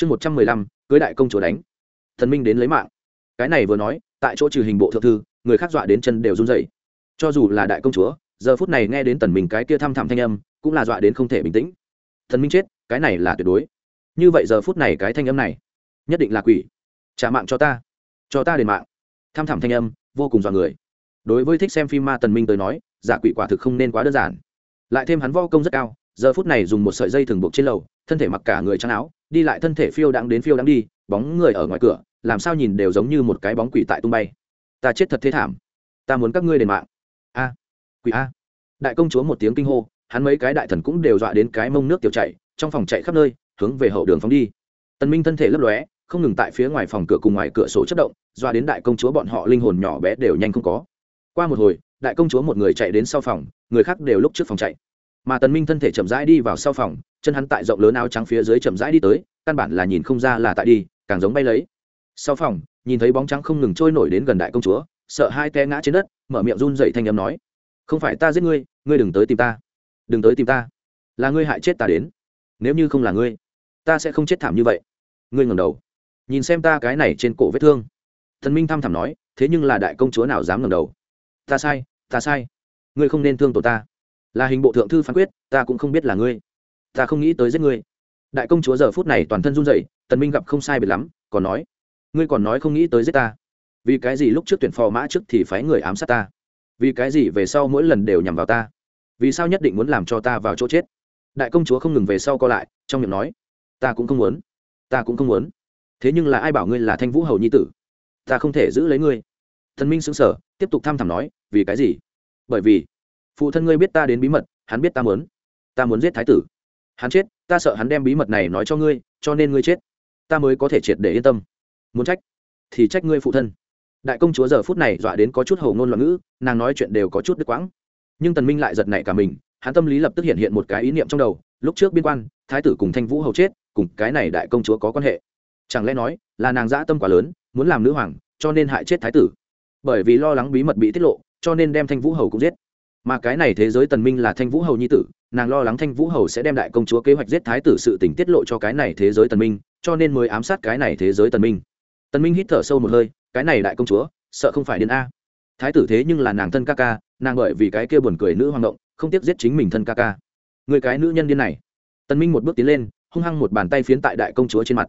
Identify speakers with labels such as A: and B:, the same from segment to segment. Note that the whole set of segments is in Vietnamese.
A: chương một trăm mười lăm, cưới đại công chúa đánh. Thần minh đến lấy mạng. Cái này vừa nói, tại chỗ trừ hình bộ thượng thư, người khác dọa đến chân đều run rẩy. Cho dù là đại công chúa, giờ phút này nghe đến tần minh cái kia thăm thẳm thanh âm, cũng là dọa đến không thể bình tĩnh. Thần minh chết, cái này là tuyệt đối. Như vậy giờ phút này cái thanh âm này, nhất định là quỷ. Trả mạng cho ta. Cho ta đền mạng. Thăm thẳm thanh âm, vô cùng dọa người. Đối với thích xem phim ma tần minh tới nói, giả quỷ quả thực không nên quá đơn giản. Lại thêm hắn vo công rất cao, giờ phút này dùng một sợi dây thường buộc trên lầu, thân thể mặc cả người trắng áo đi lại thân thể phiêu đãng đến phiêu đãng đi, bóng người ở ngoài cửa, làm sao nhìn đều giống như một cái bóng quỷ tại tung bay. Ta chết thật thế thảm. Ta muốn các ngươi đền mạng. A, quỷ a. Đại công chúa một tiếng kinh hô, hắn mấy cái đại thần cũng đều dọa đến cái mông nước tiểu chạy trong phòng chạy khắp nơi, hướng về hậu đường phóng đi. Tần minh thân thể lấp lóe, không ngừng tại phía ngoài phòng cửa cùng ngoài cửa sổ chất động, dọa đến đại công chúa bọn họ linh hồn nhỏ bé đều nhanh không có. Qua một hồi, đại công chúa một người chạy đến sau phòng, người khác đều lúc trước phòng chạy mà tần minh thân thể chậm rãi đi vào sau phòng, chân hắn tại rộng lớn áo trắng phía dưới chậm rãi đi tới, căn bản là nhìn không ra là tại đi, càng giống bay lấy. Sau phòng, nhìn thấy bóng trắng không ngừng trôi nổi đến gần đại công chúa, sợ hai té ngã trên đất, mở miệng run dậy thanh âm nói, không phải ta giết ngươi ngươi đừng tới tìm ta. Đừng tới tìm ta. Là ngươi hại chết ta đến. Nếu như không là ngươi, ta sẽ không chết thảm như vậy. Ngươi ngẩng đầu, nhìn xem ta cái này trên cổ vết thương. Thần minh thăm thẳm nói, thế nhưng là đại công chúa nào dám ngẩng đầu? Ta sai ta sai. Ngươi không nên thương tổ ta là hình bộ thượng thư phán quyết, ta cũng không biết là ngươi. Ta không nghĩ tới giết ngươi. Đại công chúa giờ phút này toàn thân run rẩy, tần minh gặp không sai biệt lắm, còn nói, ngươi còn nói không nghĩ tới giết ta. Vì cái gì lúc trước tuyển phò mã trước thì phái người ám sát ta? Vì cái gì về sau mỗi lần đều nhằm vào ta? Vì sao nhất định muốn làm cho ta vào chỗ chết? Đại công chúa không ngừng về sau co lại, trong miệng nói, ta cũng không muốn. Ta cũng không muốn. Thế nhưng là ai bảo ngươi là thanh vũ hầu nhi tử? Ta không thể giữ lấy ngươi. Thần minh xứng sở tiếp tục thăm thẳm nói, vì cái gì? Bởi vì phụ thân ngươi biết ta đến bí mật, hắn biết ta muốn. Ta muốn giết thái tử. Hắn chết, ta sợ hắn đem bí mật này nói cho ngươi, cho nên ngươi chết. Ta mới có thể triệt để yên tâm. Muốn trách, thì trách ngươi phụ thân. Đại công chúa giờ phút này dọa đến có chút hầu ngôn loạn ngữ, nàng nói chuyện đều có chút đứt quãng. Nhưng tần minh lại giật nảy cả mình, hắn tâm lý lập tức hiện hiện một cái ý niệm trong đầu, lúc trước biên quan, thái tử cùng thanh vũ hầu chết, cùng cái này đại công chúa có quan hệ. Chẳng lẽ nói, là nàng dã tâm quá lớn, muốn làm nữ hoàng, cho nên hại chết thái tử. Bởi vì lo lắng bí mật bị tiết lộ, cho nên đem thanh vũ hầu cũng giết mà cái này thế giới tần minh là thanh vũ hầu nhi tử, nàng lo lắng thanh vũ hầu sẽ đem đại công chúa kế hoạch giết thái tử sự tình tiết lộ cho cái này thế giới tần minh, cho nên mới ám sát cái này thế giới tần minh. Tần minh hít thở sâu một hơi, cái này đại công chúa, sợ không phải điên a. Thái tử thế nhưng là nàng thân ca ca, nàng bởi vì cái kia buồn cười nữ hoàng động, không tiếc giết chính mình thân ca ca. Người cái nữ nhân điên này. Tần minh một bước tiến lên, hung hăng một bàn tay phiến tại đại công chúa trên mặt.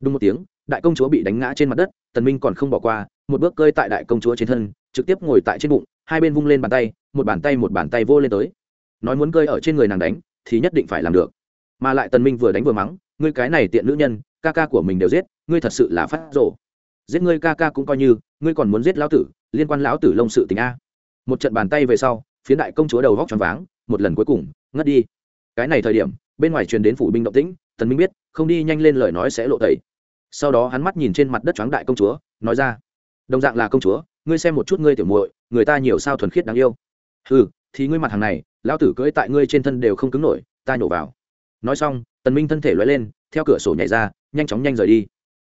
A: Đúng một tiếng, đại công chúa bị đánh ngã trên mặt đất, tần minh còn không bỏ qua, một bước cơi tại đại công chúa trên thân, trực tiếp ngồi tại trên bụng, hai bên vung lên bàn tay một bàn tay một bàn tay vô lên tới. Nói muốn cơi ở trên người nàng đánh, thì nhất định phải làm được. Mà lại tần minh vừa đánh vừa mắng, ngươi cái này tiện nữ nhân, ca ca của mình đều giết, ngươi thật sự là phát rồ. Giết ngươi ca ca cũng coi như, ngươi còn muốn giết lão tử, liên quan lão tử lông sự tình a. Một trận bàn tay về sau, phía đại công chúa đầu góc tròn váng, một lần cuối cùng, ngất đi. Cái này thời điểm, bên ngoài truyền đến phủ binh động tĩnh, tần minh biết, không đi nhanh lên lời nói sẽ lộ tẩy. Sau đó hắn mắt nhìn trên mặt đất choáng đại công chúa, nói ra, đồng dạng là công chúa, ngươi xem một chút ngươi tiểu muội, người ta nhiều sao thuần khiết đáng yêu ừ thì ngươi mặt hàng này, lão tử cưỡi tại ngươi trên thân đều không cứng nổi, ta nhổ vào. Nói xong, tần minh thân thể lóe lên, theo cửa sổ nhảy ra, nhanh chóng nhanh rời đi.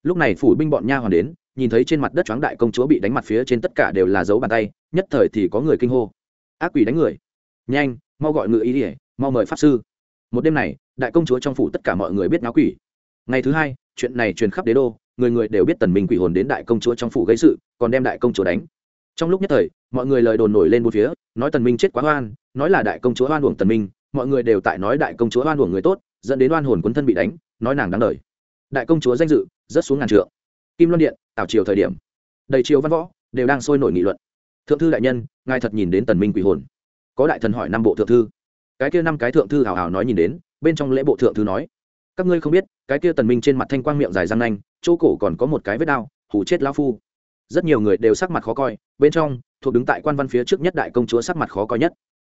A: Lúc này phủ binh bọn nha hoàn đến, nhìn thấy trên mặt đất choáng đại công chúa bị đánh mặt phía trên tất cả đều là dấu bàn tay, nhất thời thì có người kinh hô. Ác quỷ đánh người. Nhanh, mau gọi ngự ý ỉa mau mời pháp sư. Một đêm này, đại công chúa trong phủ tất cả mọi người biết náo quỷ. Ngày thứ hai, chuyện này truyền khắp đế đô, người người đều biết tần minh quỷ hồn đến đại công chúa trong phủ gây sự, còn đem đại công chúa đánh trong lúc nhất thời mọi người lời đồn nổi lên một phía nói tần minh chết quá hoan, nói là đại công chúa Hoan uổng tần minh mọi người đều tại nói đại công chúa Hoan uổng người tốt dẫn đến oan hồn quân thân bị đánh nói nàng đáng đời. Đại công chúa danh dự rất xuống ngàn trượng. Kim loan điện tảo triều thời điểm. Đầy triều văn võ đều đang sôi nổi nghị luận. Thượng thư đại nhân ngài thật nhìn đến tần minh quỷ hồn. Có đại thần hỏi năm bộ thượng thư. Cái kia năm cái thượng thư hào hào nói nhìn đến bên trong lễ bộ thượng thư nói. Các ngươi không biết cái kia tần minh trên mặt thanh quang miệng dài răng nanh chỗ cổ còn có một cái vết đao hủ chết lão phu rất nhiều người đều sắc mặt khó coi, bên trong, thuộc đứng tại quan văn phía trước nhất đại công chúa sắc mặt khó coi nhất.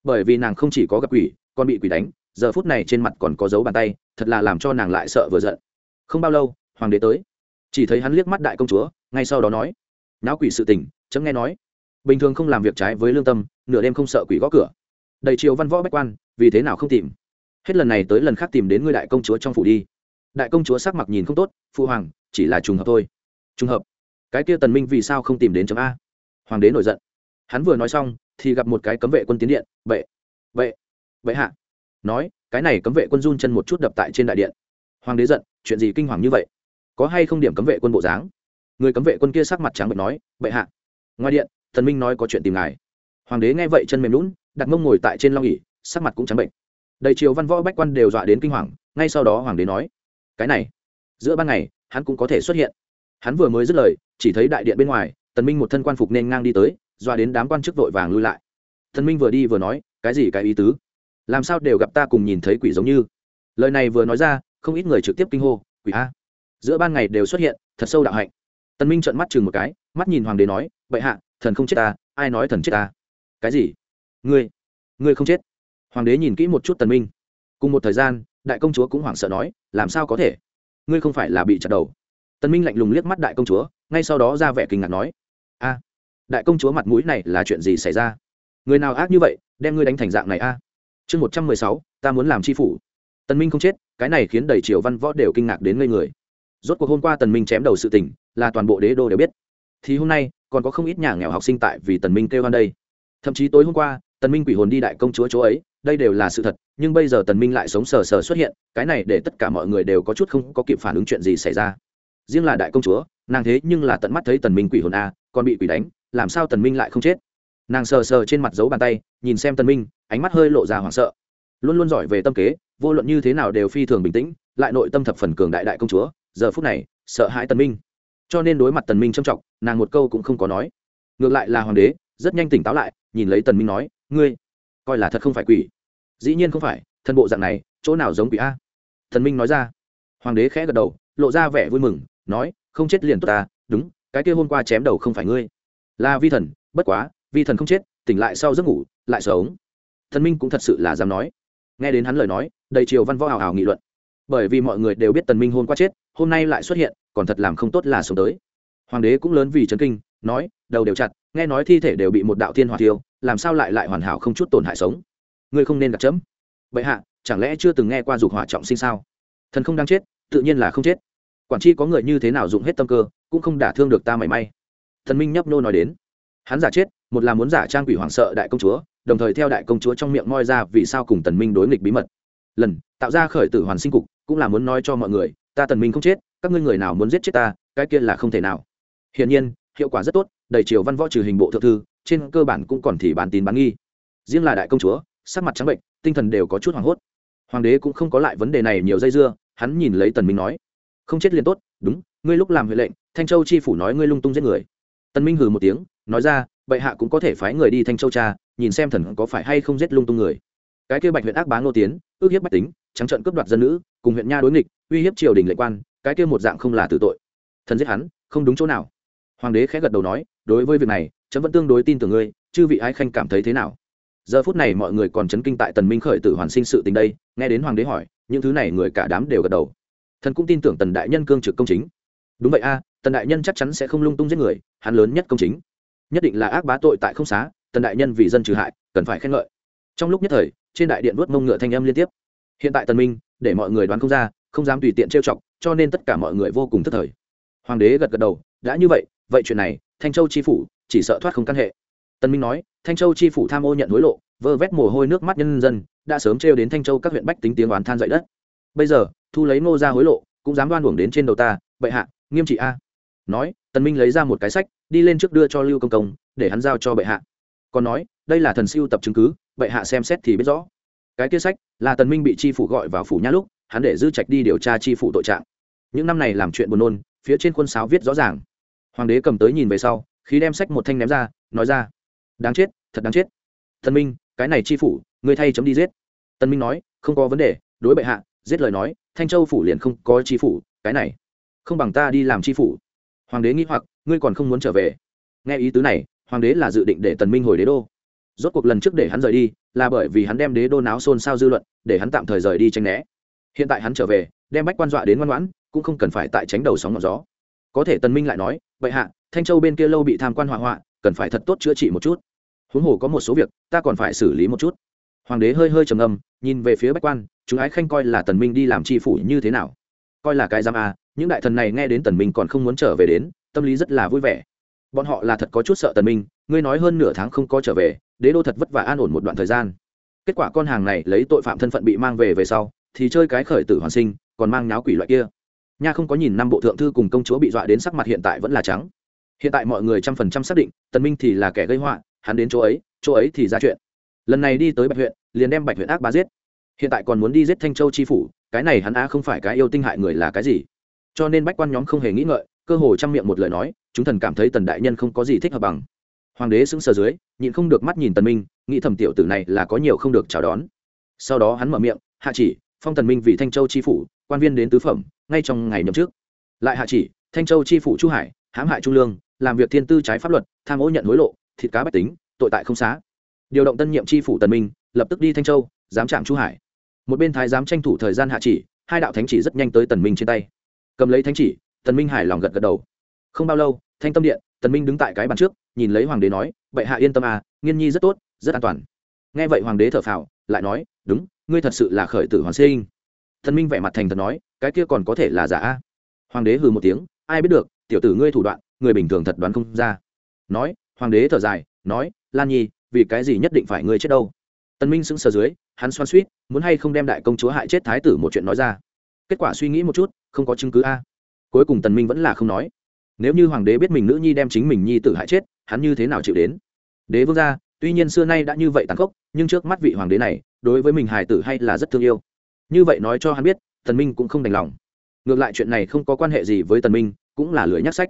A: Bởi vì nàng không chỉ có gặp quỷ, còn bị quỷ đánh, giờ phút này trên mặt còn có dấu bàn tay, thật là làm cho nàng lại sợ vừa giận. Không bao lâu, hoàng đế tới. Chỉ thấy hắn liếc mắt đại công chúa, ngay sau đó nói, náo quỷ sự tình, chấm nghe nói. Bình thường không làm việc trái với lương tâm, nửa đêm không sợ quỷ gõ cửa. Đầy triều văn võ bách quan, vì thế nào không tìm? Hết lần này tới lần khác tìm đến ngươi đại công chúa trong phủ đi. Đại công chúa sắc mặt nhìn không tốt phụ hoàng, chỉ là trùng hợp thôi. Trùng hợp? Cái kia tần minh vì sao không tìm đến chấm a? Hoàng đế nổi giận. Hắn vừa nói xong, thì gặp một cái cấm vệ quân tiến điện vệ vệ vệ hạ. Nói, cái này cấm vệ quân run chân một chút đập tại trên đại điện. Hoàng đế giận, chuyện gì kinh hoàng như vậy? Có hay không điểm cấm vệ quân bộ dáng? Người cấm vệ quân kia sắc mặt trắng bệnh nói, bệ hạ. Ngoài điện thần minh nói có chuyện tìm ngài. Hoàng đế nghe vậy chân mềm lún đặt mông ngồi tại trên long nghỉ sắc mặt cũng trắng bệnh. Đầy triều văn võ bách quan đều dọa đến kinh hoàng, ngay sau đó hoàng đế nói, cái này, giữa ban ngày, hắn cũng có thể xuất hiện hắn vừa mới dứt lời, chỉ thấy đại điện bên ngoài, tần minh một thân quan phục nên ngang đi tới dọa đến đám quan chức vội vàng lui lại. Tần minh vừa đi vừa nói, cái gì cái ý tứ? Làm sao đều gặp ta cùng nhìn thấy quỷ giống như? Lời này vừa nói ra, không ít người trực tiếp kinh hô, quỷ a! Giữa ban ngày đều xuất hiện, thật sâu đạo hạnh. Tần minh trợn mắt chừng một cái, mắt nhìn hoàng đế nói, bệ hạ, thần không chết ta, ai nói thần chết ta? Cái gì? Ngươi ngươi không chết? Hoàng đế nhìn kỹ một chút tần minh. Cùng một thời gian, đại công chúa cũng hoảng sợ nói, làm sao có thể? Ngươi không phải là bị chặt đầu tần minh lạnh lùng liếc mắt đại công chúa, ngay sau đó ra vẻ kinh ngạc nói, a, đại công chúa mặt mũi này là chuyện gì xảy ra? Người nào ác như vậy, đem ngươi đánh thành dạng này a? Chương một trăm mười sáu, ta muốn làm tri phủ. Tần minh không chết, cái này khiến đầy triều văn võ đều kinh ngạc đến ngây người. Rốt cuộc hôm qua tần minh chém đầu sự tình, là toàn bộ đế đô đều biết. Thì hôm nay, còn có không ít nhà nghèo học sinh tại vì tần minh kêu hoan đây. Thậm chí tối hôm qua, tần minh quỷ hồn đi đại công chúa chỗ ấy, đây đều là sự thật, nhưng bây giờ tần minh lại sống sờ sờ xuất hiện, cái này để tất cả mọi người đều có chút không có kịp phản ứng chuyện gì xảy ra riêng là đại công chúa, nàng thế nhưng là tận mắt thấy tần minh quỷ hồn a, còn bị quỷ đánh, làm sao tần minh lại không chết? Nàng sờ sờ trên mặt giấu bàn tay, nhìn xem tần minh, ánh mắt hơi lộ ra hoảng sợ. Luôn luôn giỏi về tâm kế, vô luận như thế nào đều phi thường bình tĩnh, lại nội tâm thập phần cường đại đại công chúa, giờ phút này, sợ hãi tần minh. Cho nên đối mặt tần minh trầm trọng, nàng một câu cũng không có nói. Ngược lại là hoàng đế, rất nhanh tỉnh táo lại, nhìn lấy tần minh nói, ngươi, coi là thật không phải quỷ. Dĩ nhiên không phải, thân bộ dạng này, chỗ nào giống quỷ a? Tần minh nói ra. Hoàng đế khẽ gật đầu, lộ ra vẻ vui mừng nói, không chết liền tốt ta, đúng, cái kia hôm qua chém đầu không phải ngươi. Là vi thần, bất quá, vi thần không chết, tỉnh lại sau giấc ngủ, lại sống thần minh cũng thật sự là dám nói. Nghe đến hắn lời nói, đầy triều văn võ hào hào nghị luận. Bởi vì mọi người đều biết tần minh hôm qua chết, hôm nay lại xuất hiện, còn thật làm không tốt là sống tới. Hoàng đế cũng lớn vì chấn kinh, nói, đầu đều chặt, nghe nói thi thể đều bị một đạo thiên hỏa tiêu làm sao lại lại hoàn hảo không chút tổn hại sống? Ngươi không nên đặt chấm. Vậy hạ, chẳng lẽ chưa từng nghe qua dục hỏa trọng sinh sao? Thần không đang chết, tự nhiên là không chết quản chi có người như thế nào dụng hết tâm cơ, cũng không đả thương được ta mảy may. Thần minh nhấp nô nói đến, hắn giả chết, một là muốn giả trang quỷ hoàng sợ đại công chúa, đồng thời theo đại công chúa trong miệng moi ra vì sao cùng tần minh đối nghịch bí mật. Lần, tạo ra khởi tử hoàn sinh cục, cũng là muốn nói cho mọi người, ta tần minh không chết, các ngươi người nào muốn giết chết ta, cái kia là không thể nào. Hiển nhiên, hiệu quả rất tốt, đầy triều văn võ trừ hình bộ thượng thư, trên cơ bản cũng còn thì bán tín bán nghi. Riêng là đại công chúa, sắc mặt trắng bệnh, tinh thần đều có chút hoảng hốt. Hoàng đế cũng không có lại vấn đề này nhiều dây dưa, hắn nhìn lấy tần minh nói không chết liền tốt, đúng, ngươi lúc làm huệ lệnh, thanh châu chi phủ nói ngươi lung tung giết người. Tần minh hừ một tiếng, nói ra, bệ hạ cũng có thể phái người đi thanh châu cha, nhìn xem thần có phải hay không giết lung tung người. Cái kia bạch huyện ác bá ngô tiến, ước hiếp bách tính, trắng trợn cướp đoạt dân nữ, cùng huyện nha đối nghịch, uy hiếp triều đình lệ quan, cái kia một dạng không là tử tội. Thần giết hắn, không đúng chỗ nào. Hoàng đế khẽ gật đầu nói, đối với việc này, chấm vẫn tương đối tin tưởng ngươi, chư vị ái khanh cảm thấy thế nào? Giờ phút này mọi người còn chấn kinh tại tần minh khởi tử hoàn sinh sự tình đây, nghe đến hoàng đế hỏi, những thứ này người cả đám đều gật đầu thần cũng tin tưởng tần đại nhân cương trực công chính. Đúng vậy a, tần đại nhân chắc chắn sẽ không lung tung giết người, hắn lớn nhất công chính. Nhất định là ác bá tội tại không xá, tần đại nhân vì dân trừ hại, cần phải khen ngợi. Trong lúc nhất thời, trên đại điện vuốt mông ngựa thanh âm liên tiếp. Hiện tại tần minh, để mọi người đoán không ra, không dám tùy tiện trêu chọc, cho nên tất cả mọi người vô cùng thất thời. Hoàng đế gật gật đầu, đã như vậy vậy chuyện này, thanh châu chi phủ, chỉ sợ thoát không căn hệ. Tần minh nói, thanh châu chi phủ tham ô nhận hối lộ, vơ vét mồ hôi nước mắt nhân dân, đã sớm trêu đến thanh châu các huyện bách tính tiếng oán than dậy đất. Bây giờ thu lấy ngô ra hối lộ, cũng dám đoan uổng đến trên đầu ta, bệ hạ, nghiêm trị a. Nói, tần minh lấy ra một cái sách, đi lên trước đưa cho lưu công công, để hắn giao cho bệ hạ. Còn nói, đây là thần siêu tập chứng cứ, bệ hạ xem xét thì biết rõ. Cái kia sách, là tần minh bị chi phủ gọi vào phủ nhã lúc, hắn để dư trạch đi điều tra chi phủ tội trạng. Những năm này làm chuyện buồn nôn, phía trên quân sáo viết rõ ràng. Hoàng đế cầm tới nhìn về sau khi đem sách một thanh ném ra, nói ra, đáng chết, thật đáng chết. Tần minh, cái này chi phủ người thay chấm đi giết. Tần minh nói, không có vấn đề, đối bệ hạ, giết lời nói thanh châu phủ liền không có chi phủ, cái này, không bằng ta đi làm chi phủ. Hoàng đế nghĩ hoặc, ngươi còn không muốn trở về. Nghe ý tứ này, hoàng đế là dự định để tần minh hồi đế đô. Rốt cuộc lần trước để hắn rời đi, là bởi vì hắn đem đế đô náo xôn xao dư luận, để hắn tạm thời rời đi tranh né. Hiện tại hắn trở về, đem bách quan dọa đến ngoan ngoãn, cũng không cần phải tại tránh đầu sóng ngọn gió. Có thể tần minh lại nói vậy hạ, thanh châu bên kia lâu bị tham quan hỏa hoạn, cần phải thật tốt chữa trị một chút. Huống hồ có một số việc, ta còn phải xử lý một chút. Hoàng đế hơi hơi trầm ngâm, nhìn về phía bách quan chúng ái khanh coi là tần minh đi làm tri phủ như thế nào? Coi là cái giam à những đại thần này nghe đến tần minh còn không muốn trở về đến, tâm lý rất là vui vẻ. Bọn họ là thật có chút sợ tần minh, ngươi nói hơn nửa tháng không có trở về, đế đô thật vất vả an ổn một đoạn thời gian. Kết quả con hàng này lấy tội phạm thân phận bị mang về về sau, thì chơi cái khởi tử hoàn sinh, còn mang nháo quỷ loại kia. Nha không có nhìn năm bộ thượng thư cùng công chúa bị dọa đến sắc mặt hiện tại vẫn là trắng. Hiện tại mọi người trăm phần trăm xác định, tần minh thì là kẻ gây họa, hắn đến chỗ ấy chỗ ấy thì ra chuyện. Lần này đi tới bạch huyện, liền đem bạch huyện ác bá giết hiện tại còn muốn đi giết thanh châu chi phủ, cái này hắn á không phải cái yêu tinh hại người là cái gì? Cho nên bách quan nhóm không hề nghĩ ngợi, cơ hồ chăm miệng một lời nói, chúng thần cảm thấy tần đại nhân không có gì thích hợp bằng. Hoàng đế sững sờ dưới, nhịn không được mắt nhìn tần minh, nghĩ thầm tiểu tử này là có nhiều không được chào đón. Sau đó hắn mở miệng, hạ chỉ, phong tần minh vì thanh châu chi phủ, quan viên đến tứ phẩm, ngay trong ngày nhậm trước lại hạ chỉ, thanh châu chi phủ chu hải, hãm hại trung lương, làm việc thiên tư trái pháp luật, tham ô nhận hối lộ, thịt cá bách tính, tội tại không xá. Điều động tân nhiệm chi phủ tần minh, lập tức đi thanh châu, giám trạm chu hải một bên thái giám tranh thủ thời gian hạ chỉ, hai đạo thánh chỉ rất nhanh tới tần minh trên tay. Cầm lấy thánh chỉ, tần minh hài lòng gật gật đầu. Không bao lâu, thanh tâm điện, tần minh đứng tại cái bàn trước, nhìn lấy hoàng đế nói, bệ hạ yên tâm à nghiên nhi rất tốt, rất an toàn. Nghe vậy hoàng đế thở phào, lại nói, đúng, ngươi thật sự là khởi tử hoàng sinh. Tần minh vẻ mặt thành thật nói, cái kia còn có thể là giả hoàng đế hừ một tiếng, ai biết được, tiểu tử ngươi thủ đoạn, người bình thường thật đoán không ra. Nói, hoàng đế thở dài, nói, lan nhi, vì cái gì nhất định phải ngươi chết đâu? Tần minh sững sờ dưới, hắn xoan suýt, muốn hay không đem đại công chúa hại chết thái tử một chuyện nói ra. Kết quả suy nghĩ một chút, không có chứng cứ a. Cuối cùng tần minh vẫn là không nói. Nếu như hoàng đế biết mình nữ nhi đem chính mình nhi tử hại chết, hắn như thế nào chịu đến? Đế vương gia, tuy nhiên xưa nay đã như vậy tàn khốc, nhưng trước mắt vị hoàng đế này, đối với mình hài tử hay là rất thương yêu. Như vậy nói cho hắn biết, tần minh cũng không đành lòng. Ngược lại chuyện này không có quan hệ gì với tần minh, cũng là lưỡi nhắc sách.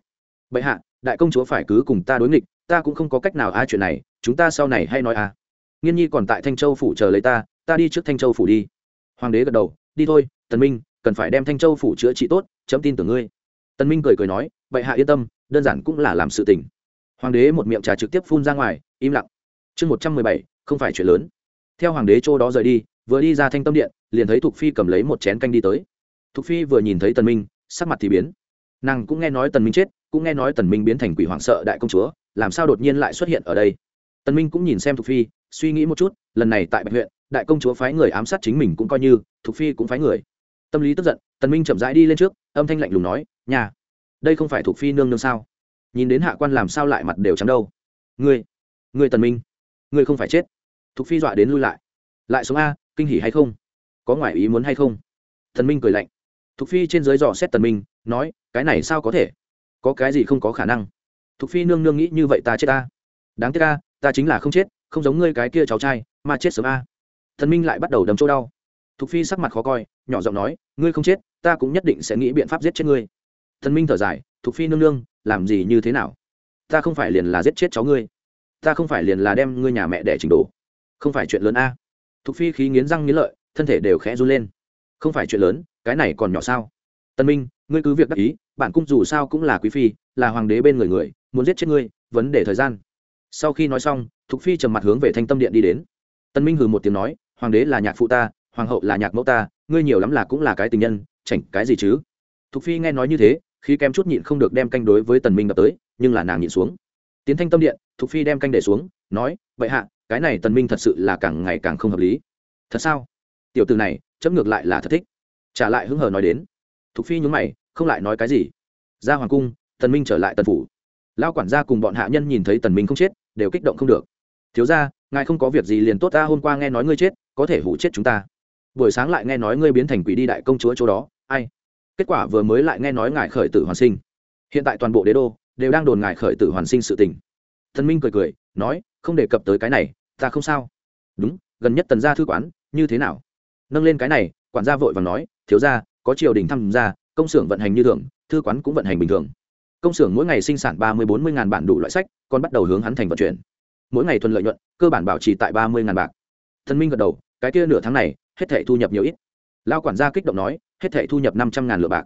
A: Bệ hạ, đại công chúa phải cứ cùng ta đối nghịch, ta cũng không có cách nào a chuyện này, chúng ta sau này hay nói a nghiên nhi còn tại thanh châu phủ chờ lấy ta ta đi trước thanh châu phủ đi. Hoàng đế gật đầu, đi thôi, tần minh, cần phải đem thanh châu phủ chữa trị tốt, chấm tin tưởng ngươi. Tần minh cười cười nói bệ hạ yên tâm, đơn giản cũng là làm sự tình. Hoàng đế một miệng trà trực tiếp phun ra ngoài, im lặng. Chương một trăm mười bảy, không phải chuyện lớn. Theo hoàng đế châu đó rời đi, vừa đi ra thanh tâm điện, liền thấy thục phi cầm lấy một chén canh đi tới. Thục phi vừa nhìn thấy tần minh, sắc mặt thì biến. Nàng cũng nghe nói tần minh chết, cũng nghe nói tần minh biến thành quỷ hoảng sợ đại công chúa, làm sao đột nhiên lại xuất hiện ở đây? Tần minh cũng nhìn xem thục phi suy nghĩ một chút, lần này tại bạch huyện, đại công chúa phái người ám sát chính mình cũng coi như, thục phi cũng phái người. Tâm lý tức giận, tần minh chậm rãi đi lên trước, âm thanh lạnh lùng nói, nhà, đây không phải thục phi nương nương sao? Nhìn đến hạ quan làm sao lại mặt đều trắng đâu? Ngươi ngươi tần minh, ngươi không phải chết. Thục phi dọa đến lui lại. Lại sống a, kinh hỉ hay không? Có ngoại ý muốn hay không? Tần minh cười lạnh. Thục phi trên dưới dò xét tần minh, nói, cái này sao có thể? Có cái gì không có khả năng? Thục phi nương nương nghĩ như vậy ta chết ta. Đáng tiếc ta ta chính là không chết không giống ngươi cái kia cháu trai, mà chết sớm a. Thần minh lại bắt đầu đấm chỗ đau. Thục phi sắc mặt khó coi, nhỏ giọng nói, ngươi không chết, ta cũng nhất định sẽ nghĩ biện pháp giết chết ngươi. Thần minh thở dài, thục phi nương nương, làm gì như thế nào? Ta không phải liền là giết chết cháu ngươi. Ta không phải liền là đem ngươi nhà mẹ để trình đồ không phải chuyện lớn a. Thục phi khí nghiến răng nghiến lợi, thân thể đều khẽ run lên. Không phải chuyện lớn, cái này còn nhỏ sao? Tân minh, ngươi cứ việc đắc ý, bản cung dù sao cũng là quý phi, là hoàng đế bên người người, muốn giết chết ngươi, vấn đề thời gian sau khi nói xong, thục phi trầm mặt hướng về thanh tâm điện đi đến. Tân minh hừ một tiếng nói, hoàng đế là nhạc phụ ta, hoàng hậu là nhạc mẫu ta, ngươi nhiều lắm là cũng là cái tình nhân, chảnh cái gì chứ? Thục phi nghe nói như thế khi kém chút nhịn không được đem canh đối với tần minh đập tới, nhưng là nàng nhịn xuống. Tiến thanh tâm điện, thục phi đem canh để xuống, nói, vậy hạ, cái này tần minh thật sự là càng ngày càng không hợp lý. Thật sao? Tiểu từ này chấm ngược lại là thật thích. Trả lại hứng hờ nói đến. Thục phi nhún mày, không lại nói cái gì. Ra hoàng cung, tần minh trở lại tần phủ lao quản gia cùng bọn hạ nhân nhìn thấy tần minh không chết, đều kích động không được. Thiếu gia, ngài không có việc gì liền tốt ta hôm qua nghe nói ngươi chết, có thể hủ chết chúng ta. Buổi sáng lại nghe nói ngươi biến thành quỷ đi đại công chúa chỗ đó, ai? Kết quả vừa mới lại nghe nói ngài khởi tử hoàn sinh. Hiện tại toàn bộ đế đô đều đang đồn ngài khởi tử hoàn sinh sự tình. Thần minh cười cười, nói, không đề cập tới cái này, ta không sao. Đúng, gần nhất tần gia thư quán, như thế nào? Nâng lên cái này, quản gia vội và nói, thiếu gia, có triều đình thăm gia, công xưởng vận hành như thường, thư quán cũng vận hành bình thường công xưởng mỗi ngày sinh sản ba mươi bốn mươi ngàn bản đủ loại sách, còn bắt đầu hướng hắn thành vận chuyển. Mỗi ngày thuần lợi nhuận, cơ bản bảo trì tại ba mươi ngàn bạc. Thần minh gật đầu, cái kia nửa tháng này, hết thể thu nhập nhiều ít. Lao quản gia kích động nói, hết thể thu nhập năm trăm ngàn lượng bạc.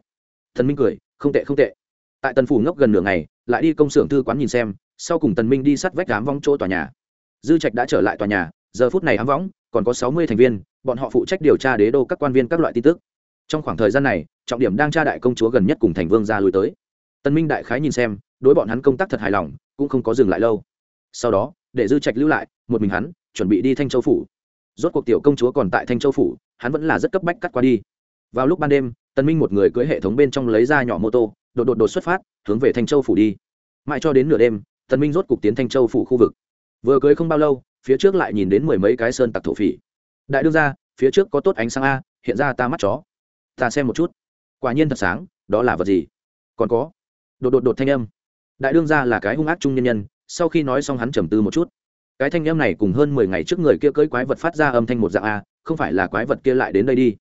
A: Thần minh cười, không tệ không tệ. Tại tần phủ ngốc gần nửa ngày, lại đi công xưởng thư quán nhìn xem, sau cùng tần minh đi sắt vách đám vong chỗ tòa nhà. Dư trạch đã trở lại tòa nhà, giờ phút này ám võng, còn có sáu mươi thành viên, bọn họ phụ trách điều tra đế đô các quan viên các loại tin tức. Trong khoảng thời gian này, trọng điểm đang tra đại công chúa gần nhất cùng thành vương ra lui tới. Tân minh đại khái nhìn xem, đối bọn hắn công tác thật hài lòng, cũng không có dừng lại lâu. Sau đó, để dư trạch lưu lại, một mình hắn, chuẩn bị đi thanh châu phủ. Rốt cuộc tiểu công chúa còn tại thanh châu phủ, hắn vẫn là rất cấp bách cắt qua đi. Vào lúc ban đêm Tân minh một người cưỡi hệ thống bên trong lấy ra nhỏ mô tô, đột đột đột xuất phát, hướng về thanh châu phủ đi. Mãi cho đến nửa đêm Tân minh rốt cục tiến thanh châu phủ khu vực. Vừa cưỡi không bao lâu, phía trước lại nhìn đến mười mấy cái sơn tặc thổ phỉ. Đại đương ra phía trước có tốt ánh sáng a, hiện ra ta mắt chó. Ta xem một chút. Quả nhiên thật sáng, đó là vật gì? Còn có đột đột đột thanh âm. Đại đương ra là cái hung ác trung nhân nhân, sau khi nói xong hắn trầm tư một chút. Cái thanh âm này cùng hơn mười ngày trước người kia cưỡi quái vật phát ra âm thanh một dạng a, không phải là quái vật kia lại đến đây đi.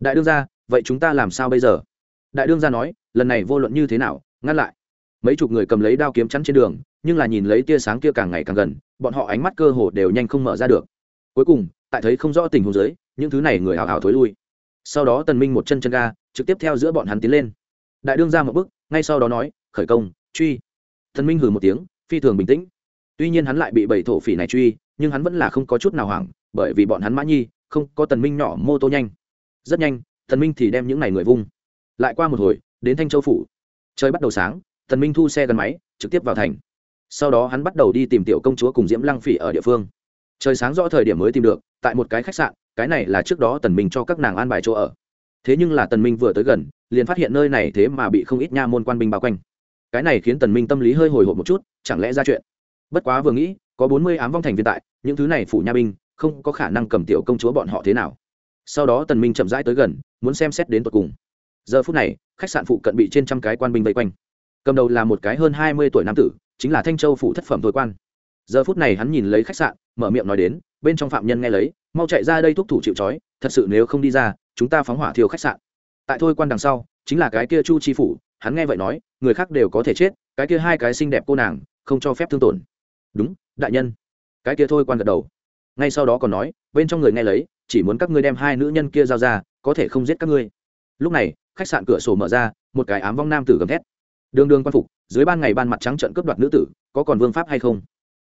A: Đại đương ra vậy chúng ta làm sao bây giờ? Đại đương ra nói, lần này vô luận như thế nào, ngăn lại. Mấy chục người cầm lấy đao kiếm chắn trên đường, nhưng là nhìn lấy tia sáng kia càng ngày càng gần, bọn họ ánh mắt cơ hồ đều nhanh không mở ra được. Cuối cùng, tại thấy không rõ tình huống dưới, những thứ này người hào hào thối lui. Sau đó tần minh một chân chân ga, trực tiếp theo giữa bọn hắn tiến lên. Đại đương ra một bước, ngay sau đó nói khởi công, truy. Thần minh hừ một tiếng, phi thường bình tĩnh. Tuy nhiên hắn lại bị bảy thổ phỉ này truy, nhưng hắn vẫn là không có chút nào hoảng, bởi vì bọn hắn mã nhi, không có tần minh nhỏ mô tô nhanh. Rất nhanh, tần minh thì đem những này người vung. Lại qua một hồi, đến thanh châu phủ. Trời bắt đầu sáng, tần minh thu xe gắn máy, trực tiếp vào thành. Sau đó hắn bắt đầu đi tìm tiểu công chúa cùng diễm lăng phỉ ở địa phương. Trời sáng rõ thời điểm mới tìm được, tại một cái khách sạn, cái này là trước đó tần minh cho các nàng an bài chỗ ở. Thế nhưng là tần minh vừa tới gần, liền phát hiện nơi này thế mà bị không ít nha môn quan binh bao quanh cái này khiến tần minh tâm lý hơi hồi hộp một chút, chẳng lẽ ra chuyện? Bất quá vừa nghĩ, có bốn mươi ám vong thành viên tại, những thứ này phủ nha binh, không có khả năng cầm tiểu công chúa bọn họ thế nào. Sau đó tần minh chậm rãi tới gần, muốn xem xét đến tận cùng. Giờ phút này, khách sạn phụ cận bị trên trăm cái quan binh vây quanh. Cầm đầu là một cái hơn hai mươi tuổi nam tử, chính là thanh châu phủ thất phẩm thôi quan. Giờ phút này hắn nhìn lấy khách sạn, mở miệng nói đến, bên trong phạm nhân nghe lấy, mau chạy ra đây thúc thủ chịu trói, thật sự nếu không đi ra, chúng ta phóng hỏa thiêu khách sạn. Tại thôi quan đằng sau, chính là cái kia chu chi phủ, hắn nghe vậy nói người khác đều có thể chết, cái kia hai cái xinh đẹp cô nàng, không cho phép thương tổn. Đúng, đại nhân. Cái kia thôi quan gật đầu. Ngay sau đó còn nói, bên trong người nghe lấy, chỉ muốn các ngươi đem hai nữ nhân kia giao ra, có thể không giết các ngươi. Lúc này, khách sạn cửa sổ mở ra, một cái ám vong nam tử gầm thét. Đường đường quan phục, dưới ban ngày ban mặt trắng trận cướp đoạt nữ tử, có còn vương pháp hay không?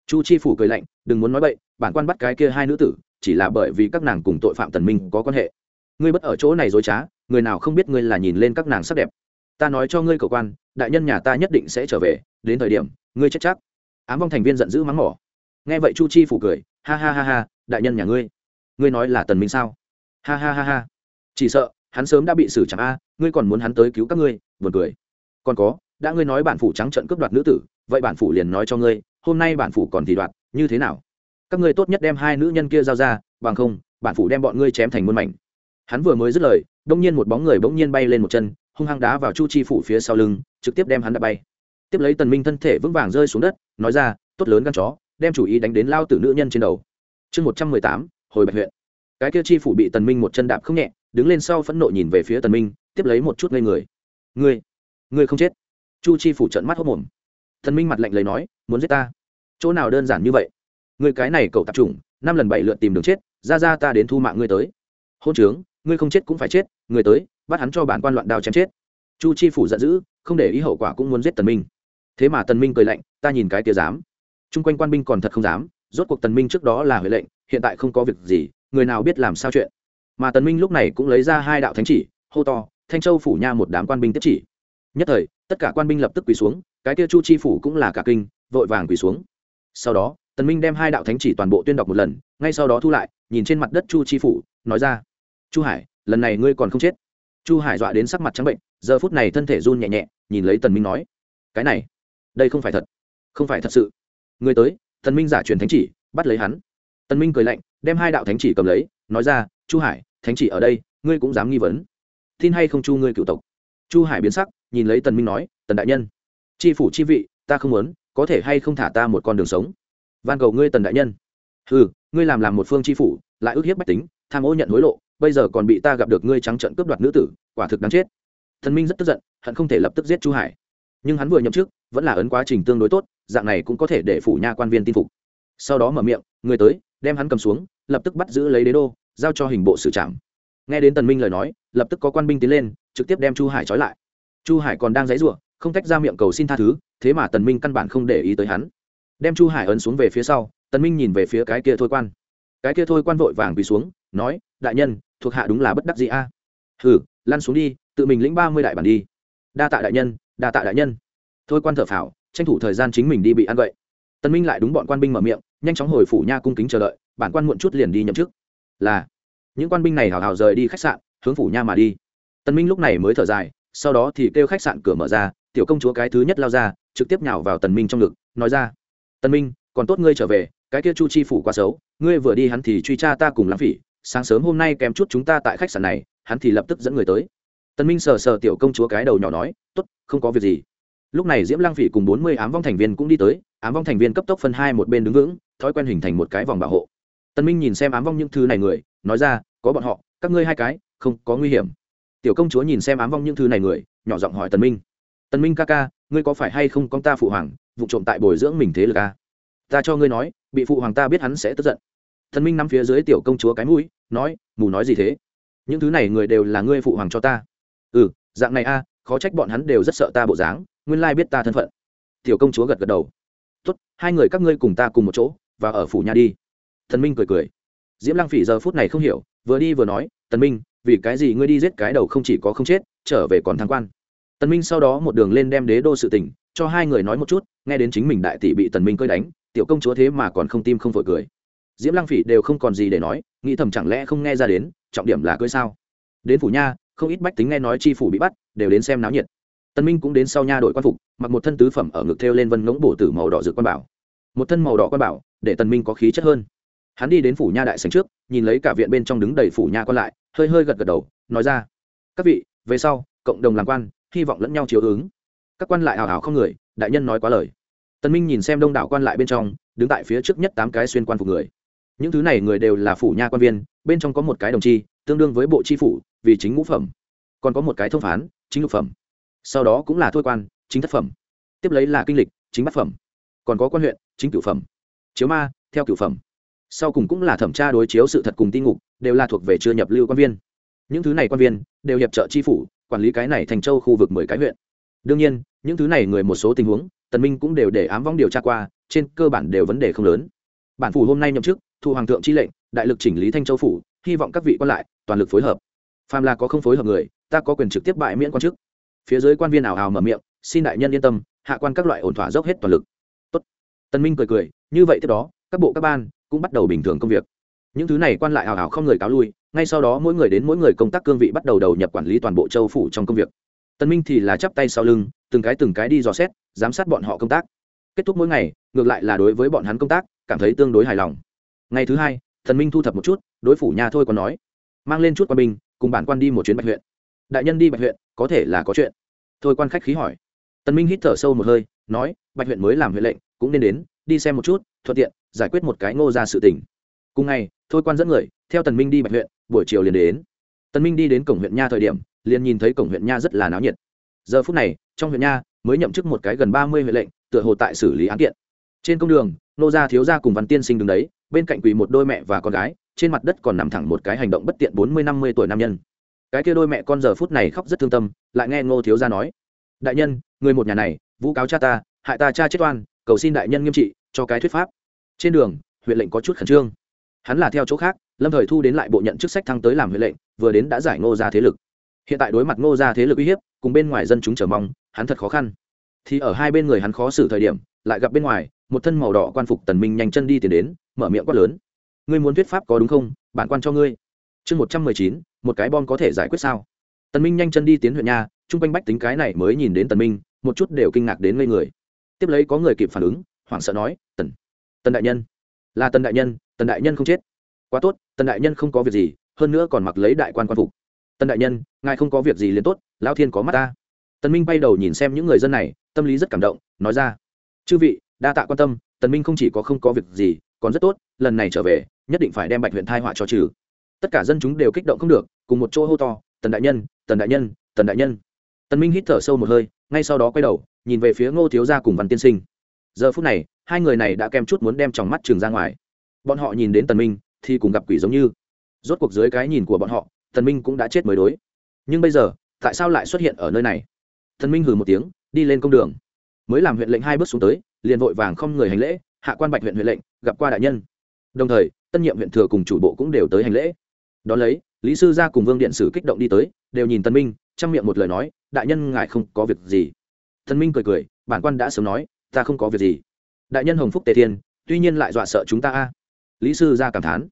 A: Chu chi phủ cười lạnh, đừng muốn nói bậy, bản quan bắt cái kia hai nữ tử, chỉ là bởi vì các nàng cùng tội phạm tần minh có quan hệ. Ngươi bất ở chỗ này dối trá, người nào không biết ngươi là nhìn lên các nàng sắc đẹp ta nói cho ngươi cầu quan, đại nhân nhà ta nhất định sẽ trở về, đến thời điểm, ngươi chết chắc. Ám vong thành viên giận dữ mắng mỏ. Nghe vậy chu chi phủ cười, ha ha ha ha, đại nhân nhà ngươi ngươi nói là tần minh sao? Ha ha ha ha, chỉ sợ, hắn sớm đã bị xử chẳng a, ngươi còn muốn hắn tới cứu các ngươi, buồn cười. Còn có, đã ngươi nói bản phủ trắng trận cướp đoạt nữ tử, vậy bản phủ liền nói cho ngươi, hôm nay bản phủ còn thì đoạt, như thế nào? Các ngươi tốt nhất đem hai nữ nhân kia giao ra, bằng không, bản phủ đem bọn ngươi chém thành muôn mảnh. Hắn vừa mới dứt lời, đông nhiên một bóng người bỗng nhiên bay lên một chân hung hăng đá vào chu chi phủ phía sau lưng, trực tiếp đem hắn đã bay. Tiếp lấy tần minh thân thể vững vàng rơi xuống đất, nói ra, tốt lớn gan chó, đem chủ ý đánh đến lao tử nữ nhân trên đầu. Chương một trăm mười tám, hồi bạch huyện. Cái kia chi phủ bị tần minh một chân đạp không nhẹ, đứng lên sau phẫn nộ nhìn về phía tần minh, tiếp lấy một chút ngây người. Ngươi ngươi không chết. Chu chi phủ trợn mắt hốt mồm. Tần minh mặt lạnh lấy nói, muốn giết ta? Chỗ nào đơn giản như vậy? Ngươi cái này cậu tạp chủng, năm lần bảy lượt tìm đường chết, ra ra ta đến thu mạng ngươi tới. Hôn trướng, ngươi không chết cũng phải chết, người tới bắt hắn cho bản quan loạn đao chém chết. Chu chi phủ giận dữ, không để ý hậu quả cũng muốn giết tần minh. Thế mà tần minh cười lạnh, ta nhìn cái tia dám. Chung quanh quan binh còn thật không dám, rốt cuộc tần minh trước đó là huệ lệnh, hiện tại không có việc gì, người nào biết làm sao chuyện. Mà tần minh lúc này cũng lấy ra hai đạo thánh chỉ, hô to, thanh châu phủ nha một đám quan binh tiếp chỉ. Nhất thời, tất cả quan binh lập tức quỳ xuống, cái kia chu chi phủ cũng là cả kinh, vội vàng quỳ xuống. Sau đó, tần minh đem hai đạo thánh chỉ toàn bộ tuyên đọc một lần, ngay sau đó thu lại, nhìn trên mặt đất chu chi phủ, nói ra, chu hải, lần này ngươi còn không chết chu hải dọa đến sắc mặt trắng bệnh, giờ phút này thân thể run nhẹ nhẹ, nhìn lấy tần minh nói, cái này, đây không phải thật, không phải thật sự. Người tới, tần minh giả truyền thánh chỉ, bắt lấy hắn. Tần minh cười lạnh, đem hai đạo thánh chỉ cầm lấy, nói ra, chu hải, thánh chỉ ở đây, ngươi cũng dám nghi vấn. Tin hay không chu ngươi cựu tộc? Chu hải biến sắc, nhìn lấy tần minh nói, tần đại nhân tri phủ chi vị, ta không muốn, có thể hay không thả ta một con đường sống? Van cầu ngươi tần đại nhân. Ừ ngươi làm làm một phương tri phủ, lại ước hiếp bách tính tham ô nhận hối lộ, bây giờ còn bị ta gặp được ngươi trắng trợn cướp đoạt nữ tử, quả thực đáng chết. Thần minh rất tức giận, hận không thể lập tức giết chu hải. Nhưng hắn vừa nhậm chức, vẫn là ấn quá trình tương đối tốt, dạng này cũng có thể để phủ nha quan viên tin phục. Sau đó mở miệng, người tới, đem hắn cầm xuống, lập tức bắt giữ lấy đế đô, giao cho hình bộ xử trảm. Nghe đến tần minh lời nói, lập tức có quan binh tiến lên, trực tiếp đem chu hải trói lại. Chu hải còn đang dãy rủa không tách ra miệng cầu xin tha thứ, thế mà tần minh căn bản không để ý tới hắn. Đem chu hải ấn xuống về phía sau, tần minh nhìn về phía cái kia thôi quan. Cái kia thôi quan vội vàng quỳ xuống nói, đại nhân, thuộc hạ đúng là bất đắc dĩ a. Hừ, lăn xuống đi, tự mình lĩnh ba mươi đại bản đi. Đa tạ đại nhân, đa tạ đại nhân. Thôi quan thở phào, tranh thủ thời gian chính mình đi bị ăn vậy tân minh lại đúng bọn quan binh mở miệng, nhanh chóng hồi phủ nha cung kính chờ đợi, bản quan muộn chút liền đi nhậm chức. Là. Những quan binh này hào hào rời đi khách sạn, hướng phủ nha mà đi. Tân minh lúc này mới thở dài, sau đó thì kêu khách sạn cửa mở ra, tiểu công chúa cái thứ nhất lao ra, trực tiếp nhào vào tần minh trong ngực, nói ra, tân minh, còn tốt ngươi trở về, cái kia chu chi phủ quá xấu, ngươi vừa đi hắn thì truy tra ta cùng lãng phỉ sáng sớm hôm nay kèm chút chúng ta tại khách sạn này, hắn thì lập tức dẫn người tới. Tần minh sờ sờ tiểu công chúa cái đầu nhỏ nói, tốt, không có việc gì. Lúc này diễm lang phỉ cùng bốn mươi ám vong thành viên cũng đi tới, ám vong thành viên cấp tốc phân hai một bên đứng vững, thói quen hình thành một cái vòng bảo hộ. Tần minh nhìn xem ám vong những thứ này người, nói ra, có bọn họ, các ngươi hai cái, không có nguy hiểm. Tiểu công chúa nhìn xem ám vong những thứ này người, nhỏ giọng hỏi tần minh tần minh ca ca, ngươi có phải hay không con ta phụ hoàng, vụ trộm tại bồi dưỡng mình thế lực a à? ta cho ngươi nói, bị phụ hoàng ta biết hắn sẽ tức giận. Tân minh nắm phía dưới tiểu công chúa cái mũi nói, mù nói gì thế? Những thứ này người đều là ngươi phụ hoàng cho ta. Ừ dạng này a, khó trách bọn hắn đều rất sợ ta bộ dáng, nguyên lai biết ta thân phận. Tiểu công chúa gật gật đầu. Tốt, hai người các ngươi cùng ta cùng một chỗ, và ở phủ nhà đi. Thần minh cười cười. Diễm lăng phỉ giờ phút này không hiểu, vừa đi vừa nói, tần minh, vì cái gì ngươi đi giết cái đầu không chỉ có không chết, trở về còn thăng quan? Tần minh sau đó một đường lên đem đế đô sự tình, cho hai người nói một chút, nghe đến chính mình đại tỷ bị tần minh cơi đánh, tiểu công chúa thế mà còn không tim không vội cười diễm lăng phỉ đều không còn gì để nói, nghĩ thầm chẳng lẽ không nghe ra đến, trọng điểm là cưới sao? Đến phủ nha, không ít bách tính nghe nói chi phủ bị bắt, đều đến xem náo nhiệt. Tân minh cũng đến sau nha đội quan phục, mặc một thân tứ phẩm ở ngực thêu lên vân ngỗng bổ tử màu đỏ dự quan bảo. Một thân màu đỏ quan bảo, để tần minh có khí chất hơn. Hắn đi đến phủ nha đại sảnh trước, nhìn lấy cả viện bên trong đứng đầy phủ nha quan lại, hơi hơi gật gật đầu, nói ra, các vị, về sau, cộng đồng làm quan, hy vọng lẫn nhau chiếu ứng. Các quan lại hào hào không người, đại nhân nói quá lời. Tần minh nhìn xem đông đảo quan lại bên trong, đứng tại phía trước nhất tám cái xuyên quan phục người những thứ này người đều là phủ nha quan viên, bên trong có một cái đồng chi, tương đương với bộ chi phủ, vì chính ngũ phẩm. Còn có một cái thông phán, chính lục phẩm. Sau đó cũng là thôi quan, chính thất phẩm. Tiếp lấy là kinh lịch, chính bát phẩm. Còn có quan huyện, chính cửu phẩm. Chiếu ma, theo cửu phẩm. Sau cùng cũng là thẩm tra đối chiếu sự thật cùng tin ngục, đều là thuộc về chưa nhập lưu quan viên. Những thứ này quan viên, đều hiệp trợ chi phủ, quản lý cái này thành châu khu vực mười cái huyện. Đương nhiên, những thứ này người một số tình huống, tần minh cũng đều để ám vong điều tra qua, trên cơ bản đều vấn đề không lớn. Bản phủ hôm nay nhậm chức thu hoàng thượng chi lệnh, đại lực chỉnh lý thanh châu phủ, hy vọng các vị quan lại, toàn lực phối hợp. Phàm là có không phối hợp người, ta có quyền trực tiếp bại miễn quan chức. Phía dưới quan viên ảo ảo mở miệng, xin đại nhân yên tâm, hạ quan các loại ổn thỏa dốc hết toàn lực. Tốt. Tân minh cười cười, như vậy tiếp đó, các bộ các ban cũng bắt đầu bình thường công việc. Những thứ này quan lại ảo ảo không người cáo lui, ngay sau đó mỗi người đến mỗi người công tác cương vị bắt đầu đầu nhập quản lý toàn bộ châu phủ trong công việc. Tân minh thì là chắp tay sau lưng, từng cái từng cái đi dò xét, giám sát bọn họ công tác. Kết thúc mỗi ngày, ngược lại là đối với bọn hắn công tác, cảm thấy tương đối hài lòng ngày thứ hai, thần minh thu thập một chút, đối phủ nhà thôi còn nói, mang lên chút quan binh, cùng bản quan đi một chuyến bạch huyện. Đại nhân đi bạch huyện, có thể là có chuyện. Thôi quan khách khí hỏi. Tần minh hít thở sâu một hơi, nói, bạch huyện mới làm huyện lệnh, cũng nên đến, đi xem một chút, thuận tiện, giải quyết một cái ngô ra sự tình. Cùng ngày, thôi quan dẫn người, theo tần minh đi bạch huyện, buổi chiều liền đến. Tần minh đi đến cổng huyện nha thời điểm, liền nhìn thấy cổng huyện nha rất là náo nhiệt. Giờ phút này, trong huyện nha mới nhậm chức một cái gần ba mươi huyện lệnh, tựa hồ tại xử lý án kiện. Trên công đường nô gia thiếu gia cùng văn tiên sinh đứng đấy bên cạnh quỳ một đôi mẹ và con gái, trên mặt đất còn nằm thẳng một cái hành động bất tiện bốn mươi năm mươi tuổi nam nhân. Cái kia đôi mẹ con giờ phút này khóc rất thương tâm, lại nghe ngô thiếu gia nói, đại nhân, người một nhà này, vũ cáo cha ta, hại ta cha chết oan, cầu xin đại nhân nghiêm trị, cho cái thuyết pháp. Trên đường, huyện lệnh có chút khẩn trương. Hắn là theo chỗ khác, lâm thời thu đến lại bộ nhận chức sách thăng tới làm huyện lệnh, vừa đến đã giải ngô ra thế lực. Hiện tại đối mặt ngô ra thế lực uy hiếp, cùng bên ngoài dân chúng chờ mong, hắn thật khó khăn. Thì ở hai bên người hắn khó xử thời điểm, lại gặp bên ngoài, một thân màu đỏ quan phục tần minh nhanh chân đi tiến đến mở miệng quát lớn. Ngươi muốn thuyết pháp có đúng không? Bản quan cho ngươi. Chương một trăm mười chín một cái bom có thể giải quyết sao? Tần minh nhanh chân đi tiến huyện nhà, chung quanh bách tính cái này mới nhìn đến tần minh một chút đều kinh ngạc đến ngây người. Tiếp lấy có người kịp phản ứng hoảng sợ nói tần tần đại nhân. Là tần đại nhân tần đại nhân không chết. Quá tốt tần đại nhân không có việc gì hơn nữa còn mặc lấy đại quan quan phục. Tần đại nhân ngài không có việc gì liền tốt lão thiên có mắt ta. Tần minh bay đầu nhìn xem những người dân này tâm lý rất cảm động nói ra chư vị đa tạ quan tâm tần minh không chỉ có không có việc gì còn rất tốt, lần này trở về, nhất định phải đem bạch huyện thai họa cho trừ. Tất cả dân chúng đều kích động không được, cùng một chỗ hô to, tần đại nhân, tần đại nhân, tần đại nhân. Tần minh hít thở sâu một hơi, ngay sau đó quay đầu, nhìn về phía ngô thiếu gia cùng văn tiên sinh. Giờ phút này, hai người này đã kem chút muốn đem tròng mắt trường ra ngoài. Bọn họ nhìn đến tần minh, thì cùng gặp quỷ giống như. Rốt cuộc dưới cái nhìn của bọn họ, tần minh cũng đã chết mới đối. Nhưng bây giờ, tại sao lại xuất hiện ở nơi này? Tần minh hừ một tiếng, đi lên công đường. Mới làm huyện lệnh hai bước xuống tới, liền vội vàng không người hành lễ, hạ quan bạch huyện huyện lệnh gặp qua đại nhân. Đồng thời, tân nhiệm huyện thừa cùng chủ bộ cũng đều tới hành lễ. Đón lấy, lý sư gia cùng vương điện sử kích động đi tới, đều nhìn tân minh trong miệng một lời nói, đại nhân ngài không có việc gì. Tân minh cười cười, bản quan đã sớm nói, ta không có việc gì. Đại nhân hồng phúc tề thiên, tuy nhiên lại dọa sợ chúng ta a. Lý sư gia cảm thán.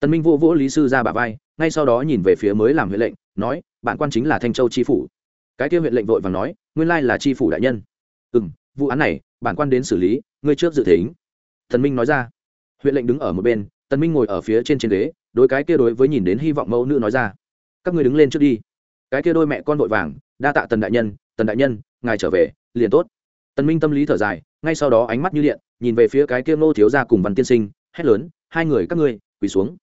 A: Tân minh vô vỗ lý sư gia bả vai, ngay sau đó nhìn về phía mới làm huyện lệnh, nói, bản quan chính là thanh châu tri phủ. Cái kia huyện lệnh vội vàng nói, nguyên lai là tri phủ đại nhân. Ừ vụ án này, bản quan đến xử lý, ngươi trước dự tính thần minh nói ra. Huyện lệnh đứng ở một bên, tần minh ngồi ở phía trên trên ghế, đối cái kia đối với nhìn đến hy vọng mẫu nữ nói ra. Các ngươi đứng lên trước đi. Cái kia đôi mẹ con vội vàng, đa tạ tần đại nhân, tần đại nhân, ngài trở về, liền tốt. Tần minh tâm lý thở dài, ngay sau đó ánh mắt như điện, nhìn về phía cái kia ngô thiếu gia cùng văn tiên sinh, hét lớn, hai người các ngươi, quỳ xuống.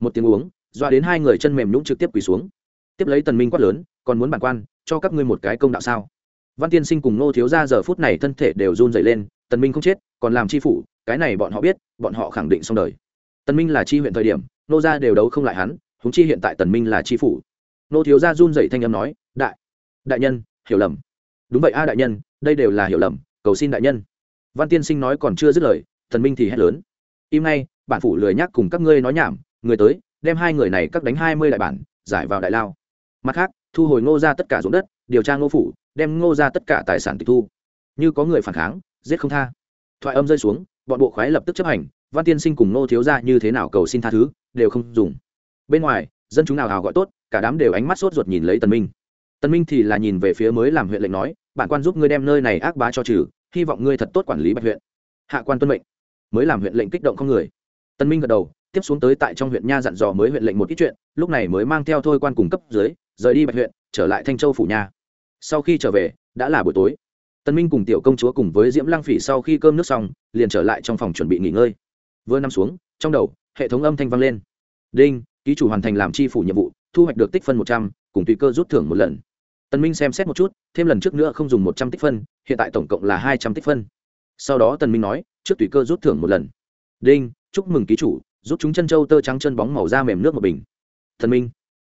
A: Một tiếng uống doa đến hai người chân mềm nhũng trực tiếp quỳ xuống. Tiếp lấy tần minh quát lớn, còn muốn bản quan, cho các ngươi một cái công đạo sao? Văn tiên sinh cùng ngô thiếu gia giờ phút này thân thể đều run rẩy lên, tần minh không chết còn làm chi phủ, cái này bọn họ biết, bọn họ khẳng định xong đời. Tần minh là chi huyện thời điểm, nô gia đều đấu không lại hắn chúng chi hiện tại tần minh là chi phủ. Nô thiếu gia run rẩy thanh âm nói, đại đại nhân, hiểu lầm. Đúng vậy a, đại nhân, đây đều là hiểu lầm, cầu xin đại nhân. Văn tiên sinh nói còn chưa dứt lời, tần minh thì hét lớn, im ngay, bản phủ lười nhắc cùng các ngươi nói nhảm, người tới, đem hai người này cắt đánh hai mươi đại bản, giải vào đại lao. Mặt khác, thu hồi ngô gia tất cả ruộng đất, điều tra ngô phủ, đem ngô gia tất cả tài sản tịch thu. Như có người phản kháng, giết không tha thoại âm rơi xuống, bọn bộ khoái lập tức chấp hành, văn tiên sinh cùng nô thiếu gia như thế nào cầu xin tha thứ, đều không dùng. Bên ngoài, dân chúng nào hào gọi tốt, cả đám đều ánh mắt sốt ruột nhìn lấy tần minh. Tần minh thì là nhìn về phía mới làm huyện lệnh nói, bản quan giúp ngươi đem nơi này ác bá cho trừ, hy vọng ngươi thật tốt quản lý bạch huyện. Hạ quan tuân mệnh. Mới làm huyện lệnh kích động không người. Tần minh gật đầu, tiếp xuống tới tại trong huyện nha dặn dò mới huyện lệnh một ít chuyện, lúc này mới mang theo thôi quan cùng cấp dưới, rời đi bạch huyện, trở lại thanh châu phủ nha sau khi trở về, đã là buổi tối tần minh cùng tiểu công chúa cùng với diễm Lang phỉ sau khi cơm nước xong, liền trở lại trong phòng chuẩn bị nghỉ ngơi. Vừa nằm xuống, trong đầu, hệ thống âm thanh vang lên. Đinh, ký chủ hoàn thành làm chi phủ nhiệm vụ, thu hoạch được tích phân một trăm, cùng tùy cơ rút thưởng một lần. Tần minh xem xét một chút, thêm lần trước nữa không dùng một trăm tích phân, hiện tại tổng cộng là hai trăm tích phân. Sau đó tần minh nói, trước tùy cơ rút thưởng một lần. Đinh, chúc mừng ký chủ rút chúng chân châu tơ trắng chân bóng màu da mềm nước một bình. Tần minh,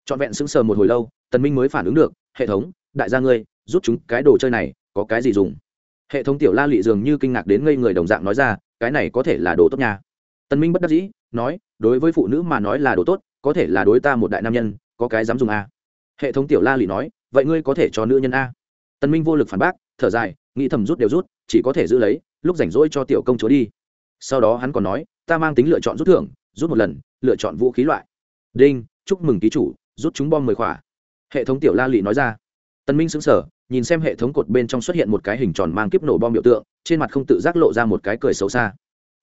A: trọn vẹn sững sờ một hồi lâu, tần minh mới phản ứng được, hệ thống, đại gia ngươi rút chúng cái đồ chơi này có cái gì dùng? Hệ thống tiểu la lị dường như kinh ngạc đến ngây người đồng dạng nói ra, cái này có thể là đồ tốt nha. Tân minh bất đắc dĩ, nói, đối với phụ nữ mà nói là đồ tốt, có thể là đối ta một đại nam nhân, có cái dám dùng a hệ thống tiểu la lị nói, vậy ngươi có thể cho nữ nhân à? a tân minh vô lực phản bác, thở dài, nghĩ thầm rút đều rút, chỉ có thể giữ lấy, lúc rảnh rỗi cho tiểu công chúa đi. Sau đó hắn còn nói, ta mang tính lựa chọn rút thưởng, rút một lần, lựa chọn vũ khí loại. Đinh, chúc mừng ký chủ, rút chúng bom mười khỏa. Hệ thống tiểu la lị nói ra. Tân minh sững sờ nhìn xem hệ thống cột bên trong xuất hiện một cái hình tròn mang kiếp nổ bom biểu tượng, trên mặt không tự giác lộ ra một cái cười xấu xa.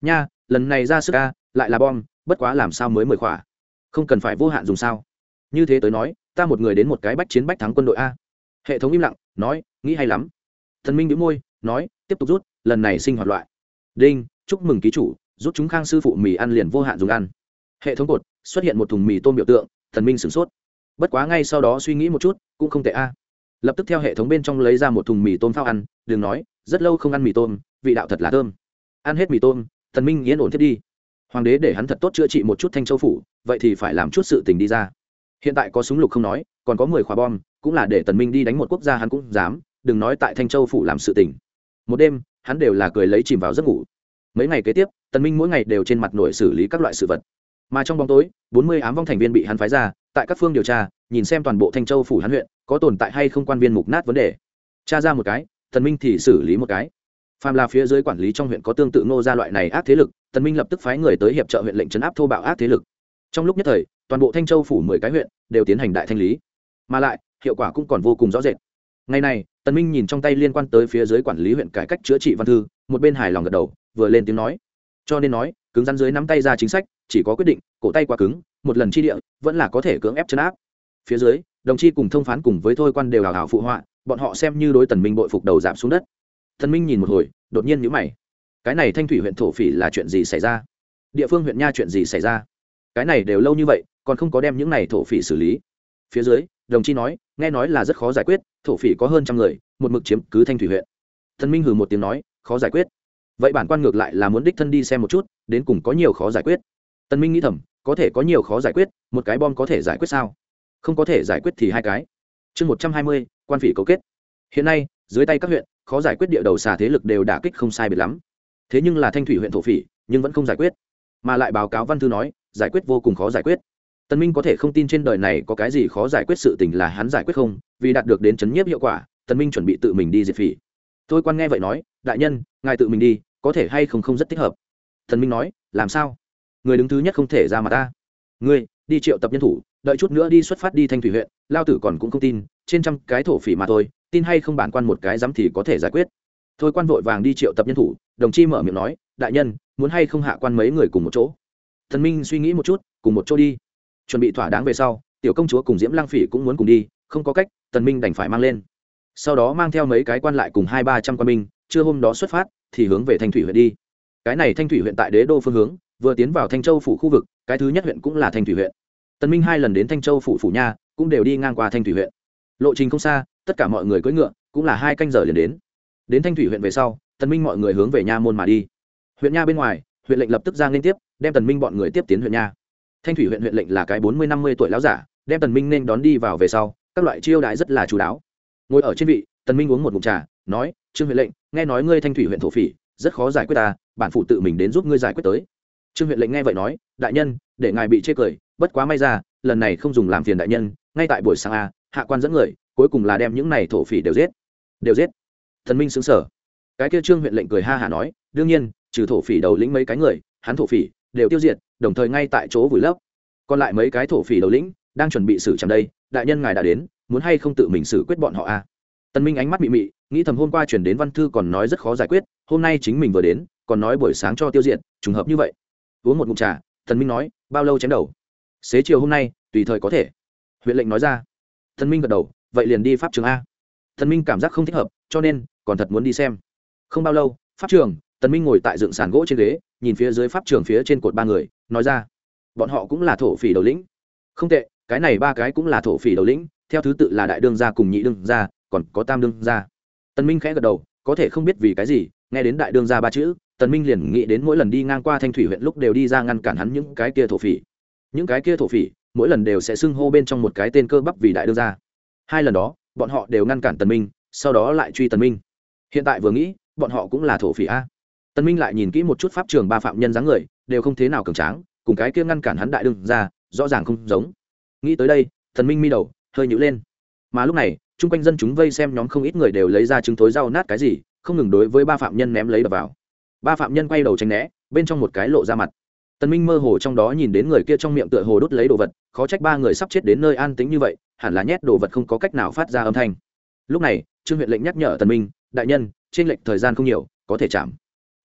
A: Nha, lần này ra sức ca lại là bom, bất quá làm sao mới mười khỏa? Không cần phải vô hạn dùng sao? Như thế tới nói, ta một người đến một cái bách chiến bách thắng quân đội a. Hệ thống im lặng, nói, nghĩ hay lắm. Thần minh đĩu môi, nói, tiếp tục rút, lần này sinh hoạt loại. Đinh, chúc mừng ký chủ, rút chúng khang sư phụ mì ăn liền vô hạn dùng ăn. Hệ thống cột, xuất hiện một thùng mì tôm biểu tượng, thần minh sửng sốt. Bất quá ngay sau đó suy nghĩ một chút, cũng không tệ a lập tức theo hệ thống bên trong lấy ra một thùng mì tôm phao ăn, đừng nói, rất lâu không ăn mì tôm, vị đạo thật là thơm. Ăn hết mì tôm, thần minh yên ổn thiết đi. Hoàng đế để hắn thật tốt chữa trị một chút thanh châu phủ, vậy thì phải làm chút sự tình đi ra. Hiện tại có súng lục không nói, còn có mười khóa bom, cũng là để tần minh đi đánh một quốc gia hắn cũng dám, đừng nói tại thanh châu phủ làm sự tình. Một đêm, hắn đều là cười lấy chìm vào giấc ngủ. Mấy ngày kế tiếp, tần minh mỗi ngày đều trên mặt nổi xử lý các loại sự vật. Mà trong bóng tối, bốn mươi ám vong thành viên bị hắn phái ra, tại các phương điều tra nhìn xem toàn bộ thanh châu phủ hắn huyện, có tồn tại hay không quan viên mục nát vấn đề. Tra ra một cái, tần minh thì xử lý một cái. Phàm là phía dưới quản lý trong huyện có tương tự ngô gia loại này ác thế lực, tần minh lập tức phái người tới hiệp trợ huyện lệnh chấn áp thô bạo ác thế lực. Trong lúc nhất thời, toàn bộ thanh châu phủ mười cái huyện đều tiến hành đại thanh lý. Mà lại, hiệu quả cũng còn vô cùng rõ rệt. Ngày này, tần minh nhìn trong tay liên quan tới phía dưới quản lý huyện cải cách chữa trị văn thư, một bên hài lòng gật đầu, vừa lên tiếng nói. Cho nên nói, cứng rắn dưới nắm tay ra chính sách, chỉ có quyết định, cổ tay quá cứng, một lần chi địa, vẫn là có thể cưỡng ép chấn áp phía dưới, đồng chi cùng thông phán cùng với thôi quan đều hào hào phụ họa, bọn họ xem như đối tần minh bội phục đầu giảm xuống đất. Thần minh nhìn một hồi, đột nhiên nhíu mày. Cái này thanh thủy huyện thổ phỉ là chuyện gì xảy ra? Địa phương huyện nha chuyện gì xảy ra? Cái này đều lâu như vậy, còn không có đem những này thổ phỉ xử lý. Phía dưới, đồng chi nói, nghe nói là rất khó giải quyết, thổ phỉ có hơn trăm người, một mực chiếm cứ thanh thủy huyện. Thần minh hừ một tiếng nói, khó giải quyết. Vậy bản quan ngược lại là muốn đích thân đi xem một chút, đến cùng có nhiều khó giải quyết. Tân minh nghĩ thầm, có thể có nhiều khó giải quyết, một cái bom có thể giải quyết sao? Không có thể giải quyết thì hai cái. Chương một trăm hai mươi, quan phỉ cấu kết. Hiện nay, dưới tay các huyện, khó giải quyết địa đầu xà thế lực đều đả kích không sai biệt lắm. Thế nhưng là thanh thủy huyện thổ phỉ, nhưng vẫn không giải quyết. Mà lại báo cáo văn thư nói, giải quyết vô cùng khó giải quyết. Tân minh có thể không tin trên đời này có cái gì khó giải quyết sự tình là hắn giải quyết không, vì đạt được đến chấn nhiếp hiệu quả, tân minh chuẩn bị tự mình đi diệt phỉ. Tôi quan nghe vậy nói, đại nhân, ngài tự mình đi, có thể hay không không rất thích hợp. Thần minh nói, làm sao? Người đứng thứ nhất không thể ra mà ta. Ngươi, đi triệu tập nhân thủ đợi chút nữa đi xuất phát đi thanh thủy huyện, lao tử còn cũng không tin, trên trăm cái thổ phỉ mà thôi, tin hay không bản quan một cái dám thì có thể giải quyết. Thôi quan vội vàng đi triệu tập nhân thủ, đồng chi mở miệng nói, đại nhân, muốn hay không hạ quan mấy người cùng một chỗ? Thần minh suy nghĩ một chút, cùng một chỗ đi. Chuẩn bị thỏa đáng về sau, tiểu công chúa cùng diễm lang phỉ cũng muốn cùng đi, không có cách, tần minh đành phải mang lên. Sau đó mang theo mấy cái quan lại cùng hai ba trăm quan binh, trưa hôm đó xuất phát, thì hướng về thanh thủy huyện đi. Cái này thanh thủy huyện tại đế đô phương hướng, vừa tiến vào thanh châu phủ khu vực, cái thứ nhất huyện cũng là thanh thủy huyện tần minh hai lần đến thanh châu phủ phủ nha, cũng đều đi ngang qua thanh thủy huyện. Lộ trình không xa, tất cả mọi người cưỡi ngựa, cũng là hai canh giờ liền đến. Đến thanh thủy huyện về sau, tần minh mọi người hướng về nha môn mà đi. Huyện nha bên ngoài, huyện lệnh lập tức ra liên tiếp, đem tần minh bọn người tiếp tiến huyện nha. Thanh thủy huyện huyện lệnh là cái bốn mươi năm mươi tuổi lão giả, đem tần minh nên đón đi vào về sau, các loại chiêu đãi rất là chú đáo. Ngồi ở trên vị, tần minh uống một ngụm trà, nói, trương huyện lệnh, nghe nói ngươi thanh thủy huyện thổ phỉ, rất khó giải quyết ta, bản phụ tự mình đến giúp ngươi giải quyết tới. Trương huyện lệnh nghe vậy nói, đại nhân, để ngài bị chê cười bất quá may ra, lần này không dùng làm phiền đại nhân, ngay tại buổi sáng a, hạ quan dẫn người, cuối cùng là đem những này thổ phỉ đều giết. Đều giết. Thần minh xứng sở cái kia trương huyện lệnh cười ha hả nói, đương nhiên, trừ thổ phỉ đầu lĩnh mấy cái người, hắn thổ phỉ đều tiêu diệt, đồng thời ngay tại chỗ vùi lấp. Còn lại mấy cái thổ phỉ đầu lĩnh đang chuẩn bị xử trầm đây, đại nhân ngài đã đến, muốn hay không tự mình xử quyết bọn họ a? À? tân minh ánh mắt mị mị, nghĩ thầm hôm qua chuyển đến văn thư còn nói rất khó giải quyết, hôm nay chính mình vừa đến, còn nói buổi sáng cho tiêu diệt, trùng hợp như vậy. Uống một ngụm trà thần minh nói, bao lâu chém đầu? Xế chiều hôm nay, tùy thời có thể. Huyện lệnh nói ra. Thần minh gật đầu, vậy liền đi pháp trường a. Thần minh cảm giác không thích hợp, cho nên còn thật muốn đi xem. Không bao lâu, pháp trường, tần minh ngồi tại dựng sàn gỗ trên ghế, nhìn phía dưới pháp trường phía trên cột ba người, nói ra. Bọn họ cũng là thổ phỉ đầu lĩnh. Không tệ, cái này ba cái cũng là thổ phỉ đầu lĩnh, theo thứ tự là đại đương gia cùng nhị đương gia, còn có tam đương gia. Tần minh khẽ gật đầu, có thể không biết vì cái gì, nghe đến đại đương gia ba chữ, tần minh liền nghĩ đến mỗi lần đi ngang qua thanh thủy huyện lúc đều đi ra ngăn cản hắn những cái kia thổ phỉ những cái kia thổ phỉ, mỗi lần đều sẽ xưng hô bên trong một cái tên cơ bắp vì đại đương gia. Hai lần đó, bọn họ đều ngăn cản tần minh, sau đó lại truy tần minh. Hiện tại vừa nghĩ, bọn họ cũng là thổ phỉ a. Tần minh lại nhìn kỹ một chút pháp trường ba phạm nhân dáng người, đều không thế nào cường tráng, cùng cái kia ngăn cản hắn đại đương gia, rõ ràng không giống. Nghĩ tới đây, tần minh mi đầu, hơi nhũ lên. Mà lúc này, chung quanh dân chúng vây xem nhóm không ít người đều lấy ra trứng thối rau nát cái gì, không ngừng đối với ba phạm nhân ném lấy đập vào. Ba phạm nhân quay đầu tránh né, bên trong một cái lộ ra mặt tần minh mơ hồ trong đó nhìn đến người kia trong miệng tựa hồ đốt lấy đồ vật, khó trách ba người sắp chết đến nơi an tĩnh như vậy, hẳn là nhét đồ vật không có cách nào phát ra âm thanh. Lúc này, trương huyện lệnh nhắc nhở tần minh, đại nhân trên lệnh thời gian không nhiều, có thể chạm.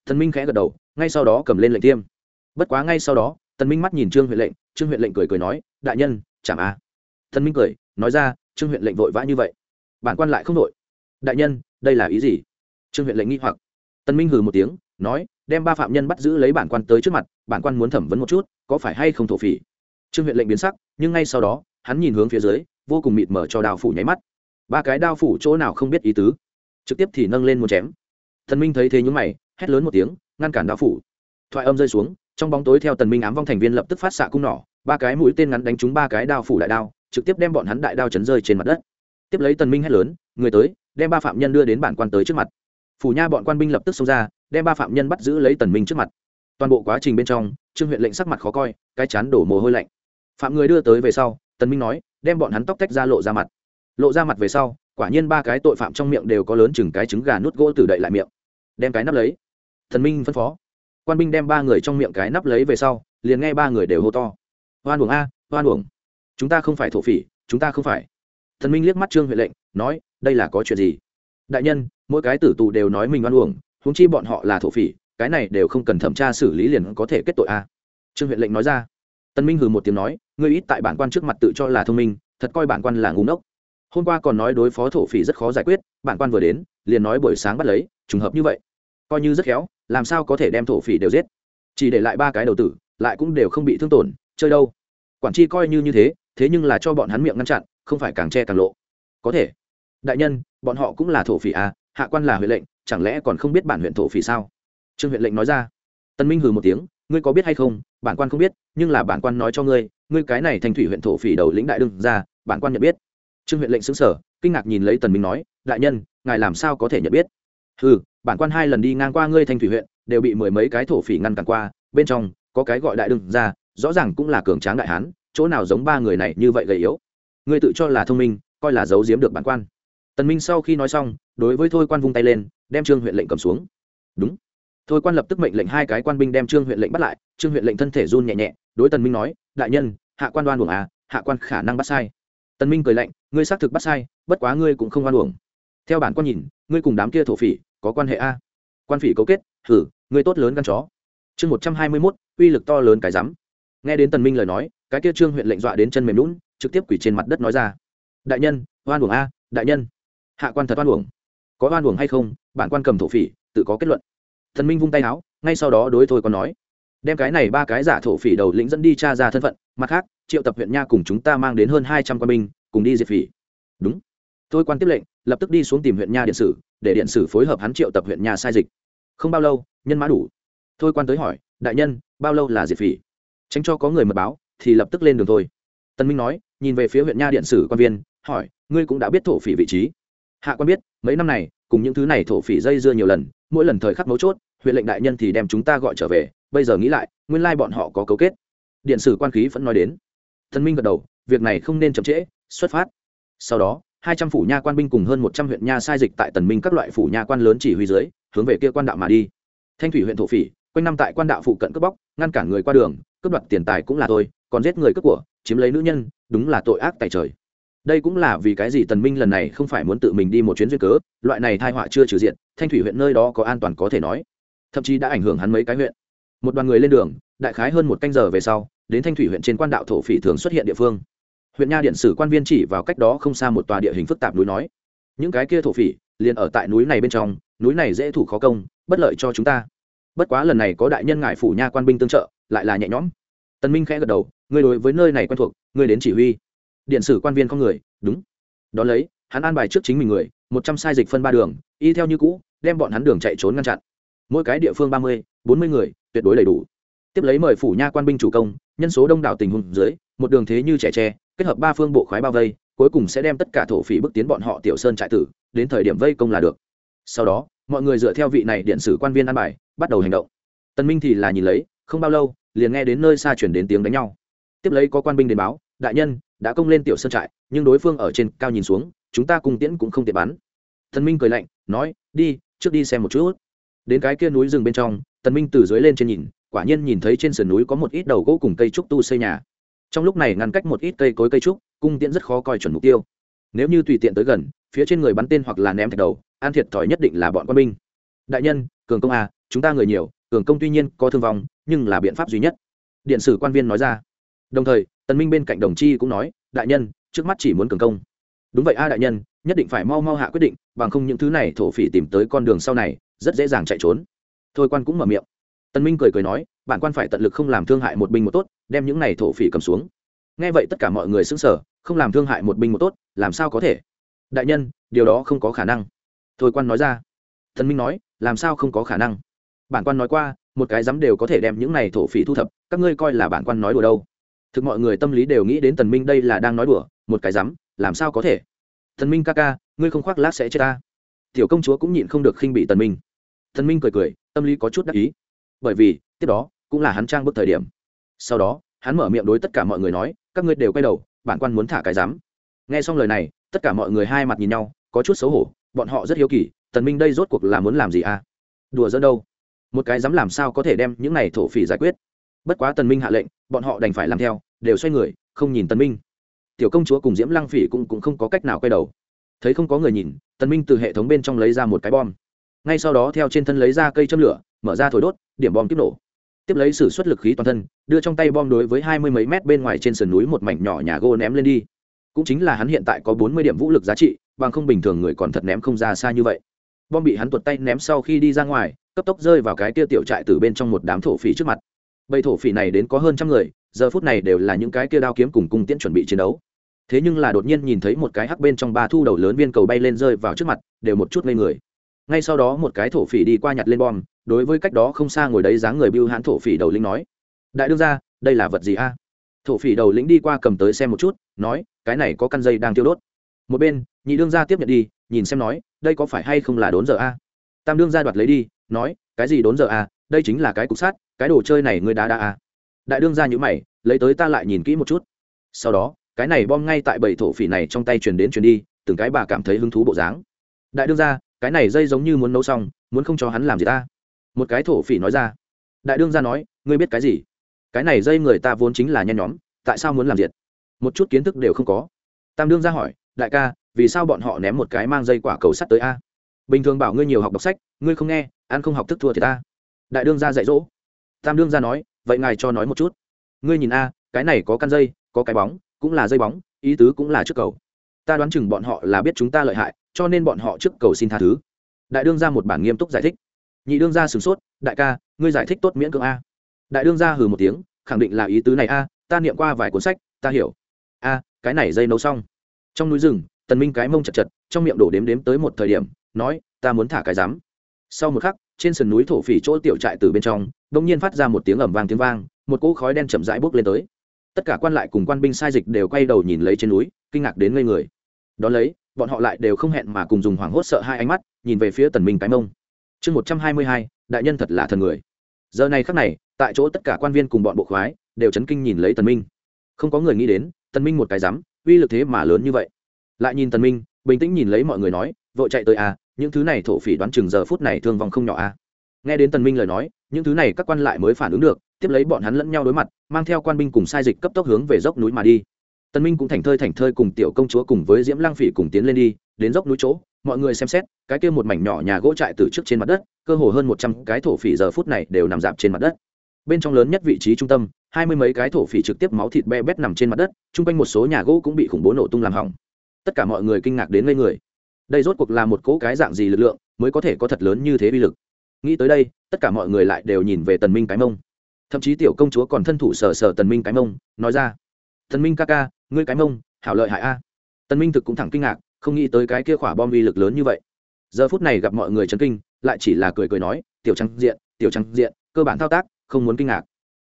A: Tần minh khẽ gật đầu, ngay sau đó cầm lên lệnh tiêm. Bất quá ngay sau đó, tần minh mắt nhìn trương huyện lệnh, trương huyện lệnh cười cười nói, đại nhân, chạm à? tần minh cười, nói ra, trương huyện lệnh vội vã như vậy, bản quan lại không đội đại nhân, đây là ý gì? Trương huyện lệnh nghi hoặc. Tần minh hừ một tiếng, nói đem ba phạm nhân bắt giữ lấy bản quan tới trước mặt, bản quan muốn thẩm vấn một chút, có phải hay không thổ phỉ? Trương huyện lệnh biến sắc, nhưng ngay sau đó, hắn nhìn hướng phía dưới, vô cùng mịt mở cho đao phủ nháy mắt. Ba cái đao phủ chỗ nào không biết ý tứ. Trực tiếp thì nâng lên một chém. Thần minh thấy thế nhúng mày, hét lớn một tiếng, ngăn cản đao phủ. Thoại âm rơi xuống, trong bóng tối theo tần minh ám vong thành viên lập tức phát xạ cung nỏ, ba cái mũi tên ngắn đánh trúng ba cái đao phủ đại đao, trực tiếp đem bọn hắn đại đao chấn rơi trên mặt đất. Tiếp lấy tần minh hét lớn, người tới! Đem ba phạm nhân đưa đến bản quan tới trước mặt. Phủ nha bọn quan binh lập tức xông ra đem ba phạm nhân bắt giữ lấy tần minh trước mặt. Toàn bộ quá trình bên trong, trương huyện lệnh sắc mặt khó coi, cái chán đổ mồ hôi lạnh. Phạm người đưa tới về sau, tần minh nói, đem bọn hắn tóc tách ra lộ ra mặt. Lộ ra mặt về sau, quả nhiên ba cái tội phạm trong miệng đều có lớn chừng cái trứng gà nút gỗ từ đậy lại miệng. Đem cái nắp lấy. Thần minh phân phó. Quan binh đem ba người trong miệng cái nắp lấy về sau, liền nghe ba người đều hô to. Hoan uổng a hoan uổng. Chúng ta không phải thổ phỉ, chúng ta không phải. Thần minh liếc mắt trương huệ lệnh, nói, đây là có chuyện gì? Đại nhân, mỗi cái tử tù đều nói mình oan uổng huống chi bọn họ là thổ phỉ, cái này đều không cần thẩm tra xử lý liền có thể kết tội a. Trương huyện lệnh nói ra. Tân minh hừ một tiếng nói, ngươi ít tại bản quan trước mặt tự cho là thông minh, thật coi bản quan là ngu ngốc. Hôm qua còn nói đối phó thổ phỉ rất khó giải quyết, bản quan vừa đến, liền nói buổi sáng bắt lấy, trùng hợp như vậy. Coi như rất khéo, làm sao có thể đem thổ phỉ đều giết? Chỉ để lại ba cái đầu tử, lại cũng đều không bị thương tổn, chơi đâu? Quản tri coi như như thế thế nhưng là cho bọn hắn miệng ngăn chặn, không phải càng che càng lộ. Có thể. Đại nhân, bọn họ cũng là thổ phỉ à hạ quan là huyện lệnh chẳng lẽ còn không biết bản huyện thổ phỉ sao? Trương huyện lệnh nói ra. Tân minh hừ một tiếng ngươi có biết hay không? Bản quan không biết nhưng là bản quan nói cho ngươi ngươi cái này thành thủy huyện thổ phỉ đầu lĩnh đại đương ra bản quan nhận biết. Trương huyện lệnh xứng sở kinh ngạc nhìn lấy tần minh nói đại nhân ngài làm sao có thể nhận biết? Hừ, bản quan hai lần đi ngang qua ngươi thành thủy huyện đều bị mười mấy cái thổ phỉ ngăn cản qua bên trong có cái gọi đại đương ra rõ ràng cũng là cường tráng đại hán chỗ nào giống ba người này như vậy gầy yếu. Ngươi tự cho là thông minh coi là giấu giếm được bản quan. Tần minh sau khi nói xong đối với thôi quan vung tay lên đem trương huyện lệnh cầm xuống. Đúng. Thôi quan lập tức mệnh lệnh hai cái quan binh đem trương huyện lệnh bắt lại trương huyện lệnh thân thể run nhẹ nhẹ đối tần minh nói đại nhân hạ quan đoan uổng à hạ quan khả năng bắt sai. Tần minh cười lạnh ngươi xác thực bắt sai bất quá ngươi cũng không đoan uổng. Theo bản quan nhìn ngươi cùng đám kia thổ phỉ có quan hệ a quan phỉ cấu kết thử ngươi tốt lớn gan chó. Chương một trăm hai mươi 121, uy lực to lớn cái rắm. Nghe đến tần minh lời nói cái kia trương huyện lệnh dọa đến chân mềm lún trực tiếp quỳ trên mặt đất nói ra đại nhân oan uổng a đại nhân. Hạ quan thật oan uổng có oan uổng hay không, bản quan cầm thổ phỉ, tự có kết luận. Thần minh vung tay áo ngay sau đó đối thôi còn nói, đem cái này ba cái giả thổ phỉ đầu lĩnh dẫn đi tra ra thân phận, mặt khác, triệu tập huyện nha cùng chúng ta mang đến hơn hai trăm quan binh, cùng đi diệt phỉ. Đúng. Thôi quan tiếp lệnh, lập tức đi xuống tìm huyện nha điện sử, để điện sử phối hợp hắn triệu tập huyện nha sai dịch. Không bao lâu, nhân mã đủ. Thôi quan tới hỏi, đại nhân, bao lâu là diệt phỉ? Tránh cho có người mật báo, thì lập tức lên đường thôi. Tân minh nói, nhìn về phía huyện nha điện sử quan viên, hỏi, ngươi cũng đã biết thổ phỉ vị trí? Hạ quan biết, mấy năm này, cùng những thứ này thổ phỉ dây dưa nhiều lần, mỗi lần thời khắc mấu chốt, huyện lệnh đại nhân thì đem chúng ta gọi trở về, bây giờ nghĩ lại, nguyên lai bọn họ có cấu kết. Điện sử quan khí vẫn nói đến. Thần minh gật đầu, việc này không nên chậm trễ, xuất phát. Sau đó, hai trăm phủ nha quan binh cùng hơn một trăm huyện nha sai dịch tại tần minh các loại phủ nha quan lớn chỉ huy dưới, hướng về kia quan đạo mà đi. Thanh thủy huyện thổ phỉ, quanh năm tại quan đạo phụ cận cướp bóc, ngăn cản người qua đường, cướp đoạt tiền tài cũng là thôi còn giết người cướp của, chiếm lấy nữ nhân, đúng là tội ác tại trời đây cũng là vì cái gì tần minh lần này không phải muốn tự mình đi một chuyến duyên cớ, loại này tai họa chưa trừ diện, thanh thủy huyện nơi đó có an toàn có thể nói. Thậm chí đã ảnh hưởng hắn mấy cái huyện. Một đoàn người lên đường, đại khái hơn một canh giờ về sau, đến thanh thủy huyện trên quan đạo thổ phỉ thường xuất hiện địa phương. Huyện nha điện sử quan viên chỉ vào cách đó không xa một tòa địa hình phức tạp núi nói, những cái kia thổ phỉ, liền ở tại núi này bên trong, núi này dễ thủ khó công, bất lợi cho chúng ta. Bất quá lần này có đại nhân ngài phủ nha quan binh tương trợ, lại là nhẹ nhõm. Tần minh khẽ gật đầu, ngươi đối với nơi này quen thuộc, ngươi đến chỉ huy điện sử quan viên con người, đúng. Đón lấy, hắn an bài trước chính mình người, một trăm sai dịch phân ba đường, y theo như cũ, đem bọn hắn đường chạy trốn ngăn chặn. Mỗi cái địa phương ba mươi, bốn mươi người, tuyệt đối đầy đủ. Tiếp lấy mời phủ nha quan binh chủ công, nhân số đông đảo tình huống dưới, một đường thế như trẻ tre, kết hợp ba phương bộ khoái bao vây, cuối cùng sẽ đem tất cả thổ phỉ bước tiến bọn họ tiểu sơn trại tử, đến thời điểm vây công là được. Sau đó, mọi người dựa theo vị này điện sử quan viên an bài, bắt đầu hành động. Tân minh thì là nhìn lấy, không bao lâu, liền nghe đến nơi xa chuyển đến tiếng đánh nhau. Tiếp lấy có quan binh đến báo, đại nhân đã công lên tiểu sơn trại, nhưng đối phương ở trên cao nhìn xuống, chúng ta cùng tiễn cũng không tiện bắn. Thần minh cười lạnh, nói, đi, trước đi xem một chút. Đến cái kia núi rừng bên trong, tần minh từ dưới lên trên nhìn, quả nhiên nhìn thấy trên sườn núi có một ít đầu gỗ cùng cây trúc tu xây nhà. Trong lúc này ngăn cách một ít cây cối cây trúc, cung tiễn rất khó coi chuẩn mục tiêu. Nếu như tùy tiện tới gần, phía trên người bắn tên hoặc là ném thạch đầu an thiệt thòi nhất định là bọn quân binh. Đại nhân, cường công à chúng ta người nhiều, cường công tuy nhiên có thương vong, nhưng là biện pháp duy nhất. Điện sử quan viên nói ra. Đồng thời tần minh bên cạnh đồng chi cũng nói, đại nhân, trước mắt chỉ muốn cường công. Đúng vậy a, đại nhân, nhất định phải mau mau hạ quyết định, bằng không những thứ này thổ phỉ tìm tới con đường sau này, rất dễ dàng chạy trốn. Thôi quan cũng mở miệng. Tần minh cười cười nói, bản quan phải tận lực không làm thương hại một binh một tốt, đem những này thổ phỉ cầm xuống. Nghe vậy tất cả mọi người sững sờ, không làm thương hại một binh một tốt, làm sao có thể? Đại nhân, điều đó không có khả năng. Thôi quan nói ra. Tân minh nói, làm sao không có khả năng? Bản quan nói qua, một cái dám đều có thể đem những này thổ phỉ thu thập, các ngươi coi là bản quan nói đùa đâu thực mọi người tâm lý đều nghĩ đến tần minh đây là đang nói đùa, một cái dám làm sao có thể? Tần minh ca ca, ngươi không khoác lác sẽ chết ta. Tiểu công chúa cũng nhịn không được khinh bị tần minh. Tần minh cười cười, tâm lý có chút đắc ý. Bởi vì, tiếp đó, cũng là hắn trang bức thời điểm. Sau đó, hắn mở miệng đối tất cả mọi người nói, các ngươi đều quay đầu, bản quan muốn thả cái dám nghe xong lời này, tất cả mọi người hai mặt nhìn nhau, có chút xấu hổ, bọn họ rất hiếu kỳ, tần minh đây rốt cuộc là muốn làm gì à? Đùa giỡn đâu? Một cái dám làm sao có thể đem những này thổ phỉ giải quyết? Bất quá tần minh hạ lệnh bọn họ đành phải làm theo, đều xoay người, không nhìn Tân minh. Tiểu công chúa cùng diễm lăng phỉ cũng cũng không có cách nào quay đầu. Thấy không có người nhìn Tân minh từ hệ thống bên trong lấy ra một cái bom. Ngay sau đó theo trên thân lấy ra cây châm lửa, mở ra thổi đốt, điểm bom tiếp nổ. Tiếp lấy sử xuất lực khí toàn thân, đưa trong tay bom đối với hai mươi mấy mét bên ngoài trên sườn núi một mảnh nhỏ nhà gỗ ném lên đi. Cũng chính là hắn hiện tại có bốn mươi điểm vũ lực giá trị, bằng không bình thường người còn thật ném không ra xa như vậy. Bom bị hắn tuột tay ném sau khi đi ra ngoài, cấp tốc rơi vào cái tia tiểu trại từ bên trong một đám thổ phỉ trước mặt bầy thổ phỉ này đến có hơn trăm người, giờ phút này đều là những cái kia đao kiếm cùng cung tiễn chuẩn bị chiến đấu. Thế nhưng là đột nhiên nhìn thấy một cái hắc bên trong ba thu đầu lớn viên cầu bay lên rơi vào trước mặt, đều một chút ngây người. Ngay sau đó một cái thổ phỉ đi qua nhặt lên bom, đối với cách đó không xa ngồi đấy dáng người bưu hãn thổ phỉ đầu lĩnh nói, đại đương ra đây là vật gì a? Thổ phỉ đầu lĩnh đi qua cầm tới xem một chút, nói, cái này có căn dây đang tiêu đốt. Một bên, nhị đương gia tiếp nhận đi, nhìn xem nói, đây có phải hay không là đốn giờ a? Tam đương gia đoạt lấy đi, nói, cái gì đốn giờ a? Đây chính là cái cục sát cái đồ chơi này ngươi đá đá a đại đương gia nhữ mày, lấy tới ta lại nhìn kỹ một chút. Sau đó, cái này bom ngay tại bảy thổ phỉ này trong tay truyền đến truyền đi, từng cái bà cảm thấy hứng thú bộ dáng. Đại đương gia cái này dây giống như muốn nấu xong, muốn không cho hắn làm gì ta? Một cái thổ phỉ nói ra. Đại đương gia nói, ngươi biết cái gì? Cái này dây người ta vốn chính là nhen nhóm, tại sao muốn làm diệt? Một chút kiến thức đều không có. Tam đương gia hỏi, đại ca, vì sao bọn họ ném một cái mang dây quả cầu sắt tới a? Bình thường bảo ngươi nhiều học đọc sách, ngươi không nghe, ăn không học thức thua thì ta đại đương gia dạy dỗ. Tam đương gia nói, vậy ngài cho nói một chút. Ngươi nhìn a, cái này có căn dây, có cái bóng, cũng là dây bóng, ý tứ cũng là trước cầu. Ta đoán chừng bọn họ là biết chúng ta lợi hại, cho nên bọn họ trước cầu xin tha thứ. Đại đương ra một bản nghiêm túc giải thích. Nhị đương ra sửng sốt, đại ca, ngươi giải thích tốt miễn cưỡng a. Đại đương ra hừ một tiếng, khẳng định là ý tứ này a, ta niệm qua vài cuốn sách, ta hiểu. A, cái này dây nấu xong. Trong núi rừng, tần minh cái mông chật chật, trong miệng đổ đếm đếm tới một thời điểm, nói, ta muốn thả cái rắm sau một khắc trên sườn núi thổ phỉ chỗ tiểu trại từ bên trong, đột nhiên phát ra một tiếng ầm vang tiếng vang, một cỗ khói đen chậm rãi bốc lên tới. Tất cả quan lại cùng quan binh sai dịch đều quay đầu nhìn lấy trên núi, kinh ngạc đến ngây người. Đó lấy, bọn họ lại đều không hẹn mà cùng dùng hoảng hốt sợ hai ánh mắt, nhìn về phía tần minh cái mông. Chương một trăm hai mươi hai, đại nhân thật là thần người. Giờ này khắc này, tại chỗ tất cả quan viên cùng bọn bộ khoái, đều chấn kinh nhìn lấy tần minh. Không có người nghĩ đến, tần minh một cái dám uy lực thế mà lớn như vậy. Lại nhìn tần minh, bình tĩnh nhìn lấy mọi người nói, vội chạy tới à những thứ này thổ phỉ đoán chừng giờ phút này thương vong không nhỏ à. Nghe đến tần minh lời nói, những thứ này các quan lại mới phản ứng được, tiếp lấy bọn hắn lẫn nhau đối mặt, mang theo quan binh cùng sai dịch cấp tốc hướng về dốc núi mà đi. Tần minh cũng thành thơi thành thơi cùng tiểu công chúa cùng với diễm lang phỉ cùng tiến lên đi, đến dốc núi chỗ, mọi người xem xét, cái kia một mảnh nhỏ nhà gỗ trại từ trước trên mặt đất, cơ hồ hơn một trăm cái thổ phỉ giờ phút này đều nằm dạp trên mặt đất. Bên trong lớn nhất vị trí trung tâm, hai mươi mấy cái thổ phỉ trực tiếp máu thịt be bét nằm trên mặt đất, chung quanh một số nhà gỗ cũng bị khủng bố nổ tung làm hỏng. Tất cả mọi người kinh ngạc đến ngây người đây rốt cuộc là một cỗ cái dạng gì lực lượng mới có thể có thật lớn như thế uy lực? Nghĩ tới đây, tất cả mọi người lại đều nhìn về tần minh cái mông. Thậm chí tiểu công chúa còn thân thủ sờ sờ tần minh cái mông, nói ra, tần minh ca ca, ngươi cái mông, hảo lợi hại a. Tần minh thực cũng thẳng kinh ngạc, không nghĩ tới cái kia khỏa bom uy lực lớn như vậy. Giờ phút này gặp mọi người chấn kinh, lại chỉ là cười cười nói, tiểu trắng diện, tiểu trắng diện, cơ bản thao tác, không muốn kinh ngạc.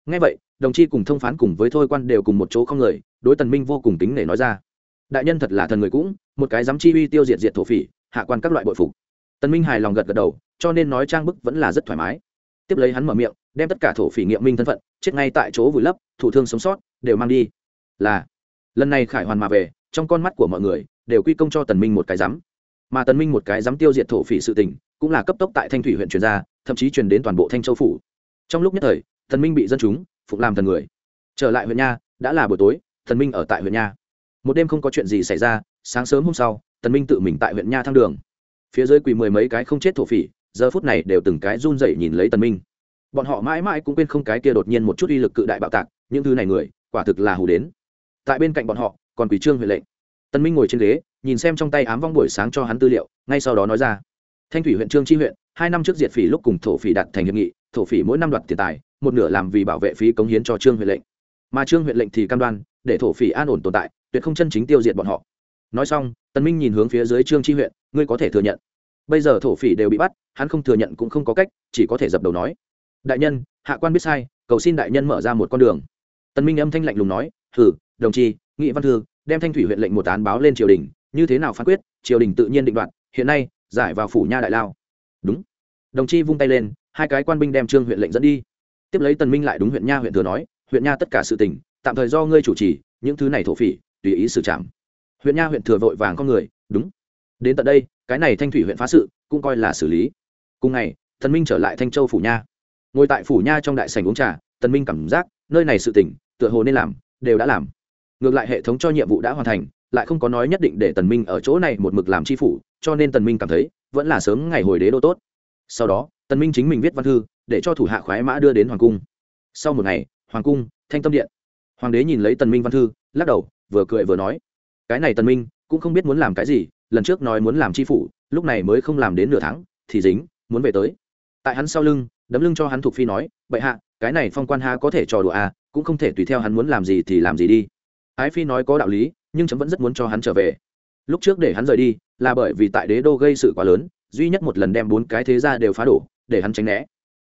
A: Ngay vậy, đồng chi cùng thông phán cùng với thôi quan đều cùng một chỗ không người đối tần minh vô cùng tính nể nói ra đại nhân thật là thần người cũng, một cái dám chi uy tiêu diệt diệt thổ phỉ, hạ quan các loại bội phục. Tần minh hài lòng gật gật đầu, cho nên nói trang bức vẫn là rất thoải mái. Tiếp lấy hắn mở miệng, đem tất cả thổ phỉ nghiệm minh thân phận, chết ngay tại chỗ vùi lấp, thủ thương sống sót, đều mang đi. Là, lần này khải hoàn mà về, trong con mắt của mọi người, đều quy công cho tần minh một cái dám mà tần minh một cái dám tiêu diệt thổ phỉ sự tình, cũng là cấp tốc tại thanh thủy huyện truyền ra, thậm chí truyền đến toàn bộ thanh châu phủ. Trong lúc nhất thời, tần minh bị dân chúng, phục làm thần người. Trở lại huyện nha, đã là buổi tối, tần minh ở tại huyện nha một đêm không có chuyện gì xảy ra, sáng sớm hôm sau, tần minh tự mình tại huyện nha thăng đường. Phía dưới quỳ mười mấy cái không chết thổ phỉ, giờ phút này đều từng cái run rẩy nhìn lấy tần minh. Bọn họ mãi mãi cũng quên không cái kia đột nhiên một chút uy lực cự đại bạo tạc, những thứ này người, quả thực là hù đến. Tại bên cạnh bọn họ, còn quỳ trương huệ lệnh. Tần minh ngồi trên ghế, nhìn xem trong tay ám vong buổi sáng cho hắn tư liệu, ngay sau đó nói ra. Thanh thủy huyện trương chi huyện, hai năm trước diệt phỉ lúc cùng thổ phỉ đặt thành hiệp nghị, thổ phỉ mỗi năm đoạt tiền tài, một nửa làm vì bảo vệ phí cống hiến cho trương huệ lệnh. Mà trương huệ lệnh thì cam đoan, để thổ phỉ an ổn tồn tại tuyệt không chân chính tiêu diệt bọn họ. Nói xong, tần minh nhìn hướng phía dưới trương chi huyện, ngươi có thể thừa nhận. Bây giờ thổ phỉ đều bị bắt, hắn không thừa nhận cũng không có cách, chỉ có thể dập đầu nói. Đại nhân, hạ quan biết sai, cầu xin đại nhân mở ra một con đường. Tần minh âm thanh lạnh lùng nói thử đồng chí nghị văn thư, đem thanh thủy huyện lệnh một án báo lên triều đình, như thế nào phán quyết, triều đình tự nhiên định đoạt, hiện nay, giải vào phủ nha đại lao. Đúng. Đồng chi vung tay lên, hai cái quan binh đem trương huyện lệnh dẫn đi. Tiếp lấy tần minh lại đúng huyện nha huyện thừa nói, huyện nha tất cả sự tình, tạm thời do ngươi chủ trì, những thứ này thổ phỉ tùy ý xử trảm. Huyện nha huyện thừa vội vàng con người, đúng. Đến tận đây, cái này thanh thủy huyện phá sự, cũng coi là xử lý. Cùng ngày, tần minh trở lại thanh châu phủ nha. Ngồi tại phủ nha trong đại sảnh uống trà, tần minh cảm giác nơi này sự tình, tựa hồ nên làm, đều đã làm. Ngược lại hệ thống cho nhiệm vụ đã hoàn thành, lại không có nói nhất định để tần minh ở chỗ này một mực làm chi phủ, cho nên tần minh cảm thấy vẫn là sớm ngày hồi đế đô tốt. Sau đó, tần minh chính mình viết văn thư, để cho thủ hạ khoái mã đưa đến hoàng cung. Sau một ngày, hoàng cung, thanh tâm điện. Hoàng đế nhìn lấy tần minh văn thư, lắc đầu vừa cười vừa nói, cái này tần minh cũng không biết muốn làm cái gì, lần trước nói muốn làm chi phủ, lúc này mới không làm đến nửa tháng, thì dính, muốn về tới. Tại hắn sau lưng, đấm lưng cho hắn thuộc phi nói, bệ hạ, cái này phong quan ha có thể trò đùa à cũng không thể tùy theo hắn muốn làm gì thì làm gì đi. Ái phi nói có đạo lý, nhưng chấm vẫn rất muốn cho hắn trở về. Lúc trước để hắn rời đi, là bởi vì tại đế đô gây sự quá lớn, duy nhất một lần đem bốn cái thế ra đều phá đổ, để hắn tránh né.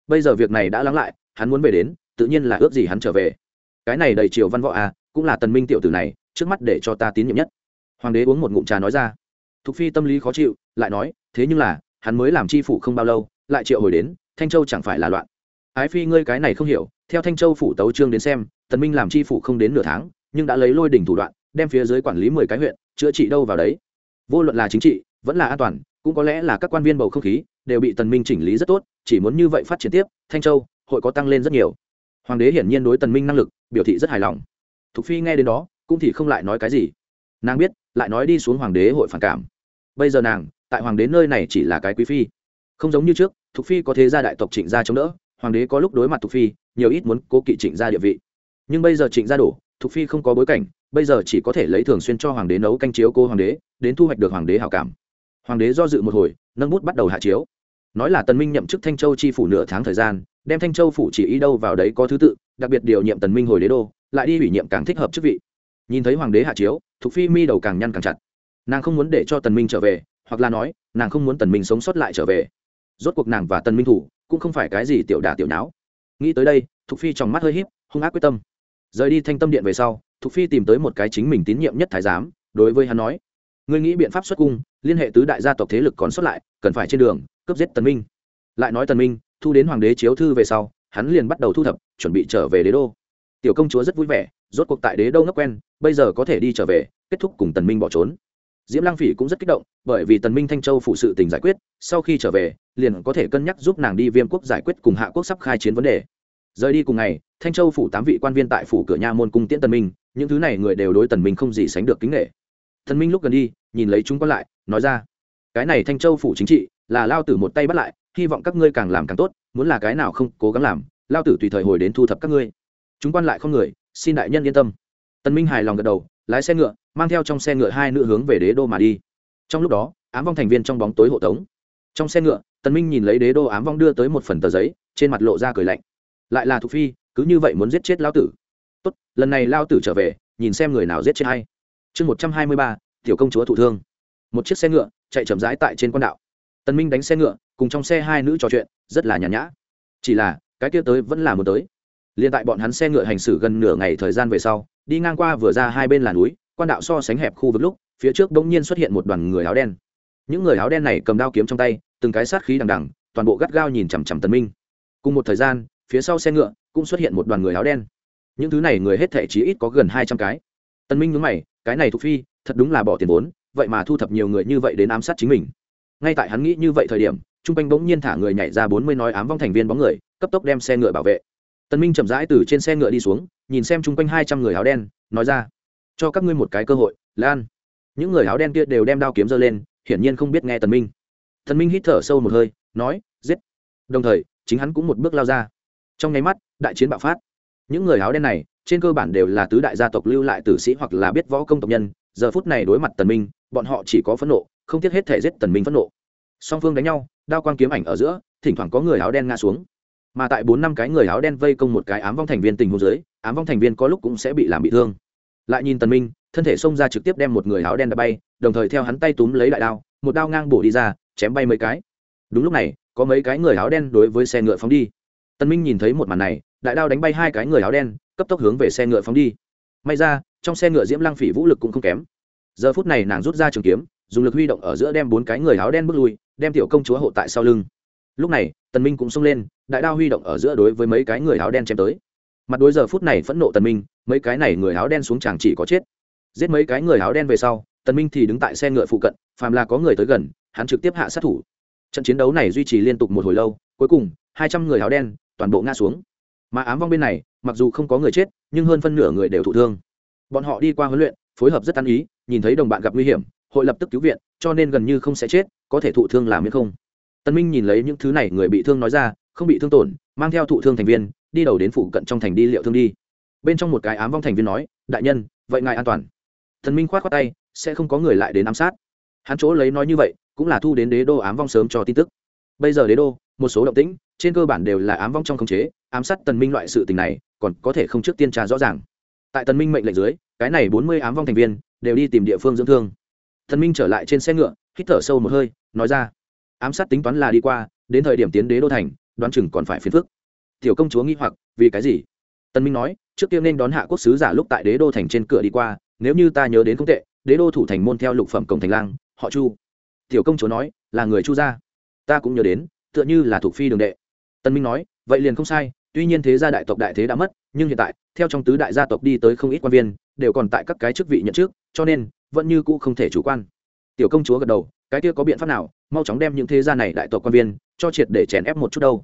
A: Bây giờ việc này đã lắng lại, hắn muốn về đến, tự nhiên là ước gì hắn trở về. Cái này đầy triều văn võ à cũng là tần minh tiểu tử này trước mắt để cho ta tín nhiệm nhất. Hoàng đế uống một ngụm trà nói ra. Thục phi tâm lý khó chịu, lại nói, thế nhưng là, hắn mới làm chi phủ không bao lâu, lại triệu hồi đến, thanh châu chẳng phải là loạn. Ái phi ngươi cái này không hiểu, theo thanh châu phủ tấu trương đến xem, tần minh làm chi phủ không đến nửa tháng, nhưng đã lấy lôi đỉnh thủ đoạn, đem phía dưới quản lý mười cái huyện, chữa trị đâu vào đấy. Vô luận là chính trị, vẫn là an toàn, cũng có lẽ là các quan viên bầu không khí, đều bị tần minh chỉnh lý rất tốt, chỉ muốn như vậy phát triển tiếp, thanh châu, hội có tăng lên rất nhiều. Hoàng đế hiển nhiên đối tần minh năng lực, biểu thị rất hài lòng. Thục phi nghe đến đó cũng thì không lại nói cái gì. Nàng biết, lại nói đi xuống hoàng đế hội phản cảm. Bây giờ nàng, tại hoàng đế nơi này chỉ là cái quý phi. Không giống như trước, thục phi có thế gia đại tộc trịnh gia chống đỡ, hoàng đế có lúc đối mặt thục phi, nhiều ít muốn cố kỵ trịnh gia địa vị. Nhưng bây giờ trịnh gia đổ, thục phi không có bối cảnh, bây giờ chỉ có thể lấy thường xuyên cho hoàng đế nấu canh chiếu cô hoàng đế, đến thu hoạch được hoàng đế hảo cảm. Hoàng đế do dự một hồi, nâng bút bắt đầu hạ chiếu. Nói là tần minh nhậm chức thanh châu chi phủ nửa tháng thời gian, đem thanh châu phủ chỉ ý đâu vào đấy có thứ tự, đặc biệt điều nhiệm tần minh hồi đế đô, lại đi ủy nhiệm càng thích hợp chức vị nhìn thấy hoàng đế hạ chiếu, thục phi mi đầu càng nhăn càng chặt. Nàng không muốn để cho tần minh trở về, hoặc là nói, nàng không muốn tần minh sống sót lại trở về. Rốt cuộc nàng và tần minh thủ, cũng không phải cái gì tiểu đả tiểu nháo. Nghĩ tới đây, thục phi trong mắt hơi híp, hung ác quyết tâm. Rời đi thanh tâm điện về sau, thục phi tìm tới một cái chính mình tín nhiệm nhất thái giám, đối với hắn nói, ngươi nghĩ biện pháp xuất cung, liên hệ tứ đại gia tộc thế lực còn xuất lại, cần phải trên đường, cướp giết tần minh. Lại nói tần minh, thu đến hoàng đế chiếu thư về sau, hắn liền bắt đầu thu thập, chuẩn bị trở về đế đô. Tiểu công chúa rất vui vẻ rốt cuộc tại đế đô ngốc quen, bây giờ có thể đi trở về, kết thúc cùng tần minh bỏ trốn. Diễm lang phỉ cũng rất kích động, bởi vì tần minh thanh châu phụ sự tình giải quyết, sau khi trở về, liền có thể cân nhắc giúp nàng đi viêm quốc giải quyết cùng hạ quốc sắp khai chiến vấn đề. Rời đi cùng ngày, thanh châu phủ tám vị quan viên tại phủ cửa nha môn cung tiễn tần minh, những thứ này người đều đối tần minh không gì sánh được kính nghệ tần minh lúc gần đi, nhìn lấy chúng quan lại, nói ra, cái này thanh châu phủ chính trị, là lao tử một tay bắt lại, hy vọng các ngươi càng làm càng tốt, muốn là cái nào không cố gắng làm, lao tử tùy thời hồi đến thu thập các ngươi. Chúng quan lại không người xin đại nhân yên tâm. Tần minh hài lòng gật đầu, lái xe ngựa, mang theo trong xe ngựa hai nữ hướng về đế đô mà đi. Trong lúc đó, ám vong thành viên trong bóng tối hộ tống. Trong xe ngựa, tần minh nhìn lấy đế đô ám vong đưa tới một phần tờ giấy, trên mặt lộ ra cười lạnh. Lại là thục phi, cứ như vậy muốn giết chết lao tử. Tốt, lần này lao tử trở về, nhìn xem người nào giết chết hay chương một trăm hai mươi ba, tiểu công chúa thụ thương. Một chiếc xe ngựa, chạy chậm rãi tại trên con đạo. Tần minh đánh xe ngựa, cùng trong xe hai nữ trò chuyện, rất là nhàn nhã. Chỉ là, cái kia tới vẫn là muốn tới liên tại bọn hắn xe ngựa hành xử gần nửa ngày thời gian về sau, đi ngang qua vừa ra hai bên là núi, quan đạo so sánh hẹp khu vực lúc, phía trước bỗng nhiên xuất hiện một đoàn người áo đen. Những người áo đen này cầm đao kiếm trong tay, từng cái sát khí đằng đằng, toàn bộ gắt gao nhìn chằm chằm tần minh. Cùng một thời gian, phía sau xe ngựa cũng xuất hiện một đoàn người áo đen. Những thứ này người hết thể chí ít có gần hai trăm cái. Tần minh nhướng mày, cái này thuộc phi, thật đúng là bỏ tiền vốn, vậy mà thu thập nhiều người như vậy đến ám sát chính mình. Ngay tại hắn nghĩ như vậy thời điểm, trung quanh bỗng nhiên thả người nhảy ra bốn mươi nói ám vong thành viên bóng người, cấp tốc đem xe ngựa bảo vệ tần minh chậm rãi từ trên xe ngựa đi xuống, nhìn xem chung quanh hai trăm người áo đen, nói ra, cho các ngươi một cái cơ hội, lan. Những người áo đen kia đều đem đao kiếm giơ lên, hiển nhiên không biết nghe tần minh. Tần minh hít thở sâu một hơi, nói, giết. Đồng thời, chính hắn cũng một bước lao ra. Trong nháy mắt, đại chiến bạo phát. Những người áo đen này, trên cơ bản đều là tứ đại gia tộc lưu lại tử sĩ hoặc là biết võ công tộc nhân. Giờ phút này đối mặt tần minh, bọn họ chỉ có phẫn nộ, không tiếc hết thể giết tần minh phẫn nộ. Song phương đánh nhau, đao quang kiếm ảnh ở giữa, thỉnh thoảng có người áo đen ngã xuống mà tại bốn năm cái người áo đen vây công một cái ám vong thành viên tình huống dưới, ám vong thành viên có lúc cũng sẽ bị làm bị thương. Lại nhìn tần minh, thân thể xông ra trực tiếp đem một người áo đen đã bay, đồng thời theo hắn tay túm lấy đại đao, một đao ngang bổ đi ra, chém bay mấy cái. Đúng lúc này, có mấy cái người áo đen đối với xe ngựa phóng đi. Tần minh nhìn thấy một màn này, đại đao đánh bay hai cái người áo đen, cấp tốc hướng về xe ngựa phóng đi. May ra, trong xe ngựa diễm lăng phỉ vũ lực cũng không kém. Giờ phút này nàng rút ra trường kiếm, dùng lực huy động ở giữa đem bốn cái người áo đen bước lui, đem tiểu công chúa hộ tại sau lưng. Lúc này, tần minh cũng xông lên đại đao huy động ở giữa đối với mấy cái người áo đen chém tới. Mặt đối giờ phút này phẫn nộ tần minh, mấy cái này người áo đen xuống chàng chỉ có chết. Giết mấy cái người áo đen về sau, tần minh thì đứng tại xe ngựa phụ cận, phàm là có người tới gần, hắn trực tiếp hạ sát thủ. Trận chiến đấu này duy trì liên tục một hồi lâu, cuối cùng, hai trăm người áo đen, toàn bộ ngã xuống. Mà ám vong bên này, mặc dù không có người chết, nhưng hơn phân nửa người đều thụ thương. Bọn họ đi qua huấn luyện, phối hợp rất ăn ý, nhìn thấy đồng bạn gặp nguy hiểm, hội lập tức cứu viện, cho nên gần như không sẽ chết, có thể thụ thương làm miễn không. Tân minh nhìn lấy những thứ này người bị thương nói ra không bị thương tổn, mang theo thụ thương thành viên, đi đầu đến phụ cận trong thành đi liệu thương đi. Bên trong một cái ám vong thành viên nói, đại nhân, vậy ngài an toàn. Thần minh khoát khoát tay, sẽ không có người lại đến ám sát. Hắn chỗ lấy nói như vậy, cũng là thu đến đế đô ám vong sớm cho tin tức. Bây giờ đế đô, một số động tĩnh, trên cơ bản đều là ám vong trong khống chế, ám sát tần minh loại sự tình này, còn có thể không trước tiên tra rõ ràng. Tại tần minh mệnh lệnh dưới, cái này bốn mươi ám vong thành viên đều đi tìm địa phương dưỡng thương. Tần minh trở lại trên xe ngựa, hít thở sâu một hơi, nói ra, ám sát tính toán là đi qua, đến thời điểm tiến đế đô thành đoán chừng còn phải phiền phức. Tiểu công chúa nghi hoặc, vì cái gì? Tần minh nói, trước kia nên đón hạ quốc sứ giả lúc tại đế đô thành trên cửa đi qua, nếu như ta nhớ đến không tệ, đế đô thủ thành môn theo lục phẩm cổng thành lang, họ chu. Tiểu công chúa nói, là người chu gia. Ta cũng nhớ đến, tựa như là thuộc phi đường đệ. Tân minh nói, vậy liền không sai, tuy nhiên thế gia đại tộc đại thế đã mất, nhưng hiện tại, theo trong tứ đại gia tộc đi tới không ít quan viên, đều còn tại các cái chức vị nhận trước, cho nên, vẫn như cũ không thể chủ quan. Tiểu công chúa gật đầu, cái kia có biện pháp nào? Mau chóng đem những thế gia này đại tộc quan viên cho triệt để chèn ép một chút đâu.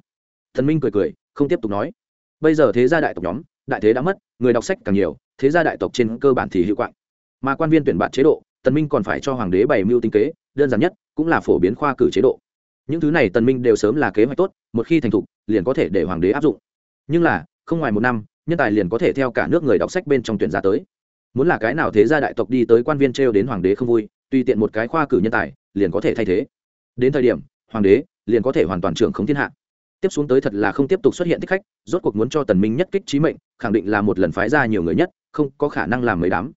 A: Thần minh cười cười, không tiếp tục nói. Bây giờ thế gia đại tộc nhóm, đại thế đã mất, người đọc sách càng nhiều, thế gia đại tộc trên cơ bản thì hiệu quạng. Mà quan viên tuyển bạn chế độ tần minh còn phải cho hoàng đế bày mưu tinh kế, đơn giản nhất cũng là phổ biến khoa cử chế độ. Những thứ này tần minh đều sớm là kế hoạch tốt, một khi thành thục, liền có thể để hoàng đế áp dụng. Nhưng là, không ngoài một năm, nhân tài liền có thể theo cả nước người đọc sách bên trong tuyển ra tới. Muốn là cái nào thế gia đại tộc đi tới quan viên treo đến hoàng đế không vui, tùy tiện một cái khoa cử nhân tài, liền có thể thay thế. Đến thời điểm, hoàng đế liền có thể hoàn toàn trưởng không thiên hạ. Tiếp xuống tới thật là không tiếp tục xuất hiện thích khách, rốt cuộc muốn cho tần minh nhất kích trí mệnh, khẳng định là một lần phái ra nhiều người nhất, không có khả năng làm mấy đám.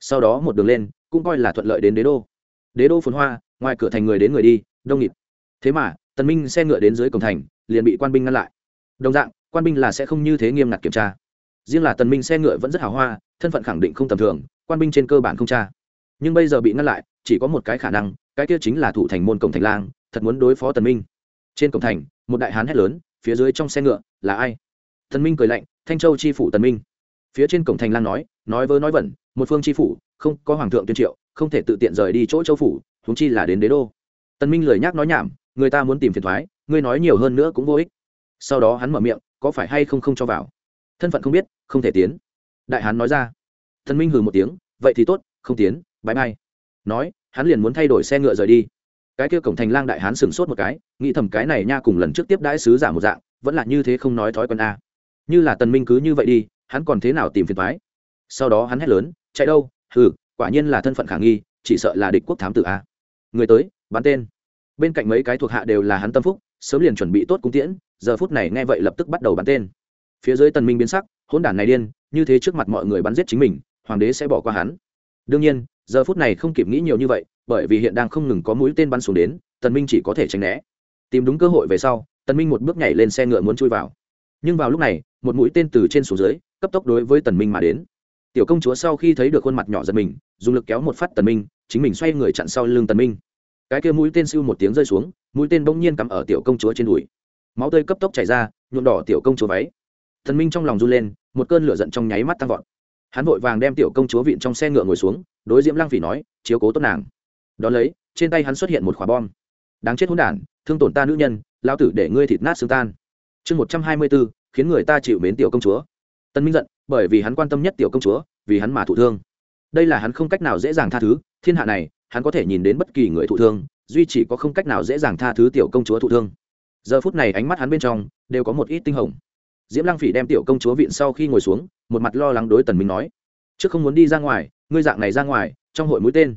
A: Sau đó một đường lên, cũng coi là thuận lợi đến đế đô. Đế đô phồn hoa, ngoài cửa thành người đến người đi, đông nghịt. Thế mà, tần minh xe ngựa đến dưới cổng thành, liền bị quan binh ngăn lại. Đồng dạng, quan binh là sẽ không như thế nghiêm ngặt kiểm tra. Riêng là tần minh xe ngựa vẫn rất hào hoa, thân phận khẳng định không tầm thường, quan binh trên cơ bản không tra. Nhưng bây giờ bị ngăn lại, chỉ có một cái khả năng, cái kia chính là thủ thành môn cổng thành lang thật muốn đối phó tần minh. Trên cổng thành, một đại hán hét lớn, phía dưới trong xe ngựa, là ai? Tần minh cười lạnh, thanh châu chi phủ tần minh. Phía trên cổng thành lan nói nói vớ nói vẩn, một phương chi phủ, không có hoàng thượng tuyên triệu, không thể tự tiện rời đi chỗ châu phủ chúng chi là đến đế đô. Tần minh lười nhác nói nhảm, người ta muốn tìm phiền toái ngươi nói nhiều hơn nữa cũng vô ích. Sau đó hắn mở miệng, có phải hay không không cho vào? Thân phận không biết, không thể tiến. Đại hán nói ra. Tần minh hừ một tiếng, vậy thì tốt, không tiến bãi mai nói, hắn liền muốn thay đổi xe ngựa rời đi cái kia cổng thành lang đại hán sừng sốt một cái, nghĩ thầm cái này nha cùng lần trước tiếp đãi sứ giả một dạng, vẫn là như thế không nói thói quen a. Như là tần minh cứ như vậy đi, hắn còn thế nào tìm phiền toái? Sau đó hắn hét lớn, chạy đâu? Hừ, quả nhiên là thân phận khả nghi, chỉ sợ là địch quốc thám tử a. Người tới, bắn tên. Bên cạnh mấy cái thuộc hạ đều là hắn tâm phúc, sớm liền chuẩn bị tốt cung tiễn, giờ phút này nghe vậy lập tức bắt đầu bắn tên. Phía dưới tần minh biến sắc, hỗn đản này điên, như thế trước mặt mọi người bắn giết chính mình, hoàng đế sẽ bỏ qua hắn. Đương nhiên, giờ phút này không kịp nghĩ nhiều như vậy bởi vì hiện đang không ngừng có mũi tên bắn xuống đến, tần minh chỉ có thể tránh né. Tìm đúng cơ hội về sau, tần minh một bước nhảy lên xe ngựa muốn chui vào. Nhưng vào lúc này, một mũi tên từ trên xuống dưới, cấp tốc đối với tần minh mà đến. Tiểu công chúa sau khi thấy được khuôn mặt nhỏ giật mình, dùng lực kéo một phát tần minh, chính mình xoay người chặn sau lưng tần minh. Cái kia mũi tên siêu một tiếng rơi xuống, mũi tên bỗng nhiên cắm ở tiểu công chúa trên đùi. Máu tươi cấp tốc chảy ra, nhuộm đỏ tiểu công chúa váy. Tần minh trong lòng run lên, một cơn lửa giận trong nháy mắt tăng vọt. Hắn vội vàng đem tiểu công chúa vịn trong xe ngựa ngồi xuống, đối diễm lang phỉ nói, chiếu cố tốt nàng đón lấy, trên tay hắn xuất hiện một quả bom. Đáng chết hỗn đản, thương tổn ta nữ nhân lao tử để ngươi thịt nát xương tan. Chương một trăm hai mươi bốn, khiến người ta chịu mến tiểu công chúa. Tân minh giận, bởi vì hắn quan tâm nhất tiểu công chúa, vì hắn mà thụ thương. Đây là hắn không cách nào dễ dàng tha thứ, thiên hạ này, hắn có thể nhìn đến bất kỳ người thụ thương, duy chỉ có không cách nào dễ dàng tha thứ tiểu công chúa thụ thương. Giờ phút này ánh mắt hắn bên trong, đều có một ít tinh hồng. Diễm lăng phỉ đem tiểu công chúa viện sau khi ngồi xuống, một mặt lo lắng đối tần minh nói, trước không muốn đi ra ngoài, ngươi dạng này ra ngoài, trong hội mũi tên.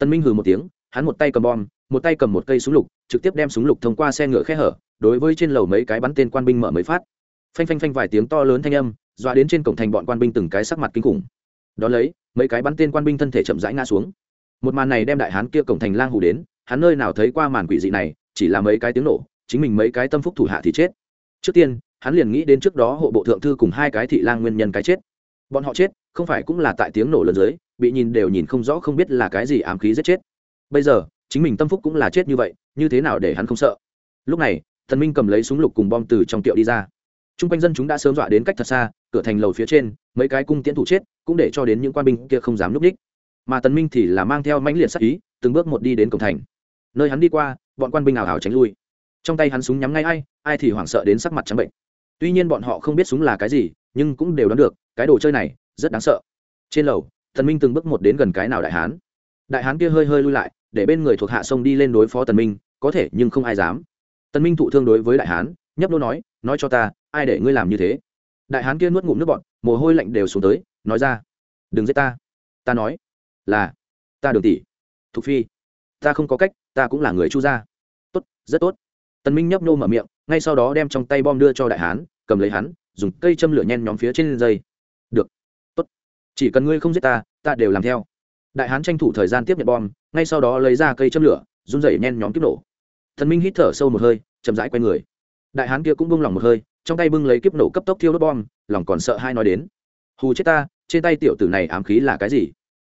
A: Tân minh hừ một tiếng, hắn một tay cầm bom, một tay cầm một cây súng lục, trực tiếp đem súng lục thông qua xe ngựa khe hở, đối với trên lầu mấy cái bắn tên quan binh mở mấy phát. Phanh phanh phanh vài tiếng to lớn thanh âm, dọa đến trên cổng thành bọn quan binh từng cái sắc mặt kinh khủng. Đó lấy, mấy cái bắn tên quan binh thân thể chậm rãi ngã xuống. Một màn này đem đại hán kia cổng thành lang hủ đến, hắn nơi nào thấy qua màn quỷ dị này, chỉ là mấy cái tiếng nổ, chính mình mấy cái tâm phúc thủ hạ thì chết. Trước tiên, hắn liền nghĩ đến trước đó hộ bộ thượng thư cùng hai cái thị lang nguyên nhân cái chết. Bọn họ chết, không phải cũng là tại tiếng nổ lớn dưới bị nhìn đều nhìn không rõ không biết là cái gì ám khí giết chết. Bây giờ, chính mình tâm phúc cũng là chết như vậy, như thế nào để hắn không sợ? Lúc này, thần minh cầm lấy súng lục cùng bom từ trong tiệu đi ra. T r u n g quanh dân chúng đã sớm dọa đến cách thật xa, cửa thành lầu phía trên, mấy cái cung tiễn thủ chết, cũng để cho đến những quan binh kia không dám núp đích. Mà tần minh thì là mang theo mãnh liệt sắc ý, từng bước một đi đến cổng thành. Nơi hắn đi qua, bọn quan binh ảo hào tránh lui. Trong tay hắn súng nhắm ngay ai ai thì hoảng sợ đến sắc mặt trắng bệnh. Tuy nhiên bọn họ không biết súng là cái gì, nhưng cũng đều đoán được, cái đồ chơi này rất đáng sợ. Trên lầu thần minh từng bước một đến gần cái nào đại hán. Đại hán kia hơi hơi lui lại, để bên người thuộc hạ sông đi lên đối phó tần minh, có thể, nhưng không ai dám. Tần minh thụ thương đối với đại hán, nhấp nô nói nói cho ta, ai để ngươi làm như thế? Đại hán kia nuốt ngụm nước bọt, mồ hôi lạnh đều xuống tới, nói ra, đừng giết ta. Ta nói, là, ta đường tỷ, thục phi. Ta không có cách, ta cũng là người chu gia. Tốt, rất tốt. Tần minh nhấp nô mở miệng, ngay sau đó đem trong tay bom đưa cho đại hán, cầm lấy hắn, dùng cây châm lửa nhen nhóm phía trên dây chỉ cần ngươi không giết ta ta đều làm theo. Đại hán tranh thủ thời gian tiếp nhận bom, ngay sau đó lấy ra cây châm lửa, run rẩy nhen nhóm kiếp nổ. Thần minh hít thở sâu một hơi, chậm rãi quay người. Đại hán kia cũng bung lòng một hơi, trong tay bưng lấy kiếp nổ cấp tốc thiêu đốt bom, lòng còn sợ hai nói đến. Hù chết ta, trên tay tiểu tử này ám khí là cái gì?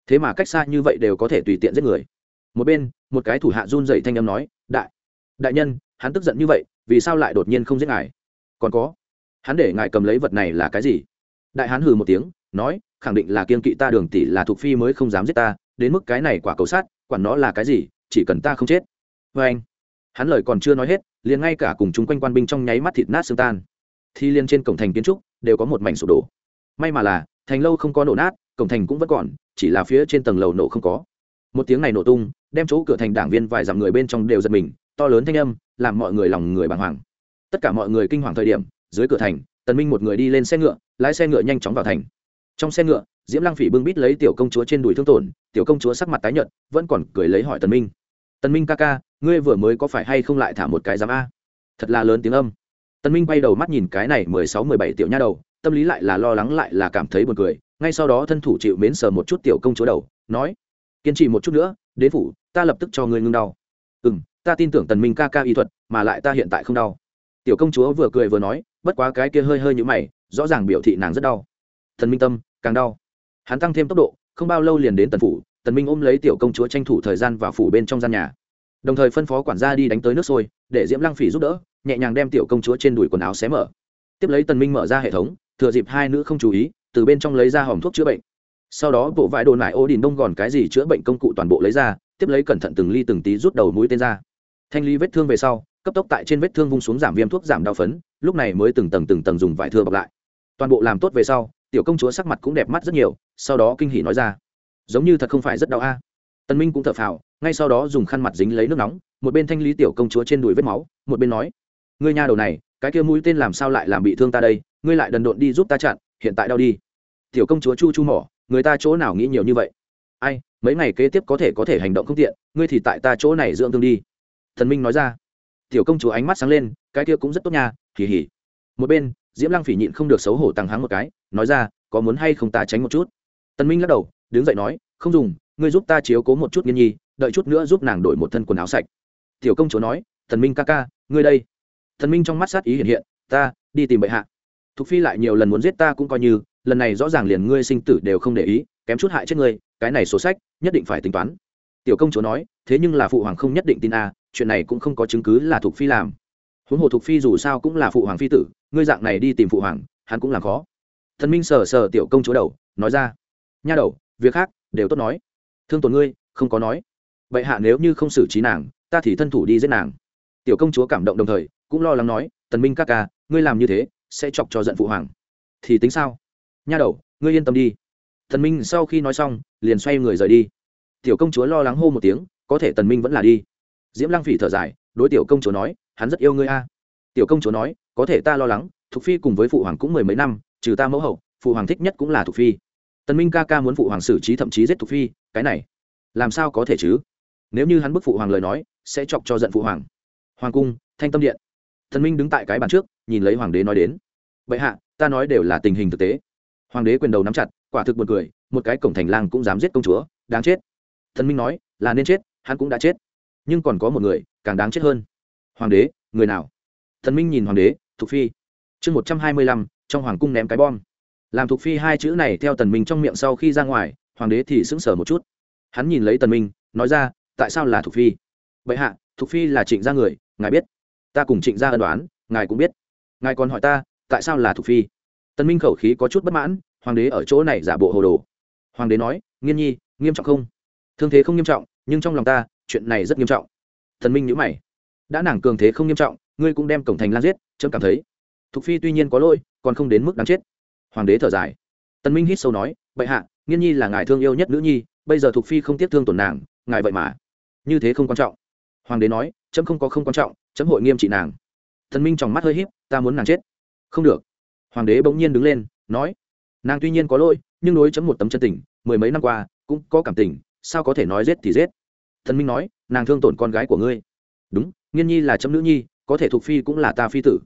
A: Thế mà cách xa như vậy đều có thể tùy tiện giết người. Một bên, một cái thủ hạ run rẩy thanh âm nói, đại đại nhân, hắn tức giận như vậy, vì sao lại đột nhiên không giết ngài? Còn có, hắn để ngài cầm lấy vật này là cái gì? Đại hán hừ một tiếng, nói khẳng định là kiên kỵ ta đường tỷ là thuộc phi mới không dám giết ta, đến mức cái này quả cầu sát, quản nó là cái gì, chỉ cần ta không chết. Vê anh. Hắn lời còn chưa nói hết, liền ngay cả cùng chúng quanh quan binh trong nháy mắt thịt nát xương tan. Thi liên trên cổng thành kiến trúc đều có một mảnh sụp đổ. May mà là, thành lâu không có nổ nát, cổng thành cũng vẫn còn, chỉ là phía trên tầng lầu nổ không có. Một tiếng này nổ tung, đem chỗ cửa thành đảng viên vài dặm người bên trong đều giật mình, to lớn thanh âm, làm mọi người lòng người bàng hoàng. Tất cả mọi người kinh hoàng thời điểm, dưới cửa thành, tần minh một người đi lên xe ngựa, lái xe ngựa nhanh chóng vào thành trong xe ngựa, diễm lăng phỉ bưng bít lấy tiểu công chúa trên đùi thương tổn, tiểu công chúa sắc mặt tái nhợt, vẫn còn cười lấy hỏi tần minh. Tần minh ca ca, ngươi vừa mới có phải hay không lại thả một cái giám a? Thật là lớn tiếng âm. Tần minh bay đầu mắt nhìn cái này mười sáu, mười bảy tiểu nha đầu, tâm lý lại là lo lắng, lại là cảm thấy buồn cười. Ngay sau đó thân thủ chịu mến sờ một chút tiểu công chúa đầu, nói, kiên trì một chút nữa đến phủ, ta lập tức cho ngươi ngưng đau. Ừ m ta tin tưởng tần minh ca ca y thuật, mà lại ta hiện tại không đau. Tiểu công chúa vừa cười vừa nói, bất quá cái kia hơi hơi như mày, rõ ràng biểu thị nàng rất đau thần minh tâm, càng đau. Hắn tăng thêm tốc độ, không bao lâu liền đến tần phủ, tần minh ôm lấy tiểu công chúa tranh thủ thời gian vào phủ bên trong gian nhà. Đồng thời phân phó quản gia đi đánh tới nước sôi, để diễm lăng phỉ giúp đỡ, nhẹ nhàng đem tiểu công chúa trên đùi quần áo xé mở. Tiếp lấy tần minh mở ra hệ thống, thừa dịp hai nữ không chú ý, từ bên trong lấy ra hòm thuốc chữa bệnh. Sau đó bộ vải đồ nải ô đình đông gòn cái gì chữa bệnh công cụ toàn bộ lấy ra, tiếp lấy cẩn thận từng ly từng tí rút đầu mũi tên ra. Thanh ly vết thương về sau, cấp tốc tại trên vết thương vung xuống giảm viêm thuốc giảm đau phấn, lúc này mới từng tầng từng tầng dùng vải thưa bọc lại. Toàn bộ làm tốt về sau tiểu công chúa sắc mặt cũng đẹp mắt rất nhiều, sau đó kinh hỉ nói ra, giống như thật không phải rất đau a. À. tân minh cũng thở phào, ngay sau đó dùng khăn mặt dính lấy nước nóng, một bên thanh lý tiểu công chúa trên đùi vết máu, một bên nói, ngươi nha đầu này, cái kia mũi tên làm sao lại làm bị thương ta đây? Ngươi lại đần độn đi giúp ta chặn, hiện tại đau đi. Tiểu công chúa chu chu mỏ, người ta chỗ nào nghĩ nhiều như vậy? Ai, mấy ngày kế tiếp có thể có thể hành động không tiện, ngươi thì tại ta chỗ này dưỡng thương đi. Thần minh nói ra. Tiểu công chúa ánh mắt sáng lên, cái kia cũng rất tốt nha kỳ hỉ một bên, diễm lăng phỉ nhịn không được xấu hổ tăng hắng một cái nói ra, có muốn hay không ta tránh một chút? Tân minh lắc đầu, đứng dậy nói, không dùng, ngươi giúp ta chiếu cố một chút nghiên nhi, đợi chút nữa giúp nàng đổi một thân quần áo sạch. Tiểu công chúa nói thần minh ca ca, ngươi đây. Thần minh trong mắt sát ý hiện hiện, ta, đi tìm bệ hạ. Thục phi lại nhiều lần muốn giết ta cũng coi như, lần này rõ ràng liền ngươi sinh tử đều không để ý, kém chút hại chết ngươi, cái này sổ sách, nhất định phải tính toán. Tiểu công chúa nói, thế nhưng là phụ hoàng không nhất định tin a, chuyện này cũng không có chứng cứ là thục phi làm. Huống hồ thục phi dù sao cũng là phụ hoàng phi tử, ngươi dạng này đi tìm phụ hoàng, hắn cũng làm khó thần minh sờ sờ tiểu công chúa đầu, nói ra, nha đầu, việc khác đều tốt nói. Thương tổn ngươi, không có nói. Vậy hạ nếu như không xử trí nàng, ta thì thân thủ đi giết nàng. Tiểu công chúa cảm động đồng thời, cũng lo lắng nói, tần minh ca ca, ngươi làm như thế, sẽ chọc cho giận phụ hoàng. Thì tính sao? Nha đầu, ngươi yên tâm đi. Thần minh sau khi nói xong, liền xoay người rời đi. Tiểu công chúa lo lắng hô một tiếng, có thể tần minh vẫn là đi. Diễm lăng phỉ thở dài, đối tiểu công chúa nói, hắn rất yêu ngươi a. Tiểu công chúa nói, có thể ta lo lắng, thục phi cùng với phụ hoàng cũng mười mấy năm trừ ta mẫu hậu, phụ hoàng thích nhất cũng là thục phi. Tần minh ca ca muốn phụ hoàng xử trí thậm chí giết thục phi, cái này, làm sao có thể chứ? Nếu như hắn bức phụ hoàng lời nói, sẽ chọc cho giận phụ hoàng. Hoàng cung, thanh tâm điện. Thần minh đứng tại cái bàn trước, nhìn lấy hoàng đế nói đến. Vậy hạ, ta nói đều là tình hình thực tế. Hoàng đế quyền đầu nắm chặt, quả thực buồn cười, một cái cổng thành lang cũng dám giết công chúa, đáng chết. Thần minh nói, là nên chết, hắn cũng đã chết. Nhưng còn có một người, càng đáng chết hơn. Hoàng đế, người nào? Thần minh nhìn hoàng đế, thục phi. Chương một trăm hai mươi lăm trong hoàng cung ném cái bom. Làm thục phi hai chữ này theo tần minh trong miệng sau khi ra ngoài, hoàng đế thì sững sờ một chút. Hắn nhìn lấy tần minh, nói ra, tại sao là thục phi? Bệ hạ, thục phi là trịnh gia người, ngài biết. Ta cùng trịnh gia ân đoán ngài cũng biết. Ngài còn hỏi ta, tại sao là thục phi? Tần minh khẩu khí có chút bất mãn, hoàng đế ở chỗ này giả bộ hồ đồ. Hoàng đế nói, nghiên nhi, nghiêm trọng không? Thương thế không nghiêm trọng, nhưng trong lòng ta, chuyện này rất nghiêm trọng. Thần minh nhữ mày. Đã nàng cường thế không nghiêm trọng, ngươi cũng đem cổng thành lan giết trâm cảm thấy. Thục phi tuy nhiên có lỗi còn không đến mức đáng chết. Hoàng đế thở dài. Tần minh hít sâu nói, bệ hạ, nghiên nhi là ngài thương yêu nhất nữ nhi, bây giờ thục phi không tiếc thương tổn nàng, ngài vậy mà. Như thế không quan trọng. Hoàng đế nói, chấm không có không quan trọng, chấm hội nghiêm trị nàng. Thần minh trong mắt hơi híp, ta muốn nàng chết. Không được. Hoàng đế bỗng nhiên đứng lên, nói, nàng tuy nhiên có lỗi, nhưng đối chấm một tấm chân tình, mười mấy năm qua, cũng có cảm tình, sao có thể nói giết thì giết? Thần minh nói, nàng thương tổn con gái của ngươi. Đúng, nghiên nhi là chấm nữ nhi, có thể thuộc phi cũng là ta phi tử.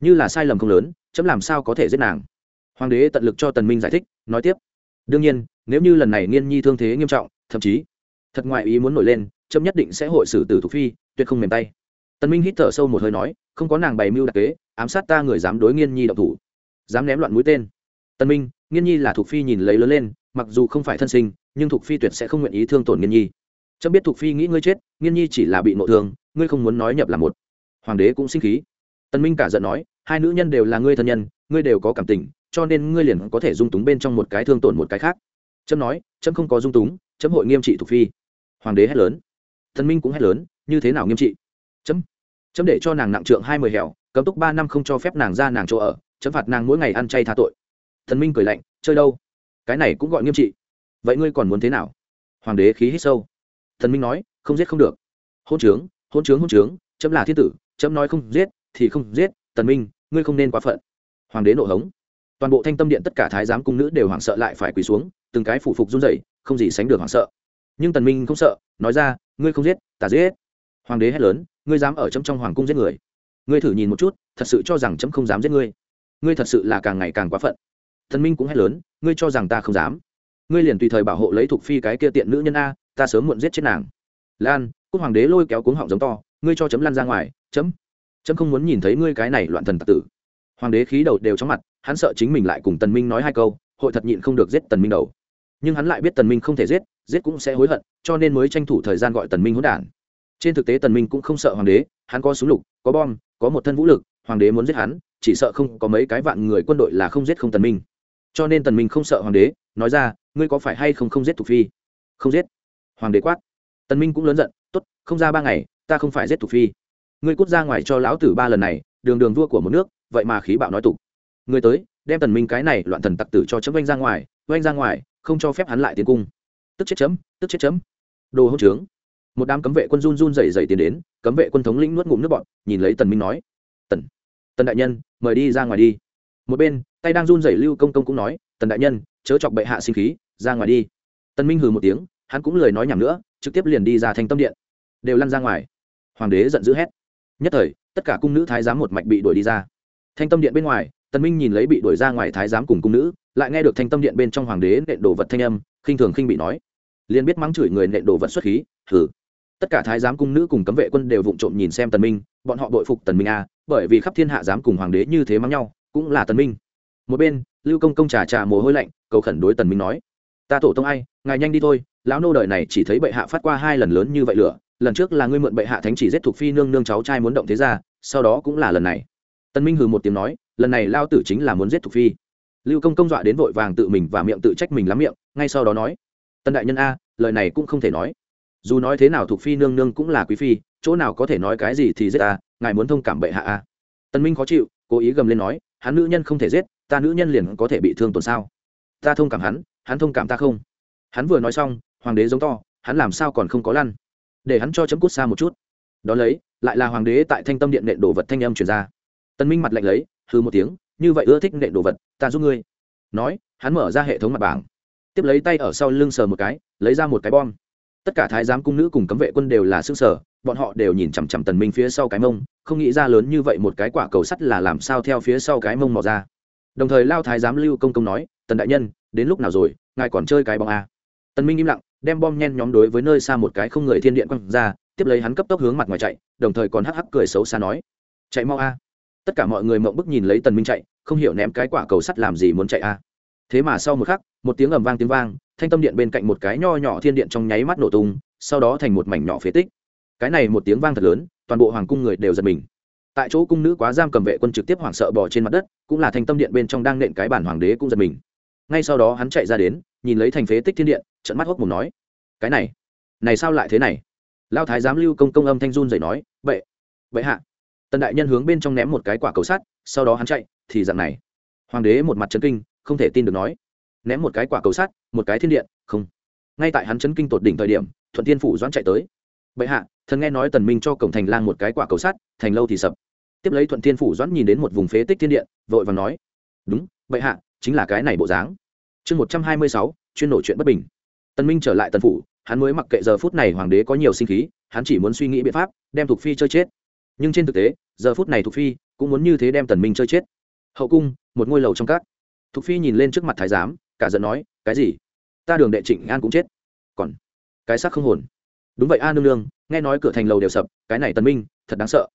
A: Như là sai lầm không lớn chấm làm sao có thể giết nàng? Hoàng đế tận lực cho tần minh giải thích, nói tiếp. Đương nhiên, nếu như lần này nghiên nhi thương thế nghiêm trọng, thậm chí thật ngoại ý muốn nổi lên, chấm nhất định sẽ hội xử tử thuộc phi, tuyệt không mềm tay. Tần minh hít thở sâu một hơi nói, không có nàng bày mưu đặc kế, ám sát ta người dám đối nghiên nhi độc thủ, dám ném loạn mũi tên. Tần minh, nghiên nhi là thuộc phi nhìn lấy lớn lên, mặc dù không phải thân sinh, nhưng thuộc phi tuyệt sẽ không nguyện ý thương tổn nghiên nhi. Chấm biết thuộc phi nghĩ ngươi chết, nghiên nhi chỉ là bị nội thương, ngươi không muốn nói nhập là một. Hoàng đế cũng sinh khí. Tần minh cả giận nói hai nữ nhân đều là ngươi thân nhân, ngươi đều có cảm tình, cho nên ngươi liền có thể dung túng bên trong một cái thương tổn một cái khác. Trâm nói trâm không có dung túng, chấm hội nghiêm trị thuộc phi. Hoàng đế hét lớn. Thần minh cũng hét lớn, như thế nào nghiêm trị? Chấm chấm để cho nàng nặng trượng hai mươi hẻo, cấm túc ba năm không cho phép nàng ra nàng chỗ ở, chấm phạt nàng mỗi ngày ăn chay tha tội. Thần minh cười lạnh, chơi đâu? Cái này cũng gọi nghiêm trị. Vậy ngươi còn muốn thế nào? Hoàng đế khí hít sâu. Thần minh nói, không giết không được. Hôn trướng hôn trướng hôn trướng, chấm là thiên tử, chấm nói không giết thì không giết tần minh, ngươi không nên quá phận. Hoàng đế nộ hống. Toàn bộ thanh tâm điện tất cả thái giám cung nữ đều hoảng sợ lại phải quỳ xuống, từng cái phủ phục run rẩy, không gì sánh được hoảng sợ. Nhưng tần minh không sợ, nói ra, ngươi không giết, ta giết. Hoàng đế hét lớn, ngươi dám ở chấm trong hoàng cung giết người. Ngươi thử nhìn một chút, thật sự cho rằng chấm không dám giết ngươi. Ngươi thật sự là càng ngày càng quá phận. Tần minh cũng hét lớn, ngươi cho rằng ta không dám. Ngươi liền tùy thời bảo hộ lấy thuộc phi cái kia tiện nữ nhân a, ta sớm muộn giết chết nàng. Lan, cúc hoàng đế lôi kéo cuống họng giống to, ngươi cho chấm lan ra ngoài, chấm chấm không muốn nhìn thấy ngươi cái này loạn thần tặc tử. Hoàng đế khí đầu đều trong mặt, hắn sợ chính mình lại cùng tần minh nói hai câu, hội thật nhịn không được giết tần minh đầu. Nhưng hắn lại biết tần minh không thể giết giết cũng sẽ hối hận, cho nên mới tranh thủ thời gian gọi tần minh hỗn đản. Trên thực tế tần minh cũng không sợ hoàng đế, hắn có súng lục, có bom, có một thân vũ lực, hoàng đế muốn giết hắn, chỉ sợ không có mấy cái vạn người quân đội là không giết không tần minh. Cho nên tần minh không sợ hoàng đế, nói ra, ngươi có phải hay không không giết thủ phi? Không giết. Hoàng đế quát. Tần minh cũng lớn giận, tốt, không ra ba ngày, ta không phải giết thủ phi ngươi cút ra ngoài cho lão tử ba lần này, đường đường vua của một nước, vậy mà khí bạo nói tục. Ngươi tới, đem tần minh cái này loạn thần tặc tử cho chấm oanh ra ngoài, oanh ra ngoài, không cho phép hắn lại tiến cung. Tức chết chấm, tức chết chấm. Đồ hỗn trướng. Một đám cấm vệ quân run run rẩy rẩy tiến đến, cấm vệ quân thống lĩnh nuốt ngụm nước bọt, nhìn lấy tần minh nói. Tần tần đại nhân, mời đi ra ngoài đi. Một bên, tay đang run rẩy lưu công công cũng nói, tần đại nhân, chớ chọc bệ hạ sinh khí, ra ngoài đi. Tần minh hừ một tiếng, hắn cũng lời nói nhảm nữa, trực tiếp liền đi ra thành tâm điện. Đều lăn ra ngoài. Hoàng đế giận dữ hét nhất thời, tất cả cung nữ thái giám một mạch bị đuổi đi ra. Thanh tâm điện bên ngoài, tần minh nhìn lấy bị đuổi ra ngoài thái giám cùng cung nữ, lại nghe được thanh tâm điện bên trong hoàng đế nện đồ vật thanh âm, khinh thường khinh bị nói. Liền biết mắng chửi người nện đồ vật xuất khí, hừ. Tất cả thái giám cung nữ cùng cấm vệ quân đều vụng trộm nhìn xem tần minh, bọn họ bội phục tần minh a, bởi vì khắp thiên hạ dám cùng hoàng đế như thế mắng nhau, cũng là tần minh. Một bên, lưu công công trà trà mồ hôi lạnh, cầu khẩn đối tần minh nói, ta tổ tông ai, ngài nhanh đi thôi, lão nô đời này chỉ thấy bệ hạ phát qua hai lần lớn như vậy lửa lần trước là ngươi mượn bệ hạ thánh chỉ giết thuộc phi nương nương cháu trai muốn động thế ra, sau đó cũng là lần này. Tân minh hừ một tiếng nói, lần này lao tử chính là muốn giết thuộc phi. Lưu công công dọa đến vội vàng tự mình và miệng tự trách mình lắm miệng, ngay sau đó nói, tân đại nhân a, lời này cũng không thể nói. Dù nói thế nào thuộc phi nương nương cũng là quý phi, chỗ nào có thể nói cái gì thì giết ta ngài muốn thông cảm bệ hạ a. Tân minh khó chịu, cố ý gầm lên nói, hắn nữ nhân không thể giết, ta nữ nhân liền có thể bị thương tổn sao? Ta thông cảm hắn hắn thông cảm ta không. Hắn vừa nói xong, hoàng đế giống to, hắn làm sao còn không có lăn? Để hắn cho chấm cút xa một chút. Đón lấy, lại là hoàng đế tại thanh tâm điện nện đồ vật thanh âm chuyển ra. Tân minh mặt lạnh lấy hư một tiếng, như vậy ưa thích nện đồ vật, ta giúp ngươi. Nói, hắn mở ra hệ thống mặt bảng. Tiếp lấy tay ở sau lưng sờ một cái, lấy ra một cái bom. Tất cả thái giám cung nữ cùng cấm vệ quân đều là xương sở bọn họ đều nhìn chằm chằm tần minh phía sau cái mông, không nghĩ ra lớn như vậy một cái quả cầu sắt là làm sao theo phía sau cái mông mò ra. Đồng thời lao thái giám lưu công công nói, tần đại nhân, đến lúc nào rồi, ngài còn chơi cái bóng à. tần minh im lặng đem bom nhen nhóm đối với nơi xa một cái không người thiên điện quăng ra, tiếp lấy hắn cấp tốc hướng mặt ngoài chạy, đồng thời còn hắc hắc cười xấu xa nói, chạy mau a. Tất cả mọi người mộng bức nhìn lấy tần minh chạy, không hiểu ném cái quả cầu sắt làm gì muốn chạy a. Thế mà sau một khắc, một tiếng ầm vang tiếng vang, thanh tâm điện bên cạnh một cái nho nhỏ thiên điện trong nháy mắt nổ tung, sau đó thành một mảnh nhỏ phế tích. Cái này một tiếng vang thật lớn, toàn bộ hoàng cung người đều giật mình. Tại chỗ cung nữ quá giam cầm vệ quân trực tiếp hoảng sợ bỏ trên mặt đất, cũng là thanh tâm điện bên trong đang nện cái bản hoàng đế cũng giật mình. Ngay sau đó hắn chạy ra đến, nhìn lấy thành phế tích thiên điện trận mắt hốc mồm nói, cái này này sao lại thế này? Lao thái giám lưu công công âm thanh run dậy nói vậy vậy hạ. Tần đại nhân hướng bên trong ném một cái quả cầu sắt, sau đó hắn chạy, thì dạng này. Hoàng đế một mặt chấn kinh, không thể tin được nói, ném một cái quả cầu sắt, một cái thiên điện, không. Ngay tại hắn chấn kinh tột đỉnh thời điểm, thuận tiên phủ doãn chạy tới. Bệ hạ, thần nghe nói tần minh cho cổng thành lang một cái quả cầu sắt, thành lâu thì sập. Tiếp lấy thuận tiên phủ doãn nhìn đến một vùng phế tích thiên điện, vội vàng nói, đúng, bệ hạ, chính là cái này bộ dáng. Chương một trăm hai mươi sáu, chuyên nổi chuyện bất bình tần minh trở lại tần phủ, hắn mới mặc kệ giờ phút này hoàng đế có nhiều sinh khí, hắn chỉ muốn suy nghĩ biện pháp đem Thục phi chơi chết. Nhưng trên thực tế, giờ phút này Thục phi cũng muốn như thế đem tần minh chơi chết. Hậu cung, một ngôi lầu trong các. Thục phi nhìn lên trước mặt thái giám, cả giận nói, cái gì? Ta đường đệ trịnh an cũng chết. Còn cái xác không hồn. Đúng vậy a nương nương, nghe nói cửa thành lầu đều sập, cái này tần minh thật đáng sợ.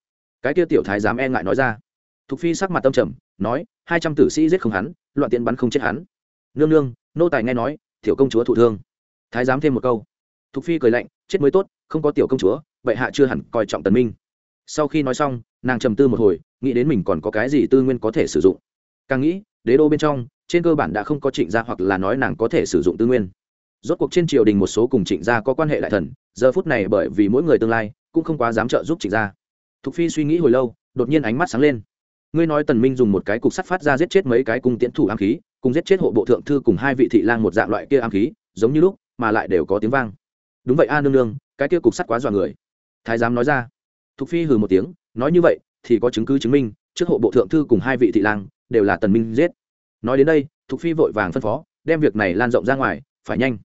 A: Cái kia tiểu thái giám e ngại nói ra. Thục phi sắc mặt tâm trầm, nói, hai trăm tử sĩ giết không hắn, loạn tiện bắn không chết hắn. Nương nương, nô tài nghe nói, tiểu công chúa thụ thương thái giám thêm một câu. Thục phi cười lạnh, chết mới tốt, không có tiểu công chúa, vậy hạ chưa hẳn coi trọng tần minh. Sau khi nói xong, nàng trầm tư một hồi, nghĩ đến mình còn có cái gì tư nguyên có thể sử dụng. Càng nghĩ, đế đô bên trong, trên cơ bản đã không có trịnh gia hoặc là nói nàng có thể sử dụng tư nguyên. Rốt cuộc trên triều đình một số cùng trịnh gia có quan hệ đại thần, giờ phút này bởi vì mỗi người tương lai, cũng không quá dám trợ giúp trịnh gia. Thục phi suy nghĩ hồi lâu, đột nhiên ánh mắt sáng lên. Ngươi nói tần minh dùng một cái cục sắt phát ra giết chết mấy cái cung tiễn thủ ám khí, cùng giết chết hộ bộ thượng thư cùng hai vị thị lang một dạng loại kia ám khí, giống như lúc mà lại đều có tiếng vang. Đúng vậy a nương nương, cái kia cục sắt quá dọa người. Thái giám nói ra. Thục phi hừ một tiếng, nói như vậy thì có chứng cứ chứng minh, trước hộ bộ thượng thư cùng hai vị thị lang đều là tần minh giết. Nói đến đây, thục phi vội vàng phân phó, đem việc này lan rộng ra ngoài, phải nhanh.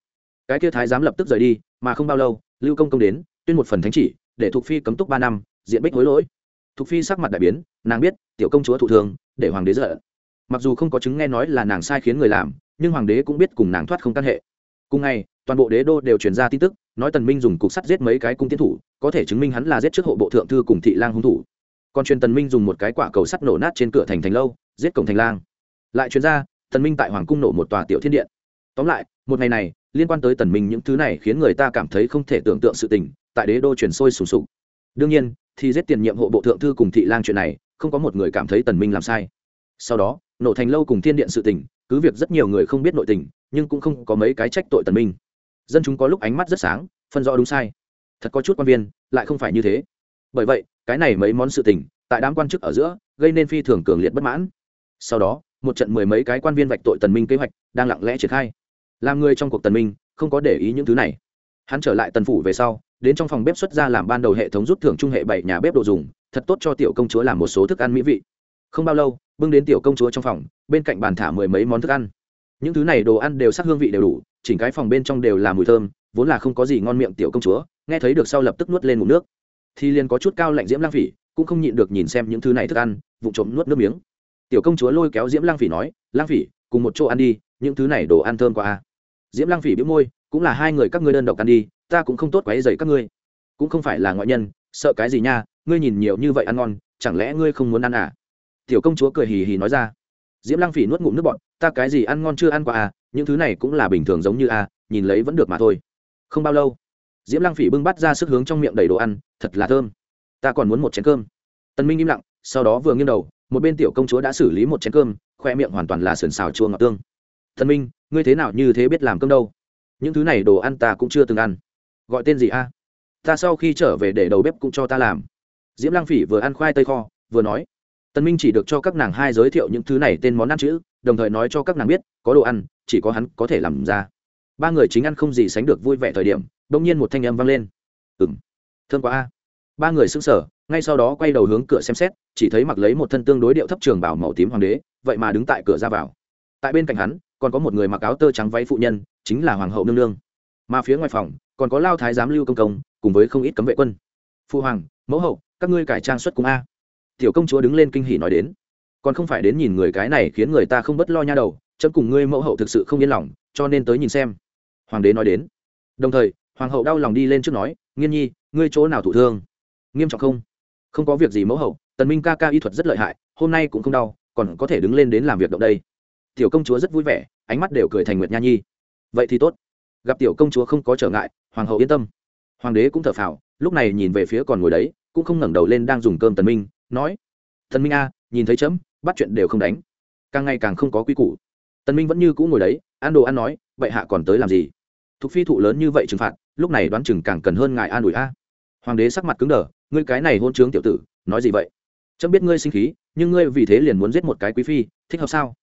A: Cái kia thái giám lập tức rời đi, mà không bao lâu, lưu công công đến, tuyên một phần thánh chỉ, để thục phi cấm túc ba năm, diện bích hối lỗi. Thục phi sắc mặt đại biến, nàng biết, tiểu công chúa thụ thường, để hoàng đế giận. Mặc dù không có chứng nghe nói là nàng sai khiến người làm, nhưng hoàng đế cũng biết cùng nàng thoát không căn hệ cùng ngày, toàn bộ đế đô đều truyền ra tin tức, nói tần minh dùng cục sắt giết mấy cái cung tiến thủ, có thể chứng minh hắn là giết trước hộ bộ thượng thư cùng thị lang hung thủ. Còn truyền tần minh dùng một cái quả cầu sắt nổ nát trên cửa thành thành lâu, giết cổng thành lang. Lại truyền ra, tần minh tại hoàng cung nổ một tòa tiểu thiên điện. Tóm lại, một ngày này, liên quan tới tần minh những thứ này khiến người ta cảm thấy không thể tưởng tượng sự tình, tại đế đô truyền sôi sùng sục. Đương nhiên, thì giết tiền nhiệm hộ bộ thượng thư cùng thị lang chuyện này, không có một người cảm thấy tần minh làm sai. Sau đó, nổ thành lâu cùng thiên điện sự tình, cứ việc rất nhiều người không biết nội tình nhưng cũng không có mấy cái trách tội tần minh. Dân chúng có lúc ánh mắt rất sáng, phân rõ đúng sai. Thật có chút quan viên, lại không phải như thế. Bởi vậy, cái này mấy món sự tình, tại đám quan chức ở giữa, gây nên phi thường cường liệt bất mãn. Sau đó, một trận mười mấy cái quan viên vạch tội tần minh kế hoạch, đang lặng lẽ triển khai. Làm người trong cuộc tần minh, không có để ý những thứ này. Hắn trở lại tần phủ về sau, đến trong phòng bếp xuất ra làm ban đầu hệ thống rút thưởng trung hệ bảy nhà bếp đồ dùng, thật tốt cho tiểu công chúa làm một số thức ăn mỹ vị. Không bao lâu, bưng đến tiểu công chúa trong phòng, bên cạnh bàn thả mười mấy món thức ăn những thứ này đồ ăn đều sắc hương vị đều đủ, chỉnh cái phòng bên trong đều là mùi thơm, vốn là không có gì ngon miệng tiểu công chúa, nghe thấy được sau lập tức nuốt lên ngụm nước. Thì liền có chút cao lạnh diễm lang phỉ, cũng không nhịn được nhìn xem những thứ này thức ăn vụ trộm nuốt nước miếng. Tiểu công chúa lôi kéo diễm lang phỉ nói lang phỉ, cùng một chỗ ăn đi, những thứ này đồ ăn thơm quá a diễm lang phỉ bĩu môi, cũng là hai người các ngươi đơn độc ăn đi, ta cũng không tốt quấy dày các ngươi. Cũng không phải là ngoại nhân, sợ cái gì nha, ngươi nhìn nhiều như vậy ăn ngon, chẳng lẽ ngươi không muốn ăn à? Tiểu công chúa cười hì hì nói ra diễm lăng phỉ nuốt ngụm nước bọn ta cái gì ăn ngon chưa ăn qua à những thứ này cũng là bình thường giống như à nhìn lấy vẫn được mà thôi. Không bao lâu, diễm lăng phỉ bưng bắt ra sức hướng trong miệng đầy đồ ăn, thật là thơm. Ta còn muốn một chén cơm. Tân minh im lặng, sau đó vừa nghiêng đầu, một bên tiểu công chúa đã xử lý một chén cơm, khoe miệng hoàn toàn là sườn xào chua ngọt tương. Tân minh, ngươi thế nào như thế biết làm cơm đâu? Những thứ này đồ ăn ta cũng chưa từng ăn. Gọi tên gì a ta sau khi trở về để đầu bếp cũng cho ta làm. Diễm lăng phỉ vừa ăn khoai tây kho, vừa nói tân minh chỉ được cho các nàng hai giới thiệu những thứ này tên món ăn chữ đồng thời nói cho các nàng biết có đồ ăn chỉ có hắn có thể làm ra. Ba người chính ăn không gì sánh được vui vẻ thời điểm đông nhiên một thanh âm vang lên. Ừm, m thương quá a. Ba người sững sờ ngay sau đó quay đầu hướng cửa xem xét chỉ thấy mặc lấy một thân tương đối điệu thấp trường bảo màu tím hoàng đế vậy mà đứng tại cửa ra vào. Tại bên cạnh hắn còn có một người mặc áo tơ trắng váy phụ nhân chính là hoàng hậu nương nương. Mà phía ngoài phòng còn có lao thái giám lưu công công cùng với không ít cấm vệ quân. Phu hoàng mẫu hậu các ngươi cải trang xuất cung a tiểu công chúa đứng lên kinh hỉ nói đến. Còn không phải đến nhìn người cái này khiến người ta không bất lo nha đầu, chấm cùng ngươi mẫu hậu thực sự không yên lòng, cho nên tới nhìn xem. Hoàng đế nói đến. Đồng thời, hoàng hậu đau lòng đi lên trước nói, nghiên nhi, ngươi chỗ nào thụ thương? Nghiêm trọng không? Không có việc gì mẫu hậu, tần minh ca ca y thuật rất lợi hại, hôm nay cũng không đau, còn có thể đứng lên đến làm việc động đây. Tiểu công chúa rất vui vẻ, ánh mắt đều cười thành nguyệt nha nhi. Vậy thì tốt. Gặp tiểu công chúa không có trở ngại, hoàng hậu yên tâm. Hoàng đế cũng thở phào, lúc này nhìn về phía còn ngồi đấy, cũng không ngẩng đầu lên đang dùng cơm tần minh nói, tần minh a, nhìn thấy chấm, bắt chuyện đều không đánh. Càng ngày càng không có quy củ. Tần minh vẫn như cũ ngồi đấy, ăn đồ ăn nói vậy hạ còn tới làm gì? Thuộc phi thụ lớn như vậy trừng phạt, lúc này đoán chừng càng cần hơn ngài an ủi a. Hoàng đế sắc mặt cứng đờ, ngươi cái này hôn trướng tiểu tử, nói gì vậy? Chấm biết ngươi sinh khí, nhưng ngươi vì thế liền muốn giết một cái quý phi, thích hợp sao?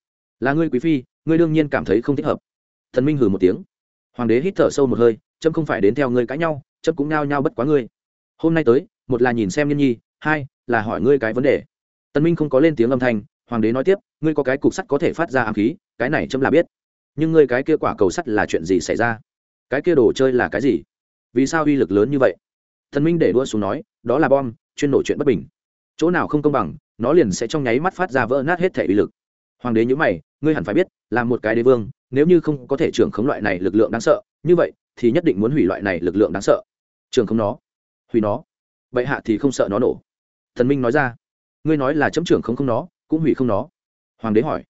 A: Là ngươi quý phi, ngươi đương nhiên cảm thấy không thích hợp. Thần minh hừ một tiếng. Hoàng đế hít thở sâu một hơi, chấm không phải đến theo ngươi cãi nhau, chấm cũng nao nhao bất quá ngươi. Hôm nay tới, một là nhìn xem nhân nhi, hai là hỏi ngươi cái vấn đề. Tân minh không có lên tiếng âm thanh, hoàng đế nói tiếp, ngươi có cái cục sắt có thể phát ra ám khí, cái này chấm là biết. Nhưng ngươi cái kia quả cầu sắt là chuyện gì xảy ra? Cái kia đồ chơi là cái gì? Vì sao uy lực lớn như vậy? Thần minh để đua xuống nói, đó là bom, chuyên nổ chuyện bất bình. Chỗ nào không công bằng, nó liền sẽ trong nháy mắt phát ra vỡ nát hết thể uy lực. Hoàng đế nhữ mày, ngươi hẳn phải biết, là một cái đế vương, nếu như không có thể trưởng khống loại này lực lượng đáng sợ, như vậy thì nhất định muốn hủy loại này lực lượng đáng sợ. Trường không nó. Hủy nó. Vậy hạ thì không sợ nó nổ thần minh nói ra. Ngươi nói là chấm trưởng không không nó, cũng hủy không nó. Hoàng đế hỏi.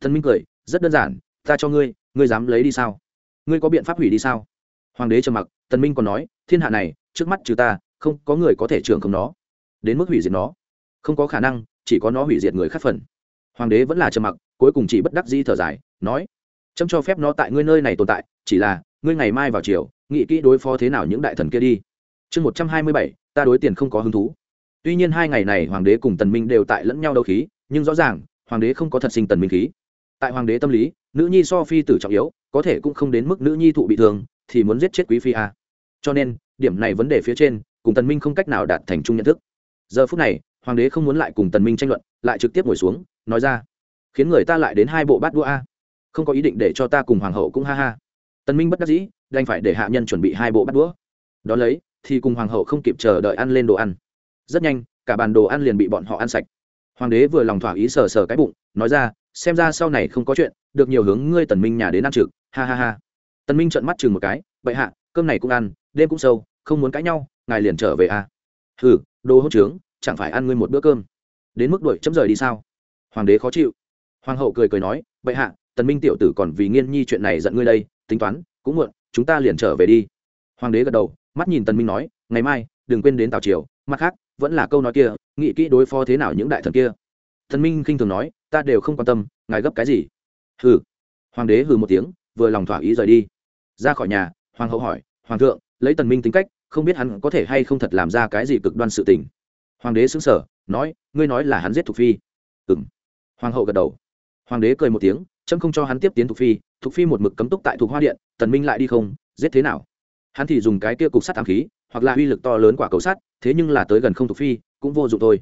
A: Thần minh cười, rất đơn giản, ta cho ngươi ngươi dám lấy đi sao? Ngươi có biện pháp hủy đi sao? Hoàng đế trầm mặc, tần minh còn nói, thiên hạ này, trước mắt trừ ta, không có người có thể trưởng không nó. Đến mức hủy diệt nó. Không có khả năng, chỉ có nó hủy diệt người khác phần. Hoàng đế vẫn là trầm mặc, cuối cùng chỉ bất đắc di thở dài, nói, chấm cho phép nó tại ngươi nơi này tồn tại, chỉ là, ngươi ngày mai vào chiều nghĩ kỹ đối phó thế nào những đại thần kia đi. Chương một trăm hai mươi bảy, ta đối tiền không có hứng thú tuy nhiên hai ngày này hoàng đế cùng tần minh đều tại lẫn nhau đấu khí, nhưng rõ ràng, hoàng đế không có thật sinh tần minh khí. Tại hoàng đế tâm lý, nữ nhi so phi tử trọng yếu, có thể cũng không đến mức nữ nhi thụ bị thương, thì muốn giết chết quý phi a. Cho nên, điểm này vấn đề phía trên, cùng tần minh không cách nào đạt thành chung nhận thức. Giờ phút này, hoàng đế không muốn lại cùng tần minh tranh luận, lại trực tiếp ngồi xuống, nói ra, khiến người ta lại đến hai bộ bát đũa a. Không có ý định để cho ta cùng hoàng hậu cũng ha ha. Tần minh bất đắc dĩ, đành phải để hạ nhân chuẩn bị hai bộ bắt đũa. Đó lấy, thì cùng hoàng hậu không kịp chờ đợi ăn lên đồ ăn rất nhanh, cả bàn đồ ăn liền bị bọn họ ăn sạch. Hoàng đế vừa lòng thỏa ý sờ sờ cái bụng, nói ra, xem ra sau này không có chuyện, được nhiều hướng ngươi tần minh nhà đến ăn trực. Ha ha ha. Tần minh trợn mắt chừng một cái, bệ hạ, cơm này cũng ăn, đêm cũng sâu, không muốn cãi nhau, ngài liền trở về à? Hừ, đồ hỗn trướng, chẳng phải ăn ngươi một bữa cơm. Đến mức đuổi chấm rời đi sao? Hoàng đế khó chịu. Hoàng hậu cười cười nói, bệ hạ, tần minh tiểu tử còn vì nghiên nhi chuyện này giận ngươi đây, tính toán, cũng muộn, chúng ta liền trở về đi. Hoàng đế gật đầu, mắt nhìn tần minh nói, ngày mai, đừng quên đến tào triều, mặt khác vẫn là câu nói kia, nghĩ kỹ đối phó thế nào những đại thần kia. Thần minh khinh thường nói, ta đều không quan tâm, ngài gấp cái gì? Hừ. Hoàng đế hừ một tiếng, vừa lòng thỏa ý rời đi. Ra khỏi nhà, hoàng hậu hỏi, hoàng thượng, lấy tần minh tính cách, không biết hắn có thể hay không thật làm ra cái gì cực đoan sự tình? Hoàng đế xứng sở nói, ngươi nói là hắn giết thục phi. Ừ m hoàng hậu gật đầu. Hoàng đế cười một tiếng trâm không cho hắn tiếp tiến thục phi thục phi một mực cấm túc tại thục hoa điện, tần minh lại đi không, giết thế nào? Hắn thì dùng cái kia cục sắt ám khí hoặc là uy lực to lớn quả cầu sắt, thế nhưng là tới gần không thuộc phi, cũng vô dụng thôi.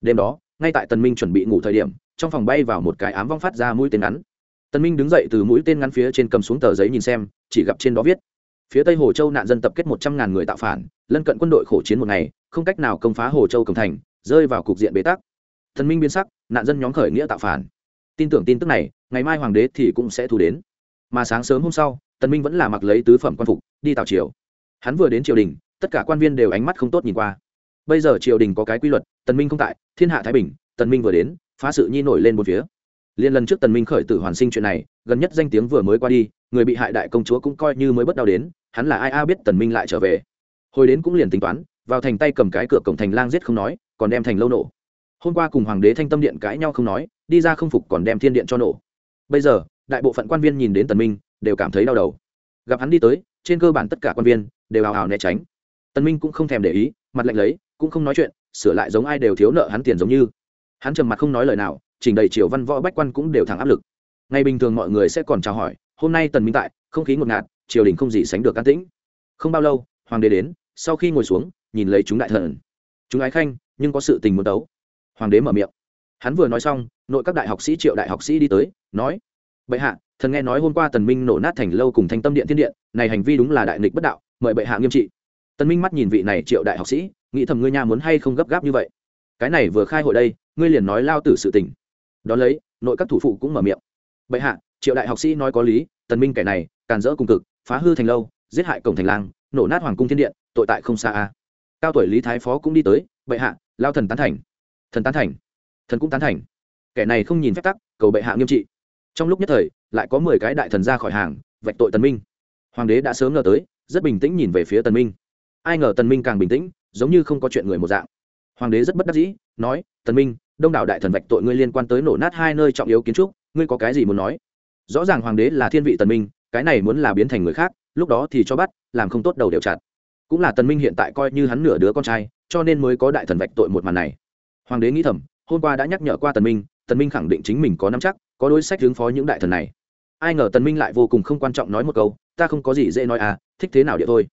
A: Đêm đó, ngay tại tần minh chuẩn bị ngủ thời điểm, trong phòng bay vào một cái ám vong phát ra mũi tên ngắn. Tần minh đứng dậy từ mũi tên ngắn phía trên cầm xuống tờ giấy nhìn xem, chỉ gặp trên đó viết, phía tây hồ châu nạn dân tập kết một trăm ngàn người tạo phản, lân cận quân đội khổ chiến một ngày, không cách nào công phá hồ châu cổng thành, rơi vào cục diện bế tắc. Thần minh biến sắc, nạn dân nhóm khởi nghĩa tạo phản. Tin tưởng tin tức này, ngày mai hoàng đế thì cũng sẽ thu đến. Mà sáng sớm hôm sau, tần minh vẫn là mặc lấy tứ phẩm quan phục, đi tào triều. Hắn vừa đến triều đình tất cả quan viên đều ánh mắt không tốt nhìn qua. Bây giờ triều đình có cái quy luật, tần minh không tại, thiên hạ thái bình, tần minh vừa đến, phá sự nhi nổi lên một phía. Liên lần trước tần minh khởi tử hoàn sinh chuyện này, gần nhất danh tiếng vừa mới qua đi, người bị hại đại công chúa cũng coi như mới bất đau đến, hắn là ai a biết tần minh lại trở về. Hồi đến cũng liền tính toán, vào thành tay cầm cái cửa cổng thành lang giết không nói, còn đem thành lâu nổ. Hôm qua cùng hoàng đế thanh tâm điện cãi nhau không nói, đi ra không phục còn đem thiên điện cho nổ. Bây giờ, đại bộ phận quan viên nhìn đến tần minh, đều cảm thấy đau đầu. Gặp hắn đi tới, trên cơ bản tất cả quan viên đều hào hào né tránh tần minh cũng không thèm để ý, mặt lạnh lấy, cũng không nói chuyện, sửa lại giống ai đều thiếu nợ hắn tiền giống như. Hắn trầm mặt không nói lời nào chỉnh đầy triều văn võ bách quan cũng đều thẳng áp lực. Ngày bình thường mọi người sẽ còn chào hỏi, hôm nay tần minh tại, không khí ngột ngạt, triều đình không gì sánh được can tĩnh. Không bao lâu, hoàng đế đến, sau khi ngồi xuống, nhìn lấy chúng đại thần. Chúng ái khanh, nhưng có sự tình muốn đấu. Hoàng đế mở miệng. Hắn vừa nói xong, nội các đại học sĩ triệu đại học sĩ đi tới, nói, bệ hạ, thần nghe nói hôm qua tần minh nổ nát thành lâu cùng thanh tâm điện thiên điện, này hành vi đúng là đại nghịch bất đạo, mời bệ hạ nghiêm trị tần minh mắt nhìn vị này triệu đại học sĩ, nghĩ thầm ngươi nha muốn hay không gấp gáp như vậy. Cái này vừa khai hội đây, ngươi liền nói lao tử sự tình. Đón lấy, nội các thủ phụ cũng mở miệng. Bệ hạ, triệu đại học sĩ nói có lý tần minh kẻ này, càn rỡ cùng cực, phá hư thành lâu, giết hại cổng thành lang, nổ nát hoàng cung thiên điện, tội tại không xa a. Cao tuổi lý thái phó cũng đi tới, bệ hạ, lao thần tán thành. Thần tán thành? Thần cũng tán thành. Kẻ này không nhìn phép tắc, cầu bệ hạ nghiêm trị. Trong lúc nhất thời, lại có mười cái đại thần ra khỏi hàng, vạch tội tần minh. Hoàng đế đã sớm ngờ tới, rất bình tĩnh nhìn về phía tần minh ai ngờ tần minh càng bình tĩnh, giống như không có chuyện người một dạng. Hoàng đế rất bất đắc dĩ, nói, tần minh, đông đảo đại thần vạch tội ngươi liên quan tới nổ nát hai nơi trọng yếu kiến trúc, ngươi có cái gì muốn nói? Rõ ràng hoàng đế là thiên vị tần minh, cái này muốn là biến thành người khác, lúc đó thì cho bắt, làm không tốt đầu đều chặt. Cũng là tần minh hiện tại coi như hắn nửa đứa con trai, cho nên mới có đại thần vạch tội một màn này. Hoàng đế nghĩ thầm, hôm qua đã nhắc nhở qua tần minh tần minh khẳng định chính mình có nắm chắc, có đối sách hướng phó những đại thần này. Ai ngờ tần minh lại vô cùng không quan trọng nói một câu, ta không có gì dễ nói à thích thế nào địa thôi.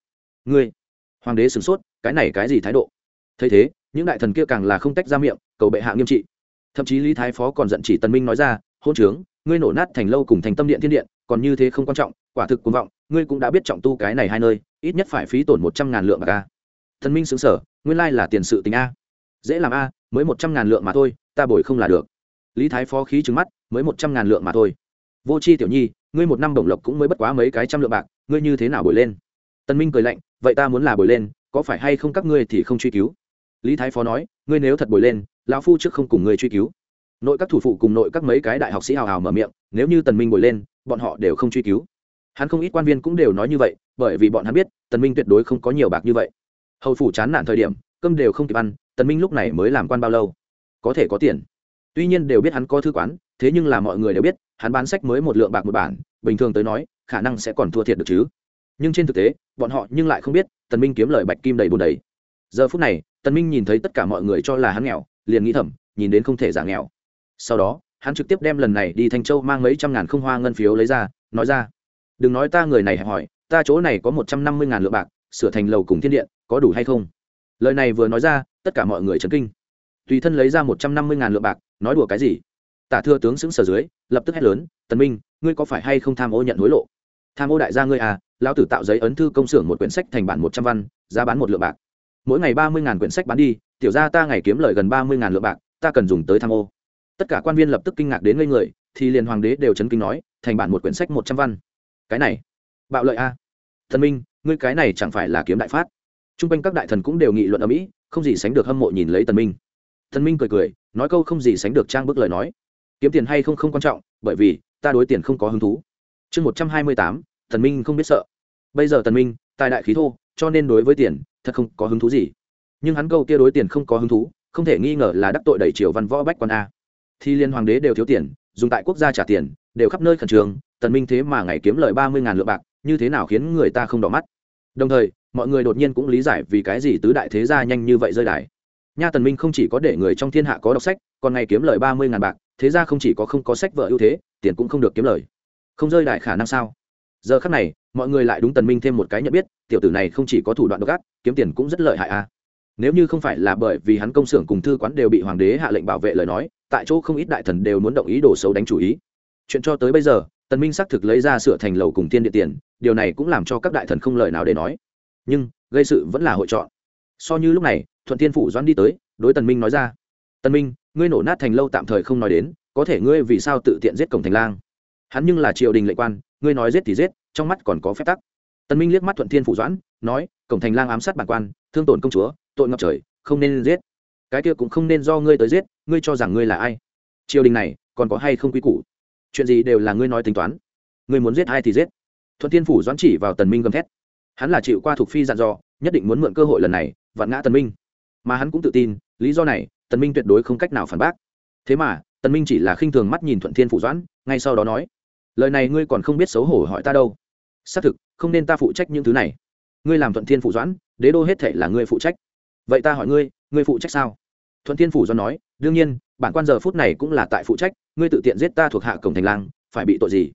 A: Ngươi hoàng đế sửng sốt, cái này cái gì thái độ? Thấy thế, những đại thần kia càng là không tách ra miệng, cầu bệ hạ nghiêm trị. Thậm chí lý thái phó còn giận chỉ tần minh nói ra hôn trướng, ngươi nổ nát thành lâu cùng thành tâm điện thiên điện, còn như thế không quan trọng, quả thực cuồng vọng, ngươi cũng đã biết trọng tu cái này hai nơi, ít nhất phải phí tổn một trăm ngàn lượng bạc a. Thần minh xứng sở nguyên lai là tiền sự tình a. Dễ làm a, mới một trăm ngàn lượng mà thôi, ta bồi không là được. Lý thái phó khí trứng mắt, mới một trăm ngàn lượng mà thôi. Vô c h i tiểu nhi, ngươi một năm bổng lộc cũng mới bất quá mấy cái trăm lượng bạc, ngươi như thế nào bồi lên? Tân minh cười lạnh, vậy ta muốn là bồi lên, có phải hay không các ngươi thì không truy cứu? Lý thái phó nói, ngươi nếu thật bồi lên, lão phu trước không cùng ngươi truy cứu. Nội các thủ phụ cùng nội các mấy cái đại học sĩ hào hào mở miệng, nếu như tần minh bồi lên, bọn họ đều không truy cứu. Hắn không ít quan viên cũng đều nói như vậy, bởi vì bọn hắn biết, tần minh tuyệt đối không có nhiều bạc như vậy. Hầu phủ chán nản thời điểm, cơm đều không kịp ăn, tần minh lúc này mới làm quan bao lâu? Có thể có tiền. Tuy nhiên đều biết hắn có thư quán, thế nhưng là mọi người đều biết, hắn bán sách mới một lượng bạc một bản, bình thường tới nói, khả năng sẽ còn thua thiệt được chứ nhưng trên thực tế, bọn họ nhưng lại không biết, tần minh kiếm lời bạch kim đầy bùn đầy. Giờ phút này, tần minh nhìn thấy tất cả mọi người cho là hắn nghèo, liền nghĩ thầm, nhìn đến không thể giả nghèo. Sau đó, hắn trực tiếp đem lần này đi thanh châu mang mấy trăm ngàn không hoa ngân phiếu lấy ra, nói ra, đừng nói ta người này hẹp hỏi, ta chỗ này có một trăm năm mươi ngàn lượng bạc, sửa thành lầu cùng thiên điện, có đủ hay không? Lời này vừa nói ra, tất cả mọi người chấn kinh. Tùy thân lấy ra một trăm năm mươi ngàn lượng bạc, nói đùa cái gì? Tả thưa tướng xứng sở dưới, lập tức hét lớn, tần minh, ngươi có phải hay không tham ô nhận hối lộ? Tham ô đại gia ngươi à lão tử tạo giấy ấn thư công xưởng một quyển sách thành bản một trăm văn, giá bán một lượng bạc. Mỗi ngày ba mươi ngàn quyển sách bán đi, tiểu ra ta ngày kiếm lời gần ba mươi ngàn lượng bạc, ta cần dùng tới tham ô. Tất cả quan viên lập tức kinh ngạc đến ngây người, thì liền hoàng đế đều chấn kinh nói, thành bản một quyển sách một trăm văn. Cái này, bạo lợi a thần minh, ngươi cái này chẳng phải là kiếm đại phát. T r u n g quanh các đại thần cũng đều nghị luận ở mỹ, không gì sánh được hâm mộ nhìn lấy tần minh. Thần minh cười cười, nói câu không gì sánh được trang bức lời nói. Kiếm tiền hay không không quan trọng, bởi vì ta đối tiền không có hứng thú chương một trăm hai mươi tám, thần minh không biết sợ. Bây giờ tần minh, tài đại khí thô, cho nên đối với tiền, thật không có hứng thú gì. Nhưng hắn câu kia đối tiền không có hứng thú, không thể nghi ngờ là đắc tội đẩy triều văn võ bách quan a. Thì liên hoàng đế đều thiếu tiền, dùng tại quốc gia trả tiền, đều khắp nơi khẩn trương tần minh thế mà ngày kiếm lời ba mươi ngàn lượng bạc, như thế nào khiến người ta không đỏ mắt? Đồng thời, mọi người đột nhiên cũng lý giải vì cái gì tứ đại thế gia nhanh như vậy rơi đài. Nha tần minh không chỉ có để người trong thiên hạ có đọc sách, còn ngày kiếm lời ba mươi ngàn bạc, thế gia không chỉ có không có sách vợ ưu thế, tiền cũng không được kiếm lời không rơi đại khả năng sao? Giờ khắc này, mọi người lại đúng tần minh thêm một cái nhận biết, tiểu tử này không chỉ có thủ đoạn độc ác, kiếm tiền cũng rất lợi hại a. Nếu như không phải là bởi vì hắn công xưởng cùng thư quán đều bị hoàng đế hạ lệnh bảo vệ lời nói, tại chỗ không ít đại thần đều muốn động ý đồ xấu đánh chủ ý. Chuyện cho tới bây giờ, tần minh xác thực lấy ra sửa thành lầu cùng tiên địa tiền, điều này cũng làm cho các đại thần không lời nào để nói. Nhưng, gây sự vẫn là hội chọn. So như lúc này, thuận tiên phủ doãn đi tới, đối tần minh nói ra, tần minh, ngươi nổ nát thành lâu tạm thời không nói đến, có thể ngươi vì sao tự tiện giết cổng thành lang? Hắn nhưng là triều đình lệ quan, ngươi nói giết thì giết, trong mắt còn có phép tắc. Tần minh liếc mắt thuận thiên phủ doãn, nói, cổng thành lang ám sát bản quan, thương tổn công chúa, tội ngập trời, không nên giết. Cái kia cũng không nên do ngươi tới giết, ngươi cho rằng ngươi là ai? Triều đình này, còn có hay không quy củ? Chuyện gì đều là ngươi nói tính toán. Ngươi muốn giết ai thì giết. Thuận thiên phủ doãn chỉ vào tần minh gầm thét. Hắn là chịu qua thuộc phi dặn dò, nhất định muốn mượn cơ hội lần này vặn ngã tần minh. Mà hắn cũng tự tin, lý do này, tần minh tuyệt đối không cách nào phản bác. Thế mà, tần minh chỉ là khinh thường mắt nhìn thuận thiên phủ doãn, ngay sau đó nói lời này ngươi còn không biết xấu hổ hỏi ta đâu. Xác thực, không nên ta phụ trách những thứ này. Ngươi làm thuận thiên phủ doãn, đế đô hết thể là ngươi phụ trách. Vậy ta hỏi ngươi ngươi phụ trách sao? Thuận thiên phủ doãn nói, đương nhiên, bản quan giờ phút này cũng là tại phụ trách, ngươi tự tiện giết ta thuộc hạ cổng thành lang, phải bị tội gì?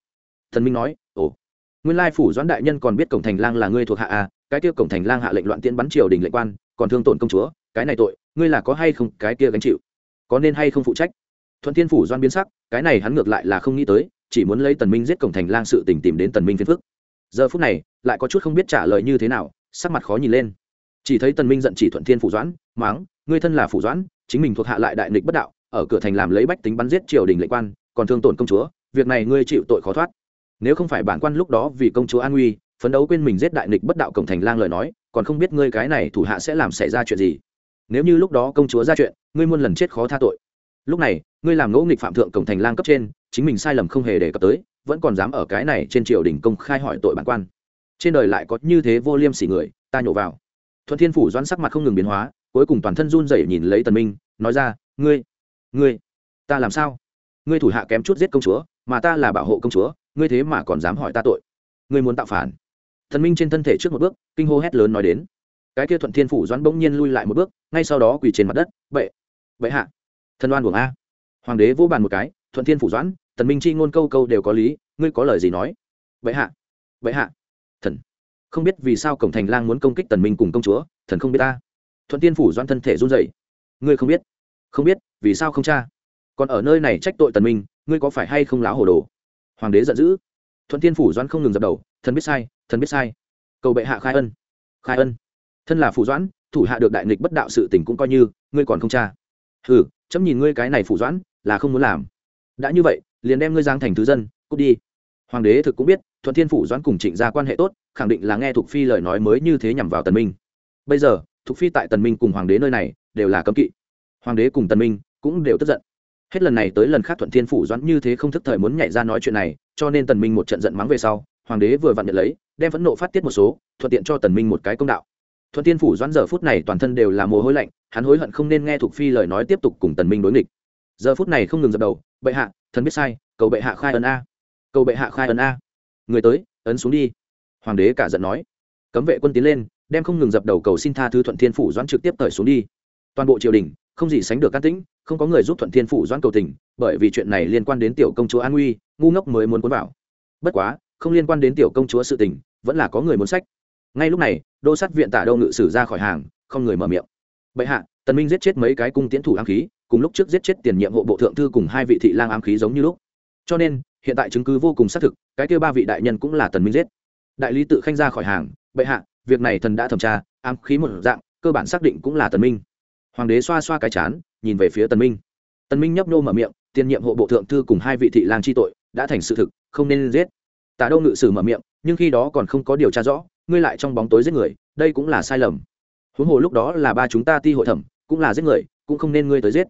A: Thần minh nói, ồ. Nguyên lai phủ doãn đại nhân còn biết cổng thành lang là ngươi thuộc hạ à cái kia cổng thành lang hạ lệnh loạn tiễn bắn triều đình lệnh quan, còn thương tổn công chúa, cái này tội, ngươi là có hay không, cái kia gánh chịu? Có nên hay không phụ trách? Thuận thiên phủ doan biến sắc, cái này hắn ngược lại là không nghĩ tới chỉ muốn lấy tần minh giết cổng thành lang sự tình tìm đến tần minh phiền phức. Giờ phút này, lại có chút không biết trả lời như thế nào, sắc mặt khó nhìn lên. Chỉ thấy tần minh giận chỉ thuận thiên phủ doãn máng ngươi thân là phủ doãn, chính mình thuộc hạ lại đại nghịch bất đạo, ở cửa thành làm lấy bách tính bắn giết triều đình lệnh quan, còn thương tổn công chúa, việc này ngươi chịu tội khó thoát. Nếu không phải bản quan lúc đó vì công chúa an nguy, phấn đấu quên mình giết đại nghịch bất đạo cổng thành lang lời nói, còn không biết ngươi cái này thủ hạ sẽ làm xảy ra chuyện gì. Nếu như lúc đó công chúa ra chuyện, ngươi muôn lần chết khó tha tội. Lúc này, ngươi làm ngỗ nghịch phạm thượng cổng thành lang cấp trên chính mình sai lầm không hề đề cập tới, vẫn còn dám ở cái này trên triều đình công khai hỏi tội bản quan. Trên đời lại có như thế vô liêm sỉ người, ta nhổ vào. Thuận thiên phủ doãn sắc mặt không ngừng biến hóa, cuối cùng toàn thân run rẩy nhìn lấy tần minh, nói ra, ngươi ngươi, ta làm sao? Ngươi thủ hạ kém chút giết công chúa, mà ta là bảo hộ công chúa, ngươi thế mà còn dám hỏi ta tội. Ngươi muốn tạo phản. Thần minh trên thân thể trước một bước, kinh hô hét lớn nói đến. Cái kia thuận thiên phủ doãn bỗng nhiên lui lại một bước, ngay sau đó quỳ trên mặt đất vậy vậy hạ. Thần đoan buồng a. Hoàng đế vô bàn một cái, thuận thiên phủ doãn thần minh chi ngôn câu câu đều có lý, ngươi có lời gì nói? Vậy hạ vậy hạ. Thần. Không biết vì sao cổng thành lang muốn công kích tần minh cùng công chúa, thần không biết ta. Thuận thiên phủ doãn thân thể run rẩy. Ngươi không biết? Không biết, vì sao không cha còn ở nơi này trách tội tần minh, ngươi có phải hay không láo hồ đồ? Hoàng đế giận dữ. Thuận thiên phủ doãn không ngừng dập đầu. Thần biết sai, thần biết sai. Cầu bệ hạ khai ân khai ân. Thân là phủ doãn, thủ hạ được đại nghịch bất đạo sự tình cũng coi như, ngươi còn không cha hừ, chấm nhìn ngươi cái này phủ doãn, là không muốn làm. Đã như vậy liền đem ngươi giang thành thứ dân, cút đi. Hoàng đế thực cũng biết, thuận thiên phủ doãn cùng trịnh gia quan hệ tốt, khẳng định là nghe thục phi lời nói mới như thế nhằm vào tần minh. Bây giờ, thục phi tại tần minh cùng hoàng đế nơi này, đều là cấm kỵ. Hoàng đế cùng tần minh cũng đều tức giận. Hết lần này tới lần khác thuận thiên phủ doãn như thế không thức thời muốn nhảy ra nói chuyện này, cho nên tần minh một trận giận mắng về sau, hoàng đế vừa vặn nhận lấy, đem phẫn nộ phát tiết một số, thuận tiện cho tần minh một cái công đạo. Thuận thiên phủ doãn giờ phút này toàn thân đều là mồ hôi lạnh, hắn hối hận không nên nghe thuộc phi lời nói tiếp tục cùng tần minh đối nghịch. Giờ phút này không ngừng dập đầu, bệ hạ thần biết sai, cầu bệ hạ khai ấn a. Cầu bệ hạ khai ấn a. Người tới, ấn xuống đi. Hoàng đế cả giận nói. Cấm vệ quân tiến lên, đem không ngừng dập đầu cầu xin tha thứ thuận thiên phủ doãn trực tiếp cởi xuống đi. Toàn bộ triều đình, không gì sánh được can tĩnh, không có người giúp thuận thiên phủ doãn cầu tình, bởi vì chuyện này liên quan đến tiểu công chúa an uy, ngu ngốc mới muốn cuốn vào. Bất quá, không liên quan đến tiểu công chúa sự tình, vẫn là có người muốn sách. Ngay lúc này, đô sát viện tả đâu ngự sử ra khỏi hàng, không người mở miệng. Bệ hạ, tần minh giết chết mấy cái cung tiến thủ ám khí cùng lúc trước giết chết tiền nhiệm hộ bộ thượng thư cùng hai vị thị lang ám khí giống như lúc. Cho nên, hiện tại chứng cứ vô cùng xác thực, cái kêu ba vị đại nhân cũng là tần minh giết. Đại lý tự khanh ra khỏi hàng, bệ hạ, việc này thần đã thẩm tra, ám khí một dạng, cơ bản xác định cũng là tần minh. Hoàng đế xoa xoa cái chán, nhìn về phía tần minh. Tần minh nhấp nô mở miệng, tiền nhiệm hộ bộ thượng thư cùng hai vị thị lang chi tội, đã thành sự thực, không nên giết. Tả đâu ngự sử mở miệng, nhưng khi đó còn không có điều tra rõ, ngươi lại trong bóng tối giết người, đây cũng là sai lầm. Huống hồ lúc đó là ba chúng ta ti hội thẩm cũng là giết người, cũng không nên ngươi tới giết.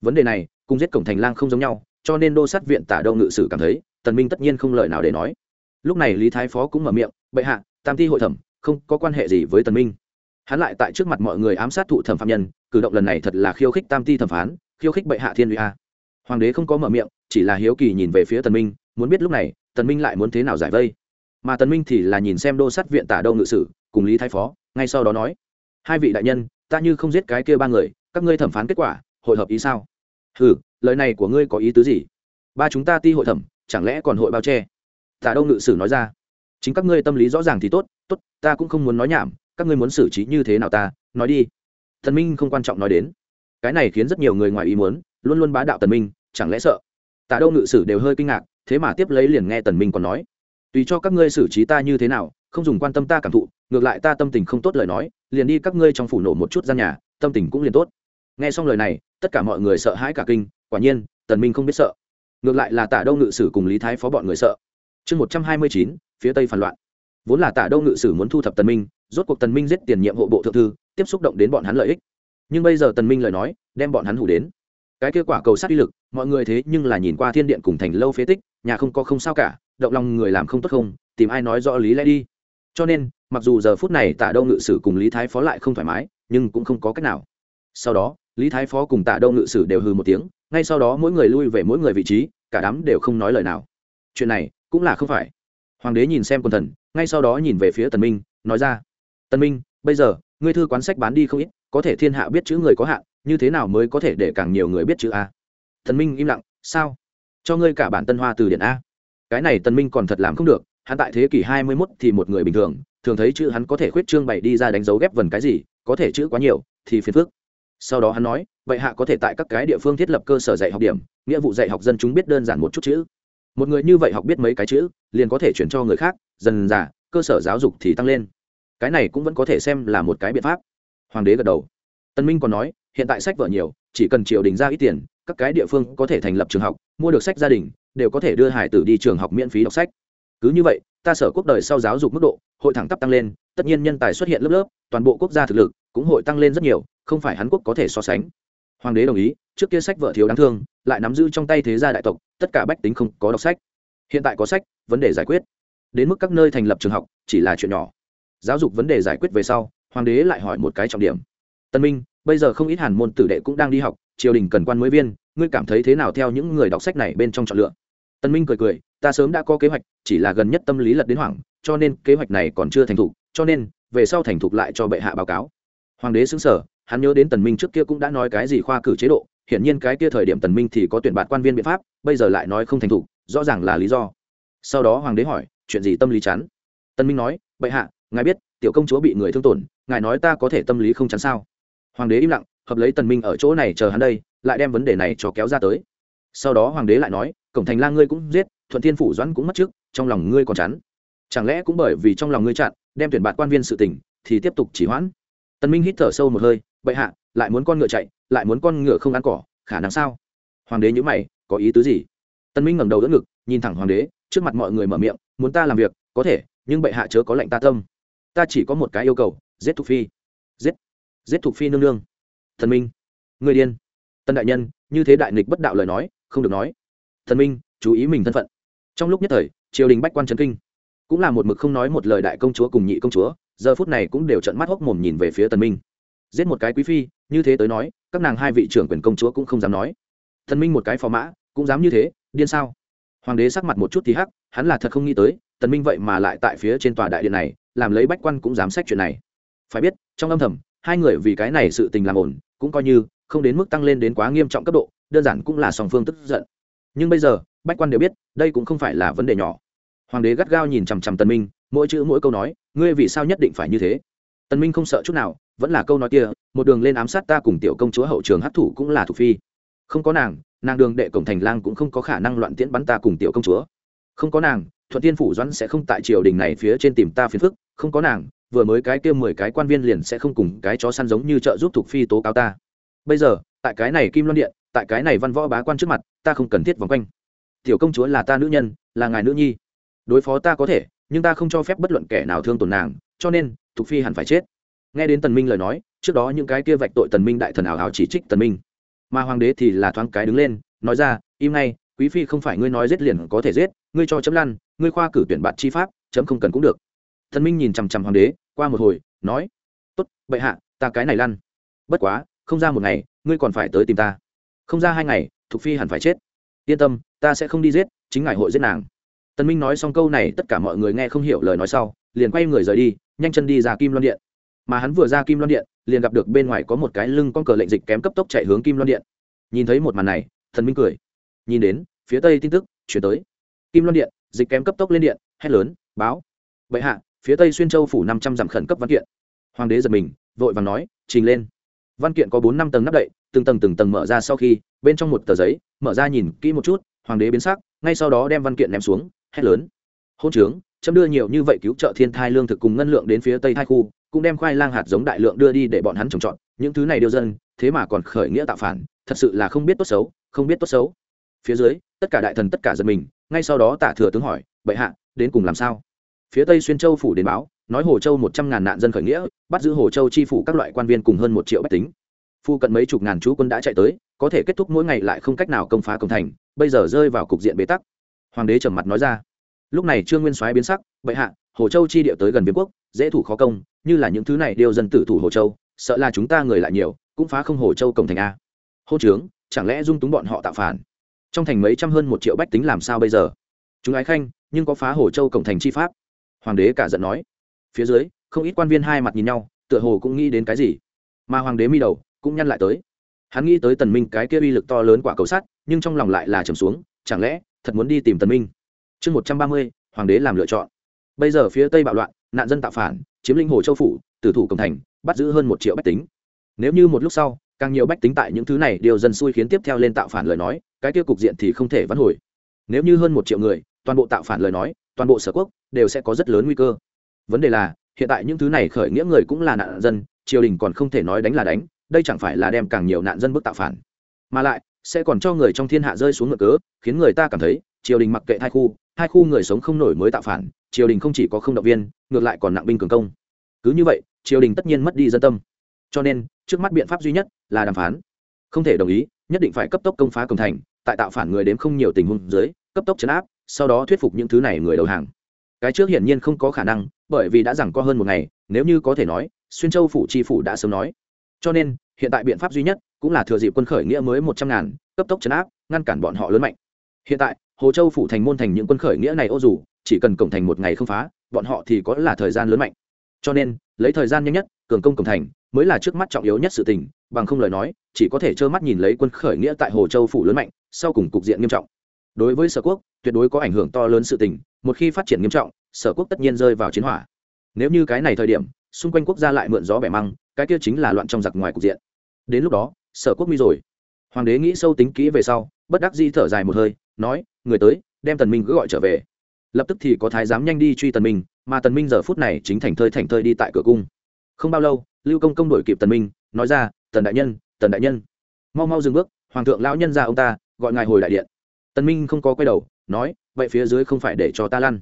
A: Vấn đề này, cùng giết cổng thành lang không giống nhau, cho nên đô sát viện tả đâu ngự sử cảm thấy, tần minh tất nhiên không lời nào để nói. Lúc này lý thái phó cũng mở miệng, bệ hạ, tam ti hội thẩm, không có quan hệ gì với tần minh. Hắn lại tại trước mặt mọi người ám sát thụ thẩm phạm nhân, cử động lần này thật là khiêu khích tam ti thẩm phán, khiêu khích bệ hạ thiên uy a. Hoàng đế không có mở miệng, chỉ là hiếu kỳ nhìn về phía tần minh, muốn biết lúc này, tần minh lại muốn thế nào giải vây. Mà tần minh thì là nhìn xem đô sát viện tả đâu ngự sử, cùng lý thái phó, ngay sau đó nói, hai vị đại nhân ta như không giết cái kia ba người, các ngươi thẩm phán kết quả, hội hợp ý sao? Hừ, lời này của ngươi có ý tứ gì? Ba chúng ta ti hội thẩm, chẳng lẽ còn hội bao che? Tả Đông ngự sử nói ra. Chính các ngươi tâm lý rõ ràng thì tốt tốt, ta cũng không muốn nói nhảm, các ngươi muốn xử trí như thế nào ta? Nói đi. Thần minh không quan trọng nói đến. Cái này khiến rất nhiều người ngoài ý muốn, luôn luôn bá đạo tần minh, chẳng lẽ sợ? Tả Đông ngự sử đều hơi kinh ngạc, thế mà tiếp lấy liền nghe tần minh còn nói. Tùy cho các ngươi xử trí ta như thế nào, không dùng quan tâm ta cảm thụ ngược lại ta tâm tình không tốt lời nói, liền đi các ngươi trong phủ nổ một chút gian nhà, tâm tình cũng liền tốt. Nghe xong lời này, tất cả mọi người sợ hãi cả kinh, quả nhiên, tần minh không biết sợ. Ngược lại là tả đâu ngự sử cùng lý thái phó bọn người sợ. Chương một trăm hai mươi chín, phía tây phản loạn. Vốn là tả đâu ngự sử muốn thu thập tần minh, rốt cuộc tần minh giết tiền nhiệm hộ bộ thượng thư, tiếp xúc động đến bọn hắn lợi ích. Nhưng bây giờ tần minh lời nói, đem bọn hắn hủ đến. Cái kết quả cầu sát uy lực, mọi người thế nhưng là nhìn qua thiên điện cùng thành lâu phế tích, nhà không có không sao cả, động lòng người làm không tốt không, tìm ai nói rõ lý lẽ đi. Cho nên mặc dù giờ phút này tạ đâu ngự sử cùng lý thái phó lại không thoải mái, nhưng cũng không có cách nào. Sau đó, lý thái phó cùng tạ đâu ngự sử đều hừ một tiếng, ngay sau đó mỗi người lui về mỗi người vị trí, cả đám đều không nói lời nào. Chuyện này cũng là không phải. Hoàng đế nhìn xem quần thần, ngay sau đó nhìn về phía tần minh, nói ra, tần minh, bây giờ, ngươi thư quán sách bán đi không ít, có thể thiên hạ biết chữ người có hạn, như thế nào mới có thể để càng nhiều người biết chữ a? Tần minh im lặng, sao? Cho ngươi cả bản tân hoa từ điển a. Cái này tần minh còn thật làm không được, hắn tại thế kỷ 21 thì một người bình thường thường thấy chữ hắn có thể khuyết trương bày đi ra đánh dấu ghép vần cái gì, có thể chữ quá nhiều, thì phiền phức. Sau đó hắn nói, vậy hạ có thể tại các cái địa phương thiết lập cơ sở dạy học điểm, nghĩa vụ dạy học dân chúng biết đơn giản một chút chữ. Một người như vậy học biết mấy cái chữ, liền có thể chuyển cho người khác, dần dà, cơ sở giáo dục thì tăng lên. Cái này cũng vẫn có thể xem là một cái biện pháp. Hoàng đế gật đầu. Tân minh còn nói, hiện tại sách vở nhiều, chỉ cần triều đình ra ít tiền, các cái địa phương có thể thành lập trường học, mua được sách gia đình, đều có thể đưa hải tử đi trường học miễn phí đọc sách. Cứ như vậy ta sở quốc đời sau giáo dục mức độ, hội thẳng tắp tăng lên, tất nhiên nhân tài xuất hiện lớp lớp, toàn bộ quốc gia thực lực cũng hội tăng lên rất nhiều, không phải hắn quốc có thể so sánh. Hoàng đế đồng ý, trước kia sách vợ thiếu đáng thương, lại nắm giữ trong tay thế gia đại tộc, tất cả bách tính không có đọc sách. Hiện tại có sách, vấn đề giải quyết. Đến mức các nơi thành lập trường học, chỉ là chuyện nhỏ. Giáo dục vấn đề giải quyết về sau, hoàng đế lại hỏi một cái trọng điểm. Tân minh, bây giờ không ít hàn môn tử đệ cũng đang đi học, triều đình cần quan mới viên, ngươi cảm thấy thế nào theo những người đọc sách này bên trong chọn lựa? Tân minh cười cười, ta sớm đã có kế hoạch, chỉ là gần nhất tâm lý lật đến hoảng, cho nên kế hoạch này còn chưa thành thục, cho nên, về sau thành thục lại cho bệ hạ báo cáo. Hoàng đế xứng sở hắn nhớ đến tần minh trước kia cũng đã nói cái gì khoa cử chế độ, hiển nhiên cái kia thời điểm tần minh thì có tuyển bạt quan viên biện pháp, bây giờ lại nói không thành thục, rõ ràng là lý do. Sau đó hoàng đế hỏi, chuyện gì tâm lý chán? Tần minh nói, bệ hạ, ngài biết, tiểu công chúa bị người thương tổn, ngài nói ta có thể tâm lý không chán sao? Hoàng đế im lặng, hợp lấy tần minh ở chỗ này chờ hắn đây, lại đem vấn đề này cho kéo ra tới. Sau đó hoàng đế lại nói cổng thành lang ngươi cũng giết thuận thiên phủ doãn cũng mất trước trong lòng ngươi còn chắn, chẳng lẽ cũng bởi vì trong lòng ngươi chặn đem tuyển bạt quan viên sự tình thì tiếp tục chỉ hoãn? Tân minh hít thở sâu một hơi bệ hạ lại muốn con ngựa chạy lại muốn con ngựa không ăn cỏ khả năng sao? Hoàng đế nhíu mày có ý tứ gì? Tân minh ngẩng đầu đỡ ngực nhìn thẳng hoàng đế trước mặt mọi người mở miệng muốn ta làm việc có thể nhưng bệ hạ chớ có lệnh ta tâm. Ta chỉ có một cái yêu cầu giết thục phi. Giết giết thục phi nương nương. Thần minh người điên. Tân đại nhân như thế đại nghịch bất đạo lời nói không được nói thần minh, chú ý mình thân phận. Trong lúc nhất thời, triều đình bách quan trấn kinh. Cũng là một mực không nói một lời đại công chúa cùng nhị công chúa, giờ phút này cũng đều trận mắt hốc mồm nhìn về phía tần minh. Giết một cái quý phi, như thế tới nói, các nàng hai vị trưởng quyền công chúa cũng không dám nói. Thần minh một cái phò mã, cũng dám như thế, điên sao? Hoàng đế sắc mặt một chút thì hắc, hắn là thật không nghĩ tới tần minh vậy mà lại tại phía trên tòa đại điện này, làm lấy bách quan cũng dám xét chuyện này. Phải biết, trong âm thầm, hai người vì cái này sự tình làm ổn, cũng coi như không đến mức tăng lên đến quá nghiêm trọng cấp độ, đơn giản cũng là song phương tức giận nhưng bây giờ, bách quan đều biết, đây cũng không phải là vấn đề nhỏ. Hoàng đế gắt gao nhìn chằm chằm tần minh, mỗi chữ mỗi câu nói, ngươi vì sao nhất định phải như thế? Tần minh không sợ chút nào, vẫn là câu nói kia, một đường lên ám sát ta cùng tiểu công chúa hậu trường hấp thủ cũng là thủ phi. Không có nàng nàng đường đệ cổng thành lang cũng không có khả năng loạn tiễn bắn ta cùng tiểu công chúa. Không có nàng, thuận tiên phủ doãn sẽ không tại triều đình này phía trên tìm ta phiền phức. Không có nàng, vừa mới cái kia mười cái quan viên liền sẽ không cùng cái chó săn giống như trợ giúp thuộc phi tố cáo ta. Bây giờ, tại cái này kim loan điện tại cái này văn võ bá quan trước mặt, ta không cần thiết vòng quanh. Tiểu công chúa là ta nữ nhân, là ngài nữ nhi. Đối phó ta có thể, nhưng ta không cho phép bất luận kẻ nào thương tổn nàng, cho nên, thục phi hẳn phải chết. Nghe đến tần minh lời nói, trước đó những cái kia vạch tội tần minh đại thần ảo ảo chỉ trích tần minh. Mà hoàng đế thì là thoáng cái đứng lên, nói ra, im ngay, quý phi không phải ngươi nói giết liền có thể giết, ngươi cho chấm lăn, ngươi khoa cử tuyển bạn chi pháp, chấm không cần cũng được. Tần minh nhìn chằm chằm hoàng đế, qua một hồi, nói, tốt, bệ hạ, ta cái này lăn. Bất quá, không ra một ngày, ngươi còn phải tới tìm ta không ra hai ngày, thục phi hẳn phải chết. Yên tâm, ta sẽ không đi giết, chính ngài hội giết nàng. Tân minh nói xong câu này, tất cả mọi người nghe không hiểu lời nói sau, liền quay người rời đi, nhanh chân đi ra kim loan điện. Mà hắn vừa ra kim loan điện, liền gặp được bên ngoài có một cái lưng con cờ lệnh dịch kém cấp tốc chạy hướng kim loan điện. Nhìn thấy một màn này thần minh cười. Nhìn đến, phía tây tin tức chuyển tới. Kim loan điện, dịch kém cấp tốc lên điện, hét lớn, báo. Bệ hạ, phía tây xuyên châu phủ năm trăm dặm khẩn cấp văn kiện. Hoàng đế giật mình, vội vàng nói, trình lên. Văn kiện có bốn năm tầng nắp đậy từng tầng từng tầng mở ra sau khi, bên trong một tờ giấy, mở ra nhìn kỹ một chút, hoàng đế biến sắc, ngay sau đó đem văn kiện ném xuống, hét lớn. Hôn trướng, chấm đưa nhiều như vậy cứu trợ thiên thai lương thực cùng ngân lượng đến phía tây thai khu, cũng đem khoai lang hạt giống đại lượng đưa đi để bọn hắn trồng trọt, những thứ này điêu dân, thế mà còn khởi nghĩa tạo phản, thật sự là không biết tốt xấu, không biết tốt xấu. Phía dưới, tất cả đại thần tất cả dân mình, ngay sau đó tả thừa tướng hỏi, bệ hạ, đến cùng làm sao? Phía tây xuyên châu phủ đến báo, nói hồ châu một trăm ngàn nạn dân khởi nghĩa, bắt giữ hồ châu chi phủ các loại quan viên cùng hơn một triệu bách tính phu cận mấy chục ngàn chú quân đã chạy tới, có thể kết thúc mỗi ngày lại không cách nào công phá công thành, bây giờ rơi vào cục diện bế tắc. Hoàng đế trầm mặt nói ra. Lúc này trương nguyên soái biến sắc, bệ hạ, hồ châu chi địa tới gần viêm quốc, dễ thủ khó công, như là những thứ này đều dân tử thủ hồ châu, sợ là chúng ta người lại nhiều, cũng phá không hồ châu cổng thành a. Hô trướng, chẳng lẽ dung túng bọn họ tạo phản? Trong thành mấy trăm hơn một triệu bách tính làm sao bây giờ? Chúng ái khanh, nhưng có phá hồ châu cổng thành chi pháp? Hoàng đế cả giận nói. Phía dưới, không ít quan viên hai mặt nhìn nhau, tựa hồ cũng nghĩ đến cái gì. Mà hoàng đế mi đầu cũng nhăn lại tới. Hắn nghĩ tới tần minh cái kia uy lực to lớn quả cầu sắt, nhưng trong lòng lại là trầm xuống, chẳng lẽ thật muốn đi tìm tần minh? Chương một trăm ba mươi, hoàng đế làm lựa chọn. Bây giờ phía tây bạo loạn, nạn dân tạo phản, chiếm lĩnh hồ châu phủ, tử thủ cổng thành, bắt giữ hơn một triệu bách tính. Nếu như một lúc sau, càng nhiều bách tính tại những thứ này điều dần xui khiến tiếp theo lên tạo phản lời nói, cái tiêu cục diện thì không thể vãn hồi. Nếu như hơn một triệu người, toàn bộ tạo phản lời nói, toàn bộ sở quốc đều sẽ có rất lớn nguy cơ. Vấn đề là, hiện tại những thứ này khởi nghĩa người cũng là nạn dân, triều đình còn không thể nói đánh là đánh đây chẳng phải là đem càng nhiều nạn dân bức tạo phản. Mà lại, sẽ còn cho người trong thiên hạ rơi xuống ngựa cớ, khiến người ta cảm thấy, triều đình mặc kệ hai khu hai khu người sống không nổi mới tạo phản, triều đình không chỉ có không động viên, ngược lại còn nặng binh cường công. Cứ như vậy, triều đình tất nhiên mất đi dân tâm. Cho nên, trước mắt biện pháp duy nhất là đàm phán. Không thể đồng ý, nhất định phải cấp tốc công phá công thành, tại tạo phản người đến không nhiều tình huống dưới, cấp tốc chấn áp, sau đó thuyết phục những thứ này người đầu hàng. Cái trước hiển nhiên không có khả năng, bởi vì đã rằng có hơn một ngày, nếu như có thể nói, xuyên châu phủ tri phủ đã sớm nói cho nên, hiện tại biện pháp duy nhất cũng là thừa dịp quân khởi nghĩa mới một trăm ngàn, cấp tốc chấn áp, ngăn cản bọn họ lớn mạnh. Hiện tại, hồ châu phủ thành môn thành những quân khởi nghĩa này ô dù, chỉ cần cổng thành một ngày không phá, bọn họ thì có là thời gian lớn mạnh. Cho nên, lấy thời gian nhanh nhất, cường công cổng thành mới là trước mắt trọng yếu nhất sự tình, bằng không lời nói, chỉ có thể trơ mắt nhìn lấy quân khởi nghĩa tại hồ châu phủ lớn mạnh, sau cùng cục diện nghiêm trọng. Đối với sở quốc, tuyệt đối có ảnh hưởng to lớn sự tình, một khi phát triển nghiêm trọng, sở quốc tất nhiên rơi vào chiến hỏa. Nếu như cái này thời điểm, xung quanh quốc gia lại mượn gió bẻ măng cái kia chính là loạn trong giặc ngoài cục diện. Đến lúc đó, sở quốc nguy rồi. Hoàng đế nghĩ sâu tính kỹ về sau, bất đắc di thở dài một hơi, nói, người tới, đem tần minh cứ gọi trở về. Lập tức thì có thái giám nhanh đi truy tần minh, mà tần minh giờ phút này chính thành thơi thành thơi đi tại cửa cung. Không bao lâu, lưu công công đuổi kịp tần minh, nói ra, tần đại nhân, tần đại nhân. Mau mau dừng bước, hoàng thượng lão nhân ra ông ta, gọi ngài hồi đại điện. Tần minh không có quay đầu, nói, vậy phía dưới không phải để cho ta lăn.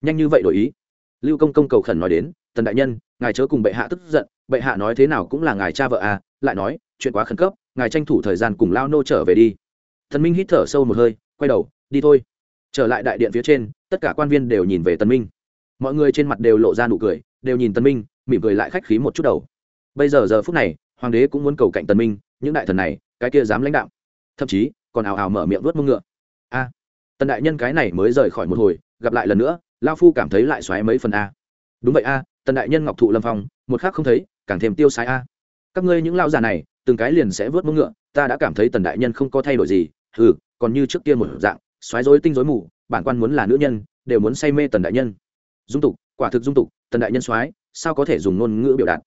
A: Nhanh như vậy đổi ý. Lưu công công cầu khẩn nói đến, tần đại nhân, ngài chớ cùng bệ hạ tức giận bệ hạ nói thế nào cũng là ngài cha vợ à lại nói, chuyện quá khẩn cấp, ngài tranh thủ thời gian cùng lao nô trở về đi. Thần minh hít thở sâu một hơi, quay đầu, đi thôi. Trở lại đại điện phía trên, tất cả quan viên đều nhìn về tần minh. Mọi người trên mặt đều lộ ra nụ cười, đều nhìn tần minh, mỉm cười lại khách khí một chút đầu. Bây giờ giờ phút này, hoàng đế cũng muốn cầu cạnh tần minh, những đại thần này, cái kia dám lãnh đạo. Thậm chí, còn ào ào mở miệng vuốt mông ngựa. A, tần đại nhân cái này mới rời khỏi một hồi, gặp lại lần nữa, lao phu cảm thấy lại xoáy mấy phần a. Đúng vậy a, tần đại nhân ngọc thụ lâm phong, một khác không thấy càng thêm tiêu sai a. Các ngươi những lao già này, từng cái liền sẽ vớt mông ngựa, ta đã cảm thấy tần đại nhân không có thay đổi gì. Ừ còn như trước kia một dạng, xoáy rối tinh rối mù, bản quan muốn là nữ nhân, đều muốn say mê tần đại nhân. Dung tục, quả thực dung tục, tần đại nhân soái sao có thể dùng ngôn ngữ biểu đạt?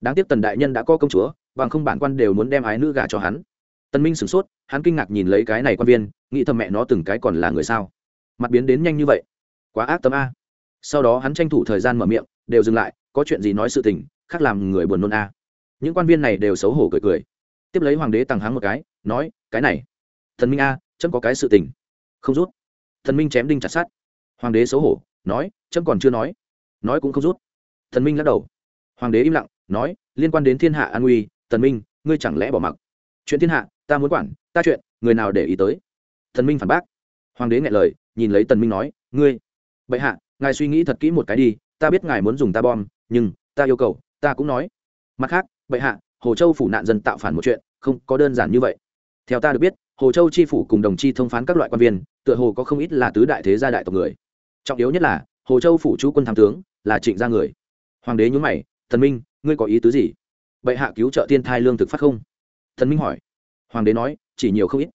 A: Đáng tiếc tần đại nhân đã có công chúa, bằng không bản quan đều muốn đem ái nữ gả cho hắn. Tần minh sửng sốt, hắn kinh ngạc nhìn lấy cái này quan viên, nghĩ thầm mẹ nó từng cái còn là người sao? Mặt biến đến nhanh như vậy. Quá ác tâm a. Sau đó hắn tranh thủ thời gian mở miệng, đều dừng lại, có chuyện gì nói sự tình khác làm người buồn nôn a. Những quan viên này đều xấu hổ cười cười. Tiếp lấy hoàng đế tăng hắn một cái, nói, cái này, thần minh a, chấm có cái sự tình. Không rút. Thần minh chém đinh chặt sát hoàng đế xấu hổ, nói, chấm còn chưa nói. Nói cũng không rút. Thần minh lắc đầu. Hoàng đế im lặng, nói, liên quan đến thiên hạ an nguy thần minh, ngươi chẳng lẽ bỏ mặc? Chuyện thiên hạ, ta muốn quản, ta chuyện, người nào để ý tới? Thần minh phản bác. Hoàng đế nghe lời, nhìn lấy tần minh nói, ngươi, bệ hạ, ngài suy nghĩ thật kỹ một cái đi, ta biết ngài muốn dùng ta bom, nhưng ta yêu cầu ta cũng nói. Mặt khác, bệ hạ, hồ châu phủ nạn dân tạo phản một chuyện, không có đơn giản như vậy. Theo ta được biết, hồ châu chi phủ cùng đồng chi thông phán các loại quan viên, tựa hồ có không ít là tứ đại thế gia đại tộc người. Trọng yếu nhất là, hồ châu phủ chú quân tham tướng, là trịnh gia người. Hoàng đế nhún mày, thần minh, ngươi có ý tứ gì? Bệ hạ cứu trợ thiên thai lương thực phát không? Thần minh hỏi. Hoàng đế nói, chỉ nhiều không ít.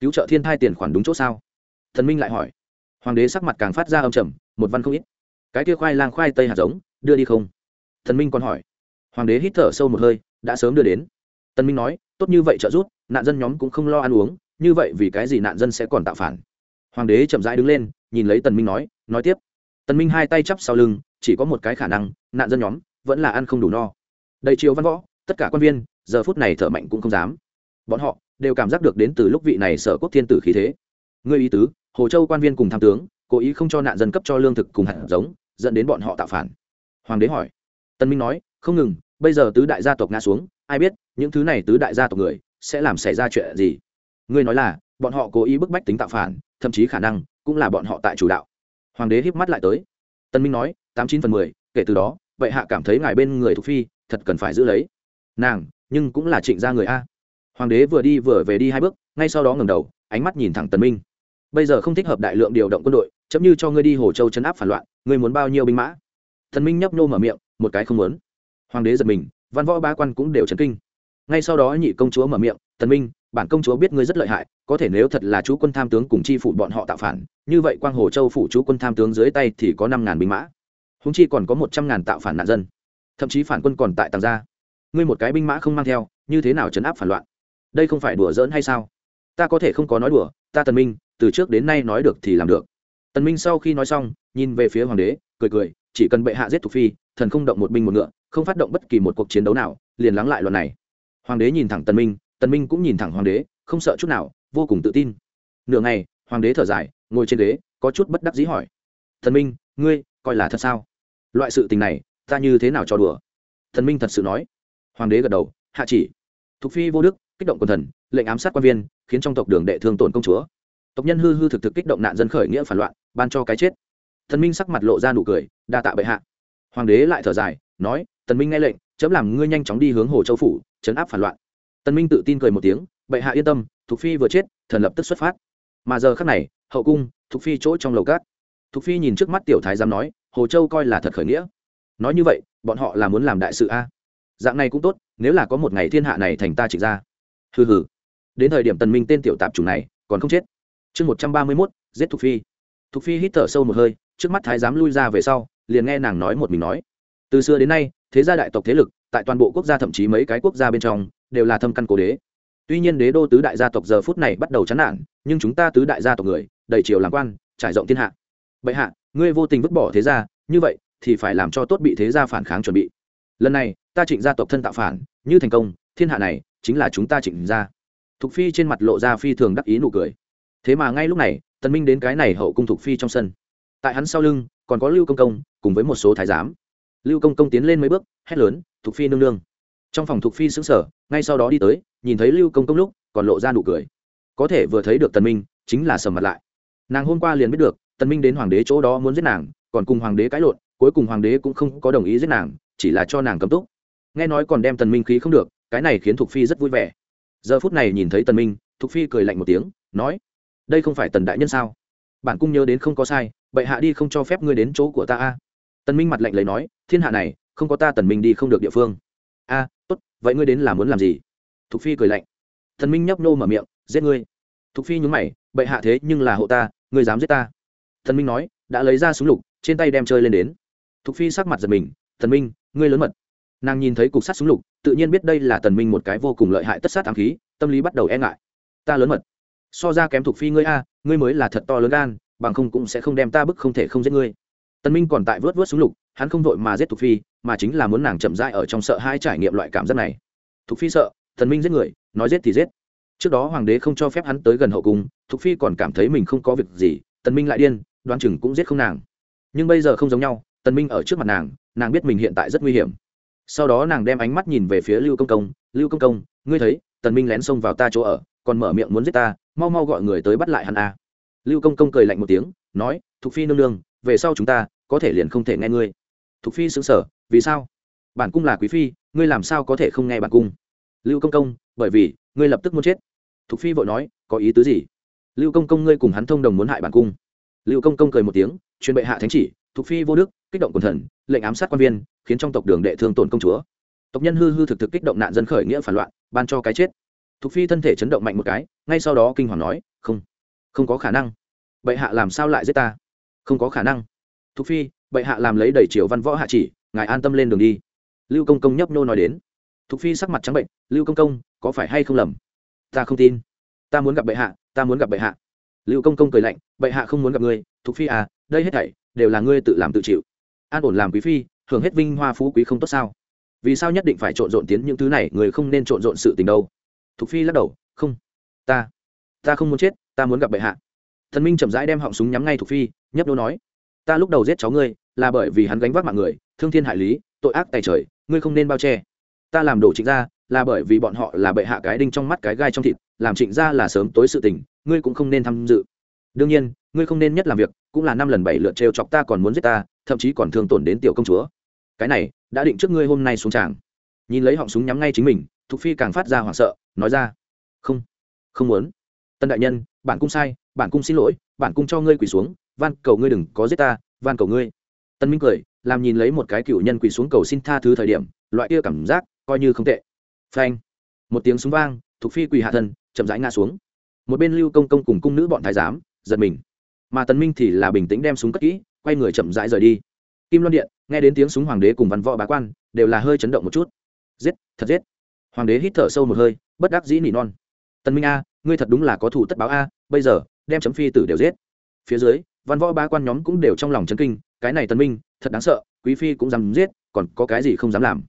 A: Cứu trợ thiên thai tiền khoản đúng chỗ sao? Thần minh lại hỏi. Hoàng đế sắc mặt càng phát ra âm trầm, một văn không ít. Cái kia khoai lang khoai tây hạt giống, đưa đi không? Tần minh còn hỏi. Hoàng đế hít thở sâu một hơi, đã sớm đưa đến. Tần minh nói, tốt như vậy trợ giúp, nạn dân nhóm cũng không lo ăn uống, như vậy vì cái gì nạn dân sẽ còn tạo phản? Hoàng đế chậm rãi đứng lên, nhìn lấy tần minh nói nói tiếp. Tần minh hai tay chắp sau lưng, chỉ có một cái khả năng, nạn dân nhóm vẫn là ăn không đủ no. Đầy chiều văn võ, tất cả quan viên, giờ phút này thở mạnh cũng không dám. Bọn họ đều cảm giác được đến từ lúc vị này sở quốc thiên tử khí thế. Ngươi ý tứ, hồ châu quan viên cùng tham tướng, cố ý không cho nạn dân cấp cho lương thực cùng hạt giống, dẫn đến bọn họ tạo phản? Hoàng đế hỏi tân minh nói, không ngừng, bây giờ tứ đại gia tộc ngã xuống, ai biết những thứ này tứ đại gia tộc người sẽ làm xảy ra chuyện gì? Ngươi nói là, bọn họ cố ý bức bách tính tạo phản, thậm chí khả năng cũng là bọn họ tại chủ đạo. Hoàng đế híp mắt lại tới. Tân minh nói, tám chín phần mười, kể từ đó, vậy hạ cảm thấy ngài bên người thuộc phi thật cần phải giữ lấy. Nàng, nhưng cũng là trịnh gia người a. Hoàng đế vừa đi vừa về đi hai bước, ngay sau đó ngẩng đầu, ánh mắt nhìn thẳng tần minh. Bây giờ không thích hợp đại lượng điều động quân đội, chấm như cho ngươi đi hồ châu chấn áp phản loạn, ngươi muốn bao nhiêu binh mã? Thần minh nhấp nhô mở miệng một cái không muốn. Hoàng đế giật mình, văn võ ba quan cũng đều chấn kinh. Ngay sau đó nhị công chúa mở miệng, tần minh, bản công chúa biết ngươi rất lợi hại, có thể nếu thật là chú quân tham tướng cùng chi phủ bọn họ tạo phản, như vậy quang hồ châu phủ chú quân tham tướng dưới tay thì có năm ngàn binh mã. Húng chi còn có một trăm ngàn tạo phản nạn dân. Thậm chí phản quân còn tại tàng gia. Ngươi một cái binh mã không mang theo, như thế nào chấn áp phản loạn? Đây không phải đùa giỡn hay sao? Ta có thể không có nói đùa, ta tần minh, từ trước đến nay nói được thì làm được. Tần minh sau khi nói xong, nhìn về phía hoàng đế, cười cười, chỉ cần bệ hạ giết thủ phi thần không động một binh một ngựa, không phát động bất kỳ một cuộc chiến đấu nào, liền lắng lại luận này. Hoàng đế nhìn thẳng tần minh tần minh cũng nhìn thẳng hoàng đế, không sợ chút nào, vô cùng tự tin. Nửa ngày, hoàng đế thở dài, ngồi trên ghế, có chút bất đắc dĩ hỏi. Thần minh, ngươi coi là thật sao? Loại sự tình này, ta như thế nào cho đùa? Thần minh thật sự nói. Hoàng đế gật đầu, hạ chỉ. Thục phi vô đức, kích động quần thần, lệnh ám sát quan viên, khiến trong tộc đường đệ thương tổn công chúa. Tộc nhân hư hư thực thực kích động nạn dân khởi nghĩa phản loạn, ban cho cái chết. Thần minh sắc mặt lộ ra nụ cười, đa tạ bệ hạ hoàng đế lại thở dài, nói, tần minh nghe lệnh, chấm làm ngươi nhanh chóng đi hướng hồ châu phủ, chấn áp phản loạn. Tần minh tự tin cười một tiếng, bệ hạ yên tâm, thục phi vừa chết, thần lập tức xuất phát. Mà giờ khắc này, hậu cung, thục phi chỗ trong lầu cát thục phi nhìn trước mắt tiểu thái giám nói, hồ châu coi là thật khởi nghĩa. Nói như vậy, bọn họ là muốn làm đại sự a? Dạng này cũng tốt, nếu là có một ngày thiên hạ này thành ta trịnh ra hừ hừ. Đến thời điểm tần minh tên tiểu tạp chủng này, còn không chết. Chương một trăm ba mươi mốt, giết thục phi. Thục phi hít thở sâu một hơi, trước mắt thái giám lui ra về sau liền nghe nàng nói một mình nói. Từ xưa đến nay, thế gia đại tộc thế lực, tại toàn bộ quốc gia thậm chí mấy cái quốc gia bên trong, đều là thâm căn cố đế. Tuy nhiên đế đô tứ đại gia tộc giờ phút này bắt đầu chán nản, nhưng chúng ta tứ đại gia tộc người, đầy triều làm quan, trải rộng thiên hạ. Bệ hạ, ngươi vô tình vứt bỏ thế gia, như vậy thì phải làm cho tốt bị thế gia phản kháng chuẩn bị. Lần này, ta trịnh gia tộc thân tạo phản, như thành công, thiên hạ này chính là chúng ta trịnh gia. Thục phi trên mặt lộ ra phi thường đắc ý nụ cười. Thế mà ngay lúc này, tần minh đến cái này hậu cung thục phi trong sân. Tại hắn sau lưng còn có lưu công công, cùng với một số thái giám. Lưu công công tiến lên mấy bước, hét lớn, thục phi nương nương. Trong phòng thục phi sững sờ, ngay sau đó đi tới, nhìn thấy lưu công công lúc, còn lộ ra nụ cười. Có thể vừa thấy được tần minh, chính là sầm mặt lại. Nàng hôm qua liền biết được, tần minh đến hoàng đế chỗ đó muốn giết nàng, còn cùng hoàng đế cãi lộn, cuối cùng hoàng đế cũng không có đồng ý giết nàng, chỉ là cho nàng cấm túc. Nghe nói còn đem tần minh khí không được, cái này khiến thục phi rất vui vẻ. Giờ phút này nhìn thấy tần minh, thục phi cười lạnh một tiếng, nói, đây không phải tần đại nhân sao? Bản cung nhớ đến không có sai bệ hạ đi không cho phép ngươi đến chỗ của ta a. Tần minh mặt lạnh lấy nói, thiên hạ này, không có ta tần minh đi không được địa phương. A, tốt, vậy ngươi đến là muốn làm gì? Thục phi cười lạnh. Tần minh nhấp nô mở miệng, giết ngươi. Thục phi nhún mày, bệ hạ thế nhưng là hộ ta, ngươi dám giết ta. Tần minh nói, đã lấy ra súng lục, trên tay đem chơi lên đến. Thục phi sắc mặt giật mình, tần minh, ngươi lớn mật. Nàng nhìn thấy cục sắt súng lục, tự nhiên biết đây là tần minh một cái vô cùng lợi hại tất sát ám khí, tâm lý bắt đầu e ngại. Ta lớn mật. So ra kém thục phi ngươi a, ngươi mới là thật to lớn gan bằng không cũng sẽ không đem ta bức không thể không giết ngươi. Tần minh còn tại vớt vớt súng lục, hắn không vội mà giết thục phi, mà chính là muốn nàng chậm rãi ở trong sợ hai trải nghiệm loại cảm giác này. Thục phi sợ, tần minh giết người, nói giết thì giết. Trước đó hoàng đế không cho phép hắn tới gần hậu cung, thục phi còn cảm thấy mình không có việc gì, tần minh lại điên, đoán chừng cũng giết không nàng. Nhưng bây giờ không giống nhau, tần minh ở trước mặt nàng nàng biết mình hiện tại rất nguy hiểm. Sau đó nàng đem ánh mắt nhìn về phía lưu công công, lưu công công, ngươi thấy, tần minh lén xông vào ta chỗ ở, còn mở miệng muốn giết ta, mau mau gọi người tới bắt lại hắn a lưu công công cười lạnh một tiếng, nói, thục phi nương nương, về sau chúng ta có thể liền không thể nghe ngươi. Thục phi xứng sở vì sao? Bản cung là quý phi, ngươi làm sao có thể không nghe bản cung? Lưu công công, bởi vì, ngươi lập tức muốn chết. Thục phi vội nói, có ý tứ gì? Lưu công công, ngươi cùng hắn thông đồng muốn hại bản cung. Lưu công công cười một tiếng truyền bệ hạ thánh chỉ, thục phi vô đức, kích động quần thần, lệnh ám sát quan viên, khiến trong tộc đường đệ thương tổn công chúa. Tộc nhân hư hư thực thực kích động nạn dân khởi nghĩa phản loạn, ban cho cái chết. Thục phi thân thể chấn động mạnh một cái, ngay sau đó kinh hoàng nói không có khả năng. Bệ hạ làm sao lại giết ta? Không có khả năng. Thục phi, bệ hạ làm lấy đầy triều văn võ hạ chỉ, ngài an tâm lên đường đi. Lưu công công nhấp nô nói đến. Thục phi sắc mặt trắng bệnh, lưu công công, có phải hay không lầm? Ta không tin. Ta muốn gặp bệ hạ, ta muốn gặp bệ hạ. Lưu công công cười lạnh, bệ hạ không muốn gặp ngươi, thục phi à đây hết thảy đều là ngươi tự làm tự chịu. An ổn làm quý phi hưởng hết vinh hoa phú quý không tốt sao? Vì sao nhất định phải trộn rộn tiến những thứ này, người không nên trộn rộn sự tình đâu? Thục phi lắc đầu, không, ta ta không muốn chết, ta muốn gặp bệ hạ. Thần minh chậm rãi đem họng súng nhắm ngay thục phi, nhấp đô nói, ta lúc đầu giết cháu ngươi, là bởi vì hắn gánh vác mạng người, thương thiên hại lý, tội ác tài trời, ngươi không nên bao che. Ta làm đổ trịnh gia, là bởi vì bọn họ là bệ hạ cái đinh trong mắt cái gai trong thịt, làm trịnh gia là sớm tối sự tình, ngươi cũng không nên tham dự. Đương nhiên, ngươi không nên nhất làm việc, cũng là năm lần bảy lượt trêu chọc ta còn muốn giết ta, thậm chí còn thương tổn đến tiểu công chúa. Cái này, đã định trước ngươi hôm nay xuống tràng. Nhìn lấy họng súng nhắm ngay chính mình, thục phi càng phát ra hoảng sợ, nói ra, không không muốn tân đại nhân, bản cung sai, bản cung xin lỗi, bản cung cho ngươi quỳ xuống, van cầu ngươi đừng có giết ta, van cầu ngươi. Tân minh cười, làm nhìn lấy một cái cựu nhân quỳ xuống cầu xin tha thứ thời điểm, loại kia cảm giác coi như không tệ. Phanh, một tiếng súng vang, thục phi quỳ hạ thân, chậm rãi ngã xuống. Một bên lưu công công cùng cung nữ bọn thái giám, giật mình. Mà tần minh thì là bình tĩnh đem súng cất kỹ, quay người chậm rãi rời đi. Kim loan điện, nghe đến tiếng súng hoàng đế cùng văn võ bá quan, đều là hơi chấn động một chút. Giết, thật giết. Hoàng đế hít thở sâu một hơi, bất đắc dĩ nỉ non tần minh a, ngươi thật đúng là có thủ tất báo a, bây giờ, đem chấm phi tử đều giết. Phía dưới, văn võ bá quan nhóm cũng đều trong lòng chấn kinh, cái này tần minh, thật đáng sợ, quý phi cũng dám giết, còn có cái gì không dám làm.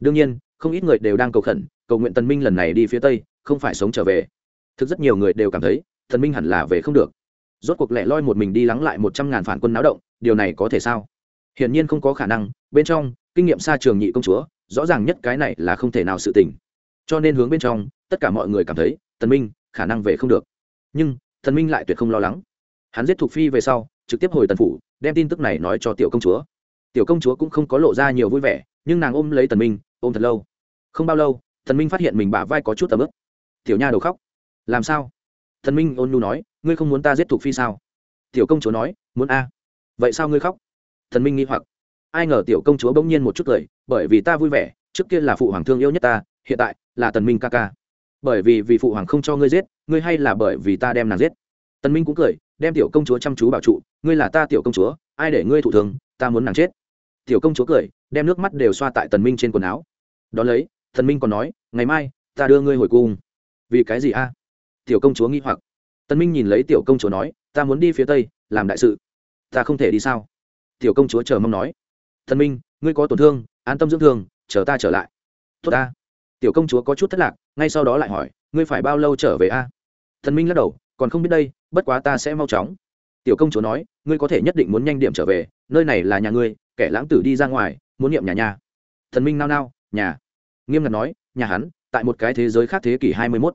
A: Đương nhiên, không ít người đều đang cầu khẩn, cầu nguyện tần minh lần này đi phía tây, không phải sống trở về. Thực rất nhiều người đều cảm thấy, tần minh hẳn là về không được. Rốt cuộc lẻ loi một mình đi lắng lại một trăm ngàn phản quân náo động, điều này có thể sao? Hiển nhiên không có khả năng, bên trong, kinh nghiệm xa trường nhị công chúa, rõ ràng nhất cái này là không thể nào sự tình. Cho nên hướng bên trong, tất cả mọi người cảm thấy tần minh, khả năng về không được. Nhưng, tần minh lại tuyệt không lo lắng. Hắn giết Thục phi về sau, trực tiếp hồi tần phủ, đem tin tức này nói cho tiểu công chúa. Tiểu công chúa cũng không có lộ ra nhiều vui vẻ, nhưng nàng ôm lấy tần minh, ôm thật lâu. Không bao lâu, tần minh phát hiện mình bả vai có chút tầm ướp tiểu nha đầu khóc. Làm sao? Tần minh ôn nhu nói, ngươi không muốn ta giết Thục phi sao? Tiểu công chúa nói, muốn a. Vậy sao ngươi khóc? Thần minh nghi hoặc. Ai ngờ tiểu công chúa bỗng nhiên một chút cười, bởi vì ta vui vẻ, trước kia là phụ hoàng thương yêu nhất ta, hiện tại là tần minh ca ca bởi vì vì phụ hoàng không cho ngươi giết, ngươi hay là bởi vì ta đem nàng giết. Tần minh cũng cười, đem tiểu công chúa chăm chú bảo trụ, ngươi là ta tiểu công chúa, ai để ngươi thụ thường ta muốn nàng chết. Tiểu công chúa cười, đem nước mắt đều xoa tại tần minh trên quần áo. Đón lấy, tần minh còn nói, ngày mai, ta đưa ngươi hồi cung. Vì cái gì a? Tiểu công chúa nghi hoặc. Tần minh nhìn lấy tiểu công chúa nói, ta muốn đi phía tây, làm đại sự. Ta không thể đi sao? Tiểu công chúa chờ mong nói. Tần minh, ngươi có tổn thương, an tâm dưỡng thương, chờ ta trở lại. Tốt ta tiểu công chúa có chút thất lạc, ngay sau đó lại hỏi, ngươi phải bao lâu trở về a? Thần minh lắc đầu, còn không biết đây, bất quá ta sẽ mau chóng. Tiểu công chúa nói, ngươi có thể nhất định muốn nhanh điểm trở về, nơi này là nhà ngươi, kẻ lãng tử đi ra ngoài, muốn niệm nhà nhà. Thần minh nao nao, nhà. Nghiêm ngặt nói, nhà hắn, tại một cái thế giới khác thế kỷ hai mươi mốt.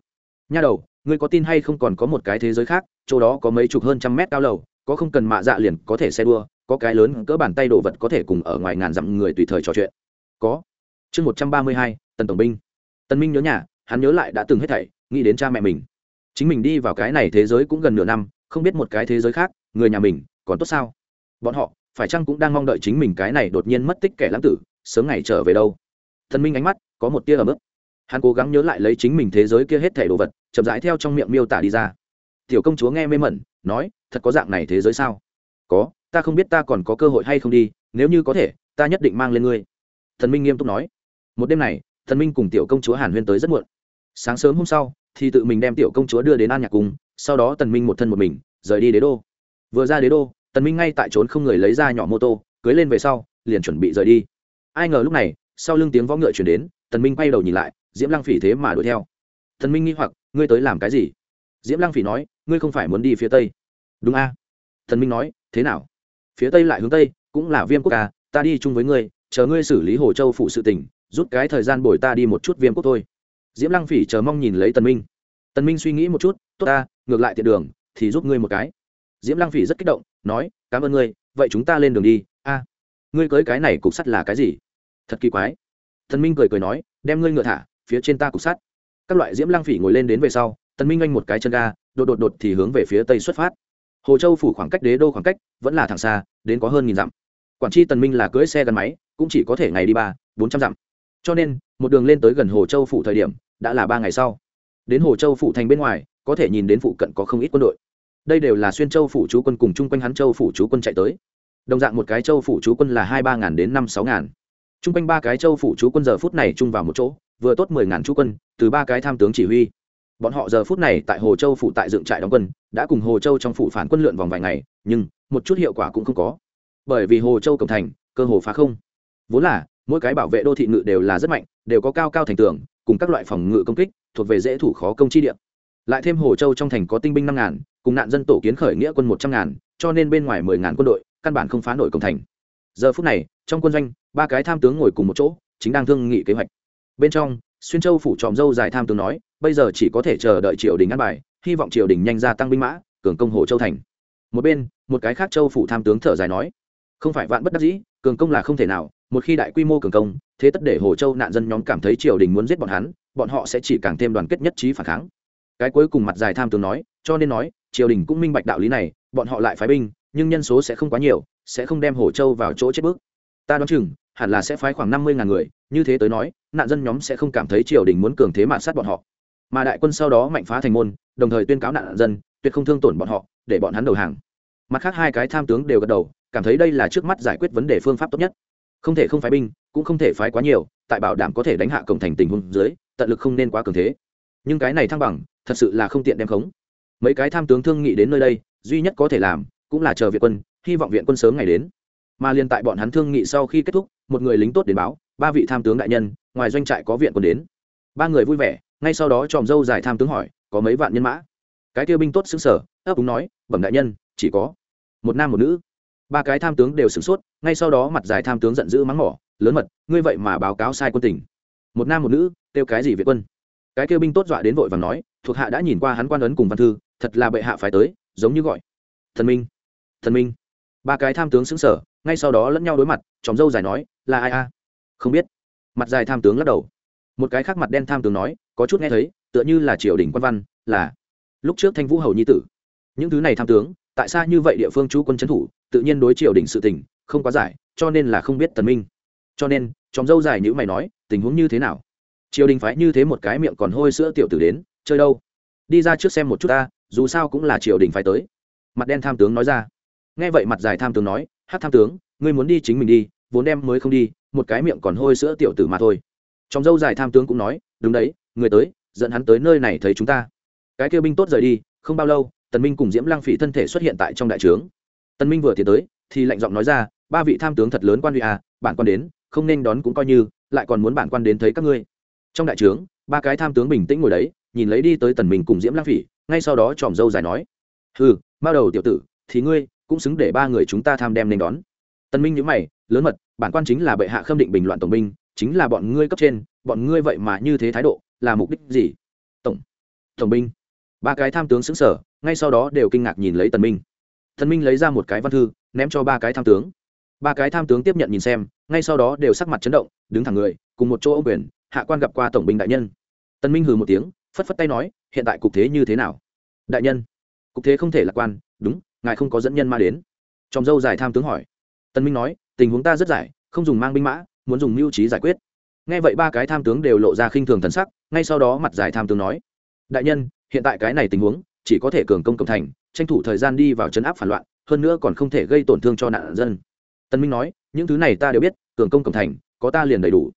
A: Nha đầu, ngươi có tin hay không còn có một cái thế giới khác, chỗ đó có mấy chục hơn trăm mét cao lầu, có không cần mạ dạ liền có thể xe đua, có cái lớn cỡ bàn tay đồ vật có thể cùng ở ngoài ngàn dặm người tùy thời trò chuyện. Có. Chương một trăm ba mươi hai, tần tổng binh tần minh nhớ nhà, hắn nhớ lại đã từng hết thảy, nghĩ đến cha mẹ mình. Chính mình đi vào cái này thế giới cũng gần nửa năm, không biết một cái thế giới khác, người nhà mình còn tốt sao? Bọn họ, phải chăng cũng đang mong đợi chính mình cái này đột nhiên mất tích kẻ lãng tử, sớm ngày trở về đâu? Thần minh ánh mắt có một tia ở mức hắn cố gắng nhớ lại lấy chính mình thế giới kia hết thảy đồ vật, chậm rãi theo trong miệng miêu tả đi ra. Tiểu công chúa nghe mê mẩn, nói, thật có dạng này thế giới sao? Có, ta không biết ta còn có cơ hội hay không đi, nếu như có thể, ta nhất định mang lên ngươi. Thần minh nghiêm túc nói. Một đêm này thần minh cùng tiểu công chúa hàn huyên tới rất muộn. Sáng sớm hôm sau, thì tự mình đem tiểu công chúa đưa đến an nhạc cung, sau đó tần minh một thân một mình, rời đi đế đô. Vừa ra đế đô, tần minh ngay tại trốn không người lấy ra nhỏ mô tô, cưới lên về sau, liền chuẩn bị rời đi. Ai ngờ lúc này, sau lưng tiếng võ ngựa chuyển đến, tần minh quay đầu nhìn lại, diễm lăng phỉ thế mà đuổi theo. Tần minh nghi hoặc, ngươi tới làm cái gì? Diễm lăng phỉ nói, ngươi không phải muốn đi phía tây. Đúng a. Tần minh nói, thế nào? Phía tây lại hướng tây, cũng là viêm quốc ca, ta đi chung với ngươi, chờ ngươi xử lý hồ châu phụ sự tình rút cái thời gian bồi ta đi một chút viêm quốc thôi. Diễm lăng phỉ chờ mong nhìn lấy tần minh. Tần minh suy nghĩ một chút, tốt ta, ngược lại tiện đường, thì giúp ngươi một cái. Diễm lăng phỉ rất kích động, nói, cảm ơn ngươi, vậy chúng ta lên đường đi. A, ngươi cưới cái này cục sắt là cái gì? Thật kỳ quái. Tần minh cười cười nói, đem ngươi ngựa thả, phía trên ta cục sắt. Các loại diễm lăng phỉ ngồi lên đến về sau, tần minh anh một cái chân ga, đột đột đột thì hướng về phía tây xuất phát. Hồ châu phủ khoảng cách đế đô khoảng cách, vẫn là thẳng xa, đến có hơn nghìn dặm. Quản tri tần minh là cưỡi xe gắn máy, cũng chỉ có thể ngày đi ba, bốn trăm dặm cho nên, một đường lên tới gần hồ châu phủ thời điểm, đã là ba ngày sau. Đến hồ châu phủ thành bên ngoài, có thể nhìn đến phụ cận có không ít quân đội. Đây đều là xuyên châu phủ chú quân cùng chung quanh hắn châu phủ chú quân chạy tới. Đồng dạng một cái châu phủ chú quân là hai ba ngàn đến năm sáu ngàn. Chung quanh ba cái châu phủ chú quân giờ phút này chung vào một chỗ, vừa tốt mười ngàn chú quân, từ ba cái tham tướng chỉ huy. Bọn họ giờ phút này tại hồ châu phủ tại dựng trại đóng quân, đã cùng hồ châu trong phủ phản quân lượn vòng vài ngày, nhưng một chút hiệu quả cũng không có. Bởi vì hồ châu cổng thành, cơ hồ phá không. Vốn là mỗi cái bảo vệ đô thị ngự đều là rất mạnh, đều có cao cao thành tường, cùng các loại phòng ngự công kích, thuộc về dễ thủ khó công chi địa. Lại thêm hồ châu trong thành có tinh binh năm ngàn, cùng nạn dân tổ kiến khởi nghĩa quân một trăm ngàn, cho nên bên ngoài mười ngàn quân đội, căn bản không phá nổi cổng thành. Giờ phút này, trong quân doanh, ba cái tham tướng ngồi cùng một chỗ, chính đang thương nghị kế hoạch. Bên trong, xuyên châu phủ tròm dâu dài tham tướng nói, bây giờ chỉ có thể chờ đợi triều đình ăn bài, hy vọng triều đình nhanh ra tăng binh mã, cường công hồ châu thành. Một bên, một cái khác châu phủ tham tướng thở dài nói, không phải vạn bất đắc dĩ, cường công là không thể nào một khi đại quy mô cường công, thế tất để hồ châu nạn dân nhóm cảm thấy triều đình muốn giết bọn hắn, bọn họ sẽ chỉ càng thêm đoàn kết nhất trí phản kháng. Cái cuối cùng mặt dài tham tướng nói, cho nên nói, triều đình cũng minh bạch đạo lý này, bọn họ lại phái binh, nhưng nhân số sẽ không quá nhiều, sẽ không đem hồ châu vào chỗ chết bước. Ta đoán chừng, hẳn là sẽ phái khoảng năm mươi ngàn người, như thế tới nói, nạn dân nhóm sẽ không cảm thấy triều đình muốn cường thế mạn sát bọn họ. Mà đại quân sau đó mạnh phá thành môn, đồng thời tuyên cáo nạn dân, tuyệt không thương tổn bọn họ, để bọn hắn đầu hàng. Mặt khác hai cái tham tướng đều gật đầu, cảm thấy đây là trước mắt giải quyết vấn đề phương pháp tốt nhất không thể không phái binh, cũng không thể phái quá nhiều, tại bảo đảm có thể đánh hạ cổng thành tình huống dưới, tận lực không nên quá cường thế. Nhưng cái này thăng bằng, thật sự là không tiện đem khống. Mấy cái tham tướng thương nghị đến nơi đây, duy nhất có thể làm, cũng là chờ viện quân, hy vọng viện quân sớm ngày đến. Mà liền tại bọn hắn thương nghị sau khi kết thúc, một người lính tốt đến báo, ba vị tham tướng đại nhân, ngoài doanh trại có viện quân đến. Ba người vui vẻ, ngay sau đó tròm dâu dài tham tướng hỏi, có mấy vạn nhân mã? Cái tiêu binh tốt xứng sở ấp úng nói, bẩm đại nhân, chỉ có một nam một nữ ba cái tham tướng đều sửng sốt, ngay sau đó mặt dài tham tướng giận dữ mắng mỏ, lớn mật, ngươi vậy mà báo cáo sai quân tình. Một nam một nữ, kêu cái gì việt quân? Cái kêu binh tốt dọa đến vội và nói, thuộc hạ đã nhìn qua hắn quan ấn cùng văn thư, thật là bệ hạ phải tới, giống như gọi. Thần minh thần minh. Ba cái tham tướng xứng sở ngay sau đó lẫn nhau đối mặt, chòm dâu dài nói, là ai a? Không biết. Mặt dài tham tướng lắc đầu. Một cái khác mặt đen tham tướng nói, có chút nghe thấy, tựa như là triều đình quan văn, là. Lúc trước thanh vũ hầu nhi tử. Những thứ này tham tướng, tại sao như vậy địa phương chú quân trấn thủ tự nhiên đối triều đình sự tình không quá giải, cho nên là không biết tần minh. Cho nên chòm dâu dài như mày nói, tình huống như thế nào? Triều đình phải như thế một cái miệng còn hôi sữa tiểu tử đến, chơi đâu? Đi ra trước xem một chút ta, dù sao cũng là triều đình phải tới. Mặt đen tham tướng nói ra. Nghe vậy mặt dài tham tướng nói hát tham tướng, ngươi muốn đi chính mình đi, vốn đem mới không đi, một cái miệng còn hôi sữa tiểu tử mà thôi. Trong dâu dài tham tướng cũng nói, đúng đấy, người tới, dẫn hắn tới nơi này thấy chúng ta. Cái kêu binh tốt rời đi, không bao lâu, tần minh cùng diễm Lang phỉ thân thể xuất hiện tại trong đại trướng tần minh vừa tiến tới, thì lạnh giọng nói ra, ba vị tham tướng thật lớn quan uy à bản quan đến, không nên đón cũng coi như, lại còn muốn bản quan đến thấy các ngươi. Trong đại trướng, ba cái tham tướng bình tĩnh ngồi đấy, nhìn lấy đi tới tần minh cùng diễm lang phỉ, ngay sau đó tròm dâu dài nói, hừ bao đầu tiểu tử, thì ngươi cũng xứng để ba người chúng ta tham đem nên đón. Tần minh nhíu mày, lớn mật, bản quan chính là bệ hạ khâm định bình loạn tổng binh, chính là bọn ngươi cấp trên, bọn ngươi vậy mà như thế thái độ, là mục đích gì? Tổng tổng binh. Ba cái tham tướng xứng sở ngay sau đó đều kinh ngạc nhìn lấy tần minh. Thần minh lấy ra một cái văn thư, ném cho ba cái tham tướng. Ba cái tham tướng tiếp nhận nhìn xem, ngay sau đó đều sắc mặt chấn động, đứng thẳng người, cùng một chỗ ô quyền, hạ quan gặp qua tổng binh đại nhân. Tân minh hừ một tiếng, phất phất tay nói, hiện tại cục thế như thế nào? Đại nhân. Cục thế không thể lạc quan, đúng, ngài không có dẫn nhân ma đến. Trong dâu dài tham tướng hỏi. Tân minh nói, tình huống ta rất giải, không dùng mang binh mã, muốn dùng mưu trí giải quyết. Nghe vậy ba cái tham tướng đều lộ ra khinh thường thần sắc, ngay sau đó mặt giải tham tướng nói, đại nhân, hiện tại cái này tình huống chỉ có thể cường công công thành tranh thủ thời gian đi vào chấn áp phản loạn hơn nữa còn không thể gây tổn thương cho nạn dân. Tân minh nói những thứ này ta đều biết cường công công thành có ta liền đầy đủ.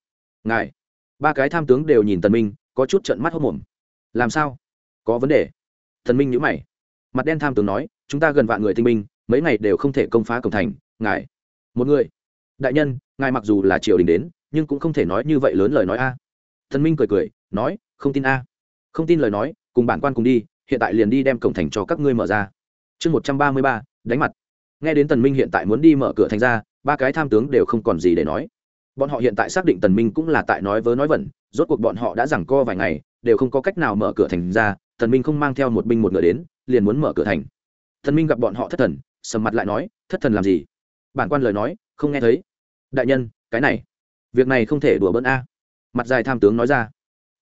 A: Ngài ba cái tham tướng đều nhìn tần minh có chút trận mắt hốc mồm làm sao? Có vấn đề? Thần minh nhíu mày. Mặt đen tham tướng nói chúng ta gần vạn người tinh minh, mấy ngày đều không thể công phá cổng thành. Ngài một người. Đại nhân ngài mặc dù là triều đình đến nhưng cũng không thể nói như vậy lớn lời nói a. Thần minh cười cười nói không tin a. Không tin lời nói cùng bản quan cùng đi hiện tại liền đi đem cổng thành cho các ngươi mở ra. Chương một trăm ba mươi ba, đánh mặt. Nghe đến tần minh hiện tại muốn đi mở cửa thành ra, ba cái tham tướng đều không còn gì để nói. Bọn họ hiện tại xác định tần minh cũng là tại nói vớ nói vẩn, rốt cuộc bọn họ đã giằng co vài ngày, đều không có cách nào mở cửa thành ra, tần minh không mang theo một binh một ngựa đến, liền muốn mở cửa thành. Tần minh gặp bọn họ thất thần, sầm mặt lại nói, thất thần làm gì? Bản quan lời nói, không nghe thấy. Đại nhân, cái này, việc này không thể đùa bỡn a. Mặt dài tham tướng nói ra.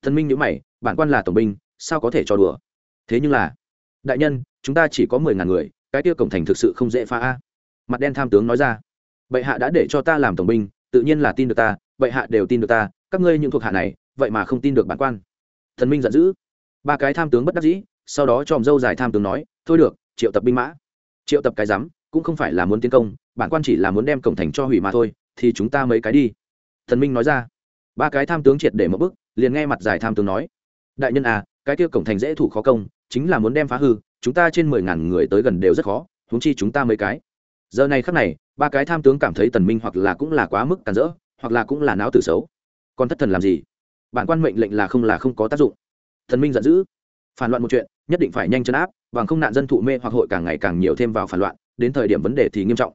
A: Thần minh nhíu mày, bản quan là tổng binh, sao có thể cho đùa? Thế nhưng là, đại nhân, chúng ta chỉ có mười ngàn người, cái tiêu cổng thành thực sự không dễ phá a. Mặt đen tham tướng nói ra, bệ hạ đã để cho ta làm tổng binh, tự nhiên là tin được ta, bệ hạ đều tin được ta, các ngươi những thuộc hạ này, vậy mà không tin được bản quan. Thần minh giận dữ. Ba cái tham tướng bất đắc dĩ, sau đó tròm dâu dài tham tướng nói, thôi được, triệu tập binh mã. Triệu tập cái rắm, cũng không phải là muốn tiến công, bản quan chỉ là muốn đem cổng thành cho hủy mà thôi, thì chúng ta mấy cái đi. Thần minh nói ra. Ba cái tham tướng triệt để một bức liền nghe mặt dài tham tướng nói, đại nhân à cái kia cổng thành dễ thủ khó công chính là muốn đem phá hư, chúng ta trên mười ngàn người tới gần đều rất khó, huống chi chúng ta mấy cái. Giờ này khắc này, ba cái tham tướng cảm thấy tần minh hoặc là cũng là quá mức cản rỡ, hoặc là cũng là não tử xấu. Còn thất thần làm gì? Bản quan mệnh lệnh là không là không có tác dụng. Thần minh giận dữ. Phản loạn một chuyện, nhất định phải nhanh chấn áp, bằng không nạn dân thụ mê hoặc hội càng ngày càng nhiều thêm vào phản loạn, đến thời điểm vấn đề thì nghiêm trọng.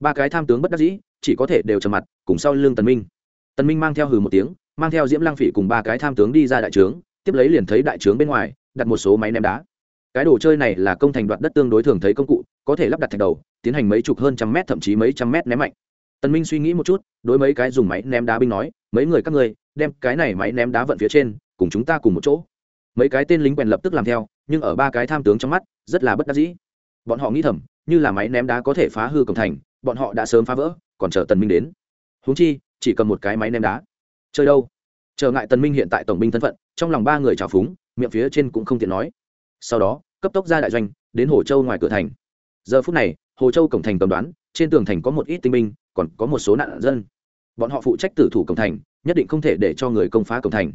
A: Ba cái tham tướng bất đắc dĩ, chỉ có thể đều trầm mặt, cùng sau lưng tần minh. Tần minh mang theo hừ một tiếng, mang theo diễm lang phỉ cùng ba cái tham tướng đi ra đại trướng, tiếp lấy liền thấy đại trướng bên ngoài đặt một số máy ném đá. Cái đồ chơi này là công thành đoạt đất tương đối thường thấy công cụ, có thể lắp đặt thạch đầu, tiến hành mấy chục hơn trăm mét, thậm chí mấy trăm mét ném mạnh. Tần minh suy nghĩ một chút, đối mấy cái dùng máy ném đá binh nói, mấy người các ngươi, đem cái này máy ném đá vận phía trên, cùng chúng ta cùng một chỗ. Mấy cái tên lính quèn lập tức làm theo, nhưng ở ba cái tham tướng trong mắt, rất là bất đắc dĩ. Bọn họ nghĩ thầm, như là máy ném đá có thể phá hư cổng thành, bọn họ đã sớm phá vỡ, còn chờ tần minh đến. Huống chi, chỉ cần một cái máy ném đá. Chơi đâu? Trở ngại tần minh hiện tại tổng binh thân phận, trong lòng ba người trào phúng, miệng phía trên cũng không tiện nói. Sau đó, cấp tốc ra đại doanh, đến hồ châu ngoài cửa thành. Giờ phút này, hồ châu cổng thành cầm đoán, trên tường thành có một ít tinh binh, còn có một số nạn dân. Bọn họ phụ trách tử thủ cổng thành, nhất định không thể để cho người công phá cổng thành.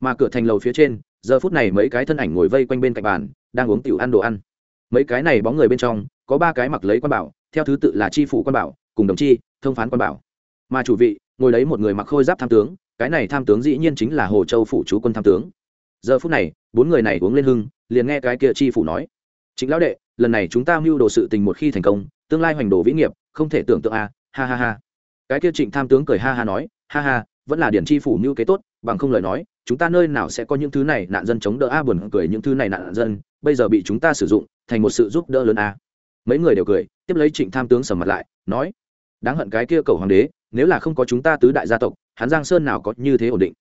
A: Mà cửa thành lầu phía trên, giờ phút này mấy cái thân ảnh ngồi vây quanh bên cạnh bàn, đang uống tiểu ăn đồ ăn. Mấy cái này bóng người bên trong, có ba cái mặc lấy quan bảo, theo thứ tự là tri phủ quan bảo, cùng đồng chi, thông phán quan bảo mà chủ vị ngồi lấy một người mặc khôi giáp tham tướng cái này tham tướng dĩ nhiên chính là hồ châu phủ chú quân tham tướng. Giờ phút này bốn người này uống lên hưng liền nghe cái kia chi phủ nói chính lão đệ lần này chúng ta mưu đồ sự tình một khi thành công tương lai hoành đồ vĩ nghiệp không thể tưởng tượng a à, ha ha ha. Cái kia trịnh tham tướng cười ha ha nói ha ha vẫn là điển chi phủ mưu kế tốt bằng không lời nói chúng ta nơi nào sẽ có những thứ này nạn dân chống đỡ a buồn cười những thứ này nạn dân bây giờ bị chúng ta sử dụng thành một sự giúp đỡ lớn a. Mấy người đều cười tiếp lấy trịnh tham tướng sầm mặt lại nói đáng hận cái kia cầu hoàng đế nếu là không có chúng ta tứ đại gia tộc, hắn giang sơn nào có như thế ổn định?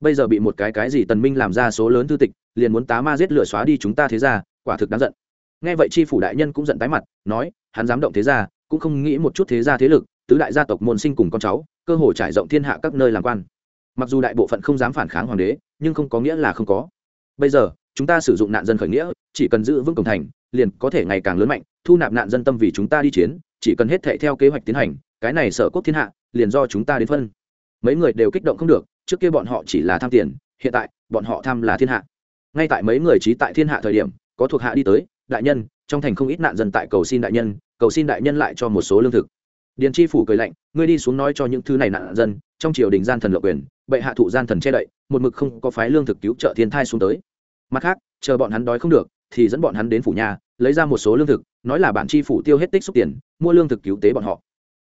A: Bây giờ bị một cái cái gì tần minh làm ra số lớn thư tịch, liền muốn tá ma giết lửa xóa đi chúng ta thế ra quả thực đáng giận. Nghe vậy chi phủ đại nhân cũng giận tái mặt, nói, hắn dám động thế gia, cũng không nghĩ một chút thế gia thế lực, tứ đại gia tộc môn sinh cùng con cháu, cơ hội trải rộng thiên hạ các nơi làm quan. Mặc dù đại bộ phận không dám phản kháng hoàng đế, nhưng không có nghĩa là không có. Bây giờ, chúng ta sử dụng nạn dân khởi nghĩa, chỉ cần giữ vững cổng thành, liền có thể ngày càng lớn mạnh, thu nạp nạn dân tâm vì chúng ta đi chiến, chỉ cần hết thệ theo kế hoạch tiến hành, cái này sở quốc thiên hạ liền do chúng ta đến phân. Mấy người đều kích động không được, trước kia bọn họ chỉ là tham tiền, hiện tại, bọn họ tham là thiên hạ. Ngay tại mấy người trí tại thiên hạ thời điểm, có thuộc hạ đi tới, đại nhân, trong thành không ít nạn dân tại cầu xin đại nhân, cầu xin đại nhân lại cho một số lương thực. Điền tri phủ cười lạnh, ngươi đi xuống nói cho những thứ này nạn dân, trong triều đình gian thần lộc quyền, bệ hạ thụ gian thần che đậy, một mực không có phái lương thực cứu trợ thiên thai xuống tới. Mặt khác, chờ bọn hắn đói không được, thì dẫn bọn hắn đến phủ nhà, lấy ra một số lương thực, nói là bản tri phủ tiêu hết tích xúc tiền, mua lương thực cứu tế bọn họ.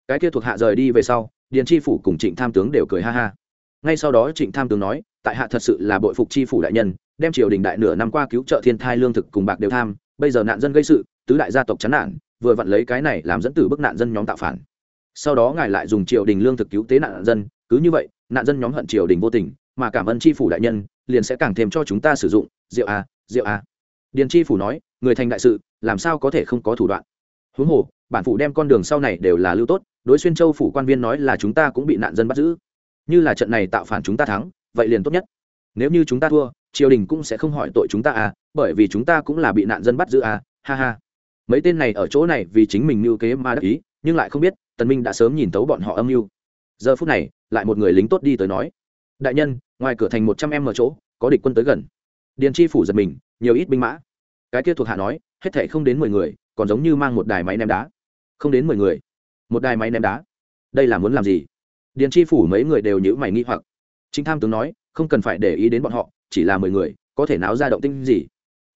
A: Cái kia thuộc hạ rời đi về sau điền chi phủ cùng trịnh tham tướng đều cười ha ha. Ngay sau đó trịnh tham tướng nói tại hạ thật sự là bội phục chi phủ đại nhân đem triều đình đại nửa năm qua cứu trợ thiên thai lương thực cùng bạc đều tham bây giờ nạn dân gây sự tứ đại gia tộc chán nản, vừa vặn lấy cái này làm dẫn từ bức nạn dân nhóm tạo phản. Sau đó ngài lại dùng triều đình lương thực cứu tế nạn dân cứ như vậy nạn dân nhóm hận triều đình vô tình mà cảm ơn chi phủ đại nhân liền sẽ càng thêm cho chúng ta sử dụng rượu a rượu a điền chi phủ nói người thành đại sự làm sao có thể không có thủ đoạn? Huống hồ bản phủ đem con đường sau này đều là lưu tốt đối xuyên châu phủ quan viên nói là chúng ta cũng bị nạn dân bắt giữ. Như là trận này tạo phản chúng ta thắng, vậy liền tốt nhất. Nếu như chúng ta thua, triều đình cũng sẽ không hỏi tội chúng ta à bởi vì chúng ta cũng là bị nạn dân bắt giữ à ha ha. Mấy tên này ở chỗ này vì chính mình mưu kế mà đắc ý, nhưng lại không biết, tần minh đã sớm nhìn tấu bọn họ âm mưu. Giờ phút này, lại một người lính tốt đi tới nói. Đại nhân, ngoài cửa thành một trăm em ở chỗ, có địch quân tới gần. Điền chi phủ giật mình, nhiều ít binh mã. Cái kia thuộc hạ nói, hết thảy không đến mười người, còn giống như mang một đài máy ném đá. Không đến mười người một đài máy ném đá. Đây là muốn làm gì? Điền Tri phủ mấy người đều nhữ mày nghi hoặc. Chính tham tướng nói, không cần phải để ý đến bọn họ, chỉ là mười người, có thể náo ra động tinh gì?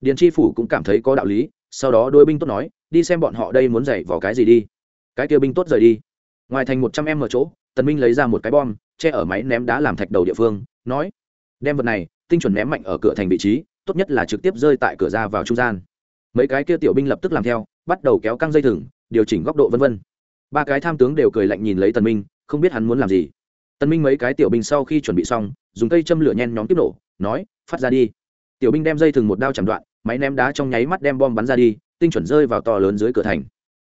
A: Điền Tri phủ cũng cảm thấy có đạo lý, sau đó đôi binh tốt nói, đi xem bọn họ đây muốn dạy vào cái gì đi. Cái kia binh tốt rời đi. Ngoài thành một trăm em ở chỗ, tần minh lấy ra một cái bom, che ở máy ném đá làm thạch đầu địa phương, nói, đem vật này, tinh chuẩn ném mạnh ở cửa thành vị trí, tốt nhất là trực tiếp rơi tại cửa ra vào trung gian. Mấy cái kia tiểu binh lập tức làm theo, bắt đầu kéo căng dây thừng, điều chỉnh góc độ vân vân ba cái tham tướng đều cười lạnh nhìn lấy tần minh, không biết hắn muốn làm gì. Tần minh mấy cái tiểu binh sau khi chuẩn bị xong, dùng cây châm lửa nhen nhóm tiếp nổ, nói, phát ra đi. Tiểu binh đem dây thừng một đao chạm đoạn, máy ném đá trong nháy mắt đem bom bắn ra đi, tinh chuẩn rơi vào to lớn dưới cửa thành.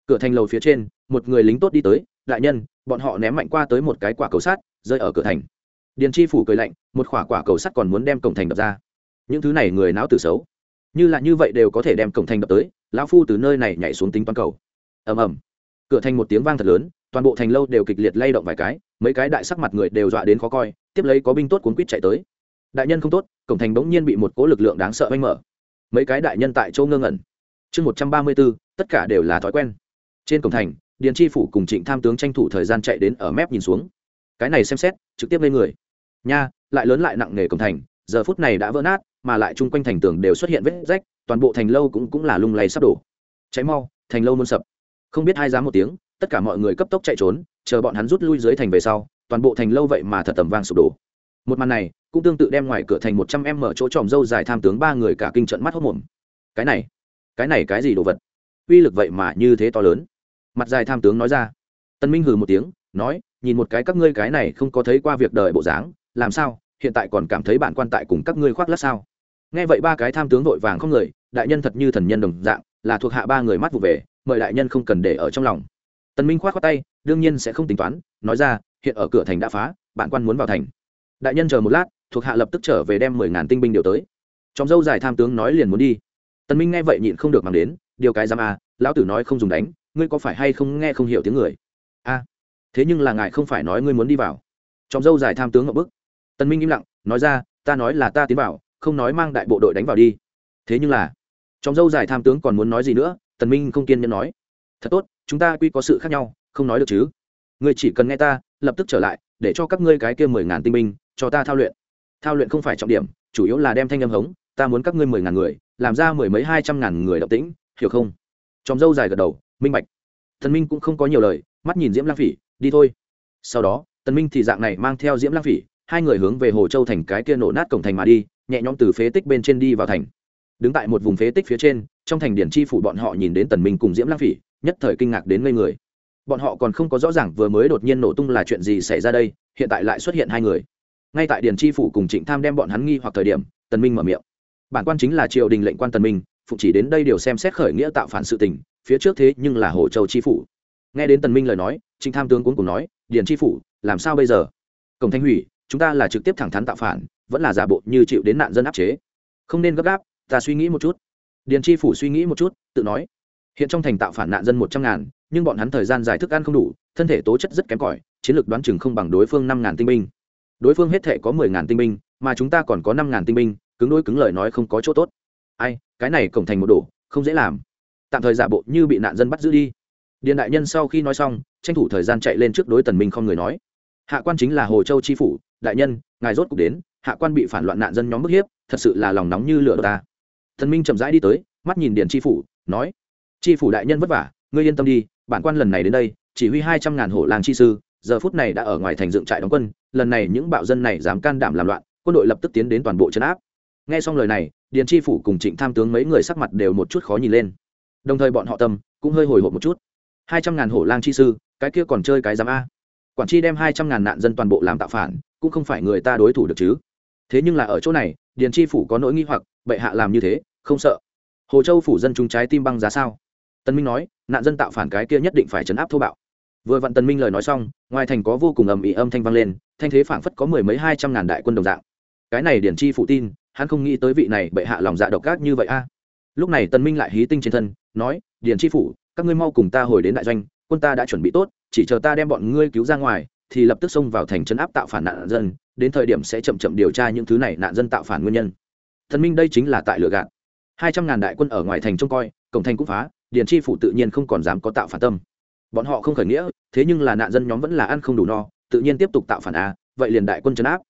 A: Cửa thành lầu phía trên, một người lính tốt đi tới, đại nhân, bọn họ ném mạnh qua tới một cái quả cầu sắt, rơi ở cửa thành. Điền chi phủ cười lạnh, một quả quả cầu sắt còn muốn đem cổng thành đập ra. Những thứ này người não tử xấu. Như là như vậy đều có thể đem cổng thành đập tới, lão phu từ nơi này nhảy xuống tính toán cầu. Ầm ầm cửa thành một tiếng vang thật lớn, toàn bộ thành lâu đều kịch liệt lay động vài cái, mấy cái đại sắc mặt người đều dọa đến khó coi, tiếp lấy có binh tốt cuốn quýt chạy tới. Đại nhân không tốt, cổng thành bỗng nhiên bị một cỗ lực lượng đáng sợ oanh mở. Mấy cái đại nhân tại châu ngơ ngẩn. Chương một trăm ba mươi bốn, tất cả đều là thói quen. Trên cổng thành, điền chi phủ cùng trịnh tham tướng tranh thủ thời gian chạy đến ở mép nhìn xuống. Cái này xem xét, trực tiếp lên người. Nha, lại lớn lại nặng nề cổng thành, giờ phút này đã vỡ nát, mà lại chung quanh thành tường đều xuất hiện vết rách, toàn bộ thành lâu cũng cũng là lung lay sắp đổ. Cháy mau, thành lâu muôn sập không biết hai dám một tiếng, tất cả mọi người cấp tốc chạy trốn, chờ bọn hắn rút lui dưới thành về sau, toàn bộ thành lâu vậy mà thật tầm vang sụp đổ. Một màn này, cũng tương tự đem ngoài cửa thành một trăm em mở chỗ tròm dâu dài tham tướng ba người cả kinh trận mắt hốc mồm. Cái này cái này cái gì đồ vật? Uy lực vậy mà như thế to lớn. Mặt dài tham tướng nói ra. Tân minh hừ một tiếng, nói, nhìn một cái các ngươi cái này không có thấy qua việc đời bộ dáng, làm sao, hiện tại còn cảm thấy bản quan tại cùng các ngươi khoác lát sao? Nghe vậy ba cái tham tướng vội vàng không người, đại nhân thật như thần nhân đồng dạng, là thuộc hạ ba người mắt vụ về mời đại nhân không cần để ở trong lòng. Tần minh khoát khoát tay, đương nhiên sẽ không tính toán, nói ra, hiện ở cửa thành đã phá, bạn quan muốn vào thành. Đại nhân chờ một lát, thuộc hạ lập tức trở về đem mười ngàn tinh binh điều tới. Trong dâu dài tham tướng nói liền muốn đi. Tần minh nghe vậy nhịn không được mang đến, điều cái dám à lão tử nói không dùng đánh, ngươi có phải hay không nghe không hiểu tiếng người? A, thế nhưng là ngài không phải nói ngươi muốn đi vào. Trong dâu dài tham tướng ngậm bức. Tần minh im lặng, nói ra, ta nói là ta tiến vào, không nói mang đại bộ đội đánh vào đi. Thế nhưng là trong dâu dài tham tướng còn muốn nói gì nữa tần minh không kiên nhẫn nói, thật tốt, chúng ta quy có sự khác nhau, không nói được chứ? Ngươi chỉ cần nghe ta, lập tức trở lại, để cho các ngươi cái kia mười ngàn tinh binh, cho ta thao luyện. Thao luyện không phải trọng điểm, chủ yếu là đem thanh âm hống, ta muốn các ngươi mười ngàn người, làm ra mười mấy hai trăm ngàn người động tĩnh, hiểu không? Trong dâu dài gật đầu, minh bạch. Thần minh cũng không có nhiều lời, mắt nhìn diễm lang phỉ, đi thôi. Sau đó, tần minh thì dạng này mang theo diễm lang phỉ, hai người hướng về hồ châu thành cái kia nổ nát cổng thành mà đi, nhẹ nhõm từ phế tích bên trên đi vào thành. Đứng tại một vùng phế tích phía trên trong thành điển chi phủ bọn họ nhìn đến tần minh cùng diễm lang phỉ, nhất thời kinh ngạc đến ngây người. Bọn họ còn không có rõ ràng vừa mới đột nhiên nổ tung là chuyện gì xảy ra đây, hiện tại lại xuất hiện hai người. Ngay tại điển chi phủ cùng trịnh tham đem bọn hắn nghi hoặc thời điểm, tần minh mở miệng. Bản quan chính là triều đình lệnh quan tần minh, phụ chỉ đến đây điều xem xét khởi nghĩa tạo phản sự tình, phía trước thế nhưng là hồ châu chi phủ. Nghe đến tần minh lời nói, trịnh tham tướng cuốn cùng nói, điển chi phủ, làm sao bây giờ? Cổng thanh hủy, chúng ta là trực tiếp thẳng thắn tạo phản, vẫn là giả bộ như chịu đến nạn dân áp chế. Không nên gấp gáp, ta suy nghĩ một chút điền chi phủ suy nghĩ một chút, tự nói, hiện trong thành tạo phản nạn dân một trăm ngàn, nhưng bọn hắn thời gian dài thức ăn không đủ, thân thể tố chất rất kém cỏi, chiến lược đoán chừng không bằng đối phương năm ngàn tinh binh. Đối phương hết thể có mười ngàn tinh binh, mà chúng ta còn có năm ngàn tinh binh, cứng đôi cứng lời nói không có chỗ tốt. Ai, cái này cổng thành một đổ, không dễ làm. Tạm thời giả bộ như bị nạn dân bắt giữ đi. Điện đại nhân sau khi nói xong, tranh thủ thời gian chạy lên trước đối tần minh không người nói. Hạ quan chính là hồ châu chi phủ, đại nhân, ngài rốt cục đến, hạ quan bị phản loạn nạn dân nhóm bức hiếp, thật sự là lòng nóng như lửa ta thần minh chậm rãi đi tới, mắt nhìn điện chi phủ, nói, chi phủ đại nhân vất vả, ngươi yên tâm đi, bản quan lần này đến đây, chỉ huy hai trăm ngàn hộ làng chi sư, giờ phút này đã ở ngoài thành dựng trại đóng quân, lần này những bạo dân này dám can đảm làm loạn, quân đội lập tức tiến đến toàn bộ trấn áp. Nghe xong lời này, Điền chi phủ cùng trịnh tham tướng mấy người sắc mặt đều một chút khó nhìn lên. Đồng thời bọn họ tâm cũng hơi hồi hộp một chút. Hai trăm ngàn hổ lang chi sư, cái kia còn chơi cái giám a. Quản chi đem hai trăm ngàn nạn dân toàn bộ làm tạo phản, cũng không phải người ta đối thủ được chứ. Thế nhưng là ở chỗ này, điền chi phủ có nỗi nghi hoặc, bệ hạ làm như thế không sợ. Hồ châu phủ dân chúng trái tim băng giá sao? Tân minh nói, nạn dân tạo phản cái kia nhất định phải chấn áp thô bạo. Vừa vặn tân minh lời nói xong, ngoài thành có vô cùng ầm ĩ âm thanh vang lên, thanh thế phảng phất có mười mấy hai trăm ngàn đại quân đồng dạng. Cái này điển chi phụ tin, hắn không nghĩ tới vị này bệ hạ lòng dạ độc ác như vậy a. Lúc này tân minh lại hí tinh trên thân, nói, điển chi phủ, các ngươi mau cùng ta hồi đến đại doanh, quân ta đã chuẩn bị tốt, chỉ chờ ta đem bọn ngươi cứu ra ngoài, thì lập tức xông vào thành trấn áp tạo phản nạn dân, đến thời điểm sẽ chậm chậm điều tra những thứ này nạn dân tạo phản nguyên nhân. Thần minh đây chính là tại lựa gạt hai trăm ngàn đại quân ở ngoài thành trông coi, cổng thành cũng phá, điền Tri phủ tự nhiên không còn dám có tạo phản tâm. Bọn họ không khởi nghĩa, thế nhưng là nạn dân nhóm vẫn là ăn không đủ no, tự nhiên tiếp tục tạo phản a, vậy liền đại quân chấn áp.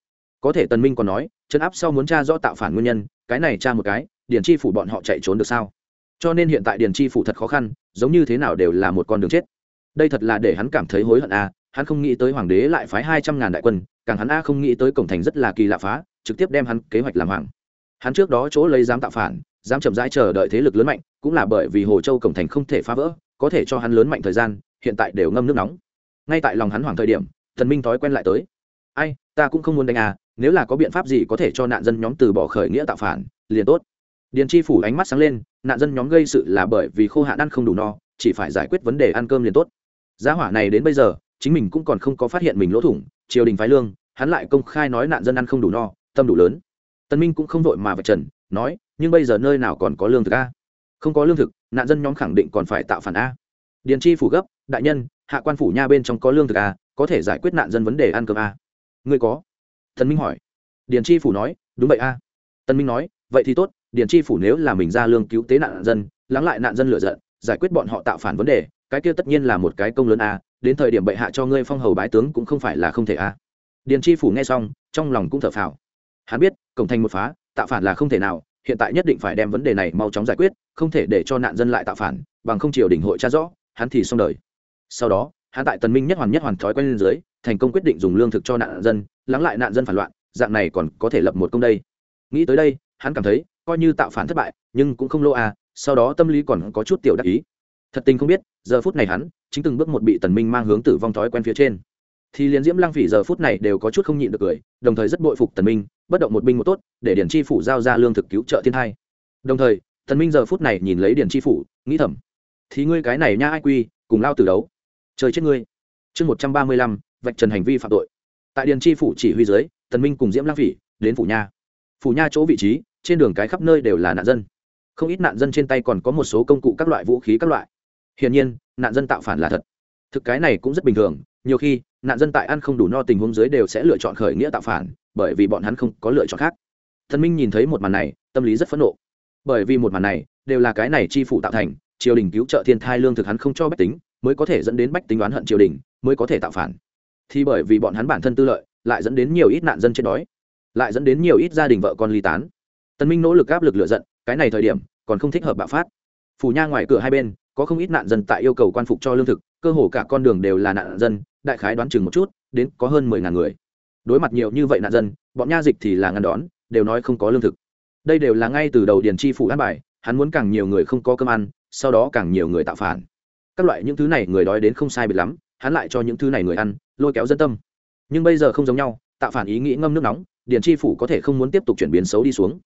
A: Có thể tần minh còn nói chấn áp sau muốn tra rõ tạo phản nguyên nhân, cái này tra một cái, điền Tri phủ bọn họ chạy trốn được sao? Cho nên hiện tại điền Tri phủ thật khó khăn, giống như thế nào đều là một con đường chết. Đây thật là để hắn cảm thấy hối hận a, hắn không nghĩ tới hoàng đế lại phái hai trăm ngàn đại quân, càng hắn a không nghĩ tới cổng thành rất là kỳ lạ phá, trực tiếp đem hắn kế hoạch làm hoàng. Hắn trước đó chỗ lấy dám tạo phản dám chậm rãi chờ đợi thế lực lớn mạnh, cũng là bởi vì hồ châu cổng thành không thể phá vỡ, có thể cho hắn lớn mạnh thời gian, hiện tại đều ngâm nước nóng. Ngay tại lòng hắn hoảng thời điểm, thần minh thói quen lại tới. Ai, ta cũng không muốn đánh à nếu là có biện pháp gì có thể cho nạn dân nhóm từ bỏ khởi nghĩa tạo phản, liền tốt. Điền chi phủ ánh mắt sáng lên, nạn dân nhóm gây sự là bởi vì khô hạn ăn không đủ no, chỉ phải giải quyết vấn đề ăn cơm liền tốt. Giá hỏa này đến bây giờ, chính mình cũng còn không có phát hiện mình lỗ thủng, triều đình phái lương, hắn lại công khai nói nạn dân ăn không đủ no, tâm đủ lớn. Tân minh cũng không vội mà vạch trần, nói nhưng bây giờ nơi nào còn có lương thực a? Không có lương thực, nạn dân nhóm khẳng định còn phải tạo phản a. Điền chi phủ gấp, đại nhân, hạ quan phủ nha bên trong có lương thực a, có thể giải quyết nạn dân vấn đề ăn cơm a. Ngươi có? Thần minh hỏi. Điền chi phủ nói, đúng vậy a. Tân minh nói, vậy thì tốt, điền chi phủ nếu là mình ra lương cứu tế nạn dân, lắng lại nạn dân lựa giận, giải quyết bọn họ tạo phản vấn đề, cái kia tất nhiên là một cái công lớn a, đến thời điểm bệ hạ cho ngươi phong hầu bái tướng cũng không phải là không thể a. Điền chi phủ nghe xong, trong lòng cũng thở phào. Hắn biết, cổng thành một phá, tạo phản là không thể nào hiện tại nhất định phải đem vấn đề này mau chóng giải quyết, không thể để cho nạn dân lại tạo phản, bằng không triều đình hội tra rõ, hắn thì xong đời. Sau đó, hắn tại tần minh nhất hoàn nhất hoàn thói quen lên dưới, thành công quyết định dùng lương thực cho nạn dân, lắng lại nạn dân phản loạn, dạng này còn có thể lập một công đây. Nghĩ tới đây, hắn cảm thấy, coi như tạo phản thất bại, nhưng cũng không lô à sau đó tâm lý còn có chút tiểu đắc ý. Thật tình không biết, giờ phút này hắn, chính từng bước một bị tần minh mang hướng tử vong thói quen phía trên thì liền diễm lăng phỉ giờ phút này đều có chút không nhịn được cười, đồng thời rất bội phục tần minh, bất động một binh một tốt, để điển chi phủ giao ra lương thực cứu trợ thiên thai. Đồng thời, tần minh giờ phút này nhìn lấy điển chi phủ, nghĩ thầm, thì ngươi cái này nha ai quy, cùng lao từ đấu. Trời chết ngươi. Chương một trăm ba mươi lăm, vạch trần hành vi phạm tội. Tại điển chi phủ chỉ huy dưới, tần minh cùng diễm lăng phỉ đến phủ nha. Phủ nha chỗ vị trí, trên đường cái khắp nơi đều là nạn dân. Không ít nạn dân trên tay còn có một số công cụ các loại vũ khí các loại. Hiển nhiên, nạn dân tạo phản là thật. Thực cái này cũng rất bình thường, nhiều khi nạn dân tại ăn không đủ no tình huống dưới đều sẽ lựa chọn khởi nghĩa tạo phản, bởi vì bọn hắn không có lựa chọn khác. Thần minh nhìn thấy một màn này, tâm lý rất phẫn nộ. Bởi vì một màn này, đều là cái này chi phủ tạo thành, triều đình cứu trợ thiên thai lương thực hắn không cho bách tính, mới có thể dẫn đến bách tính oán hận triều đình, mới có thể tạo phản. Thì bởi vì bọn hắn bản thân tư lợi, lại dẫn đến nhiều ít nạn dân chết đói, lại dẫn đến nhiều ít gia đình vợ con ly tán. Tân minh nỗ lực áp lực lựa giận, cái này thời điểm, còn không thích hợp bạo phát. Phủ nha ngoài cửa hai bên, có không ít nạn dân tại yêu cầu quan phục cho lương thực, cơ hồ cả con đường đều là nạn dân đại khái đoán chừng một chút, đến có hơn mười ngàn người. Đối mặt nhiều như vậy nạn dân, bọn nha dịch thì là ngăn đón, đều nói không có lương thực. Đây đều là ngay từ đầu điền chi phủ an bài, hắn muốn càng nhiều người không có cơm ăn, sau đó càng nhiều người tạo phản. Các loại những thứ này người đói đến không sai biệt lắm, hắn lại cho những thứ này người ăn, lôi kéo dân tâm. Nhưng bây giờ không giống nhau, tạo phản ý nghĩ ngâm nước nóng, điền chi phủ có thể không muốn tiếp tục chuyển biến xấu đi xuống.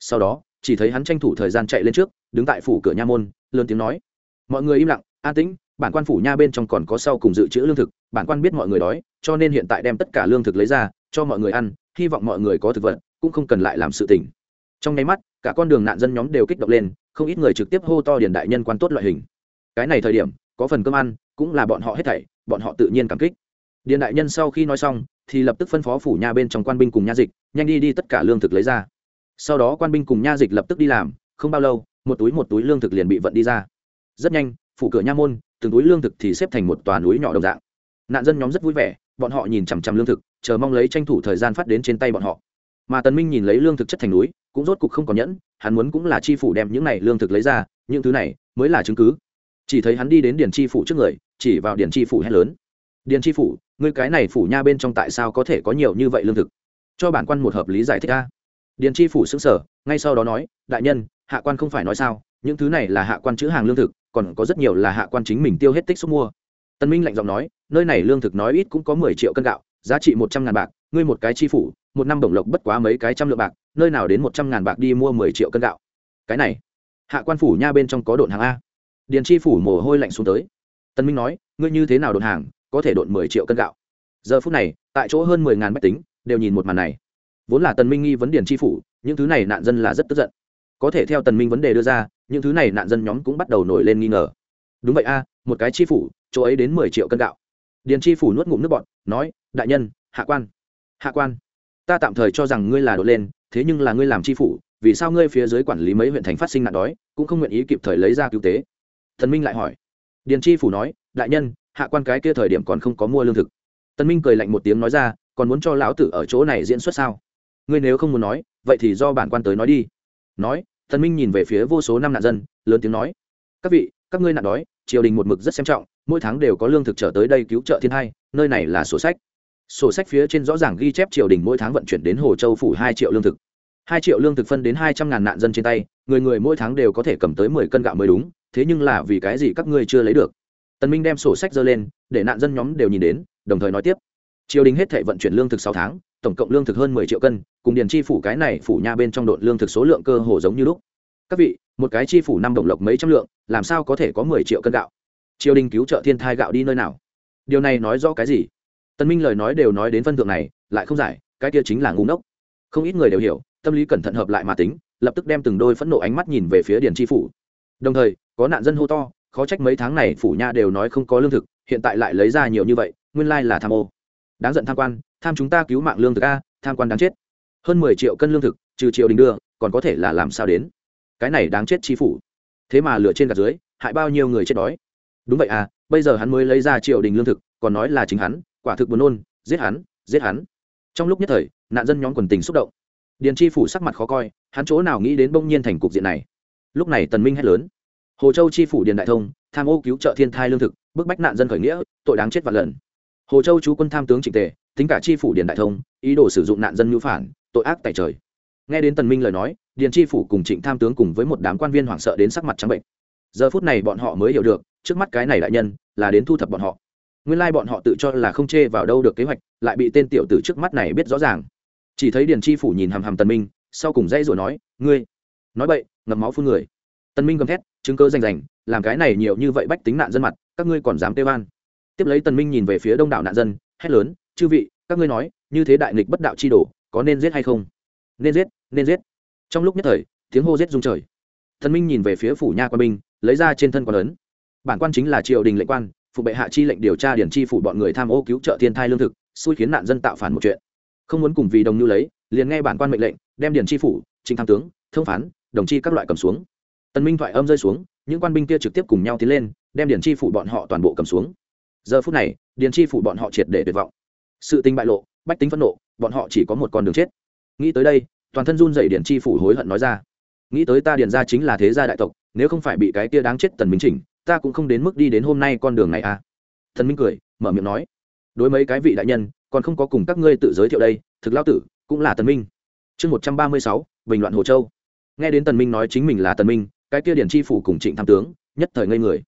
A: Sau đó, chỉ thấy hắn tranh thủ thời gian chạy lên trước, đứng tại phủ cửa nha môn, lớn tiếng nói, mọi người im lặng, an tĩnh bản quan phủ nha bên trong còn có sau cùng dự trữ lương thực, bản quan biết mọi người đói, cho nên hiện tại đem tất cả lương thực lấy ra, cho mọi người ăn, hy vọng mọi người có thực vật, cũng không cần lại làm sự tỉnh trong nháy mắt, cả con đường nạn dân nhóm đều kích động lên, không ít người trực tiếp hô to điền đại nhân quan tốt loại hình. Cái này thời điểm, có phần cơm ăn, cũng là bọn họ hết thảy, bọn họ tự nhiên cảm kích. Điền đại nhân sau khi nói xong, thì lập tức phân phó phủ nha bên trong quan binh cùng nha dịch, nhanh đi đi tất cả lương thực lấy ra. Sau đó quan binh cùng nha dịch lập tức đi làm, không bao lâu, một túi một túi lương thực liền bị vận đi ra. Rất nhanh, phủ cửa nha môn từng túi lương thực thì xếp thành một tòa núi nhỏ đồng dạng. Nạn dân nhóm rất vui vẻ, bọn họ nhìn chằm chằm lương thực, chờ mong lấy tranh thủ thời gian phát đến trên tay bọn họ. Mà tần minh nhìn lấy lương thực chất thành núi, cũng rốt cục không còn nhẫn, hắn muốn cũng là chi phủ đem những này lương thực lấy ra, những thứ này mới là chứng cứ. Chỉ thấy hắn đi đến điền chi phủ trước người, chỉ vào điền chi phủ hét lớn. Điền chi phủ, ngươi cái này phủ nha bên trong tại sao có thể có nhiều như vậy lương thực? Cho bản quan một hợp lý giải thích a. Điền chi phủ xứng sở ngay sau đó nói, đại nhân, hạ quan không phải nói sao, những thứ này là hạ quan chữ hàng lương thực còn có rất nhiều là hạ quan chính mình tiêu hết tích xúc mua. Tân minh lạnh giọng nói, nơi này lương thực nói ít cũng có mười triệu cân gạo, giá trị một trăm ngàn bạc, ngươi một cái chi phủ, một năm đồng lộc bất quá mấy cái trăm lượng bạc, nơi nào đến một trăm ngàn bạc đi mua mười triệu cân gạo. Cái này, hạ quan phủ nha bên trong có đồn hàng a. Điền chi phủ mồ hôi lạnh xuống tới. Tân minh nói, ngươi như thế nào đồn hàng, có thể đồn mười triệu cân gạo. Giờ phút này, tại chỗ hơn mười ngàn bách tính, đều nhìn một màn này. Vốn là Tân minh nghi vấn điền chi phủ, những thứ này nạn dân là rất tức giận có thể theo tần minh vấn đề đưa ra, những thứ này nạn dân nhóm cũng bắt đầu nổi lên nghi ngờ. Đúng vậy a, một cái chi phủ, chỗ ấy đến mười triệu cân gạo. Điền chi phủ nuốt ngụm nước bọn nói, đại nhân, hạ quan hạ quan. Ta tạm thời cho rằng ngươi là đổ lên, thế nhưng là ngươi làm chi phủ, vì sao ngươi phía dưới quản lý mấy huyện thành phát sinh nạn đói, cũng không nguyện ý kịp thời lấy ra cứu tế? Thần minh lại hỏi. Điền chi phủ nói, đại nhân, hạ quan cái kia thời điểm còn không có mua lương thực. Tân minh cười lạnh một tiếng nói ra, còn muốn cho lão tử ở chỗ này diễn xuất sao? Ngươi nếu không muốn nói, vậy thì do bản quan tới nói đi nói, thần minh nhìn về phía vô số năm nạn dân, lớn tiếng nói, các vị, các ngươi nạn đói, triều đình một mực rất xem trọng, mỗi tháng đều có lương thực trở tới đây cứu trợ thiên hai, nơi này là sổ sách. Sổ sách phía trên rõ ràng ghi chép triều đình mỗi tháng vận chuyển đến hồ châu phủ hai triệu lương thực. Hai triệu lương thực phân đến hai trăm ngàn nạn dân trên tay, người người mỗi tháng đều có thể cầm tới mười cân gạo mới đúng, thế nhưng là vì cái gì các ngươi chưa lấy được? Tần minh đem sổ sách dơ lên, để nạn dân nhóm đều nhìn đến, đồng thời nói tiếp, triều đình hết thể vận chuyển lương thực sáu tháng tổng cộng lương thực hơn mười triệu cân, cùng điền chi phủ cái này phủ nha bên trong độn lương thực số lượng cơ hồ giống như lúc. Các vị, một cái chi phủ năm đồng lộc mấy trăm lượng, làm sao có thể có mười triệu cân gạo? Triều đình cứu trợ thiên thai gạo đi nơi nào? Điều này nói rõ cái gì? Tân minh lời nói đều nói đến phân thượng này, lại không giải, cái kia chính là ngu ngốc. Không ít người đều hiểu, tâm lý cẩn thận hợp lại mà tính, lập tức đem từng đôi phẫn nộ ánh mắt nhìn về phía điền tri phủ. Đồng thời, có nạn dân hô to, khó trách mấy tháng này phủ nha đều nói không có lương thực, hiện tại lại lấy ra nhiều như vậy, nguyên lai là tham ô. Đáng giận tham quan tham chúng ta cứu mạng lương thực a, tham quan đáng chết. Hơn mười triệu cân lương thực, trừ triệu đình đưa, còn có thể là làm sao đến? Cái này đáng chết chi phủ. Thế mà lửa trên gạt dưới, hại bao nhiêu người chết đói. Đúng vậy à bây giờ hắn mới lấy ra triệu đình lương thực, còn nói là chính hắn, quả thực buồn nôn, giết hắn giết hắn. Trong lúc nhất thời, nạn dân nhóm quần tình xúc động. Điền chi phủ sắc mặt khó coi, hắn chỗ nào nghĩ đến bông nhiên thành cục diện này? Lúc này tần minh hét lớn. Hồ châu chi phủ điền đại thông, tham ô cứu trợ thiên thai lương thực, bức bách nạn dân khởi nghĩa, tội đáng chết vạn lần. Hồ châu chú quân tham tướng trịnh tề tính cả chi phủ điền đại thông, ý đồ sử dụng nạn dân nhu phản, tội ác tại trời. Nghe đến tần minh lời nói, điền chi phủ cùng trịnh tham tướng cùng với một đám quan viên hoảng sợ đến sắc mặt trắng bệnh. Giờ phút này bọn họ mới hiểu được, trước mắt cái này đại nhân, là đến thu thập bọn họ. Nguyên lai bọn họ tự cho là không chê vào đâu được kế hoạch, lại bị tên tiểu tử trước mắt này biết rõ ràng. Chỉ thấy điền chi phủ nhìn hàm hàm tần minh, sau cùng dây rồi nói, ngươi! Nói bậy ngập máu phun người. Tần minh gầm thét, chứng cơ rành rành, làm cái này nhiều như vậy bách tính nạn dân mặt, các ngươi còn dám tê van tiếp lấy tần minh nhìn về phía đông đảo nạn dân, hét lớn chư vị, các ngươi nói, như thế đại nghịch bất đạo chi đổ có nên giết hay không? Nên giết nên giết. Trong lúc nhất thời, tiếng hô giết rung trời. Thần minh nhìn về phía phủ nha quan binh, lấy ra trên thân quan ấn. Bản quan chính là triều đình lệnh quan, phụ bệ hạ chi lệnh điều tra điển chi phủ bọn người tham ô cứu trợ thiên thai lương thực, xui khiến nạn dân tạo phản một chuyện. Không muốn cùng vì đồng như lấy, liền nghe bản quan mệnh lệnh, đem điển chi phủ chính tham tướng, thông phán, đồng chi các loại cầm xuống. Tần minh thoại âm rơi xuống, những quan binh kia trực tiếp cùng nhau tiến lên, đem điển chi phủ bọn họ toàn bộ cầm xuống. Giờ phút này, điển chi phủ bọn họ triệt để tuyệt vọng sự tình bại lộ, bách tính phẫn nộ, bọn họ chỉ có một con đường chết. Nghĩ tới đây, toàn thân run dậy điển chi phủ hối hận nói ra. Nghĩ tới ta điển gia chính là thế gia đại tộc, nếu không phải bị cái kia đáng chết tần minh chỉnh, ta cũng không đến mức đi đến hôm nay con đường này à? Thần minh cười, mở miệng nói. Đối mấy cái vị đại nhân, còn không có cùng các ngươi tự giới thiệu đây, thực lao tử cũng là tần minh. Chương một trăm ba mươi sáu, bình loạn hồ châu. Nghe đến tần minh nói chính mình là tần minh, cái kia điển chi phủ cùng trịnh tham tướng, nhất thời ngây người.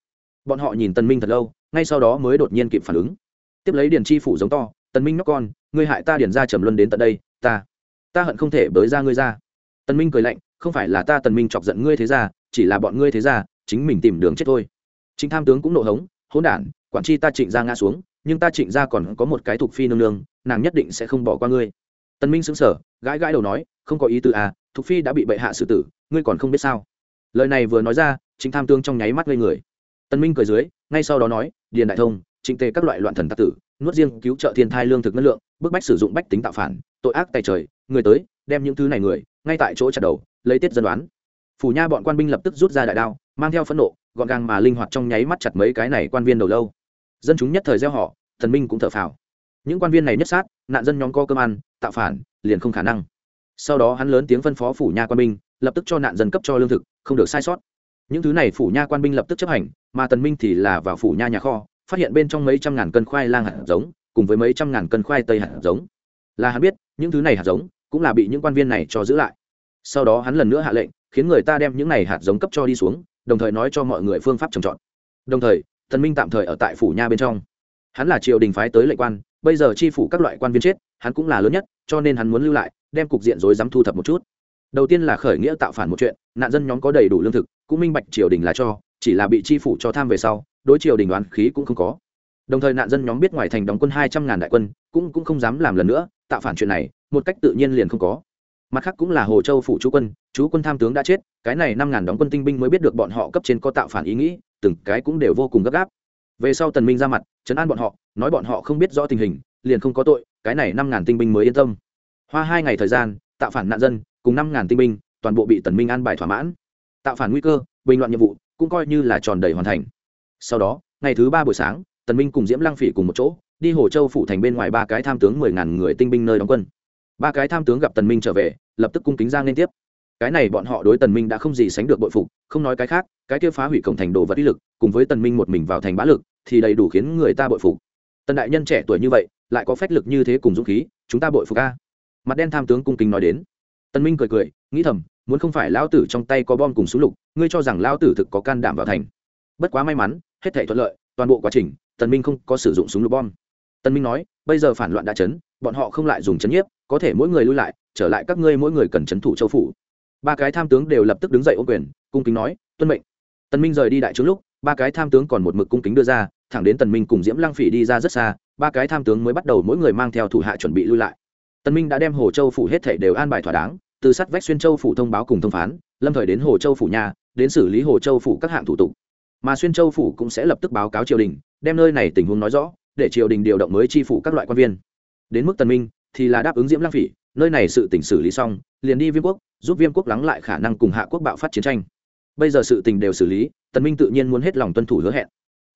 A: Bọn họ nhìn tần minh thật lâu, ngay sau đó mới đột nhiên kịp phản ứng. Tiếp lấy điển chi phủ giống to tần minh nóc con, ngươi hại ta điển ra trầm luân đến tận đây, ta ta hận không thể bới ra ngươi ra. Tần minh cười lạnh, không phải là ta tần minh chọc giận ngươi thế ra, chỉ là bọn ngươi thế ra, chính mình tìm đường chết thôi. Chính tham tướng cũng nộ hống, hỗn đản, quản chi ta trịnh ra ngã xuống, nhưng ta trịnh ra còn có một cái thuộc phi nương nương, nàng nhất định sẽ không bỏ qua ngươi. Tần minh sững sờ, gãi gãi đầu nói, không có ý tư à thuộc phi đã bị bệ hạ xử tử, ngươi còn không biết sao. Lời này vừa nói ra chính tham tướng trong nháy mắt ngây người. Tần minh cười dưới, ngay sau đó nói, điền đại thông, trịnh tề các loại loạn thần tặc tử nuốt riêng cứu trợ thiên thai lương thực năng lượng, bức bách sử dụng bách tính tạo phản, tội ác tay trời, người tới, đem những thứ này người, ngay tại chỗ chặt đầu, lấy tiết dân đoán. Phủ nha bọn quan binh lập tức rút ra đại đao, mang theo phẫn nộ, gọn gàng mà linh hoạt trong nháy mắt chặt mấy cái này quan viên đầu lâu. Dân chúng nhất thời gieo họ, thần minh cũng thở phào. Những quan viên này nhất sát, nạn dân nhóm co cơm ăn, tạo phản, liền không khả năng. Sau đó hắn lớn tiếng phân phó phủ nha quan binh, lập tức cho nạn dân cấp cho lương thực, không được sai sót. Những thứ này phủ nha quan binh lập tức chấp hành, mà tần minh thì là vào phủ nha nhà kho phát hiện bên trong mấy trăm ngàn cân khoai lang hạt giống, cùng với mấy trăm ngàn cân khoai tây hạt giống. Là hắn biết, những thứ này hạt giống cũng là bị những quan viên này cho giữ lại. Sau đó hắn lần nữa hạ lệnh, khiến người ta đem những này hạt giống cấp cho đi xuống, đồng thời nói cho mọi người phương pháp trồng trọt. Đồng thời, thần minh tạm thời ở tại phủ nha bên trong. Hắn là triều đình phái tới lệnh quan, bây giờ chi phủ các loại quan viên chết, hắn cũng là lớn nhất, cho nên hắn muốn lưu lại, đem cục diện rối dám thu thập một chút. Đầu tiên là khởi nghĩa tạo phản một chuyện, nạn dân nhóm có đầy đủ lương thực, cũng minh bạch triều đình là cho, chỉ là bị chi phủ cho tham về sau đối triều đình đoán khí cũng không có. Đồng thời nạn dân nhóm biết ngoài thành đóng quân hai trăm ngàn đại quân, cũng cũng không dám làm lần nữa, tạo phản chuyện này, một cách tự nhiên liền không có. Mặt khác cũng là hồ châu phủ chú quân chú quân tham tướng đã chết, cái này năm ngàn đóng quân tinh binh mới biết được bọn họ cấp trên có tạo phản ý nghĩ, từng cái cũng đều vô cùng gấp gáp. Về sau tần minh ra mặt chấn an bọn họ, nói bọn họ không biết rõ tình hình, liền không có tội, cái này năm ngàn tinh binh mới yên tâm. Hoa hai ngày thời gian, tạo phản nạn dân, cùng năm ngàn tinh binh, toàn bộ bị tần minh an bài thỏa mãn. Tạo phản nguy cơ, bình loạn nhiệm vụ, cũng coi như là tròn đầy hoàn thành sau đó, ngày thứ ba buổi sáng, tần minh cùng diễm lăng phỉ cùng một chỗ, đi hồ châu phủ thành bên ngoài ba cái tham tướng mười ngàn người tinh binh nơi đóng quân. Ba cái tham tướng gặp tần minh trở về, lập tức cung kính ra liên tiếp. Cái này bọn họ đối tần minh đã không gì sánh được bội phục, không nói cái khác, cái kia phá hủy cổng thành đồ vật uy lực, cùng với tần minh một mình vào thành bá lực, thì đầy đủ khiến người ta bội phục. Tần đại nhân trẻ tuổi như vậy, lại có phách lực như thế cùng dũng khí, chúng ta bội phục a. Mặt đen tham tướng cung kính nói đến. Tần minh cười cười, nghĩ thầm, muốn không phải lão tử trong tay có bom cùng súng lục, ngươi cho rằng lão tử thực có can đảm vào thành. Bất quá may mắn hết thảy thuận lợi, toàn bộ quá trình, tần minh không có sử dụng súng lục bom. Tần minh nói, bây giờ phản loạn đã chấn, bọn họ không lại dùng chấn nhiếp, có thể mỗi người lui lại, trở lại các ngươi mỗi người cần chấn thủ châu phủ. Ba cái tham tướng đều lập tức đứng dậy ô quyền, cung kính nói, tuân mệnh. Tần minh rời đi đại trướng lúc, ba cái tham tướng còn một mực cung kính đưa ra, thẳng đến tần minh cùng diễm lăng phỉ đi ra rất xa, ba cái tham tướng mới bắt đầu mỗi người mang theo thủ hạ chuẩn bị lui lại. Tần minh đã đem hồ châu phủ hết thảy đều an bài thỏa đáng, từ sắt vách xuyên châu phủ thông báo cùng thông phán, lâm thời đến hồ châu phủ nhà, đến xử lý hồ châu phủ các hạng thủ tục mà xuyên châu phủ cũng sẽ lập tức báo cáo triều đình, đem nơi này tình huống nói rõ, để triều đình điều động mới chi phủ các loại quan viên. Đến mức tần minh thì là đáp ứng diễm lang phỉ, nơi này sự tỉnh xử lý xong, liền đi viêm quốc, giúp viêm quốc lắng lại khả năng cùng hạ quốc bạo phát chiến tranh. Bây giờ sự tình đều xử lý, tần minh tự nhiên muốn hết lòng tuân thủ hứa hẹn.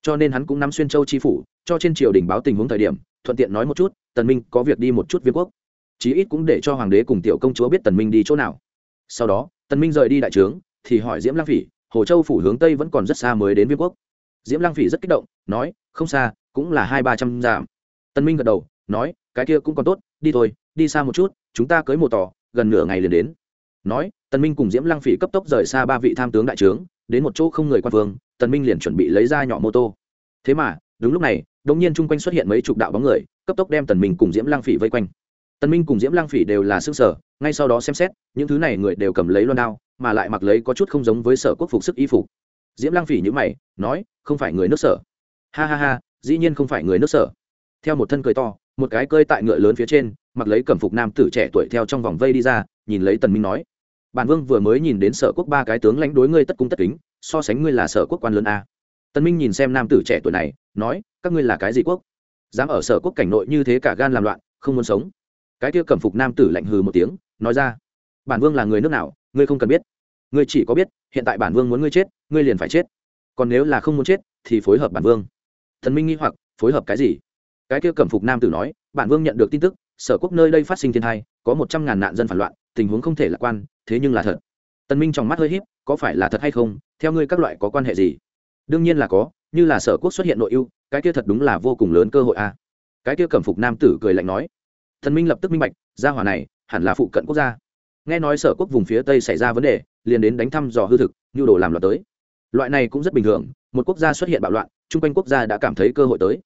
A: Cho nên hắn cũng nắm xuyên châu chi phủ, cho trên triều đình báo tình huống thời điểm, thuận tiện nói một chút, tần minh có việc đi một chút viêm quốc. Chí ít cũng để cho hoàng đế cùng tiểu công chúa biết tần minh đi chỗ nào. Sau đó, tần minh rời đi đại trướng, thì hỏi diễm lang phỉ hồ châu phủ hướng tây vẫn còn rất xa mới đến viêm quốc. Diễm lang phỉ rất kích động, nói, không xa, cũng là hai ba trăm dặm. Tần minh gật đầu, nói, cái kia cũng còn tốt, đi thôi, đi xa một chút, chúng ta cưới một tỏ gần nửa ngày liền đến. Nói tần minh cùng diễm lăng phỉ cấp tốc rời xa ba vị tham tướng đại trướng, đến một chỗ không người quan vương tần minh liền chuẩn bị lấy ra nhỏ mô tô. Thế mà, đúng lúc này đống nhiên chung quanh xuất hiện mấy chục đạo bóng người, cấp tốc đem tần minh cùng diễm lăng phỉ vây quanh. Tần minh cùng diễm lăng phỉ đều là sức sở ngay sau đó xem xét, những thứ này người đều cầm lấy loan đao mà lại mặc lấy có chút không giống với sở quốc phục sức y phục. Diễm lăng phỉ như mày, nói, không phải người nước sở. Ha ha ha, dĩ nhiên không phải người nước sở. Theo một thân cười to, một cái cơi tại ngựa lớn phía trên, mặc lấy cẩm phục nam tử trẻ tuổi theo trong vòng vây đi ra, nhìn lấy tần minh nói, bản vương vừa mới nhìn đến sở quốc ba cái tướng lãnh đối ngươi tất cung tất kính, so sánh ngươi là sở quốc quan lớn a. Tần minh nhìn xem nam tử trẻ tuổi này, nói, các ngươi là cái gì quốc? Dám ở sở quốc cảnh nội như thế cả gan làm loạn, không muốn sống. Cái kia cẩm phục nam tử lạnh hừ một tiếng, nói ra, bản vương là người nước nào ngươi không cần biết. Ngươi chỉ có biết, hiện tại bản vương muốn ngươi chết, ngươi liền phải chết. Còn nếu là không muốn chết, thì phối hợp bản vương. Thần minh nghi hoặc, phối hợp cái gì? Cái kia cẩm phục nam tử nói, bản vương nhận được tin tức, sở quốc nơi đây phát sinh thiên tai, có một trăm ngàn nạn dân phản loạn, tình huống không thể lạc quan, thế nhưng là thật. Tần minh trong mắt hơi híp, có phải là thật hay không, theo ngươi các loại có quan hệ gì? Đương nhiên là có, như là sở quốc xuất hiện nội ưu, cái kia thật đúng là vô cùng lớn cơ hội a. À. cái kia cẩm phục nam tử cười lạnh nói. Thần minh lập tức minh bạch, gia hỏa này hẳn là phụ cận quốc gia nghe nói sở quốc vùng phía tây xảy ra vấn đề, liền đến đánh thăm dò hư thực, nhu đồ làm loạn tới. Loại này cũng rất bình thường, một quốc gia xuất hiện bạo loạn, chung quanh quốc gia đã cảm thấy cơ hội tới.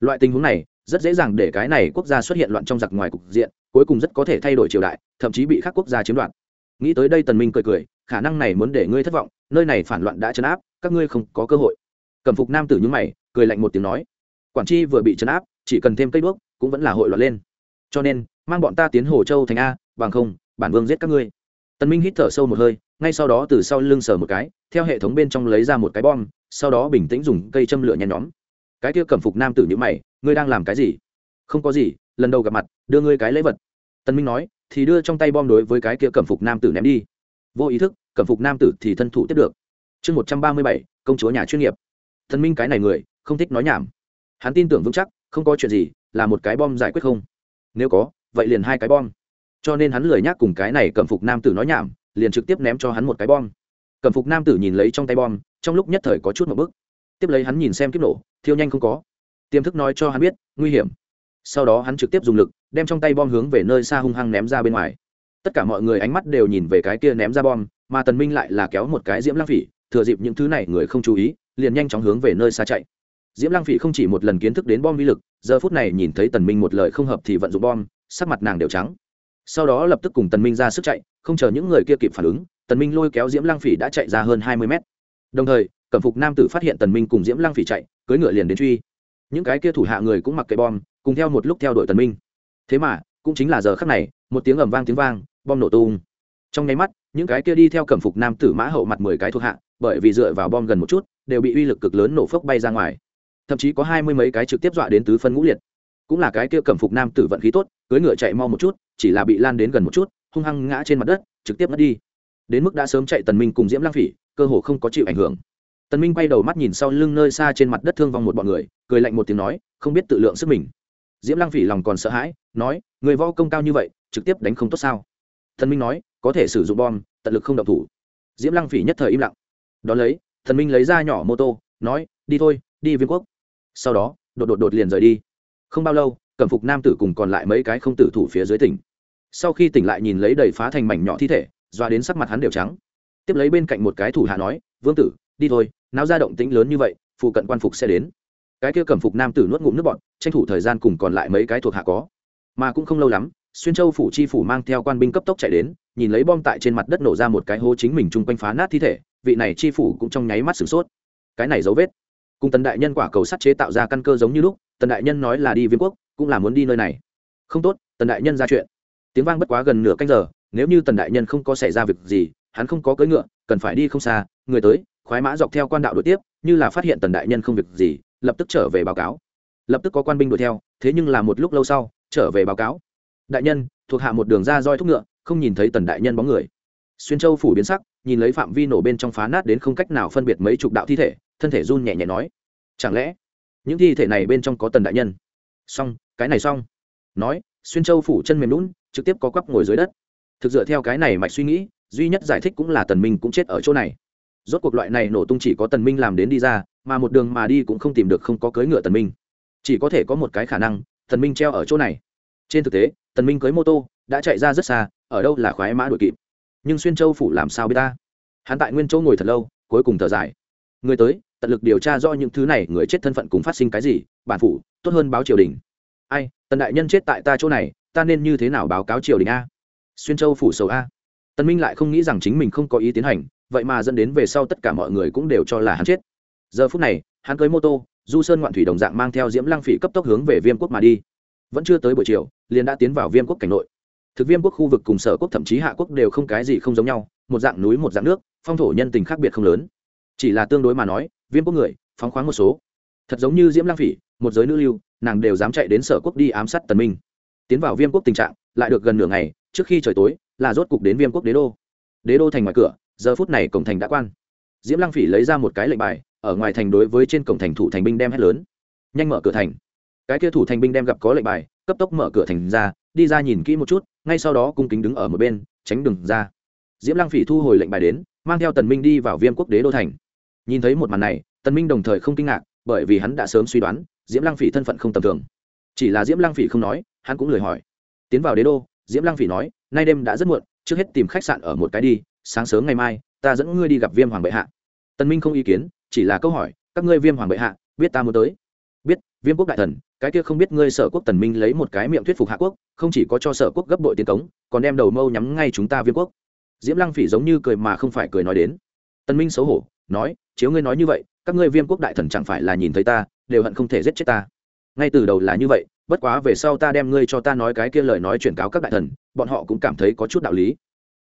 A: Loại tình huống này, rất dễ dàng để cái này quốc gia xuất hiện loạn trong giặc ngoài cục diện, cuối cùng rất có thể thay đổi triều đại, thậm chí bị các quốc gia chiếm đoạt. Nghĩ tới đây tần minh cười cười, khả năng này muốn để ngươi thất vọng, nơi này phản loạn đã chấn áp, các ngươi không có cơ hội. Cẩm phục nam tử nhướng mày, cười lạnh một tiếng nói, quản chi vừa bị chấn áp, chỉ cần thêm cây đuốc, cũng vẫn là hội loạn lên. Cho nên, mang bọn ta tiến hồ châu thành a, bằng không bản vương giết các ngươi. Tần minh hít thở sâu một hơi, ngay sau đó từ sau lưng sờ một cái, theo hệ thống bên trong lấy ra một cái bom, sau đó bình tĩnh dùng cây châm lửa nhen nhóm. Cái kia cẩm phục nam tử nhữ mày, ngươi đang làm cái gì? Không có gì, lần đầu gặp mặt, đưa ngươi cái lễ vật. Tần minh nói, thì đưa trong tay bom đối với cái kia cẩm phục nam tử ném đi. Vô ý thức, cẩm phục nam tử thì thân thủ tiếp được. Chương một trăm ba mươi bảy, công chúa nhà chuyên nghiệp. Tần minh cái này người, không thích nói nhảm. Hắn tin tưởng vững chắc, không có chuyện gì, là một cái bom giải quyết không. Nếu có, vậy liền hai cái bom cho nên hắn lười nhác cùng cái này cẩm phục nam tử nói nhảm, liền trực tiếp ném cho hắn một cái bom. Cẩm phục nam tử nhìn lấy trong tay bom, trong lúc nhất thời có chút một bức. Tiếp lấy hắn nhìn xem kiếp nổ, thiêu nhanh không có. Tiềm thức nói cho hắn biết, nguy hiểm. Sau đó hắn trực tiếp dùng lực, đem trong tay bom hướng về nơi xa hung hăng ném ra bên ngoài. Tất cả mọi người ánh mắt đều nhìn về cái kia ném ra bom, mà tần minh lại là kéo một cái diễm Lang phỉ, thừa dịp những thứ này người không chú ý, liền nhanh chóng hướng về nơi xa chạy. Diễm Lang phỉ không chỉ một lần kiến thức đến bom vi lực, giờ phút này nhìn thấy tần minh một lời không hợp thì vận dụng bom, sắc mặt nàng đều trắng sau đó lập tức cùng tần minh ra sức chạy, không chờ những người kia kịp phản ứng, tần minh lôi kéo diễm lăng phỉ đã chạy ra hơn hai mươi mét. Đồng thời, cẩm phục nam tử phát hiện tần minh cùng diễm lăng phỉ chạy, cưỡi ngựa liền đến truy. Những cái kia thủ hạ người cũng mặc cây bom, cùng theo một lúc theo đuổi tần minh. Thế mà, cũng chính là giờ khắc này, một tiếng ầm vang tiếng vang, bom nổ tung. Trong nháy mắt, những cái kia đi theo cẩm phục nam tử mã hậu mặt mười cái thuộc hạ, bởi vì dựa vào bom gần một chút, đều bị uy lực cực lớn nổ phốc bay ra ngoài. Thậm chí có hai mươi mấy cái trực tiếp dọa đến tứ phân ngũ liệt cũng là cái kia cẩm phục nam tử vận khí tốt, cưỡi ngựa chạy mau một chút, chỉ là bị lan đến gần một chút, hung hăng ngã trên mặt đất, trực tiếp mất đi. Đến mức đã sớm chạy tần minh cùng diễm lang phỉ, cơ hồ không có chịu ảnh hưởng. Tần minh quay đầu mắt nhìn sau lưng nơi xa trên mặt đất thương vong một bọn người, cười lạnh một tiếng nói, không biết tự lượng sức mình. Diễm lang phỉ lòng còn sợ hãi, nói, người võ công cao như vậy, trực tiếp đánh không tốt sao? Tần minh nói, có thể sử dụng bom, tận lực không động thủ. Diễm lang phỉ nhất thời im lặng. Đón lấy, tần minh lấy ra nhỏ mô tô, nói, đi thôi, đi viên quốc. Sau đó, đột đột đột liền rời đi không bao lâu, cẩm phục nam tử cùng còn lại mấy cái không tử thủ phía dưới tỉnh. Sau khi tỉnh lại nhìn lấy đầy phá thành mảnh nhỏ thi thể, doa đến sắc mặt hắn đều trắng. Tiếp lấy bên cạnh một cái thủ hạ nói, vương tử, đi thôi, náo ra động tĩnh lớn như vậy, phụ cận quan phục sẽ đến. Cái kia cẩm phục nam tử nuốt ngụm nước bọn tranh thủ thời gian cùng còn lại mấy cái thuộc hạ có. Mà cũng không lâu lắm, xuyên châu phủ chi phủ mang theo quan binh cấp tốc chạy đến, nhìn lấy bom tại trên mặt đất nổ ra một cái hố chính mình chung quanh phá nát thi thể, vị này chi phủ cũng trong nháy mắt sửng sốt. Cái này dấu vết. Cùng tần đại nhân quả cầu sắt chế tạo ra căn cơ giống như lúc tần đại nhân nói là đi Viêm quốc, cũng là muốn đi nơi này. Không tốt, tần đại nhân ra chuyện. Tiếng vang bất quá gần nửa canh giờ, nếu như tần đại nhân không có xảy ra việc gì, hắn không có cưỡi ngựa, cần phải đi không xa, người tới, khoái mã dọc theo quan đạo đội tiếp, như là phát hiện tần đại nhân không việc gì, lập tức trở về báo cáo. Lập tức có quan binh đuổi theo, thế nhưng là một lúc lâu sau, trở về báo cáo. Đại nhân, thuộc hạ một đường ra roi thúc ngựa, không nhìn thấy tần đại nhân bóng người. Xuyên châu phủ biến sắc, nhìn lấy phạm vi nổ bên trong phá nát đến không cách nào phân biệt mấy chục đạo thi thể, thân thể run nhẹ nhẹ nói, chẳng lẽ những thi thể này bên trong có tần đại nhân. Xong, cái này xong. Nói, xuyên châu phủ chân mềm lún, trực tiếp có quắp ngồi dưới đất. Thực dựa theo cái này mạch suy nghĩ, duy nhất giải thích cũng là tần minh cũng chết ở chỗ này. Rốt cuộc loại này nổ tung chỉ có tần minh làm đến đi ra, mà một đường mà đi cũng không tìm được không có cưới ngựa tần minh. Chỉ có thể có một cái khả năng, tần minh treo ở chỗ này. Trên thực tế, tần minh cưới mô tô, đã chạy ra rất xa, ở đâu là khoái mã đuổi kịp. Nhưng xuyên châu phủ làm sao biết ta? Hắn tại nguyên chỗ ngồi thật lâu, cuối cùng thở dài. Người tới tận lực điều tra rõ những thứ này, người chết thân phận cùng phát sinh cái gì, bản phủ, tốt hơn báo triều đình. Ai, tần đại nhân chết tại ta chỗ này, ta nên như thế nào báo cáo triều đình a? Xuyên châu phủ sầu a. Tần minh lại không nghĩ rằng chính mình không có ý tiến hành, vậy mà dẫn đến về sau tất cả mọi người cũng đều cho là hắn chết. Giờ phút này, hắn cưới mô tô, du sơn ngoạn thủy đồng dạng mang theo diễm lăng phỉ cấp tốc hướng về viêm quốc mà đi. Vẫn chưa tới buổi chiều, liền đã tiến vào viêm quốc cảnh nội. Thực viêm quốc khu vực cùng sở quốc thậm chí hạ quốc đều không cái gì không giống nhau, một dạng núi, một dạng nước, phong thổ nhân tình khác biệt không lớn. Chỉ là tương đối mà nói viêm quốc người, phóng khoáng một số. Thật giống như diễm lang phỉ, một giới nữ lưu, nàng đều dám chạy đến sở quốc đi ám sát tần minh. Tiến vào viêm quốc tình trạng, lại được gần nửa ngày, trước khi trời tối, là rốt cục đến viêm quốc đế đô. Đế đô thành ngoài cửa, giờ phút này cổng thành đã quan. Diễm lang phỉ lấy ra một cái lệnh bài, ở ngoài thành đối với trên cổng thành thủ thành binh đem hét lớn. Nhanh mở cửa thành. Cái kia thủ thành binh đem gặp có lệnh bài, cấp tốc mở cửa thành ra, đi ra nhìn kỹ một chút, ngay sau đó cung kính đứng ở một bên, tránh đừng ra. Diễm Lang phỉ thu hồi lệnh bài đến, mang theo tần minh đi vào viêm quốc đế đô thành nhìn thấy một màn này, tần minh đồng thời không kinh ngạc, bởi vì hắn đã sớm suy đoán, diễm lăng phỉ thân phận không tầm thường. Chỉ là diễm lăng phỉ không nói, hắn cũng lười hỏi. Tiến vào đế đô, diễm lăng phỉ nói, nay đêm đã rất muộn, trước hết tìm khách sạn ở một cái đi, sáng sớm ngày mai, ta dẫn ngươi đi gặp viêm hoàng bệ hạ. Tần minh không ý kiến, chỉ là câu hỏi, các ngươi viêm hoàng bệ hạ, biết ta muốn tới? Biết, viêm quốc đại thần, cái kia không biết ngươi sở quốc tần minh lấy một cái miệng thuyết phục hạ quốc, không chỉ có cho sở quốc gấp bội tiến cống, còn đem đầu mâu nhắm ngay chúng ta viêm quốc. Diễm lăng phỉ giống như cười mà không phải cười nói đến. Tần minh xấu hổ, nói chiếu ngươi nói như vậy, các ngươi viêm quốc đại thần chẳng phải là nhìn thấy ta, đều hận không thể giết chết ta. Ngay từ đầu là như vậy, bất quá về sau ta đem ngươi cho ta nói cái kia lời nói chuyển cáo các đại thần, bọn họ cũng cảm thấy có chút đạo lý.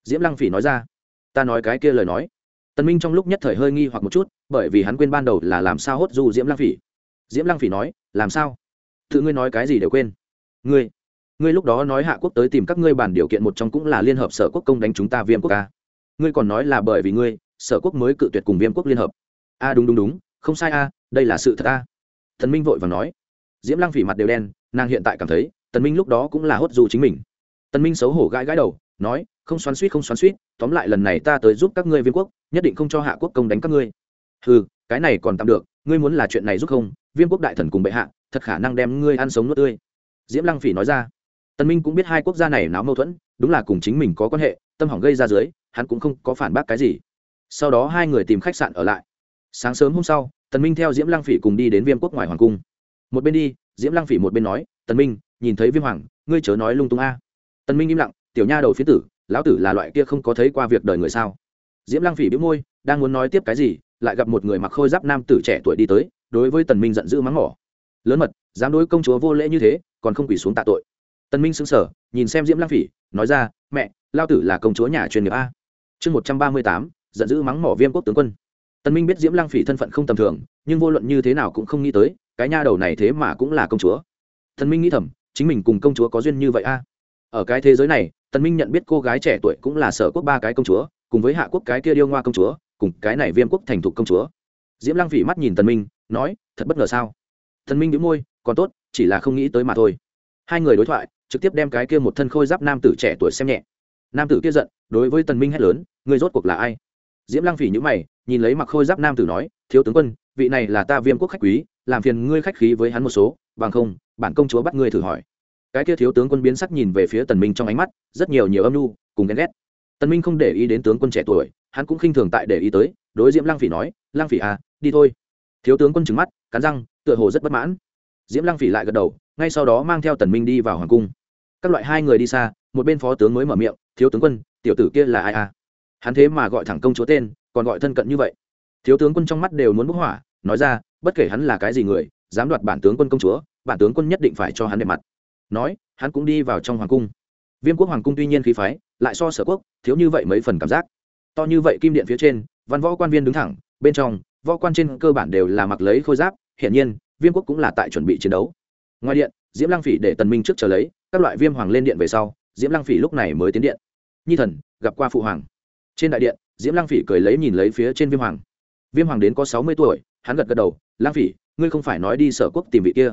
A: Diễm lăng phỉ nói ra, ta nói cái kia lời nói. Tần minh trong lúc nhất thời hơi nghi hoặc một chút, bởi vì hắn quên ban đầu là làm sao hốt du diễm lăng phỉ. Diễm lăng phỉ nói, làm sao? Tự ngươi nói cái gì đều quên. Ngươi ngươi lúc đó nói hạ quốc tới tìm các ngươi bàn điều kiện một trong cũng là liên hợp sở quốc công đánh chúng ta viêm quốc ca ngươi còn nói là bởi vì ngươi, sở quốc mới cự tuyệt cùng viêm quốc liên hợp a đúng đúng đúng, không sai a đây là sự thật a thần minh vội và nói. Diễm lăng phỉ mặt đều đen, nàng hiện tại cảm thấy, tần minh lúc đó cũng là hốt dù chính mình. Tần minh xấu hổ gãi gãi đầu, nói, không xoắn suýt không xoắn suýt tóm lại lần này ta tới giúp các ngươi viêm quốc, nhất định không cho hạ quốc công đánh các ngươi. Hừ, cái này còn tạm được, ngươi muốn là chuyện này giúp không viêm quốc đại thần cùng bệ hạ, thật khả năng đem ngươi ăn sống nuốt tươi. Diễm lăng phỉ nói ra. Tần minh cũng biết hai quốc gia này náo mâu thuẫn, đúng là cùng chính mình có quan hệ, tâm hỏng gây ra dưới, hắn cũng không có phản bác cái gì. Sau đó hai người tìm khách sạn ở lại sáng sớm hôm sau, tần minh theo diễm Lang phỉ cùng đi đến viêm quốc ngoài hoàng cung. Một bên đi, diễm Lang phỉ một bên nói, tần minh, nhìn thấy viêm hoàng, ngươi chớ nói lung tung a. Tần minh im lặng, tiểu nha đầu phía tử, lão tử là loại kia không có thấy qua việc đời người sao? Diễm Lang phỉ bĩu môi, đang muốn nói tiếp cái gì, lại gặp một người mặc khôi giáp nam tử trẻ tuổi đi tới, đối với tần minh giận dữ mắng mỏ. Lớn mật, dám đối công chúa vô lễ như thế, còn không quỳ xuống tạ tội. Tần minh sững sờ, nhìn xem diễm Lang phỉ, nói ra, mẹ lao tử là công chúa nhà truyền nghiệp a. Chương một trăm ba mươi tám, giận dữ mắng mỏ viêm quốc tướng quân tần minh biết diễm Lang phỉ thân phận không tầm thường, nhưng vô luận như thế nào cũng không nghĩ tới, cái nha đầu này thế mà cũng là công chúa. Tần minh nghĩ thầm, chính mình cùng công chúa có duyên như vậy a? Ở cái thế giới này, tần minh nhận biết cô gái trẻ tuổi cũng là sở quốc ba cái công chúa, cùng với hạ quốc cái kia điêu ngoa công chúa, cùng cái này viêm quốc thành thục công chúa. Diễm Lang phỉ mắt nhìn tần minh, nói, thật bất ngờ sao? Tần minh nhíu môi, còn tốt, chỉ là không nghĩ tới mà thôi. Hai người đối thoại, trực tiếp đem cái kia một thân khôi giáp nam tử trẻ tuổi xem nhẹ. Nam tử kia giận, đối với tần minh hét lớn người rốt cuộc là ai? Diễm Lang phỉ nhíu mày nhìn lấy mặc khôi giáp nam tử nói, thiếu tướng quân, vị này là ta viêm quốc khách quý, làm phiền ngươi khách khí với hắn một số, bằng không, bản công chúa bắt ngươi thử hỏi. Cái kia thiếu tướng quân biến sắc nhìn về phía tần minh trong ánh mắt, rất nhiều nhiều âm nhu, cùng ghen ghét. Tần minh không để ý đến tướng quân trẻ tuổi, hắn cũng khinh thường tại để ý tới, đối diễm lăng phỉ nói, lăng phỉ à đi thôi. Thiếu tướng quân trừng mắt, cắn răng, tựa hồ rất bất mãn. Diễm lăng phỉ lại gật đầu, ngay sau đó mang theo tần minh đi vào hoàng cung. Các loại hai người đi xa, một bên phó tướng mới mở miệng, thiếu tướng quân, tiểu tử kia là ai à? Hắn thế mà gọi thẳng công chúa tên còn gọi thân cận như vậy. Thiếu tướng quân trong mắt đều muốn bốc hỏa, nói ra, bất kể hắn là cái gì người, dám đoạt bản tướng quân công chúa, bản tướng quân nhất định phải cho hắn đẹp mặt. Nói, hắn cũng đi vào trong hoàng cung. Viêm quốc hoàng cung tuy nhiên khí phái, lại so sở quốc, thiếu như vậy mấy phần cảm giác. To như vậy kim điện phía trên, văn võ quan viên đứng thẳng, bên trong, võ quan trên cơ bản đều là mặc lấy khôi giáp, hiển nhiên, viêm quốc cũng là tại chuẩn bị chiến đấu. Ngoài điện, diễm lang phỉ để tần minh trước chờ lấy, các loại viêm hoàng lên điện về sau, diễm lang phỉ lúc này mới tiến điện. Nhi thần, gặp qua phụ hoàng. Trên đại điện diễm lang phỉ cười lấy nhìn lấy phía trên viêm hoàng viêm hoàng đến có sáu mươi tuổi hắn gật gật đầu lang phỉ ngươi không phải nói đi sở quốc tìm vị kia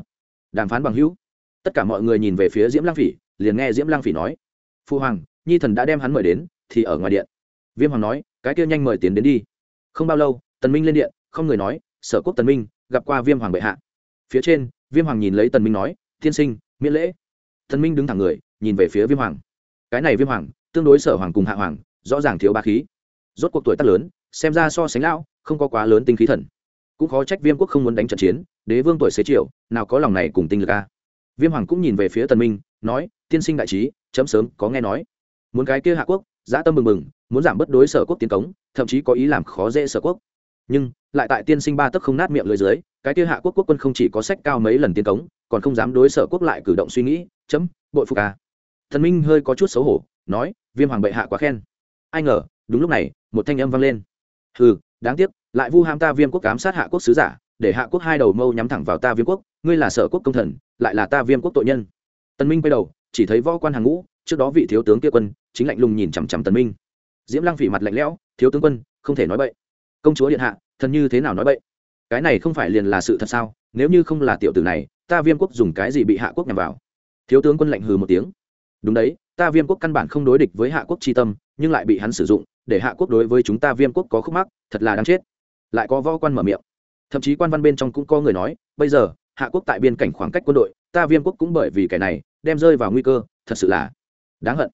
A: đàm phán bằng hữu tất cả mọi người nhìn về phía diễm lang phỉ liền nghe diễm lang phỉ nói phụ hoàng nhi thần đã đem hắn mời đến thì ở ngoài điện viêm hoàng nói cái kia nhanh mời tiến đến đi không bao lâu tần minh lên điện không người nói sở quốc tần minh gặp qua viêm hoàng bệ hạ phía trên viêm hoàng nhìn lấy tần minh nói thiên sinh miễn lễ tần minh đứng thẳng người nhìn về phía viêm hoàng cái này viêm hoàng tương đối sở hoàng cùng hạ hoàng rõ ràng thiếu ba khí rốt cuộc tuổi tác lớn, xem ra so sánh lão, không có quá lớn tinh khí thần. Cũng khó trách viêm quốc không muốn đánh trận chiến, đế vương tuổi xế triệu nào có lòng này cùng tinh lực a viêm hoàng cũng nhìn về phía tần minh, nói, tiên sinh đại trí, chấm sớm có nghe nói. Muốn cái kia hạ quốc, dã tâm mừng mừng, muốn giảm bớt đối sở quốc tiến cống, thậm chí có ý làm khó dễ sở quốc. Nhưng, lại tại tiên sinh ba tấc không nát miệng lưới dưới, cái kia hạ quốc quốc quân không chỉ có sách cao mấy lần tiến cống, còn không dám đối sở quốc lại cử động suy nghĩ, chấm, bội phục à. A. thần minh hơi có chút xấu hổ, nói, viêm hoàng bệ hạ quá khen. Ai ngờ đúng lúc này, một thanh âm vang lên. Hừ, đáng tiếc, lại vu ham ta viêm quốc cám sát hạ quốc sứ giả, để hạ quốc hai đầu mâu nhắm thẳng vào ta viêm quốc, ngươi là sở quốc công thần, lại là ta viêm quốc tội nhân. Tân minh quay đầu, chỉ thấy võ quan hàng ngũ, trước đó vị thiếu tướng kia quân, chính lạnh lùng nhìn chằm chằm tần minh. Diễm lăng phỉ mặt lạnh lẽo, thiếu tướng quân, không thể nói bậy. Công chúa điện hạ, thần như thế nào nói bậy? Cái này không phải liền là sự thật sao? Nếu như không là tiểu tử này, ta viêm quốc dùng cái gì bị hạ quốc nhằm vào? Thiếu tướng quân lạnh hừ một tiếng. Đúng đấy, ta viêm quốc căn bản không đối địch với hạ quốc tri tâm, nhưng lại bị hắn sử dụng để hạ quốc đối với chúng ta viêm quốc có khúc mắc, thật là đáng chết. Lại có võ quan mở miệng. Thậm chí quan văn bên trong cũng có người nói, bây giờ, hạ quốc tại biên cảnh khoảng cách quân đội, ta viêm quốc cũng bởi vì cái này, đem rơi vào nguy cơ, thật sự là đáng hận.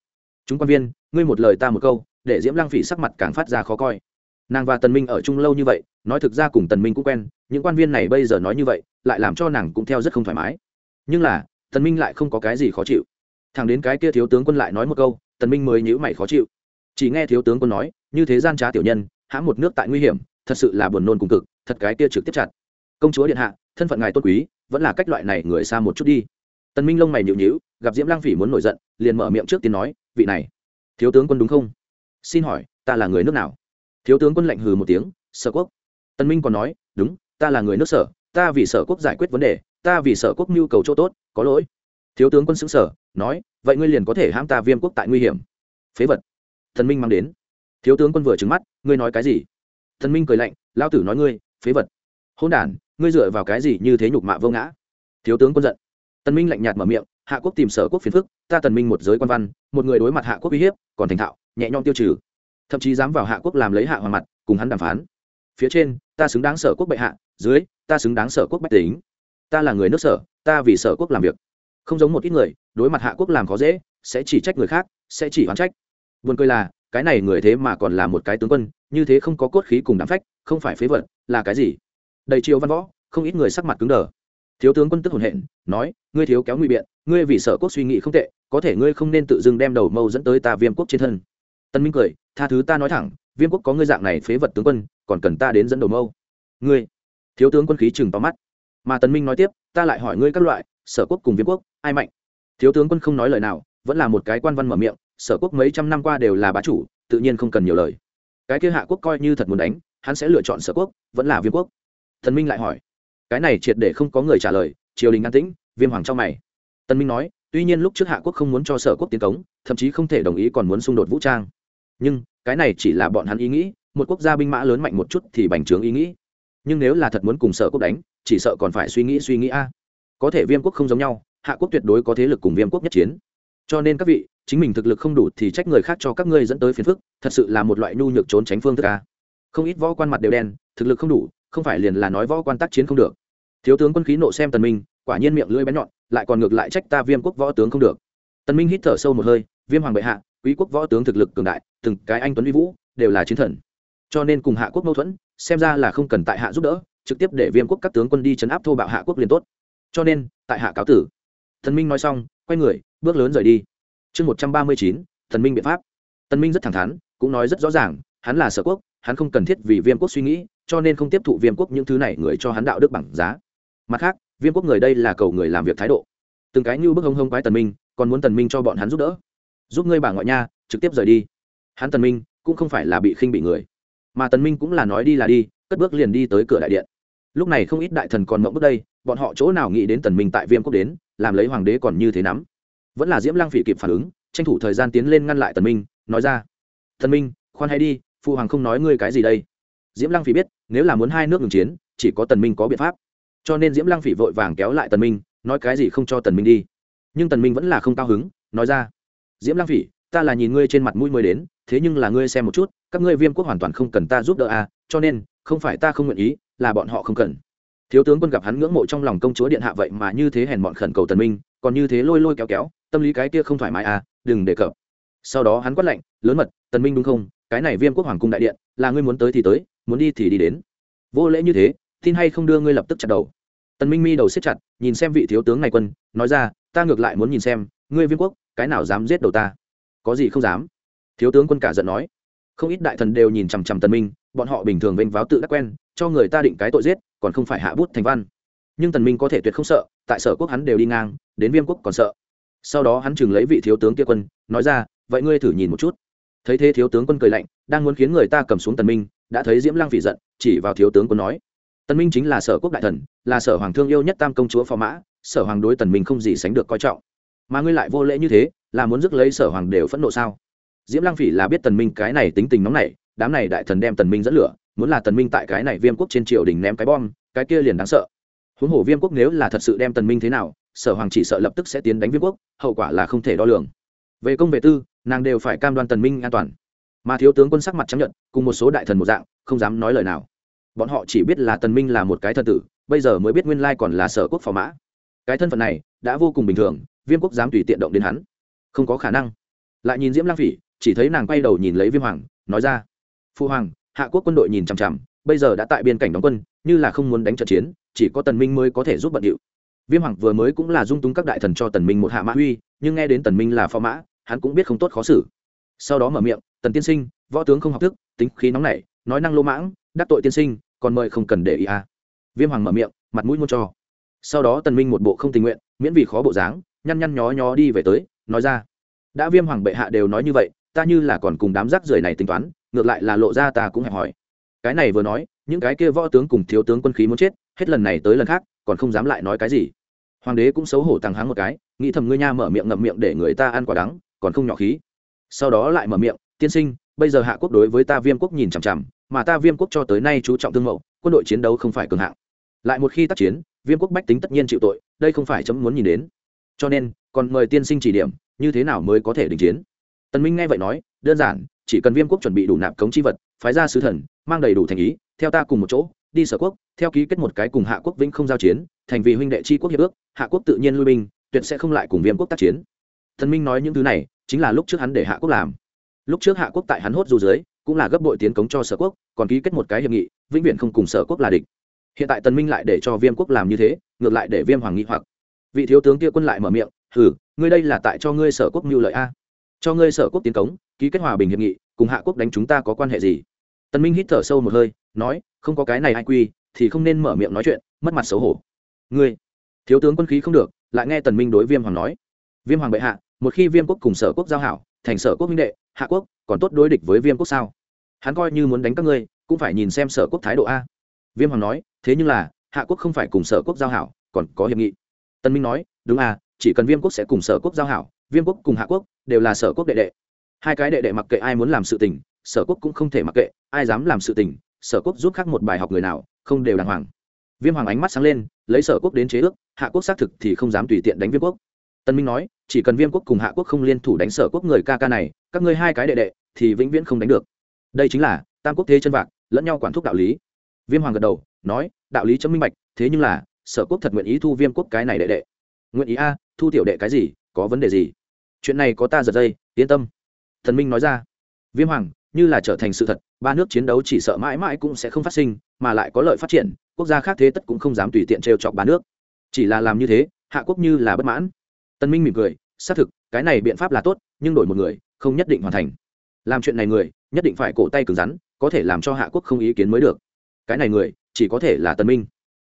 A: Chúng quan viên, ngươi một lời ta một câu, để diễm Lang phỉ sắc mặt càng phát ra khó coi. Nàng và tần minh ở chung lâu như vậy, nói thực ra cùng tần minh cũng quen, những quan viên này bây giờ nói như vậy, lại làm cho nàng cũng theo rất không thoải mái. Nhưng là, tần minh lại không có cái gì khó chịu. Thằng đến cái kia thiếu tướng quân lại nói một câu, tần minh mới nhíu mày khó chịu chỉ nghe thiếu tướng quân nói, như thế gian trá tiểu nhân, hãm một nước tại nguy hiểm, thật sự là buồn nôn cùng cực, thật cái kia trực tiếp chặt. Công chúa điện hạ, thân phận ngài tôn quý, vẫn là cách loại này người xa một chút đi. Tần minh lông mày nhịu nhíu, gặp diễm lang phỉ muốn nổi giận, liền mở miệng trước tiên nói, vị này, thiếu tướng quân đúng không? Xin hỏi, ta là người nước nào? Thiếu tướng quân lạnh hừ một tiếng, sở quốc. Tần minh còn nói, đúng, ta là người nước sở, ta vì sở quốc giải quyết vấn đề, ta vì sở quốc nhu cầu chỗ tốt, có lỗi. Thiếu tướng quân xứng sở nói, vậy ngươi liền có thể hãm ta viêm quốc tại nguy hiểm. Phế vật thần minh mang đến. Thiếu tướng quân vừa trứng mắt, ngươi nói cái gì? Thần minh cười lạnh lao tử nói ngươi, phế vật. Hôn đản, ngươi dựa vào cái gì như thế nhục mạ vô ngã? Thiếu tướng quân giận. Tần minh lạnh nhạt mở miệng, hạ quốc tìm sở quốc phiền phức, ta tần minh một giới quan văn, một người đối mặt hạ quốc uy hiếp, còn thành thạo, nhẹ nhõm tiêu trừ. Thậm chí dám vào hạ quốc làm lấy hạ hoàng mặt, cùng hắn đàm phán. Phía trên, ta xứng đáng sở quốc bệ hạ, dưới, ta xứng đáng sở quốc bách tính. Ta là người nước sở, ta vì sở quốc làm việc. Không giống một ít người, đối mặt hạ quốc làm khó dễ, sẽ chỉ trách người khác, sẽ chỉ oán trách buồn cười là, cái này người thế mà còn là một cái tướng quân, như thế không có cốt khí cùng đám phách, không phải phế vật, là cái gì? Đầy triều văn võ, không ít người sắc mặt cứng đờ. Thiếu tướng quân tức hồn hện, nói, ngươi thiếu kéo nguy biện, ngươi vì sở quốc suy nghĩ không tệ, có thể ngươi không nên tự dưng đem đầu mâu dẫn tới ta viêm quốc trên thân. Tân minh cười, tha thứ ta nói thẳng, viêm quốc có ngươi dạng này phế vật tướng quân, còn cần ta đến dẫn đầu mâu? Ngươi? Thiếu tướng quân khí chừng to mắt. Mà tân minh nói tiếp, ta lại hỏi ngươi các loại, sở quốc cùng viêm quốc, ai mạnh? Thiếu tướng quân không nói lời nào, vẫn là một cái quan văn mở miệng sở quốc mấy trăm năm qua đều là bá chủ, tự nhiên không cần nhiều lời. Cái kia hạ quốc coi như thật muốn đánh, hắn sẽ lựa chọn sở quốc, vẫn là viêm quốc. Thần minh lại hỏi. Cái này triệt để không có người trả lời, triều đình an tĩnh, viêm hoàng trong mày. Tân minh nói, tuy nhiên lúc trước hạ quốc không muốn cho sở quốc tiến cống, thậm chí không thể đồng ý còn muốn xung đột vũ trang. Nhưng, cái này chỉ là bọn hắn ý nghĩ, một quốc gia binh mã lớn mạnh một chút thì bành trướng ý nghĩ. Nhưng nếu là thật muốn cùng sở quốc đánh, chỉ sợ còn phải suy nghĩ suy nghĩ a. Có thể viêm quốc không giống nhau, hạ quốc tuyệt đối có thế lực cùng viêm quốc nhất chiến cho nên các vị, chính mình thực lực không đủ thì trách người khác cho các ngươi dẫn tới phiền phức, thật sự là một loại nhu nhược trốn tránh phương thức a. Không ít võ quan mặt đều đen, thực lực không đủ, không phải liền là nói võ quan tác chiến không được. Thiếu tướng quân khí nộ xem tần minh, quả nhiên miệng lưỡi bén nhọn, lại còn ngược lại trách ta viêm quốc võ tướng không được. Tần minh hít thở sâu một hơi, viêm hoàng bệ hạ, quý quốc võ tướng thực lực cường đại, từng cái anh tuấn uy vũ, đều là chiến thần. Cho nên cùng hạ quốc mâu thuẫn, xem ra là không cần tại hạ giúp đỡ, trực tiếp để viêm quốc các tướng quân đi chấn áp thô bạo hạ quốc liền tốt. Cho nên, tại hạ cáo tử. Thần minh nói xong, quay người bước lớn rời đi. Chương một trăm ba mươi chín, thần minh biện pháp. Tần minh rất thẳng thắn, cũng nói rất rõ ràng, hắn là sở quốc, hắn không cần thiết vì viêm quốc suy nghĩ, cho nên không tiếp thụ viêm quốc những thứ này người cho hắn đạo đức bằng giá. Mặt khác, viêm quốc người đây là cầu người làm việc thái độ. Từng cái như bức hông hông quái tần minh, còn muốn tần minh cho bọn hắn giúp đỡ. Giúp ngươi bà ngoại nha, trực tiếp rời đi. Hắn tần minh, cũng không phải là bị khinh bị người. Mà tần minh cũng là nói đi là đi, cất bước liền đi tới cửa đại điện. Lúc này không ít đại thần còn mộng bước đây, bọn họ chỗ nào nghĩ đến tần minh tại viêm quốc đến, làm lấy hoàng đế còn như thế nắm vẫn là diễm lang phỉ kịp phản ứng, tranh thủ thời gian tiến lên ngăn lại tần minh, nói ra, tần minh, khoan hay đi phụ hoàng không nói ngươi cái gì đây. Diễm lăng phỉ biết, nếu là muốn hai nước ngừng chiến, chỉ có tần minh có biện pháp. Cho nên diễm lăng phỉ vội vàng kéo lại tần minh, nói cái gì không cho tần minh đi. Nhưng tần minh vẫn là không cao hứng, nói ra, diễm lăng phỉ, ta là nhìn ngươi trên mặt mũi mới đến, thế nhưng là ngươi xem một chút, các ngươi viêm quốc hoàn toàn không cần ta giúp đỡ à cho nên, không phải ta không nguyện ý, là bọn họ không cần. Thiếu tướng quân gặp hắn ngưỡng mộ trong lòng công chúa điện hạ vậy mà như thế hèn bọn khẩn cầu tần minh còn như thế lôi lôi kéo kéo, tâm lý cái kia không thoải mái à đừng đề cập. Sau đó hắn quát lạnh, lớn mật, tần minh đúng không? Cái này viêm quốc hoàng cung đại điện, là ngươi muốn tới thì tới, muốn đi thì đi đến. Vô lễ như thế, tin hay không đưa ngươi lập tức chặt đầu. Tần minh mi đầu xếp chặt, nhìn xem vị thiếu tướng này quân, nói ra, ta ngược lại muốn nhìn xem, ngươi viêm quốc, cái nào dám giết đầu ta? Có gì không dám. Thiếu tướng quân cả giận nói. Không ít đại thần đều nhìn chằm chằm tần minh, bọn họ bình thường vênh váo tự đắc quen, cho người ta định cái tội giết, còn không phải hạ bút thành văn. Nhưng tần minh có thể tuyệt không sợ, tại sở quốc hắn đều đi ngang đến viêm quốc còn sợ. Sau đó hắn chừng lấy vị thiếu tướng kia quân, nói ra, vậy ngươi thử nhìn một chút. Thấy thế thiếu tướng quân cười lạnh, đang muốn khiến người ta cầm xuống tần minh, đã thấy diễm lang phỉ giận, chỉ vào thiếu tướng quân nói, tần minh chính là sở quốc đại thần, là sở hoàng thương yêu nhất tam công chúa phò mã, sở hoàng đối tần minh không gì sánh được coi trọng. Mà ngươi lại vô lễ như thế, là muốn rước lấy sở hoàng đều phẫn nộ sao? Diễm lang phỉ là biết tần minh cái này tính tình nóng nảy, đám này đại thần đem tần minh dẫn lửa, muốn là tần minh tại cái này viêm quốc trên triều đình ném cái bom, cái kia liền đáng sợ huống hồ viêm quốc nếu là thật sự đem tần minh thế nào, sở hoàng chỉ sợ lập tức sẽ tiến đánh viêm quốc, hậu quả là không thể đo lường. Về công về tư, nàng đều phải cam đoan tần minh an toàn. Mà thiếu tướng quân sắc mặt chấp nhận cùng một số đại thần một dạng, không dám nói lời nào. Bọn họ chỉ biết là tần minh là một cái thần tử, bây giờ mới biết nguyên lai còn là sở quốc phò mã. Cái thân phận này, đã vô cùng bình thường, viêm quốc dám tùy tiện động đến hắn. Không có khả năng. Lại nhìn diễm lang phỉ, chỉ thấy nàng quay đầu nhìn lấy viêm hoàng, nói ra, phu hoàng, hạ quốc quân đội nhìn chằm chằm, bây giờ đã tại biên cảnh đóng quân, như là không muốn đánh trận chiến chỉ có tần minh mới có thể giúp bận điệu. Viêm hoàng vừa mới cũng là dung túng các đại thần cho tần minh một hạ mã huy nhưng nghe đến tần minh là phò mã, hắn cũng biết không tốt khó xử. Sau đó mở miệng, tần tiên sinh, võ tướng không học thức, tính khí nóng nảy, nói năng lô mãng, đắc tội tiên sinh, còn mời không cần để ý à. viêm hoàng mở miệng, mặt mũi muốn cho. Sau đó tần minh một bộ không tình nguyện, miễn vì khó bộ dáng, nhăn nhăn nhó nhó đi về tới, nói ra, đã viêm hoàng bệ hạ đều nói như vậy, ta như là còn cùng đám rác rưởi này tính toán, ngược lại là lộ ra ta cũng hẹp hỏi cái này vừa nói, những cái kia võ tướng cùng thiếu tướng quân khí muốn chết hết lần này tới lần khác, còn không dám lại nói cái gì. Hoàng đế cũng xấu hổ tăng háng một cái, nghĩ thầm ngươi nha mở miệng ngậm miệng để người ta ăn quả đắng, còn không nhỏ khí. Sau đó lại mở miệng, tiên sinh, bây giờ hạ quốc đối với ta viêm quốc nhìn chằm chằm, mà ta viêm quốc cho tới nay chú trọng thương mẫu quân đội chiến đấu không phải cường hạng. Lại một khi tác chiến, viêm quốc bách tính tất nhiên chịu tội, đây không phải chấm muốn nhìn đến. Cho nên, còn mời tiên sinh chỉ điểm, như thế nào mới có thể đình chiến? Tần minh nghe vậy nói, đơn giản, chỉ cần viêm quốc chuẩn bị đủ nạp cống chi vật, phái ra sứ thần, mang đầy đủ thành ý, theo ta cùng một chỗ đi sở quốc, theo ký kết một cái cùng hạ quốc vĩnh không giao chiến, thành vì huynh đệ chi quốc hiệp ước, hạ quốc tự nhiên lui binh, tuyệt sẽ không lại cùng viêm quốc tác chiến. Thần minh nói những thứ này, chính là lúc trước hắn để hạ quốc làm. Lúc trước hạ quốc tại hắn hốt dù dưới, cũng là gấp bội tiến cống cho sở quốc, còn ký kết một cái hiệp nghị, vĩnh viễn không cùng sở quốc là địch. Hiện tại tần minh lại để cho viêm quốc làm như thế, ngược lại để viêm hoàng nghị hoặc. Vị thiếu tướng kia quân lại mở miệng, hừ, ngươi đây là tại cho ngươi sở quốc mưu lợi a? Cho ngươi sở quốc tiến cống, ký kết hòa bình hiệp nghị, cùng hạ quốc đánh chúng ta có quan hệ gì? Tần minh hít thở sâu một hơi, nói, không có cái này ai quy, thì không nên mở miệng nói chuyện, mất mặt xấu hổ. Ngươi? Thiếu tướng quân khí không được, lại nghe tần minh đối viêm hoàng nói. Viêm hoàng bệ hạ, một khi viêm quốc cùng sở quốc giao hảo, thành sở quốc minh đệ, hạ quốc còn tốt đối địch với viêm quốc sao? Hắn coi như muốn đánh các ngươi, cũng phải nhìn xem sở quốc thái độ a. Viêm hoàng nói, thế nhưng là, hạ quốc không phải cùng sở quốc giao hảo, còn có hiệp nghị. Tân minh nói, đúng à chỉ cần viêm quốc sẽ cùng sở quốc giao hảo, viêm quốc cùng hạ quốc đều là sở quốc đệ đệ. Hai cái đệ đệ mặc kệ ai muốn làm sự tình sở quốc cũng không thể mặc kệ, ai dám làm sự tình, sở quốc giúp khác một bài học người nào, không đều đàng hoàng. Viêm hoàng ánh mắt sáng lên, lấy sở quốc đến chế ước, hạ quốc xác thực thì không dám tùy tiện đánh viêm quốc. Tân minh nói, chỉ cần viêm quốc cùng hạ quốc không liên thủ đánh sở quốc người ca ca này, các ngươi hai cái đệ đệ thì vĩnh viễn không đánh được. Đây chính là tam quốc thế chân vạc, lẫn nhau quản thúc đạo lý. Viêm hoàng gật đầu, nói, đạo lý chấm minh bạch, thế nhưng là, sở quốc thật nguyện ý thu viêm quốc cái này đệ đệ. Nguyện ý a, thu tiểu đệ cái gì, có vấn đề gì? Chuyện này có ta giật dây, yên tâm. Thần minh nói ra. Viêm hoàng như là trở thành sự thật, ba nước chiến đấu chỉ sợ mãi mãi cũng sẽ không phát sinh, mà lại có lợi phát triển, quốc gia khác thế tất cũng không dám tùy tiện trêu chọc ba nước. Chỉ là làm như thế, hạ quốc như là bất mãn. Tân minh mỉm cười, xác thực, cái này biện pháp là tốt, nhưng đổi một người, không nhất định hoàn thành. Làm chuyện này người, nhất định phải cổ tay cứng rắn, có thể làm cho hạ quốc không ý kiến mới được. Cái này người, chỉ có thể là tân minh.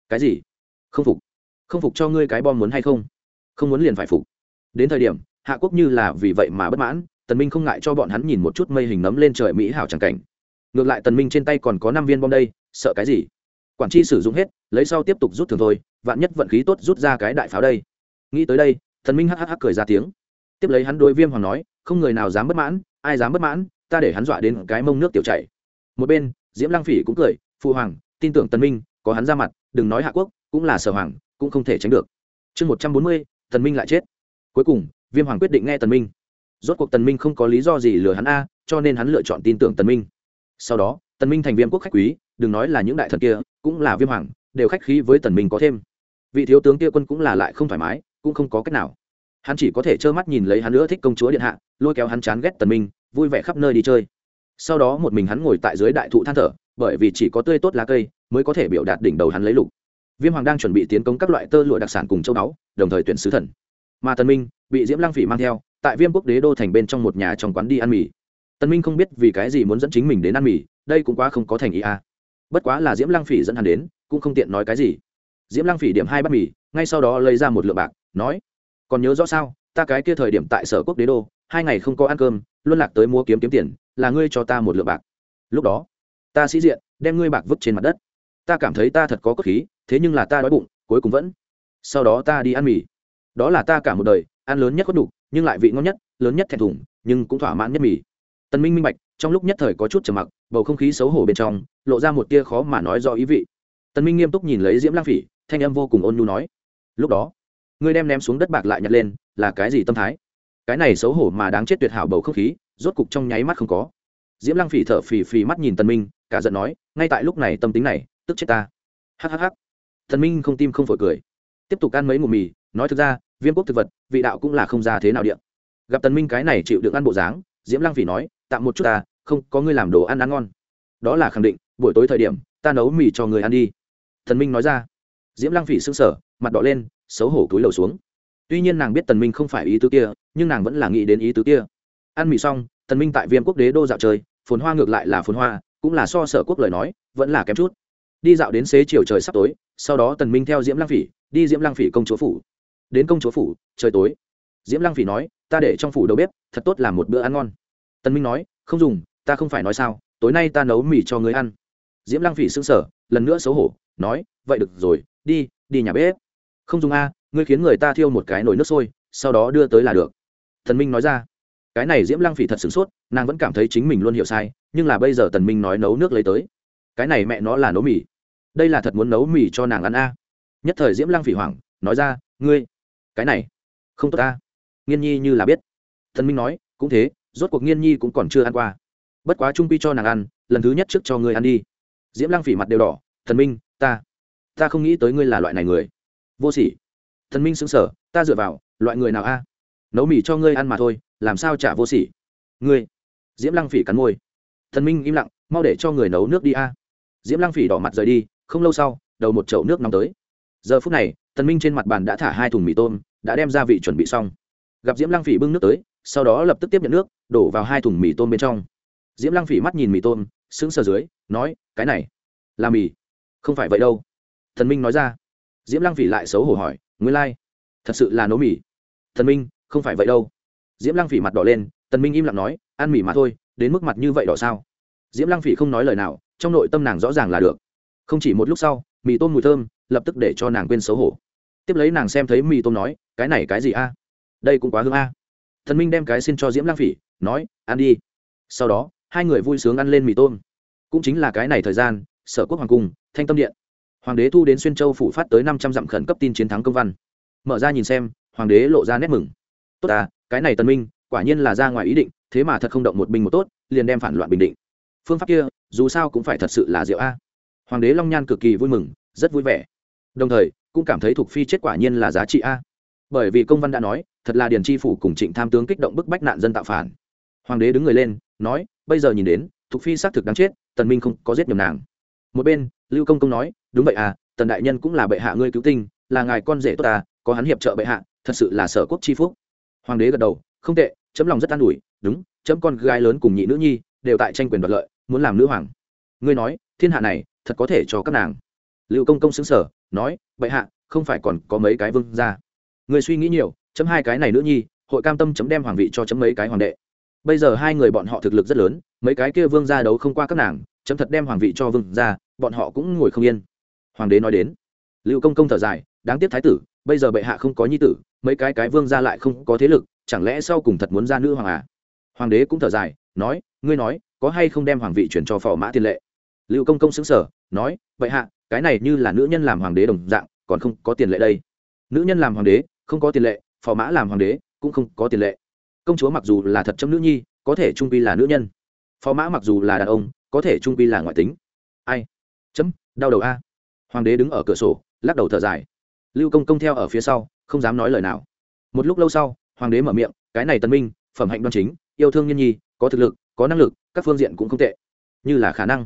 A: Cái gì? Không phục. Không phục cho ngươi cái bom muốn hay không? Không muốn liền phải phục. Đến thời điểm, hạ quốc như là vì vậy mà bất mãn tần minh không ngại cho bọn hắn nhìn một chút mây hình nấm lên trời mỹ hảo chẳng cảnh. Ngược lại tần minh trên tay còn có năm viên bom đây, sợ cái gì? Quản chi sử dụng hết, lấy sau tiếp tục rút thường thôi, vạn nhất vận khí tốt rút ra cái đại pháo đây. Nghĩ tới đây, tần minh hắc hắc cười ra tiếng. Tiếp lấy hắn đối viêm hoàng nói, không người nào dám bất mãn, ai dám bất mãn, ta để hắn dọa đến cái mông nước tiểu chảy. Một bên, diễm Lang phỉ cũng cười phụ hoàng, tin tưởng tần minh, có hắn ra mặt, đừng nói hạ quốc, cũng là sở hoàng, cũng không thể tránh được. Chương một trăm bốn mươi, tần minh lại chết. Cuối cùng, viêm hoàng quyết định nghe tần minh rốt cuộc tần minh không có lý do gì lừa hắn a, cho nên hắn lựa chọn tin tưởng tần minh. Sau đó, tần minh thành viêm quốc khách quý, đừng nói là những đại thần kia, cũng là viêm hoàng, đều khách khí với tần minh có thêm. Vị thiếu tướng kia quân cũng là lại không thoải mái, cũng không có cách nào. Hắn chỉ có thể trơ mắt nhìn lấy hắn nữa thích công chúa điện hạ, lôi kéo hắn chán ghét tần minh, vui vẻ khắp nơi đi chơi. Sau đó một mình hắn ngồi tại dưới đại thụ than thở, bởi vì chỉ có tươi tốt lá cây, mới có thể biểu đạt đỉnh đầu hắn lấy lục. Viêm hoàng đang chuẩn bị tiến công các loại tơ lụa đặc sản cùng châu đáo đồng thời tuyển sứ thần. Mà tần minh, bị diễm Lang phỉ mang theo tại viêm quốc đế đô thành bên trong một nhà trong quán đi ăn mì. Tần minh không biết vì cái gì muốn dẫn chính mình đến ăn mì, đây cũng quá không có thành ý a à. bất quá là diễm lăng phỉ dẫn hắn đến, cũng không tiện nói cái gì. Diễm lăng phỉ điểm hai bát mì, ngay sau đó lấy ra một lượng bạc, nói, còn nhớ rõ sao, ta cái kia thời điểm tại sở quốc đế đô, hai ngày không có ăn cơm luôn lạc tới mua kiếm kiếm tiền, là ngươi cho ta một lượng bạc. Lúc đó, ta sĩ diện, đem ngươi bạc vứt trên mặt đất. Ta cảm thấy ta thật có cốt khí, thế nhưng là ta đói bụng, cuối cùng vẫn, sau đó ta đi ăn mì. Đó là ta cả một đời, ăn lớn nhất có đủ nhưng lại vị ngon nhất lớn nhất thẹn thùng nhưng cũng thỏa mãn nhất mì. Tần minh minh bạch trong lúc nhất thời có chút trầm mặc bầu không khí xấu hổ bên trong lộ ra một tia khó mà nói do ý vị. Tần minh nghiêm túc nhìn lấy diễm lang phỉ thanh âm vô cùng ôn nhu nói lúc đó ngươi đem ném xuống đất bạc lại nhặt lên là cái gì tâm thái? Cái này xấu hổ mà đáng chết tuyệt hảo bầu không khí rốt cục trong nháy mắt không có. Diễm Lang phỉ thở phì phì mắt nhìn tần minh cả giận nói ngay tại lúc này tâm tính này tức chết ta. Hắc hắc hắc, tần minh không tim không phổi cười. Tiếp tục ăn mấy ngụm mì nói thực ra viêm quốc thực vật, vị đạo cũng là không ra thế nào điện gặp tần minh cái này chịu được ăn bộ dáng, diễm lăng phỉ nói, tạm một chút ta, không, có ngươi làm đồ ăn ăn ngon. Đó là khẳng định, buổi tối thời điểm, ta nấu mì cho người ăn đi. Tần minh nói ra. Diễm lăng phỉ sững sờ, mặt đỏ lên, xấu hổ cúi đầu xuống. Tuy nhiên nàng biết tần minh không phải ý tứ kia, nhưng nàng vẫn là nghĩ đến ý tứ kia. Ăn mì xong, tần minh tại viêm quốc đế đô dạo chơi, phồn hoa ngược lại là phồn hoa, cũng là so sở quốc lời nói, vẫn là kém chút. Đi dạo đến xế chiều trời sắp tối, sau đó tần minh theo diễm lăng phỉ, đi diễm lăng phỉ công chúa phủ đến công chúa phủ, trời tối. Diễm lăng phỉ nói, ta để trong phủ đầu bếp, thật tốt làm một bữa ăn ngon. Tần minh nói, không dùng, ta không phải nói sao, tối nay ta nấu mì cho ngươi ăn. Diễm lăng phỉ sững sờ, lần nữa xấu hổ, nói, vậy được rồi, đi đi nhà bếp. Không dùng a, ngươi khiến người ta thiêu một cái nồi nước sôi, sau đó đưa tới là được. Thần minh nói ra. Cái này diễm lăng phỉ thật sửng sốt, nàng vẫn cảm thấy chính mình luôn hiểu sai, nhưng là bây giờ tần minh nói nấu nước lấy tới. Cái này mẹ nó là nấu mì. Đây là thật muốn nấu mì cho nàng ăn a. Nhất thời diễm lăng phỉ hoảng, nói ra, ngươi cái này không tốt ta nghiên nhi như là biết thần minh nói cũng thế rốt cuộc nghiên nhi cũng còn chưa ăn qua bất quá trung quy cho nàng ăn lần thứ nhất trước cho ngươi ăn đi diễm lăng phỉ mặt đều đỏ thần minh ta ta không nghĩ tới ngươi là loại này người vô sỉ thần minh xứng sở ta dựa vào loại người nào a nấu mì cho ngươi ăn mà thôi làm sao chả vô sỉ ngươi diễm lăng phỉ cắn môi thần minh im lặng mau để cho người nấu nước đi a diễm lăng phỉ đỏ mặt rời đi không lâu sau đầu một chậu nước nóng tới giờ phút này thần minh trên mặt bàn đã thả hai thùng mì tôm, đã đem gia vị chuẩn bị xong. Gặp diễm lăng phỉ bưng nước tới, sau đó lập tức tiếp nhận nước, đổ vào hai thùng mì tôm bên trong. Diễm lăng phỉ mắt nhìn mì tôm, sững sờ dưới, nói, cái này là mì. Không phải vậy đâu. Thần minh nói ra. Diễm lăng phỉ lại xấu hổ hỏi, nguyên lai、like. thật sự là nấu mì. Thần minh, không phải vậy đâu. Diễm lăng phỉ mặt đỏ lên, tần minh im lặng nói, ăn mì mà thôi, đến mức mặt như vậy đỏ sao? Diễm lăng phỉ không nói lời nào, trong nội tâm nàng rõ ràng là được. Không chỉ một lúc sau, mì tôm mùi thơm lập tức để cho nàng quên xấu hổ. Tiếp lấy nàng xem thấy mì tôm nói, cái này cái gì a? Đây cũng quá hương a. Thần minh đem cái xin cho diễm lang phỉ, nói, ăn đi. Sau đó, hai người vui sướng ăn lên mì tôm. Cũng chính là cái này thời gian, sở quốc hoàng cung, thanh tâm điện. Hoàng đế thu đến xuyên châu phủ phát tới năm trăm dặm khẩn cấp tin chiến thắng công văn. Mở ra nhìn xem, hoàng đế lộ ra nét mừng. Tốt à cái này tần minh, quả nhiên là ra ngoài ý định, thế mà thật không động một binh một tốt, liền đem phản loạn bình định. Phương pháp kia, dù sao cũng phải thật sự là diệu a. Hoàng đế long nhan cực kỳ vui mừng, rất vui vẻ đồng thời, cũng cảm thấy thuộc phi chết quả nhiên là giá trị a. Bởi vì công văn đã nói, thật là điền tri phủ cùng trịnh tham tướng kích động bức bách nạn dân tạo phản. Hoàng đế đứng người lên, nói, bây giờ nhìn đến, thuộc phi xác thực đáng chết, tần minh không có giết nhầm nàng. Một bên, lưu công công nói, đúng vậy à tần đại nhân cũng là bệ hạ ngươi cứu tinh, là ngài con rể tốt ta có hắn hiệp trợ bệ hạ, thật sự là sở quốc chi phúc. Hoàng đế gật đầu, không tệ, chấm lòng rất an ủi, đúng, chấm con gái lớn cùng nhị nữ nhi, đều tại tranh quyền đoạt lợi, muốn làm nữ hoàng. Ngươi nói, thiên hạ này, thật có thể cho các nàng. Lưu công công xứng sở nói, bệ hạ, không phải còn có mấy cái vương ra người suy nghĩ nhiều, chấm hai cái này nữ nhi, hội cam tâm chấm đem hoàng vị cho chấm mấy cái hoàng đệ. Bây giờ hai người bọn họ thực lực rất lớn, mấy cái kia vương ra đấu không qua các nàng, chấm thật đem hoàng vị cho vương ra bọn họ cũng ngồi không yên. Hoàng đế nói đến. Lưu công công thở dài, đáng tiếc thái tử, bây giờ bệ hạ không có nhi tử, mấy cái cái vương ra lại không có thế lực, chẳng lẽ sau cùng thật muốn ra nữ hoàng à? Hoàng đế cũng thở dài, nói, ngươi nói, có hay không đem hoàng vị chuyển cho phò mã thiên lệ? Lưu công công xứng sở nói, bệ hạ cái này như là nữ nhân làm hoàng đế đồng dạng, còn không có tiền lệ đây. Nữ nhân làm hoàng đế, không có tiền lệ, phò mã làm hoàng đế, cũng không có tiền lệ. Công chúa mặc dù là thật chấm nữ nhi, có thể trung pi là nữ nhân. Phò mã mặc dù là đàn ông, có thể trung pi là ngoại tính. Ai? Chấm, đau đầu a. Hoàng đế đứng ở cửa sổ, lắc đầu thở dài. Lưu công công theo ở phía sau, không dám nói lời nào. Một lúc lâu sau, hoàng đế mở miệng, cái này tân minh, phẩm hạnh đoan chính, yêu thương nhân nhi, có thực lực, có năng lực, các phương diện cũng không tệ. Như là khả năng.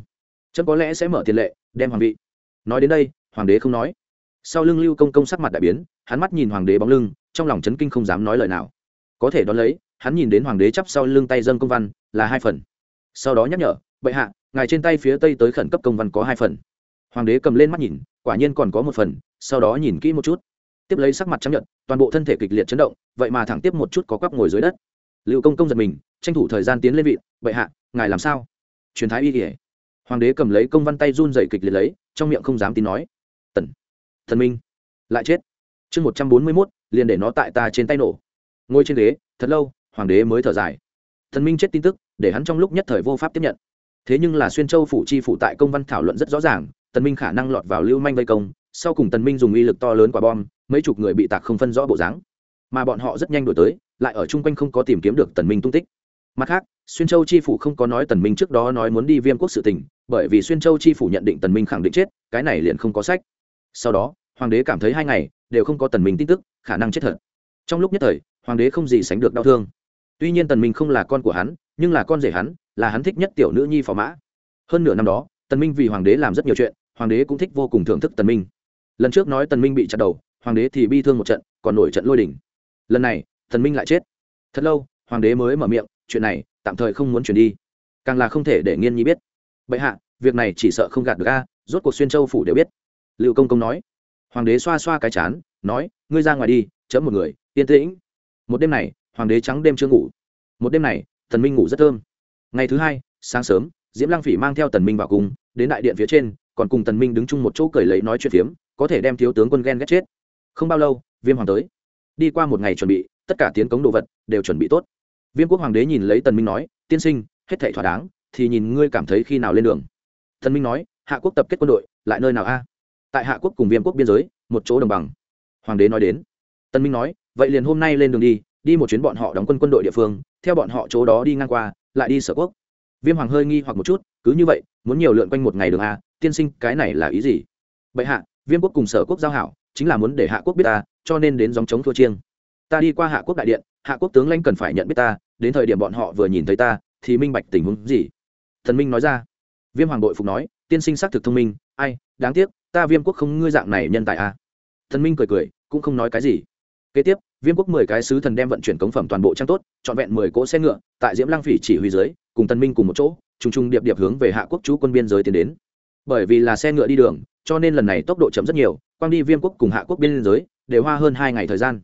A: Chấm có lẽ sẽ mở tiền lệ, đem hoàng vị nói đến đây, hoàng đế không nói. Sau lưng lưu công công sắc mặt đại biến, hắn mắt nhìn hoàng đế bóng lưng, trong lòng chấn kinh không dám nói lời nào. Có thể đón lấy, hắn nhìn đến hoàng đế chắp sau lưng tay dâng công văn, là hai phần. Sau đó nhắc nhở, bệ hạ, ngài trên tay phía tây tới khẩn cấp công văn có hai phần. Hoàng đế cầm lên mắt nhìn, quả nhiên còn có một phần, sau đó nhìn kỹ một chút. Tiếp lấy sắc mặt chấp nhận toàn bộ thân thể kịch liệt chấn động, vậy mà thẳng tiếp một chút có quắp ngồi dưới đất. Lưu công công giật mình, tranh thủ thời gian tiến lên vị, bệ hạ, ngài làm sao? Truyền thái y kỉa hoàng đế cầm lấy công văn tay run dày kịch liệt lấy trong miệng không dám tin nói. Tần, thần minh, lại chết. Chương một trăm bốn mươi mốt, liền để nó tại ta trên tay nổ. Ngồi trên ghế, thật lâu, hoàng đế mới thở dài. Thần minh chết tin tức, để hắn trong lúc nhất thời vô pháp tiếp nhận. Thế nhưng là xuyên châu phủ chi phủ tại công văn thảo luận rất rõ ràng tần minh khả năng lọt vào lưu manh vây công, sau cùng tần minh dùng uy lực to lớn quả bom, mấy chục người bị tạc không phân rõ bộ dáng. Mà bọn họ rất nhanh đổi tới, lại ở chung quanh không có tìm kiếm được tần minh tung tích mặt khác, xuyên châu chi phủ không có nói tần minh trước đó nói muốn đi viêm quốc sự tình, bởi vì xuyên châu chi phủ nhận định tần minh khẳng định chết, cái này liền không có sách. Sau đó, hoàng đế cảm thấy hai ngày đều không có tần minh tin tức, khả năng chết thật. Trong lúc nhất thời, hoàng đế không gì sánh được đau thương. Tuy nhiên tần minh không là con của hắn, nhưng là con rể hắn, là hắn thích nhất tiểu nữ nhi phò mã. Hơn nửa năm đó, tần minh vì hoàng đế làm rất nhiều chuyện, hoàng đế cũng thích vô cùng thưởng thức tần minh. Lần trước nói tần minh bị chặt đầu, hoàng đế thì bi thương một trận, còn nổi trận lôi đỉnh lần này, tần minh lại chết. Thật lâu, hoàng đế mới mở miệng chuyện này tạm thời không muốn chuyển đi. Càng là không thể để nghiên nhi biết. Bệ hạ việc này chỉ sợ không gạt được a rốt cuộc xuyên châu phủ đều biết. Liệu công công nói. Hoàng đế xoa xoa cái chán nói ngươi ra ngoài đi chấm một người yên tĩnh. Một đêm này hoàng đế trắng đêm chưa ngủ. Một đêm này thần minh ngủ rất thơm. Ngày thứ hai sáng sớm diễm lăng phỉ mang theo tần minh vào cùng, đến đại điện phía trên còn cùng tần minh đứng chung một chỗ cười lấy nói chuyện phiếm có thể đem thiếu tướng quân ghen ghét chết. Không bao lâu viêm hoàng tới. Đi qua một ngày chuẩn bị tất cả tiến cống đồ vật đều chuẩn bị tốt viêm quốc hoàng đế nhìn lấy tần minh nói, tiên sinh, hết thảy thỏa đáng, thì nhìn ngươi cảm thấy khi nào lên đường. Tần minh nói, hạ quốc tập kết quân đội, lại nơi nào a? Tại hạ quốc cùng viêm quốc biên giới, một chỗ đồng bằng. Hoàng đế nói đến. Tần minh nói, vậy liền hôm nay lên đường đi đi một chuyến bọn họ đóng quân quân đội địa phương, theo bọn họ chỗ đó đi ngang qua, lại đi sở quốc. Viêm hoàng hơi nghi hoặc một chút, cứ như vậy, muốn nhiều lượn quanh một ngày đường a, tiên sinh, cái này là ý gì? Bệ hạ, viêm quốc cùng sở quốc giao hảo, chính là muốn để hạ quốc biết ta, cho nên đến dòng chống thua chiêng. Ta đi qua hạ quốc đại điện hạ quốc tướng lãnh cần phải nhận biết ta, đến thời điểm bọn họ vừa nhìn thấy ta, thì minh bạch tình huống gì? Thần minh nói ra. Viêm hoàng đội phục nói, tiên sinh xác thực thông minh, ai, đáng tiếc, ta viêm quốc không ngươi dạng này nhân tài à. thần minh cười cười, cũng không nói cái gì. Kế tiếp, viêm quốc mười cái sứ thần đem vận chuyển cống phẩm toàn bộ trang tốt, trọn vẹn mười cỗ xe ngựa, tại diễm Lang phỉ chỉ huy dưới, cùng tân minh cùng một chỗ t r n g t r n g điệp điệp hướng về hạ quốc chú quân biên giới tiến đến. Bởi vì là xe ngựa đi đường, cho nên lần này tốc độ chậm rất nhiều, quang đi viêm quốc cùng hạ quốc biên giới, đều hoa hơn hai ngày thời gian.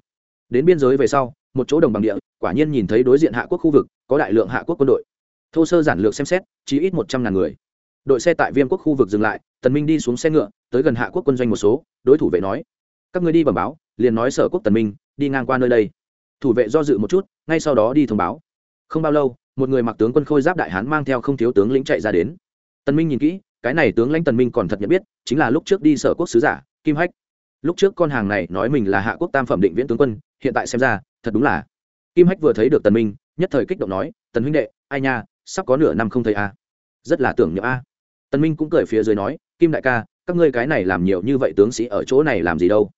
A: Đến biên giới về sau một chỗ đồng bằng địa, quả nhiên nhìn thấy đối diện hạ quốc khu vực, có đại lượng hạ quốc quân đội. Thô sơ giản lược xem xét, chỉ ít một trăm ngàn người. Đội xe tại viêm quốc khu vực dừng lại, tần minh đi xuống xe ngựa, tới gần hạ quốc quân doanh một số, đối thủ vệ nói, các ngươi đi bẩm báo, liền nói sở quốc tần minh, đi ngang qua nơi đây. Thủ vệ do dự một chút, ngay sau đó đi thông báo. Không bao lâu, một người mặc tướng quân khôi giáp đại hán mang theo không thiếu tướng lĩnh chạy ra đến. Tần minh nhìn kỹ, cái này tướng lãnh tần minh còn thật nhận biết, chính là lúc trước đi sở quốc sứ giả, kim hách. Lúc trước con hàng này nói mình là hạ quốc tam phẩm định viễn tướng quân, hiện tại xem ra thật đúng là. Kim hách vừa thấy được tần minh, nhất thời kích động nói, tần huynh đệ, ai nha, sắp có nửa năm không thấy a. Rất là tưởng nhớ a. Tần minh cũng cười phía dưới nói, kim đại ca, các ngươi cái này làm nhiều như vậy tướng sĩ ở chỗ này làm gì đâu?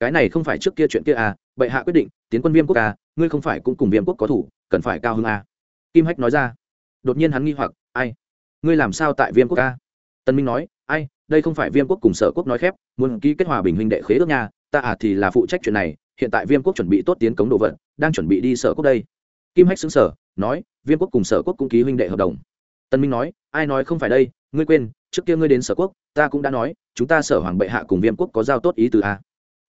A: Cái này không phải trước kia chuyện kia à bệ hạ quyết định, tiến quân viêm quốc à ngươi không phải cũng cùng viêm quốc có thủ, cần phải cao hơn à kim hách nói ra. Đột nhiên hắn nghi hoặc, ai? Ngươi làm sao tại viêm quốc à tân minh nói, ai, đây không phải viêm quốc cùng sở quốc nói khép, muốn ký kết hòa bình huynh đệ khế ước nha, ta à thì là phụ trách chuyện này hiện tại viêm quốc chuẩn bị tốt tiến cống đồ vật, đang chuẩn bị đi sở quốc đây. Kim hách xứng sở nói, viêm quốc cùng sở quốc cũng ký huynh đệ hợp đồng. Tân minh nói, ai nói không phải đây, ngươi quên, trước kia ngươi đến sở quốc, ta cũng đã nói, chúng ta sở hoàng bệ hạ cùng viêm quốc có giao tốt ý từ a.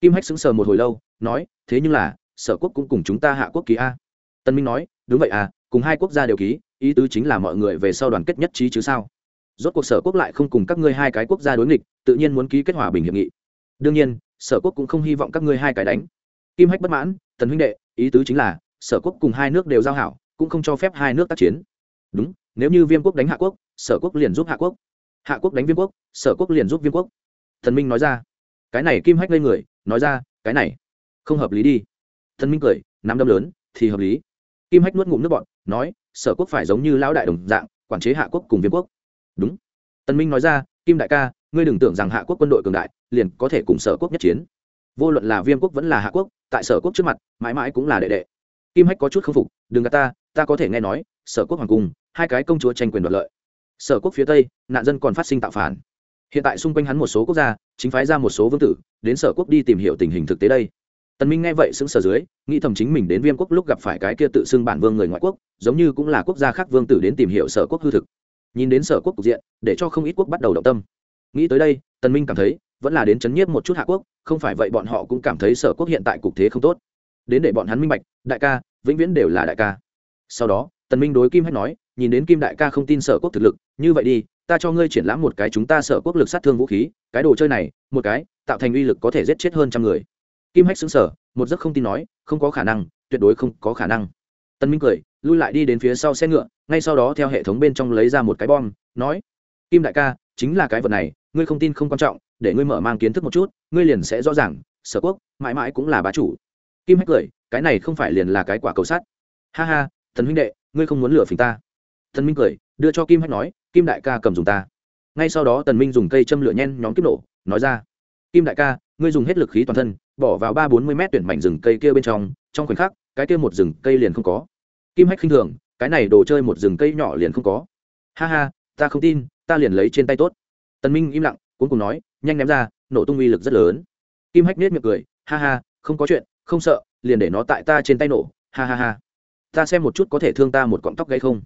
A: Kim hách sững sờ một hồi lâu, nói, thế nhưng là, sở quốc cũng cùng chúng ta hạ quốc ký a. Tân minh nói, đúng vậy à cùng hai quốc gia đều ký, ý tứ chính là mọi người về sau đoàn kết nhất trí chứ sao. Rốt cuộc sở quốc lại không cùng các ngươi hai cái quốc gia đối nghịch, tự nhiên muốn ký kết hòa bình hiệp nghị. Đương nhiên, sở quốc cũng không hy vọng các ngươi hai cái đánh kim hách bất mãn, tần huynh đệ, ý tứ chính là, sở quốc cùng hai nước đều giao hảo, cũng không cho phép hai nước tác chiến. Đúng, nếu như viêm quốc đánh hạ quốc, sở quốc liền giúp hạ quốc. Hạ quốc đánh viêm quốc, sở quốc liền giúp viêm quốc. Thần minh nói ra. Cái này kim hách lên người, nói ra, cái này, không hợp lý đi. Thần minh cười, nắm đâm lớn, thì hợp lý. Kim hách nuốt ngụm nước bọn nói, sở quốc phải giống như lão đại đồng dạng, quản chế hạ quốc cùng viêm quốc. Đúng. Tân minh nói ra, kim đại ca, ngươi đừng tưởng rằng hạ quốc quân đội cường đại, liền có thể cùng sở quốc nhất chiến vô luận là viêm quốc vẫn là hạ quốc, tại sở quốc trước mặt, mãi mãi cũng là đệ đệ. Kim hách có chút k phục, đừng gạt ta ta có thể nghe nói, sở quốc hoàng cung, hai cái công chúa tranh quyền đoạt lợi. Sở quốc phía tây, nạn dân còn phát sinh tạo phản. Hiện tại xung quanh hắn một số quốc gia, chính phái ra một số vương tử, đến sở quốc đi tìm hiểu tình hình thực tế đây. Tần minh nghe vậy sững sờ dưới, nghĩ thầm chính mình đến viêm quốc lúc gặp phải cái kia tự xưng bản vương người ngoại quốc, giống như cũng là quốc gia khác vương tử đến tìm hiểu sở quốc hư thực. Nhìn đến sở quốc cục diện, để cho không ít quốc bắt đầu động tâm. Nghĩ tới đây, tần minh cảm thấy vẫn là đến chấn nhiếp một chút hạ quốc, không phải vậy bọn họ cũng cảm thấy sở quốc hiện tại cục thế không tốt. Đến để bọn hắn minh bạch, đại ca, vĩnh viễn đều là đại ca. Sau đó, tần minh đối kim hách nói, nhìn đến kim đại ca không tin sở quốc thực lực, như vậy đi, ta cho ngươi triển lãm một cái chúng ta sở quốc lực sát thương vũ khí, cái đồ chơi này, một cái, tạo thành uy lực có thể giết chết hơn trăm người. Kim hách xứng sở một giấc không tin nói, không có khả năng, tuyệt đối không có khả năng. Tân minh cười, lui lại đi đến phía sau xe ngựa, ngay sau đó theo hệ thống bên trong lấy ra một cái bom, nói, kim đại ca, chính là cái vật này ngươi không tin không quan trọng, để ngươi mở mang kiến thức một chút, ngươi liền sẽ rõ ràng, sở quốc, mãi mãi cũng là bá chủ. Kim hách cười, cái này không phải liền là cái quả cầu sắt. Ha ha, thần huynh đệ, ngươi không muốn lừa phình ta. Thần minh cười, đưa cho kim hách nói, kim đại ca cầm dùng ta. Ngay sau đó tần minh dùng cây châm lửa nhen nhóm kiếp nổ, nói ra, kim đại ca, ngươi dùng hết lực khí toàn thân, bỏ vào ba bốn mươi mét tuyển mảnh rừng cây kia bên trong trong khoảnh khắc, cái kia một rừng cây liền không có. Kim hách khinh thường, cái này đồ chơi một rừng cây nhỏ liền không có. Ha ha, ta không tin, ta liền lấy trên tay tốt tần minh im lặng cuối cùng nói, nhanh ném ra, nổ tung uy lực rất lớn. Kim hách nết miệng cười, ha ha, không có chuyện, không sợ, liền để nó tại ta trên tay nổ, ha ha ha. Ta xem một chút có thể thương ta một cọng tóc gây không?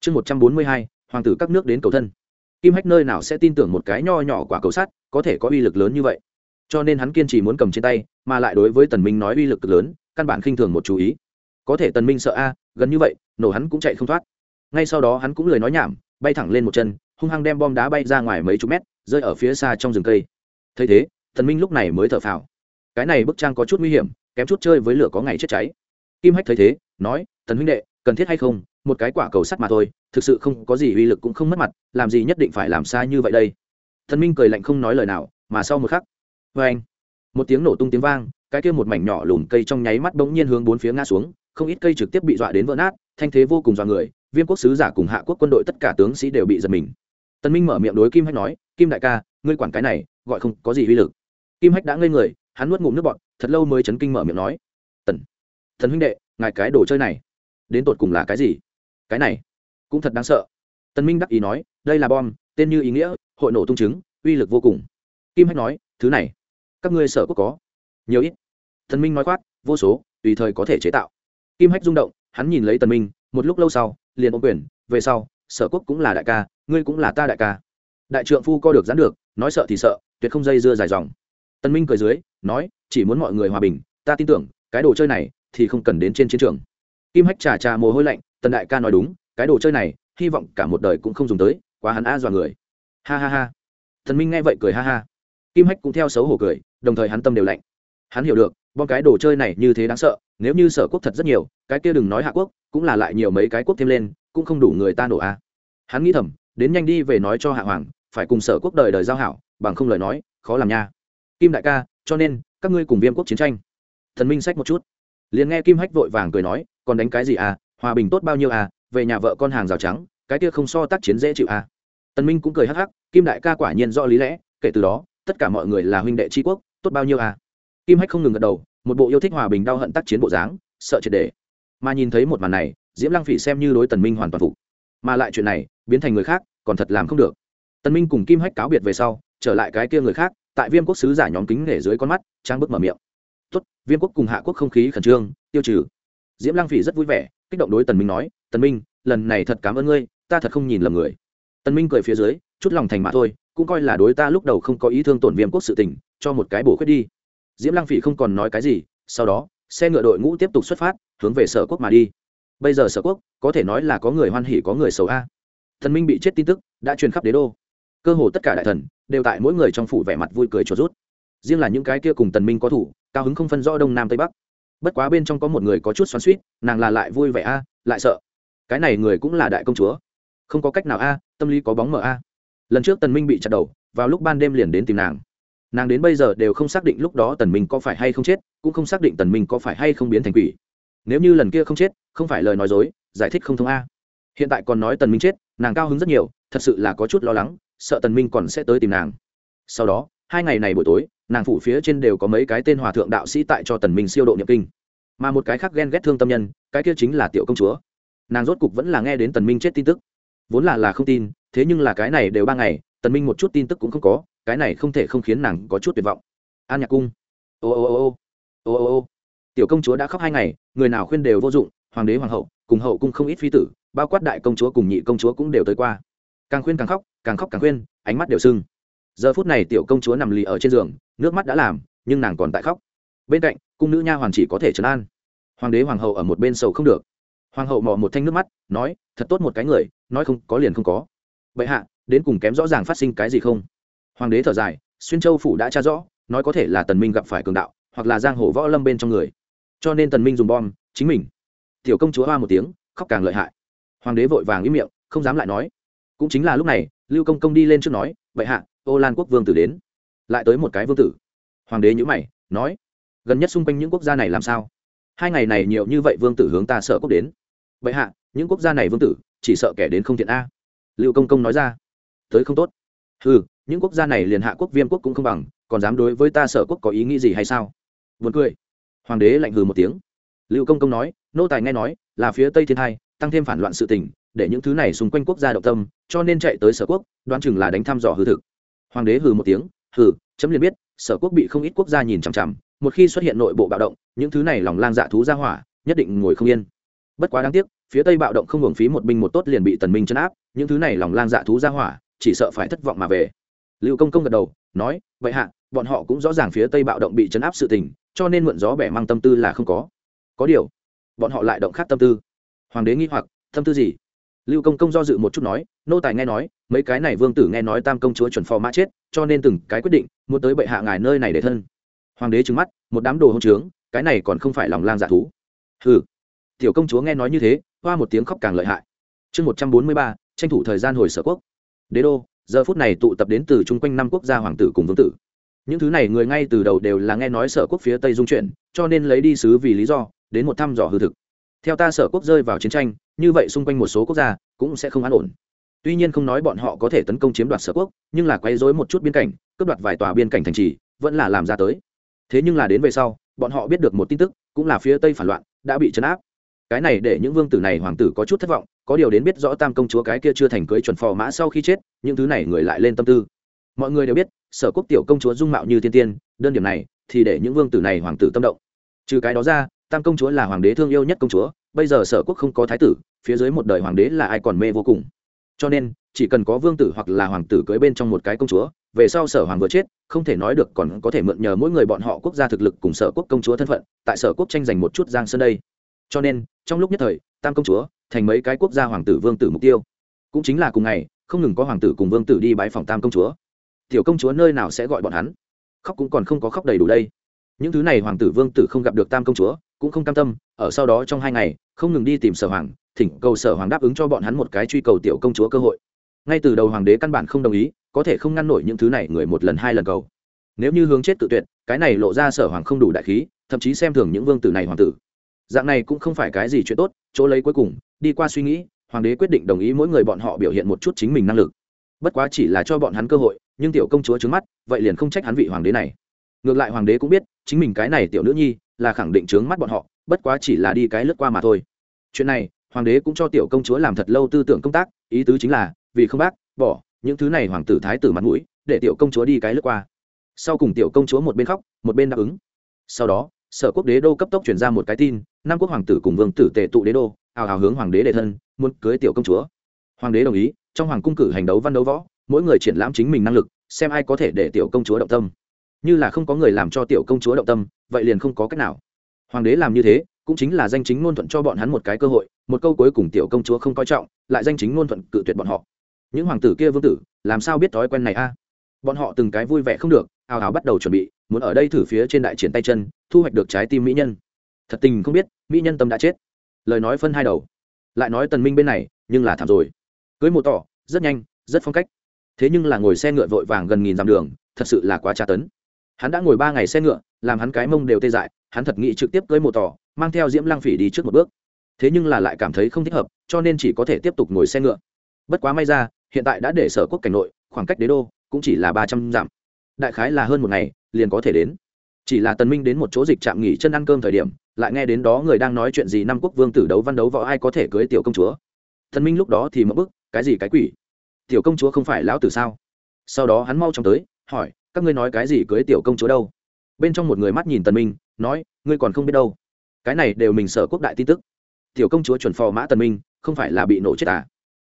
A: Chương một trăm bốn mươi hai, hoàng tử các nước đến cầu thân. Kim hách nơi nào sẽ tin tưởng một cái nho nhỏ quả cầu sắt có thể có uy lực lớn như vậy? Cho nên hắn kiên trì muốn cầm trên tay, mà lại đối với tần minh nói uy lực cực lớn, căn bản khinh thường một chú ý. Có thể tần minh sợ a, gần như vậy, nổ hắn cũng chạy không thoát. Ngay sau đó hắn cũng lười nói nhảm, bay thẳng lên một chân hung hăng đem bom đá bay ra ngoài mấy chục mét, rơi ở phía xa trong rừng cây. Thấy thế thần minh lúc này mới thở phào. Cái này bức trang có chút nguy hiểm, kém chút chơi với lửa có ngày chết cháy. Kim hách thấy thế, nói, tần huynh đệ, cần thiết hay không? Một cái quả cầu sắt mà thôi, thực sự không có gì uy lực cũng không mất mặt, làm gì nhất định phải làm sai như vậy đây? Thần minh cười lạnh không nói lời nào, mà sau một khắc vê anh. Một tiếng nổ tung tiếng vang, cái kia một mảnh nhỏ lùm cây trong nháy mắt bỗng nhiên hướng bốn phía ngã xuống, không ít cây trực tiếp bị dọa đến vỡ nát, thanh thế vô cùng dọa người, viêm quốc sứ giả cùng hạ quốc quân đội tất cả tướng sĩ đều bị giật mình tân minh mở miệng đối kim hách nói, kim đại ca, ngươi quản cái này, gọi không có gì uy lực. Kim hách đã ngây người, hắn nuốt ngụm nước bọt, thật lâu mới chấn kinh mở miệng nói, tần thần huynh đệ, ngài cái đồ chơi này, đến tột cùng là cái gì? Cái này, cũng thật đáng sợ. Tân minh đắc ý nói, đây là bom, tên như ý nghĩa, hội nổ tung chứng uy lực vô cùng. Kim hách nói, thứ này, các ngươi sở quốc có, nhiều ít. Tần minh nói khoát vô số, tùy thời có thể chế tạo. Kim hách rung động, hắn nhìn lấy tần minh, một lúc lâu sau, liền ôm quyền, về sau sở quốc cũng là đại ca, ngươi cũng là ta đại ca. Đại trượng phu co được dán được, nói sợ thì sợ, tuyệt không dây dưa dài dòng. Tân minh cười dưới, nói, chỉ muốn mọi người hòa bình, ta tin tưởng, cái đồ chơi này thì không cần đến trên chiến trường. Kim hách trà trà mồ hôi lạnh, tần đại ca nói đúng, cái đồ chơi này, hy vọng cả một đời cũng không dùng tới, quá hắn a dọa người. Ha ha ha. Thần minh nghe vậy cười ha ha. Kim hách cũng theo xấu hổ cười, đồng thời hắn tâm đều lạnh. Hắn hiểu được bom cái đồ chơi này như thế đáng sợ, nếu như sở quốc thật rất nhiều, cái kia đừng nói hạ quốc, cũng là lại nhiều mấy cái quốc thêm lên cũng không đủ người ta nổ a. Hắn nghĩ thầm, đến nhanh đi về nói cho hạ hoàng, phải cùng sở quốc đời đời giao hảo, bằng không lời nói, khó làm nha. Kim đại ca, cho nên, các ngươi cùng viêm quốc chiến tranh. Thần minh sách một chút. Liền nghe kim hách vội vàng cười nói, còn đánh cái gì à hòa bình tốt bao nhiêu à về nhà vợ con hàng rào trắng, cái kia không so tác chiến dễ chịu à. Tần minh cũng cười hắc hắc, kim đại ca quả nhiên rõ lý lẽ, kể từ đó, tất cả mọi người là huynh đệ tri quốc, tốt bao nhiêu à. Kim hách không ngừng gật đầu, một bộ yêu thích hòa bình đau hận tác chiến bộ dáng, sợ triệt để. Mà nhìn thấy một màn này diễm lăng phỉ xem như đối tần minh hoàn toàn phục. Mà lại chuyện này, biến thành người khác, còn thật làm không được. Tần minh cùng kim hách cáo biệt về sau, trở lại cái kia người khác, tại viêm quốc sứ giả nhóm kính nể dưới con mắt, trang bức mở miệng. Tốt, viêm quốc cùng hạ quốc không khí khẩn trương, tiêu trừ. Diễm lăng phỉ rất vui vẻ, kích động đối tần minh nói, tần minh, lần này thật cảm ơn ngươi, ta thật không nhìn lầm người. Tần minh cười phía dưới, chút lòng thành mà thôi, cũng coi là đối ta lúc đầu không có ý thương tổn viêm quốc sự tình, cho một cái bổ khuyết đi. Diễm lăng phỉ không còn nói cái gì, sau đó, xe ngựa đội ngũ tiếp tục xuất phát, hướng về sở quốc mà đi bây giờ sở quốc, có thể nói là có người hoan hỉ, có người xấu a. Thần minh bị chết tin tức, đã truyền khắp đế đô. Cơ hồ tất cả đại thần, đều tại mỗi người trong phủ vẻ mặt vui cười trốn rút. Riêng là những cái kia cùng tần minh có thủ, cao hứng không phân rõ đông nam tây bắc. Bất quá bên trong có một người có chút xoắn suýt nàng là lại vui vẻ a, lại sợ. Cái này người cũng là đại công chúa. Không có cách nào a, tâm lý có bóng mờ a. Lần trước tần minh bị chặt đầu, vào lúc ban đêm liền đến tìm nàng. Nàng đến bây giờ đều không xác định lúc đó tần minh có phải hay không chết, cũng không xác định tần minh có phải hay không biến thành quỷ nếu như lần kia không chết, không phải lời nói dối, giải thích không thông a. Hiện tại còn nói tần minh chết, nàng cao hứng rất nhiều, thật sự là có chút lo lắng, sợ tần minh còn sẽ tới tìm nàng. Sau đó, hai ngày này buổi tối, nàng phủ phía trên đều có mấy cái tên hòa thượng đạo sĩ tại cho tần minh siêu độ nhập kinh. Mà một cái khác ghen ghét thương tâm nhân, cái kia chính là tiểu công chúa. Nàng rốt cục vẫn là nghe đến tần minh chết tin tức. Vốn là là không tin, thế nhưng là cái này đều ba ngày, tần minh một chút tin tức cũng không có, cái này không thể không khiến nàng có chút tuyệt vọng. An nhạc cung. Ô ô ô ô. Ô ô ô. Tiểu công chúa đã khóc hai ngày người nào khuyên đều vô dụng, hoàng đế, hoàng hậu, cùng hậu cung không ít phi tử, bao quát đại công chúa cùng nhị công chúa cũng đều tới qua. Càng khuyên càng khóc càng khóc càng khuyên, ánh mắt đều sưng. Giờ phút này tiểu công chúa nằm lì ở trên giường, nước mắt đã làm, nhưng nàng còn tại khóc. Bên cạnh, cung nữ nha hoàn chỉ có thể trấn an. Hoàng đế, hoàng hậu ở một bên sầu không được. Hoàng hậu mò một thanh nước mắt, nói, thật tốt một cái người, nói không có liền không có. Vậy hạ, đến cùng kém rõ ràng phát sinh cái gì không? Hoàng đế thở dài, xuyên châu phủ đã tra rõ, nói có thể là tần minh gặp phải cường đạo, hoặc là giang hồ võ lâm bên trong người cho nên tần minh dùng bom, chính mình. Tiểu công chúa hoa một tiếng, khóc càng lợi hại. Hoàng đế vội vàng im miệng, không dám lại nói. Cũng chính là lúc này, lưu công công đi lên trước nói, vậy hạ, ô lan quốc vương tử đến. Lại tới một cái vương tử. Hoàng đế nhữ mày, nói, gần nhất xung quanh những quốc gia này làm sao? Hai ngày này nhiều như vậy vương tử hướng ta sợ quốc đến. Vậy hạ, những quốc gia này vương tử, chỉ sợ kẻ đến không thiện a. Lưu công công nói ra, tới không tốt. Ừ những quốc gia này liền hạ quốc viêm quốc cũng không bằng, còn dám đối với ta sở quốc có ý nghĩ gì hay sao? Vượt cười hoàng đế lạnh hừ một tiếng. Lưu công công nói, nô tài nghe nói, là phía tây thiên thai tăng thêm phản loạn sự tình, để những thứ này xung quanh quốc gia động tâm, cho nên chạy tới sở quốc, đoán chừng là đánh thăm dò hư thực. Hoàng đế hừ một tiếng, hừ, chấm liền biết, sở quốc bị không ít quốc gia nhìn chằm chằm, một khi xuất hiện nội bộ bạo động, những thứ này lòng lang dạ thú ra hỏa, nhất định ngồi không yên. Bất quá đáng tiếc, phía tây bạo động không hưởng phí một binh một tốt liền bị tần minh chấn áp, những thứ này lòng lang dạ thú ra hỏa, chỉ sợ phải thất vọng mà về. Lưu công công gật đầu, nói, vậy hạ bọn họ cũng rõ ràng phía tây bạo động bị chấn áp sự tình, cho nên mượn gió bẻ mang tâm tư là không có. Có điều, bọn họ lại động khác tâm tư. Hoàng đế nghi hoặc, tâm tư gì? Lưu công công do dự một chút nói, nô tài nghe nói, mấy cái này vương tử nghe nói tam công chúa chuẩn phò mã chết, cho nên từng cái quyết định, muốn tới bệ hạ ngài nơi này để thân. Hoàng đế trừng mắt, một đám đồ hông trướng, cái này còn không phải lòng lang dạ thú. Hừ. Tiểu công chúa nghe nói như thế, hoa một tiếng khóc càng lợi hại. Chương một trăm bốn mươi ba, tranh thủ thời gian hồi sở quốc. Đế đô, giờ phút này tụ tập đến từ chung quanh năm quốc gia hoàng tử cùng vương tử những thứ này người ngay từ đầu đều là nghe nói sở quốc phía tây dung chuyển cho nên lấy đi sứ vì lý do, đến một thăm dò hư thực. Theo ta sở quốc rơi vào chiến tranh, như vậy xung quanh một số quốc gia cũng sẽ không an ổn. Tuy nhiên không nói bọn họ có thể tấn công chiếm đoạt sở quốc, nhưng là quay rối một chút biên cảnh, cướp đoạt vài tòa biên cảnh thành trì, vẫn là làm ra tới. Thế nhưng là đến về sau, bọn họ biết được một tin tức, cũng là phía tây phản loạn, đã bị chấn áp. Cái này để những vương tử này hoàng tử có chút thất vọng, có điều đến biết rõ tam công chúa cái kia chưa thành cưới chuẩn phò mã sau khi chết, những thứ này người lại lên tâm tư. Mọi người đều biết sở quốc tiểu công chúa dung mạo như thiên tiên, đơn điểm này thì để những vương tử này hoàng tử tâm động. Trừ cái đó ra, tam công chúa là hoàng đế thương yêu nhất công chúa, bây giờ sở quốc không có thái tử, phía dưới một đời hoàng đế là ai còn mê vô cùng. Cho nên, chỉ cần có vương tử hoặc là hoàng tử cưới bên trong một cái công chúa, về sau sở hoàng vừa chết, không thể nói được còn có thể mượn nhờ mỗi người bọn họ quốc gia thực lực cùng sở quốc công chúa thân phận, tại sở quốc tranh giành một chút giang sơn đây. Cho nên, trong lúc nhất thời, tam công chúa thành mấy cái quốc gia hoàng tử vương tử mục tiêu. Cũng chính là cùng ngày, không ngừng có hoàng tử cùng vương tử đi bãi phòng tam công chúa tiểu công chúa nơi nào sẽ gọi bọn hắn? Khóc cũng còn không có khóc đầy đủ đây. Những thứ này hoàng tử vương tử không gặp được tam công chúa, cũng không cam tâm, ở sau đó trong hai ngày, không ngừng đi tìm sở hoàng, thỉnh cầu sở hoàng đáp ứng cho bọn hắn một cái truy cầu tiểu công chúa cơ hội. Ngay từ đầu hoàng đế căn bản không đồng ý, có thể không ngăn nổi những thứ này người một lần hai lần cầu. Nếu như hướng chết tự tuyệt, cái này lộ ra sở hoàng không đủ đại khí, thậm chí xem thường những vương tử này hoàng tử. Dạng này cũng không phải cái gì chuyện tốt, chỗ lấy cuối cùng, đi qua suy nghĩ, hoàng đế quyết định đồng ý mỗi người bọn họ biểu hiện một chút chính mình năng lực bất quá chỉ là cho bọn hắn cơ hội, nhưng tiểu công chúa trứng mắt, vậy liền không trách hắn vị hoàng đế này. Ngược lại hoàng đế cũng biết, chính mình cái này tiểu nữ nhi, là khẳng định trướng mắt bọn họ, bất quá chỉ là đi cái lướt qua mà thôi. Chuyện này, hoàng đế cũng cho tiểu công chúa làm thật lâu tư tưởng công tác, ý tứ chính là, vì không bác, bỏ, những thứ này hoàng tử thái tử mặt mũi, để tiểu công chúa đi cái lướt qua. Sau cùng tiểu công chúa một bên khóc, một bên đáp ứng. Sau đó, sở quốc đế đô cấp tốc chuyển ra một cái tin, năm quốc hoàng tử cùng vương tử tề tụ đế đô, ào ào hướng hoàng đế đề thân, muốn cưới tiểu công chúa. Hoàng đế đồng ý trong hoàng cung cử hành đấu văn đấu võ, mỗi người triển lãm chính mình năng lực, xem ai có thể để tiểu công chúa động tâm. Như là không có người làm cho tiểu công chúa động tâm, vậy liền không có cách nào. Hoàng đế làm như thế, cũng chính là danh chính ngôn thuận cho bọn hắn một cái cơ hội, một câu cuối cùng tiểu công chúa không coi trọng, lại danh chính ngôn thuận cự tuyệt bọn họ. Những hoàng tử kia vương tử, làm sao biết thói quen này a? Bọn họ từng cái vui vẻ không được ào ào bắt đầu chuẩn bị, muốn ở đây thử phía trên đại triển tay chân, thu hoạch được trái tim mỹ nhân. Thật tình không biết, mỹ nhân tâm đã chết. Lời nói phân hai đầu. Lại nói tần minh bên này, nhưng là thảm rồi cưới mô tỏ, rất nhanh, rất phong cách. Thế nhưng là ngồi xe ngựa vội vàng gần nghìn dặm đường, thật sự là quá tra tấn. Hắn đã ngồi ba ngày xe ngựa, làm hắn cái mông đều tê dại, hắn thật nghĩ trực tiếp cưới mô tỏ, mang theo diễm lang phỉ đi trước một bước. Thế nhưng là lại cảm thấy không thích hợp, cho nên chỉ có thể tiếp tục ngồi xe ngựa. Bất quá may ra, hiện tại đã để sở quốc cảnh nội, khoảng cách đế đô cũng chỉ là ba trăm dặm. Đại khái là hơn một ngày, liền có thể đến. Chỉ là tần minh đến một chỗ dịch trạm nghỉ chân ăn cơm thời điểm, lại nghe đến đó người đang nói chuyện gì năm quốc vương tử đấu văn đấu võ ai có thể cưới tiểu công chúa. Thần minh lúc đó thì mất bức cái gì cái quỷ? Tiểu công chúa không phải lão tử sao? Sau đó hắn mau chóng tới, hỏi, các ngươi nói cái gì cưới tiểu công chúa đâu? Bên trong một người mắt nhìn tần minh, nói, ngươi còn không biết đâu. Cái này đều mình sở quốc đại tin tức. Tiểu công chúa chuẩn phò mã tần minh, không phải là bị nổ chết à?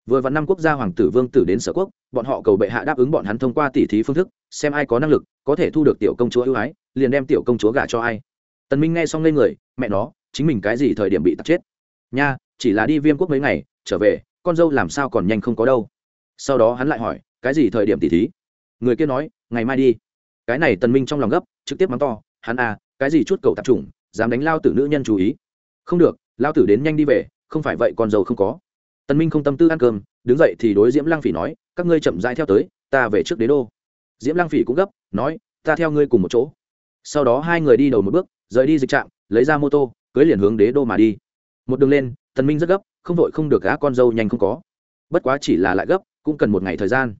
A: Vừa vặn năm quốc gia hoàng tử vương tử đến sở quốc, bọn họ cầu bệ hạ đáp ứng bọn hắn thông qua tỉ thí phương thức, xem ai có năng lực, có thể thu được tiểu công chúa ưu ái, liền đem tiểu công chúa gả cho ai. Tần minh nghe xong lên người, mẹ nó, chính mình cái gì thời điểm bị tắt chết? Nha, chỉ là đi viêm quốc mấy ngày, trở về con dâu làm sao còn nhanh không có đâu. Sau đó hắn lại hỏi, cái gì thời điểm tỉ thí? Người kia nói, ngày mai đi. Cái này tần minh trong lòng gấp, trực tiếp mắng to, hắn à cái gì chút cầu tạp chủng, dám đánh lao tử nữ nhân chú ý. Không được, lao tử đến nhanh đi về, không phải vậy con dâu không có. Tần minh không tâm tư ăn cơm, đứng dậy thì đối diễm lang phỉ nói, các ngươi chậm rãi theo tới, ta về trước đế đô. Diễm lang phỉ cũng gấp, nói, ta theo ngươi cùng một chỗ. Sau đó hai người đi đầu một bước, rời đi dịch trạm, lấy ra mô tô, cưới liền hướng đế đô mà đi. Một đường lên, tần minh rất gấp không vội không được gã con dâu nhanh không có. Bất quá chỉ là lại gấp, cũng cần một ngày thời gian.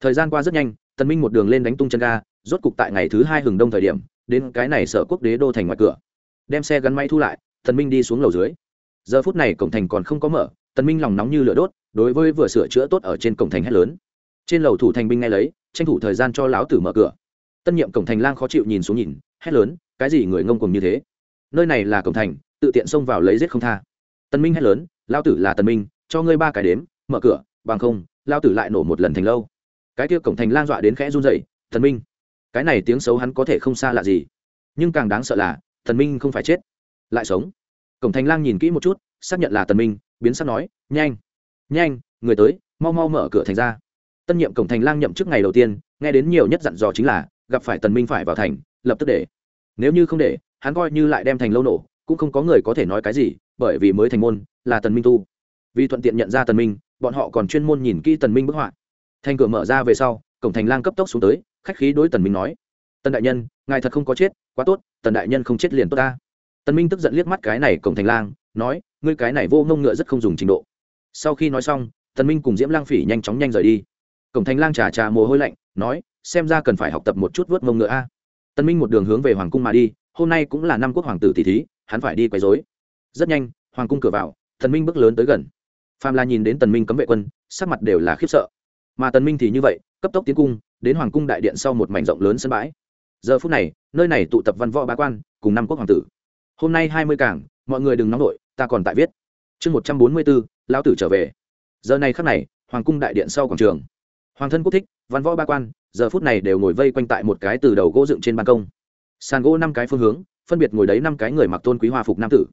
A: Thời gian qua rất nhanh, tần minh một đường lên đánh tung chân ga, rốt cục tại ngày thứ hai hừng đông thời điểm, đến cái này sở quốc đế đô thành ngoài cửa. Đem xe gắn máy thu lại, tần minh đi xuống lầu dưới. Giờ phút này cổng thành còn không có mở, tần minh lòng nóng như lửa đốt, đối với vừa sửa chữa tốt ở trên cổng thành hét lớn. Trên lầu thủ thành binh ngay lấy, tranh thủ thời gian cho lão tử mở cửa. Tân nhiệm cổng thành lang khó chịu nhìn xuống nhìn, hét lớn, cái gì người ngông cuồng như thế? Nơi này là cổng thành, tự tiện xông vào lấy giết không tha. Tân minh hét lớn lão tử là tần minh, cho ngươi ba cái đếm, mở cửa, bằng không lão tử lại nổ một lần thành lâu. Cái kia cổng thành lang dọa đến khẽ run rẩy, tần minh, cái này tiếng xấu hắn có thể không xa lạ gì. Nhưng càng đáng sợ là, tần minh không phải chết, lại sống. Cổng thành lang nhìn kỹ một chút, xác nhận là tần minh, biến sắc nói, nhanh nhanh, người tới, mau mau mở cửa thành ra. Tân nhiệm cổng thành lang nhậm chức ngày đầu tiên, nghe đến nhiều nhất dặn dò chính là, gặp phải tần minh phải vào thành, lập tức để. Nếu như không để, hắn coi như lại đem thành lâu nổ, cũng không có người có thể nói cái gì bởi vì mới thành môn, là tần minh tu. Vì thuận tiện nhận ra tần minh, bọn họ còn chuyên môn nhìn kỹ tần minh bức họa. Thành cửa mở ra về sau, cổng thành lang cấp tốc xuống tới, khách khí đối tần minh nói, tần đại nhân, ngài thật không có chết, quá tốt, tần đại nhân không chết liền tốt ta. Tần minh tức giận liếc mắt cái này cổng thành lang, nói, ngươi cái này vô ngông ngựa rất không dùng trình độ. Sau khi nói xong, tần minh cùng diễm lang phỉ nhanh chóng nhanh rời đi. Cổng thành lang trà trà mồ hôi lạnh, nói, xem ra cần phải học tập một chút vớt ngông ngựa a. Tần minh một đường hướng về hoàng cung mà đi, hôm nay cũng là năm quốc hoàng tử tỷ thí, hắn phải đi quấy rối rất nhanh, hoàng cung cửa vào tần minh bước lớn tới gần. Phàm la nhìn đến tần minh cấm vệ quân, sắc mặt đều là khiếp sợ. Mà tần minh thì như vậy, cấp tốc tiến cung, đến hoàng cung đại điện sau một mảnh rộng lớn sân bãi. Giờ phút này, nơi này tụ tập văn võ bá quan, cùng năm quốc hoàng tử. Hôm nay hai mươi cảng, mọi người đừng nóng nổi ta còn tại viết. Chương một trăm bốn mươi bốn, lão tử trở về. Giờ này khắc này, hoàng cung đại điện sau quảng trường. Hoàng thân quốc thích, văn võ ba quan, giờ phút này đều ngồi vây quanh tại một cái từ đầu gỗ dựng trên ban công. Sàn gỗ năm cái phương hướng, phân biệt ngồi đấy năm cái người mặc tôn quý hoa phục nam tử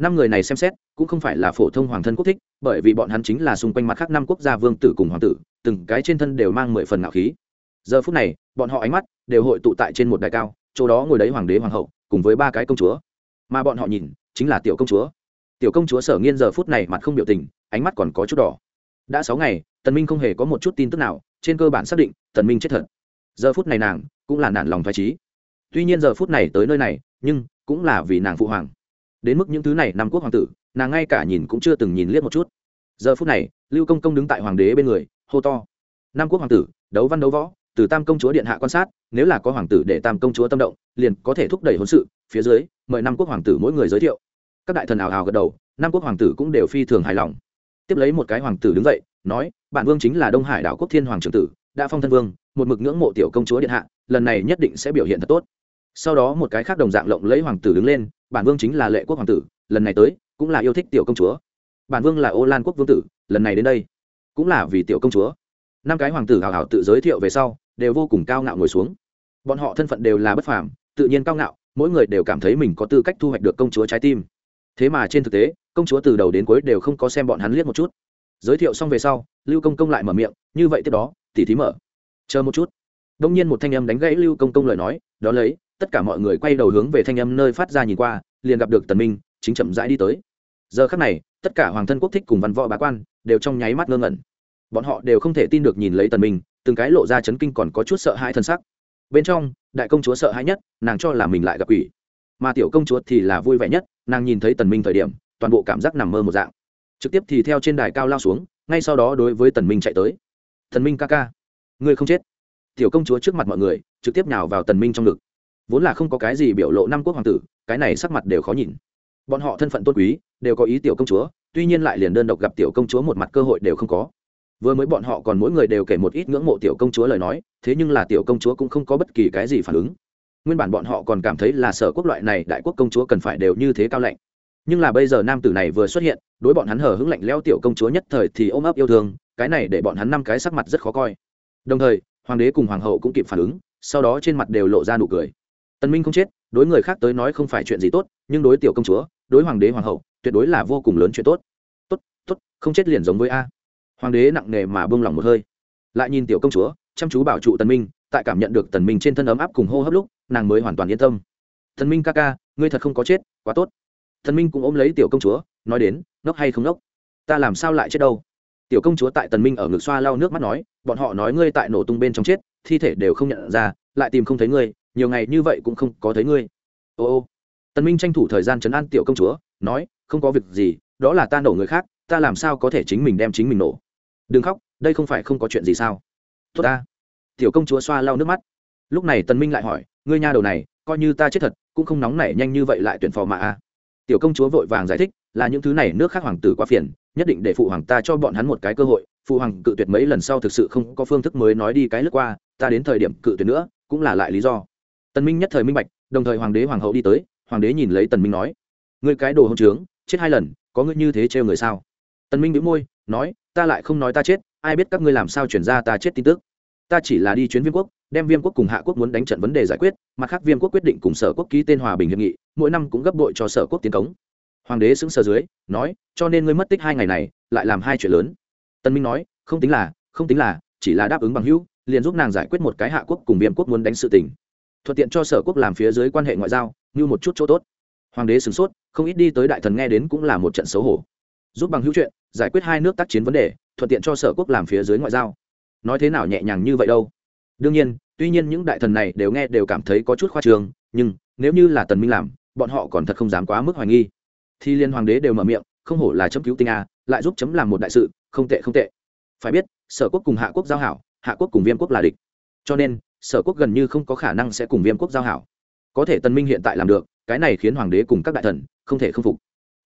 A: năm người này xem xét, cũng không phải là phổ thông hoàng thân quốc thích, bởi vì bọn hắn chính là xung quanh mặt khác năm quốc gia vương tử cùng hoàng tử, từng cái trên thân đều mang mười phần ngạo khí. Giờ phút này, bọn họ ánh mắt đều hội tụ tại trên một đài cao, chỗ đó ngồi đấy hoàng đế, hoàng hậu, cùng với ba cái công chúa. Mà bọn họ nhìn, chính là tiểu công chúa. Tiểu công chúa sở nghiên giờ phút này mặt không biểu tình, ánh mắt còn có chút đỏ. Đã sáu ngày, tần minh không hề có một chút tin tức nào, trên cơ bản xác định, tần minh chết thật. Giờ phút này nàng cũng là nản lòng thoái trí tuy nhiên giờ phút này tới nơi này, nhưng cũng là vì nàng phụ hoàng đến mức những thứ này năm quốc hoàng tử, nàng ngay cả nhìn cũng chưa từng nhìn liếc một chút. Giờ phút này, lưu công công đứng tại hoàng đế bên người, hô to. Năm quốc hoàng tử, đấu văn đấu võ, từ tam công chúa điện hạ quan sát, nếu là có hoàng tử để tam công chúa tâm động, liền có thể thúc đẩy hôn sự, phía dưới, mời năm quốc hoàng tử mỗi người giới thiệu. Các đại thần ảo hào gật đầu, năm quốc hoàng tử cũng đều phi thường hài lòng. Tiếp lấy một cái hoàng tử đứng dậy, nói, bản vương chính là đông hải đảo quốc thiên hoàng trưởng tử, đã phong thân vương, một mực ngưỡng mộ tiểu công chúa điện hạ, lần này nhất định sẽ biểu hiện thật tốt sau đó một cái khác đồng dạng lộng lấy hoàng tử đứng lên, bản vương chính là lệ quốc hoàng tử, lần này tới, cũng là yêu thích tiểu công chúa. Bản vương là ô lan quốc vương tử, lần này đến đây, cũng là vì tiểu công chúa. Năm cái hoàng tử hào hào tự giới thiệu về sau, đều vô cùng cao ngạo ngồi xuống. Bọn họ thân phận đều là bất phàm, tự nhiên cao ngạo, mỗi người đều cảm thấy mình có tư cách thu hoạch được công chúa trái tim. Thế mà trên thực tế, công chúa từ đầu đến cuối đều không có xem bọn hắn liếc một chút. Giới thiệu xong về sau, lưu công công lại mở miệng, như vậy tiếp đó, tỉ thí mở. Chờ một chút. Đông nhiên một thanh âm đánh gãy lưu công công lời nói đó lấy tất cả mọi người quay đầu hướng về thanh âm nơi phát ra nhìn qua, liền gặp được tần minh, chính chậm rãi đi tới. Giờ khắc này, tất cả hoàng thân quốc thích cùng văn võ bá quan đều trong nháy mắt ngơ ngẩn. Bọn họ đều không thể tin được nhìn lấy tần minh, từng cái lộ ra chấn kinh còn có chút sợ hãi thân sắc. Bên trong, đại công chúa sợ hãi nhất, nàng cho là mình lại gặp quỷ. Mà tiểu công chúa thì là vui vẻ nhất, nàng nhìn thấy tần minh thời điểm, toàn bộ cảm giác nằm mơ một dạng. Trực tiếp thì theo trên đài cao lao xuống, ngay sau đó đối với tần minh chạy tới. Tần minh ca ca, ngươi không chết. Tiểu công chúa trước mặt mọi người, trực tiếp nhào vào tần minh trong ngực vốn là không có cái gì biểu lộ năm quốc hoàng tử, cái này sắc mặt đều khó nhìn. Bọn họ thân phận tôn quý, đều có ý tiểu công chúa, tuy nhiên lại liền đơn độc gặp tiểu công chúa một mặt cơ hội đều không có. Vừa mới bọn họ còn mỗi người đều kể một ít ngưỡng mộ tiểu công chúa lời nói, thế nhưng là tiểu công chúa cũng không có bất kỳ cái gì phản ứng. Nguyên bản bọn họ còn cảm thấy là sở quốc loại này đại quốc công chúa cần phải đều như thế cao lạnh. Nhưng là bây giờ nam tử này vừa xuất hiện, đối bọn hắn hở hững lạnh leo tiểu công chúa nhất thời thì ôm ấp yêu thương, cái này để bọn hắn năm cái sắc mặt rất khó coi. Đồng thời, hoàng đế cùng hoàng hậu cũng kịp phản ứng, sau đó trên mặt đều lộ ra nụ cười tần minh không chết, đối người khác tới nói không phải chuyện gì tốt, nhưng đối tiểu công chúa, đối hoàng đế hoàng hậu, tuyệt đối là vô cùng lớn chuyện tốt. Tốt tốt, không chết liền giống với a. Hoàng đế nặng nề mà buông lỏng một hơi. Lại nhìn tiểu công chúa, chăm chú bảo trụ tần minh, tại cảm nhận được tần minh trên thân ấm áp cùng hô hấp lúc, nàng mới hoàn toàn yên tâm. Tần minh ca ca, ngươi thật không có chết, quá tốt. Tần minh cũng ôm lấy tiểu công chúa, nói đến, ngốc hay không ngốc? Ta làm sao lại chết đâu? Tiểu công chúa tại tần minh ở ngực xoa lau nước mắt nói, bọn họ nói ngươi tại nổ tung bên trong chết, thi thể đều không nhận ra, lại tìm không thấy ngươi nhiều ngày như vậy cũng không có thấy ngươi. Ô ô. Tần minh tranh thủ thời gian chấn an tiểu công chúa, nói, không có việc gì, đó là ta nổ người khác, ta làm sao có thể chính mình đem chính mình nổ? Đừng khóc, đây không phải không có chuyện gì sao? Tốt ta. Tiểu công chúa xoa lau nước mắt. Lúc này tần minh lại hỏi, ngươi nha đầu này, coi như ta chết thật, cũng không nóng nảy nhanh như vậy lại tuyển phò mà a tiểu công chúa vội vàng giải thích, là những thứ này nước khác hoàng tử quá phiền, nhất định để phụ hoàng ta cho bọn hắn một cái cơ hội, phụ hoàng cự tuyệt mấy lần sau thực sự không có phương thức mới nói đi cái lướt qua, ta đến thời điểm cự tuyệt nữa, cũng là lại lý do tần minh nhất thời minh bạch, đồng thời hoàng đế hoàng hậu đi tới, hoàng đế nhìn lấy tần minh nói, ngươi cái đồ hỗn trướng, chết hai lần, có ngươi như thế trêu người sao? Tần minh bĩu môi, nói, ta lại không nói ta chết, ai biết các ngươi làm sao chuyển ra ta chết tin tức. Ta chỉ là đi chuyến viêm quốc, đem viêm quốc cùng hạ quốc muốn đánh trận vấn đề giải quyết, mặt khác viêm quốc quyết định cùng sở quốc ký tên hòa bình hiệp nghị, mỗi năm cũng gấp bội cho sở quốc tiến cống. Hoàng đế xứng sờ dưới, nói, cho nên ngươi mất tích hai ngày này, lại làm hai chuyện lớn. Tân minh nói, không tính là, không tính là, chỉ là đáp ứng bằng hữu, liền giúp nàng giải quyết một cái hạ quốc cùng viêm quốc muốn đánh sự tình thuận tiện cho sở quốc làm phía dưới quan hệ ngoại giao, như một chút chỗ tốt. Hoàng đế sửng sốt, không ít đi tới đại thần nghe đến cũng là một trận xấu hổ. Giúp bằng hữu chuyện, giải quyết hai nước tác chiến vấn đề, thuận tiện cho sở quốc làm phía dưới ngoại giao. Nói thế nào nhẹ nhàng như vậy đâu? Đương nhiên, tuy nhiên những đại thần này đều nghe đều cảm thấy có chút khoa trường nhưng nếu như là tần minh làm, bọn họ còn thật không dám quá mức hoài nghi. Thì liên hoàng đế đều mở miệng, không hổ là chấm cứu tinh a, lại giúp chấm làm một đại sự, không tệ không tệ. Phải biết, sở quốc cùng hạ quốc giao hảo, hạ quốc cùng viêm quốc là địch. Cho nên sở quốc gần như không có khả năng sẽ cùng viêm quốc giao hảo. Có thể tân minh hiện tại làm được, cái này khiến hoàng đế cùng các đại thần không thể không phục.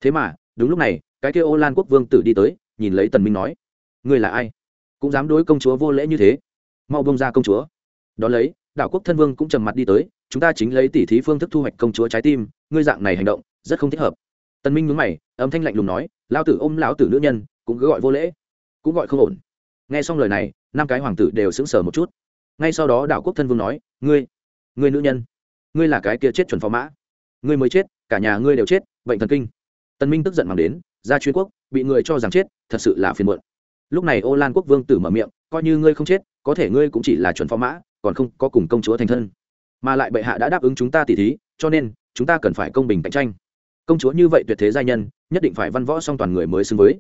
A: Thế mà, đúng lúc này, cái kia ô lan quốc vương tử đi tới, nhìn lấy tần minh nói, ngươi là ai? Cũng dám đối công chúa vô lễ như thế? Mau bông ra công chúa. Đón lấy, đảo quốc thân vương cũng trầm mặt đi tới, chúng ta chính lấy tỉ thí phương thức thu hoạch công chúa trái tim, ngươi dạng này hành động, rất không thích hợp. Tần minh nhướng mày, âm thanh lạnh lùng nói lao tử ôm lão tử nữ nhân, cũng cứ gọi vô lễ, cũng gọi không ổn. Nghe xong lời này, năm cái hoàng tử đều sững sờ một chút ngay sau đó đảo quốc thân vương nói, ngươi ngươi nữ nhân, ngươi là cái kia chết chuẩn phó mã. Ngươi mới chết, cả nhà ngươi đều chết, bệnh thần kinh. Tân minh tức giận mang đến, ra chuyên quốc, bị người cho rằng chết, thật sự là phiền muộn. Lúc này ô lan quốc vương tử mở miệng, coi như ngươi không chết, có thể ngươi cũng chỉ là chuẩn phó mã, còn không có cùng công chúa thành thân. Mà lại bệ hạ đã đáp ứng chúng ta tỉ thí, cho nên, chúng ta cần phải công bình cạnh tranh. Công chúa như vậy tuyệt thế giai nhân, nhất định phải văn võ song toàn người mới xứng với.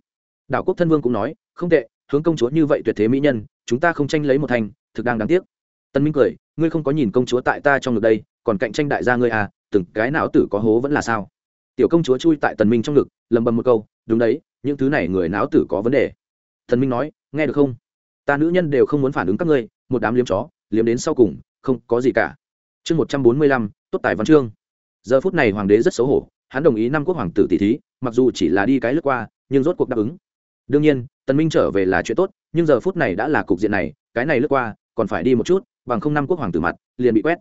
A: Đảo quốc thân vương cũng nói, không tệ, hướng công chúa như vậy tuyệt thế mỹ nhân, chúng ta không tranh lấy một thành thực đang đáng tiếc. Tân minh cười, ngươi không có nhìn công chúa tại ta trong ngực đây, còn cạnh tranh đại gia ngươi à từng cái não tử có hố vẫn là sao? Tiểu công chúa chui tại tần minh trong ngực, lầm bầm một câu, đúng đấy, những thứ này người não tử có vấn đề. Thần minh nói, nghe được không? Ta nữ nhân đều không muốn phản ứng các ngươi, một đám liếm chó, liếm đến sau cùng, không có gì cả. Chương một trăm bốn mươi lăm, tốt tài văn chương. Giờ phút này hoàng đế rất xấu hổ, hắn đồng ý năm quốc hoàng tử tỷ thí, mặc dù chỉ là đi cái lướt qua, nhưng rốt cuộc đáp ứng. Đương nhiên tần minh trở về là chuyện tốt, nhưng giờ phút này đã là cục diện này, cái này lướt qua còn phải đi một chút, bằng không năm quốc hoàng tử mặt liền bị quét.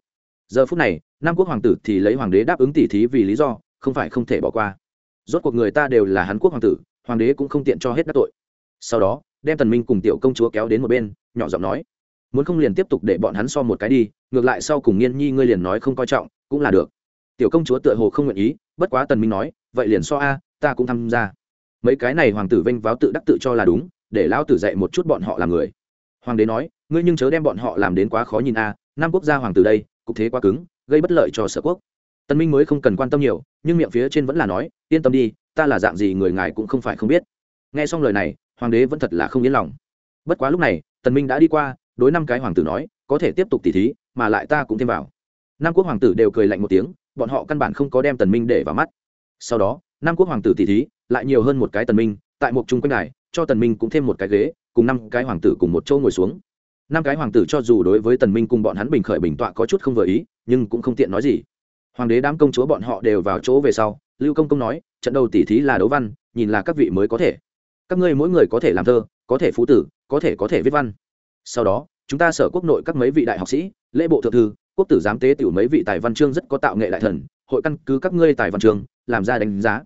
A: Giờ phút này năm quốc hoàng tử thì lấy hoàng đế đáp ứng tỷ thí vì lý do, không phải không thể bỏ qua. Rốt cuộc người ta đều là hắn quốc hoàng tử, hoàng đế cũng không tiện cho hết các tội. Sau đó, đem tần minh cùng tiểu công chúa kéo đến một bên, nhỏ giọng nói, muốn không liền tiếp tục để bọn hắn so một cái đi, ngược lại sau cùng nghiên nhi ngươi liền nói không coi trọng, cũng là được. Tiểu công chúa tựa hồ không nguyện ý, bất quá tần minh nói, vậy liền so a, ta cũng tham gia. Mấy cái này hoàng tử vênh váo tự đắc tự cho là đúng, để lão tử dạy một chút bọn họ làm người. Hoàng đế nói ngươi nhưng chớ đem bọn họ làm đến quá khó nhìn a, năm quốc gia hoàng tử đây, cục thế quá cứng, gây bất lợi cho sở quốc. Tân minh mới không cần quan tâm nhiều, nhưng miệng phía trên vẫn là nói, yên tâm đi, ta là dạng gì người ngài cũng không phải không biết. Nghe xong lời này, hoàng đế vẫn thật là không yên lòng. Bất quá lúc này tần minh đã đi qua, đối năm cái hoàng tử nói, có thể tiếp tục tỉ thí, mà lại ta cũng thêm vào. Nam quốc hoàng tử đều cười lạnh một tiếng, bọn họ căn bản không có đem tần minh để vào mắt. Sau đó Nam quốc hoàng tử tỉ thí, lại nhiều hơn một cái tần minh, tại một trung quanh đài, cho tần minh cũng thêm một cái ghế, cùng năm cái hoàng tử cùng một chỗ ngồi xuống năm cái hoàng tử cho dù đối với tần minh cùng bọn hắn bình khởi bình tọa có chút không vừa ý, nhưng cũng không tiện nói gì. Hoàng đế đám công chúa bọn họ đều vào chỗ về sau, lưu công công nói, trận đầu tỉ thí là đấu văn, nhìn là các vị mới có thể. Các ngươi mỗi người có thể làm thơ, có thể phú tử, có thể có thể viết văn. Sau đó, chúng ta sở quốc nội các mấy vị đại học sĩ, lễ bộ thượng thư, quốc tử giám tế tiểu mấy vị tài văn chương rất có tạo nghệ đại thần, hội căn cứ các ngươi tài văn chương, làm ra đánh giá.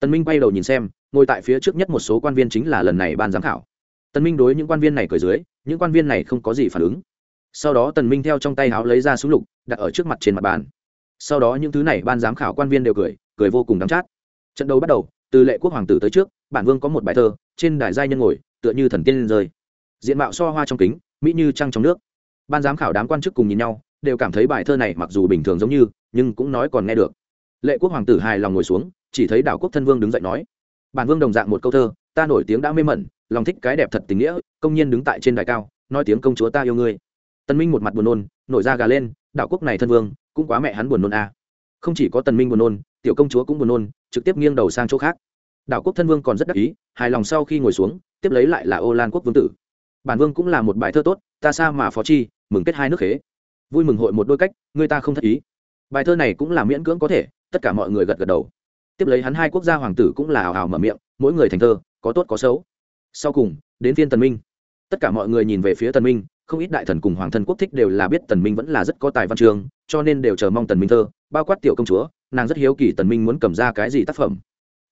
A: Tần minh quay đầu nhìn xem, ngồi tại phía trước nhất một số quan viên chính là lần này ban giám khảo tần minh đối những quan viên này cười dưới, những quan viên này không có gì phản ứng. Sau đó tần minh theo trong tay háo lấy ra súng lục, đặt ở trước mặt trên mặt bàn. Sau đó những thứ này ban giám khảo quan viên đều cười cười vô cùng đắng chát. Trận đấu bắt đầu, từ lệ quốc hoàng tử tới trước, bản vương có một bài thơ, trên đài giai nhân ngồi, tựa như thần tiên lên rơi. Diện mạo so hoa trong kính, mỹ như trăng trong nước. Ban giám khảo đám quan chức cùng nhìn nhau, đều cảm thấy bài thơ này mặc dù bình thường giống như, nhưng cũng nói còn nghe được. Lệ quốc hoàng tử hài lòng ngồi xuống, chỉ thấy đảo quốc thân vương đứng dậy nói, bản vương đồng dạng một câu thơ, ta nổi tiếng đã mê mẩn lòng thích cái đẹp thật tình nghĩa, công nhiên đứng tại trên đài cao, nói tiếng công chúa ta yêu ngươi. Tần minh một mặt buồn nôn, nổi ra gà lên đảo quốc này thân vương, cũng quá mẹ hắn buồn nôn à. không chỉ có tần minh buồn nôn, tiểu công chúa cũng buồn nôn, trực tiếp nghiêng đầu sang chỗ khác. Đảo quốc thân vương còn rất đắc ý, hài lòng sau khi ngồi xuống, tiếp lấy lại là ô lan quốc vương tử. Bản vương cũng là một bài thơ tốt, ta xa mà phó chi, mừng kết hai nước khế. Vui mừng hội một đôi cách, người ta không thất ý. Bài thơ này cũng là miễn cưỡng có thể, tất cả mọi người gật gật đầu. Tiếp lấy hắn hai quốc gia hoàng tử cũng là hào hào mở miệng, mỗi người thành thơ, có tốt có xấu sau cùng, đến phiên tần minh. Tất cả mọi người nhìn về phía tần minh, không ít đại thần cùng hoàng thân quốc thích đều là biết tần minh vẫn là rất có tài văn trường, cho nên đều chờ mong tần minh thơ, bao quát tiểu công chúa, nàng rất hiếu kỳ tần minh muốn cầm ra cái gì tác phẩm.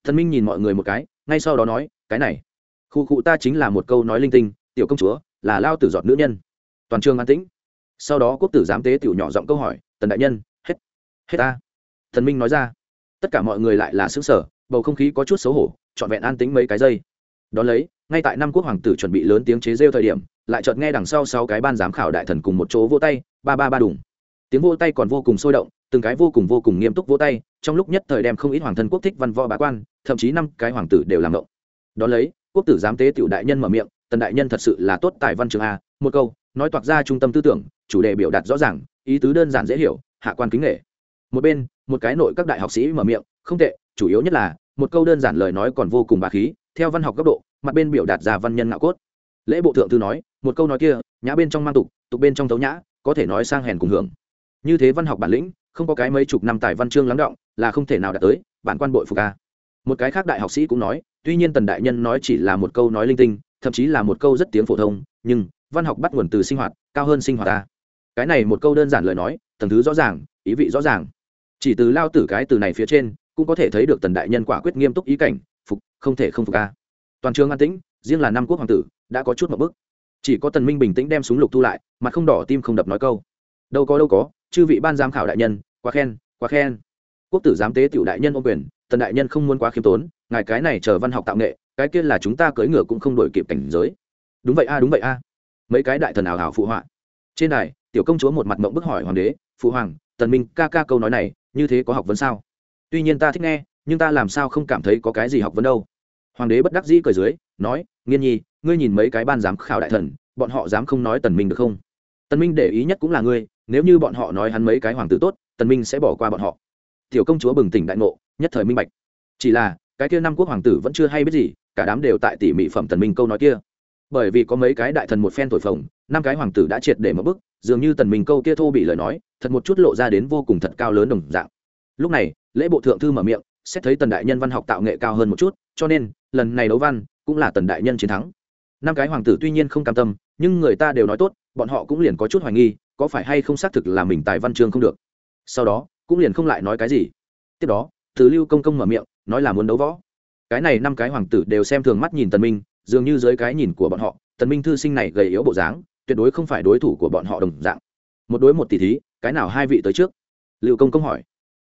A: Tần minh nhìn mọi người một cái, ngay sau đó nói, cái này, khu cụ ta chính là một câu nói linh tinh, tiểu công chúa, là lao tử giọt nữ nhân. Toàn trường an tĩnh. Sau đó quốc tử giám tế tiểu nhỏ giọng câu hỏi, tần đại nhân, hết hết ta thần minh nói ra. Tất cả mọi người lại là xứng sở bầu không khí có chút xấu hổ, trọn vẹn an tĩnh mấy cái giây đón lấy, ngay tại năm quốc hoàng tử chuẩn bị lớn tiếng chế rêu thời điểm, lại chợt nghe đằng sau sáu cái ban giám khảo đại thần cùng một chỗ vô tay, ba ba ba đùng. Tiếng vô tay còn vô cùng sôi động, từng cái vô cùng vô cùng nghiêm túc vô tay, trong lúc nhất thời đem không ít hoàng thân quốc thích văn võ bá quan, thậm chí năm cái hoàng tử đều làm động đón lấy, quốc tử giám tế tiểu đại nhân mở miệng, tần đại nhân thật sự là tốt tài văn trường a, một câu, nói toạc ra trung tâm tư tưởng, chủ đề biểu đạt rõ ràng, ý tứ đơn giản dễ hiểu, hạ quan kính nghệ một bên, một cái nội các đại học sĩ mở miệng, không tệ, chủ yếu nhất là, một câu đơn giản lời nói còn vô cùng bà khí theo văn học góc độ, mặt bên biểu đạt ra văn nhân ngạo cốt. Lễ bộ thượng thư nói, một câu nói kia, nhã bên trong mang tục tục bên trong thấu nhã, có thể nói sang hèn cùng hưởng. Như thế văn học bản lĩnh, không có cái mấy chục năm tài văn chương lắng động, là không thể nào đạt tới, bản quan bội phục ca một cái khác đại học sĩ cũng nói, tuy nhiên tần đại nhân nói chỉ là một câu nói linh tinh, thậm chí là một câu rất tiếng phổ thông, nhưng, văn học bắt nguồn từ sinh hoạt, cao hơn sinh hoạt ta cái này một câu đơn giản lời nói, tầng thứ rõ ràng, ý vị rõ ràng. Chỉ từ lao tử cái từ này phía trên, cũng có thể thấy được tần đại nhân quả quyết nghiêm túc ý cảnh phục, không thể không phục ca toàn trường an tĩnh, riêng là năm quốc hoàng tử, đã có chút một bức chỉ có tần minh bình tĩnh đem súng lục thu lại, mặt không đỏ tim không đập nói câu. Đâu có đâu có, chư vị ban giám khảo đại nhân, quá khen quá khen. Quốc tử giám tế tiểu đại nhân ô quyền, tần đại nhân không muốn quá khiêm tốn, ngài cái này chờ văn học tạo nghệ, cái kia là chúng ta cưỡi ngựa cũng không đổi kịp cảnh giới. Đúng vậy a, đúng vậy a. Mấy cái đại thần ảo ảo phụ họa. Trên đài, tiểu công chúa một mặt mộng bức hỏi hoàng đế, phụ hoàng, tần minh ca ca câu nói này, như thế có học vấn sao? Tuy nhiên ta thích nghe nhưng ta làm sao không cảm thấy có cái gì học vấn đâu. Hoàng đế bất đắc dĩ cười dưới, nói, nghiên nhi, ngươi nhìn mấy cái ban giám khảo đại thần, bọn họ dám không nói tần minh được không? Tần minh để ý nhất cũng là ngươi, nếu như bọn họ nói hắn mấy cái hoàng tử tốt, tần minh sẽ bỏ qua bọn họ. Tiểu công chúa bừng tỉnh đại ngộ, nhất thời minh bạch. Chỉ là, cái kia năm quốc hoàng tử vẫn chưa hay biết gì, cả đám đều tại tỉ mỉ phẩm tần minh câu nói kia. Bởi vì có mấy cái đại thần một phen thổi phồng, năm cái hoàng tử đã triệt để một bức, dường như tần minh câu kia thô bị lời nói, thật một chút lộ ra đến vô cùng thật cao lớn đồng dạng. Lúc này, lễ bộ thượng thư mở miệng xét thấy tần đại nhân văn học tạo nghệ cao hơn một chút, cho nên, lần này đấu văn cũng là tần đại nhân chiến thắng. Năm cái hoàng tử tuy nhiên không cam tâm, nhưng người ta đều nói tốt, bọn họ cũng liền có chút hoài nghi, có phải hay không xác thực là mình tài văn chương không được. Sau đó, cũng liền không lại nói cái gì. Tiếp đó, từ lưu công công mở miệng, nói là muốn đấu võ. Cái này năm cái hoàng tử đều xem thường mắt nhìn tần minh, dường như dưới cái nhìn của bọn họ, tần minh thư sinh này gầy yếu bộ dáng, tuyệt đối không phải đối thủ của bọn họ đồng dạng. Một đối một tỷ thí, cái nào hai vị tới trước? Lưu công công hỏi.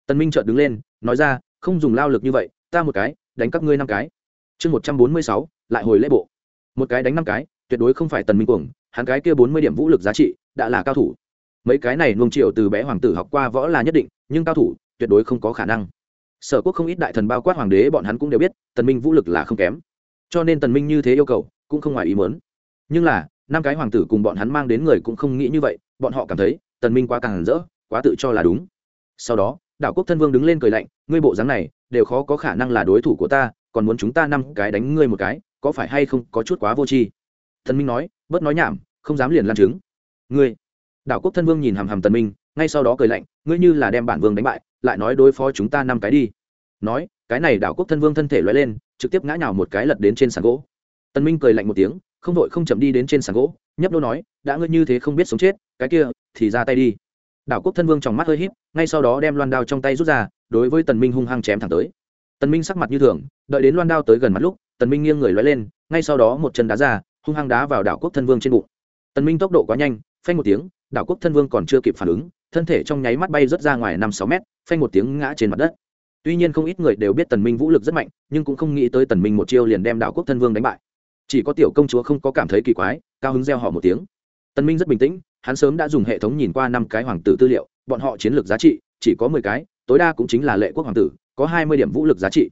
A: Tần minh chợt đứng lên, nói ra không dùng lao lực như vậy, ta một cái, đánh các ngươi năm cái. Chương một trăm bốn mươi sáu, lại hồi lễ bộ. Một cái đánh năm cái, tuyệt đối không phải tần minh cuồng, hắn cái kia bốn mươi điểm vũ lực giá trị, đã là cao thủ. Mấy cái này nuông triệu từ bé hoàng tử học qua võ là nhất định, nhưng cao thủ, tuyệt đối không có khả năng. Sở quốc không ít đại thần bao quát hoàng đế bọn hắn cũng đều biết, tần minh vũ lực là không kém. Cho nên tần minh như thế yêu cầu, cũng không ngoài ý muốn. Nhưng là, năm cái hoàng tử cùng bọn hắn mang đến người cũng không nghĩ như vậy, bọn họ cảm thấy, tần minh quá càng rỡ, quá tự cho là đúng. Sau đó đảo quốc thân vương đứng lên cười lạnh, ngươi bộ dáng này, đều khó có khả năng là đối thủ của ta, còn muốn chúng ta năm cái đánh ngươi một cái, có phải hay không có chút quá vô tri? Thần minh nói, bớt nói nhảm, không dám liền lan chứng ngươi? Đảo quốc thân vương nhìn hàm hàm tần minh, ngay sau đó cười lạnh, ngươi như là đem bản vương đánh bại, lại nói đối phó chúng ta năm cái đi. Nói, cái này đảo quốc thân vương thân thể lóe lên, trực tiếp ngã nhào một cái lật đến trên sàn gỗ. Tần minh cười lạnh một tiếng, không vội không chậm đi đến trên sàn gỗ, nhấp đô nói, đã ngươi như thế không biết sống chết, cái kia thì ra tay đi đảo quốc thân vương trong mắt hơi híp, ngay sau đó đem loan đao trong tay rút ra, đối với tần minh hung hăng chém thẳng tới. Tần minh sắc mặt như thường, đợi đến loan đao tới gần mặt lúc, tần minh nghiêng người lói lên, ngay sau đó một chân đá ra, hung hăng đá vào đảo quốc thân vương trên bụng. Tần minh tốc độ quá nhanh, phanh một tiếng, đảo quốc thân vương còn chưa kịp phản ứng, thân thể trong nháy mắt bay rất ra ngoài năm sáu mét, phanh một tiếng ngã trên mặt đất. Tuy nhiên không ít người đều biết tần minh vũ lực rất mạnh, nhưng cũng không nghĩ tới tần minh một chiêu liền đem đảo quốc thân vương đánh bại. Chỉ có tiểu công chúa không có cảm thấy kỳ quái, cao hứng reo họ một tiếng. Tân minh rất bình tĩnh, hắn sớm đã dùng hệ thống nhìn qua năm cái hoàng tử tư liệu, bọn họ chiến lược giá trị chỉ có mười cái, tối đa cũng chính là lệ quốc hoàng tử, có hai mươi điểm vũ lực giá trị.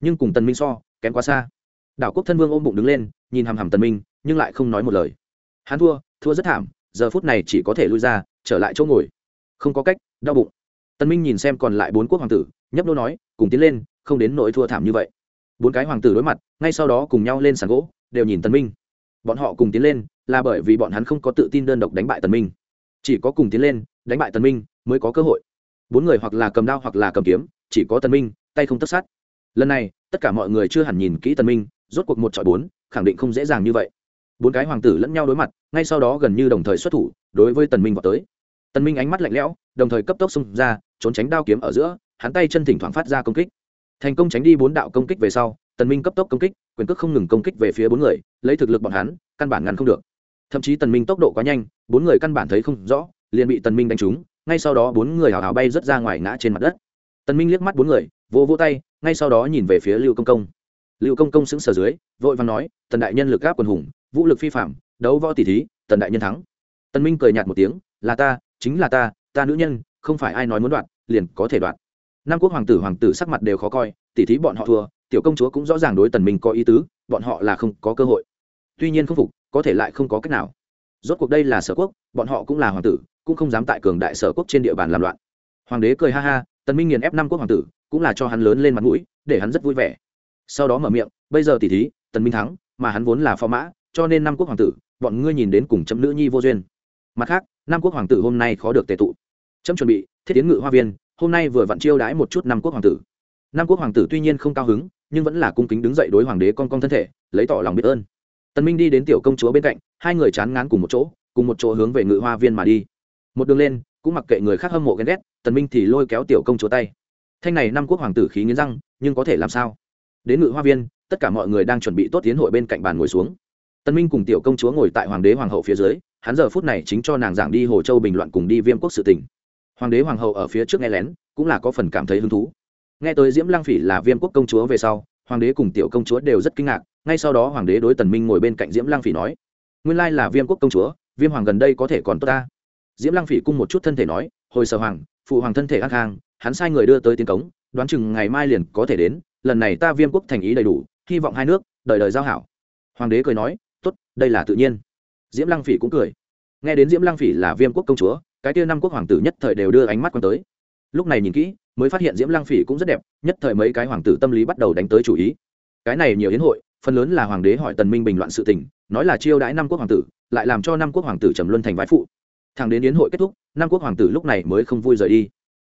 A: Nhưng cùng Tân minh so, kém quá xa. Đảo quốc thân vương ôm bụng đứng lên, nhìn hằm hằm Tân minh, nhưng lại không nói một lời. Hắn thua thua rất thảm, giờ phút này chỉ có thể lui ra, trở lại chỗ ngồi. Không có cách, đau bụng. Tân minh nhìn xem còn lại bốn quốc hoàng tử, nhấp nô nói, cùng tiến lên, không đến nỗi thua thảm như vậy. Bốn cái hoàng tử đối mặt, ngay sau đó cùng nhau lên sàn gỗ, đều nhìn Tân minh. Bọn họ cùng tiến lên là bởi vì bọn hắn không có tự tin đơn độc đánh bại tần minh. Chỉ có cùng tiến lên, đánh bại tần minh mới có cơ hội. Bốn người hoặc là cầm đao hoặc là cầm kiếm, chỉ có tần minh, tay không tất sát. Lần này, tất cả mọi người chưa hẳn nhìn kỹ tần minh, rốt cuộc một chọi bốn, khẳng định không dễ dàng như vậy. Bốn cái hoàng tử lẫn nhau đối mặt, ngay sau đó gần như đồng thời xuất thủ, đối với tần minh vào tới. Tần minh ánh mắt lạnh lẽo, đồng thời cấp tốc xung ra, trốn tránh đao kiếm ở giữa, hắn tay chân thỉnh thoảng phát ra công kích. Thành công tránh đi bốn đạo công kích về sau, tần minh cấp tốc công kích, quyền cước không ngừng công kích về phía bốn người, lấy thực lực bọn hắn, căn bản ngăn không được thậm chí tần minh tốc độ quá nhanh, bốn người căn bản thấy không rõ, liền bị tần minh đánh trúng, ngay sau đó bốn người hào hào bay rất ra ngoài ngã trên mặt đất. Tần minh liếc mắt bốn người, vỗ vỗ tay, ngay sau đó nhìn về phía lưu công công. Lưu công công sững sờ dưới, vội vàng nói, tần đại nhân lực gáp quần hùng, vũ lực phi phạm đấu võ tỷ thí, tần đại nhân thắng. Tần minh cười nhạt một tiếng, là ta, chính là ta ta nữ nhân, không phải ai nói muốn đoạn, liền có thể đoạn. Nam quốc hoàng tử hoàng tử sắc mặt đều khó coi, tỷ thí bọn họ thua, tiểu công chúa cũng rõ ràng đối tần minh có ý tứ, bọn họ là không có cơ hội. Tuy nhiên không phục có thể lại không có cách nào. Rốt cuộc đây là sở quốc, bọn họ cũng là hoàng tử, cũng không dám tại cường đại sở quốc trên địa bàn làm loạn. Hoàng đế cười ha ha, tần minh nghiền ép năm quốc hoàng tử, cũng là cho hắn lớn lên mặt mũi, để hắn rất vui vẻ. Sau đó mở miệng, bây giờ tỷ thí, tần minh thắng, mà hắn vốn là phò mã, cho nên năm quốc hoàng tử, bọn ngươi nhìn đến cùng chấm nữ nhi vô duyên. Mặt khác, năm quốc hoàng tử hôm nay khó được tề tụ. Chấm chuẩn bị, thiết tiến ngự hoa viên, hôm nay vừa vặn chiêu đãi một chút năm quốc hoàng tử. Năm quốc hoàng tử tuy nhiên không cao hứng, nhưng vẫn là cung kính đứng dậy đối hoàng đế con con thân thể, lấy tỏ lòng biết ơn tần minh đi đến tiểu công chúa bên cạnh, hai người chán ngán cùng một chỗ, cùng một chỗ hướng về ngự hoa viên mà đi. Một đường lên, cũng mặc kệ người khác hâm mộ ghen ghét, tần minh thì lôi kéo tiểu công chúa tay. Thanh này năm quốc hoàng tử khí nghiến răng, nhưng có thể làm sao? Đến ngự hoa viên, tất cả mọi người đang chuẩn bị tốt tiến hội bên cạnh bàn ngồi xuống. Tần minh cùng tiểu công chúa ngồi tại hoàng đế hoàng hậu phía dưới, hắn giờ phút này chính cho nàng giảng đi hồ châu bình loạn cùng đi viêm quốc sự tình. Hoàng đế hoàng hậu ở phía trước nghe lén, cũng là có phần cảm thấy hứng thú. Nghe tới diễm lang phỉ là viêm quốc công chúa về sau, hoàng đế cùng tiểu công chúa đều rất kinh ngạc ngay sau đó hoàng đế đối tần minh ngồi bên cạnh diễm lang phỉ nói, nguyên lai là viêm quốc công chúa, viêm hoàng gần đây có thể còn tốt ta. Diễm lang phỉ cung một chút thân thể nói, hồi sở hoàng, phụ hoàng thân thể ác hàng hắn sai người đưa tới tiến cống, đoán chừng ngày mai liền có thể đến, lần này ta viêm quốc thành ý đầy đủ, hy vọng hai nước, đời đời giao hảo. Hoàng đế cười nói, tốt, đây là tự nhiên. Diễm lăng phỉ cũng cười. Nghe đến diễm lăng phỉ là viêm quốc công chúa, cái kia năm quốc hoàng tử nhất thời đều đưa ánh mắt quan tới. Lúc này nhìn kỹ, mới phát hiện diễm lăng phỉ cũng rất đẹp, nhất thời mấy cái hoàng tử tâm lý bắt đầu đánh tới chủ ý. Cái này nhiều hiến hội phần lớn là hoàng đế hỏi tần minh bình loạn sự tình, nói là chiêu đãi năm quốc hoàng tử, lại làm cho năm quốc hoàng tử trầm luân thành vãi phụ. Thằng đến yến hội kết thúc, năm quốc hoàng tử lúc này mới không vui rời đi.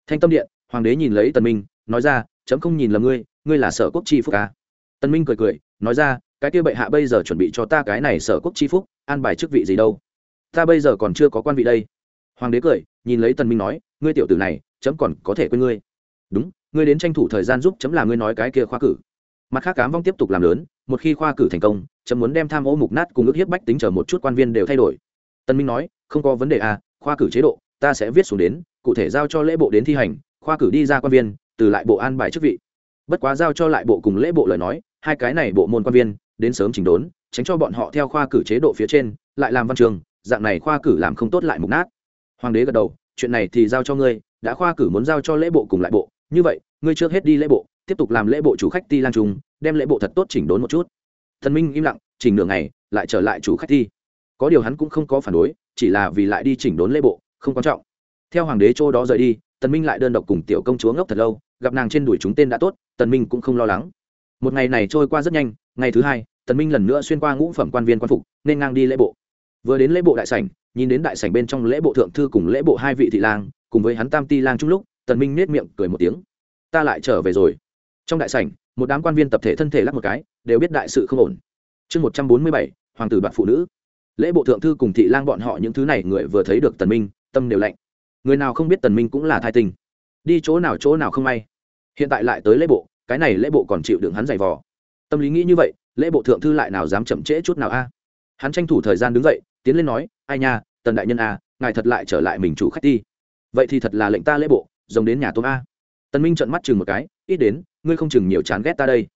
A: Thanh tâm điện, hoàng đế nhìn lấy tần minh, nói ra, chấm không nhìn lầm ngươi ngươi là sở quốc chi phúc à. tần minh cười cười, nói ra, cái kia bệ hạ bây giờ chuẩn bị cho ta cái này sở quốc chi phúc, an bài chức vị gì đâu? Ta bây giờ còn chưa có quan vị đây. Hoàng đế cười, nhìn lấy tần minh nói, ngươi tiểu tử này, chấm còn có thể quên ngươi. Đúng, ngươi đến tranh thủ thời gian giúp chấm là ngươi nói cái kia khoa cử mặt khác, cám vong tiếp tục làm lớn, một khi khoa cử thành công, chấm muốn đem tham ô mục nát cùng ước hiếp bách tính chờ một chút quan viên đều thay đổi. Tân minh nói, không có vấn đề à khoa cử chế độ, ta sẽ viết xuống đến, cụ thể giao cho lễ bộ đến thi hành, khoa cử đi ra quan viên, từ lại bộ an bài chức vị. Bất quá giao cho lại bộ cùng lễ bộ lời nói, hai cái này bộ môn quan viên, đến sớm chỉnh đốn, tránh cho bọn họ theo khoa cử chế độ phía trên, lại làm văn trường, dạng này khoa cử làm không tốt lại mục nát. Hoàng đế gật đầu, chuyện này thì giao cho ngươi, đã khoa cử muốn giao cho lễ bộ cùng lại bộ, như vậy, ngươi trước hết đi lễ bộ tiếp tục làm lễ bộ chủ khách ti lang trung, đem lễ bộ thật tốt chỉnh đốn một chút. Thần minh im lặng, chỉnh nửa ngày, lại trở lại chủ khách ti. Có điều hắn cũng không có phản đối, chỉ là vì lại đi chỉnh đốn lễ bộ, không quan trọng. Theo hoàng đế châu đó rời đi, tần minh lại đơn độc cùng tiểu công chúa ngốc thật lâu, gặp nàng trên đuổi chúng tên đã tốt, tần minh cũng không lo lắng. Một ngày này trôi qua rất nhanh, ngày thứ hai, tần minh lần nữa xuyên qua ngũ phẩm quan viên quan phục, nên ngang đi lễ bộ. Vừa đến lễ bộ đại sảnh, nhìn đến đại sảnh bên trong lễ bộ thượng thư cùng lễ bộ hai vị thị lang, cùng với hắn tam ti lang chung lúc, tần minh nét miệng cười một tiếng. Ta lại trở về rồi trong đại sảnh, một đám quan viên tập thể thân thể lắc một cái, đều biết đại sự không ổn. Chương một trăm bốn mươi bảy, hoàng tử đoạt phụ nữ. Lễ bộ thượng thư cùng thị lang bọn họ những thứ này người vừa thấy được tần minh, tâm đều lạnh. Người nào không biết tần minh cũng là thai tình. Đi chỗ nào chỗ nào không may. Hiện tại lại tới lễ bộ, cái này lễ bộ còn chịu đựng hắn giày vò. Tâm lý nghĩ như vậy, lễ bộ thượng thư lại nào dám chậm trễ chút nào a? Hắn tranh thủ thời gian đứng dậy, tiến lên nói, ai nha, tần đại nhân a, ngài thật lại trở lại mình chủ khách đi. Vậy thì thật là lệnh ta lễ bộ giống đến nhà tôm a. Tần minh trợn mắt chừng một cái, ít đến ngươi không chừng nhiều chán ghét ta đây.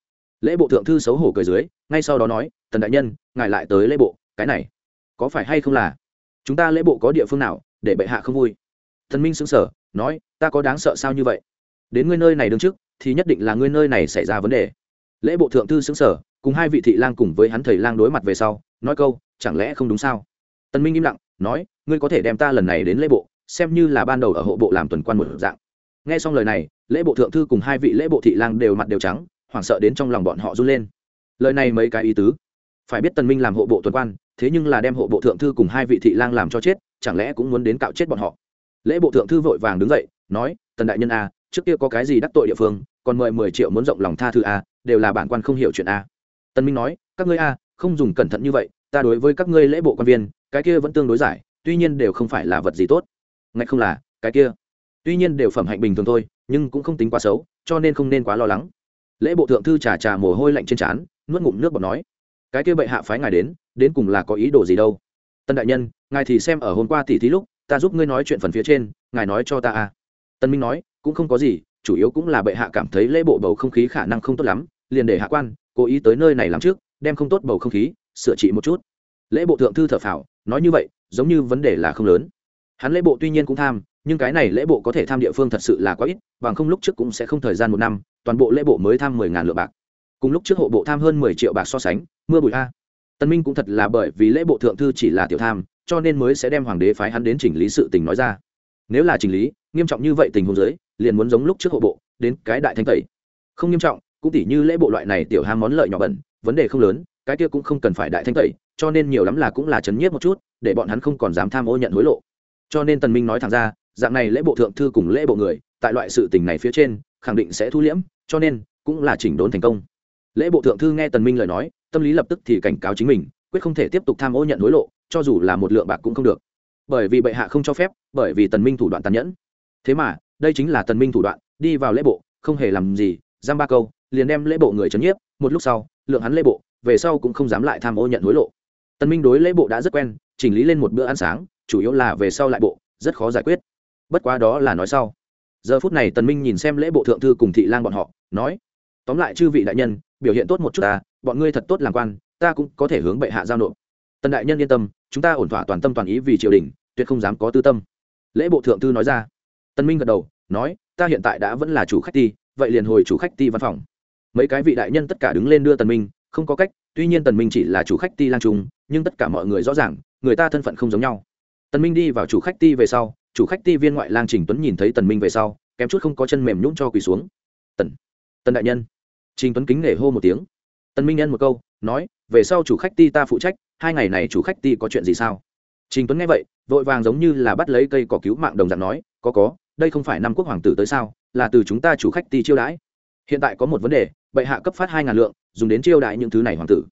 A: Lễ bộ thượng thư xấu hổ cười dưới, ngay sau đó nói, tần đại nhân, ngài lại tới lễ bộ, cái này có phải hay không là? Chúng ta lễ bộ có địa phương nào để bệ hạ không vui? Thần minh sững sờ, nói, ta có đáng sợ sao như vậy? Đến ngươi nơi này đứng trước, thì nhất định là ngươi nơi này xảy ra vấn đề. Lễ bộ thượng thư sững sờ, cùng hai vị thị lang cùng với hắn thầy lang đối mặt về sau, nói câu, chẳng lẽ không đúng sao? Tần minh im lặng, nói, ngươi có thể đem ta lần này đến lễ bộ, xem như là ban đầu ở hộ bộ làm tuần quan một dạng nghe xong lời này, lễ bộ thượng thư cùng hai vị lễ bộ thị lang đều mặt đều trắng, hoảng sợ đến trong lòng bọn họ run lên. Lời này mấy cái ý tứ. Phải biết tần minh làm hộ bộ tuần quan, thế nhưng là đem hộ bộ thượng thư cùng hai vị thị lang làm cho chết, chẳng lẽ cũng muốn đến cạo chết bọn họ? Lễ bộ thượng thư vội vàng đứng dậy, nói, tần đại nhân a, trước kia có cái gì đắc tội địa phương, còn mời mười triệu muốn rộng lòng tha thứ a, đều là bản quan không hiểu chuyện a. Tần minh nói, các ngươi a, không dùng cẩn thận như vậy, ta đối với các ngươi lễ bộ quan viên, cái kia vẫn tương đối giải, tuy nhiên đều không phải là vật gì tốt. Ngay không là, cái kia tuy nhiên đều phẩm hạnh bình thường thôi, nhưng cũng không tính quá xấu, cho nên không nên quá lo lắng. Lễ bộ thượng thư trà trà mồ hôi lạnh trên trán, nuốt ngụm nước bọt nói, cái kia bệ hạ phái ngài đến đến cùng là có ý đồ gì đâu? Tân đại nhân, ngài thì xem ở hôm qua tỷ thí lúc, ta giúp ngươi nói chuyện phần phía trên, ngài nói cho ta à? tân minh nói, cũng không có gì, chủ yếu cũng là bệ hạ cảm thấy lễ bộ bầu không khí khả năng không tốt lắm, liền để hạ quan, cố ý tới nơi này làm trước, đem không tốt bầu không khí, sửa trị một chút. Lễ bộ thượng thư thở phào, nói như vậy, giống như vấn đề là không lớn hắn lễ bộ tuy nhiên cũng tham, nhưng cái này lễ bộ có thể tham địa phương thật sự là quá ít, bằng không lúc trước cũng sẽ không thời gian một năm, toàn bộ lễ bộ mới tham mười ngàn lượng bạc. Cùng lúc trước hộ bộ tham hơn mười triệu bạc so sánh, mưa bụi a. Tân minh cũng thật là bởi vì lễ bộ thượng thư chỉ là tiểu tham, cho nên mới sẽ đem hoàng đế phái hắn đến chỉnh lý sự tình nói ra. Nếu là chỉnh lý, nghiêm trọng như vậy tình huống giới liền muốn giống lúc trước hộ bộ, đến cái đại thanh tẩy. Không nghiêm trọng, cũng tỉ như lễ bộ loại này tiểu ham món lợi nhỏ bẩn, vấn đề không lớn, cái kia cũng không cần phải đại thanh tẩy, cho nên nhiều lắm là cũng là chấn nhiếp một chút, để bọn hắn không còn dám tham ô nhận hối lộ cho nên tần minh nói thẳng ra, dạng này lễ bộ thượng thư cùng lễ bộ người, tại loại sự tình này phía trên, khẳng định sẽ thu liễm, cho nên cũng là chỉnh đốn thành công. Lễ bộ thượng thư nghe tần minh lời nói, tâm lý lập tức thì cảnh cáo chính mình, quyết không thể tiếp tục tham ô nhận hối lộ, cho dù là một lượng bạc cũng không được. Bởi vì bệ hạ không cho phép, bởi vì tần minh thủ đoạn tàn nhẫn. Thế mà, đây chính là tần minh thủ đoạn, đi vào lễ bộ, không hề làm gì, giam ba câu, liền đem lễ bộ người chấn nhiếp, một lúc sau, lượng hắn lễ bộ, về sau cũng không dám lại tham ô nhận hối lộ. Tần minh đối lễ bộ đã rất quen chỉnh lý lên một bữa ăn sáng, chủ yếu là về sau lại bộ, rất khó giải quyết. Bất quá đó là nói sau. Giờ phút này tần minh nhìn xem lễ bộ thượng thư cùng thị lang bọn họ, nói, tóm lại chư vị đại nhân, biểu hiện tốt một chút ta, bọn ngươi thật tốt làm quan, ta cũng có thể hướng bệ hạ giao nộp. Tần đại nhân yên tâm, chúng ta ổn thỏa toàn tâm toàn ý vì triều đình, tuyệt không dám có tư tâm. Lễ bộ thượng thư nói ra. Tần minh gật đầu, nói, ta hiện tại đã vẫn là chủ khách ti, vậy liền hồi chủ khách ti văn phòng. Mấy cái vị đại nhân tất cả đứng lên đưa tần minh, không có cách, tuy nhiên tần minh chỉ là chủ khách ti lang trung nhưng tất cả mọi người rõ ràng, người ta thân phận không giống nhau. Tần minh đi vào chủ khách ti về sau, chủ khách ti viên ngoại lang trình tuấn nhìn thấy tần minh về sau, kém chút không có chân mềm nhũn cho quỳ xuống. Tần tần đại nhân. Trình tuấn kính nể hô một tiếng. Tần minh nhân một câu, nói, về sau chủ khách ti ta phụ trách, hai ngày này chủ khách ti có chuyện gì sao? Trình tuấn nghe vậy, vội vàng giống như là bắt lấy cây cỏ cứu mạng đồng dạng nói, có có, đây không phải năm quốc hoàng tử tới sao, là từ chúng ta chủ khách ti chiêu đãi. Hiện tại có một vấn đề, bệ hạ cấp phát hai ngàn lượng, dùng đến chiêu đãi những thứ này hoàng tử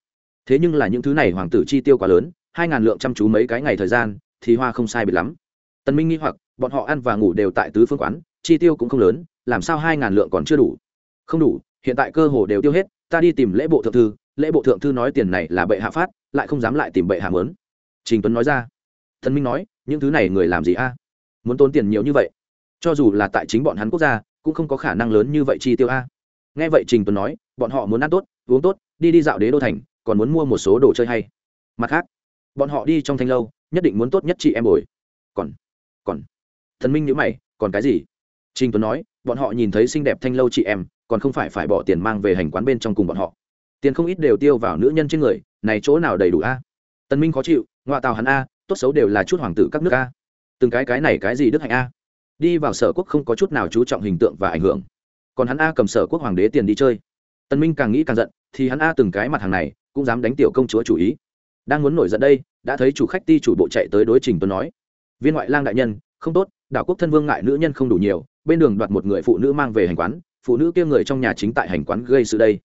A: thế nhưng là những thứ này hoàng tử chi tiêu quá lớn, hai ngàn lượng chăm chú mấy cái ngày thời gian, thì hoa không sai biệt lắm. Tần minh nghi hoặc, bọn họ ăn và ngủ đều tại tứ phương quán, chi tiêu cũng không lớn, làm sao hai ngàn lượng còn chưa đủ? Không đủ, hiện tại cơ hồ đều tiêu hết, ta đi tìm lễ bộ thượng thư, lễ bộ thượng thư nói tiền này là bệ hạ phát, lại không dám lại tìm bệ hạ mớn trình tuấn nói ra. Thần minh nói, những thứ này người làm gì a? À? Muốn tốn tiền nhiều như vậy. Cho dù là tại chính bọn hắn quốc gia, cũng không có khả năng lớn như vậy chi tiêu a. À? Nghe vậy trình tuấn nói, bọn họ muốn ăn tốt, uống tốt, đi đi dạo đế đô thành còn muốn mua một số đồ chơi hay. Mặt khác, bọn họ đi trong thanh lâu, nhất định muốn tốt nhất chị em bồi. Còn còn, thần minh nhữ mày, còn cái gì? Trình tuấn nói, bọn họ nhìn thấy xinh đẹp thanh lâu chị em, còn không phải phải bỏ tiền mang về hành quán bên trong cùng bọn họ. Tiền không ít đều tiêu vào nữ nhân trên người, này chỗ nào đầy đủ a? Tân minh khó chịu, ngoại tàu hắn a, tốt xấu đều là chút hoàng tử các nước a. Từng cái cái này cái gì đức hạnh a? Đi vào sở quốc không có chút nào chú trọng hình tượng và ảnh hưởng. Còn hắn a cầm sở quốc hoàng đế tiền đi chơi. Tân minh càng nghĩ càng giận, thì hắn a từng cái mặt hàng này cũng dám đánh tiểu công chúa chủ ý. Đang muốn nổi giận đây, đã thấy chủ khách ti chủ bộ chạy tới đối trình tuấn nói. Viên ngoại lang đại nhân, không tốt, đảo quốc thân vương ngại nữ nhân không đủ nhiều, bên đường đoạt một người phụ nữ mang về hành quán, phụ nữ kia người trong nhà chính tại hành quán gây sự đây.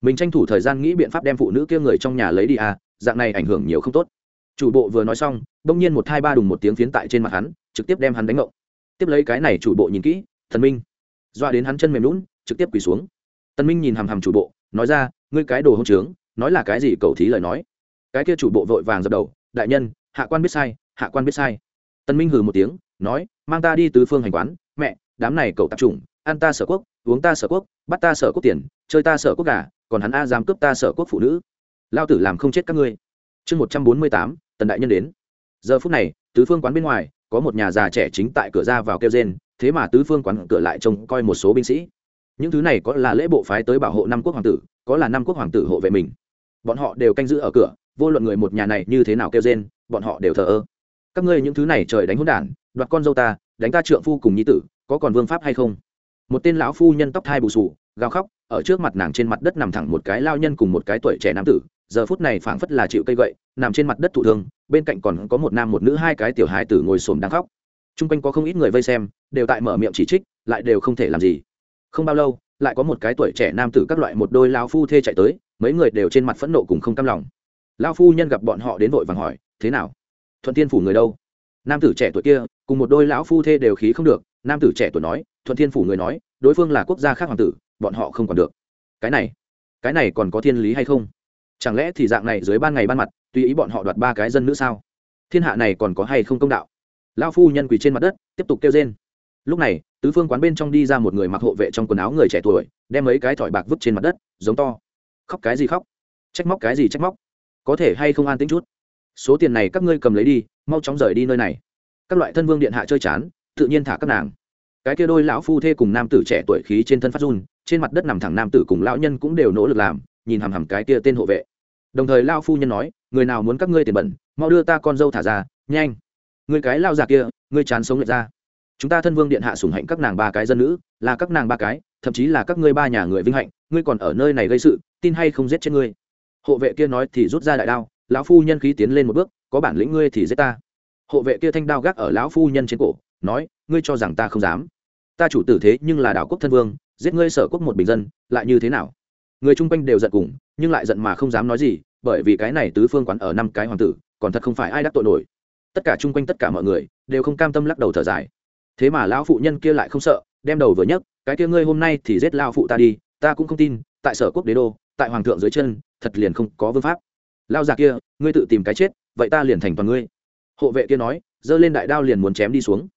A: Mình tranh thủ thời gian nghĩ biện pháp đem phụ nữ kia người trong nhà lấy đi à dạng này ảnh hưởng nhiều không tốt. Chủ bộ vừa nói xong, bỗng nhiên một hai ba đùng một tiếng phiến tại trên mặt hắn, trực tiếp đem hắn đánh ngộng. Tiếp lấy cái này chủ bộ nhìn kỹ, thần minh. Doa đến hắn chân mềm lún trực tiếp quỳ xuống. Tân minh nhìn hàm hàm chủ bộ, nói ra, ngươi cái đồ hông trướng nói là cái gì cầu thí lời nói. Cái kia chủ bộ vội vàng dập đầu, đại nhân, hạ quan biết sai, hạ quan biết sai. Tân minh hừ một tiếng, nói, mang ta đi tứ phương hành quán, mẹ, đám này cậu tập trung ăn ta sở quốc, uống ta sở quốc, bắt ta sở quốc tiền, chơi ta sở quốc gà, còn hắn a dám cướp ta sở quốc phụ nữ. Lao tử làm không chết các ngươi. Chương một trăm bốn mươi tám, tần đại nhân đến. Giờ phút này, tứ phương quán bên ngoài, có một nhà già trẻ chính tại cửa ra vào kêu rên, thế mà tứ phương quán cửa lại trông coi một số binh sĩ. Những thứ này có là lễ bộ phái tới bảo hộ năm quốc hoàng tử, có là năm quốc hoàng tử hộ vệ mình bọn họ đều canh giữ ở cửa, vô luận người một nhà này như thế nào kêu rên, bọn họ đều thờ ơ. Các ngươi những thứ này trời đánh hỗn đản, đoạt con dâu ta, đánh ta trượng phu cùng nhi tử, có còn vương pháp hay không? Một tên lão phu nhân tóc thai bù sù gào khóc, ở trước mặt nàng trên mặt đất nằm thẳng một cái lao nhân cùng một cái tuổi trẻ nam tử, giờ phút này phảng phất là chịu cây gậy, nằm trên mặt đất thụ thương, bên cạnh còn có một nam một nữ hai cái tiểu hài tử ngồi xổm đang khóc. T r u n g quanh có không ít người vây xem, đều tại mở miệng chỉ trích, lại đều không thể làm gì. Không bao lâu, lại có một cái tuổi trẻ nam tử các loại một đôi lao phu thê chạy tới mấy người đều trên mặt phẫn nộ cùng không cam lòng. Lao phu nhân gặp bọn họ đến vội vàng hỏi, thế nào? Thuận tiên phủ người đâu? Nam tử trẻ tuổi kia, cùng một đôi lão phu thê đều khí không được, nam tử trẻ tuổi nói, thuận thiên phủ người nói, đối phương là quốc gia khác hoàng tử, bọn họ không còn được. Cái này cái này còn có thiên lý hay không? Chẳng lẽ thì dạng này dưới ban ngày ban mặt, tùy ý bọn họ đoạt ba cái dân nữ sao? Thiên hạ này còn có hay không công đạo? Lao phu nhân quỳ trên mặt đất, tiếp tục kêu trên lúc này, tứ phương quán bên trong đi ra một người mặc hộ vệ trong quần áo người trẻ tuổi, đem mấy cái thỏi bạc vứt trên mặt đất, giống to khóc cái gì khóc? Trách móc cái gì trách móc? Có thể hay không an tính chút? Số tiền này các ngươi cầm lấy đi, mau chóng rời đi nơi này. Các loại thân vương điện hạ chơi chán, tự nhiên thả các nàng. Cái kia đôi lão phu thê cùng nam tử trẻ tuổi khí trên thân phát run, trên mặt đất nằm thẳng nam tử cùng lão nhân cũng đều nỗ lực làm, nhìn hằm hằm cái kia tên hộ vệ. Đồng thời lao phu nhân nói, người nào muốn các ngươi tiền bẩn, mau đưa ta con dâu thả ra, nhanh. Người cái lao già kia ngươi chán sống lệch ra. Chúng ta thân vương điện hạ sủng hạnh các nàng ba cái dân nữ, là các nàng ba cái, thậm chí là các ngươi ba nhà người vinh hạnh, ngươi còn ở nơi này gây sự tin hay không giết chết ngươi? Hộ vệ kia nói thì rút ra đại đao, lão phu nhân khí tiến lên một bước, có bản lĩnh ngươi thì giết ta. Hộ vệ kia thanh đao gác ở lão phu nhân trên cổ, nói, ngươi cho rằng ta không dám. Ta chủ tử thế nhưng là đảo quốc thân vương, giết ngươi sở quốc một bình dân, lại như thế nào? Người chung quanh đều giận cùng, nhưng lại giận mà không dám nói gì, bởi vì cái này tứ phương quán ở năm cái hoàng tử, còn thật không phải ai đắc tội nổi. Tất cả chung quanh tất cả mọi người, đều không cam tâm lắc đầu thở dài. Thế mà lão phụ nhân kia lại không sợ, đem đầu vừa nhấc, cái kia ngươi hôm nay thì giết lao phụ ta đi, ta cũng không tin, tại sở quốc đế đô tại hoàng thượng dưới chân, thật liền không có vương pháp. Lao già kia, ngươi tự tìm cái chết, vậy ta liền thành toàn ngươi. Hộ vệ kia nói, giơ lên đại đao liền muốn chém đi xuống.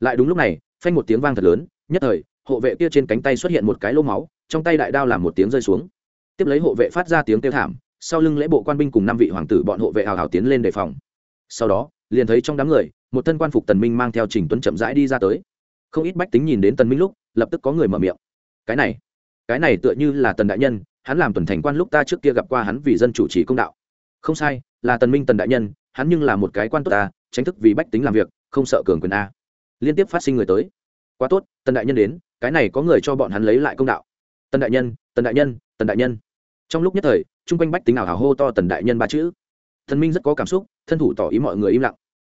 A: Lại đúng lúc này, phanh một tiếng vang thật lớn, nhất thời, hộ vệ kia trên cánh tay xuất hiện một cái lỗ máu, trong tay đại đao làm một tiếng rơi xuống. Tiếp lấy hộ vệ phát ra tiếng kêu thảm, sau lưng lễ bộ quan binh cùng năm vị hoàng tử bọn hộ vệ hào hào tiến lên đề phòng. Sau đó, liền thấy trong đám người, một thân quan phục tần minh mang theo trình tuấn chậm rãi đi ra tới. Không ít bách tính nhìn đến tần minh lúc, lập tức có người mở miệng. Cái này cái này tựa như là tần đại nhân hắn làm tuần thành quan lúc ta trước kia gặp qua hắn vì dân chủ trì công đạo. Không sai, là tần minh tần đại nhân, hắn nhưng là một cái quan tốt ta, tránh thức vì bách tính làm việc, không sợ cường quyền a. Liên tiếp phát sinh người tới. Quá tốt, tần đại nhân đến, cái này có người cho bọn hắn lấy lại công đạo. Tần đại nhân, tần đại nhân, tần đại nhân. Trong lúc nhất thời, chung quanh bách tính nào hào hô to tần đại nhân ba chữ. Thần minh rất có cảm xúc, thân thủ tỏ ý mọi người im lặng.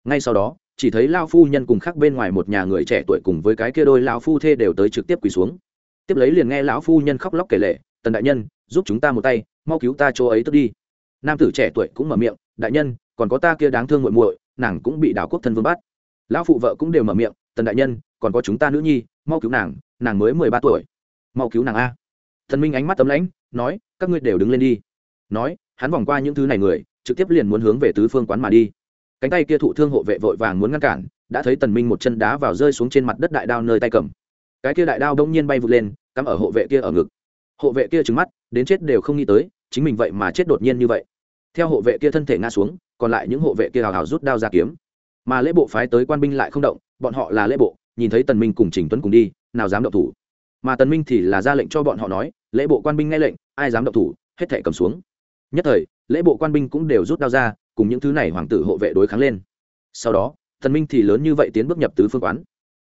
A: Ngay sau đó, chỉ thấy lao phu nhân cùng khác bên ngoài một nhà người trẻ tuổi cùng với cái kia đôi lão phu thê đều tới trực tiếp quỳ xuống. Tiếp lấy liền nghe lão phu nhân khóc lóc kể lệ tần đại nhân, giúp chúng ta một tay, mau cứu ta chỗ ấy tức đi. Nam tử trẻ tuổi cũng mở miệng, đại nhân, còn có ta kia đáng thương muội muội, nàng cũng bị đảo quốc thân vương bắt. Lão phụ vợ cũng đều mở miệng, tần đại nhân, còn có chúng ta nữ nhi, mau cứu nàng nàng mới mười ba tuổi. Mau cứu nàng a. Thần minh ánh mắt tấm lãnh, nói, các ngươi đều đứng lên đi. Nói, hắn vòng qua những thứ này người, trực tiếp liền muốn hướng về tứ phương quán mà đi. Cánh tay kia thụ thương hộ vệ vội vàng muốn ngăn cản, đã thấy tần minh một chân đá vào rơi xuống trên mặt đất đại đao nơi tay cầm. Cái kia đại đao đông nhiên bay vụt lên, cắm ở hộ vệ kia ở ngực hộ vệ kia trừng mắt, đến chết đều không nghĩ tới, chính mình vậy mà chết đột nhiên như vậy. Theo hộ vệ kia thân thể ngã xuống, còn lại những hộ vệ kia hào hào rút đao ra kiếm. Mà lễ bộ phái tới quan binh lại không động, bọn họ là lễ bộ, nhìn thấy tần minh cùng trình tuấn cùng đi, nào dám động thủ. Mà tần minh thì là ra lệnh cho bọn họ nói, lễ bộ quan binh nghe lệnh, ai dám động thủ, hết thể cầm xuống. Nhất thời, lễ bộ quan binh cũng đều rút đao ra, cùng những thứ này hoàng tử hộ vệ đối kháng lên. Sau đó, tần minh thì lớn như vậy tiến bước nhập tứ phương quán.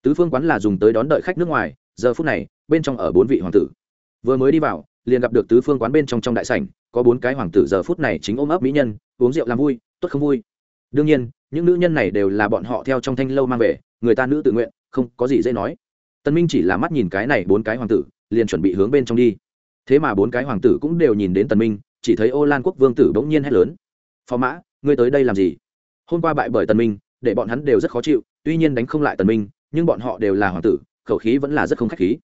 A: Tứ phương quán là dùng tới đón đợi khách nước ngoài, giờ phút này, bên trong ở bốn vị hoàng tử vừa mới đi vào, liền gặp được tứ phương quán bên trong trong đại sảnh, có bốn cái hoàng tử giờ phút này chính ôm ấp mỹ nhân, uống rượu làm vui, tốt không vui. Đương nhiên, những nữ nhân này đều là bọn họ theo trong thanh lâu mang về, người ta nữ tự nguyện, không có gì dễ nói. Tân minh chỉ là mắt nhìn cái này bốn cái hoàng tử, liền chuẩn bị hướng bên trong đi. Thế mà bốn cái hoàng tử cũng đều nhìn đến tần minh, chỉ thấy ô lan quốc vương tử bỗng nhiên hét lớn. Phó mã, ngươi tới đây làm gì? Hôm qua bại bởi tần minh, để bọn hắn đều rất khó chịu, tuy nhiên đánh không lại tần minh, nhưng bọn họ đều là hoàng tử, khẩu khí vẫn là rất không khách khí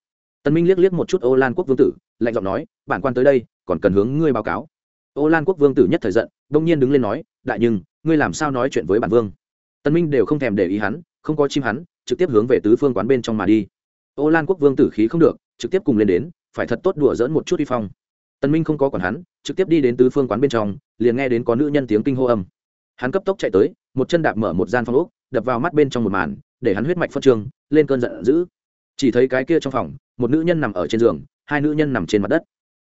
A: tần minh liếc liếc một chút ô lan quốc vương tử, lạnh giọng nói, bản quan tới đây, còn cần hướng ngươi báo cáo. Ô lan quốc vương tử nhất thời giận đông nhiên đứng lên nói, đại nhưng, ngươi làm sao nói chuyện với bản vương? Tần minh đều không thèm để ý hắn, không có chim hắn, trực tiếp hướng về tứ phương quán bên trong mà đi. Ô lan quốc vương tử khí không được, trực tiếp cùng lên đến, phải thật tốt đùa dỡn một chút đi phong. Tần minh không có còn hắn, trực tiếp đi đến tứ phương quán bên trong, liền nghe đến có nữ nhân tiếng kinh hô âm. Hắn cấp tốc chạy tới, một chân đạp mở một gian phòng ốc, đập vào mắt bên trong một màn, để hắn huyết mạch phân trường lên cơn giận dữ. Chỉ thấy cái kia trong phòng một nữ nhân nằm ở trên giường, hai nữ nhân nằm trên mặt đất.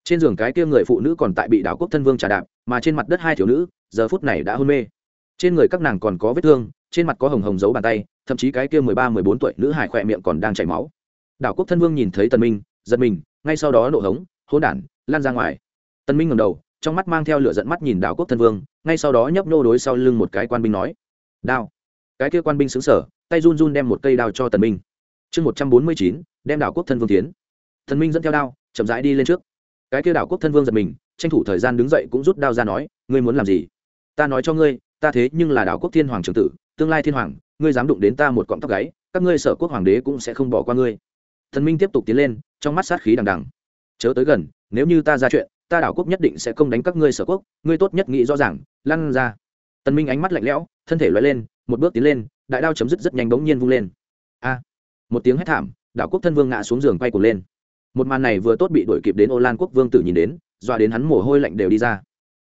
A: Trên giường cái kia người phụ nữ còn tại bị đảo quốc thân vương trà đạp, mà trên mặt đất hai thiếu nữ, giờ phút này đã hôn mê. Trên người các nàng còn có vết thương, trên mặt có hồng hồng dấu bàn tay, thậm chí cái kia mười ba, mười bốn tuổi nữ hải khỏe miệng còn đang chảy máu. Đảo quốc thân vương nhìn thấy tần minh, giật mình, ngay sau đó nộ hống hôn đản, lan ra ngoài. Tần minh ngẩng đầu, trong mắt mang theo lửa giận mắt nhìn đảo quốc thân vương, ngay sau đó nhấp nô đối sau lưng một cái quan binh nói, đao. Cái kia quan binh xứng sở tay run run đem một cây đao cho tần minh. Chương một trăm bốn mươi chín đem đảo quốc thân vương tiến. Thần minh dẫn theo đao, chậm rãi đi lên trước. Cái kia đảo quốc thân vương giật mình, tranh thủ thời gian đứng dậy cũng rút đao ra nói, ngươi muốn làm gì? Ta nói cho ngươi, ta thế nhưng là đảo quốc thiên hoàng trưởng tử, tương lai thiên hoàng, ngươi dám đụng đến ta một cọng tóc gáy, các ngươi sở quốc hoàng đế cũng sẽ không bỏ qua ngươi. Thần minh tiếp tục tiến lên, trong mắt sát khí đằng đằng. Chớ tới gần, nếu như ta ra chuyện, ta đảo quốc nhất định sẽ không đánh các ngươi sở quốc, ngươi tốt nhất nghĩ rõ ràng, lăn ra. Tần minh ánh mắt lạnh lẽo, thân thể loại lên, một bước tiến lên, đại đao chấm dứt rất nhanh bỗng nhiên vung lên. A! Một tiếng hét thảm đảo quốc thân vương ngã xuống giường quay cuồng lên. Một màn này vừa tốt bị đuổi kịp đến ô lan quốc vương tử nhìn đến dọa đến hắn mồ hôi lạnh đều đi ra.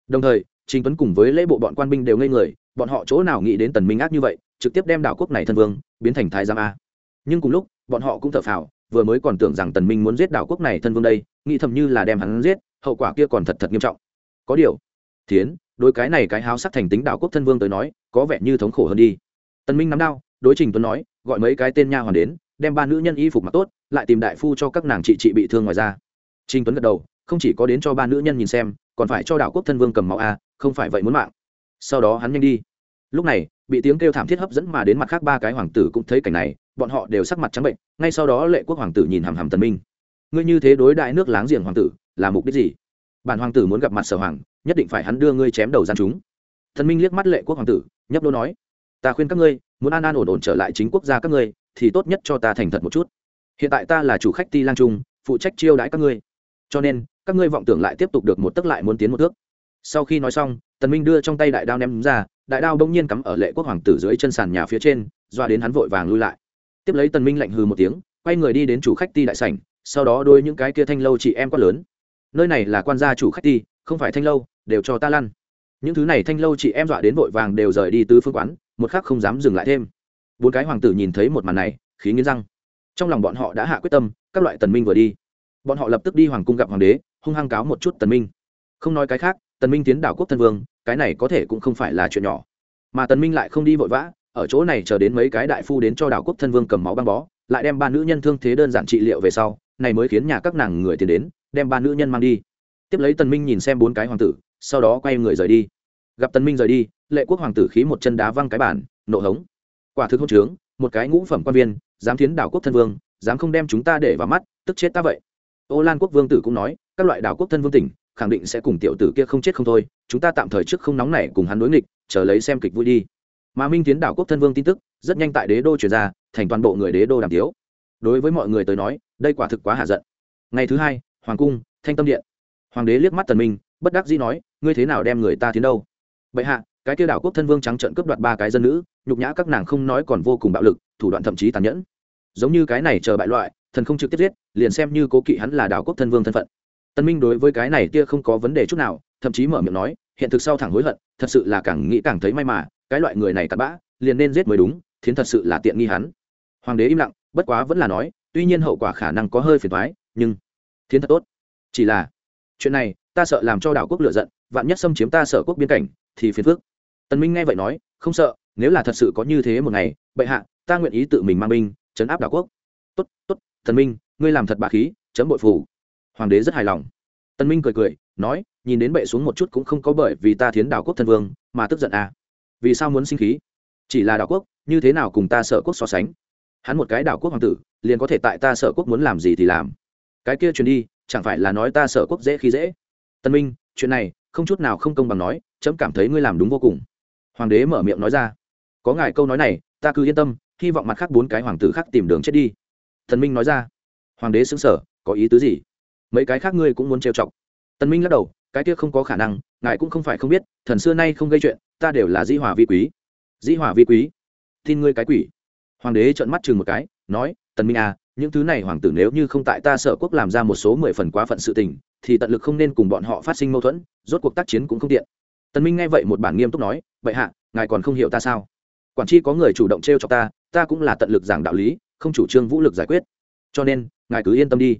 A: Đồng thời, trình tuấn cùng với lễ bộ bọn quan binh đều ngây người, bọn họ chỗ nào nghĩ đến tần minh ác như vậy, trực tiếp đem đảo quốc này thân vương biến thành thái giám a. Nhưng cùng lúc, bọn họ cũng thở phào, vừa mới còn tưởng rằng tần minh muốn giết đảo quốc này thân vương đây, nghĩ thầm như là đem hắn giết, hậu quả kia còn thật thật nghiêm trọng. Có điều, thiến, đối cái này cái háo sắc thành tính đảo quốc thân vương tới nói, có vẻ như thống khổ hơn đi. Tần minh nắm đao, đối trình tuấn nói, gọi mấy cái tên nha hoàn đến đem ba nữ nhân y phục mặc tốt, lại tìm đại phu cho các nàng chị chị bị thương ngoài ra trình tuấn gật đầu, không chỉ có đến cho ba nữ nhân nhìn xem, còn phải cho đạo quốc thân vương cầm máu a, không phải vậy muốn mạng. Sau đó hắn nhanh đi. Lúc này, bị tiếng kêu thảm thiết hấp dẫn mà đến mặt khác ba cái hoàng tử cũng thấy cảnh này, bọn họ đều sắc mặt trắng bệnh, ngay sau đó lệ quốc hoàng tử nhìn hàm hàm tần minh. Ngươi như thế đối đại nước láng giềng hoàng tử, là mục đích gì? Bản hoàng tử muốn gặp mặt sở hoàng, nhất định phải hắn đưa ngươi chém đầu gian chúng. Thần minh liếc mắt lệ quốc hoàng tử, nhấp đô nói, ta khuyên các ngươi, muốn an an ổn ổn trở lại chính quốc gia các ngươi thì tốt nhất cho ta thành thật một chút. Hiện tại ta là chủ khách ti lang trung, phụ trách chiêu đãi các ngươi. Cho nên, các ngươi vọng tưởng lại tiếp tục được một tức lại muốn tiến một thước. Sau khi nói xong, tần minh đưa trong tay đại đao ném ra, đại đao bỗng nhiên cắm ở lệ quốc hoàng tử dưới chân sàn nhà phía trên, doa đến hắn vội vàng lui lại. Tiếp lấy tần minh lạnh hừ một tiếng, quay người đi đến chủ khách ti đại sảnh, sau đó đôi những cái kia thanh lâu chị em quá lớn. Nơi này là quan gia chủ khách ti, không phải thanh lâu, đều cho ta lăn. Những thứ này thanh lâu chị em dọa đến vội vàng đều rời đi tứ phương quán, một khắc không dám dừng lại thêm bốn cái hoàng tử nhìn thấy một màn này, khí nghiến răng. Trong lòng bọn họ đã hạ quyết tâm, các loại tần minh vừa đi. Bọn họ lập tức đi hoàng cung gặp hoàng đế, hung hăng cáo một chút tần minh. Không nói cái khác, tần minh tiến đảo quốc thân vương, cái này có thể cũng không phải là chuyện nhỏ. Mà tần minh lại không đi vội vã, ở chỗ này chờ đến mấy cái đại phu đến cho đảo quốc thân vương cầm máu băng bó, lại đem ba nữ nhân thương thế đơn giản trị liệu về sau, này mới khiến nhà các nàng người tiền đến, đem ba nữ nhân mang đi. Tiếp lấy tần minh nhìn xem bốn cái hoàng tử, sau đó quay người rời đi. Gặp tần minh rời đi, lệ quốc hoàng tử khí một chân đá văng cái bản nộ hống quả thực hôn trướng, một cái ngũ phẩm quan viên, dám thiến đảo quốc thân vương, dám không đem chúng ta để vào mắt, tức chết ta vậy. Ô lan quốc vương tử cũng nói, các loại đảo quốc thân vương tỉnh, khẳng định sẽ cùng tiểu tử kia không chết không thôi, chúng ta tạm thời trước không nóng này cùng hắn đối nghịch, chờ lấy xem kịch vui đi. Mà minh tiến đảo quốc thân vương tin tức, rất nhanh tại đế đô truyền ra, thành toàn bộ người đế đô đàm tiếu. Đối với mọi người tới nói, đây quả thực quá hạ giận. Ngày thứ hai, hoàng cung, thanh tâm điện. Hoàng đế liếc mắt tần minh, bất đắc dĩ nói, ngươi thế nào đem người ta tiến đâu? Bệ hạ cái kia đảo quốc thân vương trắng trợn cướp đoạt ba cái dân nữ, nhục nhã các nàng không nói còn vô cùng bạo lực, thủ đoạn thậm chí tàn nhẫn. Giống như cái này chờ bại loại, thần không trực tiếp giết, liền xem như cố kỵ hắn là đảo quốc thân vương thân phận. Tân minh đối với cái này tia không có vấn đề chút nào, thậm chí mở miệng nói, hiện thực sau thẳng hối hận, thật sự là càng nghĩ càng thấy may mà, cái loại người này cặn bã, liền nên giết mới đúng, thiến thật sự là tiện nghi hắn. Hoàng đế im lặng, bất quá vẫn là nói, tuy nhiên hậu quả khả năng có hơi phiền toái, nhưng thiến thật tốt. Chỉ là, chuyện này, ta sợ làm cho đảo quốc lựa giận, vạn nhất xâm chiếm ta sở quốc biên cảnh, thì phiền phức tần minh nghe vậy nói, không sợ, nếu là thật sự có như thế một ngày, bệ hạ, ta nguyện ý tự mình mang binh chấn áp đảo quốc. Tốt tốt, tần minh, ngươi làm thật bà khí, chấm bội phủ. Hoàng đế rất hài lòng. Tần minh cười cười, nói, nhìn đến bệ xuống một chút cũng không có bởi vì ta thiến đảo quốc thân vương, mà tức giận à. Vì sao muốn sinh khí? Chỉ là đảo quốc, như thế nào cùng ta sợ quốc so sánh? Hắn một cái đảo quốc hoàng tử, liền có thể tại ta sợ quốc muốn làm gì thì làm. Cái kia truyền đi, chẳng phải là nói ta sợ quốc dễ khi dễ? Tân minh, chuyện này không chút nào không công bằng nói, chấm cảm thấy ngươi làm đúng vô cùng hoàng đế mở miệng nói ra. Có ngài câu nói này, ta cứ yên tâm, hy vọng mặt khác bốn cái hoàng tử khác tìm đường chết đi. Thần minh nói ra. Hoàng đế xứng sở có ý tứ gì? Mấy cái khác ngươi cũng muốn trêu chọc. Tần minh lắc đầu, cái kia không có khả năng, ngài cũng không phải không biết, thần xưa nay không gây chuyện, ta đều là di hòa vi quý. Di hòa vi quý? Tin ngươi cái quỷ. Hoàng đế trợn mắt chừng một cái, nói, tần minh à những thứ này hoàng tử nếu như không tại ta sở quốc làm ra một số mười phần quá phận sự tình, thì tận lực không nên cùng bọn họ phát sinh mâu thuẫn, rốt cuộc tác chiến cũng không tiện tần minh nghe vậy một bản nghiêm túc nói, vậy hạ, ngài còn không hiểu ta sao? Quản tri có người chủ động t r cho ta ta cũng là tận lực giảng đạo lý, không chủ trương vũ lực giải quyết. Cho nên, ngài cứ yên tâm đi.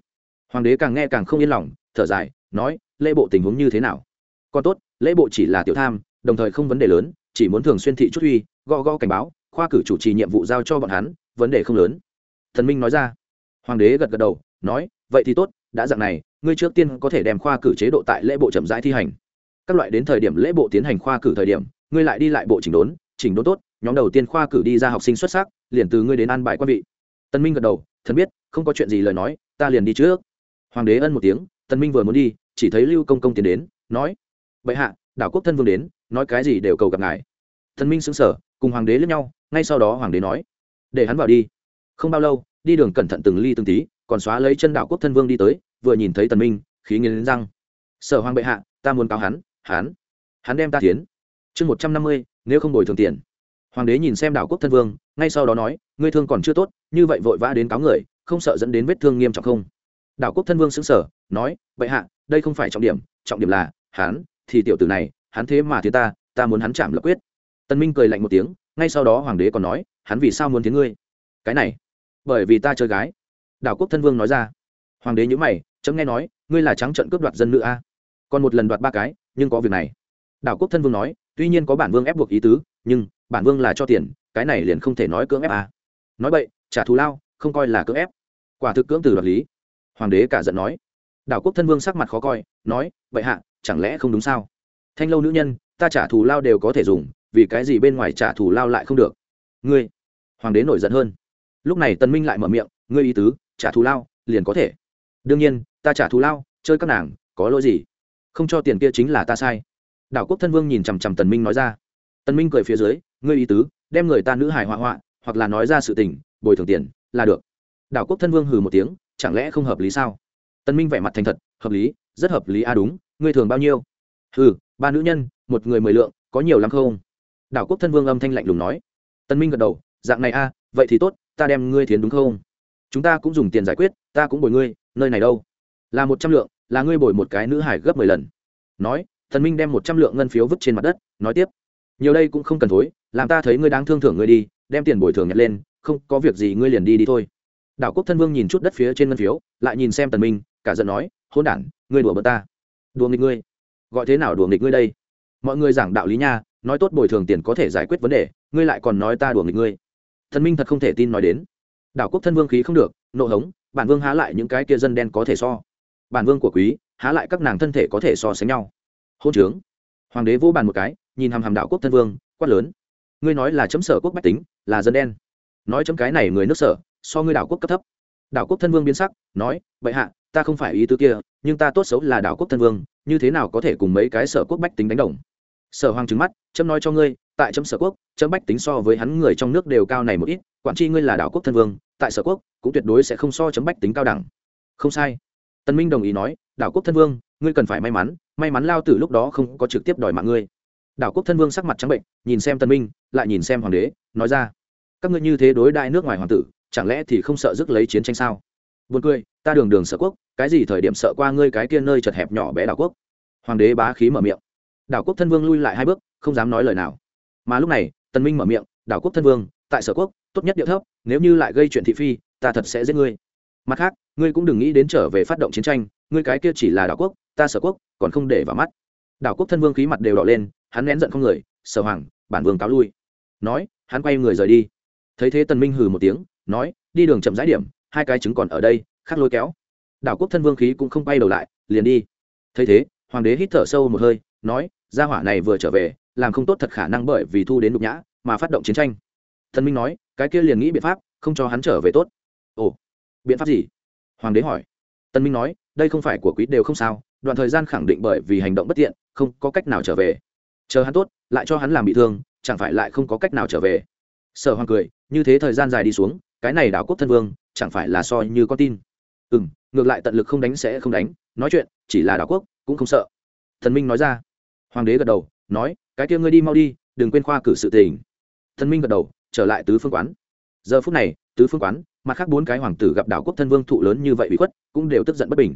A: Hoàng đế càng nghe càng không yên lòng, thở dài, nói, lễ bộ tình huống như thế nào? Còn tốt, lễ bộ chỉ là tiểu tham, đồng thời không vấn đề lớn, chỉ muốn thường xuyên thị chút uy, gõ gõ cảnh báo, khoa cử chủ trì nhiệm vụ giao cho bọn hắn, vấn đề không lớn. Thần minh nói ra. Hoàng đế gật gật đầu, nói, vậy thì tốt, đã dạng này, ngươi trước tiên có thể đem khoa cử chế độ tại lễ bộ chậm rãi thi hành các loại đến thời điểm lễ bộ tiến hành khoa cử thời điểm, ngươi lại đi lại bộ chỉnh đốn chỉnh đốn tốt, nhóm đầu tiên khoa cử đi ra học sinh xuất sắc, liền từ ngươi đến an bài quan vị. Tân minh gật đầu, thần biết, không có chuyện gì lời nói, ta liền đi trước. Hoàng đế ân một tiếng, tân minh vừa muốn đi, chỉ thấy lưu công công tiến đến, nói, bệ hạ, đảo quốc thân vương đến, nói cái gì đều cầu gặp ngài. Thần minh sững sờ, cùng hoàng đế lẫn nhau, ngay sau đó hoàng đế nói, để hắn vào đi. Không bao lâu, đi đường cẩn thận từng ly từng tí, còn xóa lấy chân đảo quốc thân vương đi tới, vừa nhìn thấy tần minh, khí nghiến răng. Sở hoàng bệ hạ, ta muốn cáo hắn hắn hắn đem ta tiến. Chương một trăm năm mươi, nếu không bồi thường tiền. Hoàng đế nhìn xem đảo quốc thân vương, ngay sau đó nói, ngươi thương còn chưa tốt, như vậy vội vã đến cáo người, không sợ dẫn đến vết thương nghiêm trọng không? Đảo quốc thân vương xứng sở nói vậy hạ, đây không phải trọng điểm trọng điểm là, hắn, thì tiểu tử này, hắn thế mà thế ta ta muốn hắn chạm lập quyết. Tân minh cười lạnh một tiếng, ngay sau đó hoàng đế còn nói, hắn vì sao muốn tiếng ngươi? Cái này, bởi vì ta chơi gái. Đảo quốc thân vương nói ra. Hoàng đế nhữ mày, chấm nghe nói, ngươi là trắng trận cướp đoạt dân nữ a. Còn một lần đoạt ba cái nhưng có việc này. Đảo quốc thân vương nói, tuy nhiên có bản vương ép buộc ý tứ, nhưng bản vương là cho tiền, cái này liền không thể nói cưỡng ép à? nói vậy, trả thù lao, không coi là cưỡng ép. Quả thực cưỡng từ đoạt lý. Hoàng đế cả giận nói. Đảo quốc thân vương sắc mặt khó coi, nói, vậy hạ, chẳng lẽ không đúng sao? Thanh lâu nữ nhân, ta trả thù lao đều có thể dùng, vì cái gì bên ngoài trả thù lao lại không được? Ngươi! Hoàng đế nổi giận hơn. Lúc này tần minh lại mở miệng, ngươi ý tứ, trả thù lao, liền có thể. Đương nhiên, ta trả thù lao, chơi các nàng, có lỗi gì? Không cho tiền kia chính là ta sai. Đảo quốc thân vương nhìn chằm chằm tần minh nói ra. Tần minh cười phía dưới, ngươi ý tứ, đem người ta nữ hài họa họa, hoặc là nói ra sự tình, bồi thường tiền, là được. Đảo quốc thân vương hừ một tiếng, chẳng lẽ không hợp lý sao? Tần minh vẻ mặt thành thật, hợp lý, rất hợp lý a à đúng, ngươi thường bao nhiêu? Hừ, ba nữ nhân, một người mười lượng, có nhiều lắm không? Đảo quốc thân vương âm thanh lạnh lùng nói. Tần minh gật đầu, dạng này a vậy thì tốt, ta đem ngươi thiến đúng không? Chúng ta cũng dùng tiền giải quyết, ta cũng bồi ngươi, nơi này đâu? Là một trăm lượng là ngươi bồi một cái nữ hải gấp mười lần. Nói, thần minh đem một trăm lượng ngân phiếu vứt trên mặt đất, nói tiếp. Nhiều đây cũng không cần thối, làm ta thấy ngươi đáng thương thưởng ngươi đi, đem tiền bồi thường nhặt lên, không có việc gì ngươi liền đi đi thôi. Đảo quốc thân vương nhìn chút đất phía trên ngân phiếu, lại nhìn xem tần minh, cả giận nói hôn đản, ngươi đùa bật ta. Đùa nghịch ngươi. Gọi thế nào đùa nghịch ngươi đây? Mọi người giảng đạo lý nha, nói tốt bồi thường tiền có thể giải quyết vấn đề, ngươi lại còn nói ta đùa nghịch ngươi. Thần minh thật không thể tin nói đến. Đảo quốc thân vương khí không được, nộ hống, bản vương há lại những cái kia dân đen có thể so bản vương của quý, há lại các nàng thân thể có thể so sánh nhau. Hôn trướng. Hoàng đế vô bàn một cái, nhìn hàm hàm đạo quốc thân vương, quát lớn. Ngươi nói là chấm sở quốc bách tính, là dân đen. Nói chấm cái này người nước sở, so ngươi đảo quốc cấp thấp. Đảo quốc thân vương biến sắc, nói, bệ hạ, ta không phải ý tứ kia, nhưng ta tốt xấu là đảo quốc thân vương, như thế nào có thể cùng mấy cái sở quốc bách tính đánh đồng? Sở hoàng trứng mắt, chấm nói cho ngươi, tại chấm sở quốc, chấm bách tính so với hắn người trong nước đều cao này một ít, quản tri ngươi là đảo quốc thân vương, tại sở quốc, cũng tuyệt đối sẽ không so chấm bách tính cao đẳng. Không sai tân minh đồng ý nói, đảo quốc thân vương, ngươi cần phải may mắn may mắn lao tử lúc đó không có trực tiếp đòi mạng ngươi. Đảo quốc thân vương sắc mặt trắng bệnh, nhìn xem tân minh, lại nhìn xem hoàng đế, nói ra, các ngươi như thế đối đại nước ngoài hoàng tử, chẳng lẽ thì không sợ rước lấy chiến tranh sao? Buồn cười, ta đường đường sở quốc, cái gì thời điểm sợ qua ngươi cái kia nơi chật hẹp nhỏ bé đảo quốc? Hoàng đế bá khí mở miệng. Đảo quốc thân vương lui lại hai bước, không dám nói lời nào. Mà lúc này tân minh mở miệng, đảo quốc thân vương, tại sở quốc, tốt nhất địa thấp, nếu như lại gây chuyện thị phi, ta thật sẽ giết ngươi mặt khác, ngươi cũng đừng nghĩ đến trở về phát động chiến tranh, ngươi cái kia chỉ là đảo quốc, ta sở quốc, còn không để vào mắt. Đảo quốc thân vương khí mặt đều đỏ lên, hắn nén giận không người, sở hoàng, bản vương cáo lui. Nói, hắn quay người rời đi. Thấy thế tần minh hừ một tiếng, nói, đi đường chậm rãi điểm, hai cái trứng còn ở đây khắc lôi kéo. Đảo quốc thân vương khí cũng không quay đầu lại, liền đi. Thấy thế, hoàng đế hít thở sâu một hơi, nói, gia hỏa này vừa trở về, làm không tốt thật khả năng bởi vì thu đến nhục nhã, mà phát động chiến tranh. Thần minh nói, cái kia liền nghĩ biện pháp, không cho hắn trở về tốt. Ồ biện pháp gì? Hoàng đế hỏi. Tân minh nói, đây không phải của quý đều không sao, đoạn thời gian khẳng định bởi vì hành động bất tiện, không có cách nào trở về. Chờ hắn tốt, lại cho hắn làm bị thương, chẳng phải lại không có cách nào trở về. Sở hoàng cười, như thế thời gian dài đi xuống, cái này đảo quốc thân vương, chẳng phải là so như con tin. Ừ m ngược lại tận lực không đánh sẽ không đánh, nói chuyện, chỉ là đảo quốc, cũng không sợ. Thần minh nói ra. Hoàng đế gật đầu, nói, cái kia ngươi đi mau đi, đừng quên khoa cử sự tình. Thần minh gật đầu, trở lại tứ phương quán. Giờ phút này, tứ phương quán mặt khác bốn cái hoàng tử gặp đảo quốc thân vương thụ lớn như vậy bị khuất, cũng đều tức giận bất bình.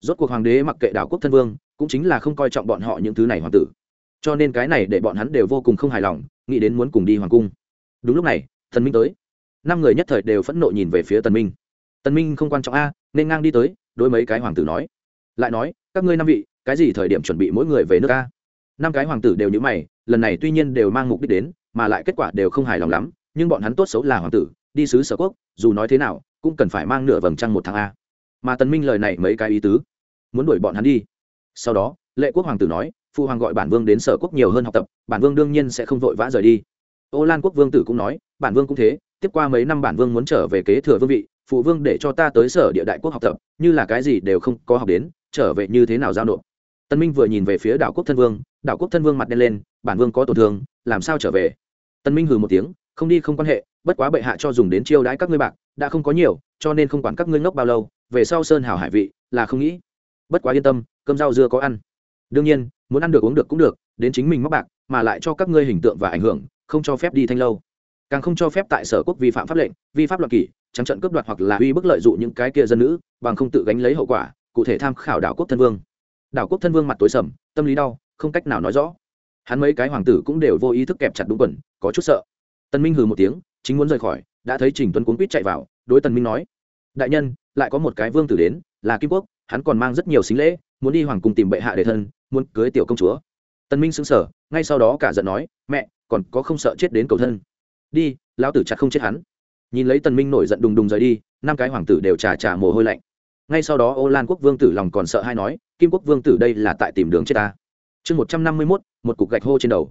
A: Rốt cuộc hoàng đế mặc kệ đảo quốc thân vương, cũng chính là không coi trọng bọn họ những thứ này hoàng tử. Cho nên cái này để bọn hắn đều vô cùng không hài lòng, nghĩ đến muốn cùng đi hoàng cung. Đúng lúc này, thần minh tới. Năm người nhất thời đều phẫn nộ nhìn về phía tần minh. Tần minh không quan trọng a, nên ngang đi tới, đối mấy cái hoàng tử nói. Lại nói, các ngươi năm vị, cái gì thời điểm chuẩn bị mỗi người về nước a? Năm cái hoàng tử đều như mày, lần này tuy nhiên đều mang mục đích đến, mà lại kết quả đều không hài lòng lắm, nhưng bọn hắn tốt xấu là hoàng tử đi sứ sở quốc, dù nói thế nào, cũng cần phải mang nửa vầng trăng một tháng a. Mà tần minh lời này mấy cái ý tứ, muốn đuổi bọn hắn đi. Sau đó, lệ quốc hoàng tử nói phụ hoàng gọi bản vương đến sở quốc nhiều hơn học tập, bản vương đương nhiên sẽ không vội vã rời đi. Ô lan quốc vương tử cũng nói, bản vương cũng thế, tiếp qua mấy năm bản vương muốn trở về kế thừa vương vị, phụ vương để cho ta tới sở địa đại quốc học tập, như là cái gì đều không có học đến, trở về như thế nào giao nộp? Tân minh vừa nhìn về phía đảo quốc thân vương, đảo quốc thân vương mặt đen lên, bản vương có tổn thương, làm sao trở về? Tân minh hừ một tiếng không đi không quan hệ, bất quá bệ hạ cho dùng đến chiêu đãi các ngươi bạc, đã không có nhiều, cho nên không quản các ngươi ngốc bao lâu, về sau sơn hảo hải vị, là không nghĩ. Bất quá yên tâm, cơm rau dưa có ăn. Đương nhiên, muốn ăn được uống được cũng được, đến chính mình móc bạc, mà lại cho các ngươi hình tượng và ảnh hưởng, không cho phép đi thanh lâu. Càng không cho phép tại sở quốc vi phạm pháp lệnh, vi pháp luật kỷ, trắng trận cướp đoạt hoặc là uy bức lợi dụng những cái kia dân nữ, bằng không tự gánh lấy hậu quả, cụ thể tham khảo đảo quốc thân vương. Đảo quốc thân vương mặt tối sầm, tâm lý đau, không cách nào nói rõ. Hắn mấy cái hoàng tử cũng đều vô ý thức kẹp chặt đúng quần, có chút sợ tân minh hừ một tiếng, chính muốn rời khỏi, đã thấy trình tuấn cuốn quýt chạy vào, đối tần minh nói, đại nhân, lại có một cái vương tử đến, là kim quốc, hắn còn mang rất nhiều xính lễ, muốn đi hoàng cung tìm bệ hạ để thân, muốn cưới tiểu công chúa. Tần minh sững sờ, ngay sau đó cả giận nói, mẹ, còn có không sợ chết đến cầu thân? Đi, lão tử chặt không chết hắn. Nhìn lấy tần minh nổi giận đùng đùng rời đi, năm cái hoàng tử đều trà trà mồ hôi lạnh. Ngay sau đó ô lan quốc vương tử lòng còn sợ hay nói, kim quốc vương tử đây là tại tìm đường chết ta. Chương một trăm năm mươi mốt, một cục gạch hô trên đầu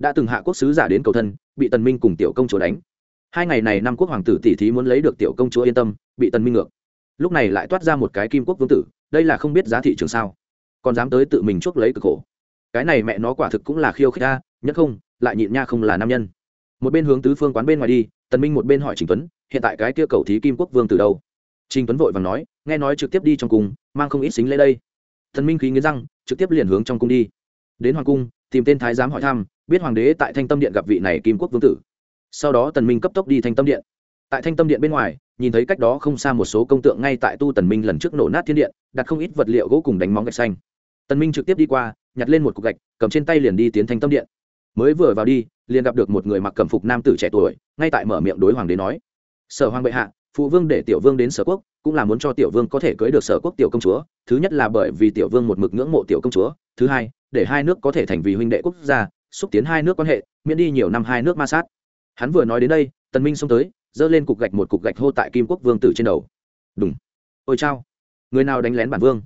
A: đã từng hạ quốc sứ giả đến cầu thân, bị tần minh cùng tiểu công chúa đánh. Hai ngày này năm quốc hoàng tử tỷ thí muốn lấy được tiểu công chúa yên tâm, bị tần minh ngược. Lúc này lại toát ra một cái kim quốc vương tử, đây là không biết giá thị trường sao. Còn dám tới tự mình chuốc lấy cực khổ. Cái này mẹ nó quả thực cũng là khiêu khích ta nhất không, lại nhịn nha không là nam nhân. Một bên hướng tứ phương quán bên ngoài đi, tần minh một bên hỏi trình tuấn, hiện tại cái kia cầu thí kim quốc vương từ đâu? Trình tuấn vội vàng nói, nghe nói trực tiếp đi trong cung, mang không ít xính lễ đây. Tần minh khí nghiến răng, trực tiếp liền hướng trong cung đi. Đến hoàng cung, tìm tên thái giám hỏi thăm biết hoàng đế tại thanh tâm điện gặp vị này kim quốc vương tử. Sau đó tần minh cấp tốc đi thanh tâm điện. Tại thanh tâm điện bên ngoài, nhìn thấy cách đó không xa một số công tượng ngay tại tu tần minh lần trước nổ nát thiên điện, đặt không ít vật liệu gỗ cùng đánh móng gạch xanh. Tần minh trực tiếp đi qua, nhặt lên một cục gạch, cầm trên tay liền đi tiến thanh tâm điện. Mới vừa vào đi, liền gặp được một người mặc cẩm phục nam tử trẻ tuổi, ngay tại mở miệng đối hoàng đế nói, sở hoàng bệ hạ, phụ vương để tiểu vương đến sở quốc, cũng là muốn cho tiểu vương có thể cưới được sở quốc tiểu công chúa, thứ nhất là bởi vì tiểu vương một mực ngưỡng mộ tiểu công chúa, thứ hai, để hai nước có thể thành vì huynh đệ quốc gia xúc tiến hai nước quan hệ, miễn đi nhiều năm hai nước ma sát. Hắn vừa nói đến đây, tần minh xông tới, giơ lên cục gạch một cục gạch hô tại kim quốc vương tử trên đầu. Đúng ôi chao. Người nào đánh lén bản vương?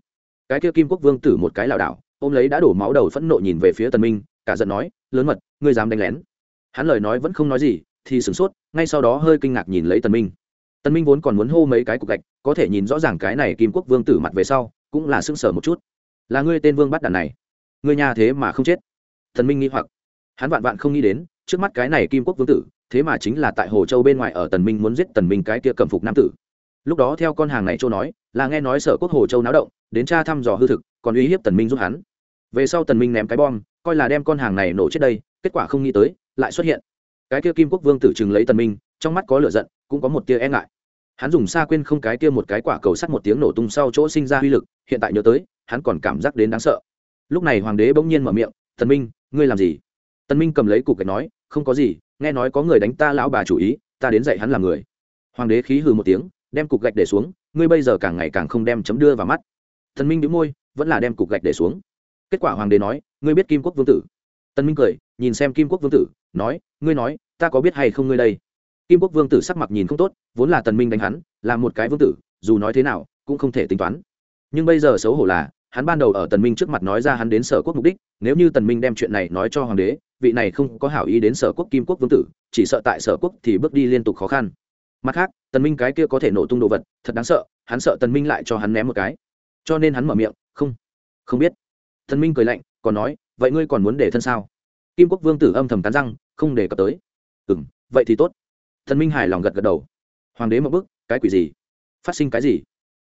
A: Cái kia kim quốc vương tử một cái lảo đảo, ôm lấy đã đổ máu đầu phẫn nộ nhìn về phía tần minh, cả giận nói, lớn mật, ngươi dám đánh lén? Hắn lời nói vẫn không nói gì, thì sửng sốt, ngay sau đó hơi kinh ngạc nhìn lấy tần minh. Tần minh vốn còn muốn hô mấy cái cục gạch, có thể nhìn rõ ràng cái này kim quốc vương tử mặt về sau, cũng là sưng sờ một chút. Là ngươi tên vương bắt đàn này. Ngươi nhà thế mà không chết. Thần minh nghi hoặc. Hắn vạn vạn không nghĩ đến, trước mắt cái này kim quốc vương tử, thế mà chính là tại hồ châu bên ngoài ở tần minh muốn giết tần minh cái kia cầm phục nam tử. Lúc đó theo con hàng này châu nói, là nghe nói sở quốc hồ châu náo động, đến tra thăm dò hư thực, còn uy hiếp tần minh giúp hắn. Về sau tần minh ném cái bom, coi là đem con hàng này nổ chết đây, kết quả không nghĩ tới, lại xuất hiện. Cái kia kim quốc vương tử chừng lấy tần minh, trong mắt có lửa giận, cũng có một tia e ngại. Hắn dùng xa quên không cái kia một cái quả cầu sắt một tiếng nổ tung sau chỗ sinh ra uy lực, hiện tại nhớ tới, hắn còn cảm giác đến đáng sợ. Lúc này hoàng đế bỗng nhiên mở miệng, tần minh ngươi làm gì? Tần minh cầm lấy cục gạch nói, không có gì, nghe nói có người đánh ta lão bà chủ ý, ta đến dạy hắn làm người. Hoàng đế khí hừ một tiếng, đem cục gạch để xuống, ngươi bây giờ càng ngày càng không đem chấm đưa vào mắt. Tần minh đĩu môi, vẫn là đem cục gạch để xuống. Kết quả hoàng đế nói, ngươi biết kim quốc vương tử. Tần minh cười, nhìn xem kim quốc vương tử, nói, ngươi nói, ta có biết hay không ngươi đây? Kim quốc vương tử sắc mặt nhìn không tốt, vốn là tần minh đánh hắn, là một cái vương tử, dù nói thế nào, cũng không thể tính toán. Nhưng bây giờ xấu hổ là hắn ban đầu ở tần minh trước mặt nói ra hắn đến sở quốc mục đích, nếu như tần minh đem chuyện này nói cho hoàng đế, vị này không có hảo ý đến sở quốc kim quốc vương tử, chỉ sợ tại sở quốc thì bước đi liên tục khó khăn. Mặt khác, tần minh cái kia có thể nổ tung đồ vật, thật đáng sợ, hắn sợ tần minh lại cho hắn ném một cái. Cho nên hắn mở miệng, không không biết. Tần minh cười lạnh, còn nói, vậy ngươi còn muốn để thân sao? Kim quốc vương tử âm thầm cắn răng, không để cập tới. Ừm, vậy thì tốt. Tần minh hài lòng gật gật đầu. Hoàng đế một bước cái quỷ gì? Phát sinh cái gì?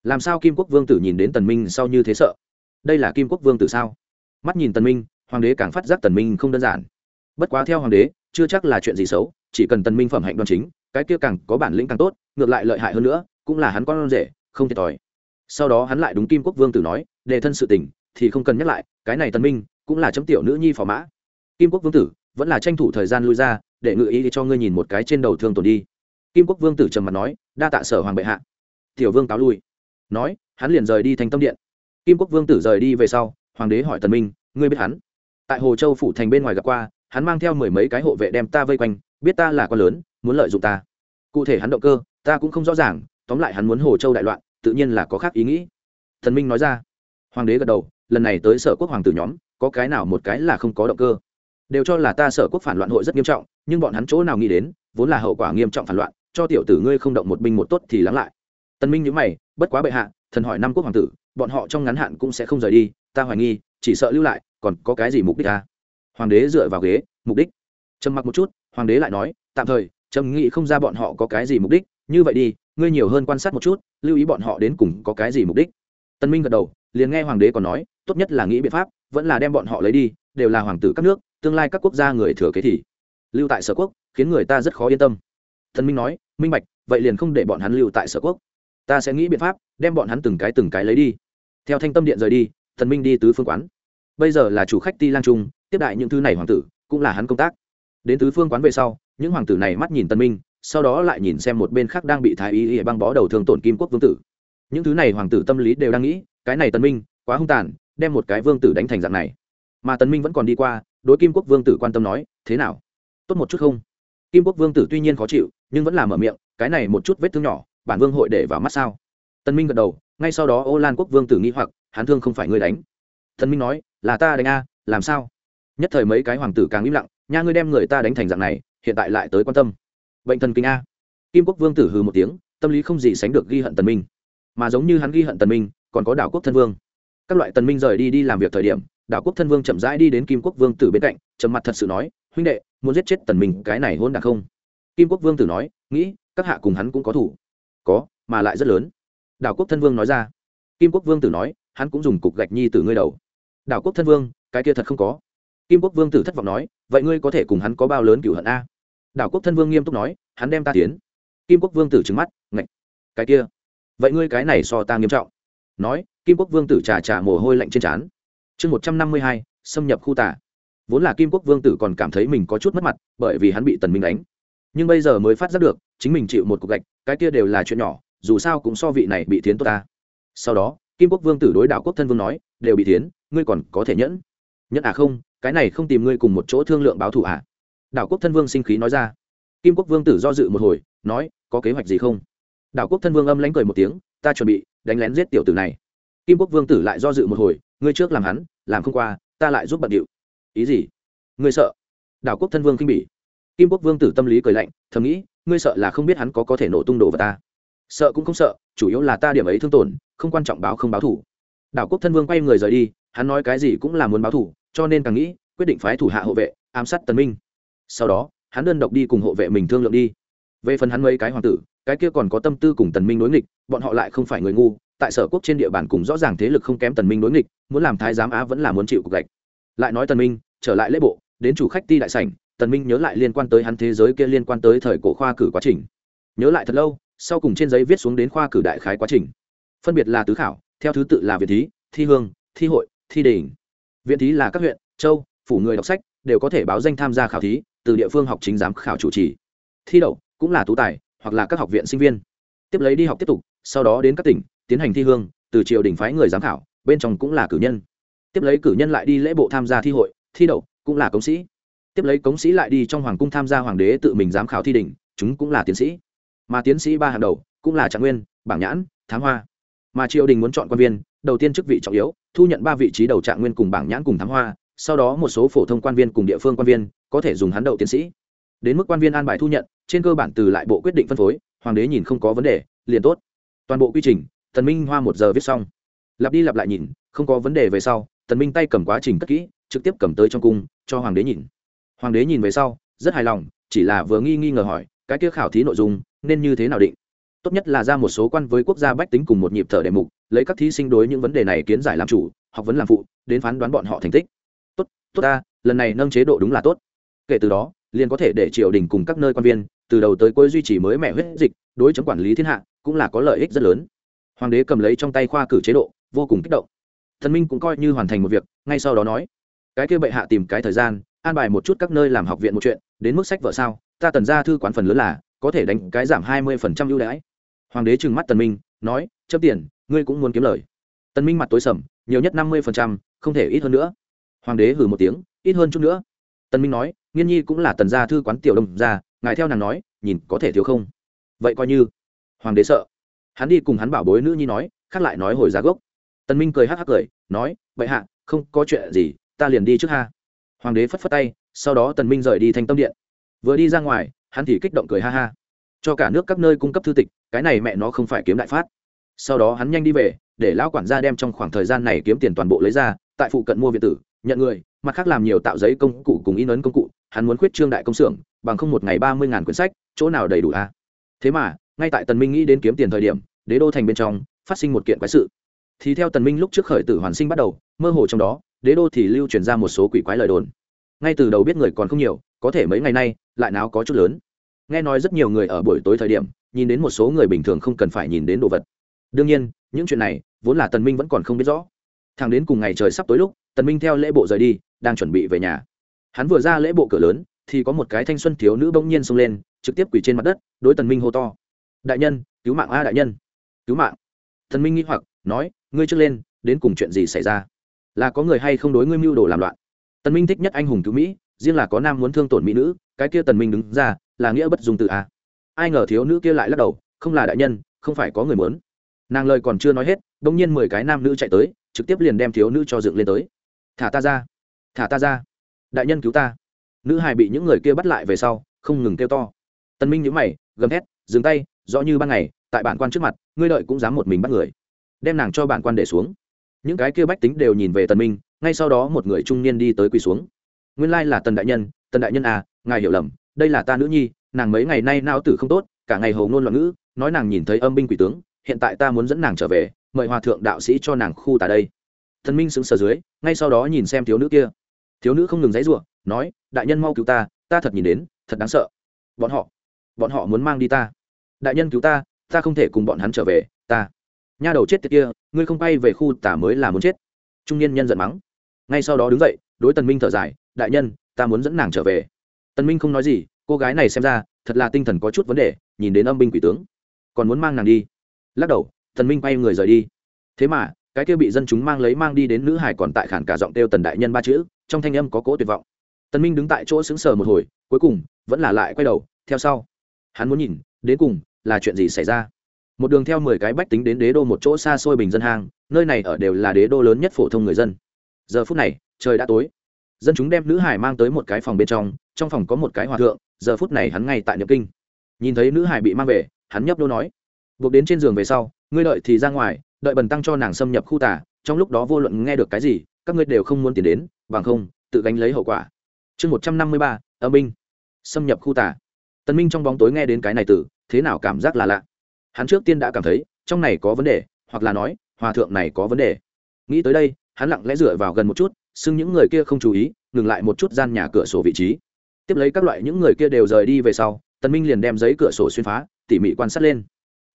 A: Làm sao kim quốc vương tử nhìn đến tần minh sau như thế sợ? Đây là kim quốc vương tử sao? Mắt nhìn tần minh, hoàng đế càng phát giác tần minh không đơn giản. Bất quá theo hoàng đế, chưa chắc là chuyện gì xấu, chỉ cần tần minh phẩm hạnh đoan chính, cái kia càng có bản lĩnh càng tốt, ngược lại lợi hại hơn nữa, cũng là hắn con rể, không thiệt thòi. Sau đó hắn lại đúng kim quốc vương tử nói, đề thân sự tình, thì không cần nhắc lại, cái này tần minh cũng là chấm tiểu nữ nhi phò mã. Kim quốc vương tử vẫn là tranh thủ thời gian lui ra, để ngự ý cho ngươi nhìn một cái trên đầu thương tổn đi. Kim quốc vương tử trầm mặt nói, đa tạ sở hoàng bệ hạ. Tiểu vương cáo lui. Nói, hắn liền rời đi thành tâm điện kim quốc vương tử rời đi về sau, hoàng đế hỏi tần minh, ngươi biết hắn? Tại hồ châu phủ thành bên ngoài gặp qua, hắn mang theo mười mấy cái hộ vệ đem ta vây quanh, biết ta là con lớn, muốn lợi dụng ta. Cụ thể hắn động cơ, ta cũng không rõ ràng, tóm lại hắn muốn hồ châu đại loạn, tự nhiên là có khác ý nghĩ. Thần minh nói ra. Hoàng đế gật đầu, lần này tới sở quốc hoàng tử nhóm, có cái nào một cái là không có động cơ? Đều cho là ta sở quốc phản loạn hội rất nghiêm trọng, nhưng bọn hắn chỗ nào nghĩ đến, vốn là hậu quả nghiêm trọng phản loạn, cho tiểu tử ngươi không động một binh một tốt thì lắng lại. Tần minh nhíu mày, bất quá bệ hạ thần hỏi năm quốc hoàng tử, bọn họ trong ngắn hạn cũng sẽ không rời đi, ta hoài nghi, chỉ sợ lưu lại, còn có cái gì mục đích ta hoàng đế dựa vào ghế, mục đích. Trầm mặc một chút, hoàng đế lại nói, tạm thời, trầm nghĩ không ra bọn họ có cái gì mục đích, như vậy đi, ngươi nhiều hơn quan sát một chút, lưu ý bọn họ đến cùng có cái gì mục đích. Tân minh gật đầu, liền nghe hoàng đế còn nói, tốt nhất là nghĩ biện pháp, vẫn là đem bọn họ lấy đi, đều là hoàng tử các nước, tương lai các quốc gia người thừa kế thì lưu tại sở quốc, khiến người ta rất khó yên tâm. Tân minh nói, minh bạch, vậy liền không để bọn hắn lưu tại sở quốc ta sẽ nghĩ biện pháp đem bọn hắn từng cái từng cái lấy đi. Theo thanh tâm điện rời đi, thần minh đi tứ phương quán. Bây giờ là chủ khách ti lang trung, tiếp đại những thứ này hoàng tử, cũng là hắn công tác. Đến tứ phương quán về sau, những hoàng tử này mắt nhìn tân minh, sau đó lại nhìn xem một bên khác đang bị thái y y băng bó đầu thương tổn kim quốc vương tử. Những thứ này hoàng tử tâm lý đều đang nghĩ, cái này tân minh, quá hung tàn, đem một cái vương tử đánh thành dạng này. Mà tân minh vẫn còn đi qua, đối kim quốc vương tử quan tâm nói, thế nào? Tốt một chút không? Kim quốc vương tử tuy nhiên khó chịu, nhưng vẫn làm mở miệng, cái này một chút vết thương nhỏ bản vương hội để vào mắt sao? Tân minh gật đầu, ngay sau đó ô lan quốc vương tử nghĩ hoặc, hắn thương không phải ngươi đánh. Tân minh nói, là ta đánh a, làm sao? Nhất thời mấy cái hoàng tử càng im lặng, nha ngươi đem người ta đánh thành dạng này, hiện tại lại tới quan tâm. Bệnh thần kinh a. Kim quốc vương tử hừ một tiếng, tâm lý không gì sánh được ghi hận tần minh. Mà giống như hắn ghi hận tần minh, còn có đảo quốc thân vương. Các loại tần minh rời đi đi làm việc thời điểm, đảo quốc thân vương chậm rãi đi đến kim quốc vương tử bên cạnh, trầm mặt thật sự nói, huynh đệ, muốn giết chết tần minh, cái này hôn đản không? Kim quốc vương tử nói, nghĩ, các hạ cùng hắn cũng có thủ có, mà lại rất lớn. Đảo quốc thân vương nói ra. Kim quốc vương tử nói, hắn cũng dùng cục gạch nhi từ ngươi đầu. Đảo quốc thân vương, cái kia thật không có. Kim quốc vương tử thất vọng nói, vậy ngươi có thể cùng hắn có bao lớn cửu hận a? Đảo quốc thân vương nghiêm túc nói, hắn đem ta tiến. Kim quốc vương tử trừng mắt, ngạch, cái kia. Vậy ngươi cái này so ta nghiêm trọng. Nói, kim quốc vương tử trà trà mồ hôi lạnh trên trán. Chương một trăm năm mươi hai, xâm nhập khu tả vốn là kim quốc vương tử còn cảm thấy mình có chút mất mặt, bởi vì hắn bị tần minh đánh. Nhưng bây giờ mới phát giác được chính mình chịu một cục gạch, cái kia đều là chuyện nhỏ, dù sao cũng so vị này bị thiến tốt ta. Sau đó, kim quốc vương tử đối đạo quốc thân vương nói, đều bị thiến, ngươi còn có thể nhẫn. Nhẫn à không, cái này không tìm ngươi cùng một chỗ thương lượng báo thù à? Đạo quốc thân vương sinh khí nói ra. Kim quốc vương tử do dự một hồi, nói, có kế hoạch gì không? Đạo quốc thân vương âm lánh cười một tiếng, ta chuẩn bị, đánh lén giết tiểu tử này. Kim quốc vương tử lại do dự một hồi, ngươi trước làm hắn, làm không qua, ta lại giúp bận điệu. Ý gì? Ngươi sợ? Đảo quốc thân vương kinh bỉ. Kim quốc vương tử tâm lý cười lạnh, thầm nghĩ ngươi sợ là không biết hắn có có thể nổ tung đồ vào ta. Sợ cũng không sợ, chủ yếu là ta điểm ấy thương tổn, không quan trọng báo không báo thủ. Đảo quốc thân vương quay người rời đi, hắn nói cái gì cũng là muốn báo thủ, cho nên càng nghĩ, quyết định phái thủ hạ hộ vệ, ám sát tần minh. Sau đó, hắn đơn độc đi cùng hộ vệ mình thương lượng đi. Về phần hắn mấy cái hoàng tử, cái kia còn có tâm tư cùng tần minh đối nghịch, bọn họ lại không phải người ngu, tại sở quốc trên địa bàn cùng rõ ràng thế lực không kém tần minh đối nghịch, muốn làm thái giám á vẫn là muốn chịu cục gạch. Lại nói tần minh, trở lại lễ bộ, đến chủ khách ti đại sảnh tần minh nhớ lại liên quan tới hắn thế giới kia liên quan tới thời cổ khoa cử quá trình. Nhớ lại thật lâu, sau cùng trên giấy viết xuống đến khoa cử đại khái quá trình. Phân biệt là tứ khảo, theo thứ tự là viện thí, thi hương, thi hội, thi đình. Viện thí là các huyện, châu, phủ người đọc sách, đều có thể báo danh tham gia khảo thí, từ địa phương học chính giám khảo chủ trì. Thi đậu, cũng là tú tài, hoặc là các học viện sinh viên. Tiếp lấy đi học tiếp tục, sau đó đến các tỉnh, tiến hành thi hương, từ triều đình phái người giám khảo, bên trong cũng là cử nhân. Tiếp lấy cử nhân lại đi lễ bộ tham gia thi hội, thi đậu, cũng là công sĩ tiếp lấy cống sĩ lại đi trong hoàng cung tham gia hoàng đế tự mình giám khảo thi đỉnh, chúng cũng là tiến sĩ. Mà tiến sĩ ba hàng đầu, cũng là trạng nguyên, bảng nhãn, thám hoa. Mà triều đình muốn chọn quan viên, đầu tiên chức vị trọng yếu, thu nhận ba vị trí đầu trạng nguyên cùng bảng nhãn cùng thám hoa, sau đó một số phổ thông quan viên cùng địa phương quan viên, có thể dùng hắn đậu tiến sĩ. Đến mức quan viên an bài thu nhận, trên cơ bản từ lại bộ quyết định phân phối, hoàng đế nhìn không có vấn đề, liền tốt. Toàn bộ quy trình, tần minh hoa một giờ viết xong. Lặp đi lặp lại nhìn, không có vấn đề về sau, tần minh tay cầm quá trình cất kỹ, trực tiếp cầm tới trong cung, cho hoàng đế nhìn hoàng đế nhìn về sau, rất hài lòng, chỉ là vừa nghi nghi ngờ hỏi, cái kia khảo thí nội dung nên như thế nào định? Tốt nhất là ra một số quan với quốc gia bách tính cùng một nhịp thở đề mục, lấy các thí sinh đối những vấn đề này kiến giải làm chủ, học vấn làm phụ, đến phán đoán bọn họ thành tích. Tốt tốt ta, lần này nâng chế độ đúng là tốt. Kể từ đó, liền có thể để triều đình cùng các nơi quan viên, từ đầu tới cuối duy trì mới mẻ huyết dịch, đối chấm quản lý thiên hạ cũng là có lợi ích rất lớn. Hoàng đế cầm lấy trong tay khoa cử chế độ, vô cùng kích động. Thần minh cũng coi như hoàn thành một việc, ngay sau đó nói, cái kia bệ hạ tìm cái thời gian an bài một chút các nơi làm học viện một chuyện, đến mức sách vợ sao, ta tần ra thư quán phần lớn là, có thể đánh cái giảm hai mươi phần trăm ưu đãi. Hoàng đế trừng mắt tần minh, nói, chấp tiền, ngươi cũng muốn kiếm lời. Tần minh mặt tối sầm, nhiều nhất năm mươi phần trăm, không thể ít hơn nữa. Hoàng đế hừ một tiếng, ít hơn chút nữa. Tần minh nói, nghiên nhi cũng là tần gia thư quán tiểu đông gia, ngài theo nàng nói, nhìn có thể thiếu không? Vậy coi như. Hoàng đế sợ. Hắn đi cùng hắn bảo bối nữ nhi nói, khác lại nói hồi giá gốc. Tần minh cười hắc hắc cười, nói vậy hạ, không có chuyện gì, ta liền đi trước ha hoàng đế phất phất tay, sau đó tần minh rời đi thanh tâm điện. Vừa đi ra ngoài, hắn thì kích động cười ha ha. Cho cả nước các nơi cung cấp thư tịch, cái này mẹ nó không phải kiếm đại phát. Sau đó hắn nhanh đi về, để lão quản gia đem trong khoảng thời gian này kiếm tiền toàn bộ lấy ra, tại phụ cận mua viện tử, nhận người, mặt khác làm nhiều tạo giấy công cụ cùng in ấn công cụ, hắn muốn khuyết trương đại công xưởng, bằng không một ngày ba mươi ngàn quyển sách, chỗ nào đầy đủ a? À? thế mà, ngay tại tần minh nghĩ đến kiếm tiền thời điểm, đế đô thành bên trong, phát sinh một kiện quái sự. Thì theo tần minh lúc trước khởi tử hoàn sinh bắt đầu, mơ hồ trong đó đế đô thì lưu truyền ra một số quỷ quái lời đồn. Ngay từ đầu biết người còn không nhiều, có thể mấy ngày nay, lại náo có chút lớn. Nghe nói rất nhiều người ở buổi tối thời điểm, nhìn đến một số người bình thường không cần phải nhìn đến đồ vật. Đương nhiên, những chuyện này, vốn là tần minh vẫn còn không biết rõ. Thằng đến cùng ngày trời sắp tối lúc, tần minh theo lễ bộ rời đi, đang chuẩn bị về nhà. Hắn vừa ra lễ bộ cửa lớn, thì có một cái thanh xuân thiếu nữ bỗng nhiên xông lên, trực tiếp quỳ trên mặt đất, đối tần minh hô to. Đại nhân, cứu mạng a, đại nhân. Cứu mạng? Tần minh nghĩ hoặc, nói, ngươi trước lên, đến cùng chuyện gì xảy ra? Là có người hay không đối ngươi mưu đồ làm loạn. Tần minh thích nhất anh hùng cứu mỹ, riêng là có nam muốn thương tổn mỹ nữ, cái kia tần minh đứng ra, là nghĩa bất dung tự à. ai ngờ thiếu nữ kia lại lắc đầu, không là đại nhân, không phải có người muốn. Nàng lời còn chưa nói hết bỗng nhiên mười cái nam nữ chạy tới, trực tiếp liền đem thiếu nữ cho dựng lên tới. Thả ta ra, thả ta ra. Đại nhân cứu ta. Nữ hài bị những người kia bắt lại về sau, không ngừng kêu to. Tần minh nhíu mày, gầm thét, dừng tay, rõ như ban ngày, tại bản quan trước mặt, ngươi đợi cũng dám một mình bắt người. Đem nàng cho bản quan để xuống những cái kia bách tính đều nhìn về tần minh, ngay sau đó một người trung niên đi tới quỳ xuống. Nguyên lai là tần đại nhân, tần đại nhân à ngài hiểu lầm, đây là ta nữ nhi, nàng mấy ngày nay nao tử không tốt, cả ngày hầu ngôn loạn ngữ, nói nàng nhìn thấy âm binh quỷ tướng, hiện tại ta muốn dẫn nàng trở về, mời hòa thượng đạo sĩ cho nàng khu tại đây. Thần minh sững sờ dưới, ngay sau đó nhìn xem thiếu nữ kia. Thiếu nữ không ngừng dãy rủa nói, đại nhân mau cứu ta ta thật nhìn đến, thật đáng sợ. Bọn họ bọn họ muốn mang đi ta. Đại nhân cứu ta ta không thể cùng bọn hắn trở về, ta nha đầu chết tiệt kia, ngươi không bay về khu tả mới là muốn chết. Trung niên nhân giận mắng. Ngay sau đó đứng dậy, đối tần minh thở dài, đại nhân, ta muốn dẫn nàng trở về. Tần minh không nói gì, cô gái này xem ra, thật là tinh thần có chút vấn đề, nhìn đến âm binh quỷ tướng. Còn muốn mang nàng đi? Lắc đầu, tần minh quay người rời đi. Thế mà, cái kia bị dân chúng mang lấy mang đi đến nữ hải còn tại khản cả giọng kêu tần đại nhân ba chữ, trong thanh âm có cỗ tuyệt vọng. Tần minh đứng tại chỗ sững sờ một hồi, cuối cùng vẫn là lại quay đầu, theo sau. Hắn muốn nhìn, đến cùng là chuyện gì xảy ra? Một đường theo mười cái bách tính đến đế đô một chỗ xa xôi bình dân hang, nơi này ở đều là đế đô lớn nhất phổ thông người dân. Giờ phút này, trời đã tối. Dân chúng đem nữ hải mang tới một cái phòng bên trong trong phòng có một cái hòa thượng, giờ phút này hắn ngay tại niệm kinh. Nhìn thấy nữ hải bị mang về, hắn nhấp đô nói, buộc đến trên giường về sau, ngươi đợi thì ra ngoài, đợi bần tăng cho nàng xâm nhập khu tả, trong lúc đó vô luận nghe được cái gì, các ngươi đều không muốn tiền đến, bằng không, tự gánh lấy hậu quả. Chương một trăm năm mươi ba, âm binh. Xâm nhập khu tả. Tân minh trong bóng tối nghe đến cái này từ, thế nào cảm giác là lạ? Hắn trước tiên đã cảm thấy, trong này có vấn đề, hoặc là nói, hòa thượng này có vấn đề. Nghĩ tới đây, hắn lặng lẽ dựa vào gần một chút, xưng những người kia không chú ý, ngừng lại một chút gian nhà cửa sổ vị trí. Tiếp lấy các loại những người kia đều rời đi về sau, tần minh liền đem giấy cửa sổ xuyên phá, tỉ mỉ quan sát lên.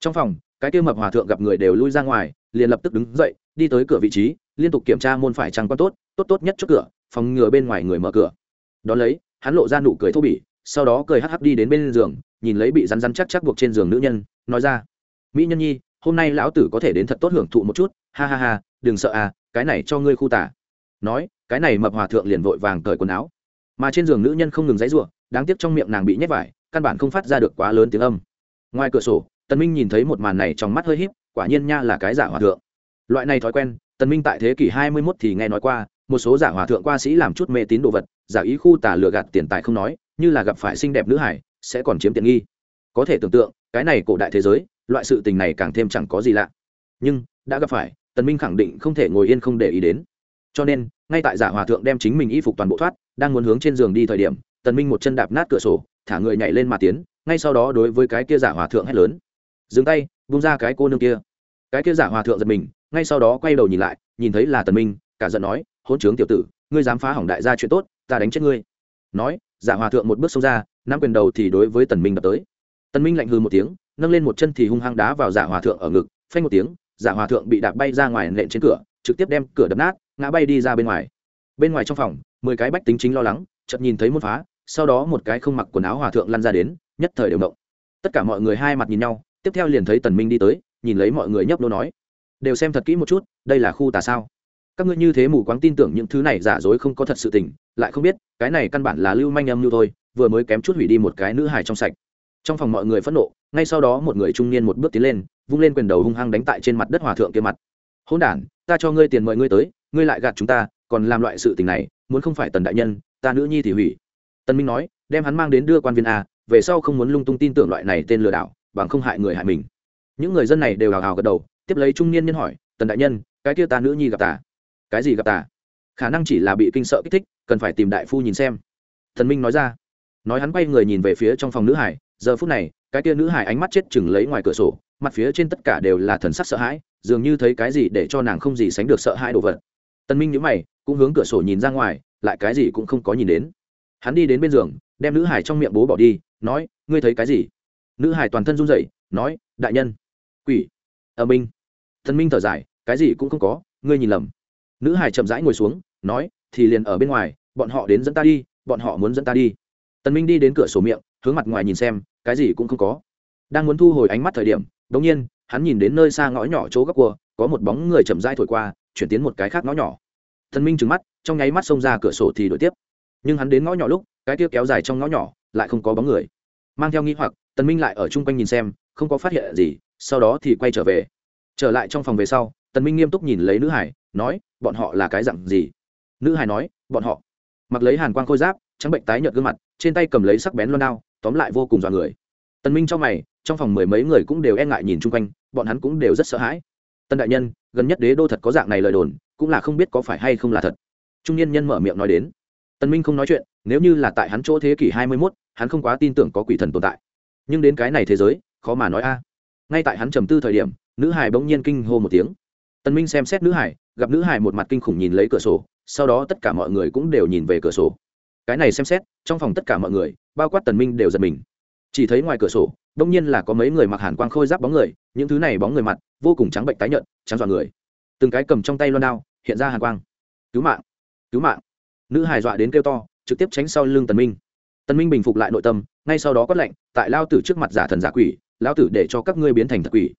A: Trong phòng, cái kia mập hòa thượng gặp người đều lui ra ngoài, liền lập tức đứng dậy, đi tới cửa vị trí, liên tục kiểm tra môn phải trăng quan tốt tốt tốt nhất trước cửa, phòng ngừa bên ngoài người mở cửa. Đón lấy, hắn lộ ra nụ cười thô bỉ, sau đó cười hắc hắc đi đến bên giường, nhìn lấy bị rắn rắn chắc chắc buộc trên giường nữ nhân, nói ra mỹ nhân nhi, hôm nay lão tử có thể đến thật tốt hưởng thụ một chút, ha ha ha, đừng sợ à cái này cho ngươi khu tả. Nói, cái này mập hòa thượng liền vội vàng cởi quần áo. Mà trên giường nữ nhân không ngừng dãy ruộng đáng tiếc trong miệng nàng bị nhét vải, căn bản không phát ra được quá lớn tiếng âm. Ngoài cửa sổ, tần minh nhìn thấy một màn này trong mắt hơi híp, quả nhiên nha là cái giả hòa thượng. Loại này thói quen, tần minh tại thế kỷ 21 thì nghe nói qua, một số giả hòa thượng qua sĩ làm chút mê tín đồ vật, giả ý khu tà lừa gạt tiền tài không nói, như là gặp phải xinh đẹp nữ hải, sẽ còn chiếm tiện nghi. Có thể tưởng tượng, cái này cổ đại thế giới loại sự tình này càng thêm chẳng có gì lạ. Nhưng, đã gặp phải, tần minh khẳng định không thể ngồi yên không để ý đến. Cho nên, ngay tại giả hòa thượng đem chính mình y phục toàn bộ thoát, đang muốn hướng trên giường đi thời điểm, tần minh một chân đạp nát cửa sổ, thả người nhảy lên mà tiến, ngay sau đó đối với cái kia giả hòa thượng hét lớn. Dừng tay, buông ra cái cô nương kia. Cái kia giả hòa thượng giật mình, ngay sau đó quay đầu nhìn lại, nhìn thấy là tần minh, cả giận nói, hỗn trướng tiểu tử, ngươi dám phá hỏng đại gia chuyện tốt, ta đánh chết ngươi. Nói, giả hòa thượng một bước xông ra, nắm quyền đầu thì đối với tần minh đập tới. Tần minh lạnh hừ một tiếng nâng lên một chân thì hung hăng đá vào giả hòa thượng ở ngực, phanh một tiếng giả hòa thượng bị đạp bay ra ngoài nện trên cửa, trực tiếp đem cửa đập nát, ngã bay đi ra bên ngoài. Bên ngoài trong phòng, mười cái bách tính chính lo lắng, chợt nhìn thấy một phá, sau đó một cái không mặc quần áo hòa thượng lăn ra đến, nhất thời đều động. Tất cả mọi người hai mặt nhìn nhau, tiếp theo liền thấy tần minh đi tới, nhìn lấy mọi người nhấp nô nói, đều xem thật kỹ một chút, đây là khu tà sao? Các ngươi như thế mù quáng tin tưởng những thứ này giả dối không có thật sự tình, lại không biết, cái này căn bản là lưu manh âm như thôi, vừa mới kém chút hủy đi một cái nữ hài trong sạch trong phòng mọi người phẫn nộ, ngay sau đó một người trung niên một bước tiến lên, vung lên quyền đầu hung hăng đánh tại trên mặt đất hòa thượng kia mặt. Hỗn đản, ta cho ngươi tiền mời ngươi tới, ngươi lại gạt chúng ta, còn làm loại sự tình này, muốn không phải tần đại nhân, ta nữ nhi thì hủy. Tần minh nói, đem hắn mang đến đưa quan viên a, về sau không muốn lung tung tin tưởng loại này tên lừa đảo, bằng không hại người hại mình. Những người dân này đều hào hào gật đầu, tiếp lấy trung niên nhân hỏi, tần đại nhân, cái kia ta nữ nhi gặp ta? Cái gì gặp ta? Khả năng chỉ là bị kinh sợ kích thích, cần phải tìm đại phu nhìn xem. Thần minh nói ra. Nói hắn quay người nhìn về phía trong phòng nữ hải giờ phút này, cái kia nữ hải ánh mắt chết chừng lấy ngoài cửa sổ, mặt phía trên tất cả đều là thần sắc sợ hãi, dường như thấy cái gì để cho nàng không gì sánh được sợ hãi đồ vật. Tân minh nhíu mày, cũng hướng cửa sổ nhìn ra ngoài, lại cái gì cũng không có nhìn đến. Hắn đi đến bên giường, đem nữ hải trong miệng bố bỏ đi, nói, ngươi thấy cái gì? Nữ hải toàn thân run rẩy, nói, đại nhân, quỷ ở minh thần minh thở dài, cái gì cũng không có, ngươi nhìn lầm. Nữ hải chậm rãi ngồi xuống, nói, thì liền ở bên ngoài, bọn họ đến dẫn ta đi, bọn họ muốn dẫn ta đi. Tần minh đi đến cửa sổ miệng, hướng mặt ngoài nhìn xem cái gì cũng không có. Đang muốn thu hồi ánh mắt thời điểm đống nhiên, hắn nhìn đến nơi xa ngõ nhỏ chỗ góc cua, có một bóng người chậm rãi thổi qua, chuyển tiến một cái khác ngõ nhỏ. Thần minh trừng mắt, trong nháy mắt xông ra cửa sổ thì đổi tiếp. Nhưng hắn đến ngõ nhỏ lúc, cái kia kéo dài trong ngõ nhỏ, lại không có bóng người. Mang theo nghi hoặc, tần minh lại ở chung quanh nhìn xem, không có phát hiện gì, sau đó thì quay trở về. Trở lại trong phòng về sau, tần minh nghiêm túc nhìn lấy nữ hải, nói, bọn họ là cái dạng gì? Nữ hải nói, bọn họ. Mặc lấy hàn quang khôi giáp, trắng bệnh tái nhợt gương mặt, trên tay cầm lấy sắc bén loan đao tóm lại vô cùng dọa người. Tần minh trong mày trong phòng mười mấy người cũng đều e ngại nhìn chung quanh bọn hắn cũng đều rất sợ hãi. Tân đại nhân gần nhất đế đô thật có dạng này lời đồn cũng là không biết có phải hay không là thật. Trung niên nhân mở miệng nói đến. Tân minh không nói chuyện nếu như là tại hắn chỗ thế kỷ hai mươi 21, hắn không quá tin tưởng có quỷ thần tồn tại. Nhưng đến cái này thế giới khó mà nói a. Ngay tại hắn trầm tư thời điểm nữ hải bỗng nhiên kinh hô một tiếng. Tân minh xem xét nữ hải gặp nữ hải một mặt kinh khủng nhìn lấy cửa sổ sau đó tất cả mọi người cũng đều nhìn về cửa sổ cái này xem xét, trong phòng tất cả mọi người, bao quát tần minh đều giật mình. Chỉ thấy ngoài cửa sổ, đông nhiên là có mấy người mặc hàn quang khôi giáp bóng người, những thứ này bóng người mặt, vô cùng trắng bệnh tái nhợt, trắng dọa người. Từng cái cầm trong tay loan đao, hiện ra hàn quang. Cứu mạng cứu mạng! Nữ hài dọa đến kêu to, trực tiếp tránh sau lưng tần minh. Tần minh bình phục lại nội tâm, ngay sau đó quát lệnh tại lao tử trước mặt giả thần giả quỷ, lao tử để cho các ngươi biến thành thật quỷ.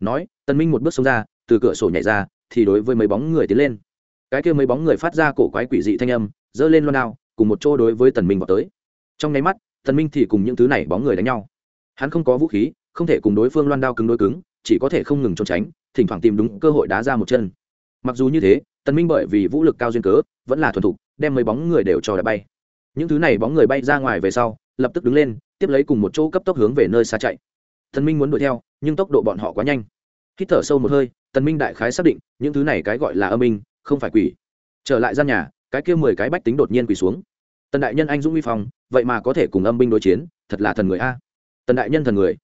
A: Nói, tần minh một bước xông ra, từ cửa sổ nhảy ra, thì đối với mấy bóng người tiến lên. Cái kia mấy bóng người phát ra cổ quái quỷ dị thanh âm dơ lên loan đao cùng một chỗ đối với tần minh vào tới. Trong nháy mắt, tần minh thì cùng những thứ này bóng người đánh nhau. Hắn không có vũ khí, không thể cùng đối phương loan đao cứng đối cứng, chỉ có thể không ngừng trốn tránh, thỉnh thoảng tìm đúng cơ hội đá ra một chân. Mặc dù như thế, tần minh bởi vì vũ lực cao duyên cớ, vẫn là thuần thục, đem mấy bóng người đều cho đã bay. Những thứ này bóng người bay ra ngoài về sau, lập tức đứng lên, tiếp lấy cùng một chỗ cấp tốc hướng về nơi xa chạy. Tần minh muốn đuổi theo, nhưng tốc độ bọn họ quá nhanh. Hít thở sâu một hơi, tần minh đại khái xác định, những thứ này cái gọi là âm minh, không phải quỷ. Trở lại gian nhà cái kia mười cái bách tính đột nhiên quỳ xuống. Tần đại nhân anh dũng uy phong, vậy mà có thể cùng âm binh đối chiến, thật là thần người a. Tần đại nhân thần người.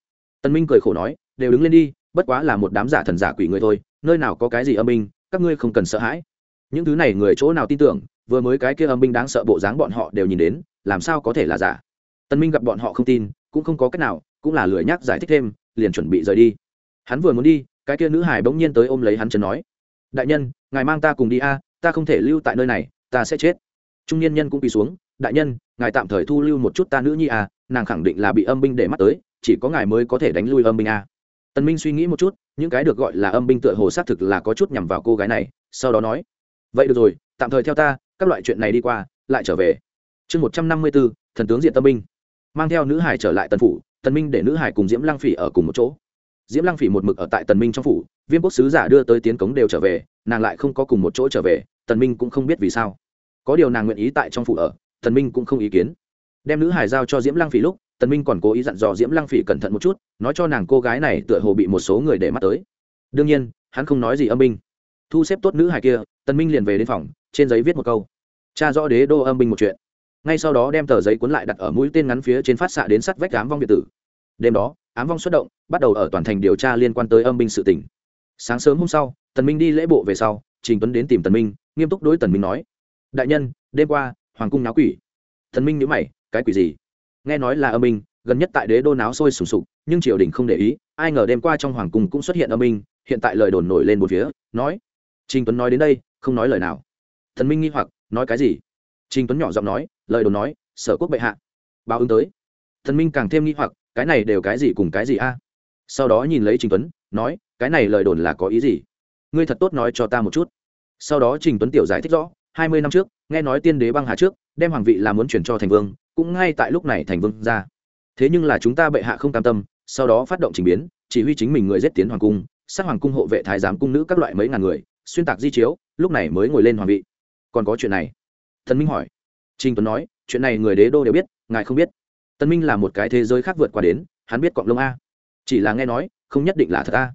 A: Tần minh cười khổ nói, đều đứng lên đi, bất quá là một đám giả thần giả quỷ người thôi, nơi nào có cái gì âm binh, các ngươi không cần sợ hãi. Những thứ này người chỗ nào tin tưởng, vừa mới cái kia âm binh đáng sợ bộ dáng bọn họ đều nhìn đến, làm sao có thể là giả. Tần minh gặp bọn họ không tin, cũng không có cách nào, cũng là lười nhắc giải thích thêm, liền chuẩn bị rời đi. Hắn vừa muốn đi, cái kia nữ hải bỗng nhiên tới ôm lấy hắn chân nói, đại nhân, ngài mang ta cùng đi a, ta không thể lưu tại nơi này ta sẽ chết. Trung niên nhân cũng quỳ xuống, đại nhân, ngài tạm thời thu lưu một chút ta nữ nhi à nàng khẳng định là bị âm binh để mắt tới, chỉ có ngài mới có thể đánh lui âm binh à. tần minh suy nghĩ một chút, những cái được gọi là âm binh tựa hồ xác thực là có chút nhằm vào cô gái này, sau đó nói, vậy được rồi, tạm thời theo ta, các loại chuyện này đi qua, lại trở về. Chương một trăm năm mươi bốn thần tướng diện tâm binh. Mang theo nữ hải trở lại tần phủ, tần minh để nữ hải cùng diễm lăng phỉ ở cùng một chỗ. Diễm lăng phỉ một mực ở tại tần minh trong phủ viêm quốc sứ giả đưa tới tiến cống đều trở về, nàng lại không có cùng một chỗ trở về, tần minh cũng không biết vì sao có điều nàng nguyện ý tại trong phủ ở, tần minh cũng không ý kiến. Đem nữ hải giao cho diễm lăng phỉ lúc, tần minh còn cố ý dặn dò diễm lăng phỉ cẩn thận một chút, nói cho nàng cô gái này tựa hồ bị một số người để mắt tới. Đương nhiên, hắn không nói gì âm binh. Thu xếp tốt nữ hải kia, tần minh liền về đến phòng, trên giấy viết một câu. Cha rõ đế đô âm binh một chuyện. Ngay sau đó đem tờ giấy cuốn lại đặt ở mũi tên ngắn phía trên phát xạ đến sắt vách ám vong biệt tử. Đêm đó, ám vong xuất động, bắt đầu ở toàn thành điều tra liên quan tới âm binh sự tình. Sáng sớm hôm sau, tần minh đi lễ bộ về sau, trình tuấn đến tìm tần minh, nghiêm túc đối tần minh nói đại nhân, đêm qua, hoàng cung náo quỷ. Thần minh nhữ mày, cái quỷ gì? Nghe nói là âm minh, gần nhất tại đế đô náo sôi sùng sục, nhưng triều đình không để ý, ai ngờ đêm qua trong hoàng cung cũng xuất hiện âm minh, hiện tại lời đồn nổi lên một phía, nói, trình tuấn nói đến đây, không nói lời nào. Thần minh nghi hoặc, nói cái gì? Trình tuấn nhỏ giọng nói, lời đồn nói, sở quốc bệ hạ, báo ứng tới. Thần minh càng thêm nghi hoặc, cái này đều cái gì cùng cái gì a? Sau đó nhìn lấy trình tuấn, nói, cái này lời đồn là có ý gì? Ngươi thật tốt nói cho ta một chút. Sau đó trình tuấn tiểu giải thích rõ hai mươi năm trước, nghe nói tiên đế băng hà trước, đem hoàng vị là muốn chuyển cho thành vương, cũng ngay tại lúc này thành vương ra. Thế nhưng là chúng ta bệ hạ không cam tâm, sau đó phát động trình biến, chỉ huy chính mình người giết tiến hoàng cung, sát hoàng cung hộ vệ thái giám cung nữ các loại mấy ngàn người, xuyên tạc di chiếu, lúc này mới ngồi lên hoàng vị. Còn có chuyện này? Thần minh hỏi. Trình tuấn nói, chuyện này người đế đô đều biết, ngài không biết. Tân minh là một cái thế giới khác vượt qua đến, hắn biết cọng lông a. Chỉ là nghe nói, không nhất định là thật a.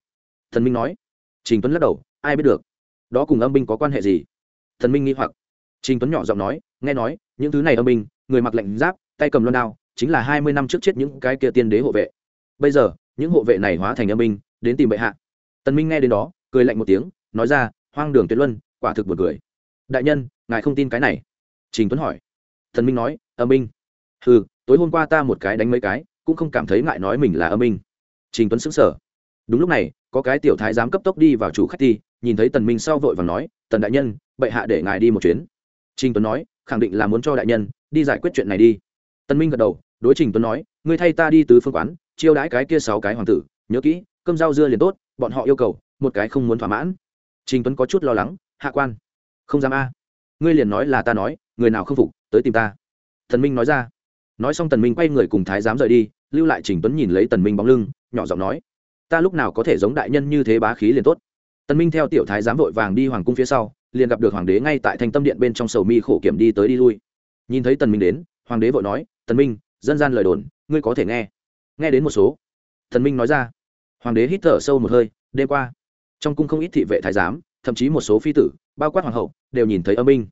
A: Thần minh nói. Trình tuấn lắc đầu, ai biết được? Đó cùng âm binh có quan hệ gì? Thần minh nghi hoặc. Trình tuấn nhỏ giọng nói, nghe nói, những thứ này âm binh, người mặc lệnh giáp, tay cầm loan đao, chính là hai mươi năm trước chết những cái kia tiên đế hộ vệ. Bây giờ, những hộ vệ này hóa thành âm binh, đến tìm bệ hạ. Tần minh nghe đến đó, cười lạnh một tiếng, nói ra, hoang đường tuyệt luân, quả thực buồn cười. Đại nhân, ngài không tin cái này. Trình tuấn hỏi. Thần minh nói, âm binh. Ừ tối hôm qua ta một cái đánh mấy cái, cũng không cảm thấy ngại nói mình là âm binh. Trình tuấn sững sờ. Đúng lúc này, có cái tiểu thái giám cấp tốc đi vào chủ khách ti nhìn thấy tần minh sau vội vàng nói, tần đại nhân bệ hạ để ngài đi một chuyến. Trình tuấn nói, khẳng định là muốn cho đại nhân đi giải quyết chuyện này đi. Tần minh gật đầu, đối trình tuấn nói, ngươi thay ta đi tứ phương quán, chiêu đãi cái kia sáu cái hoàng tử, nhớ kỹ, cơm rau dưa liền tốt, bọn họ yêu cầu, một cái không muốn thỏa mãn. Trình tuấn có chút lo lắng, hạ quan, không dám a. Ngươi liền nói là ta nói, người nào không phục, tới tìm ta. Thần minh nói ra. Nói xong tần minh quay người cùng thái giám rời đi, lưu lại trình tuấn nhìn lấy tần minh bóng lưng, nhỏ giọng nói, ta lúc nào có thể giống đại nhân như thế bá khí liền tốt. Tần minh theo tiểu thái giám vội vàng đi hoàng cung phía sau liền gặp được hoàng đế ngay tại thanh tâm điện bên trong sầu mi khổ kiểm đi tới đi lui. Nhìn thấy tần minh đến, hoàng đế vội nói, tần minh, dân gian lời đồn, ngươi có thể nghe. Nghe đến một số, tần minh nói ra. Hoàng đế hít thở sâu một hơi, đêm qua, trong cung không ít thị vệ, thái giám, thậm chí một số phi tử, bao quát hoàng hậu, đều nhìn thấy âm minh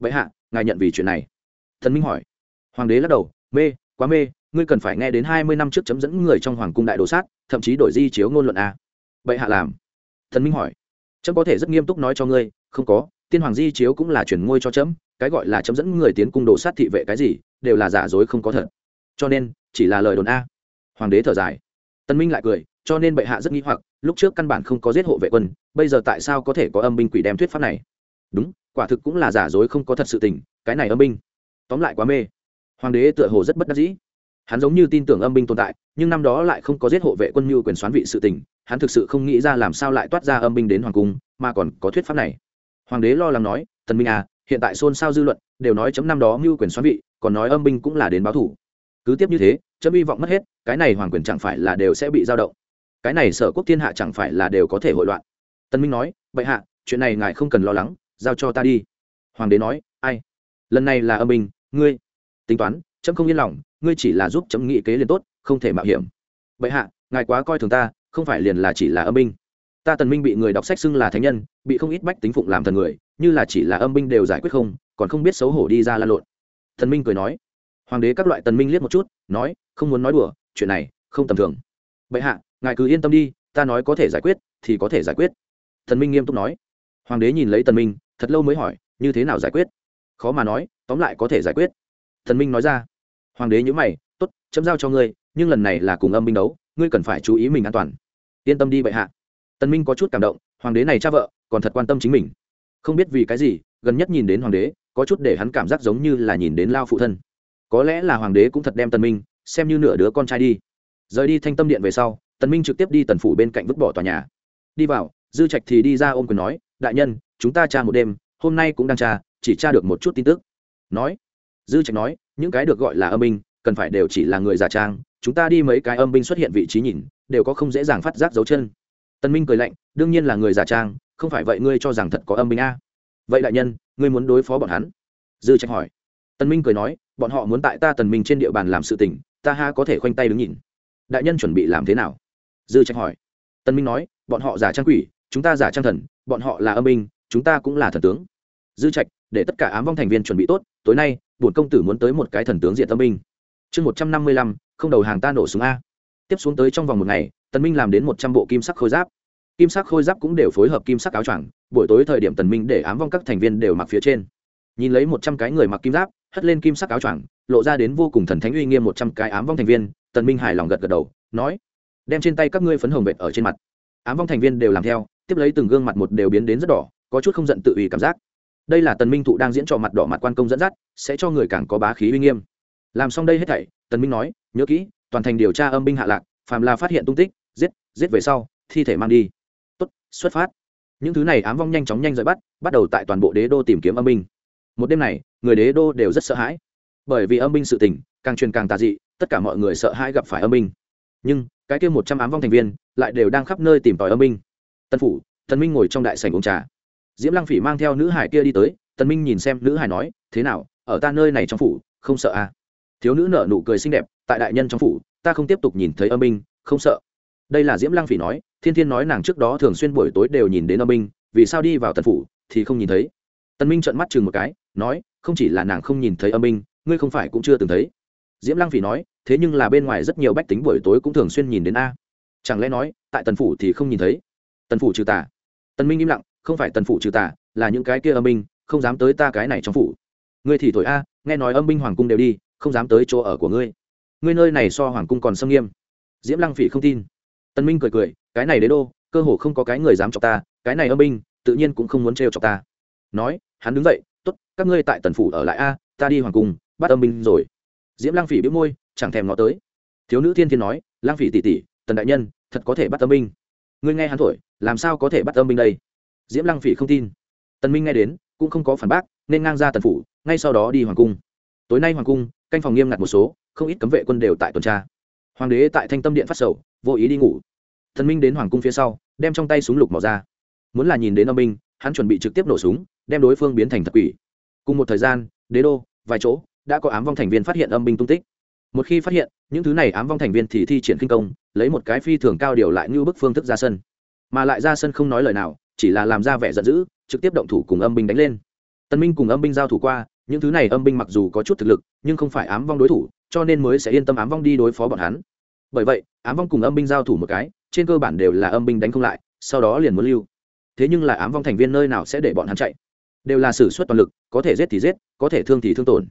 A: vậy hạ, ngài nhận vì chuyện này. Thần minh hỏi. Hoàng đế lắc đầu, mê, quá mê, ngươi cần phải nghe đến hai mươi năm trước chấm dẫn người trong hoàng cung đại đồ sát, thậm chí đổi di chiếu ngôn luận a vậy hạ làm. Thần minh hỏi. Chấm có thể rất nghiêm túc nói cho ngươi không có tiên hoàng di chiếu cũng là chuyển ngôi cho chấm, cái gọi là chấm dẫn người tiến cung đồ sát thị vệ cái gì đều là giả dối không có thật. Cho nên chỉ là lời đồn a. Hoàng đế thở dài. Tân minh lại cười cho nên bệ hạ rất nghi hoặc lúc trước căn bản không có giết hộ vệ quân bây giờ tại sao có thể có âm binh quỷ đem thuyết pháp này? Đúng quả thực cũng là giả dối không có thật sự tình cái này âm binh. Tóm lại quá mê. Hoàng đế tựa hồ rất bất đắc dĩ. Hắn giống như tin tưởng âm binh tồn tại nhưng năm đó lại không có giết hộ vệ quân như quyền xoán vị sự tình hắn thực sự không nghĩ ra làm sao lại toát ra âm binh đến hoàng cung mà còn có thuyết pháp này hoàng đế lo lắng nói, tần minh à hiện tại xôn xao dư luận, đều nói chấm năm đó mưu quyền xoắn vị, còn nói âm binh cũng là đến báo thủ. Cứ tiếp như thế, chấm hy vọng mất hết, cái này hoàng quyền chẳng phải là đều sẽ bị giao động. Cái này sở quốc thiên hạ chẳng phải là đều có thể hội loạn. Tân minh nói, bệ hạ, chuyện này ngài không cần lo lắng, giao cho ta đi. Hoàng đế nói, ai? Lần này là âm binh, ngươi? Tính toán, chấm không yên lòng, ngươi chỉ là giúp chấm nghị kế liền tốt, không thể mạo hiểm. Bệ hạ, ngài quá coi thường ta, không phải liền là chỉ là âm binh ta tần minh bị người đọc sách xưng là thánh nhân, bị không ít bách tính phụng làm thần người, như là chỉ là âm binh đều giải quyết không, còn không biết xấu hổ đi ra la lộn. Thần minh cười nói, hoàng đế các loại tần minh liếc một chút, nói, không muốn nói đùa, chuyện này không tầm thường. Bệ hạ, ngài cứ yên tâm đi, ta nói có thể giải quyết, thì có thể giải quyết. Thần minh nghiêm túc nói. Hoàng đế nhìn lấy tần minh, thật lâu mới hỏi, như thế nào giải quyết? Khó mà nói, tóm lại có thể giải quyết. Thần minh nói ra. Hoàng đế nhíu mày, tốt, chấm giao cho ngươi, nhưng lần này là cùng âm binh đấu, ngươi cần phải chú ý mình an toàn. Yên tâm đi, bệ hạ tần minh có chút cảm động, hoàng đế này cha vợ, còn thật quan tâm chính mình. Không biết vì cái gì, gần nhất nhìn đến hoàng đế, có chút để hắn cảm giác giống như là nhìn đến lao phụ thân. Có lẽ là hoàng đế cũng thật đem tần minh, xem như nửa đứa con trai đi. Rời đi thanh tâm điện về sau, tần minh trực tiếp đi tần phủ bên cạnh vứt bỏ tòa nhà. Đi vào, dư trạch thì đi ra ôm quyền nói, đại nhân, chúng ta tra một đêm, hôm nay cũng đang tra chỉ tra được một chút tin tức. Nói, dư trạch nói, những cái được gọi là âm binh, cần phải đều chỉ là người giả trang, chúng ta đi mấy cái âm binh xuất hiện vị trí nhìn, đều có không dễ dàng phát giác dấu chân tần minh cười lạnh, đương nhiên là người giả trang, không phải vậy ngươi cho rằng thật có âm binh a? Vậy đại nhân, ngươi muốn đối phó bọn hắn? Dư trạch hỏi. Tần minh cười nói, bọn họ muốn tại ta tần minh trên địa bàn làm sự tình, ta ha có thể khoanh tay đứng nhìn. Đại nhân chuẩn bị làm thế nào? Dư trạch hỏi. Tần minh nói, bọn họ giả trang quỷ, chúng ta giả trang thần, bọn họ là âm binh, chúng ta cũng là thần tướng. Dư trạch, để tất cả ám vong thành viên chuẩn bị tốt, tối nay, bổn công tử muốn tới một cái thần tướng diện tâm binh. Chương một trăm năm mươi lăm, không đầu hàng ta nổ súng a. Tiếp xuống tới trong vòng một ngày tần minh làm đến một trăm bộ kim sắc khôi giáp. Kim sắc khôi giáp cũng đều phối hợp kim sắc áo choàng, buổi tối thời điểm tần minh để ám vong các thành viên đều mặc phía trên. Nhìn lấy một trăm cái người mặc kim giáp, hất lên kim sắc áo choàng, lộ ra đến vô cùng thần thánh uy nghiêm một trăm cái ám vong thành viên, tần minh hài lòng gật gật đầu, nói, đem trên tay các ngươi phấn hồng vệt ở trên mặt. Ám vong thành viên đều làm theo, tiếp lấy từng gương mặt một đều biến đến rất đỏ, có chút không giận tự ủy cảm giác. Đây là tần minh thụ đang diễn trò mặt đỏ mặt quan công dẫn dắt, sẽ cho người càng có bá khí uy nghiêm. Làm xong đây hết thảy, tần minh nói, nhớ kỹ, toàn thành điều tra âm binh hạ lạc, phàm là phát hiện tung tích giết giết về sau, thi thể mang đi. Tốt, xuất phát. Những thứ này ám vong nhanh chóng nhanh rời bắt bắt đầu tại toàn bộ đế đô tìm kiếm âm binh. Một đêm này, người đế đô đều rất sợ hãi. Bởi vì âm binh sự tình, càng truyền càng tà dị, tất cả mọi người sợ hãi gặp phải âm binh. Nhưng, cái kia một trăm ám vong thành viên, lại đều đang khắp nơi tìm tòi âm binh. Tân phủ, tần minh ngồi trong đại sảnh uống trà. Diễm lăng phỉ mang theo nữ hải kia đi tới, tần minh nhìn xem nữ hải nói, thế nào, ở ta nơi này trong phủ, không sợ à? Thiếu nữ nở nụ cười xinh đẹp, tại đại nhân trong phủ, ta không tiếp tục nhìn thấy âm binh, không sợ đây là diễm lăng phỉ nói, thiên thiên nói nàng trước đó thường xuyên buổi tối đều nhìn đến âm binh vì sao đi vào tần phủ thì không nhìn thấy? Tần minh trợn mắt chừng một cái, nói, không chỉ là nàng không nhìn thấy âm binh ngươi không phải cũng chưa từng thấy. Diễm lăng phỉ nói, thế nhưng là bên ngoài rất nhiều bách tính buổi tối cũng thường xuyên nhìn đến a. Chẳng lẽ nói, tại tần phủ thì không nhìn thấy? Tần phủ trừ tà. Tần minh im lặng, không phải tần phủ trừ tà, là những cái kia âm binh không dám tới ta cái này trong phủ. Ngươi thì thổi a, nghe nói âm binh hoàng cung đều đi, không dám tới chỗ ở của ngươi. Ngươi nơi này so hoàng cung còn xâm nghiêm. Diễm lăng phỉ không tin tần minh cười cười, cái này đế đô, cơ hồ không có cái người dám chọc ta, cái này âm binh, tự nhiên cũng không muốn trêu chọc ta. Nói, hắn đứng dậy, tốt, các ngươi tại tần phủ ở lại a, ta đi hoàng cung, bắt âm binh rồi. Diễm lang phỉ bĩu môi, chẳng thèm ngó tới. Thiếu nữ thiên thiên nói, lang phỉ tỷ tỷ, tần đại nhân, thật có thể bắt âm binh. Ngươi nghe hắn thổi, làm sao có thể bắt âm binh đây? Diễm lang phỉ không tin. Tần minh nghe đến, cũng không có phản bác, nên ngang ra tần phủ, ngay sau đó đi hoàng cung. Tối nay hoàng cung, canh phòng nghiêm ngặt một số, không ít cấm vệ quân đều tại tuần tra. Hoàng đế tại thanh tâm điện phát sầu vô ý đi ngủ. Thần minh đến hoàng cung phía sau, đem trong tay súng lục mỏ ra. Muốn là nhìn đến âm binh, hắn chuẩn bị trực tiếp nổ súng, đem đối phương biến thành thật quỷ. Cùng một thời gian, đế đô, vài chỗ, đã có ám vong thành viên phát hiện âm binh tung tích. Một khi phát hiện, những thứ này ám vong thành viên thì thi triển kinh công, lấy một cái phi thường cao điều lại như bức phương thức ra sân. Mà lại ra sân không nói lời nào, chỉ là làm ra vẻ giận dữ, trực tiếp động thủ cùng âm binh đánh lên. Tân minh cùng âm binh giao thủ qua, những thứ này âm binh mặc dù có chút thực lực, nhưng không phải ám vong đối thủ, cho nên mới sẽ yên tâm ám vong đi đối phó bọn hắn bởi vậy, ám vong cùng âm binh giao thủ một cái, trên cơ bản đều là âm binh đánh không lại, sau đó liền muốn lưu. Thế nhưng là ám vong thành viên nơi nào sẽ để bọn hắn chạy? Đều là xử suất toàn lực, có thể giết thì giết, có thể thương thì thương tổn.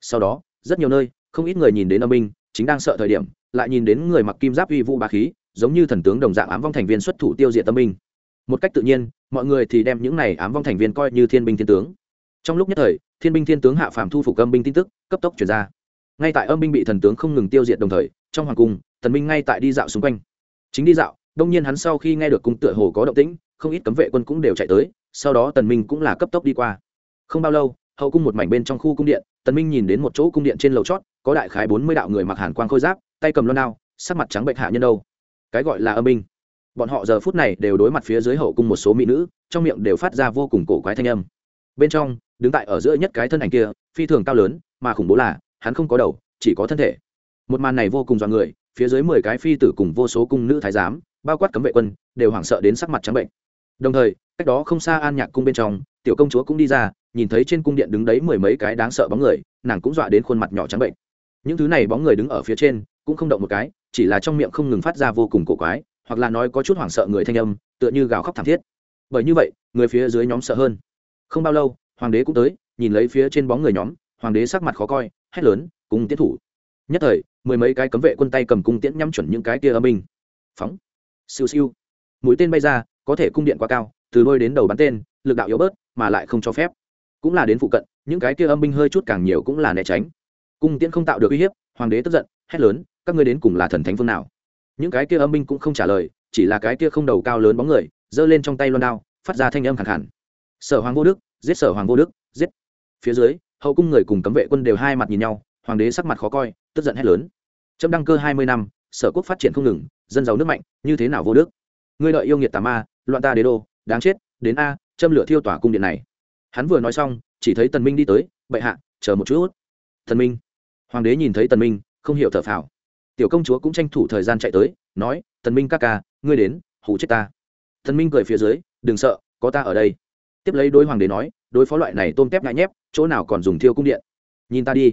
A: Sau đó, rất nhiều nơi, không ít người nhìn đến âm binh, chính đang sợ thời điểm, lại nhìn đến người mặc kim giáp uy vũ bá khí, giống như thần tướng đồng dạng ám vong thành viên xuất thủ tiêu diệt tâm binh. Một cách tự nhiên, mọi người thì đem những này ám vong thành viên coi như thiên binh thiên tướng. Trong lúc nhất thời, thiên binh thiên tướng hạ phàm thu phục âm binh tin tức, cấp tốc chuyển ra. Ngay tại âm binh bị thần tướng không ngừng tiêu diệt đồng thời trong hoàng cung thần minh ngay tại đi dạo xung quanh. Chính đi dạo, đông nhiên hắn sau khi nghe được cung tựa hồ có động tĩnh, không ít cấm vệ quân cũng đều chạy tới, sau đó tần minh cũng là cấp tốc đi qua. Không bao lâu, hậu cung một mảnh bên trong khu cung điện, tần minh nhìn đến một chỗ cung điện trên lầu chót, có đại khái bốn mươi đạo người mặc hàn quang khôi giáp, tay cầm loan đao, sắc mặt trắng bệnh hạ nhân đâu. Cái gọi là âm binh. Bọn họ giờ phút này đều đối mặt phía dưới hậu cung một số mỹ nữ, trong miệng đều phát ra vô cùng cổ quái thanh âm. Bên trong, đứng tại ở giữa nhất cái thân ảnh kia, phi thường cao lớn, mà khủng bố là, hắn không có đầu, chỉ có thân thể một màn này vô cùng dọa người, phía dưới mười cái phi tử cùng vô số cung nữ thái giám, bao quát cấm vệ quân, đều hoảng sợ đến sắc mặt trắng bệnh. Đồng thời, cách đó không xa an nhạc cung bên trong, tiểu công chúa cũng đi ra, nhìn thấy trên cung điện đứng đấy mười mấy cái đáng sợ bóng người, nàng cũng dọa đến khuôn mặt nhỏ trắng bệnh. Những thứ này bóng người đứng ở phía trên, cũng không động một cái, chỉ là trong miệng không ngừng phát ra vô cùng cổ quái, hoặc là nói có chút hoảng sợ người thanh âm, tựa như gào khóc thảm thiết. Bởi như vậy, người phía dưới nhóm sợ hơn. Không bao lâu, hoàng đế cũng tới, nhìn lấy phía trên bóng người nhóm, hoàng đế sắc mặt khó coi, hét lớn cùng tiến thủ. Nhất thời mười mấy cái cấm vệ quân tay cầm cung tiễn nhắm chuẩn những cái kia âm binh. Phóng. Siêu siêu. Mũi tên bay ra, có thể cung điện quá cao, từ đôi đến đầu bắn tên, lực đạo yếu bớt, mà lại không cho phép. Cũng là đến phụ cận, những cái kia âm binh hơi chút càng nhiều cũng là né tránh. Cung tiễn không tạo được uy hiếp, hoàng đế tức giận, hét lớn, các ngươi đến cùng là thần thánh phương nào? Những cái kia âm binh cũng không trả lời, chỉ là cái kia không đầu cao lớn bóng người, giơ lên trong tay loan đao, phát ra thanh âm khẳng hẳn sở hoàng vô đức, giết sở hoàng vô đức, giết. Phía dưới, hậu cung người cùng cấm vệ quân đều hai mặt nhìn nhau, hoàng đế sắc mặt khó coi tức giận hét lớn. Trâm đăng cơ hai mươi năm, sở quốc phát triển không ngừng, dân giàu nước mạnh, như thế nào vô đức? Ngươi lợi yêu nghiệt tà ma, loạn ta đế đô, đáng chết, đến a, châm lửa thiêu tỏa cung điện này. Hắn vừa nói xong, chỉ thấy tần minh đi tới, bệ hạ, chờ một chút. Thần minh. Hoàng đế nhìn thấy tần minh, không hiểu thở phào. Tiểu công chúa cũng tranh thủ thời gian chạy tới, nói, tần minh ca ca, ngươi đến hủ chết ta. Tần minh cười phía dưới, đừng sợ, có ta ở đây. Tiếp lấy đối hoàng đế nói, đối phó loại này tôm tép ngại nhép, chỗ nào còn dùng thiêu cung điện? Nhìn ta đi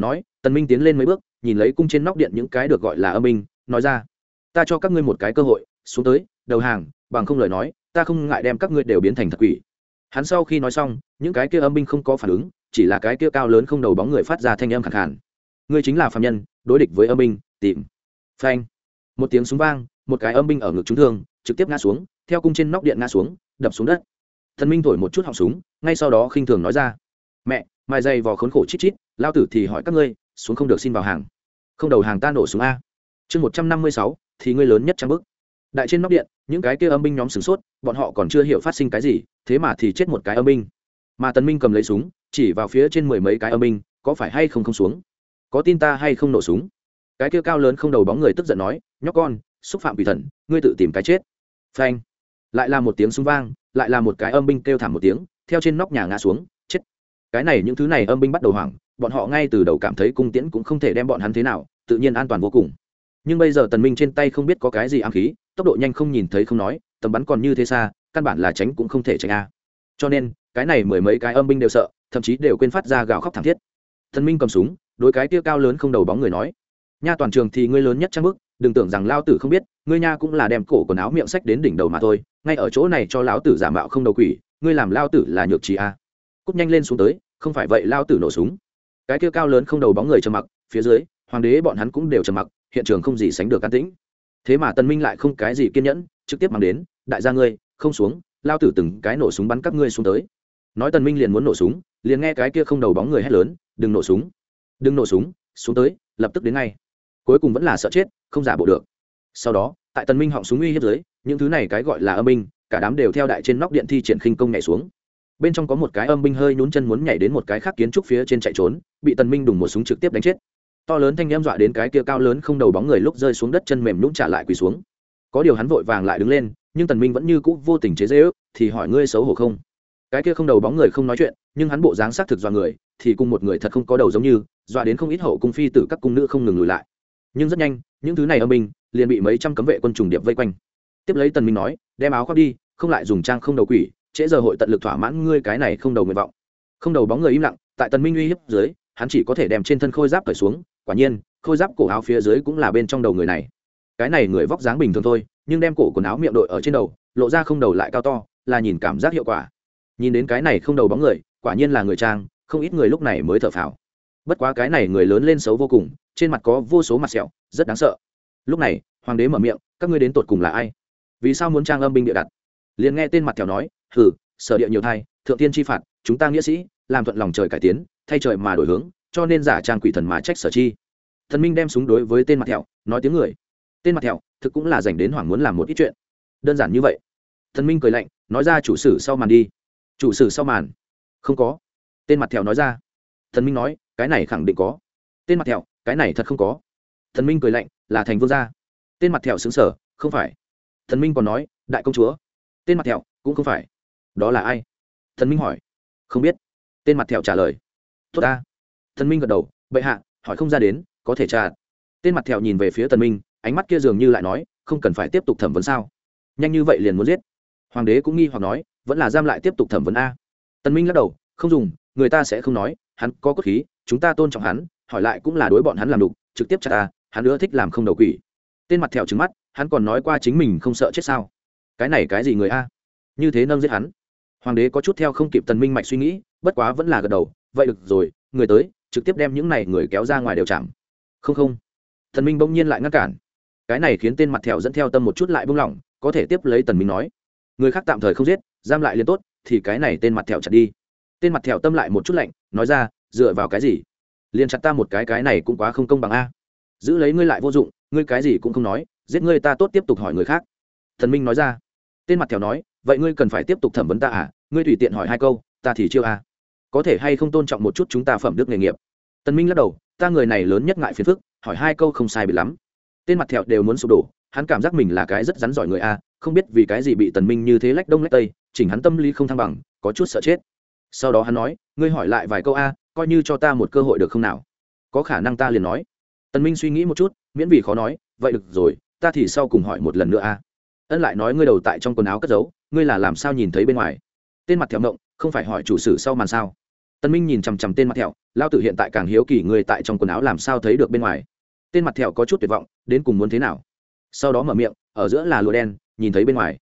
A: nói, tần minh tiến lên mấy bước, nhìn lấy cung trên nóc điện những cái được gọi là âm minh nói ra, ta cho các ngươi một cái cơ hội, xuống tới, đầu hàng, bằng không lời nói, ta không ngại đem các ngươi đều biến thành thật quỷ. Hắn sau khi nói xong, những cái kia âm binh không có phản ứng, chỉ là cái kia cao lớn không đầu bóng người phát ra thanh âm khẳng khàn. Ngươi chính là phạm nhân, đối địch với âm binh, tìm. Phanh. Một tiếng súng vang, một cái âm binh ở ngực trúng thương, trực tiếp ngã xuống, theo cung trên nóc điện ngã xuống, đập xuống đất. Thần minh thổi một chút họng súng, ngay sau đó khinh thường nói ra, mẹ mai dày vò khốn khổ chít chít, lao tử thì hỏi các ngươi, xuống không được xin vào hàng. Không đầu hàng ta nổ súng a. Chương một trăm năm mươi sáu, thì ngươi lớn nhất trang bức. Đại trên nóc điện, những cái kia âm binh nhóm sửng sốt, bọn họ còn chưa hiểu phát sinh cái gì, thế mà thì chết một cái âm binh. Mà tần minh cầm lấy súng, chỉ vào phía trên mười mấy cái âm binh, có phải hay không không xuống? Có tin ta hay không nổ súng? Cái kia cao lớn không đầu bóng người tức giận nói, nhóc con, xúc phạm quỷ thần, ngươi tự tìm cái chết. Phanh. Lại là một tiếng súng vang, lại là một cái âm binh kêu thảm một tiếng, theo trên nóc nhà ngã xuống cái này những thứ này âm binh bắt đầu hoảng, bọn họ ngay từ đầu cảm thấy cung tiễn cũng không thể đem bọn hắn thế nào, tự nhiên an toàn vô cùng. Nhưng bây giờ tần minh trên tay không biết có cái gì ám khí, tốc độ nhanh không nhìn thấy không nói, tầm bắn còn như thế xa, căn bản là tránh cũng không thể tránh a. Cho nên, cái này mười mấy cái âm binh đều sợ, thậm chí đều quên phát ra gào khóc thảm thiết. Tần minh cầm súng, đối cái kia cao lớn không đầu bóng người nói, nha toàn trường thì ngươi lớn nhất trang bức, đừng tưởng rằng lao tử không biết, ngươi nha cũng là đem cổ quần áo miệng sách đến đỉnh đầu mà thôi, ngay ở chỗ này cho lão tử giả mạo không đầu quỷ, ngươi làm lao tử là nhược trí a cút nhanh lên xuống tới, không phải vậy lao tử nổ súng. Cái kia cao lớn không đầu bóng người trầm mặc, phía dưới, hoàng đế bọn hắn cũng đều trầm mặc, hiện trường không gì sánh được can tĩnh. Thế mà tân minh lại không cái gì kiên nhẫn, trực tiếp mang đến, đại gia ngươi, không xuống, lao tử từng cái nổ súng bắn các ngươi xuống tới. Nói tần minh liền muốn nổ súng, liền nghe cái kia không đầu bóng người hét lớn, đừng nổ súng, đừng nổ súng, xuống tới, lập tức đến ngay. Cuối cùng vẫn là sợ chết, không giả bộ được. Sau đó, tại tần minh họng súng uy hiếp dưới, những thứ này cái gọi là âm binh, cả đám đều theo đại trên nóc điện thi triển khinh công nhảy xuống bên trong có một cái âm binh hơi nhún chân muốn nhảy đến một cái khác kiến trúc phía trên chạy trốn, bị tần minh đùng một súng trực tiếp đánh chết. To lớn thanh em dọa đến cái kia cao lớn không đầu bóng người lúc rơi xuống đất chân mềm nhũn trả lại quỳ xuống. Có điều hắn vội vàng lại đứng lên, nhưng tần minh vẫn như cũ vô tình chế dễ ước thì hỏi ngươi xấu hổ không? Cái kia không đầu bóng người không nói chuyện, nhưng hắn bộ dáng xác thực dọa người, thì cùng một người thật không có đầu giống như, dọa đến không ít hậu cung phi tử các cung nữ không ngừng lùi lại. Nhưng rất nhanh, những thứ này âm binh liền bị mấy trăm cấm vệ quân trùng điệp vây quanh. Tiếp lấy tần minh nói, đem áo khoác đi, không lại dùng trang không đầu quỷ trễ giờ hội tận lực thỏa mãn ngươi cái này không đầu nguyện vọng. Không đầu bóng người im lặng, tại tần minh uy hiếp dưới, hắn chỉ có thể đem trên thân khôi giáp cởi xuống, quả nhiên, khôi giáp cổ áo phía dưới cũng là bên trong đầu người này. Cái này người vóc dáng bình thường thôi, nhưng đem cổ quần áo miệng đội ở trên đầu, lộ ra không đầu lại cao to, là nhìn cảm giác hiệu quả. Nhìn đến cái này không đầu bóng người, quả nhiên là người trang, không ít người lúc này mới thở phào. Bất quá cái này người lớn lên xấu vô cùng, trên mặt có vô số mặt sẹo, rất đáng sợ. Lúc này, hoàng đế mở miệng, các ngươi đến tột cùng là ai? Vì sao muốn trang âm binh địa đặt? Liền nghe tên mặt thèo nói hừ, sở địa nhiều thai, thượng tiên chi phạt, chúng ta nghĩa sĩ, làm thuận lòng trời cải tiến, thay trời mà đổi hướng, cho nên giả trang quỷ thần mà trách sở chi. Thần minh đem súng đối với tên mặt thẹo, nói tiếng người. Tên mặt thẹo, thực cũng là dành đến hoảng muốn làm một ít chuyện. Đơn giản như vậy. Thần minh cười lạnh, nói ra chủ sử sau màn đi. Chủ sử sau màn. Không có. Tên mặt thẹo nói ra. Thần minh nói, cái này khẳng định có. Tên mặt thẹo, cái này thật không có. Thần minh cười lạnh, là thành vương gia. Tên mặt thẹo xứng sở, không phải. Thần minh còn nói, đại công chúa. Tên mặt thẹo, cũng không phải đó là ai? Thần minh hỏi. Không biết. Tên mặt thẹo trả lời. Tốt ta. Thần minh gật đầu. Bệ hạ, hỏi không ra đến, có thể trả. Tên mặt thẹo nhìn về phía tần minh, ánh mắt kia dường như lại nói, không cần phải tiếp tục thẩm vấn sao? Nhanh như vậy liền muốn giết. Hoàng đế cũng nghi hoặc nói, vẫn là giam lại tiếp tục thẩm vấn a. Tần minh lắc đầu, không dùng, người ta sẽ không nói, hắn có cốt khí, chúng ta tôn trọng hắn, hỏi lại cũng là đối bọn hắn làm đục, trực tiếp chặt ta, hắn ưa thích làm không đầu quỷ. Tên mặt thẹo trứng mắt, hắn còn nói qua chính mình không sợ chết sao? Cái này cái gì người a? Như thế nâng giết hắn hoàng đế có chút theo không kịp tần minh mạch suy nghĩ, bất quá vẫn là gật đầu, vậy được rồi, người tới, trực tiếp đem những này người kéo ra ngoài đều chạm. Không không. Thần minh bỗng nhiên lại ngăn cản. Cái này khiến tên mặt thẹo dẫn theo tâm một chút lại buông lỏng có thể tiếp lấy tần minh nói, người khác tạm thời không giết, giam lại liền tốt, thì cái này tên mặt thẹo chặt đi. Tên mặt thẹo tâm lại một chút lạnh, nói ra, dựa vào cái gì? Liền chặt ta một cái cái này cũng quá không công bằng a. Giữ lấy ngươi lại vô dụng, ngươi cái gì cũng không nói, giết ngươi ta tốt tiếp tục hỏi người khác. Thần minh nói ra tên mặt thẹo nói, vậy ngươi cần phải tiếp tục thẩm vấn ta à? Ngươi tùy tiện hỏi hai câu, ta thì chưa à? có thể hay không tôn trọng một chút chúng ta phẩm đức nghề nghiệp? Tần minh lắc đầu, ta người này lớn nhất ngại phiền phức, hỏi hai câu không sai bị lắm. Tên mặt thẹo đều muốn sụp đổ, hắn cảm giác mình là cái rất rắn giỏi người a, không biết vì cái gì bị tần minh như thế lách đông lách tây, chỉnh hắn tâm lý không thăng bằng, có chút sợ chết. Sau đó hắn nói, ngươi hỏi lại vài câu a, coi như cho ta một cơ hội được không nào? Có khả năng ta liền nói. Tần minh suy nghĩ một chút, miễn vì khó nói, vậy được rồi, ta thì sau cùng hỏi một lần nữa a ân lại nói ngươi đầu tại trong quần áo cất giấu, ngươi là làm sao nhìn thấy bên ngoài? Tên mặt thẹo mộng không phải hỏi chủ sử sau màn sao? Tân minh nhìn chằm chằm tên mặt thẹo, lao tử hiện tại càng hiếu kỳ người tại trong quần áo làm sao thấy được bên ngoài. Tên mặt thẹo có chút tuyệt vọng, đến cùng muốn thế nào? Sau đó mở miệng, ở giữa là lụa đen, nhìn thấy bên ngoài.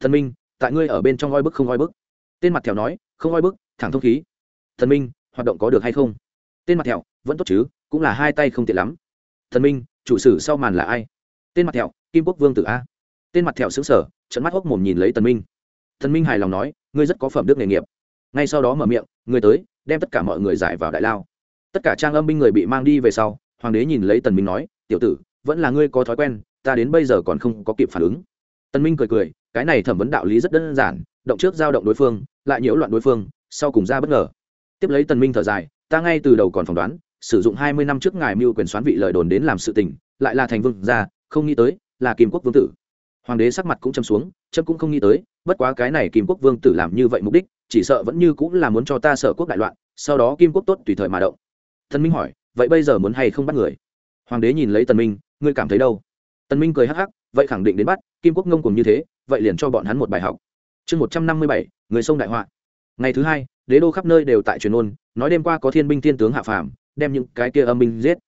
A: Thần minh, tại ngươi ở bên trong oi bức không oi bức? Tên mặt thẹo nói, không oi bức, thẳng thông khí. Thần minh, hoạt động có được hay không? Tên mặt thẹo, vẫn tốt chứ, cũng là hai tay không tiện lắm. Thần minh, chủ sử sau màn là ai? Tên mặt thẹo, kim quốc vương tử a tên mặt thẹo xứng sở trận mắt hốc mồm nhìn lấy tần minh. Tần minh hài lòng nói, ngươi rất có phẩm đức nghề nghiệp. Ngay sau đó mở miệng, ngươi tới, đem tất cả mọi người giải vào đại lao. Tất cả trang âm binh người bị mang đi về sau, hoàng đế nhìn lấy tần minh nói, tiểu tử, vẫn là ngươi có thói quen, ta đến bây giờ còn không có kịp phản ứng. Tần minh cười cười, cái này thẩm vấn đạo lý rất đơn giản, động trước giao động đối phương, lại nhiễu loạn đối phương, sau cùng ra bất ngờ. Tiếp lấy tần minh thở dài, ta ngay từ đầu còn phỏng đoán, sử dụng hai mươi năm trước ngài mưu quyền xoán vị lời đồn đến làm sự tình, lại là thành vương gia, không nghĩ tới là kim quốc vương tử hoàng đế sắc mặt cũng châm xuống châm cũng không nghĩ tới, bất quá cái này kim quốc vương tử làm như vậy mục đích, chỉ sợ vẫn như cũng là muốn cho ta sợ quốc đại loạn, sau đó kim quốc tốt tùy thời mà động. Thần minh hỏi, vậy bây giờ muốn hay không bắt người? Hoàng đế nhìn lấy tần minh, ngươi cảm thấy đâu? Tần minh cười hắc hắc, vậy khẳng định đến bắt, kim quốc ngông cùng như thế, vậy liền cho bọn hắn một bài học. Chương một trăm năm mươi bảy, người sông đại họa. Ngày thứ hai, đế đô khắp nơi đều tại truyền ôn, nói đêm qua có thiên binh thiên tướng hạ phàm, đem những cái kia âm binh giết.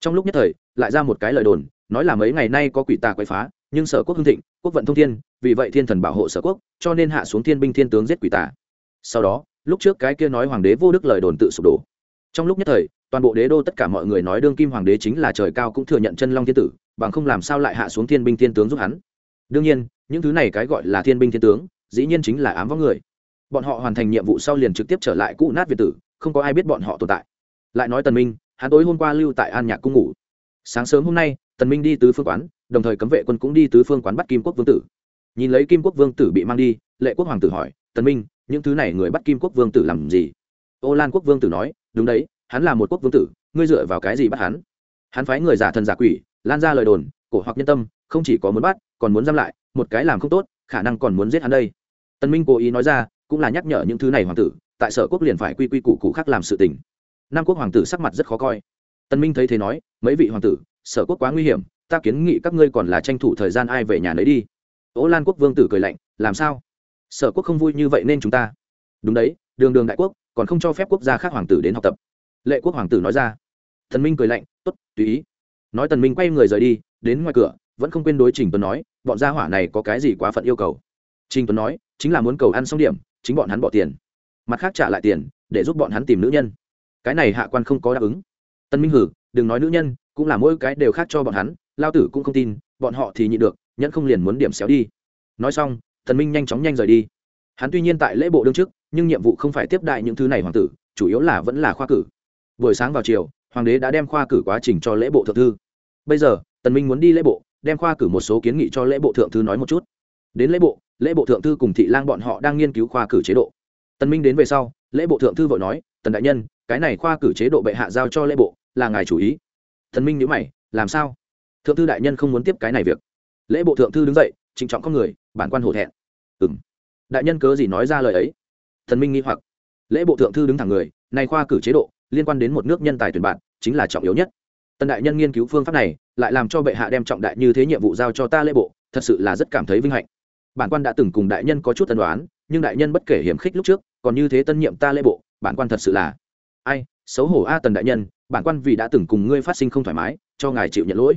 A: Trong lúc nhất thời, lại ra một cái lời đồn, nói là mấy ngày nay có quỷ tà quậy phá nhưng sở quốc hưng thịnh, quốc vận thông thiên, vì vậy thiên thần bảo hộ sở quốc, cho nên hạ xuống thiên binh thiên tướng giết quỷ tả sau đó, lúc trước cái kia nói hoàng đế vô đức lời đồn tự sụp đổ. Trong lúc nhất thời, toàn bộ đế đô tất cả mọi người nói đương kim hoàng đế chính là trời cao cũng thừa nhận chân long thiên tử, bằng không làm sao lại hạ xuống thiên binh thiên tướng giúp hắn. Đương nhiên, những thứ này cái gọi là thiên binh thiên tướng, dĩ nhiên chính là ám võ người. Bọn họ hoàn thành nhiệm vụ sau liền trực tiếp trở lại cũ nát việt tử, không có ai biết bọn họ tồn tại. Lại nói tần minh, hắn tối hôm qua lưu tại an nhạc cung ngủ sáng sớm hôm nay, tần minh đi tứ phương quán, đồng thời cấm vệ quân cũng đi tứ phương quán bắt kim quốc vương tử. Nhìn lấy kim quốc vương tử bị mang đi, lệ quốc hoàng tử hỏi, tần minh, những thứ này người bắt kim quốc vương tử làm gì? Ô lan quốc vương tử nói, đúng đấy, hắn là một quốc vương tử, ngươi dựa vào cái gì bắt hắn? Hắn phái người giả thần giả quỷ, lan ra lời đồn, cổ hoặc nhân tâm, không chỉ có muốn bắt, còn muốn giam lại, một cái làm không tốt, khả năng còn muốn giết hắn đây. Tần minh cố ý nói ra, cũng là nhắc nhở những thứ này hoàng tử, tại sở quốc liền phải quy quy củ cụ khác làm sự tình. Nam quốc hoàng tử sắc mặt rất khó coi. Tân minh thấy thế nói, mấy vị hoàng tử, sở quốc quá nguy hiểm, ta kiến nghị các ngươi còn là tranh thủ thời gian ai về nhà lấy đi. Ố lan quốc vương tử cười lạnh, làm sao? Sở quốc không vui như vậy nên chúng ta. Đúng đấy, đường đường đại quốc, còn không cho phép quốc gia khác hoàng tử đến học tập. Lệ quốc hoàng tử nói ra. Thần minh cười lạnh t ố t tùy ý. Nói tần minh quay người rời đi, đến ngoài cửa, vẫn không quên đối trình tuấn nói, bọn gia hỏa này có cái gì quá phận yêu cầu? Trình tuấn nói, chính là muốn cầu ăn xong điểm, chính bọn hắn bỏ tiền. Mặt khác trả lại tiền, để giúp bọn hắn tìm nữ nhân. Cái này hạ quan không có đáp ứng tân minh hử, đừng nói nữ nhân, cũng là mỗi cái đều khác cho bọn hắn, lao tử cũng không tin, bọn họ thì nhịn được, nhẫn không liền muốn điểm xéo đi. Nói xong Tân minh nhanh chóng nhanh rời đi. Hắn tuy nhiên tại lễ bộ đương chức, nhưng nhiệm vụ không phải tiếp đại những thứ này hoàng tử, chủ yếu là vẫn là khoa cử. Buổi sáng vào chiều, hoàng đế đã đem khoa cử quá trình cho lễ bộ thượng thư. Bây giờ, tần minh muốn đi lễ bộ, đem khoa cử một số kiến nghị cho lễ bộ thượng thư nói một chút. Đến lễ bộ lễ bộ thượng thư cùng thị lang bọn họ đang nghiên cứu khoa cử chế độ. Tần minh đến về sau, lễ bộ thượng thư vội nói, tần đại nhân cái này khoa cử chế độ bệ hạ giao cho lễ bộ, là ngài chủ ý. Thần minh nhữ mày, làm sao? Thượng thư đại nhân không muốn tiếp cái này việc. Lễ bộ thượng thư đứng dậy, trịnh trọng con người, bản quan hổ thẹn. Ừm. Đại nhân cớ gì nói ra lời ấy? Thần minh nghĩ hoặc. Lễ bộ thượng thư đứng thẳng người, này khoa cử chế độ, liên quan đến một nước nhân tài tuyển bạn, chính là trọng yếu nhất. Tần đại nhân nghiên cứu phương pháp này, lại làm cho bệ hạ đem trọng đại như thế nhiệm vụ giao cho ta lễ bộ, thật sự là rất cảm thấy vinh hạnh. Bản quan đã từng cùng đại nhân có chút tân đoán nhưng đại nhân bất kể hiểm khích lúc trước, còn như thế tân nhiệm ta lễ bộ, bản quan thật sự là ai, xấu hổ a tần đại nhân, bản quan vì đã từng cùng ngươi phát sinh không thoải mái, cho ngài chịu nhận lỗi.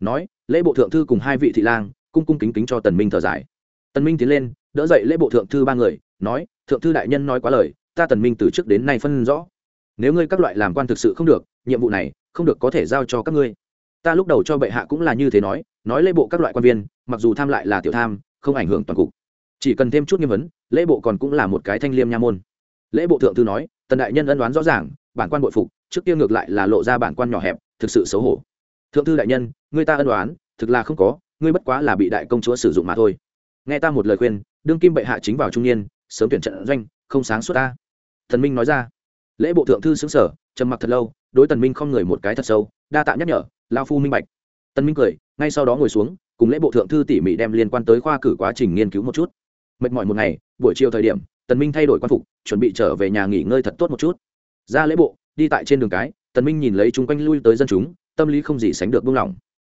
A: Nói, lễ bộ thượng thư cùng hai vị thị lang, cung cung kính kính cho tần minh thở dài. Tần minh tiến lên, đỡ dậy lễ bộ thượng thư ba người, nói, thượng thư đại nhân nói quá lời, ta tần minh từ trước đến nay phân rõ. Nếu ngươi các loại làm quan thực sự không được, nhiệm vụ này không được có thể giao cho các ngươi. Ta lúc đầu cho bệ hạ cũng là như thế nói nói lễ bộ các loại quan viên, mặc dù tham lại là tiểu tham, không ảnh hưởng toàn cục. Chỉ cần thêm chút nghiêm vấn, lễ bộ còn cũng là một cái thanh liêm nha môn. Lễ bộ thượng thư nói tần đại nhân ân đoán rõ ràng, bản quan bội phục, trước kia ngược lại là lộ ra bản quan nhỏ hẹp, thực sự xấu hổ. Thượng thư đại nhân, người ta ân đoán, thực là không có, ngươi bất quá là bị đại công chúa sử dụng mà thôi. Nghe ta một lời khuyên, đương kim bệ hạ chính vào trung niên, sớm tuyển trận doanh, không sáng suốt ta. Thần minh nói ra. Lễ bộ thượng thư xứng sở trầm mặc thật lâu, đối tần minh không người một cái thật sâu, đa tạ nhắc nhở lao phu minh bạch. Tần minh cười, ngay sau đó ngồi xuống, cùng lễ bộ thượng thư tỉ mỉ đem liên quan tới khoa cử quá trình nghiên cứu một chút. Mệt mỏi một ngày, buổi chiều thời điểm tần minh thay đổi quan phục, chuẩn bị trở về nhà nghỉ ngơi thật tốt một chút. Ra lễ bộ, đi tại trên đường cái, tần minh nhìn lấy chúng quanh lui tới dân chúng, tâm lý không gì sánh được buông lỏng.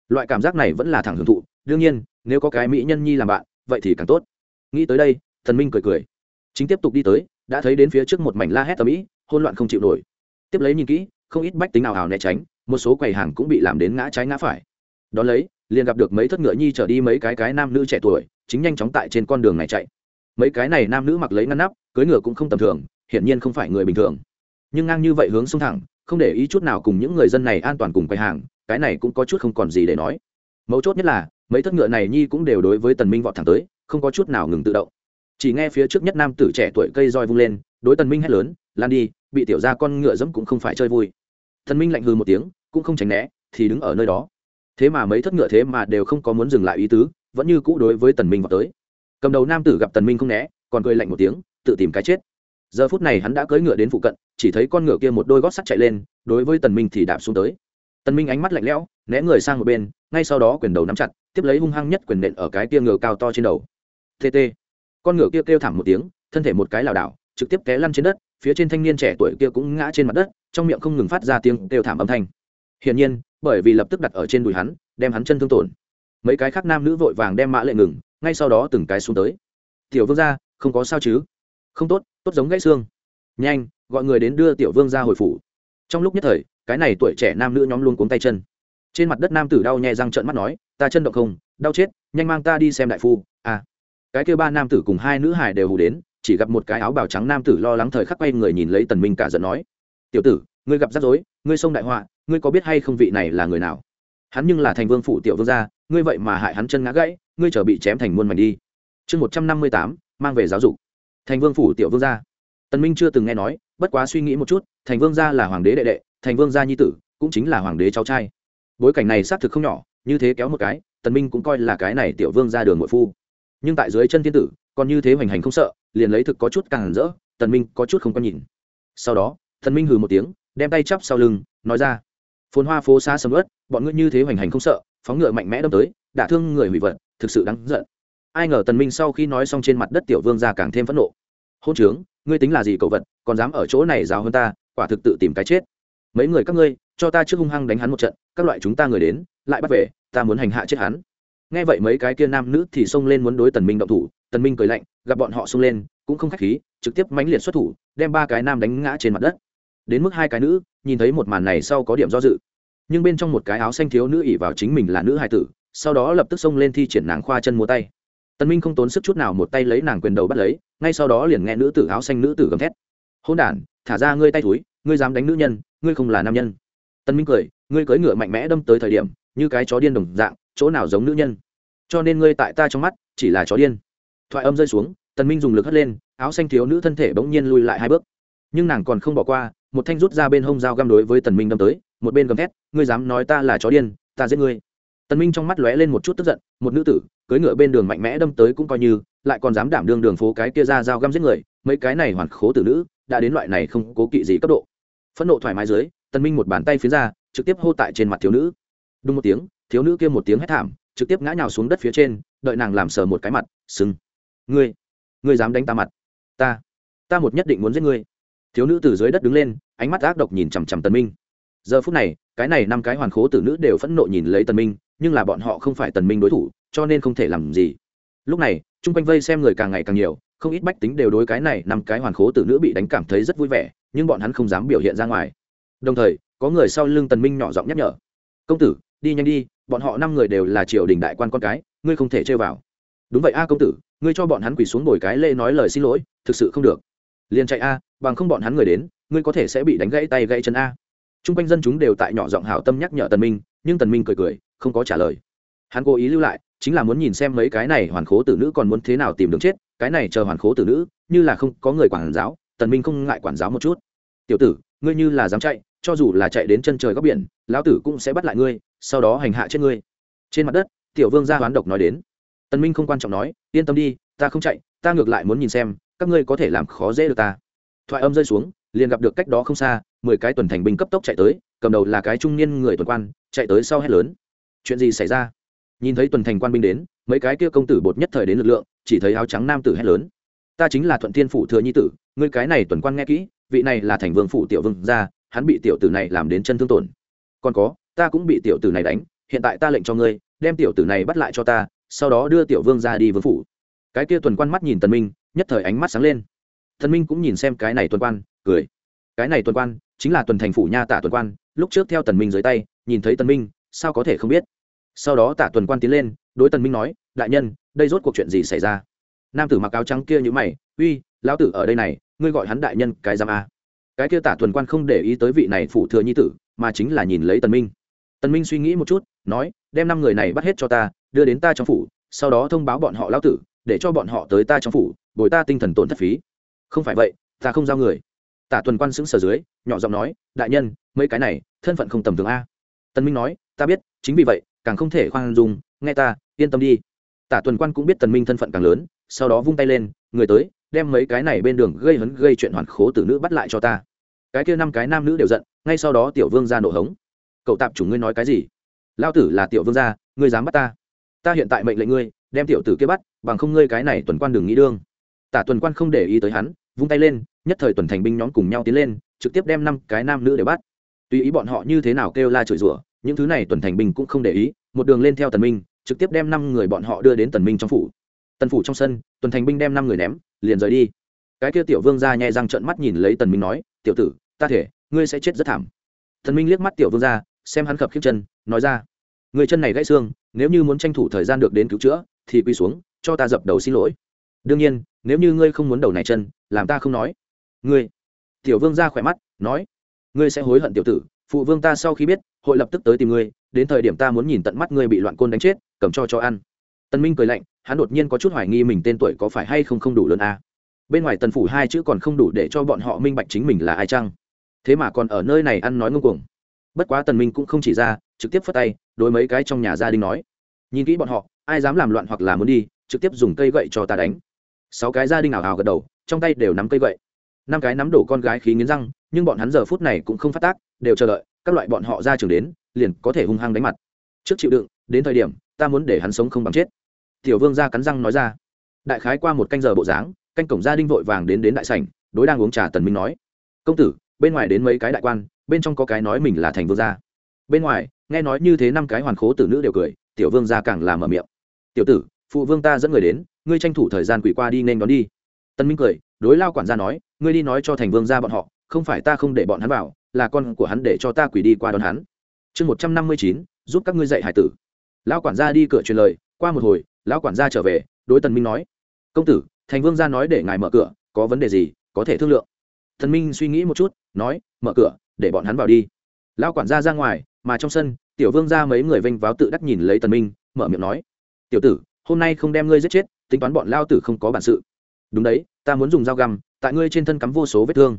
A: Loại cảm giác này vẫn là thẳng hưởng thụ, đương nhiên, nếu có cái mỹ nhân nhi làm bạn, vậy thì càng tốt. Nghĩ tới đây, tần minh cười cười. Chính tiếp tục đi tới, đã thấy đến phía trước một mảnh la hét tầm ĩ hỗn loạn không chịu nổi. Tiếp lấy nhìn kỹ, không ít bách tính nào hào né tránh, một số quầy hàng cũng bị làm đến ngã trái ngã phải. Đón lấy, liền gặp được mấy thất ngựa nhi trở đi mấy cái cái nam nữ trẻ tuổi, chính nhanh chóng tại trên con đường này chạy mấy cái này nam nữ mặc lấy ngăn nắp, cưới ngựa cũng không tầm thường, hiển nhiên không phải người bình thường. Nhưng ngang như vậy hướng xông thẳng, không để ý chút nào cùng những người dân này an toàn cùng quầy hàng, cái này cũng có chút không còn gì để nói. Mấu chốt nhất là, mấy thất ngựa này nhi cũng đều đối với tần minh vọt thẳng tới, không có chút nào ngừng tự động. Chỉ nghe phía trước nhất nam tử trẻ tuổi cây roi vung lên, đối tần minh hét lớn, lan đi, bị tiểu gia con ngựa dẫm cũng không phải chơi vui. Tần minh lạnh hừ một tiếng, cũng không tránh né, thì đứng ở nơi đó. Thế mà mấy thất ngựa thế mà đều không có muốn dừng lại ý tứ, vẫn như cũ đối với tần minh vọt tới cầm đầu nam tử gặp tần minh không né, còn cười lạnh một tiếng, tự tìm cái chết. Giờ phút này hắn đã cưỡi ngựa đến phụ cận, chỉ thấy con ngựa kia một đôi gót sắt chạy lên, đối với tần minh thì đạp xuống tới. Tần minh ánh mắt lạnh lẽo, né người sang một bên, ngay sau đó quyền đầu nắm chặt, tiếp lấy hung hăng nhất quyền nện ở cái kia ngựa cao to trên đầu. Tt con ngựa kia kêu thảm một tiếng, thân thể một cái lảo đảo, trực tiếp té lăn trên đất, phía trên thanh niên trẻ tuổi kia cũng ngã trên mặt đất, trong miệng không ngừng phát ra tiếng kêu thảm âm thanh. Hiển nhiên, bởi vì lập tức đặt ở trên đùi hắn, đem hắn chân thương tổn. Mấy cái khác nam nữ vội vàng đem mã lệ ngừng ngay sau đó từng cái xuống tới. Tiểu vương gia, không có sao chứ? Không tốt tốt giống gãy xương. Nhanh, gọi người đến đưa tiểu vương ra hồi phủ. Trong lúc nhất thời, cái này tuổi trẻ nam nữ nhóm luôn cuống tay chân. Trên mặt đất nam tử đau nhẹ răng trợn mắt nói, ta chân động không, đau chết, nhanh mang ta đi xem đại phu. À cái kêu ba nam tử cùng hai nữ hải đều hù đến, chỉ gặp một cái áo bào trắng nam tử lo lắng thời khắc quay người nhìn lấy tần minh cả giận nói, tiểu tử, ngươi gặp rắc rối, ngươi xông đại họa, ngươi có biết hay không vị này là người nào? Hắn nhưng là thành vương phủ tiểu vương gia ngươi vậy mà hại hắn chân ngã gãy, ngươi trở bị chém thành muôn mảnh đi. Chương một trăm năm mươi tám, mang về giáo dục. Thành vương phủ tiểu vương gia. Tần minh chưa từng nghe nói, bất quá suy nghĩ một chút, thành vương gia là hoàng đế đệ đệ, thành vương gia nhi tử, cũng chính là hoàng đế cháu trai. Bối cảnh này xác thực không nhỏ, như thế kéo một cái, tần minh cũng coi là cái này tiểu vương gia đường nội phu. Nhưng tại dưới chân thiên tử, còn như thế hoành hành không sợ, liền lấy thực có chút càng rỡ, tần minh có chút không có nhìn. Sau đó, tần minh hừ một tiếng, đem tay chắp sau lưng, nói ra, phồn hoa phố xa sầm ớt bọn ngươi như thế hoành hành không sợ phóng ngựa mạnh mẽ đâm tới, đả thương người hủy vật, thực sự đáng giận. Ai ngờ tần minh sau khi nói xong trên mặt đất tiểu vương gia càng thêm phẫn nộ. Hôn trướng, ngươi tính là gì cậu vật, còn dám ở chỗ này giáo hơn ta, quả thực tự tìm cái chết. Mấy người các ngươi, cho ta trước hung hăng đánh hắn một trận, các loại chúng ta người đến, lại bắt về, ta muốn hành hạ chết hắn. Nghe vậy mấy cái kia nam nữ thì xông lên muốn đối tần minh động thủ, tần minh cười lạnh, gặp bọn họ xông lên, cũng không khách khí, trực tiếp mãnh liệt xuất thủ, đem ba cái nam đánh ngã trên mặt đất. Đến mức hai cái nữ, nhìn thấy một màn này sau có điểm do dự nhưng bên trong một cái áo xanh thiếu nữ ỉ vào chính mình là nữ hài tử, sau đó lập tức xông lên thi triển nàng khoa chân múa tay. Tần minh không tốn sức chút nào một tay lấy nàng quyền đầu bắt lấy, ngay sau đó liền nghe nữ tử áo xanh nữ tử gầm thét. Hôn đản, thả ra ngươi tay túi, ngươi dám đánh nữ nhân, ngươi không là nam nhân. Tần minh cười, ngươi cưỡi ngựa mạnh mẽ đâm tới thời điểm, như cái chó điên đồng dạng, chỗ nào giống nữ nhân? Cho nên ngươi tại ta trong mắt, chỉ là chó điên. Thoại âm rơi xuống, tần minh dùng lực hất lên, áo xanh thiếu nữ thân thể bỗng nhiên lùi lại hai bước. Nhưng nàng còn không bỏ qua, một thanh rút ra bên hông dao găm đối với tần minh đâm tới một bên gầm thét, ngươi dám nói ta là chó điên, ta giết ngươi. Tần minh trong mắt lóe lên một chút tức giận, một nữ tử, cưỡi ngựa bên đường mạnh mẽ đâm tới cũng coi như, lại còn dám đảm đương đường phố cái kia ra dao găm giết người, mấy cái này hoàn khố tử nữ, đã đến loại này không cố kỵ gì cấp độ. Phẫn nộ thoải mái dưới, tần minh một bàn tay phía ra, trực tiếp hô tại trên mặt thiếu nữ. Đúng một tiếng, thiếu nữ kia một tiếng hét thảm, trực tiếp ngã nhào xuống đất phía trên, đợi nàng làm sờ một cái mặt sưng ngươi ngươi dám đánh ta mặt, ta ta một nhất định muốn giết ngươi. Thiếu nữ từ dưới đất đứng lên, ánh mắt ác độc nhìn chằm chằm tần minh giờ phút này, cái này năm cái hoàn khố tử nữ đều phẫn nộ nhìn lấy tần minh, nhưng là bọn họ không phải tần minh đối thủ, cho nên không thể làm gì. Lúc này, chung quanh vây xem người càng ngày càng nhiều, không ít bách tính đều đối cái này năm cái hoàn khố tử nữ bị đánh cảm thấy rất vui vẻ, nhưng bọn hắn không dám biểu hiện ra ngoài. Đồng thời, có người sau lưng tần minh nhỏ giọng nhắc nhở. Công tử, đi nhanh đi, bọn họ năm người đều là triều đình đại quan con cái, ngươi không thể chơi vào. Đúng vậy a, công tử, ngươi cho bọn hắn quỳ xuống bồi cái lê nói lời xin lỗi, thực sự không được. Liền chạy a, bằng không bọn hắn người đến, ngươi có thể sẽ bị đánh gãy tay gãy chân a t r u n g quanh dân chúng đều tại nhỏ giọng hảo tâm nhắc nhở tần minh, nhưng tần minh cười cười, không có trả lời. Hắn cố ý lưu lại, chính là muốn nhìn xem mấy cái này hoàn khố tử nữ còn muốn thế nào tìm đường chết, cái này chờ hoàn khố tử nữ, như là không có người quản giáo, tần minh không ngại quản giáo một chút. Tiểu tử, ngươi như là dám chạy, cho dù là chạy đến chân trời góc biển, lão tử cũng sẽ bắt lại ngươi, sau đó hành hạ chết ngươi. Trên mặt đất, tiểu vương gia hoán độc nói đến. Tần minh không quan trọng nói, yên tâm đi, ta không chạy, ta ngược lại muốn nhìn xem, các ngươi có thể làm khó dễ được ta. Thoại âm rơi xuống, liền gặp được cách đó không xa mười cái tuần thành binh cấp tốc chạy tới, cầm đầu là cái trung niên người tuần quan, chạy tới sau hét lớn. Chuyện gì xảy ra? Nhìn thấy tuần thành quan binh đến, mấy cái kia công tử bột nhất thời đến lực lượng, chỉ thấy áo trắng nam tử hét lớn. Ta chính là thuận thiên phủ thừa nhi tử, ngươi cái này tuần quan nghe kỹ, vị này là thành vương phủ tiểu vương gia, hắn bị tiểu tử này làm đến chân thương tổn. Còn có, ta cũng bị tiểu tử này đánh, hiện tại ta lệnh cho ngươi, đem tiểu tử này bắt lại cho ta, sau đó đưa tiểu vương ra đi vương phủ. Cái kia tuần quan mắt nhìn tần minh, nhất thời ánh mắt sáng lên. Thần minh cũng nhìn xem cái này tuần quan, cười. Cái này tuần quan chính là tuần thành phủ nha tạ tuần quan, lúc trước theo tần minh dưới tay, nhìn thấy tần minh, sao có thể không biết? Sau đó tạ tuần quan tiến lên, đối tần minh nói, đại nhân, đây rốt cuộc chuyện gì xảy ra? Nam tử mặc áo trắng kia như mày, uy, lão tử ở đây này, ngươi gọi hắn đại nhân cái giam a? Cái kia tả tuần quan không để ý tới vị này phủ thừa nhi tử, mà chính là nhìn lấy tần minh. Tần minh suy nghĩ một chút, nói, đem năm người này bắt hết cho ta, đưa đến ta trong phủ, sau đó thông báo bọn họ lão tử, để cho bọn họ tới ta trong phủ, bồi ta tinh thần tổn thất phí. Không phải vậy, ta không giao người tả tuần quan xứng sở dưới, nhỏ giọng nói, đại nhân, mấy cái này, thân phận không tầm thường a. Tần minh nói, ta biết, chính vì vậy, càng không thể khoan dung, nghe ta, yên tâm đi. Tả tuần quan cũng biết tần minh thân phận càng lớn, sau đó vung tay lên, người tới, đem mấy cái này bên đường gây hấn, gây chuyện hoàn khố tử nữ bắt lại cho ta. Cái kia năm cái nam nữ đều giận, ngay sau đó tiểu vương ra nổ hống. Cậu tạp chủ ngươi nói cái gì? Lao tử là tiểu vương gia, ngươi dám bắt ta? Ta hiện tại mệnh lệnh ngươi, đem tiểu tử kia bắt, bằng không ngươi cái này tuần quan đừng nghĩ đương. Tả tuần quan không để ý tới hắn, vung tay lên nhất thời tuần thành binh nhóm cùng nhau tiến lên, trực tiếp đem năm cái nam nữ để bắt. Tùy ý bọn họ như thế nào kêu la chửi rủa, những thứ này tuần thành binh cũng không để ý, một đường lên theo tần minh, trực tiếp đem năm người bọn họ đưa đến tần minh trong phủ. Tần phủ trong sân, tuần thành binh đem năm người ném, liền rời đi. Cái kia tiểu vương gia nhẹ răng trợn mắt nhìn lấy tần minh nói, tiểu tử, ta thể, ngươi sẽ chết rất thảm. Tần minh liếc mắt tiểu vương gia, xem hắn khập khiếp chân, nói ra, người chân này gãy xương, nếu như muốn tranh thủ thời gian được đến cứu chữa, thì quy xuống, cho ta dập đầu xin lỗi. Đương nhiên, nếu như ngươi không muốn đầu này chân, làm ta không nói ngươi. Tiểu vương ra khỏe mắt, nói. Ngươi sẽ hối hận tiểu tử, phụ vương ta sau khi biết, hội lập tức tới tìm ngươi, đến thời điểm ta muốn nhìn tận mắt ngươi bị loạn côn đánh chết, cầm cho cho ăn. Tân minh cười lạnh, hắn đột nhiên có chút hoài nghi mình tên tuổi có phải hay không không đủ lớn a à. bên ngoài tần phủ hai chữ còn không đủ để cho bọn họ minh bạch chính mình là ai chăng? Thế mà còn ở nơi này ăn nói ngông cuồng. Bất quá tần minh cũng không chỉ ra, trực tiếp phất tay, đối mấy cái trong nhà gia đình nói. Nhìn kỹ bọn họ, ai dám làm loạn hoặc là muốn đi, trực tiếp dùng cây gậy cho ta đánh. Sáu cái gia đình ảo ảo gật đầu, trong tay đều nắm cây gậy năm cái nắm đổ con gái khí nghiến răng, nhưng bọn hắn giờ phút này cũng không phát tác, đều chờ đợi, các loại bọn họ ra trường đến, liền có thể hung hăng đánh mặt. Trước chịu đựng, đến thời điểm, ta muốn để hắn sống không bằng chết. Tiểu vương ra cắn răng nói ra. Đại khái qua một canh giờ bộ dáng, canh cổng gia đình vội vàng đến đến đại sảnh, đối đang uống trà tần minh nói. Công tử, bên ngoài đến mấy cái đại quan, bên trong có cái nói mình là thành vương gia. Bên ngoài, nghe nói như thế năm cái hoàn khố tử nữ đều cười, tiểu vương gia càng làm mở miệng. Tiểu tử, phụ vương ta dẫn người đến, ngươi tranh thủ thời gian quỷ qua đi nên đón đi. Tân minh cười đối lao quản gia nói, ngươi đi nói cho thành vương gia bọn họ, không phải ta không để bọn hắn vào, là con của hắn để cho ta quỷ đi qua đón hắn. Chương một trăm năm mươi chín, giúp các ngươi dạy hải tử. Lão quản gia đi cửa truyền lời, qua một hồi, lão quản gia trở về, đối tần minh nói, công tử, thành vương gia nói để ngài mở cửa, có vấn đề gì, có thể thương lượng. Thần minh suy nghĩ một chút, nói, mở cửa, để bọn hắn vào đi. Lão quản gia ra ngoài, mà trong sân, tiểu vương ra mấy người vênh váo tự đắc nhìn lấy tần minh, mở miệng nói, tiểu tử, hôm nay không đem ngươi giết chết, tính toán bọn lao tử không có bản sự đúng đấy, ta muốn dùng dao găm, tại ngươi trên thân cắm vô số vết thương.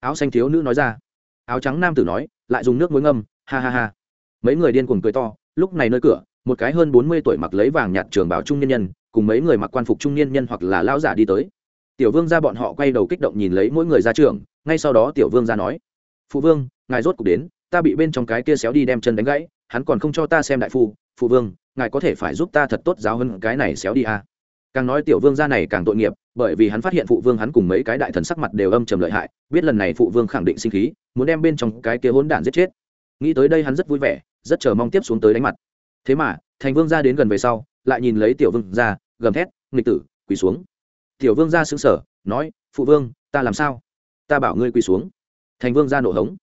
A: Áo xanh thiếu nữ nói ra. Áo trắng nam tử nói, lại dùng nước muối ngâm, ha ha ha. Mấy người điên cuồng cười to, lúc này nơi cửa, một cái hơn bốn mươi tuổi mặc lấy vàng nhạt trường bảo trung nhân nhân, cùng mấy người mặc quan phục trung niên nhân hoặc là lão giả đi tới. Tiểu vương ra bọn họ quay đầu kích động nhìn lấy mỗi người ra trường, ngay sau đó tiểu vương ra nói, phụ vương, ngài rốt cuộc đến, ta bị bên trong cái kia xéo đi đem chân đánh gãy, hắn còn không cho ta xem đại phu. Phụ vương, ngài có thể phải giúp ta thật tốt giáo hơn cái này xéo đi à. càng nói tiểu vương gia này càng tội nghiệp bởi vì hắn phát hiện phụ vương hắn cùng mấy cái đại thần sắc mặt đều âm trầm lợi hại, biết lần này phụ vương khẳng định sinh khí, muốn đem bên trong cái kia hỗn đản giết chết. Nghĩ tới đây hắn rất vui vẻ, rất chờ mong tiếp xuống tới đánh mặt. Thế mà, thành vương gia đến gần về sau, lại nhìn lấy tiểu vương gia gầm thét, nghịch tử, quỳ xuống. Tiểu vương gia xứng sở nói, phụ vương, ta làm sao? Ta bảo ngươi quỳ xuống. Thành vương gia nổ hống.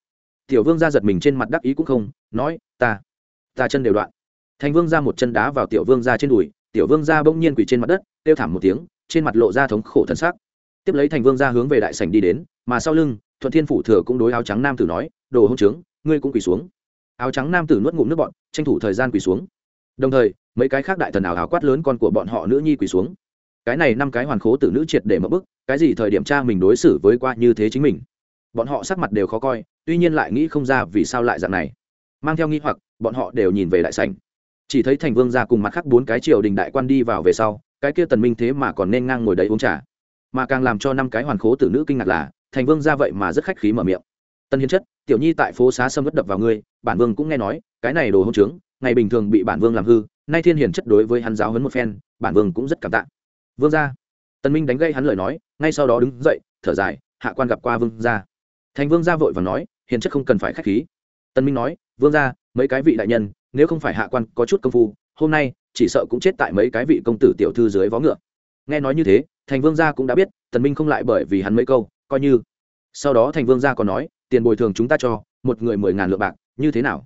A: Tiểu vương gia giật mình trên mặt đắc ý cũng không, nói, ta ta chân đều đoạn. Thành vương gia một chân đá vào tiểu vương gia trên đùi, tiểu vương gia bỗng nhiên quỳ trên mặt đất, kêu thảm một tiếng trên mặt lộ ra thống khổ thân xác. Tiếp lấy thành vương gia hướng về đại sảnh đi đến, mà sau lưng, thuận thiên phủ thừa cũng đối áo trắng nam tử nói, đồ hông trướng, ngươi cũng quỳ xuống. Áo trắng nam tử nuốt ngụm nước bọn tranh thủ thời gian quỳ xuống. Đồng thời, mấy cái khác đại thần ảo áo quát lớn con của bọn họ nữ nhi quỳ xuống. Cái này năm cái hoàn khố tử nữ triệt để mất bức, cái gì thời điểm cha mình đối xử với qua như thế chính mình? Bọn họ sắc mặt đều khó coi, tuy nhiên lại nghĩ không ra vì sao lại dạng này. Mang theo nghi hoặc, bọn họ đều nhìn về đại sảnh. Chỉ thấy thành vương ra cùng mặt khác bốn cái triều đình đại quan đi vào về sau cái kia tần minh thế mà còn nên ngang ngồi đấy uống trà. Mà càng làm cho năm cái hoàn khố tử nữ kinh ngạc là, thành vương ra vậy mà rất khách khí mở miệng. Tân hiến chất, tiểu nhi tại phố xá sâm vất đập vào ngươi, bản vương cũng nghe nói, cái này đồ hôn trướng, ngày bình thường bị bản vương làm hư, nay thiên hiển chất đối với hắn giáo hấn một phen, bản vương cũng rất cảm tạ. Vương gia. Tần minh đánh gây hắn lời nói, ngay sau đó đứng dậy, thở dài, hạ quan gặp qua vương gia. Thành vương gia vội vàng nói, hiền chất không cần phải khách khí. Tần minh nói, vương gia, mấy cái vị đại nhân, nếu không phải hạ quan có chút công phu, hôm nay chỉ sợ cũng chết tại mấy cái vị công tử tiểu thư dưới vó ngựa. Nghe nói như thế, thành vương gia cũng đã biết, tần minh không lại bởi vì hắn mấy câu, coi như. Sau đó thành vương gia còn nói, tiền bồi thường chúng ta cho, một người mười ngàn lượng bạc, như thế nào?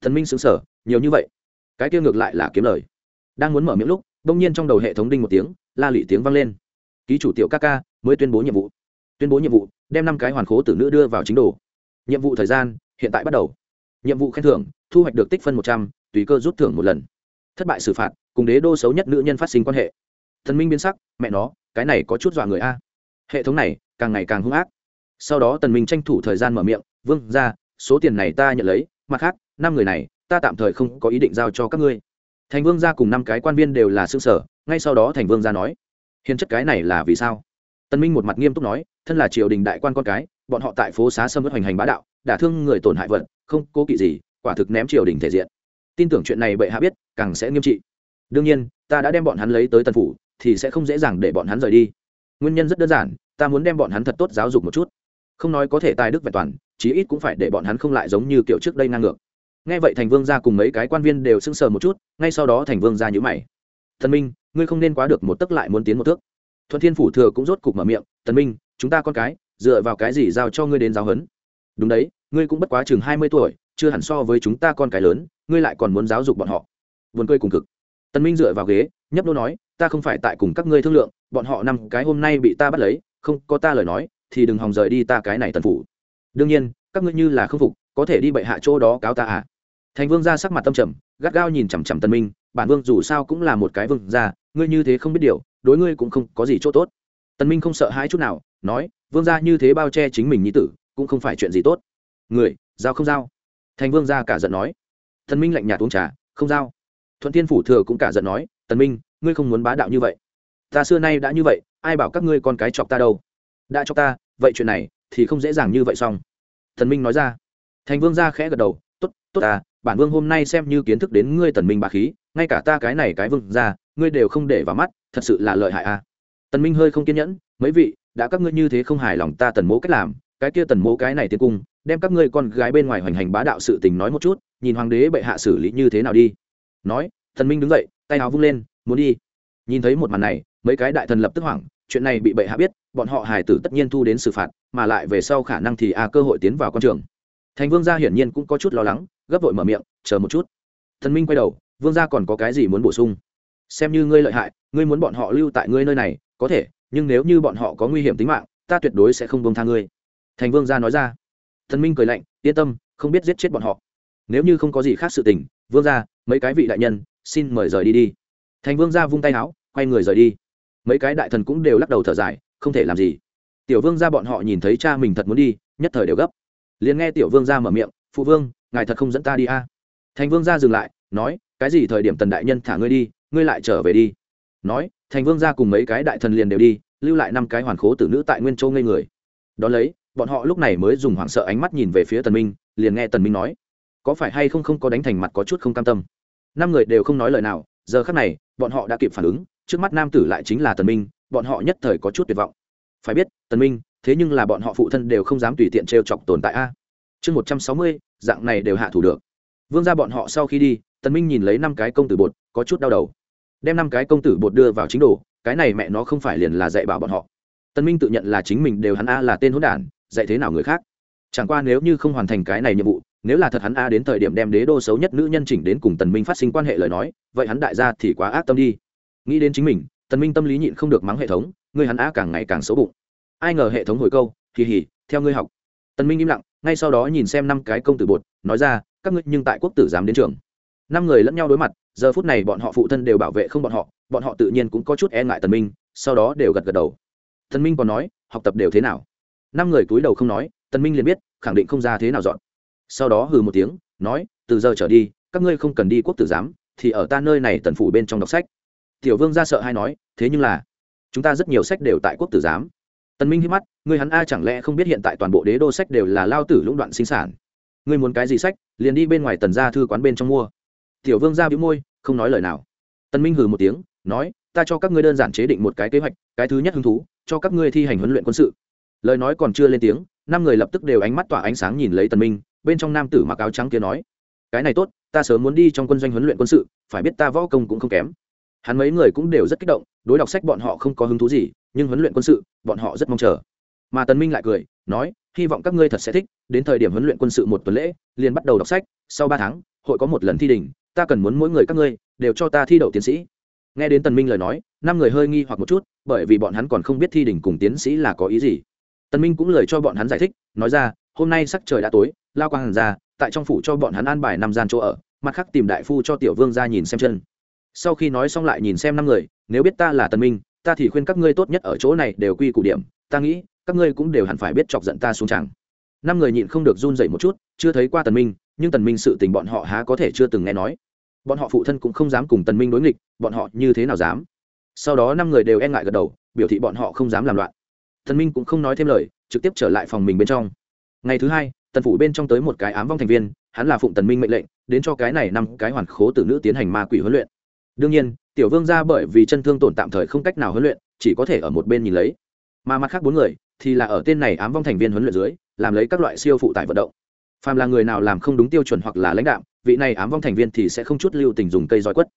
A: Thần minh sững sờ, nhiều như vậy. Cái kia ngược lại là kiếm lời. Đang muốn mở miệng lúc đông nhiên trong đầu hệ thống đinh một tiếng, la lị tiếng vang lên. Ký chủ tiểu ca ca, mới tuyên bố nhiệm vụ. Tuyên bố nhiệm vụ, đem năm cái hoàn khố tử nữ đưa vào chính đồ. Nhiệm vụ thời gian, hiện tại bắt đầu. Nhiệm vụ khen thưởng, thu hoạch được tích phân một trăm, tùy cơ rút thưởng một lần thất bại xử phạt, cùng đế đô xấu nhất nữ nhân phát sinh quan hệ. Thần minh biến sắc, mẹ nó, cái này có chút dọa người a. Hệ thống này, càng ngày càng hung ác. Sau đó tần minh tranh thủ thời gian mở miệng, vương, ra, số tiền này ta nhận lấy, mặt khác, năm người này, ta tạm thời không có ý định giao cho các ngươi. Thành vương gia cùng năm cái quan viên đều là xương sở ngay sau đó thành vương gia nói, hiền chất cái này là vì sao? Tân minh một mặt nghiêm túc nói, thân là triều đình đại quan con cái, bọn họ tại phố xá sâm mất hoành hành bá đạo, đả thương người tổn hại vật, không cố kỵ gì, quả thực ném triều đình thể diện tin tưởng chuyện này bệ hạ biết, càng sẽ nghiêm trị. Đương nhiên, ta đã đem bọn hắn lấy tới tần phủ, thì sẽ không dễ dàng để bọn hắn rời đi. Nguyên nhân rất đơn giản, ta muốn đem bọn hắn thật tốt giáo dục một chút. Không nói có thể tài đức vẹn toàn, chí ít cũng phải để bọn hắn không lại giống như kiểu trước đây ngang ngược. Nghe vậy thành vương gia cùng mấy cái quan viên đều sưng sờ một chút, ngay sau đó thành vương gia nhữ mày. Thần minh, ngươi không nên quá được một tấc lại muốn tiến một thước. Thuận thiên phủ thừa cũng rốt cục mở miệng, thần minh, chúng ta con cái, dựa vào cái gì giao cho ngươi đến giáo huấn? Đúng đấy, ngươi cũng bất quá chừng hai mươi tuổi, chưa hẳn so với chúng ta con cái lớn ngươi lại còn muốn giáo dục bọn họ. Vườn cười cùng cực. Tần minh dựa vào ghế, nhấp nô nói, ta không phải tại cùng các ngươi thương lượng, bọn họ năm cái hôm nay bị ta bắt lấy, không có ta lời nói, thì đừng hòng rời đi ta cái này tần phủ. Đương nhiên, các ngươi như là không phục, có thể đi bệ hạ chỗ đó cáo ta à? Thành vương ra sắc mặt tâm trầm, gắt gao nhìn chằm chằm tân minh, bản vương dù sao cũng là một cái vương ra ngươi như thế không biết điều, đối ngươi cũng không có gì chỗ tốt. Tân minh không sợ hãi chút nào, nói, vương gia như thế bao che chính mình như tử, cũng không phải chuyện gì tốt. Người, giao không giao? Thành vương gia cả giận nói. Thần minh lạnh nhạt uống trà, không giao. Thuận thiên phủ thừa cũng cả giận nói, tần minh, ngươi không muốn bá đạo như vậy. Ta xưa nay đã như vậy, ai bảo các ngươi con cái chọc ta đâu? Đã cho ta, vậy chuyện này thì không dễ dàng như vậy xong. Thần minh nói ra. Thành vương gia khẽ gật đầu, tốt tốt ta, bản vương hôm nay xem như kiến thức đến ngươi tần minh bà khí, ngay cả ta cái này cái vương gia, ngươi đều không để vào mắt, thật sự là lợi hại a. À. tần minh hơi không kiên nhẫn, mấy vị, đã các ngươi như thế không hài lòng ta tần mỗ cách làm, cái kia tần mỗ cái này tiến cung, đem các ngươi con gái bên ngoài hoành hành bá đạo sự tình nói một chút nhìn hoàng đế bệ hạ xử lý như thế nào đi. Nói, thần minh đứng dậy, tay áo vung lên, muốn đi. Nhìn thấy một màn này, mấy cái đại thần lập tức hoảng, chuyện này bị bệ hạ biết, bọn họ hài tử tất nhiên thu đến xử phạt, mà lại về sau khả năng thì a cơ hội tiến vào con trường. Thành vương gia hiển nhiên cũng có chút lo lắng, gấp vội mở miệng, chờ một chút. Thần minh quay đầu, vương gia còn có cái gì muốn bổ sung? Xem như ngươi lợi hại, ngươi muốn bọn họ lưu tại ngươi nơi này, có thể, nhưng nếu như bọn họ có nguy hiểm tính mạng, ta tuyệt đối sẽ không bông tha ngươi. Thành vương gia nói ra. Thần minh cười lạnh, yên tâm, không biết giết chết bọn họ nếu như không có gì khác sự tình, vương gia, mấy cái vị đại nhân, xin mời rời đi đi. Thành vương gia vung tay áo, quay người rời đi. Mấy cái đại thần cũng đều lắc đầu thở dài, không thể làm gì. Tiểu vương gia bọn họ nhìn thấy cha mình thật muốn đi, nhất thời đều gấp. Liền nghe tiểu vương gia mở miệng, phụ vương, ngài thật không dẫn ta đi a? À. thành vương gia dừng lại, nói, cái gì thời điểm tần đại nhân thả ngươi đi, ngươi lại trở về đi. Nói, thành vương ra cùng mấy cái đại thần liền đều đi, lưu lại năm cái hoàn khố tử nữ tại nguyên châu ngây người. Đón lấy, bọn họ lúc này mới dùng hoảng sợ ánh mắt nhìn về phía tần minh, liền nghe tần minh nói có phải hay không không có đánh thành mặt có chút không cam tâm? Năm người đều không nói lời nào, giờ khắc này, bọn họ đã kịp phản ứng, trước mắt nam tử lại chính là tần minh, bọn họ nhất thời có chút tuyệt vọng. Phải biết, tần minh, thế nhưng là bọn họ phụ thân đều không dám tùy tiện trêu chọc tồn tại a. Chương một trăm sáu mươi, dạng này đều hạ thủ được. Vương gia bọn họ sau khi đi, tần minh nhìn lấy năm cái công tử bột, có chút đau đầu. Đem năm cái công tử bột đưa vào chính đồ, cái này mẹ nó không phải liền là dạy bảo bọn họ. Tần minh tự nhận là chính mình đều hắn a là tên hỗn đản, dạy thế nào người khác? Chẳng qua nếu như không hoàn thành cái này nhiệm vụ nếu là thật hắn a đến thời điểm đem đế đô xấu nhất nữ nhân chỉnh đến cùng tần minh phát sinh quan hệ lời nói, vậy hắn đại gia thì quá ác tâm đi. Nghĩ đến chính mình, tần minh tâm lý nhịn không được mắng hệ thống, người hắn a càng ngày càng xấu bụng. Ai ngờ hệ thống hồi câu kỳ hỉ theo ngươi học. Tần minh im lặng, ngay sau đó nhìn xem năm cái công tử bột, nói ra, các ngươi nhưng tại quốc tử giám đến trường. Năm người lẫn nhau đối mặt, giờ phút này bọn họ phụ thân đều bảo vệ không bọn họ bọn họ tự nhiên cũng có chút e ngại tần minh, sau đó đều gật gật đầu. Tần minh còn nói, học tập đều thế nào? Năm người cúi đầu không nói, tần minh liền biết, khẳng định không ra thế nào dọn sau đó hừ một tiếng, nói, từ giờ trở đi, các ngươi không cần đi quốc tử giám, thì ở ta nơi này tần phủ bên trong đọc sách. Tiểu vương ra sợ hay nói, thế nhưng là, chúng ta rất nhiều sách đều tại quốc tử giám. Tần minh hít mắt, ngươi hắn a chẳng lẽ không biết hiện tại toàn bộ đế đô sách đều là lao tử lũng đoạn sinh sản? Ngươi muốn cái gì sách, liền đi bên ngoài tần gia thư quán bên trong mua. Tiểu vương ra bĩu môi, không nói lời nào. Tần minh hừ một tiếng, nói, ta cho các ngươi đơn giản chế định một cái kế hoạch, cái thứ nhất hứng thú, cho các ngươi thi hành huấn luyện quân sự. Lời nói còn chưa lên tiếng, năm người lập tức đều ánh mắt tỏa ánh sáng nhìn lấy tần minh bên trong nam tử mặc áo trắng kia nói, cái này tốt, ta sớm muốn đi trong quân doanh huấn luyện quân sự, phải biết ta võ công cũng không kém. Hắn mấy người cũng đều rất kích động, đối đọc sách bọn họ không có hứng thú gì, nhưng huấn luyện quân sự, bọn họ rất mong chờ. Mà tần minh lại cười, nói, hy vọng các ngươi thật sẽ thích, đến thời điểm huấn luyện quân sự một tuần lễ, liền bắt đầu đọc sách, sau ba tháng, hội có một lần thi đỉnh, ta cần muốn mỗi người các ngươi, đều cho ta thi đậu tiến sĩ. Nghe đến tần minh lời nói, năm người hơi nghi hoặc một chút, bởi vì bọn hắn còn không biết thi đỉnh cùng tiến sĩ là có ý gì. Tần minh cũng lời cho bọn hắn giải thích, nói ra, hôm nay sắc trời đã tối lao quang hàn ra, tại trong phủ cho bọn hắn an bài năm gian chỗ ở, mặt khác tìm đại phu cho tiểu vương ra nhìn xem chân. Sau khi nói xong lại nhìn xem năm người, nếu biết ta là tần minh, ta thì khuyên các ngươi tốt nhất ở chỗ này đều quy củ điểm, ta nghĩ, các ngươi cũng đều hẳn phải biết chọc giận ta xuống chẳng. Năm người nhịn không được run dậy một chút, chưa thấy qua tần minh, nhưng tần minh sự tình bọn họ há có thể chưa từng nghe nói. Bọn họ phụ thân cũng không dám cùng tần minh đối nghịch, bọn họ như thế nào dám? Sau đó năm người đều e ngại gật đầu, biểu thị bọn họ không dám làm loạn. Tần minh cũng không nói thêm lời, trực tiếp trở lại phòng mình bên trong. Ngày thứ hai tần phủ bên trong tới một cái ám vong thành viên, hắn là phụng tần minh mệnh lệnh, đến cho cái này năm cái hoàn khố tử nữ tiến hành ma quỷ huấn luyện. Đương nhiên, tiểu vương ra bởi vì chân thương tổn tạm thời không cách nào huấn luyện, chỉ có thể ở một bên nhìn lấy. Mà mặt khác bốn người thì là ở tên này ám vong thành viên huấn luyện dưới, làm lấy các loại siêu phụ tải vận động. Phàm là người nào làm không đúng tiêu chuẩn hoặc là lãnh đạo vị này ám vong thành viên thì sẽ không chút lưu tình dùng cây roi quất.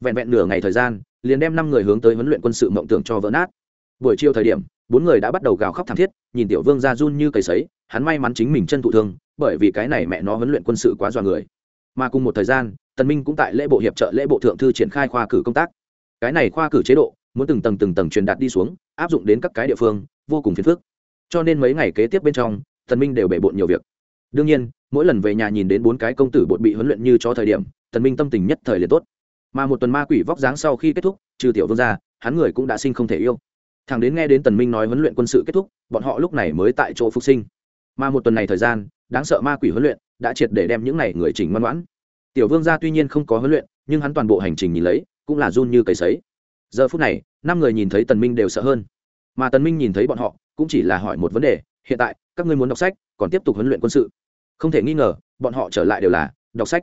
A: Vẹn vẹn nửa ngày thời gian, liền đem năm người hướng tới huấn luyện quân sự mộng tưởng cho vỡ nát. Buổi chiều thời điểm bốn người đã bắt đầu gào khóc thảm thiết, nhìn tiểu vương ra run như cầy sấy, hắn may mắn chính mình chân thụ thương, bởi vì cái này mẹ nó huấn luyện quân sự quá dọa người. Mà cùng một thời gian, tần minh cũng tại lễ bộ hiệp trợ lễ bộ thượng thư triển khai khoa cử công tác. Cái này khoa cử chế độ, muốn từng tầng từng tầng truyền đạt đi xuống, áp dụng đến các cái địa phương, vô cùng phiền phức. Cho nên mấy ngày kế tiếp bên trong, tần minh đều bể bộn nhiều việc. Đương nhiên, mỗi lần về nhà nhìn đến bốn cái công tử bột bị huấn luyện như cho thời điểm, tần minh tâm tình nhất thời liền tốt. Mà một tuần ma quỷ vóc dáng sau khi kết thúc, trừ tiểu vương gia hắn người cũng đã sinh không thể yêu thằng đến nghe đến tần minh nói huấn luyện quân sự kết thúc, bọn họ lúc này mới tại chỗ phục sinh. Mà một tuần này thời gian, đáng sợ ma quỷ huấn luyện đã triệt để đem những này người chỉnh ngoan ngoãn. Tiểu vương gia tuy nhiên không có huấn luyện, nhưng hắn toàn bộ hành trình nhìn lấy, cũng là run như cầy sấy. Giờ phút này, năm người nhìn thấy tần minh đều sợ hơn. Mà tần minh nhìn thấy bọn họ, cũng chỉ là hỏi một vấn đề, hiện tại, các ngươi muốn đọc sách, còn tiếp tục huấn luyện quân sự? Không thể nghi ngờ, bọn họ trở lại đều là đọc sách.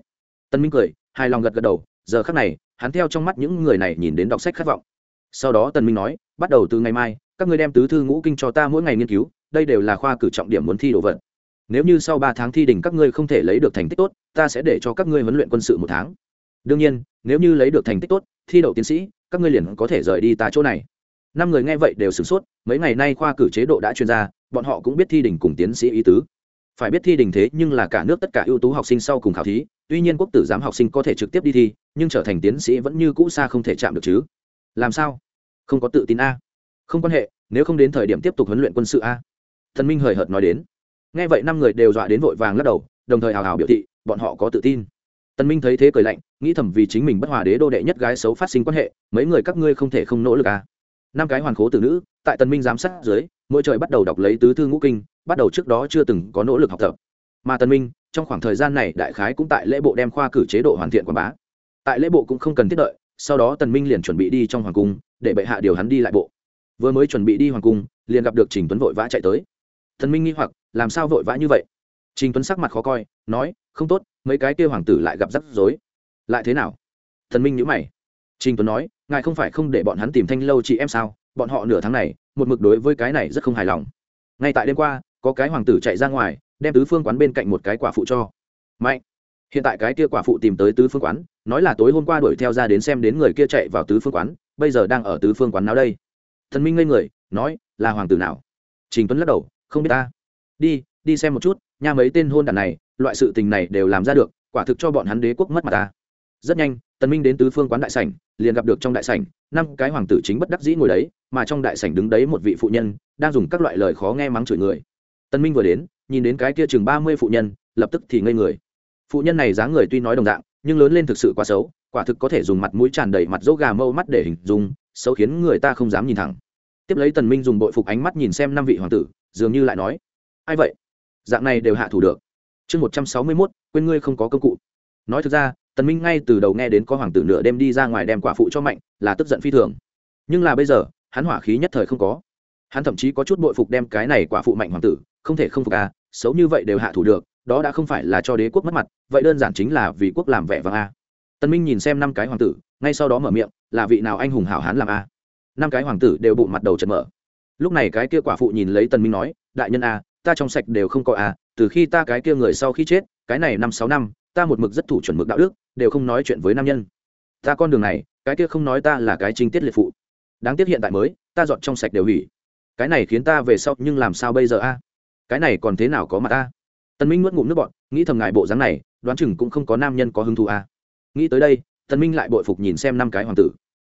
A: Tần minh cười, hài lòng gật gật đầu, giờ khắc này, hắn theo trong mắt những người này nhìn đến đọc sách khát vọng sau đó tần minh nói, bắt đầu từ ngày mai, các ngươi đem tứ thư ngũ kinh cho ta mỗi ngày nghiên cứu, đây đều là khoa cử trọng điểm muốn thi đồ vật. Nếu như sau ba tháng thi đỉnh các ngươi không thể lấy được thành tích tốt, ta sẽ để cho các ngươi huấn luyện quân sự một tháng. Đương nhiên, nếu như lấy được thành tích tốt, thi đậu tiến sĩ, các ngươi liền có thể rời đi ta chỗ này. Năm người nghe vậy đều sửng sốt, mấy ngày nay khoa cử chế độ đã chuyên ra, bọn họ cũng biết thi đỉnh cùng tiến sĩ ý tứ. Phải biết thi đỉnh thế nhưng là cả nước tất cả ưu tú học sinh sau cùng khảo thí, tuy nhiên quốc tử giám học sinh có thể trực tiếp đi thi, nhưng trở thành tiến sĩ vẫn như cũ xa không thể chạm được chứ làm sao? Không có tự tin a. Không quan hệ, nếu không đến thời điểm tiếp tục huấn luyện quân sự a. Thần minh hời hợt nói đến. Nghe vậy năm người đều dọa đến vội vàng lắc đầu, đồng thời hào hào biểu thị, bọn họ có tự tin. Tân minh thấy thế cười lạnh, nghĩ thầm vì chính mình bất hòa đế đô đệ nhất gái xấu phát sinh quan hệ, mấy người các ngươi không thể không nỗ lực à. năm cái hoàn khố tử nữ, tại tân minh giám sát dưới, mỗi trời bắt đầu đọc lấy tứ thư ngũ kinh, bắt đầu trước đó chưa từng có nỗ lực học tập. Mà tân minh, trong khoảng thời gian này đại khái cũng tại lễ bộ đem khoa cử chế độ hoàn thiện quảng bá. Tại lễ bộ cũng không cần thiết đợi sau đó tần minh liền chuẩn bị đi trong hoàng cung, để bệ hạ điều hắn đi lại bộ. Vừa mới chuẩn bị đi hoàng cung, liền gặp được trình tuấn vội vã chạy tới. Tần minh nghi hoặc, làm sao vội vã như vậy? Trình tuấn sắc mặt khó coi, nói, không tốt, mấy cái kia hoàng tử lại gặp rắc rối. Lại thế nào? Tần minh nhíu mày. Trình tuấn nói, ngài không phải không để bọn hắn tìm thanh lâu chị em sao? Bọn họ nửa tháng này, một mực đối với cái này rất không hài lòng. Ngay tại đêm qua, có cái hoàng tử chạy ra ngoài, đem tứ phương quán bên cạnh một cái quả phụ cho. Mạnh! Hiện tại cái kia quả phụ tìm tới tứ phương quán nói là tối hôm qua đuổi theo ra đến xem đến người kia chạy vào tứ phương quán, bây giờ đang ở tứ phương quán nào đây? Thần minh ngây người, nói, là hoàng tử nào? Trình tuấn lắc đầu, không biết ta. Đi đi xem một chút, nha mấy tên hôn đàn này, loại sự tình này đều làm ra được, quả thực cho bọn hắn đế quốc mất mặt ta. Rất nhanh, tần minh đến tứ phương quán đại sảnh, liền gặp được trong đại sảnh, năm cái hoàng tử chính bất đắc dĩ ngồi đấy, mà trong đại sảnh đứng đấy một vị phụ nhân, đang dùng các loại lời khó nghe mắng chửi người. Tần minh vừa đến, nhìn đến cái kia chừng ba mươi phụ nhân, lập tức thì ngây người. Phụ nhân này dáng người tuy nói đồng dạng nhưng lớn lên thực sự quá xấu, quả thực có thể dùng mặt mũi tràn đầy mặt dỗ gà mâu mắt để hình dung, xấu khiến người ta không dám nhìn thẳng. Tiếp lấy tần minh dùng bội phục ánh mắt nhìn xem năm vị hoàng tử, dường như lại nói, ai vậy? Dạng này đều hạ thủ được. Chương một trăm sáu mươi mốt, quên ngươi không có công cụ. Nói thực ra, tần minh ngay từ đầu nghe đến có hoàng tử nửa đêm đi ra ngoài đem quả phụ cho mạnh, là tức giận phi thường. Nhưng là bây giờ, hắn hỏa khí nhất thời không có. Hắn thậm chí có chút bội phục đem cái này quả phụ mạnh hoàng tử, không thể không phục à xấu như vậy đều hạ thủ được đó đã không phải là cho đế quốc mất mặt, vậy đơn giản chính là vì quốc làm vẻ vang a. Tân minh nhìn xem năm cái hoàng tử, ngay sau đó mở miệng, là vị nào anh hùng hảo hán làm a? Năm cái hoàng tử đều bụng mặt đầu chật mở. Lúc này cái kia quả phụ nhìn lấy tân minh nói, đại nhân a, ta trong sạch đều không có a, từ khi ta cái kia người sau khi chết, cái này năm sáu năm, ta một mực rất thủ chuẩn mực đạo đức, đều không nói chuyện với nam nhân. Ta con đường này, cái kia không nói ta là cái trinh tiết liệt phụ. Đáng tiếc hiện tại mới, ta dọn trong sạch đều hủy. Cái này khiến ta về sau, nhưng làm sao bây giờ a? Cái này còn thế nào có mặt ta tần minh nuốt ngụm nước bọt, nghĩ thầm ngài bộ dáng này, đoán chừng cũng không có nam nhân có hứng thú à. nghĩ tới đây, tần minh lại bội phục nhìn xem năm cái hoàng tử.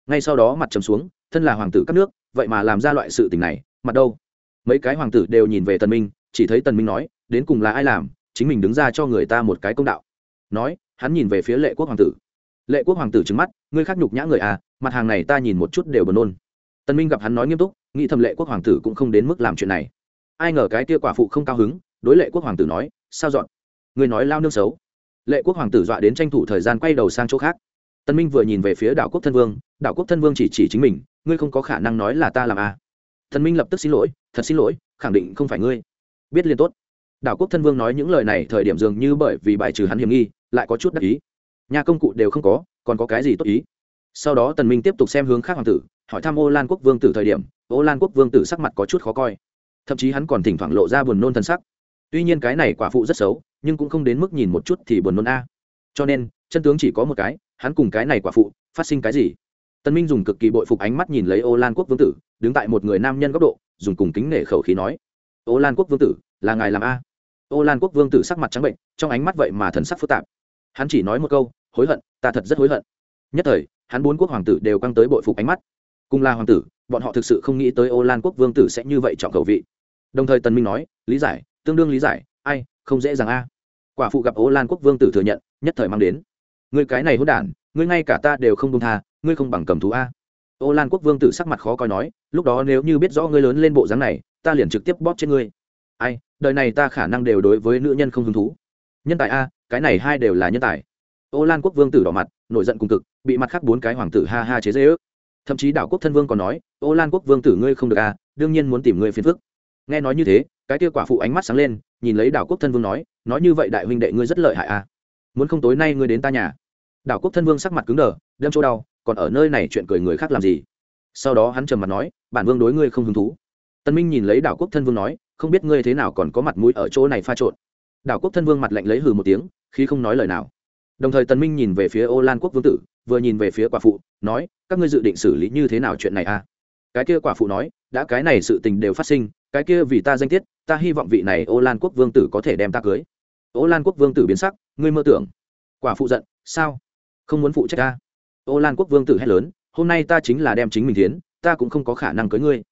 A: Ngay sau đó mặt trầm xuống, thân là hoàng tử các nước, vậy mà làm ra loại sự tình này, mặt đâu? Mấy cái hoàng tử đều nhìn về tần minh, chỉ thấy tần minh nói, đến cùng là ai làm, chính mình đứng ra cho người ta một cái công đạo. Nói, hắn nhìn về phía lệ quốc hoàng tử. Lệ quốc hoàng tử trừng mắt, ngươi khác nhục nhã người à mặt hàng này ta nhìn một chút đều buồn nôn. Tần minh gặp hắn nói nghiêm túc, nghĩ thầm lệ quốc hoàng tử cũng không đến mức làm chuyện này. Ai ngờ cái kia quả phụ không cao hứng đối lệ quốc hoàng tử nói, sao dọn? Người nói lao nương xấu. Lệ quốc hoàng tử dọa đến tranh thủ thời gian quay đầu sang chỗ khác. Tân minh vừa nhìn về phía đảo quốc thân vương, đảo quốc thân vương chỉ chỉ chính mình, ngươi không có khả năng nói là ta làm a à. thần minh lập tức xin lỗi, thật xin lỗi, khẳng định không phải ngươi. Biết liên tốt. Đảo quốc thân vương nói những lời này thời điểm dường như bởi vì bài trừ hắn hiểm nghi, lại có chút đắc ý. Nhà công cụ đều không có, còn có cái gì tốt ý? Sau đó tần minh tiếp tục xem hướng khác hoàng tử, hỏi thăm ô lan quốc vương tử thời điểm, ô lan quốc vương tử sắc mặt có chút khó coi. Thậm chí hắn còn thỉnh thoảng lộ ra buồn nôn thân sắc tuy nhiên cái này quả phụ rất xấu, nhưng cũng không đến mức nhìn một chút thì buồn nôn a. Cho nên, chân tướng chỉ có một cái, hắn cùng cái này quả phụ, phát sinh cái gì? Tân minh dùng cực kỳ bội phục ánh mắt nhìn lấy ô lan quốc vương tử, đứng tại một người nam nhân góc độ, dùng cùng kính nể khẩu khí nói, ô lan quốc vương tử, là ngài làm a? Ô lan quốc vương tử sắc mặt trắng bệnh, trong ánh mắt vậy mà thần sắc phức tạp. Hắn chỉ nói một câu, hối hận, ta thật rất hối hận. Nhất thời, hắn bốn quốc hoàng tử đều căng tới bội phục ánh mắt. Cùng là hoàng tử, bọn họ thực sự không nghĩ tới ô lan quốc vương tử sẽ như vậy chọn khẩu vị. Đồng thời tần minh nói, lý giải tương đương lý giải, ai, không dễ dàng a. Quả phụ gặp ô lan quốc vương tử thừa nhận, nhất thời mang đến. Người cái này hôn đản ngươi ngay cả ta đều không đông tha, ngươi không bằng cầm thú a. Ô lan quốc vương tử sắc mặt khó coi nói, lúc đó nếu như biết rõ ngươi lớn lên bộ dáng này, ta liền trực tiếp bóp trên ngươi. Ai, đời này ta khả năng đều đối với nữ nhân không hứng thú. Nhân tài a, cái này hai đều là nhân tài. Ô lan quốc vương tử đỏ mặt, nổi giận cùng cực, bị mặt khác bốn cái hoàng tử ha ha chế dễ ước thậm chí đảo quốc thân vương còn nói ô lan quốc vương tử ngươi không được a, đương nhiên muốn tìm ngươi phiền phức. Nghe nói như thế cái kia quả phụ ánh mắt sáng lên, nhìn lấy đảo quốc thân vương nói nói như vậy đại huynh đệ ngươi rất lợi hại à? Muốn không tối nay ngươi đến ta nhà? Đảo quốc thân vương sắc mặt cứng đờ, đâm chỗ đau, còn ở nơi này chuyện cười người khác làm gì? Sau đó hắn trầm mặt nói, bản vương đối ngươi không hứng thú. Tân minh nhìn lấy đảo quốc thân vương nói, không biết ngươi thế nào còn có mặt mũi ở chỗ này pha trộn. Đảo quốc thân vương mặt lạnh lấy hừ một tiếng khi không nói lời nào. Đồng thời tân minh nhìn về phía ô lan quốc vương tử, vừa nhìn về phía quả phụ, nói, các ngươi dự định xử lý như thế nào chuyện này à? Cái kia quả phụ nói, đã cái này sự tình đều phát sinh cái kia vì ta danh tiết, ta hy vọng vị này ô lan quốc vương tử có thể đem ta cưới. Ô lan quốc vương tử biến sắc, ngươi mơ tưởng. Quả phụ giận, sao? Không muốn phụ trách ta. Ô lan quốc vương tử hét lớn, hôm nay ta chính là đem chính mình tiến, ta cũng không có khả năng cưới ngươi.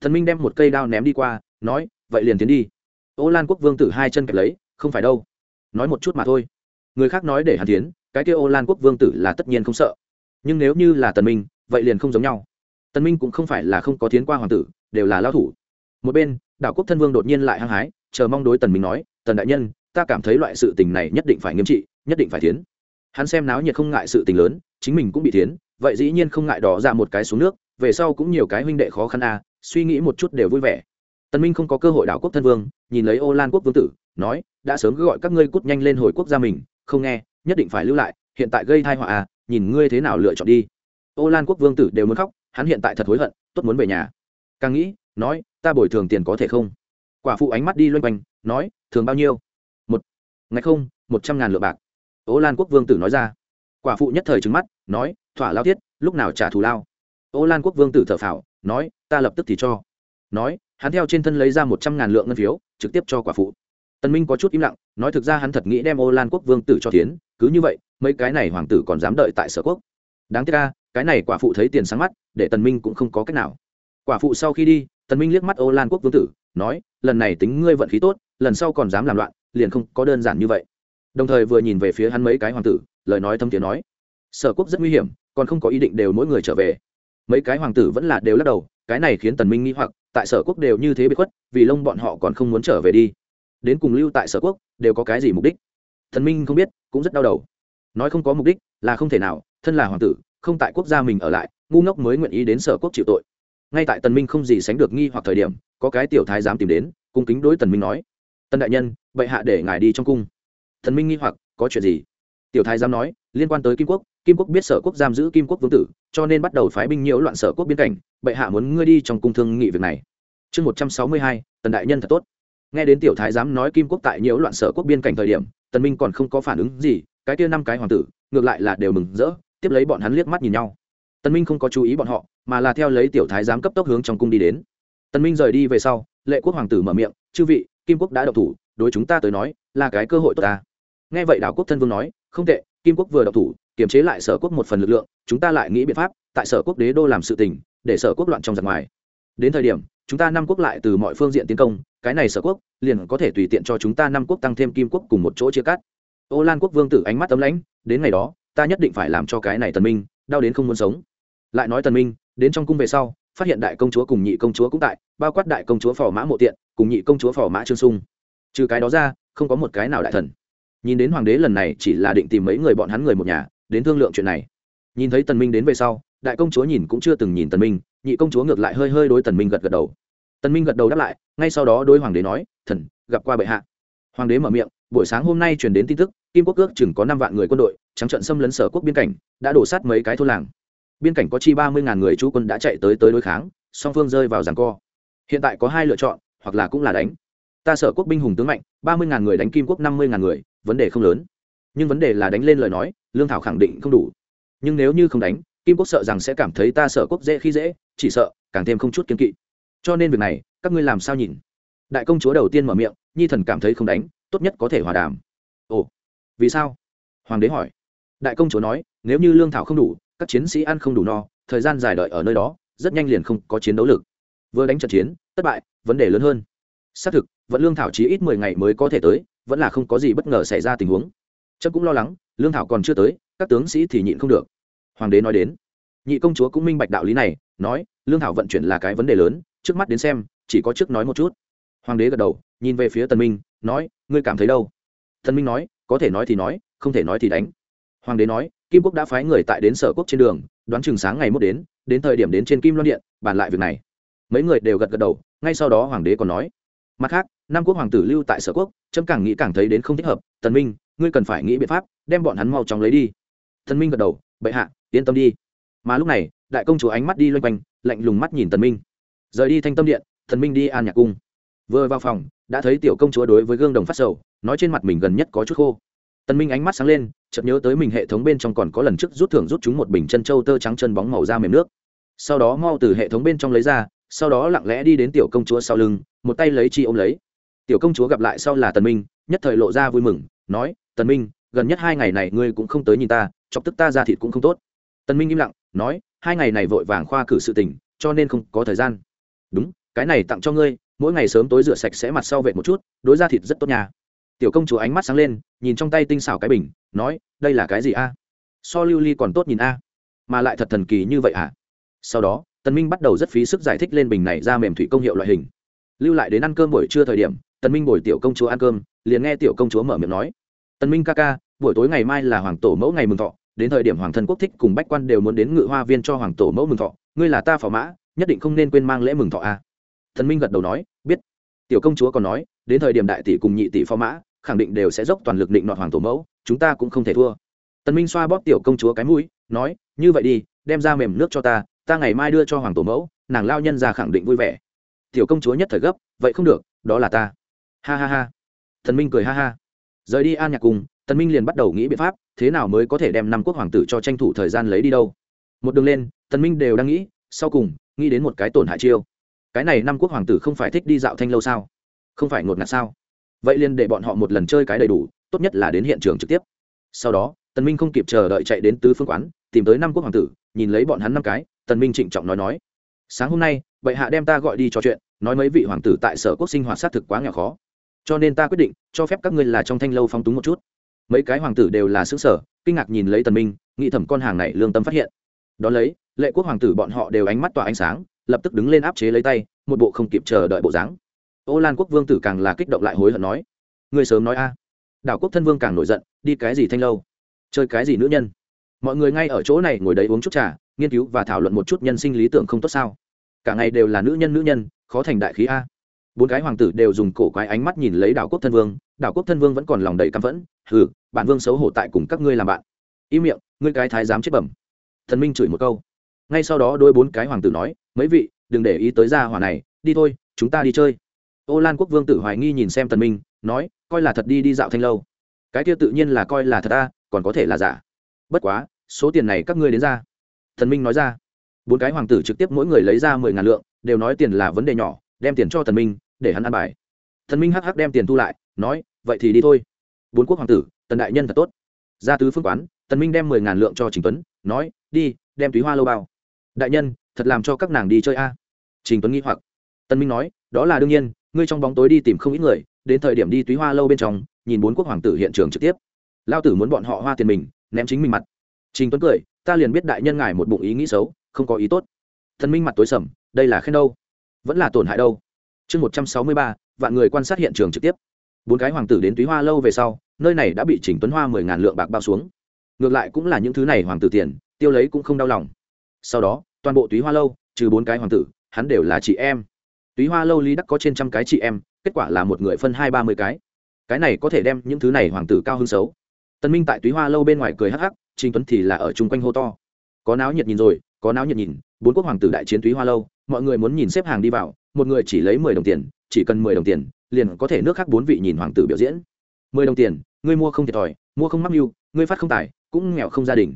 A: Thần minh đem một cây đao ném đi qua, nói, vậy liền tiến đi. Ô lan quốc vương tử hai chân kẹp lấy, không phải đâu. Nói một chút mà thôi. Người khác nói để hàn tiến, cái kia ô lan quốc vương tử là tất nhiên không sợ. Nhưng nếu như là tần minh, vậy liền không giống nhau. Tần minh cũng không phải là không có tiến qua hoàng tử, đều là lao thủ một bên, đảo quốc thân vương đột nhiên lại hăng hái, chờ mong đối tần minh nói, tần đại nhân, ta cảm thấy loại sự tình này nhất định phải nghiêm trị, nhất định phải thiến. hắn xem náo nhiệt không ngại sự tình lớn, chính mình cũng bị thiến vậy dĩ nhiên không ngại đỏ ra một cái xuống nước, về sau cũng nhiều cái huynh đệ khó khăn à suy nghĩ một chút đều vui vẻ. Tần minh không có cơ hội đảo quốc thân vương, nhìn lấy ô lan quốc vương tử, nói, đã sớm cứ gọi các ngươi cút nhanh lên hồi quốc gia mình, không nghe, nhất định phải lưu lại, hiện tại gây tai họa à nhìn ngươi thế nào lựa chọn đi. Ô lan quốc vương tử đều muốn khóc, hắn hiện tại thật hối hận, tốt muốn về nhà. Càng nghĩ, nói ta bồi thường tiền có thể không? Quả phụ ánh mắt đi loanh quanh, nói, thường bao nhiêu? Một. Ngày không, một trăm ngàn lượng bạc. Ô lan quốc vương tử nói ra. Quả phụ nhất thời trứng mắt, nói, thỏa lao thiết, lúc nào trả thù lao? Ô lan quốc vương tử thở phào, nói, ta lập tức thì cho. Nói, hắn theo trên thân lấy ra một trăm ngàn lượng ngân phiếu, trực tiếp cho quả phụ. Tần minh có chút im lặng, nói thực ra hắn thật nghĩ đem ô lan quốc vương tử cho tiến cứ như vậy, mấy cái này hoàng tử còn dám đợi tại sở quốc. Đáng tiếc ca cái này quả phụ thấy tiền sáng mắt, để tần minh cũng không có cách nào. Quả phụ sau khi đi tần minh liếc mắt ô lan quốc vương tử, nói, lần này tính ngươi vận khí tốt, lần sau còn dám làm loạn, liền không có đơn giản như vậy. Đồng thời vừa nhìn về phía hắn mấy cái hoàng tử, lời nói thâm tiếng nói, sở quốc rất nguy hiểm, còn không có ý định đều mỗi người trở về. Mấy cái hoàng tử vẫn là đều lắc đầu, cái này khiến tần minh nghi hoặc, tại sở quốc đều như thế bị khuất, vì lông bọn họ còn không muốn trở về đi. Đến cùng lưu tại sở quốc, đều có cái gì mục đích? Thần minh không biết, cũng rất đau đầu. Nói không có mục đích là không thể nào, thân là hoàng tử, không tại quốc gia mình ở lại, ngu ngốc mới nguyện ý đến sở quốc chịu tội ngay tại tần minh không gì sánh được nghi hoặc thời điểm, có cái tiểu thái dám tìm đến, cung kính đối tần minh nói, tần đại nhân, bệ hạ để ngài đi trong cung. Thần minh nghi hoặc, có chuyện gì? Tiểu thái dám nói, liên quan tới kim quốc kim quốc biết sở quốc giam giữ kim quốc vương tử, cho nên bắt đầu phái binh nhiễu loạn sở quốc biên cảnh, bệ hạ muốn ngươi đi trong cung thương nghị việc này. Chương một trăm sáu mươi hai, tần đại nhân thật tốt. Nghe đến tiểu thái dám nói kim quốc tại nhiễu loạn sở quốc biên cảnh thời điểm, tần minh còn không có phản ứng gì, cái kia năm cái hoàng tử, ngược lại là đều mừng rỡ, tiếp lấy bọn hắn liếc mắt nhìn nhau tần minh không có chú ý bọn họ, mà là theo lấy tiểu thái giám cấp tốc hướng trong cung đi đến. Tần minh rời đi về sau, lệ quốc hoàng tử mở miệng, chư vị, kim quốc đã độc thủ, đối chúng ta tới nói, là cái cơ hội tốt ta. Nghe vậy đảo quốc thân vương nói, không tệ, kim quốc vừa độc thủ, kiềm chế lại sở quốc một phần lực lượng, chúng ta lại nghĩ biện pháp, tại sở quốc đế đô làm sự tình, để sở quốc loạn trong giặc ngoài. Đến thời điểm, chúng ta năm quốc lại từ mọi phương diện tiến công, cái này sở quốc, liền có thể tùy tiện cho chúng ta năm quốc tăng thêm kim quốc cùng một chỗ chia cắt. Ô lan quốc vương tử ánh mắt tấm lãnh, đến ngày đó, ta nhất định phải làm cho cái này tần minh đau đến không muốn sống. Lại nói tần minh, đến trong cung về sau, phát hiện đại công chúa cùng nhị công chúa cũng tại, bao quát đại công chúa phò mã mộ tiện, cùng nhị công chúa phò mã trương sung. Trừ cái đó ra, không có một cái nào đại thần. Nhìn đến hoàng đế lần này chỉ là định tìm mấy người bọn hắn người một nhà, đến thương lượng chuyện này. Nhìn thấy tần minh đến về sau, đại công chúa nhìn cũng chưa từng nhìn tần minh, nhị công chúa ngược lại hơi hơi đối tần minh gật gật đầu. Tần minh gật đầu đáp lại, ngay sau đó đối hoàng đế nói, thần, gặp qua bệ hạ. Hoàng đế mở miệng, buổi sáng hôm nay truyền đến tin tức kim quốc ước chừng có năm vạn người quân đội, trắng trận xâm lấn sở quốc biên cảnh, đã đổ sát mấy cái thôn làng. Biên cảnh có chi ba mươi ngàn người chú quân đã chạy tới tới đối kháng, song phương rơi vào giảng co. Hiện tại có hai lựa chọn, hoặc là cũng là đánh. Ta sở quốc binh hùng tướng mạnh, ba mươi ngàn người đánh kim quốc, năm mươi ngàn người, vấn đề không lớn. Nhưng vấn đề là đánh lên lời nói, lương thảo khẳng định không đủ. Nhưng nếu như không đánh, kim quốc sợ rằng sẽ cảm thấy ta sở quốc dễ khi dễ, chỉ sợ, càng thêm không chút kiên kỵ. Cho nên việc này, các ngươi làm sao nhìn? Đại công chúa đầu tiên mở miệng, nhi thần cảm thấy không đánh, tốt nhất có thể hòa đàm. Ồ vì sao? Hoàng đế hỏi. Đại công chúa nói, nếu như lương thảo không đủ, các chiến sĩ ăn không đủ no, thời gian dài đợi ở nơi đó, rất nhanh liền không có chiến đấu lực. Vừa đánh trận chiến, thất bại, vấn đề lớn hơn. Xác thực vẫn lương thảo chí ít mười ngày mới có thể tới, vẫn là không có gì bất ngờ xảy ra tình huống. Trâm cũng lo lắng, lương thảo còn chưa tới, các tướng sĩ thì nhịn không được. Hoàng đế nói đến. Nhị công chúa cũng minh bạch đạo lý này, nói, lương thảo vận chuyển là cái vấn đề lớn, trước mắt đến xem, chỉ có trước nói một chút. Hoàng đế gật đầu, nhìn về phía tần minh, nói, ngươi cảm thấy đâu? Tần minh nói có thể nói thì nói, không thể nói thì đánh. Hoàng đế nói, kim quốc đã phái người tại đến sở quốc trên đường, đoán chừng sáng ngày mốt đến đến thời điểm đến trên kim loan điện, bàn lại việc này. Mấy người đều gật gật đầu, ngay sau đó hoàng đế còn nói, mặt khác nam quốc hoàng tử lưu tại sở quốc trâm càng nghĩ càng thấy đến không thích hợp, tần minh, ngươi cần phải nghĩ biện pháp, đem bọn hắn mau chóng lấy đi. Tần minh gật đầu, bệ hạ, yên tâm đi. Mà lúc này, đại công chúa ánh mắt đi loanh quanh, lạnh lùng mắt nhìn tần minh. Rời đi thanh tâm điện, tần minh đi an nhạc cung. Vừa vào phòng đã thấy tiểu công chúa đối với gương đồng phát sầu, nói trên mặt mình gần nhất có chút khô. Tần minh ánh mắt sáng lên, chợt nhớ tới mình hệ thống bên trong còn có lần trước rút thưởng rút chúng một bình chân châu tơ trắng chân bóng màu da mềm nước. Sau đó mau từ hệ thống bên trong lấy ra, sau đó lặng lẽ đi đến tiểu công chúa sau lưng, một tay lấy chi ôm lấy. Tiểu công chúa gặp lại sau là tần minh, nhất thời lộ ra vui mừng, nói, tần minh, gần nhất hai ngày này ngươi cũng không tới nhìn ta, chọc tức ta ra thịt cũng không tốt. Tần minh im lặng, nói, hai ngày này vội vàng khoa cử sự tình, cho nên không có thời gian. Đúng, cái này tặng cho ngươi mỗi ngày sớm tối rửa sạch sẽ mặt sau vệt một chút, đối ra thịt rất tốt nhà tiểu công chúa ánh mắt sáng lên, nhìn trong tay tinh xảo cái bình, nói, đây là cái gì a? So lưu ly còn tốt nhìn a. Mà lại thật thần kỳ như vậy à? Sau đó, tần minh bắt đầu rất phí sức giải thích lên bình này ra mềm thủy công hiệu loại hình. Lưu lại đến ăn cơm buổi trưa thời điểm, tần minh bồi tiểu công chúa ăn cơm, liền nghe tiểu công chúa mở miệng nói, tần minh ca ca, buổi tối ngày mai là hoàng tổ mẫu ngày mừng thọ, đến thời điểm hoàng thân quốc thích cùng bách quan đều muốn đến ngự hoa viên cho hoàng tổ mẫu mừng thọ, ngươi là ta phò mã, nhất định không nên quên mang lễ mừng thọ a. à thần minh gật đầu nói, biết. Tiểu công chúa còn nói, đến thời điểm đại tỷ cùng nhị tỷ phó mã, khẳng định đều sẽ dốc toàn lực định nọt hoàng tổ mẫu, chúng ta cũng không thể thua. Tần minh xoa bóp tiểu công chúa cái mũi, nói, như vậy đi, đem ra mềm nước cho ta ta ngày mai đưa cho hoàng tổ mẫu, nàng lao nhân ra khẳng định vui vẻ. Tiểu công chúa nhất thời gấp, vậy không được, đó là ta. Ha ha ha. Thần minh cười ha ha. Rời đi an nhạc cùng, tần minh liền bắt đầu nghĩ biện pháp, thế nào mới có thể đem năm quốc hoàng tử cho tranh thủ thời gian lấy đi đâu. Một đường lên, tần minh đều đang nghĩ, sau cùng, nghĩ đến một cái tổn hại chiêu cái này năm quốc hoàng tử không phải thích đi dạo thanh lâu sao? Không phải ngột ngạt sao? Vậy liền để bọn họ một lần chơi cái đầy đủ, tốt nhất là đến hiện trường trực tiếp. Sau đó, tần minh không kịp chờ đợi chạy đến tứ phương quán, tìm tới năm quốc hoàng tử, nhìn lấy bọn hắn năm cái, tần minh trịnh trọng nói nói, sáng hôm nay, bệ hạ đem ta gọi đi trò chuyện, nói mấy vị hoàng tử tại sở quốc sinh hoạt sát thực quá nghèo khó. Cho nên ta quyết định, cho phép các ngươi là trong thanh lâu phong túng một chút. Mấy cái hoàng tử đều là xứ sở kinh ngạc nhìn lấy tần minh, nghĩ thầm con hàng này lương tâm phát hiện. Đón lấy, lệ quốc hoàng tử bọn họ đều ánh mắt tỏa ánh sáng lập tức đứng lên áp chế lấy tay, một bộ không kịp chờ đợi bộ dáng. Ô lan quốc vương tử càng là kích động lại hối hận nói người sớm nói a. Đảo quốc thân vương càng nổi giận, đi cái gì thanh lâu? Chơi cái gì nữ nhân? Mọi người ngay ở chỗ này ngồi đấy uống chút trà, nghiên cứu và thảo luận một chút nhân sinh lý tưởng không tốt sao? Cả ngày đều là nữ nhân nữ nhân, khó thành đại khí a. Bốn cái hoàng tử đều dùng cổ quái ánh mắt nhìn lấy đảo quốc thân vương, đảo quốc thân vương vẫn còn lòng đầy căm phẫn, hừ, bản vương xấu hổ tại cùng các ngươi làm bạn. Im miệng, ngươi cái thái giám chết bẩm. Thần minh chửi một câu. Ngay sau đó đôi bốn cái hoàng tử nói mấy vị, đừng để ý tới gia hỏa này, đi thôi, chúng ta đi chơi. Ô lan quốc vương tử hoài nghi nhìn xem tần minh, nói, coi là thật đi đi dạo thanh lâu. Cái kia tự nhiên là coi là thật ta còn có thể là giả. Bất quá, số tiền này các ngươi đến ra. Thần minh nói ra. Bốn cái hoàng tử trực tiếp mỗi người lấy ra mười ngàn lượng, đều nói tiền là vấn đề nhỏ, đem tiền cho thần minh, để hắn ăn bài. Thần minh hắc hắc đem tiền thu lại, nói, vậy thì đi thôi. Bốn quốc hoàng tử, tần đại nhân thật tốt. Ra tứ phương quán, tần minh đem mười ngàn lượng cho trình tuấn, nói, đi, đem túy hoa lâu bao. Đại nhân thật làm cho các nàng đi chơi a. Trình tuấn nghĩ hoặc. Tân minh nói, đó là đương nhiên, ngươi trong bóng tối đi tìm không ít người, đến thời điểm đi túy hoa lâu bên trong, nhìn bốn quốc hoàng tử hiện trường trực tiếp. Lao tử muốn bọn họ hoa tiền mình, ném chính mình mặt. Trình tuấn cười, ta liền biết đại nhân ngài một bụng ý nghĩ xấu, không có ý tốt. Thần minh mặt tối sầm, đây là khen đâu? Vẫn là tổn hại đâu? Chương một trăm sáu mươi ba, vạn người quan sát hiện trường trực tiếp. Bốn cái hoàng tử đến túy hoa lâu về sau, nơi này đã bị chỉnh tuấn hoa mười ngàn lượng bạc bao xuống. Ngược lại cũng là những thứ này hoàng tử tiền, tiêu lấy cũng không đau lòng. Sau đó toàn bộ túy hoa lâu, trừ bốn cái hoàng tử, hắn đều là chị em. Túy hoa lâu lý đắc có trên trăm cái chị em, kết quả là một người phân hai ba mươi cái. Cái này có thể đem những thứ này hoàng tử cao hơn xấu. Tân minh tại túy hoa lâu bên ngoài cười hắc hắc, trình tuấn thì là ở chung quanh hô to. Có náo nhiệt nhìn rồi, có náo nhiệt nhìn, bốn quốc hoàng tử đại chiến túy hoa lâu, mọi người muốn nhìn xếp hàng đi vào, một người chỉ lấy mười đồng tiền, chỉ cần mười đồng tiền, liền có thể nước khác bốn vị nhìn hoàng tử biểu diễn. Mười đồng tiền, ngươi mua không thiệt thòi, mua không mắc mưu, ngươi phát không tài, cũng nghèo không gia đình.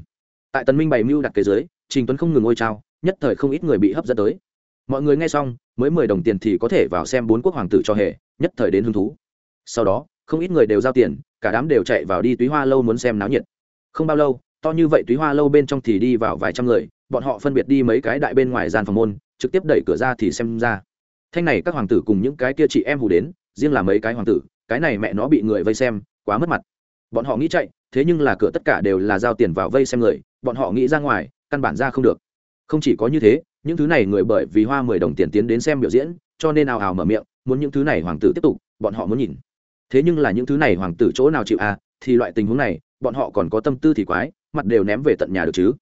A: Tại tần minh bày mưu đặt kế dưới trình tuấn không ngừng ngôi trao nhất thời không ít người bị hấp dẫn tới. Mọi người nghe xong, mới mười đồng tiền thì có thể vào xem bốn quốc hoàng tử cho hề, nhất thời đến hứng thú. Sau đó, không ít người đều giao tiền, cả đám đều chạy vào đi túy hoa lâu muốn xem náo nhiệt. Không bao lâu, to như vậy túy hoa lâu bên trong thì đi vào vài trăm người, bọn họ phân biệt đi mấy cái đại bên ngoài gian phòng môn, trực tiếp đẩy cửa ra thì xem ra. Thanh này các hoàng tử cùng những cái kia chị em hù đến, riêng là mấy cái hoàng tử, cái này mẹ nó bị người vây xem, quá mất mặt. Bọn họ nghĩ chạy, thế nhưng là cửa tất cả đều là giao tiền vào vây xem người, bọn họ nghĩ ra ngoài, căn bản ra không được không chỉ có như thế, những thứ này người bởi vì hoa mười đồng tiền tiến đến xem biểu diễn, cho nên ào ào mở miệng, muốn những thứ này hoàng tử tiếp tục, bọn họ muốn nhìn. Thế nhưng là những thứ này hoàng tử chỗ nào chịu à thì loại tình huống này, bọn họ còn có tâm tư thì quái, mặt đều ném về tận nhà được chứ.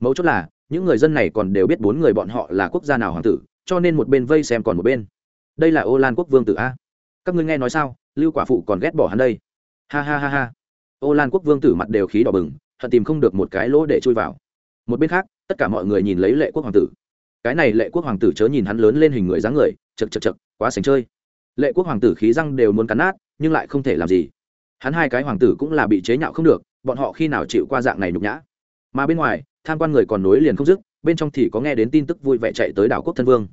A: Mấu chốt là, những người dân này còn đều biết bốn người bọn họ là quốc gia nào hoàng tử, cho nên một bên vây xem còn một bên. Đây là ô lan quốc vương tử a. Các ngươi nghe nói sao, lưu quả phụ còn ghét bỏ hắn đây. Ha ha ha ha. Ô lan quốc vương tử mặt đều khí đỏ bừng, hận tìm không được một cái lỗ để chui vào một bên khác, tất cả mọi người nhìn lấy lệ quốc hoàng tử. Cái này lệ quốc hoàng tử chớ nhìn hắn lớn lên hình người dáng người, chật chật chật, quá sành chơi. Lệ quốc hoàng tử khí răng đều muốn cắn nát, nhưng lại không thể làm gì. Hắn hai cái hoàng tử cũng là bị chế nhạo không được, bọn họ khi nào chịu qua dạng này nhục nhã. Mà bên ngoài, tham quan người còn nối liền không dứt, bên trong thì có nghe đến tin tức vui vẻ chạy tới đảo quốc thân vương.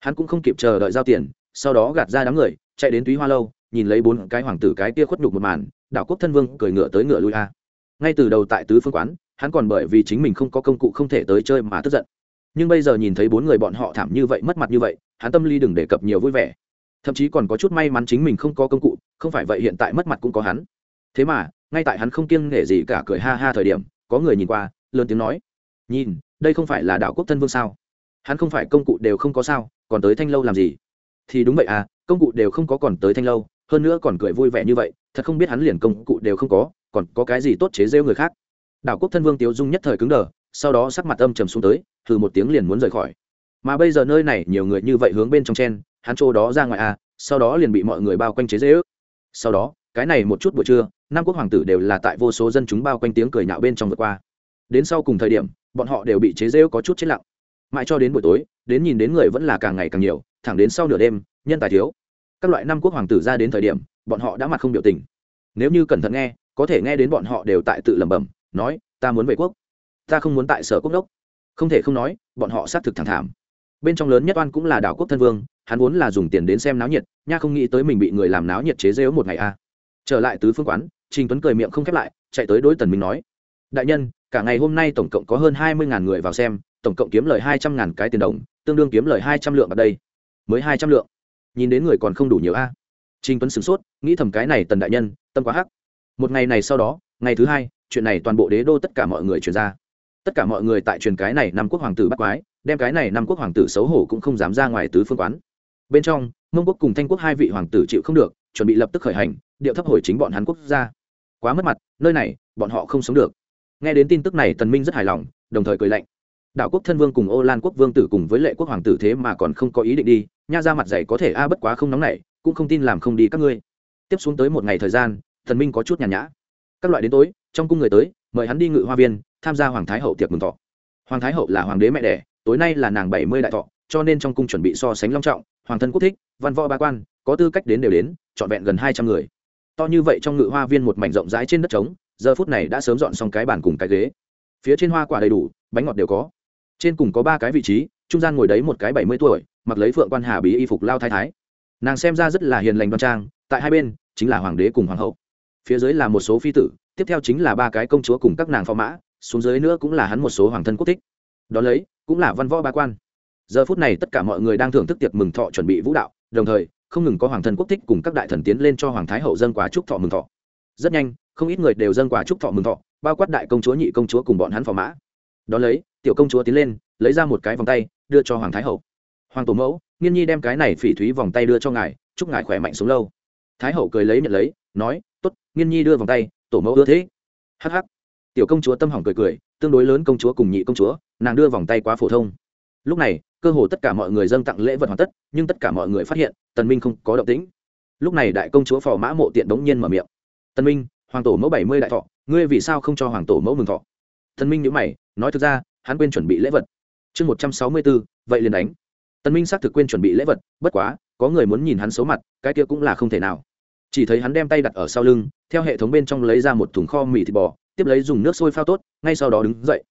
A: Hắn cũng không kịp chờ đợi giao tiền, sau đó gạt ra đám người, chạy đến túy hoa lâu, nhìn lấy bốn cái hoàng tử cái kia khuất nhục một màn, đảo quốc thân vương cười ngựa tới ngựa lui a ngay từ đầu tại tứ phương quán, hắn còn bởi vì chính mình không có công cụ không thể tới chơi mà tức giận. Nhưng bây giờ nhìn thấy bốn người bọn họ thảm như vậy, mất mặt như vậy, hắn tâm lý đừng đề cập nhiều vui vẻ. Thậm chí còn có chút may mắn chính mình không có công cụ, không phải vậy hiện tại mất mặt cũng có hắn. Thế mà, ngay tại hắn không kiêng nể gì cả cười ha ha thời điểm, có người nhìn qua, lớn tiếng nói, nhìn, đây không phải là đạo quốc thân vương sao? Hắn không phải công cụ đều không có sao, còn tới thanh lâu làm gì? Thì đúng vậy à công cụ đều không có còn tới thanh lâu, hơn nữa còn cười vui vẻ như vậy, thật không biết hắn liền công cụ đều không có còn có cái gì tốt chế rêu người khác? Đảo quốc thân vương tiếu dung nhất thời cứng đờ, sau đó sắc mặt âm trầm xuống tới thử một tiếng liền muốn rời khỏi. Mà bây giờ nơi này nhiều người như vậy hướng bên trong chen, hắn chỗ đó ra ngoài à sau đó liền bị mọi người bao quanh chế dễ ước sau đó, cái này một chút buổi trưa, năm quốc hoàng tử đều là tại vô số dân chúng bao quanh tiếng cười nhạo bên trong vượt qua. Đến sau cùng thời điểm, bọn họ đều bị chế rêu có chút chết lặng. Mãi cho đến buổi tối, đến nhìn đến người vẫn là càng ngày càng nhiều, thẳng đến sau nửa đêm, nhân tài thiếu. Các loại năm quốc hoàng tử ra đến thời điểm, bọn họ đã mặt không biểu tình. Nếu như cẩn thận nghe có thể nghe đến bọn họ đều tại tự lẩm bẩm, nói, ta muốn về quốc. Ta không muốn tại sở quốc đốc. Không thể không nói, bọn họ xác thực thẳng thảm. Bên trong lớn nhất oan cũng là đảo quốc thân vương, hắn vốn là dùng tiền đến xem náo nhiệt, nha không nghĩ tới mình bị người làm náo nhiệt chế rêu một ngày a. À. Trở lại tứ phương quán, trình tuấn cười miệng không khép lại, chạy tới đối tần minh nói, đại nhân, cả ngày hôm nay tổng cộng có hơn hai mươi ngàn người vào xem, tổng cộng kiếm lời hai trăm ngàn cái tiền đồng, tương đương kiếm lời hai trăm lượng ở đây. Mới hai trăm lượng. Nhìn đến người còn không đủ nhiều a. Trình tuấn sửng sốt, nghĩ thầm cái này tần đại nhân, tâm quá hắc một ngày này sau đó, ngày thứ hai, chuyện này toàn bộ đế đô tất cả mọi người truyền ra. Tất cả mọi người tại truyền cái này năm quốc hoàng tử bắt quái, đem cái này năm quốc hoàng tử xấu hổ cũng không dám ra ngoài tứ phương quán. Bên trong, mông quốc cùng thanh quốc hai vị hoàng tử chịu không được, chuẩn bị lập tức khởi hành, điệu thấp hồi chính bọn hắn quốc gia quá mất mặt, nơi này, bọn họ không sống được. Nghe đến tin tức này, tần minh rất hài lòng, đồng thời cười lạnh. Đạo quốc thân vương cùng ô lan quốc vương tử cùng với lệ quốc hoàng tử thế mà còn không có ý định đi, nha ra mặt dày có thể a, bất quá không nóng nảy, cũng không tin làm không đi các ngươi. Tiếp xuống tới một ngày thời gian thần minh có chút nhàn nhã. Các loại đến tối, trong cung người tới, mời hắn đi ngự hoa viên, tham gia hoàng thái hậu tiệc mừng thọ. Hoàng thái hậu là hoàng đế mẹ đẻ, tối nay là nàng bảy mươi đại thọ, cho nên trong cung chuẩn bị so sánh long trọng, hoàng thân quốc thích, văn võ ba quan, có tư cách đến đều đến, trọn vẹn gần hai trăm người. To như vậy trong ngự hoa viên một mảnh rộng rãi trên đất trống, giờ phút này đã sớm dọn xong cái bàn cùng cái ghế. Phía trên hoa quả đầy đủ, bánh ngọt đều có. Trên cùng có ba cái vị trí, trung gian ngồi đấy một cái bảy mươi tuổi, mặc lấy phượng quan hà bí y phục lao thái thái. Nàng xem ra rất là hiền lành đoan trang, tại hai bên chính là hoàng đế cùng hoàng hậu phía dưới là một số phi tử, tiếp theo chính là ba cái công chúa cùng các nàng phò mã, xuống dưới nữa cũng là hắn một số hoàng thân quốc thích. Đó lấy, cũng là văn võ ba quan. Giờ phút này tất cả mọi người đang thưởng thức tiệc mừng thọ chuẩn bị vũ đạo, đồng thời, không ngừng có hoàng thân quốc thích cùng các đại thần tiến lên cho hoàng thái hậu dân quà chúc thọ mừng thọ. Rất nhanh, không ít người đều dân quà chúc thọ mừng thọ, bao quát đại công chúa, nhị công chúa cùng bọn hắn phò mã. Đó lấy, tiểu công chúa tiến lên, lấy ra một cái vòng tay, đưa cho hoàng thái hậu. Hoàng tổ mẫu, nghiên nhi đem cái này phỉ thúy vòng tay đưa cho ngài, chúc ngài khỏe mạnh sống lâu. Thái hậu cười lấy nhận lấy nói, tốt, nghiên nhi đưa vòng tay, tổ mẫu ưa thế. Hắc hắc. Tiểu công chúa tâm hỏng cười cười, tương đối lớn công chúa cùng nhị công chúa, nàng đưa vòng tay quá phổ thông. Lúc này, cơ hồ tất cả mọi người dâng tặng lễ vật hoàn tất, nhưng tất cả mọi người phát hiện, tần minh không có động tĩnh. Lúc này đại công chúa phò mã mộ tiện đống nhiên mở miệng. Tần minh, hoàng tổ mẫu bảy mươi đại thọ, ngươi vì sao không cho hoàng tổ mẫu mừng thọ? Tần minh nhíu mày, nói thực ra, hắn quên chuẩn bị lễ vật. Chương một trăm sáu mươi bốn, vậy liền đánh. Tần minh xác thực quên chuẩn bị lễ vật, bất quá, có người muốn nhìn hắn xấu mặt, cái kia cũng là không thể nào chỉ thấy hắn đem tay đặt ở sau lưng, theo hệ thống bên trong lấy ra một thùng kho mì thịt bò, tiếp lấy dùng nước sôi phao tốt, ngay sau đó đứng dậy.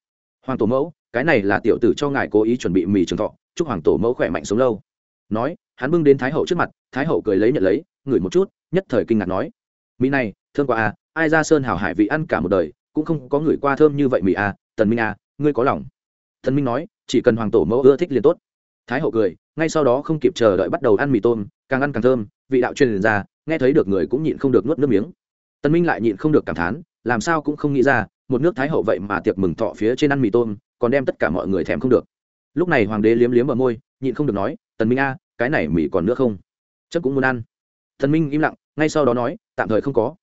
A: Hoàng tổ mẫu, cái này là tiểu tử cho ngài cố ý chuẩn bị mì trường thọ, chúc hoàng tổ mẫu khỏe mạnh sống lâu. Nói, hắn bưng đến thái hậu trước mặt, thái hậu cười lấy nhận lấy, ngửi một chút, nhất thời kinh ngạc nói, mì này, thơm quá à ai ra sơn hảo hải vị ăn cả một đời, cũng không có người qua thơm như vậy mì à tần minh à ngươi có lòng. Thần minh nói, chỉ cần hoàng tổ mẫu ưa thích liền tốt. Thái hậu cười ngay sau đó không kịp chờ đợi bắt đầu ăn mì tôm, càng ăn càng thơm, vị đạo truyền ra, nghe thấy được người cũng nhịn không được nuốt nước miếng. Tần minh lại nhịn không được cảm thán, làm sao cũng không nghĩ ra, một nước thái hậu vậy mà tiệc mừng thọ phía trên ăn mì tôm, còn đem tất cả mọi người thèm không được. Lúc này hoàng đế liếm liếm ở môi, nhịn không được nói, tần minh a, cái này mì còn nữa không? Chắc cũng muốn ăn. Tần minh im lặng, ngay sau đó nói, tạm thời không có.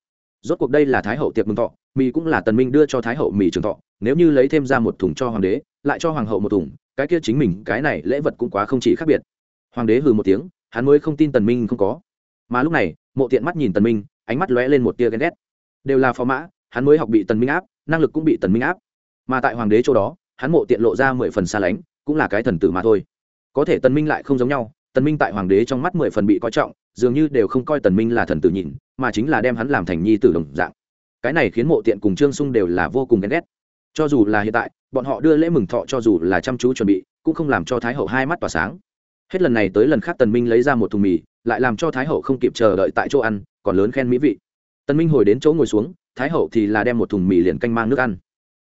A: Rốt cuộc đây là thái hậu tiệc mừng thọ, mì cũng là tần minh đưa cho thái hậu mì trường thọ, nếu như lấy thêm ra một thùng cho hoàng đế, lại cho hoàng hậu một thùng cái kia chính mình, cái này lễ vật cũng quá không chỉ khác biệt. Hoàng đế hừ một tiếng, hắn mới không tin tần minh không có. Mà lúc này, mộ tiện mắt nhìn tần minh, ánh mắt lóe lên một tia ghen ghét. Đều là phó mã, hắn mới học bị tần minh áp, năng lực cũng bị tần minh áp. Mà tại hoàng đế chỗ đó, hắn mộ tiện lộ ra mười phần xa lánh, cũng là cái thần tử mà thôi. Có thể tần minh lại không giống nhau, tần minh tại hoàng đế trong mắt mười phần bị coi trọng, dường như đều không coi tần minh là thần tử nhìn, mà chính là đem hắn làm thành nhi tử đồng dạng. Cái này khiến mộ tiện cùng trương sung đều là vô cùng ghen ghét. Cho dù là hiện tại bọn họ đưa lễ mừng thọ cho dù là chăm chú chuẩn bị, cũng không làm cho thái hậu hai mắt tỏa sáng. Hết lần này tới lần khác tần minh lấy ra một thùng mì, lại làm cho thái hậu không kịp chờ đợi tại chỗ ăn, còn lớn khen mỹ vị. Tần minh hồi đến chỗ ngồi xuống, thái hậu thì là đem một thùng mì liền canh mang nước ăn.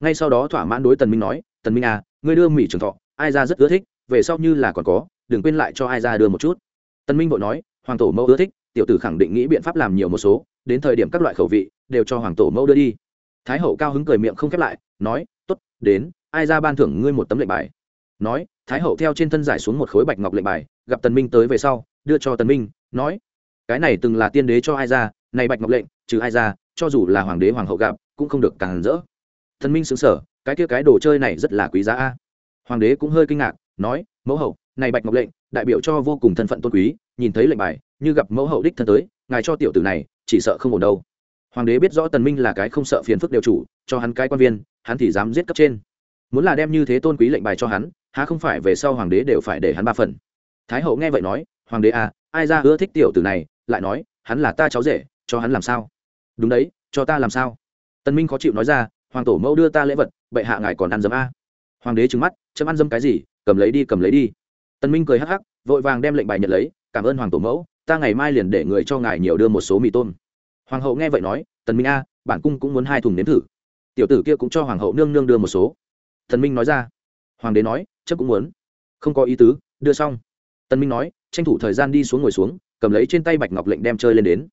A: Ngay sau đó thỏa mãn đối tần minh nói, tần minh à ngươi đưa mì trường thọ, ai ra rất ưa thích, về sau như là còn có, đừng quên lại cho ai ra đưa một chút. Tần minh vội nói, hoàng tổ mẫu ưa thích, tiểu tử khẳng định nghĩ biện pháp làm nhiều một số, đến thời điểm các loại khẩu vị, đều cho hoàng tổ mẫu đưa đi. Thái hậu cao hứng cười miệng không khép lại, nói, tốt đến, ai ra ban thưởng ngươi một tấm lệnh bài? Nói, thái hậu theo trên thân giải xuống một khối bạch ngọc lệnh bài, gặp tần minh tới về sau, đưa cho tần minh, nói, cái này từng là tiên đế cho ai ra, này bạch ngọc lệnh, trừ ai ra, cho dù là hoàng đế hoàng hậu gặp, cũng không được càng rỡ. Thần minh xứng sở cái kia cái đồ chơi này rất là quý giá a. Hoàng đế cũng hơi kinh ngạc, nói, mẫu hậu, này bạch ngọc lệnh, đại biểu cho vô cùng thân phận tôn quý, nhìn thấy lệnh bài, như gặp mẫu hậu đích thân tới, ngài cho tiểu tử này, chỉ sợ không ổn đâu. Hoàng đế biết rõ tần minh là cái không sợ phiền phức đều chủ, cho hắn cái quan viên hắn thì dám giết cấp trên. Muốn là đem như thế tôn quý lệnh bài cho hắn, há không phải về sau hoàng đế đều phải để hắn ba phần. Thái hậu nghe vậy nói, hoàng đế à ai ra ưa thích tiểu tử này, lại nói, hắn là ta cháu rể, cho hắn làm sao? Đúng đấy, cho ta làm sao? Tần minh khó chịu nói ra, hoàng tổ mẫu đưa ta lễ vật, bệ hạ ngài còn ăn dấm a. Hoàng đế trừng mắt, chấm ăn dấm cái gì, cầm lấy đi, cầm lấy đi. Tần minh cười hắc hắc, vội vàng đem lệnh bài nhận lấy, cảm ơn hoàng tổ mẫu, ta ngày mai liền để người cho ngài nhiều đưa một số mì tôm. Hoàng hậu nghe vậy nói tần minh a, bản cung cũng muốn hai thùng nếm thử tiểu tử kia cũng cho hoàng hậu nương nương đưa một số. Thần minh nói ra. Hoàng đế nói chấp cũng muốn. Không có ý tứ, đưa xong. Tần minh nói, tranh thủ thời gian đi xuống ngồi xuống, cầm lấy trên tay bạch ngọc lệnh đem chơi lên đến.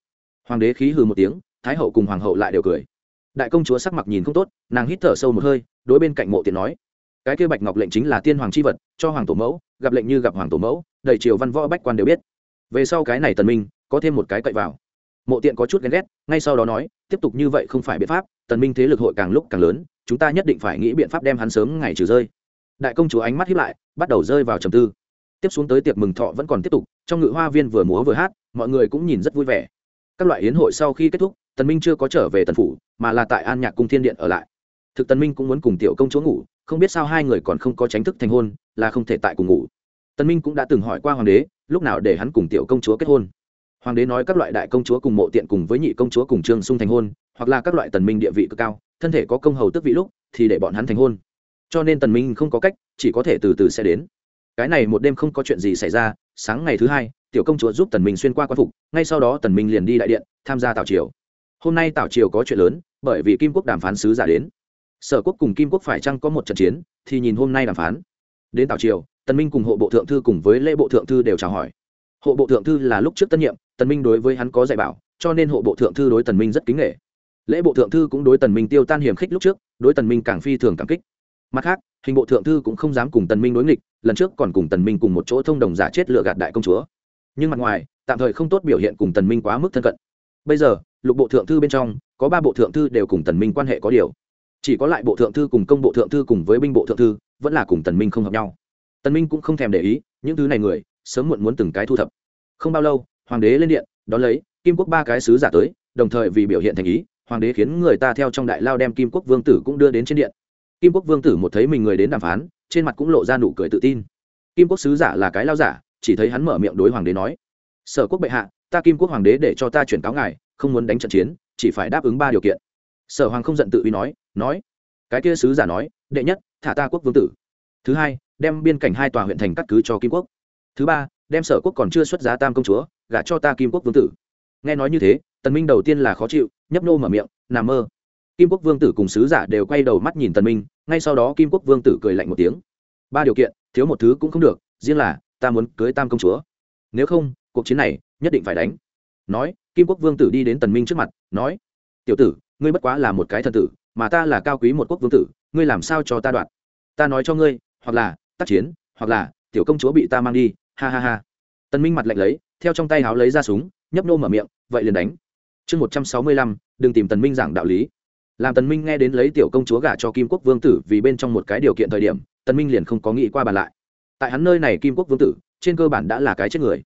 A: Hoàng đế khí hừ một tiếng, thái hậu cùng hoàng hậu lại đều cười. Đại công chúa sắc mặt nhìn không tốt, nàng hít thở sâu một hơi, đối bên cạnh mộ tiện nói, cái kia bạch ngọc lệnh chính là tiên hoàng c h i vật, cho hoàng tổ mẫu, gặp lệnh như gặp hoàng tổ mẫu, đầy triều văn võ bách quan đều biết. Về sau cái này tần minh, có thêm một cái cậy vào mộ tiện có chút ghen ghét, ngay sau đó nói, tiếp tục như vậy không phải biện pháp, tần minh thế lực hội càng lúc càng lớn, chúng ta nhất định phải nghĩ biện pháp đem hắn sớm ngày trừ rơi. Đại công chúa ánh mắt hiếp lại, bắt đầu rơi vào trầm tư. Tiếp xuống tới tiệc mừng thọ vẫn còn tiếp tục, trong ngự hoa viên vừa múa vừa hát, mọi người cũng nhìn rất vui vẻ. Các loại hiến hội sau khi kết thúc, tần minh chưa có trở về tần phủ, mà là tại an nhạc cung thiên điện ở lại. Thực tần minh cũng muốn cùng tiểu công chúa ngủ, không biết sao hai người còn không có tránh thức thành hôn, là không thể tại cùng ngủ. Tần minh cũng đã từng hỏi qua hoàng đế, lúc nào để hắn cùng tiểu công chúa kết hôn hoàng đế nói các loại đại công chúa cùng mộ tiện cùng với nhị công chúa cùng trương sung thành hôn, hoặc là các loại tần minh địa vị cực cao, thân thể có công hầu tước vị lúc, thì để bọn hắn thành hôn. Cho nên tần minh không có cách, chỉ có thể từ từ sẽ đến. Cái này một đêm không có chuyện gì xảy ra, sáng ngày thứ hai, tiểu công chúa giúp tần minh xuyên qua quan phục, ngay sau đó tần minh liền đi đại điện, tham gia tảo triều. Hôm nay tảo triều có chuyện lớn, bởi vì kim quốc đàm phán sứ giả đến. Sở quốc cùng kim quốc phải chăng có một trận chiến, thì nhìn hôm nay đàm phán. Đến tảo triều, tần minh cùng hộ bộ thượng thư cùng với lễ bộ thượng thư đều chào hỏi. Hộ bộ thượng thư là lúc trước tân nhiệm tần minh đối với hắn có dạy bảo cho nên hộ bộ thượng thư đối tần minh rất kính nghệ lễ bộ thượng thư cũng đối tần minh tiêu tan hiểm khích lúc trước đối tần minh càng phi thường cảm kích mặt khác hình bộ thượng thư cũng không dám cùng tần minh đối nghịch lần trước còn cùng tần minh cùng một chỗ thông đồng giả chết lừa gạt đại công chúa nhưng mặt ngoài tạm thời không tốt biểu hiện cùng tần minh quá mức thân cận bây giờ lục bộ thượng thư bên trong có ba bộ thượng thư đều cùng tần minh quan hệ có điều chỉ có lại bộ thượng thư cùng công bộ thượng thư cùng với binh bộ thượng thư vẫn là cùng tần minh không hợp nhau tần minh cũng không thèm để ý những thứ này người sớm muộn muốn từng cái thu thập không bao lâu hoàng đế lên điện, đón lấy, kim quốc ba cái sứ giả tới, đồng thời vì biểu hiện thành ý, hoàng đế khiến người ta theo trong đại lao đem kim quốc vương tử cũng đưa đến trên điện. Kim quốc vương tử một thấy mình người đến đàm phán, trên mặt cũng lộ ra nụ cười tự tin. Kim quốc sứ giả là cái lao giả, chỉ thấy hắn mở miệng đối hoàng đế nói, sở quốc bệ hạ, ta kim quốc hoàng đế để cho ta chuyển cáo ngài, không muốn đánh trận chiến, chỉ phải đáp ứng ba điều kiện. Sở hoàng không giận tự uy nói nói. Cái kia sứ giả nói, đệ nhất, thả ta quốc vương tử. Thứ hai, đem biên cảnh hai tòa huyện thành cắt cứ cho kim quốc. Thứ ba, đem sở quốc còn chưa xuất giá tam công chúa gả cho ta kim quốc vương tử. Nghe nói như thế, tần minh đầu tiên là khó chịu, nhấp nô mở miệng nằm mơ. Kim quốc vương tử cùng sứ giả đều quay đầu mắt nhìn tần minh, ngay sau đó kim quốc vương tử cười lạnh một tiếng. Ba điều kiện, thiếu một thứ cũng không được, riêng là, ta muốn cưới tam công chúa. Nếu không, cuộc chiến này nhất định phải đánh. Nói, kim quốc vương tử đi đến tần minh trước mặt, nói, tiểu tử, ngươi bất quá là một cái thần tử, mà ta là cao quý một quốc vương tử, ngươi làm sao cho ta đoạn? Ta nói cho ngươi, hoặc là tác chiến, hoặc là tiểu công chúa bị ta mang đi, ha ha ha. Tần minh mặt lạnh lấy theo trong tay háo lấy ra súng, nhấp nô mở miệng, vậy liền đánh. Chương một trăm sáu mươi lăm, đừng tìm tần minh giảng đạo lý. Làm tần minh nghe đến lấy tiểu công chúa gả cho kim quốc vương tử vì bên trong một cái điều kiện thời điểm, tần minh liền không có nghĩ qua bàn lại. Tại hắn nơi này kim quốc vương tử, trên cơ bản đã là cái chết người.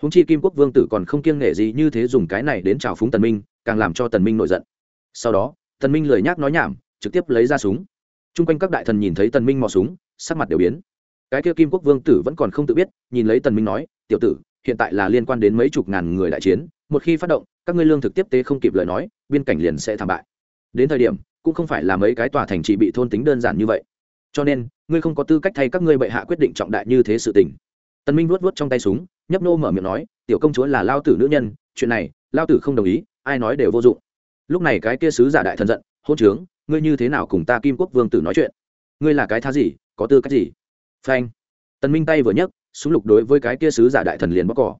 A: Húng chi kim quốc vương tử còn không kiêng nghệ gì như thế dùng cái này đến chào phúng tần minh, càng làm cho tần minh nổi giận. Sau đó, tần minh lời nhắc nói nhảm, trực tiếp lấy ra súng. Chung quanh các đại thần nhìn thấy tần minh mò súng, sắc mặt đều biến. Cái kia kim quốc vương tử vẫn còn không tự biết, nhìn lấy tần minh nói, tiểu tử hiện tại là liên quan đến mấy chục ngàn người đại chiến, một khi phát động, các ngươi lương thực tiếp tế không kịp lời nói, biên cảnh liền sẽ thảm bại. Đến thời điểm, cũng không phải là mấy cái tòa thành chỉ bị thôn tính đơn giản như vậy. Cho nên, ngươi không có tư cách thay các ngươi bệ hạ quyết định trọng đại như thế sự tình. Tần minh vuốt vuốt trong tay súng, nhấp nô mở miệng nói, tiểu công chúa là lao tử nữ nhân, chuyện này, lao tử không đồng ý, ai nói đều vô dụng. Lúc này cái kia sứ giả đại thần giận, hôn trướng, ngươi như thế nào cùng ta kim quốc vương tử nói chuyện? Ngươi là cái tha gì, có tư cách gì? Phanh. Tần minh tay vừa nhấc súng lục đối với cái kia sứ giả đại thần liền bóc cỏ.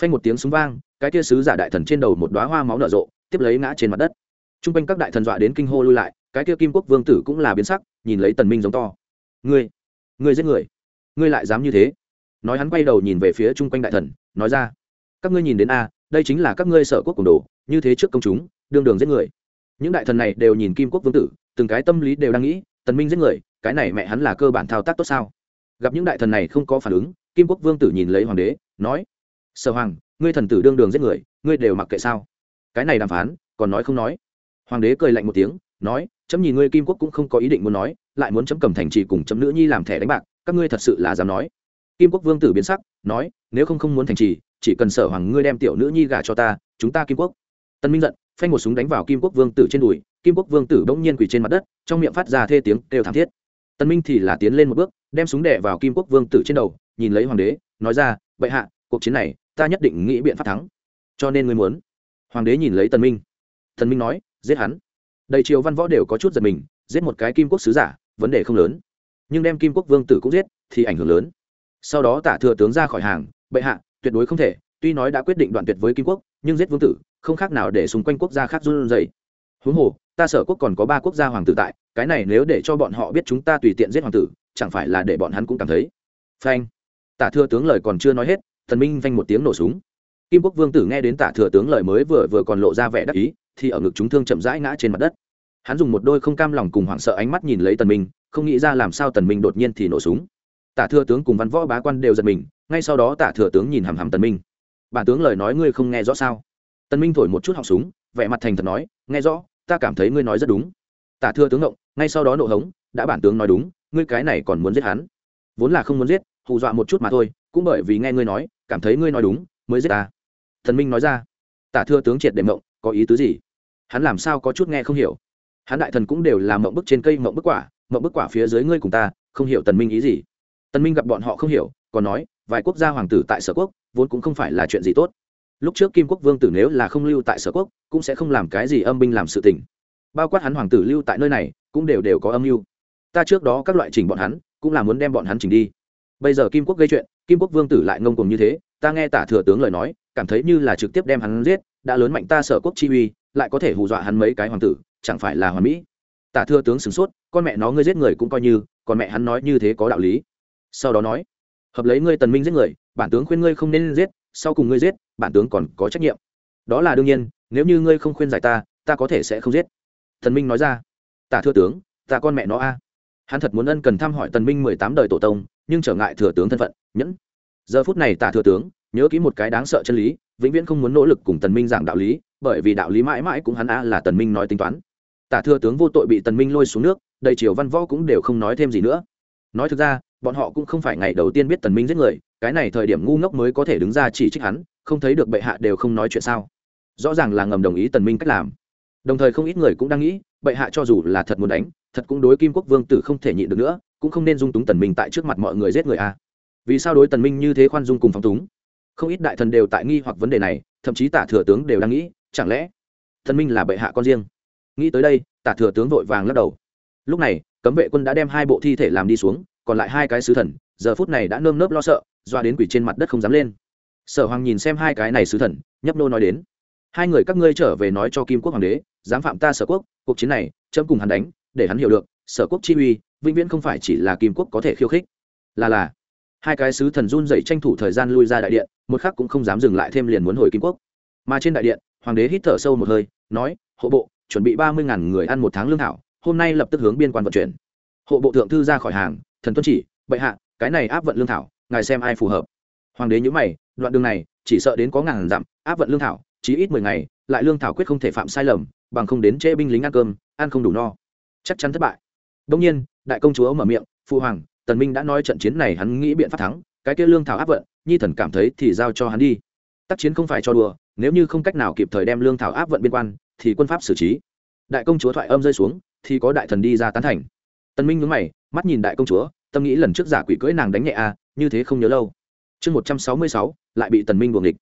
A: Phanh một tiếng súng vang, cái kia sứ giả đại thần trên đầu một đóa hoa máu nở rộ, tiếp lấy ngã trên mặt đất. Trung quanh các đại thần dọa đến kinh hô lui lại, cái kia kim quốc vương tử cũng là biến sắc, nhìn lấy tần minh giống to. Ngươi ngươi giết người? Ngươi lại dám như thế? Nói hắn quay đầu nhìn về phía trung quanh đại thần, nói ra, các ngươi nhìn đến a, đây chính là các ngươi sở quốc cùng đồ, như thế trước công chúng đương đường giết người. Những đại thần này đều nhìn kim quốc vương tử, từng cái tâm lý đều đang nghĩ, tần minh giết người, cái này mẹ hắn là cơ bản thao tác tốt sao? Gặp những đại thần này không có phản ứng kim quốc vương tử nhìn lấy hoàng đế, nói, sở hoàng, ngươi thần tử đương đường giết người, ngươi đều mặc kệ sao? Cái này đàm phán, còn nói không nói? Hoàng đế cười lạnh một tiếng, nói, chấm nhìn ngươi kim quốc cũng không có ý định muốn nói, lại muốn chấm cầm thành trì cùng chấm nữ nhi làm thẻ đánh bạc, các ngươi thật sự là dám nói. Kim quốc vương tử biến sắc, nói, nếu không không muốn thành trì, chỉ cần sở hoàng ngươi đem tiểu nữ nhi gả cho ta, chúng ta kim quốc. Tân minh giận, phanh một súng đánh vào kim quốc vương tử trên đùi, kim quốc vương tử bỗng nhiên quỳ trên mặt đất, trong miệng phát ra thê tiếng kêu thảm thiết. Tân minh thì là tiến lên một bước đem súng đẻ vào kim quốc vương tử trên đầu, nhìn lấy hoàng đế, nói ra, bệ hạ, cuộc chiến này, ta nhất định nghĩ biện pháp thắng. Cho nên ngươi muốn? Hoàng đế nhìn lấy tần minh. Tần minh nói, giết hắn. Đầy triều văn võ đều có chút giật mình, giết một cái kim quốc sứ giả, vấn đề không lớn. Nhưng đem kim quốc vương tử cũng giết, thì ảnh hưởng lớn. Sau đó tả thừa tướng ra khỏi hàng, bệ hạ, tuyệt đối không thể, tuy nói đã quyết định đoạn tuyệt với kim quốc, nhưng giết vương tử, không khác nào để xung quanh quốc gia khác run rẩy. Huống hồ, ta sở quốc còn có ba quốc gia hoàng tử tại, cái này nếu để cho bọn họ biết chúng ta tùy tiện giết hoàng tử chẳng phải là để bọn hắn cũng cảm thấy. Phanh. Tả thừa tướng lời còn chưa nói hết, thần minh phanh một tiếng nổ súng. Kim quốc vương tử nghe đến tả thừa tướng lời mới vừa vừa còn lộ ra vẻ đắc ý, thì ở ngực chúng thương chậm rãi ngã trên mặt đất. Hắn dùng một đôi không cam lòng cùng hoảng sợ ánh mắt nhìn lấy tần minh, không nghĩ ra làm sao tần minh đột nhiên thì nổ súng. Tả thừa tướng cùng văn võ bá quan đều giật mình, ngay sau đó tả thừa tướng nhìn hằm hằm tần minh. Bản tướng lời nói ngươi không nghe rõ sao? Tần minh thổi một chút họng súng, vẻ mặt thành thật nói, nghe rõ, ta cảm thấy ngươi nói rất đúng. Tả thừa tướng ngộng, ngay sau đó nộ hống, đã bản tướng nói đúng ngươi cái này còn muốn giết hắn? Vốn là không muốn giết, hù dọa một chút mà thôi, cũng bởi vì nghe ngươi nói, cảm thấy ngươi nói đúng, mới giết ta. Thần minh nói ra. Tả thừa tướng triệt để mộng, có ý tứ gì? Hắn làm sao có chút nghe không hiểu? Hắn đại thần cũng đều làm mộng bức trên cây mộng bức quả, mộng bức quả phía dưới ngươi cùng ta, không hiểu tần minh ý gì. Tần minh gặp bọn họ không hiểu, còn nói, vài quốc gia hoàng tử tại sở quốc, vốn cũng không phải là chuyện gì tốt. Lúc trước kim quốc vương tử nếu là không lưu tại sở quốc, cũng sẽ không làm cái gì âm binh làm sự tình. Bao quát hắn hoàng tử lưu tại nơi này, cũng đều đều có âm mưu ta trước đó các loại trình bọn hắn, cũng là muốn đem bọn hắn chỉnh đi. Bây giờ kim quốc gây chuyện, kim quốc vương tử lại ngông cùng như thế, ta nghe tả thừa tướng lời nói, cảm thấy như là trực tiếp đem hắn giết, đã lớn mạnh ta sở quốc chi uy, lại có thể hù dọa hắn mấy cái hoàng tử, chẳng phải là hoàn mỹ. Tả thừa tướng sửng sốt, con mẹ nó ngươi giết người cũng coi như, còn mẹ hắn nói như thế có đạo lý. Sau đó nói, hợp lấy ngươi tần minh giết người, bản tướng khuyên ngươi không nên giết, sau cùng ngươi giết, bản tướng còn có trách nhiệm. Đó là đương nhiên, nếu như ngươi không khuyên giải ta ta có thể sẽ không giết. Thần minh nói ra, tả thừa tướng, ta con mẹ nó a hắn thật muốn ân cần thăm hỏi tần minh mười tám đời tổ tông, nhưng trở ngại thừa tướng thân phận, nhẫn. Giờ phút này tả thừa tướng, nhớ kỹ một cái đáng sợ chân lý, vĩnh viễn không muốn nỗ lực cùng tần minh giảng đạo lý, bởi vì đạo lý mãi mãi cũng hắn a là tần minh nói tính toán. Tả thừa tướng vô tội bị tần minh lôi xuống nước, đầy triều văn võ cũng đều không nói thêm gì nữa. Nói thực ra, bọn họ cũng không phải ngày đầu tiên biết tần minh giết người, cái này thời điểm ngu ngốc mới có thể đứng ra chỉ trích hắn, không thấy được bệ hạ đều không nói chuyện sao. Rõ ràng là ngầm đồng ý tần minh cách làm đồng thời không ít người cũng đang nghĩ, bệ hạ cho dù là thật muốn đánh, thật cũng đối kim quốc vương tử không thể nhịn được nữa, cũng không nên dung túng tần minh tại trước mặt mọi người giết người a. Vì sao đối tần minh như thế khoan dung cùng phóng túng? Không ít đại thần đều tại nghi hoặc vấn đề này, thậm chí tả thừa tướng đều đang nghĩ, chẳng lẽ tần minh là bệ hạ con riêng? Nghĩ tới đây, tả thừa tướng vội vàng lắc đầu. Lúc này, cấm vệ quân đã đem hai bộ thi thể làm đi xuống, còn lại hai cái sứ thần, giờ phút này đã nơm nớp lo sợ, doa đến quỷ trên mặt đất không dám lên. Sở hoàng nhìn xem hai cái này sứ thần, nhấp nô nói đến, hai người các ngươi trở về nói cho kim quốc hoàng đế dám phạm ta sở quốc, cuộc chiến này, chấm cùng hắn đánh, để hắn hiểu được, sở quốc chi uy, vĩnh viễn không phải chỉ là kim quốc có thể khiêu khích. Là là. Hai cái sứ thần run dậy tranh thủ thời gian lui ra đại điện, một khắc cũng không dám dừng lại thêm liền muốn hồi kim quốc. Mà trên đại điện, hoàng đế hít thở sâu một hơi, nói, hộ bộ, chuẩn bị ba mươi ngàn người ăn một tháng lương thảo, hôm nay lập tức hướng biên quan vận chuyển. Hộ bộ thượng thư ra khỏi hàng, thần tuân chỉ, bệ hạ, cái này áp vận lương thảo, ngài xem ai phù hợp. Hoàng đế nhữ mày, đoạn đường này, chỉ sợ đến có ngàn dặm, áp vận lương thảo chỉ ít mười ngày, lại lương thảo quyết không thể phạm sai lầm bằng không đến trễ binh lính ăn cơm ăn không đủ no. Chắc chắn thất bại. Đông nhiên đại công chúa mở miệng phụ hoàng tần minh đã nói trận chiến này hắn nghĩ biện pháp thắng cái kia lương thảo áp vận nhi thần cảm thấy thì giao cho hắn đi. Tác chiến không phải cho đùa nếu như không cách nào kịp thời đem lương thảo áp vận biên quan thì quân pháp xử trí. Đại công chúa thoại âm rơi xuống thì có đại thần đi ra tán thành. Tần minh nhướng mày mắt nhìn đại công chúa tâm nghĩ lần trước giả quỷ cưỡi nàng đánh nhẹ a à, như thế không nhớ lâu. Chương một trăm sáu mươi sáu lại bị tần minh buồng địch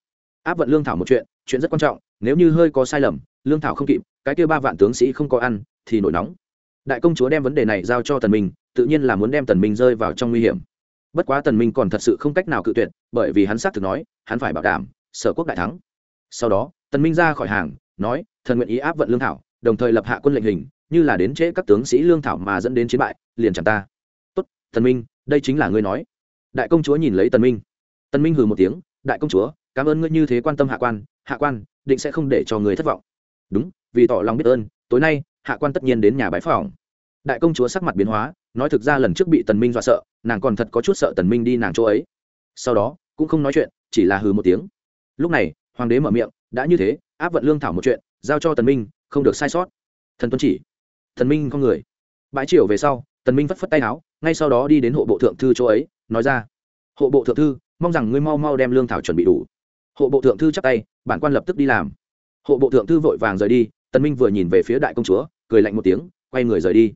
A: áp vận lương thảo một chuyện chuyện rất quan trọng nếu như hơi có sai lầm lương thảo không kịp, cái kia ba vạn tướng sĩ không có ăn, thì nổi nóng. Đại công chúa đem vấn đề này giao cho tần minh, tự nhiên là muốn đem tần minh rơi vào trong nguy hiểm. Bất quá tần minh còn thật sự không cách nào cự tuyệt, bởi vì hắn xác thực nói, hắn phải bảo đảm, sở quốc đại thắng. Sau đó, tần minh ra khỏi hàng, nói, thần nguyện ý áp vận lương thảo, đồng thời lập hạ quân lệnh hình, như là đến trễ các tướng sĩ lương thảo mà dẫn đến chiến bại, liền chẳng ta. Tốt, tần minh, đây chính là ngươi nói. Đại công chúa nhìn lấy tần minh. Tần minh hừ một tiếng, đại công chúa, cảm ơn ngươi như thế quan tâm hạ quan hạ quan, định sẽ không để cho người thất vọng đúng, vì tỏ lòng biết ơn, tối nay, hạ quan tất nhiên đến nhà bái phòng đại công chúa sắc mặt biến hóa, nói thực ra lần trước bị tần minh dọa sợ, nàng còn thật có chút sợ tần minh đi nàng chỗ ấy. Sau đó, cũng không nói chuyện, chỉ là hừ một tiếng. Lúc này, hoàng đế mở miệng, đã như thế, áp vận lương thảo một chuyện, giao cho tần minh, không được sai sót. Thần tuân chỉ thần minh con người. Bãi triều về sau, tần minh phất phất tay áo, ngay sau đó đi đến hộ bộ thượng thư chỗ ấy, nói ra, hộ bộ thượng thư, mong rằng ngươi mau mau đem lương thảo chuẩn bị đủ. Hộ bộ thượng thư chắp tay, bản quan lập tức đi làm hộ bộ thượng thư vội vàng rời đi, tần minh vừa nhìn về phía đại công chúa, cười lạnh một tiếng, quay người rời đi.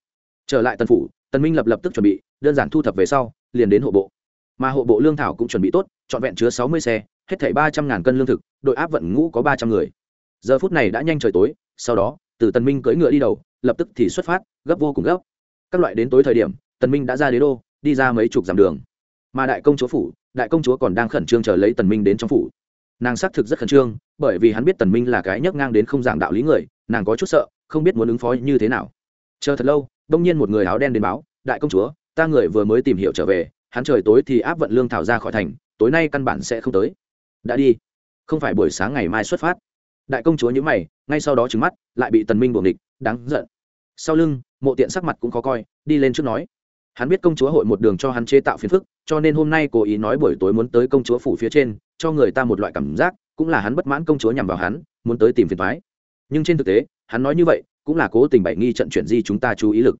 A: Trở lại tần phủ, tần minh lập lập tức chuẩn bị, đơn giản thu thập về sau, liền đến hộ bộ. Mà hộ bộ lương thảo cũng chuẩn bị tốt, trọn vẹn chứa sáu mươi xe, hết thảy ba trăm ngàn cân lương thực, đội áp vận ngũ có ba trăm người. Giờ phút này đã nhanh trời tối, sau đó, từ tần minh cưỡi ngựa đi đầu, lập tức thì xuất phát, gấp vô cùng gấp. Các loại đến tối thời điểm, tần minh đã ra đế đô, đi ra mấy chục dặm đường. Mà đại công chúa phủ, đại công chúa còn đang khẩn trương chờ lấy tần minh đến trong phủ. Nàng xác thực rất khẩn trương bởi vì hắn biết tần minh là cái nhấc ngang đến không giảng đạo lý người, nàng có chút sợ, không biết muốn ứng phó như thế nào. Chờ thật lâu, đông nhiên một người áo đen đến báo, đại công chúa, ta người vừa mới tìm hiểu trở về, hắn trời tối thì áp vận lương thảo ra khỏi thành, tối nay căn bản sẽ không tới. Đã đi, không phải buổi sáng ngày mai xuất phát. Đại công chúa nhíu mày, ngay sau đó trừng mắt, lại bị tần minh buồng địch đáng giận. Sau lưng, mộ tiện sắc mặt cũng khó coi, đi lên trước nói, hắn biết công chúa hội một đường cho hắn chế tạo phiền phức, cho nên hôm nay cố ý nói buổi tối muốn tới công chúa phủ phía trên, cho người ta một loại cảm giác cũng là hắn bất mãn công chúa nhằm vào hắn, muốn tới tìm phiền thoái nhưng trên thực tế, hắn nói như vậy, cũng là cố tình bày nghi trận chuyển di chúng ta chú ý lực.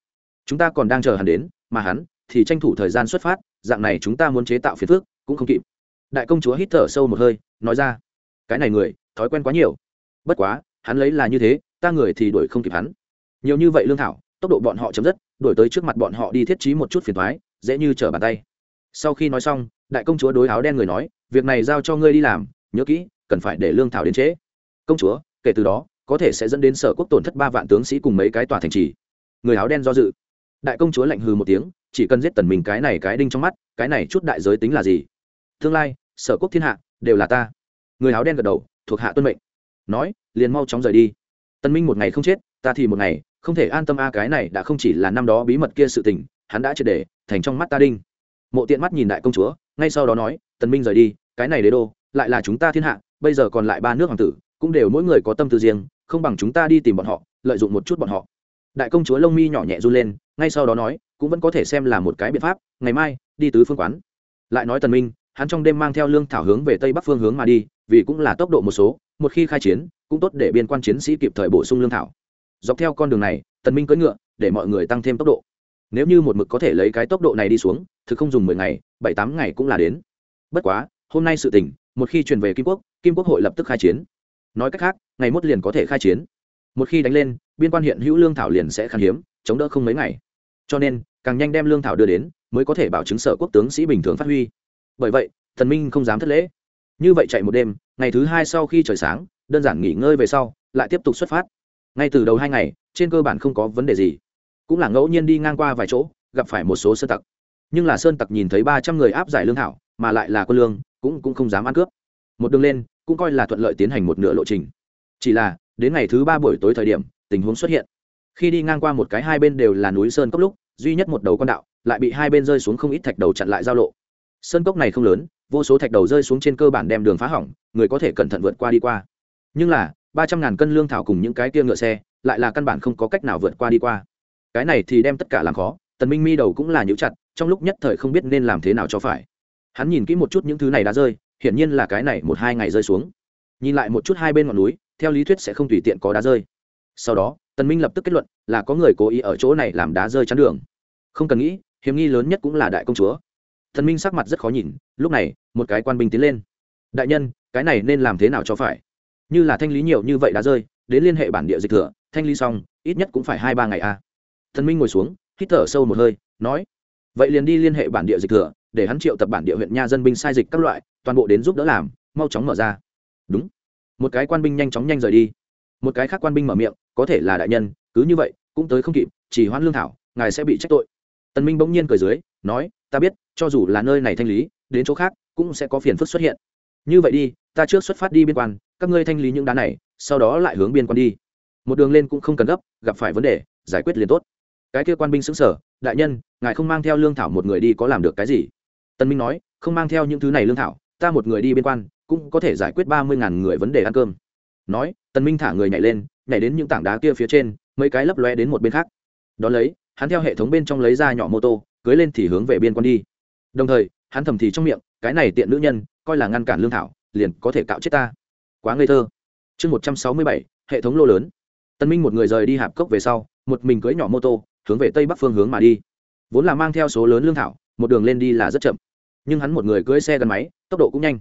A: Chúng ta còn đang chờ hắn đến, mà hắn thì tranh thủ thời gian xuất phát, dạng này chúng ta muốn chế tạo phiền phức cũng không kịp. Đại công chúa hít thở sâu một hơi, nói ra, cái này người, thói quen quá nhiều. Bất quá, hắn lấy là như thế, ta người thì đuổi không kịp hắn. Nhiều như vậy lương thảo, tốc độ bọn họ chấm dứt, đuổi tới trước mặt bọn họ đi thiết trí một chút phiền thoái dễ như trở bàn tay. Sau khi nói xong, đại công chúa đối áo đen người nói, việc này giao cho ngươi đi làm, nhớ kỹ cần phải để lương thảo đến trễ công chúa, kể từ đó, có thể sẽ dẫn đến sở quốc tổn thất ba vạn tướng sĩ cùng mấy cái tòa thành trì. Người áo đen do dự. Đại công chúa lạnh hừ một tiếng, chỉ cần giết tần mình cái này cái đinh trong mắt, cái này chút đại giới tính là gì? Tương lai, sở quốc thiên hạ, đều là ta. Người áo đen gật đầu, thuộc hạ tuân mệnh. Nói, liền mau chóng rời đi. Tân minh một ngày không chết, ta thì một ngày, không thể an tâm a, cái này đã không chỉ là năm đó bí mật kia sự tình, hắn đã triệt để thành trong mắt ta đinh. Mộ tiện mắt nhìn đại công chúa, ngay sau đó nói, tần minh rời đi, cái này đế đô, lại là chúng ta thiên hạ bây giờ còn lại ba nước hoàng tử, cũng đều mỗi người có tâm tư riêng, không bằng chúng ta đi tìm bọn họ, lợi dụng một chút bọn họ. Đại công chúa lông mi nhỏ nhẹ run lên, ngay sau đó nói, cũng vẫn có thể xem là một cái biện pháp, ngày mai, đi tứ phương quán. Lại nói tần minh, hắn trong đêm mang theo lương thảo hướng về tây bắc phương hướng mà đi, vì cũng là tốc độ một số, một khi khai chiến, cũng tốt để biên quan chiến sĩ kịp thời bổ sung lương thảo. Dọc theo con đường này, tần minh cưỡi ngựa, để mọi người tăng thêm tốc độ. Nếu như một mực có thể lấy cái tốc độ này đi xuống, thực không dùng mười ngày, bảy tám ngày cũng là đến. Bất quá, hôm nay sự tình một khi truyền về kim quốc kim quốc hội lập tức khai chiến. Nói cách khác, ngày mốt liền có thể khai chiến. Một khi đánh lên, biên quan hiện hữu lương thảo liền sẽ khan hiếm, chống đỡ không mấy ngày. Cho nên, càng nhanh đem lương thảo đưa đến, mới có thể bảo chứng sở quốc tướng sĩ bình thường phát huy. Bởi vậy, thần minh không dám thất lễ. Như vậy chạy một đêm, ngày thứ hai sau khi trời sáng, đơn giản nghỉ ngơi về sau, lại tiếp tục xuất phát. Ngay từ đầu hai ngày, trên cơ bản không có vấn đề gì. Cũng là ngẫu nhiên đi ngang qua vài chỗ, gặp phải một số sơn tặc. Nhưng là sơn tặc nhìn thấy ba trăm người áp giải lương thảo, mà lại là quân lương cũng cũng không dám ăn cướp. Một đường lên, cũng coi là thuận lợi tiến hành một nửa lộ trình. Chỉ là, đến ngày thứ ba buổi tối thời điểm, tình huống xuất hiện. Khi đi ngang qua một cái hai bên đều là núi sơn cốc lúc, duy nhất một đầu con đạo, lại bị hai bên rơi xuống không ít thạch đầu chặn lại giao lộ. Sơn cốc này không lớn, vô số thạch đầu rơi xuống trên cơ bản đem đường phá hỏng, người có thể cẩn thận vượt qua đi qua. Nhưng là, ba trăm ngàn cân lương thảo cùng những cái kia ngựa xe, lại là căn bản không có cách nào vượt qua đi qua. Cái này thì đem tất cả làm khó, tần minh mi đầu cũng là nhíu chặt, trong lúc nhất thời không biết nên làm thế nào cho phải hắn nhìn kỹ một chút những thứ này đã rơi, hiển nhiên là cái này một hai ngày rơi xuống. Nhìn lại một chút hai bên ngọn núi, theo lý thuyết sẽ không tùy tiện có đá rơi. Sau đó, tần minh lập tức kết luận là có người cố ý ở chỗ này làm đá rơi chắn đường. Không cần nghĩ, hiểm nghi lớn nhất cũng là đại công chúa. Tần minh sắc mặt rất khó nhìn, lúc này, một cái quan binh tiến lên. Đại nhân, cái này nên làm thế nào cho phải? Như là thanh lý nhiều như vậy đá rơi, đến liên hệ bản địa dịch thừa, thanh lý xong, ít nhất cũng phải hai ba ngày a à. thần minh ngồi xuống, hít thở sâu một hơi, nói, vậy liền đi liên hệ bản địa dịch thừa để hắn triệu tập bản địa huyện nha dân binh sai dịch các loại, toàn bộ đến giúp đỡ làm, mau chóng mở ra. Đúng. Một cái quan binh nhanh chóng nhanh rời đi. Một cái khác quan binh mở miệng, có thể là đại nhân, cứ như vậy, cũng tới không kịp, chỉ hoãn lương thảo, ngài sẽ bị trách tội. Tần minh bỗng nhiên cười dưới, nói, ta biết, cho dù là nơi này thanh lý, đến chỗ khác, cũng sẽ có phiền phức xuất hiện. Như vậy đi, ta trước xuất phát đi biên quan, các ngươi thanh lý những đá này, sau đó lại hướng biên quan đi. Một đường lên cũng không cần gấp, gặp phải vấn đề, giải quyết liền tốt. Cái kia quan binh xứng sở đại nhân, ngài không mang theo lương thảo một người đi có làm được cái gì? Tân minh nói, không mang theo những thứ này lương thảo, ta một người đi biên quan, cũng có thể giải quyết ba mươi ngàn người vấn đề ăn cơm. Nói tân minh thả người nhảy lên, nhảy đến những tảng đá kia phía trên, mấy cái lấp lóe đến một bên khác. Đón lấy, hắn theo hệ thống bên trong lấy ra nhỏ mô tô, cưới lên thì hướng về biên quan đi. Đồng thời, hắn thầm thì trong miệng, cái này tiện nữ nhân, coi là ngăn cản lương thảo, liền có thể cạo chết ta. Quá ngây thơ. Chương một trăm sáu mươi bảy, hệ thống lô lớn. Tân minh một người rời đi hạp cốc về sau, một mình cưỡi nhỏ mô tô, hướng về tây bắc phương hướng mà đi. Vốn là mang theo số lớn lương thảo, một đường lên đi là rất chậm nhưng hắn một người cưỡi xe gắn máy, tốc độ cũng nhanh.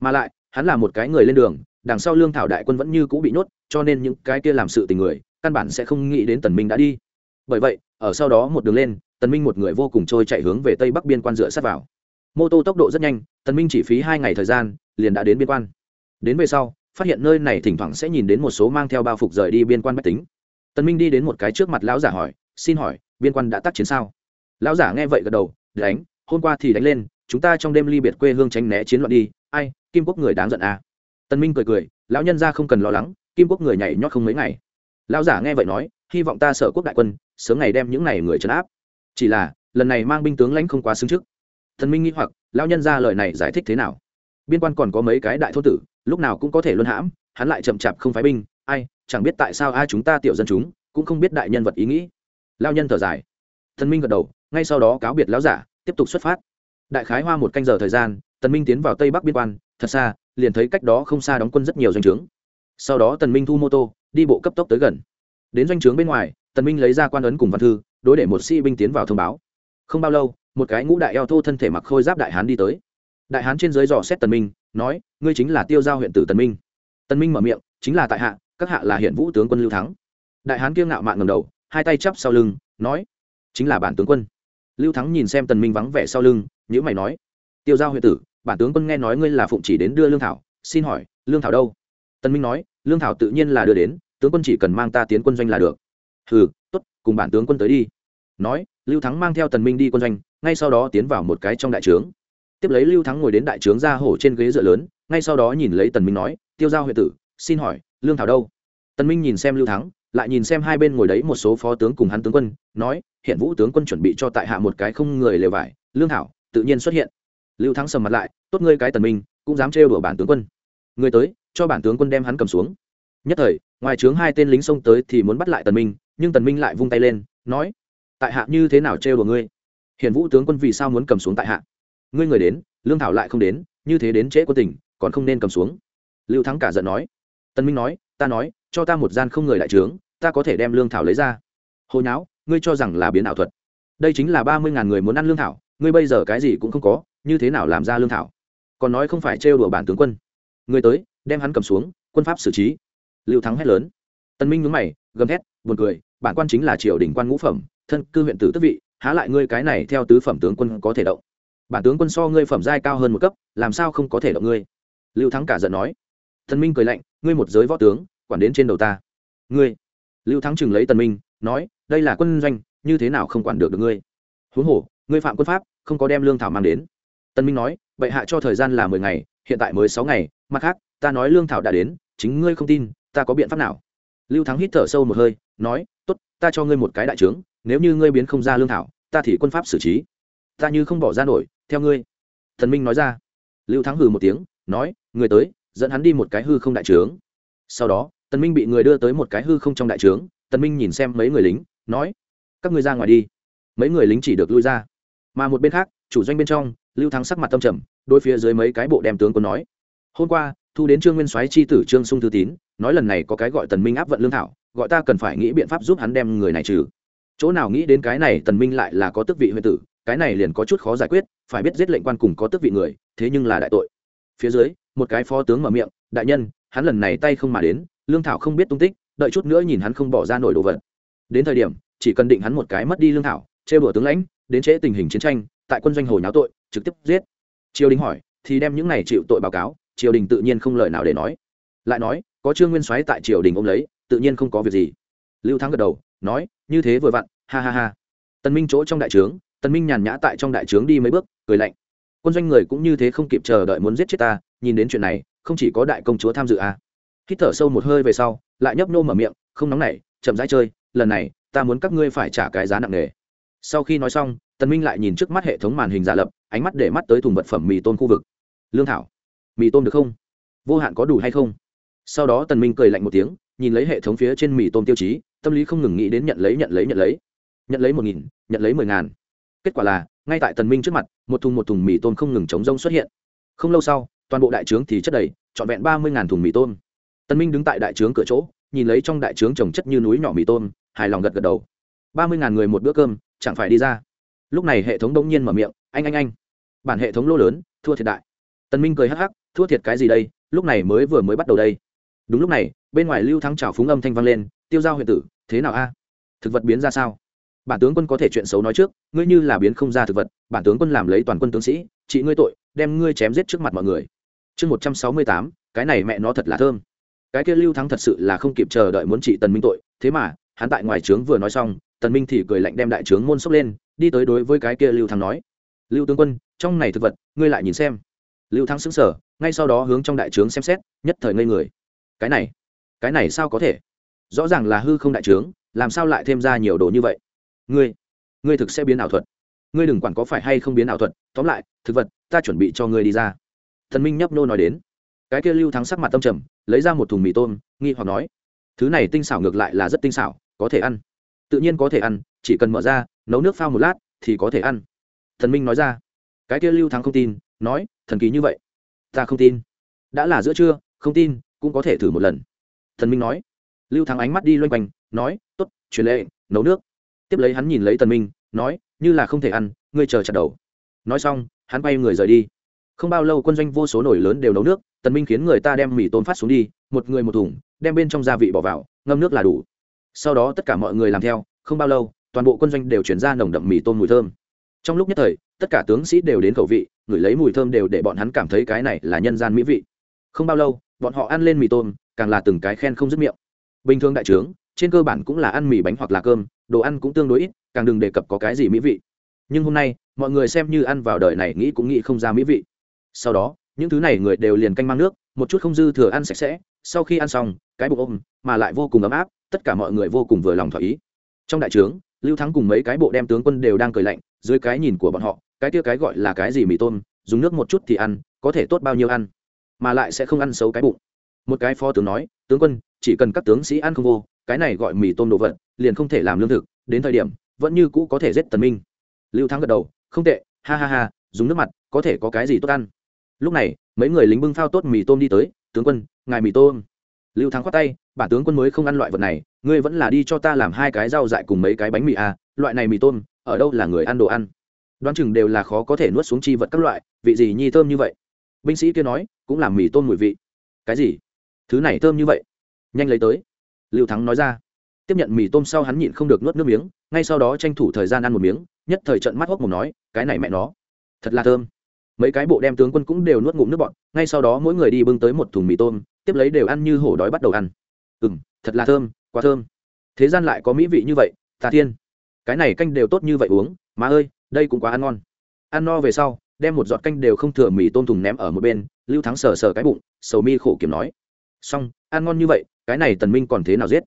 A: Mà lại, hắn là một cái người lên đường, đằng sau lương thảo đại quân vẫn như cũ bị nhốt, cho nên những cái kia làm sự tình người, căn bản sẽ không nghĩ đến tần minh đã đi. Bởi vậy, ở sau đó một đường lên, tần minh một người vô cùng trôi chạy hướng về tây bắc biên quan dựa sát vào. Mô tô tốc độ rất nhanh, tần minh chỉ phí hai ngày thời gian, liền đã đến biên quan. Đến về sau, phát hiện nơi này thỉnh thoảng sẽ nhìn đến một số mang theo bao phục rời đi biên quan bách tính. Tần minh đi đến một cái trước mặt lão giả hỏi, xin hỏi, biên quan đã tác chiến sao? Lão giả nghe vậy gật đầu, đánh, hôm qua thì đánh lên chúng ta trong đêm ly biệt quê hương tránh né chiến loạn đi, ai, kim quốc người đáng giận à? Tần minh cười cười, lão nhân gia không cần lo lắng, kim quốc người nhảy nhót không mấy ngày. Lão giả nghe vậy nói, hy vọng ta sở quốc đại quân, sớm ngày đem những này người trấn áp. Chỉ là, lần này mang binh tướng lãnh không quá xứng trước. Thần minh nghĩ hoặc, lão nhân gia lời này giải thích thế nào? Biên quan còn có mấy cái đại thôn tử, lúc nào cũng có thể luân hãm, hắn lại chậm chạp không phái binh, ai, chẳng biết tại sao ai chúng ta tiểu dân chúng, cũng không biết đại nhân vật ý nghĩ. Lao nhân thở dài. Thần minh gật đầu, ngay sau đó cáo biệt lão giả, tiếp tục xuất phát đại khái hoa một canh giờ thời gian, tần minh tiến vào tây bắc biên quan, thật xa, liền thấy cách đó không xa đóng quân rất nhiều doanh trướng. Sau đó tần minh thu mô tô, đi bộ cấp tốc tới gần. Đến doanh trướng bên ngoài, tần minh lấy ra quan ấn cùng văn thư, đối để một sĩ binh tiến vào thông báo. Không bao lâu, một cái ngũ đại eo thô thân thể mặc khôi giáp đại hán đi tới. Đại hán trên dưới dò xét tần minh, nói, ngươi chính là tiêu giao huyện tử tần minh. Tần minh mở miệng, chính là tại hạ, các hạ là hiện vũ tướng quân lưu thắng. Đại hán kiêng ngạo mạn ngầm đầu, hai tay chắp sau lưng, nói, chính là bản tướng quân. Lưu thắng nhìn xem tần minh vắng vẻ sau lưng nhữ mày nói, tiêu giao huyện tử, bản tướng quân nghe nói ngươi là phụng chỉ đến đưa lương thảo, xin hỏi, lương thảo đâu? Tần minh nói, lương thảo tự nhiên là đưa đến, tướng quân chỉ cần mang ta tiến quân doanh là được. Hừ, tốt, cùng bản tướng quân tới đi. Nói, lưu thắng mang theo tần minh đi quân doanh, ngay sau đó tiến vào một cái trong đại trướng. Tiếp lấy lưu thắng ngồi đến đại trướng ra hổ trên ghế dựa lớn, ngay sau đó nhìn lấy tần minh nói, tiêu giao huyện tử, xin hỏi, lương thảo đâu? Tần minh nhìn xem lưu thắng, lại nhìn xem hai bên ngồi đấy một số phó tướng cùng hắn tướng quân, nói, hiện vũ tướng quân chuẩn bị cho tại hạ một cái không người lều vải, lương thảo tự nhiên xuất hiện. Lưu thắng sầm mặt lại tốt ngươi cái tần minh cũng dám trêu đùa bản tướng quân. Người tới cho bản tướng quân đem hắn cầm xuống. Nhất thời ngoài trướng hai tên lính xông tới thì muốn bắt lại tần minh nhưng tần minh lại vung tay lên nói tại hạ như thế nào trêu đùa ngươi? Hiển vũ tướng quân vì sao muốn cầm xuống tại hạ? Ngươi người đến lương thảo lại không đến như thế đến trễ quân tình, còn không nên cầm xuống. Lưu thắng cả giận nói. Tần minh nói ta nói cho ta một gian không người đại trướng ta có thể đem lương thảo lấy ra. Hồi nháo ngươi cho rằng là biến ảo thuật? Đây chính là ba mươi ngàn người muốn ăn lương thảo ngươi bây giờ cái gì cũng không có, như thế nào làm ra lương thảo? Còn nói không phải trêu đùa bản tướng quân. Người tới, đem hắn cầm xuống, quân pháp xử trí. Lưu thắng hét lớn. Tân minh nhướng mày, gầm thét, buồn cười, bản quan chính là triều đình quan ngũ phẩm, thân cư huyện tử tước vị, há lại ngươi cái này theo tứ phẩm tướng quân có thể động? Bản tướng quân so ngươi phẩm giai cao hơn một cấp, làm sao không có thể động ngươi? Lưu thắng cả giận nói. Tân minh cười lạnh, ngươi một giới võ tướng, quản đến trên đầu ta. Ngươi. Lưu thắng chừng lấy tần minh, nói, đây là quân doanh, như thế nào không quản được được ngươi? Huống hồ ngươi phạm quân pháp, không có đem lương thảo mang đến. Tần minh nói, bệ hạ cho thời gian là mười ngày, hiện tại mới sáu ngày, mặt khác, ta nói lương thảo đã đến, chính ngươi không tin, ta có biện pháp nào? Lưu thắng hít thở sâu một hơi, nói, tốt, ta cho ngươi một cái đại trướng, nếu như ngươi biến không ra lương thảo, ta thì quân pháp xử trí. Ta như không bỏ ra nổi, theo ngươi. Thần minh nói ra. Lưu thắng hừ một tiếng, nói, người tới, dẫn hắn đi một cái hư không đại trướng. Sau đó tần minh bị người đưa tới một cái hư không trong đại trướng tần minh nhìn xem mấy người lính, nói, các ngươi ra ngoài đi. Mấy người lính chỉ được lui ra mà một bên khác, chủ doanh bên trong, lưu thắng sắc mặt tâm trầm đôi phía dưới mấy cái bộ đem tướng quân nói, hôm qua, thu đến trương nguyên soái chi tử trương sung thư tín, nói lần này có cái gọi tần minh áp vận lương thảo, gọi ta cần phải nghĩ biện pháp giúp hắn đem người này trừ. Chỗ nào nghĩ đến cái này tần minh lại là có tước vị huyện tử, cái này liền có chút khó giải quyết, phải biết giết lệnh quan cùng có tước vị người, thế nhưng là đại tội. Phía dưới, một cái phó tướng mở miệng, đại nhân, hắn lần này tay không mà đến, lương thảo không biết tung tích, đợi chút nữa nhìn hắn không bỏ ra nổi đồ vật. Đến thời điểm, chỉ cần định hắn một cái mất đi lương thảo, chê bửa tướng lãnh đến trễ tình hình chiến tranh, tại quân doanh hồi náo tội, trực tiếp giết. Triều đình hỏi, thì đem những này chịu tội báo cáo, triều đình tự nhiên không lời nào để nói. Lại nói, có trương nguyên soái tại triều đình ôm lấy, tự nhiên không có việc gì. Lưu thắng gật đầu, nói, như thế vừa vặn, ha ha ha. Tần minh chỗ trong đại trướng, tần minh nhàn nhã tại trong đại trướng đi mấy bước, cười lạnh. Quân doanh người cũng như thế không kịp chờ đợi muốn giết chết ta, nhìn đến chuyện này, không chỉ có đại công chúa tham dự à. Hít thở sâu một hơi về sau, lại nhấp nô mở miệng, không nóng nảy, chậm rãi chơi, lần này, ta muốn các ngươi phải trả cái giá nặng nề sau khi nói xong, tần minh lại nhìn trước mắt hệ thống màn hình giả lập, ánh mắt để mắt tới thùng vật phẩm mì tôm khu vực. Lương thảo, mì tôm được không? Vô hạn có đủ hay không? Sau đó tần minh cười lạnh một tiếng, nhìn lấy hệ thống phía trên mì tôm tiêu chí, tâm lý không ngừng nghĩ đến nhận lấy nhận lấy nhận lấy. Nhận lấy một nghìn, nhận lấy mười ngàn. Kết quả là, ngay tại tần minh trước mặt, một thùng một thùng mì tôm không ngừng chống rông xuất hiện. Không lâu sau, toàn bộ đại trướng thì chất đầy, trọn vẹn ba mươi ngàn thùng mì tôm. Tần minh đứng tại đại trướng cửa chỗ, nhìn lấy trong đại trướng trồng chất như núi nhỏ mì tôm, hài lòng gật gật đầu. ba mươi ngàn người một bữa cơm chẳng phải đi ra. Lúc này hệ thống đống nhiên mở miệng, anh anh anh. Bản hệ thống lô lớn, thua thiệt đại. Tần minh cười hắc hắc, thua thiệt cái gì đây? Lúc này mới vừa mới bắt đầu đây. Đúng lúc này, bên ngoài lưu thắng trào phúng âm thanh vang lên, tiêu giao huyện tử, thế nào a? Thực vật biến ra sao? Bản tướng quân có thể chuyện xấu nói trước, ngươi như là biến không ra thực vật, bản tướng quân làm lấy toàn quân tướng sĩ, trị ngươi tội, đem ngươi chém giết trước mặt mọi người. Chương một trăm sáu mươi tám, cái này mẹ nó thật là thơm. Cái kia lưu thắng thật sự là không kịp chờ đợi muốn trị tần minh tội, thế mà, hắn tại ngoài trướng vừa nói xong tần minh thì cười lạnh đem đại trướng môn xốc lên, đi tới đối với cái kia lưu thắng nói. Lưu tướng quân, trong này thực vật, ngươi lại nhìn xem. Lưu thắng sững sờ, ngay sau đó hướng trong đại trướng xem xét, nhất thời ngây người. Cái này cái này sao có thể? Rõ ràng là hư không đại trướng, làm sao lại thêm ra nhiều đồ như vậy? Ngươi ngươi thực sẽ biến ảo thuật. Ngươi đừng quản có phải hay không biến ảo thuật, tóm lại, thực vật, ta chuẩn bị cho ngươi đi ra. Thần minh nhấp nô nói đến. Cái kia lưu thắng sắc mặt tâm trầm, lấy ra một thùng mì tôm, nghi hoặc nói. Thứ này tinh xảo ngược lại là rất tinh xảo, có thể ăn tự nhiên có thể ăn, chỉ cần mở ra, nấu nước phao một lát, thì có thể ăn. Thần minh nói ra. Cái kia lưu thắng không tin, nói, thần kỳ như vậy. Ta không tin. Đã là giữa trưa, không tin, cũng có thể thử một lần. Thần minh nói. Lưu thắng ánh mắt đi loanh quanh, nói t ố t truyền lệ nấu nước. Tiếp lấy hắn nhìn lấy tần minh, nói, như là không thể ăn, ngươi chờ chặt đầu. Nói xong, hắn bay người rời đi. Không bao lâu quân doanh vô số nổi lớn đều nấu nước tần minh khiến người ta đem mì tôm phát xuống đi, một người một thùng, đem bên trong gia vị bỏ vào, ngâm nước là đủ sau đó tất cả mọi người làm theo, không bao lâu, toàn bộ quân doanh đều chuyển ra nồng đậm mì tôm mùi thơm. Trong lúc nhất thời, tất cả tướng sĩ đều đến khẩu vị ngửi lấy mùi thơm đều để bọn hắn cảm thấy cái này là nhân gian mỹ vị. Không bao lâu, bọn họ ăn lên mì tôm, càng là từng cái khen không dứt miệng. Bình thường đại trướng, trên cơ bản cũng là ăn mì bánh hoặc là cơm, đồ ăn cũng tương đối ít, càng đừng đề cập có cái gì mỹ vị. Nhưng hôm nay, mọi người xem như ăn vào đời này nghĩ cũng nghĩ không ra mỹ vị. Sau đó, những thứ này người đều liền canh mang nước, một chút không dư thừa ăn sạch sẽ, sau khi ăn xong, cái bụng ôm, mà lại vô cùng ấm áp tất cả mọi người vô cùng vừa lòng thỏa ý. Trong đại trướng, lưu thắng cùng mấy cái bộ đem tướng quân đều đang cười lạnh, dưới cái nhìn của bọn họ, cái kia cái gọi là cái gì mì tôm, dùng nước một chút thì ăn, có thể tốt bao nhiêu ăn, mà lại sẽ không ăn xấu cái bụng. Một cái phó tướng nói, tướng quân, chỉ cần các tướng sĩ ăn không vô, cái này gọi mì tôm đồ vật, liền không thể làm lương thực, đến thời điểm, vẫn như cũ có thể giết tần minh. Lưu thắng gật đầu, không tệ, ha ha ha, dùng nước mặt, có thể có cái gì tốt ăn. Lúc này, mấy người lính bưng phao tốt mì tôm đi tới, tướng quân, ngài mì tôm. Lưu thắng khoát tay bản tướng quân mới không ăn loại vật này, ngươi vẫn là đi cho ta làm hai cái rau dại cùng mấy cái bánh mì à loại này mì tôm, ở đâu là người ăn đồ ăn? Đoán chừng đều là khó có thể nuốt xuống chi vật các loại, vị gì nhi thơm như vậy? Binh sĩ kia nói, cũng làm mì tôm mùi vị. Cái gì? Thứ này thơm như vậy? Nhanh lấy tới. Lưu thắng nói ra. Tiếp nhận mì tôm sau hắn nhịn không được nuốt nước miếng, ngay sau đó tranh thủ thời gian ăn một miếng, nhất thời trận mắt hốc mồm nói, cái này mẹ nó, thật là thơm. Mấy cái bộ đem tướng quân cũng đều nuốt ngụm nước bọn ngay sau đó mỗi người đi bưng tới một thùng mì tôm, tiếp lấy đều ăn như hổ đói bắt đầu ăn ừ m thật là thơm, quá thơm. Thế gian lại có mỹ vị như vậy, tà thiên. Cái này canh đều tốt như vậy uống, má ơi, đây cũng quá ăn ngon. Ăn no về sau, đem một giọt canh đều không thừa mì tôm thùng ném ở một bên, lưu thắng sờ sờ cái bụng, sầu mi khổ kiểm nói. Xong, ăn ngon như vậy, cái này tần minh còn thế nào giết?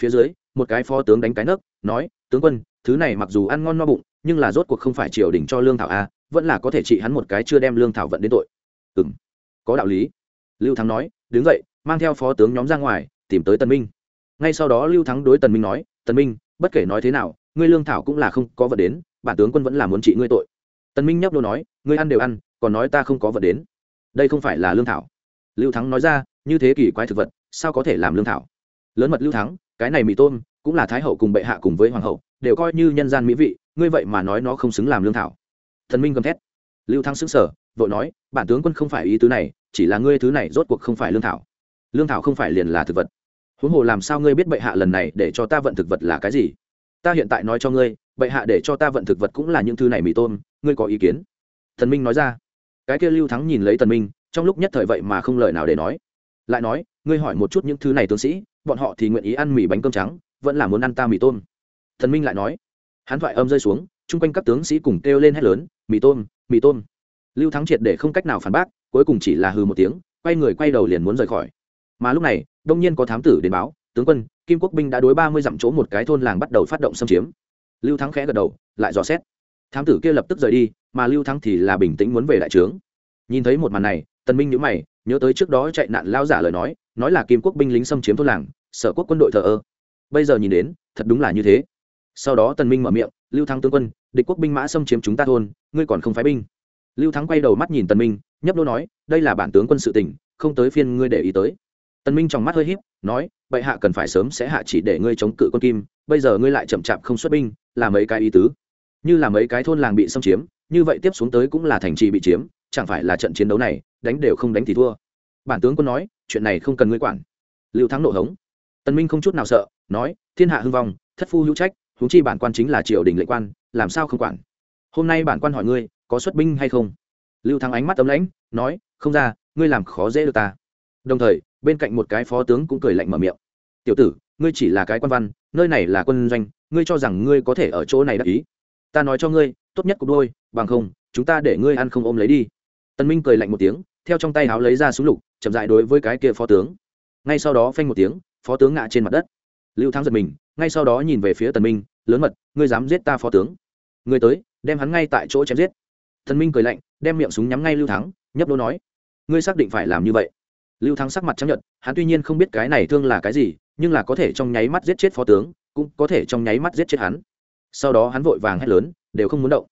A: Phía dưới, một cái phó tướng đánh cái nấc, nói, tướng quân, thứ này mặc dù ăn ngon no bụng, nhưng là rốt cuộc không phải triều đình cho lương thảo a vẫn là có thể trị hắn một cái chưa đem lương thảo vận đến tội. Ừm, có đạo lý. Lưu thắng nói, đứng dậy, mang theo phó tướng nhóm ra ngoài tìm tới tần minh. Ngay sau đó lưu thắng đối tần minh nói, tần minh, bất kể nói thế nào, ngươi lương thảo cũng là không có vật đến, bản tướng quân vẫn là muốn trị ngươi tội. Tần minh nhấp đôi nói, ngươi ăn đều ăn, còn nói ta không có vật đến. Đây không phải là lương thảo. Lưu thắng nói ra, như thế kỳ quái thực vật, sao có thể làm lương thảo? Lớn mật lưu thắng, cái này mì tôm, cũng là thái hậu cùng bệ hạ cùng với hoàng hậu, đều coi như nhân gian mỹ vị, ngươi vậy mà nói nó không xứng làm lương thảo. Thần minh gầm thét. Lưu thắng xứng sở vội nói, bản tướng quân không phải ý tứ này, chỉ là ngươi thứ này rốt cuộc không phải lương thảo. Lương thảo không phải liền là thực vật huống hồ làm sao ngươi biết bệ hạ lần này để cho ta vận thực vật là cái gì? Ta hiện tại nói cho ngươi, bệ hạ để cho ta vận thực vật cũng là những thứ này mì tôm, ngươi có ý kiến? Thần minh nói ra. Cái kia lưu thắng nhìn lấy tần minh, trong lúc nhất thời vậy mà không lời nào để nói. Lại nói, ngươi hỏi một chút những thứ này tướng sĩ, bọn họ thì nguyện ý ăn mì bánh cơm trắng, vẫn là muốn ăn ta mì tôm? Thần minh lại nói. Hắn thoại âm rơi xuống, chung quanh các tướng sĩ cùng kêu lên hét lớn, mì tôm mì tôm. Lưu thắng triệt để không cách nào phản bác, cuối cùng chỉ là hừ một tiếng, quay người quay đầu liền muốn rời khỏi. Mà lúc này đông nhiên có thám tử đến báo, tướng quân, kim quốc binh đã đối ba mươi dặm chỗ một cái thôn làng bắt đầu phát động xâm chiếm. Lưu thắng khẽ gật đầu, lại dò xét. Thám tử kia lập tức rời đi, mà lưu thắng thì là bình tĩnh muốn về đại trướng. Nhìn thấy một màn này, tần minh nhíu mày, nhớ tới trước đó chạy nạn lao giả lời nói nói là kim quốc binh lính xâm chiếm thôn làng, sở quốc quân đội thờ ơ. Bây giờ nhìn đến, thật đúng là như thế. Sau đó tần minh mở miệng, lưu thắng tướng quân, địch quốc binh mã xâm chiếm chúng ta thôn, ngươi còn không phái binh? Lưu thắng quay đầu mắt nhìn tần minh, nhấp nô nói, đây là bản tướng quân sự tỉnh không tới phiên ngươi để ý tới tần minh trong mắt hơi híp, nói, bệ hạ cần phải sớm sẽ hạ chỉ để ngươi chống cự quân kim, bây giờ ngươi lại chậm chạp không xuất binh, là mấy cái ý tứ. Như là mấy cái thôn làng bị xâm chiếm, như vậy tiếp xuống tới cũng là thành trì bị chiếm, chẳng phải là trận chiến đấu này, đánh đều không đánh thì thua. Bản tướng quân nói, chuyện này không cần ngươi quản. Lưu thắng nộ hống. Tần minh không chút nào sợ, nói, thiên hạ hưng vong, thất phu hữu trách, huống chi bản quan chính là triều đình lệnh quan, làm sao không quản? Hôm nay bản quan hỏi ngươi, có xuất binh hay không? Lưu thắng ánh mắt tấm lãnh, nói, không ra, ngươi làm khó dễ được ta. Đồng thời bên cạnh một cái phó tướng cũng cười lạnh mở miệng. Tiểu tử, ngươi chỉ là cái quan văn, nơi này là quân doanh, ngươi cho rằng ngươi có thể ở chỗ này đắc ý. Ta nói cho ngươi, tốt nhất cục đôi, bằng không, chúng ta để ngươi ăn không ôm lấy đi. Tân minh cười lạnh một tiếng, theo trong tay háo lấy ra súng lục, chậm dại đối với cái kia phó tướng. Ngay sau đó phanh một tiếng, phó tướng ngã trên mặt đất. Lưu thắng giật mình, ngay sau đó nhìn về phía tần minh, lớn mật, ngươi dám giết ta phó tướng? Ngươi tới, đem hắn ngay tại chỗ chém giết. Tần minh cười lạnh, đem miệng súng nhắm ngay lưu thắng, nhấp đô nói, ngươi xác định phải làm như vậy? Lưu thắng sắc mặt chấp nhận hắn tuy nhiên không biết cái này thương là cái gì, nhưng là có thể trong nháy mắt giết chết phó tướng, cũng có thể trong nháy mắt giết chết hắn. Sau đó hắn vội vàng hét lớn, đều không muốn động.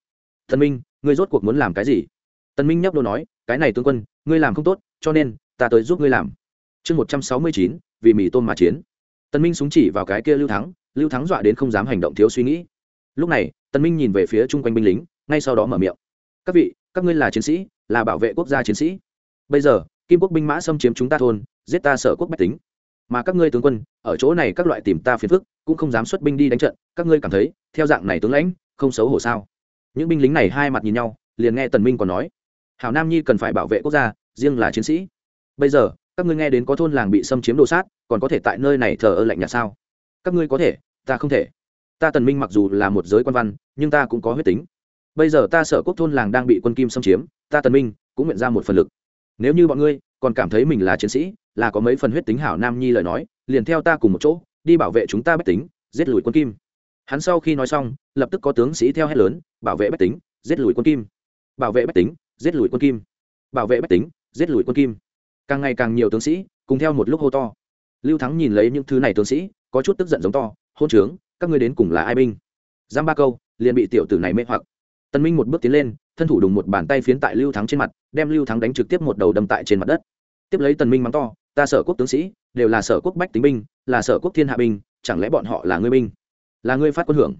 A: Thần minh, ngươi rốt cuộc muốn làm cái gì? Tần minh nhấp đồ nói, cái này tướng quân, ngươi làm không tốt, cho nên, ta tới giúp ngươi làm. Chương một trăm sáu mươi chín, vì mì tôm mà chiến. Tần minh súng chỉ vào cái kia lưu thắng lưu thắng dọa đến không dám hành động thiếu suy nghĩ. Lúc này tần minh nhìn về phía chung quanh binh lính, ngay sau đó mở miệng. Các vị, các ngươi là chiến sĩ, là bảo vệ quốc gia chiến sĩ. Bây giờ kim quốc binh mã xâm chiếm chúng ta thôn, giết ta sở quốc bách tính. Mà các ngươi tướng quân, ở chỗ này các loại tìm ta phiền phức, cũng không dám xuất binh đi đánh trận, các ngươi cảm thấy, theo dạng này tướng lãnh, không xấu hổ sao? Những binh lính này hai mặt nhìn nhau, liền nghe tần minh còn nói, hảo nam nhi cần phải bảo vệ quốc gia, riêng là chiến sĩ. Bây giờ, các ngươi nghe đến có thôn làng bị xâm chiếm đồ sát, còn có thể tại nơi này thờ ơ lạnh nhạt sao? Các ngươi có thể, ta không thể. Ta tần minh mặc dù là một giới quan văn, nhưng ta cũng có huyết tính. Bây giờ ta sở quốc thôn làng đang bị quân kim xâm chiếm, ta tần minh cũng nguyện ra một phần lực nếu như bọn ngươi còn cảm thấy mình là chiến sĩ, là có mấy phần huyết tính hảo nam nhi lời nói, liền theo ta cùng một chỗ, đi bảo vệ chúng ta bách tính, giết lùi quân kim. Hắn sau khi nói xong, lập tức có tướng sĩ theo hét lớn, bảo vệ bách tính, giết lùi quân kim. Bảo vệ bách tính, giết lùi quân kim. Bảo vệ bách tính, giết lùi quân kim. Càng ngày càng nhiều tướng sĩ, cùng theo một lúc hô to. Lưu thắng nhìn lấy những thứ này tướng sĩ, có chút tức giận giống to, hôn trướng, các ngươi đến cùng là ai binh? Giam ba câu liền bị tiểu tử này mê hoặc. Tần minh một bước tiến lên, thân thủ đùng một bàn tay phiến tại lưu thắng trên mặt, đem lưu thắng đánh trực tiếp một đầu đâm tại trên mặt đất. Tiếp lấy tần minh mắng to, ta sở quốc tướng sĩ, đều là sở quốc bách tính binh, là sở quốc thiên hạ binh, chẳng lẽ bọn họ là ngươi binh? Là ngươi phát quân hưởng?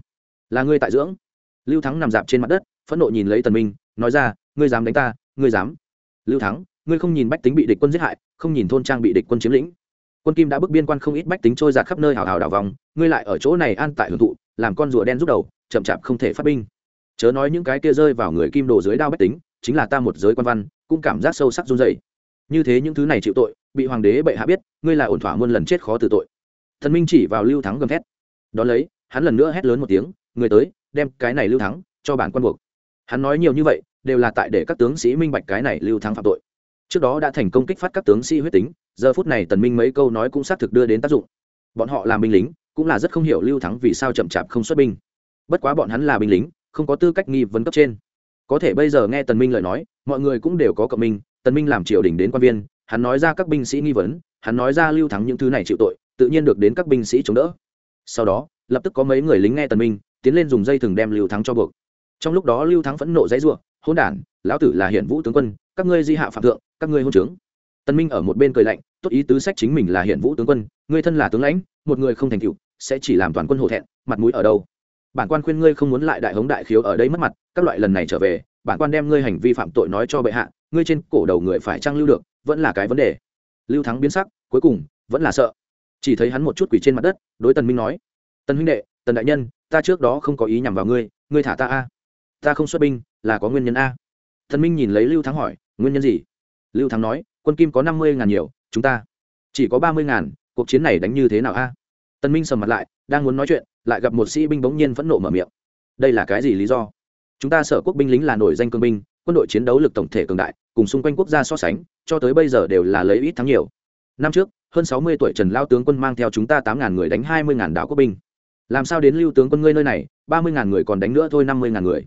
A: Là ngươi tại dưỡng? Lưu thắng nằm dạp trên mặt đất, phẫn nộ nhìn lấy tần minh, nói ra, ngươi dám đánh ta, ngươi dám. Lưu thắng, ngươi không nhìn bách tính bị địch quân giết hại, không nhìn thôn trang bị địch quân chiếm lĩnh. Quân kim đã bước biên quan không ít bách tính trôi giạt khắp nơi hào hào đảo vòng, ngươi lại ở chỗ này an tại hưởng thụ, làm con rùa đen rút đầu, chậm chạp không thể phát binh chớ nói những cái kia rơi vào người kim đồ dưới đao bách tính, chính là ta một giới quan văn, cũng cảm giác sâu sắc run rẩy. Như thế những thứ này chịu tội, bị hoàng đế bệ hạ biết, ngươi là ổn thỏa muôn lần chết khó từ tội. Thần minh chỉ vào lưu thắng gầm thét. Đón lấy, hắn lần nữa hét lớn một tiếng, người tới, đem cái này lưu thắng cho bản quan buộc. Hắn nói nhiều như vậy, đều là tại để các tướng sĩ minh bạch cái này lưu thắng phạm tội. Trước đó đã thành công kích phát các tướng sĩ huyết tính, giờ phút này tần minh mấy câu nói cũng xác thực đưa đến tác dụng. Bọn họ là binh lính, cũng là rất không hiểu lưu thắng vì sao chậm chạp không xuất binh. Bất quá bọn hắn là binh lính không có tư cách nghi vấn cấp trên. Có thể bây giờ nghe tần minh lời nói, mọi người cũng đều có cộng minh, tần minh làm triều đình đến quan viên, hắn nói ra các binh sĩ nghi vấn, hắn nói ra lưu thắng những thứ này chịu tội, tự nhiên được đến các binh sĩ chống đỡ. Sau đó, lập tức có mấy người lính nghe tần minh, tiến lên dùng dây thừng đem lưu thắng cho buộc. Trong lúc đó lưu thắng phẫn nộ dãy rủa, hỗn đản, lão tử là hiển vũ tướng quân, các ngươi di hạ phạm thượng, các ngươi hôn trướng. Tần minh ở một bên cười lạnh, tốt ý tứ sách chính mình là hiển vũ tướng quân, ngươi thân là tướng lãnh, một người không thành tựu, sẽ chỉ làm toàn quân hổ thẹn, mặt mũi ở đâu? Bản quan khuyên ngươi không muốn lại đại hống đại khiếu ở đây mất mặt, các loại lần này trở về, bản quan đem ngươi hành vi phạm tội nói cho bệ hạ, ngươi trên cổ đầu người phải trang lưu được, vẫn là cái vấn đề. Lưu thắng biến sắc, cuối cùng, vẫn là sợ. Chỉ thấy hắn một chút quỷ trên mặt đất, đối tần minh nói, tần huynh đệ, tần đại nhân, ta trước đó không có ý nhằm vào ngươi ngươi thả ta a. Ta không xuất binh, là có nguyên nhân a. Tần minh nhìn lấy lưu thắng hỏi, nguyên nhân gì? Lưu thắng nói, quân kim có năm mươi ngàn nhiều, chúng ta chỉ có ba mươi ngàn, cuộc chiến này đánh như thế nào a? Tần minh sầm mặt lại, đang muốn nói chuyện, lại gặp một sĩ binh bỗng nhiên phẫn nộ mở miệng. Đây là cái gì lý do? Chúng ta sở quốc binh lính là nổi danh cương binh, quân đội chiến đấu lực tổng thể cường đại, cùng xung quanh quốc gia so sánh, cho tới bây giờ đều là lấy ít thắng nhiều. Năm trước, hơn sáu mươi tuổi trần lao tướng quân mang theo chúng ta tám ngàn người đánh hai mươi ngàn đạo quốc binh. Làm sao đến lưu tướng quân ngươi nơi này, ba mươi ngàn người còn đánh nữa thôi năm mươi ngàn người?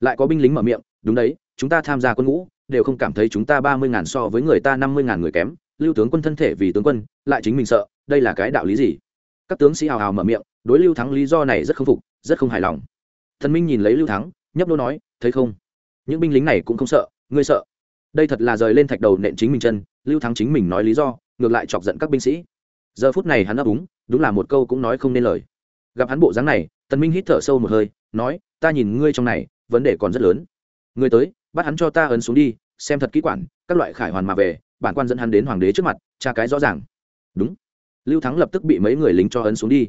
A: Lại có binh lính mở miệng, đúng đấy, chúng ta tham gia quân ngũ, đều không cảm thấy chúng ta ba mươi ngàn so với người ta năm mươi ngàn người kém, lưu tướng quân thân thể vì tướng quân, lại chính mình sợ, đây là cái đạo lý gì? Các tướng sĩ hào hào mở miệng, đối lưu thắng lý do này rất không phục, rất không hài lòng. Thần minh nhìn lấy lưu thắng, nhấp đô nói, thấy không? Những binh lính này cũng không sợ, ngươi sợ. Đây thật là rời lên thạch đầu nện chính mình chân, lưu thắng chính mình nói lý do, ngược lại chọc giận các binh sĩ. Giờ phút này hắn ấp úng, đúng là một câu cũng nói không nên lời. Gặp hắn bộ dáng này, tần minh hít thở sâu một hơi, nói, ta nhìn ngươi trong này, vấn đề còn rất lớn. Ngươi tới, bắt hắn cho ta ấn xuống đi, xem thật kỹ quản, các loại khải hoàn mà về, bản quan dẫn hắn đến hoàng đế trước mặt, tra cái rõ ràng. Đúng lưu thắng lập tức bị mấy người lính cho ấn xuống đi.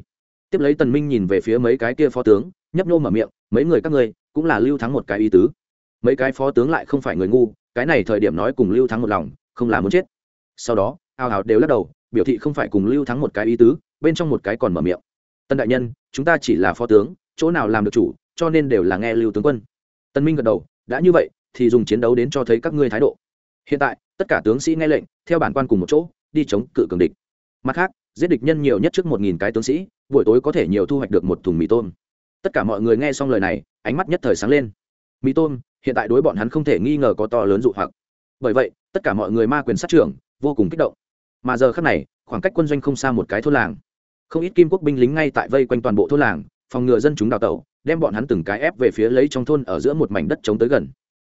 A: Tiếp lấy tần minh nhìn về phía mấy cái kia phó tướng, nhấp nhô mở miệng, mấy người các ngươi, cũng là lưu thắng một cái ý tứ. Mấy cái phó tướng lại không phải người ngu, cái này thời điểm nói cùng lưu thắng một lòng, không là muốn chết. Sau đó ao ào đều lắc đầu, biểu thị không phải cùng lưu thắng một cái ý tứ, bên trong một cái còn mở miệng. Tân đại nhân, chúng ta chỉ là phó tướng, chỗ nào làm được chủ, cho nên đều là nghe lưu tướng quân. Tân minh gật đầu, đã như vậy, thì dùng chiến đấu đến cho thấy các ngươi thái độ. Hiện tại, tất cả tướng sĩ nghe lệnh, theo bản quan cùng một chỗ, đi chống cự cường địch. Mặt khác giết địch nhân nhiều nhất trước một nghìn cái tướng sĩ, buổi tối có thể nhiều thu hoạch được một thùng mì tôm. Tất cả mọi người nghe xong lời này, ánh mắt nhất thời sáng lên. Mì tôm, hiện tại đối bọn hắn không thể nghi ngờ có to lớn dụ hoặc. Bởi vậy, tất cả mọi người ma quyền sát trưởng, vô cùng kích động. Mà giờ khác này, khoảng cách quân doanh không xa một cái thôn làng. Không ít kim quốc binh lính ngay tại vây quanh toàn bộ thôn làng, phòng ngừa dân chúng đào tẩu, đem bọn hắn từng cái ép về phía lấy trong thôn ở giữa một mảnh đất chống tới gần.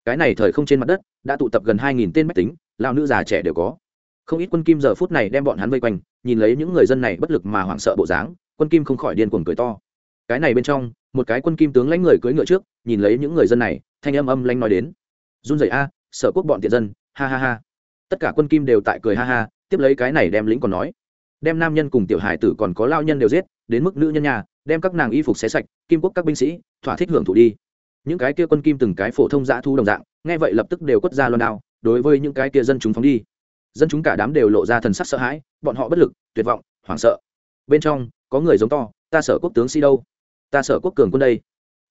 A: Cái này thời không trên mặt đất, đã tụ tập gần hai nghìn tên mách tính lao nữ già trẻ đều có. Không ít quân kim giờ phút này đem bọn hắn vây quanh nhìn lấy những người dân này bất lực mà hoảng sợ bộ dáng, quân kim không khỏi điên cuồng cười to. Cái này bên trong, một cái quân kim tướng lãnh người cưỡi ngựa trước, nhìn lấy những người dân này, thanh âm âm lanh nói đến. Run rẩy a, sở quốc bọn tiện dân, ha ha ha. Tất cả quân kim đều tại cười ha ha, tiếp lấy cái này đem lính còn nói. Đem nam nhân cùng tiểu hải tử còn có lao nhân đều giết, đến mức nữ nhân nhà, đem các nàng y phục xé sạch, kim quốc các binh sĩ, thỏa thích hưởng thụ đi. Những cái kia quân kim từng cái phổ thông dã thu đồng dạng, nghe vậy lập tức đều quất ra loan đao, đối với những cái kia dân chúng phóng đi dân chúng cả đám đều lộ ra thần sắc sợ hãi, bọn họ bất lực, tuyệt vọng, hoảng sợ. Bên trong, có người giống to, ta sở quốc tướng sĩ đâu? Ta sở quốc cường quân đây.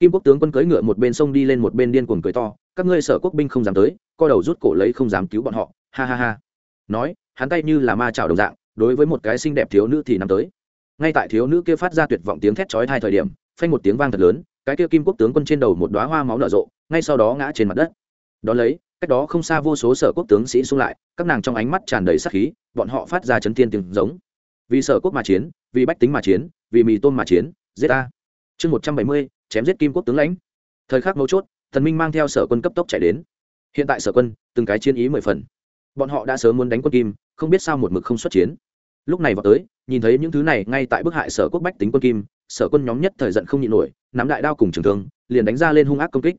A: Kim quốc tướng quân cưỡi ngựa một bên sông đi lên một bên điên cuồng cười to, các ngươi sở quốc binh không dám tới, co đầu rút cổ lấy không dám cứu bọn họ. Ha ha ha. Nói, hắn tay như là ma chảo đồng dạng, đối với một cái xinh đẹp thiếu nữ thì nằm tới. Ngay tại thiếu nữ kia phát ra tuyệt vọng tiếng thét chói hai thời điểm, phanh một tiếng vang thật lớn, cái kia kim quốc tướng quân trên đầu một đoá hoa máu nở rộ, ngay sau đó ngã trên mặt đất. Đó lấy cách đó không xa vô số sở quốc tướng sĩ xung lại, các nàng trong ánh mắt tràn đầy sắc khí, bọn họ phát ra chấn thiên tiếng giống. Vì sở quốc mà chiến, vì bách tính mà chiến, vì mì tôm mà chiến, giết ta. Chương một trăm bảy mươi, chém giết kim quốc tướng lãnh. Thời khắc mấu chốt, thần minh mang theo sở quân cấp tốc chạy đến. Hiện tại sở quân, từng cái chiến ý mười phần. Bọn họ đã sớm muốn đánh quân kim, không biết sao một mực không xuất chiến. Lúc này vào tới, nhìn thấy những thứ này ngay tại bức hại sở quốc bách tính quân kim, sở quân nhóm nhất thời giận không nhịn nổi, nắm đại đao cùng trường thương, liền đánh ra lên hung ác công kích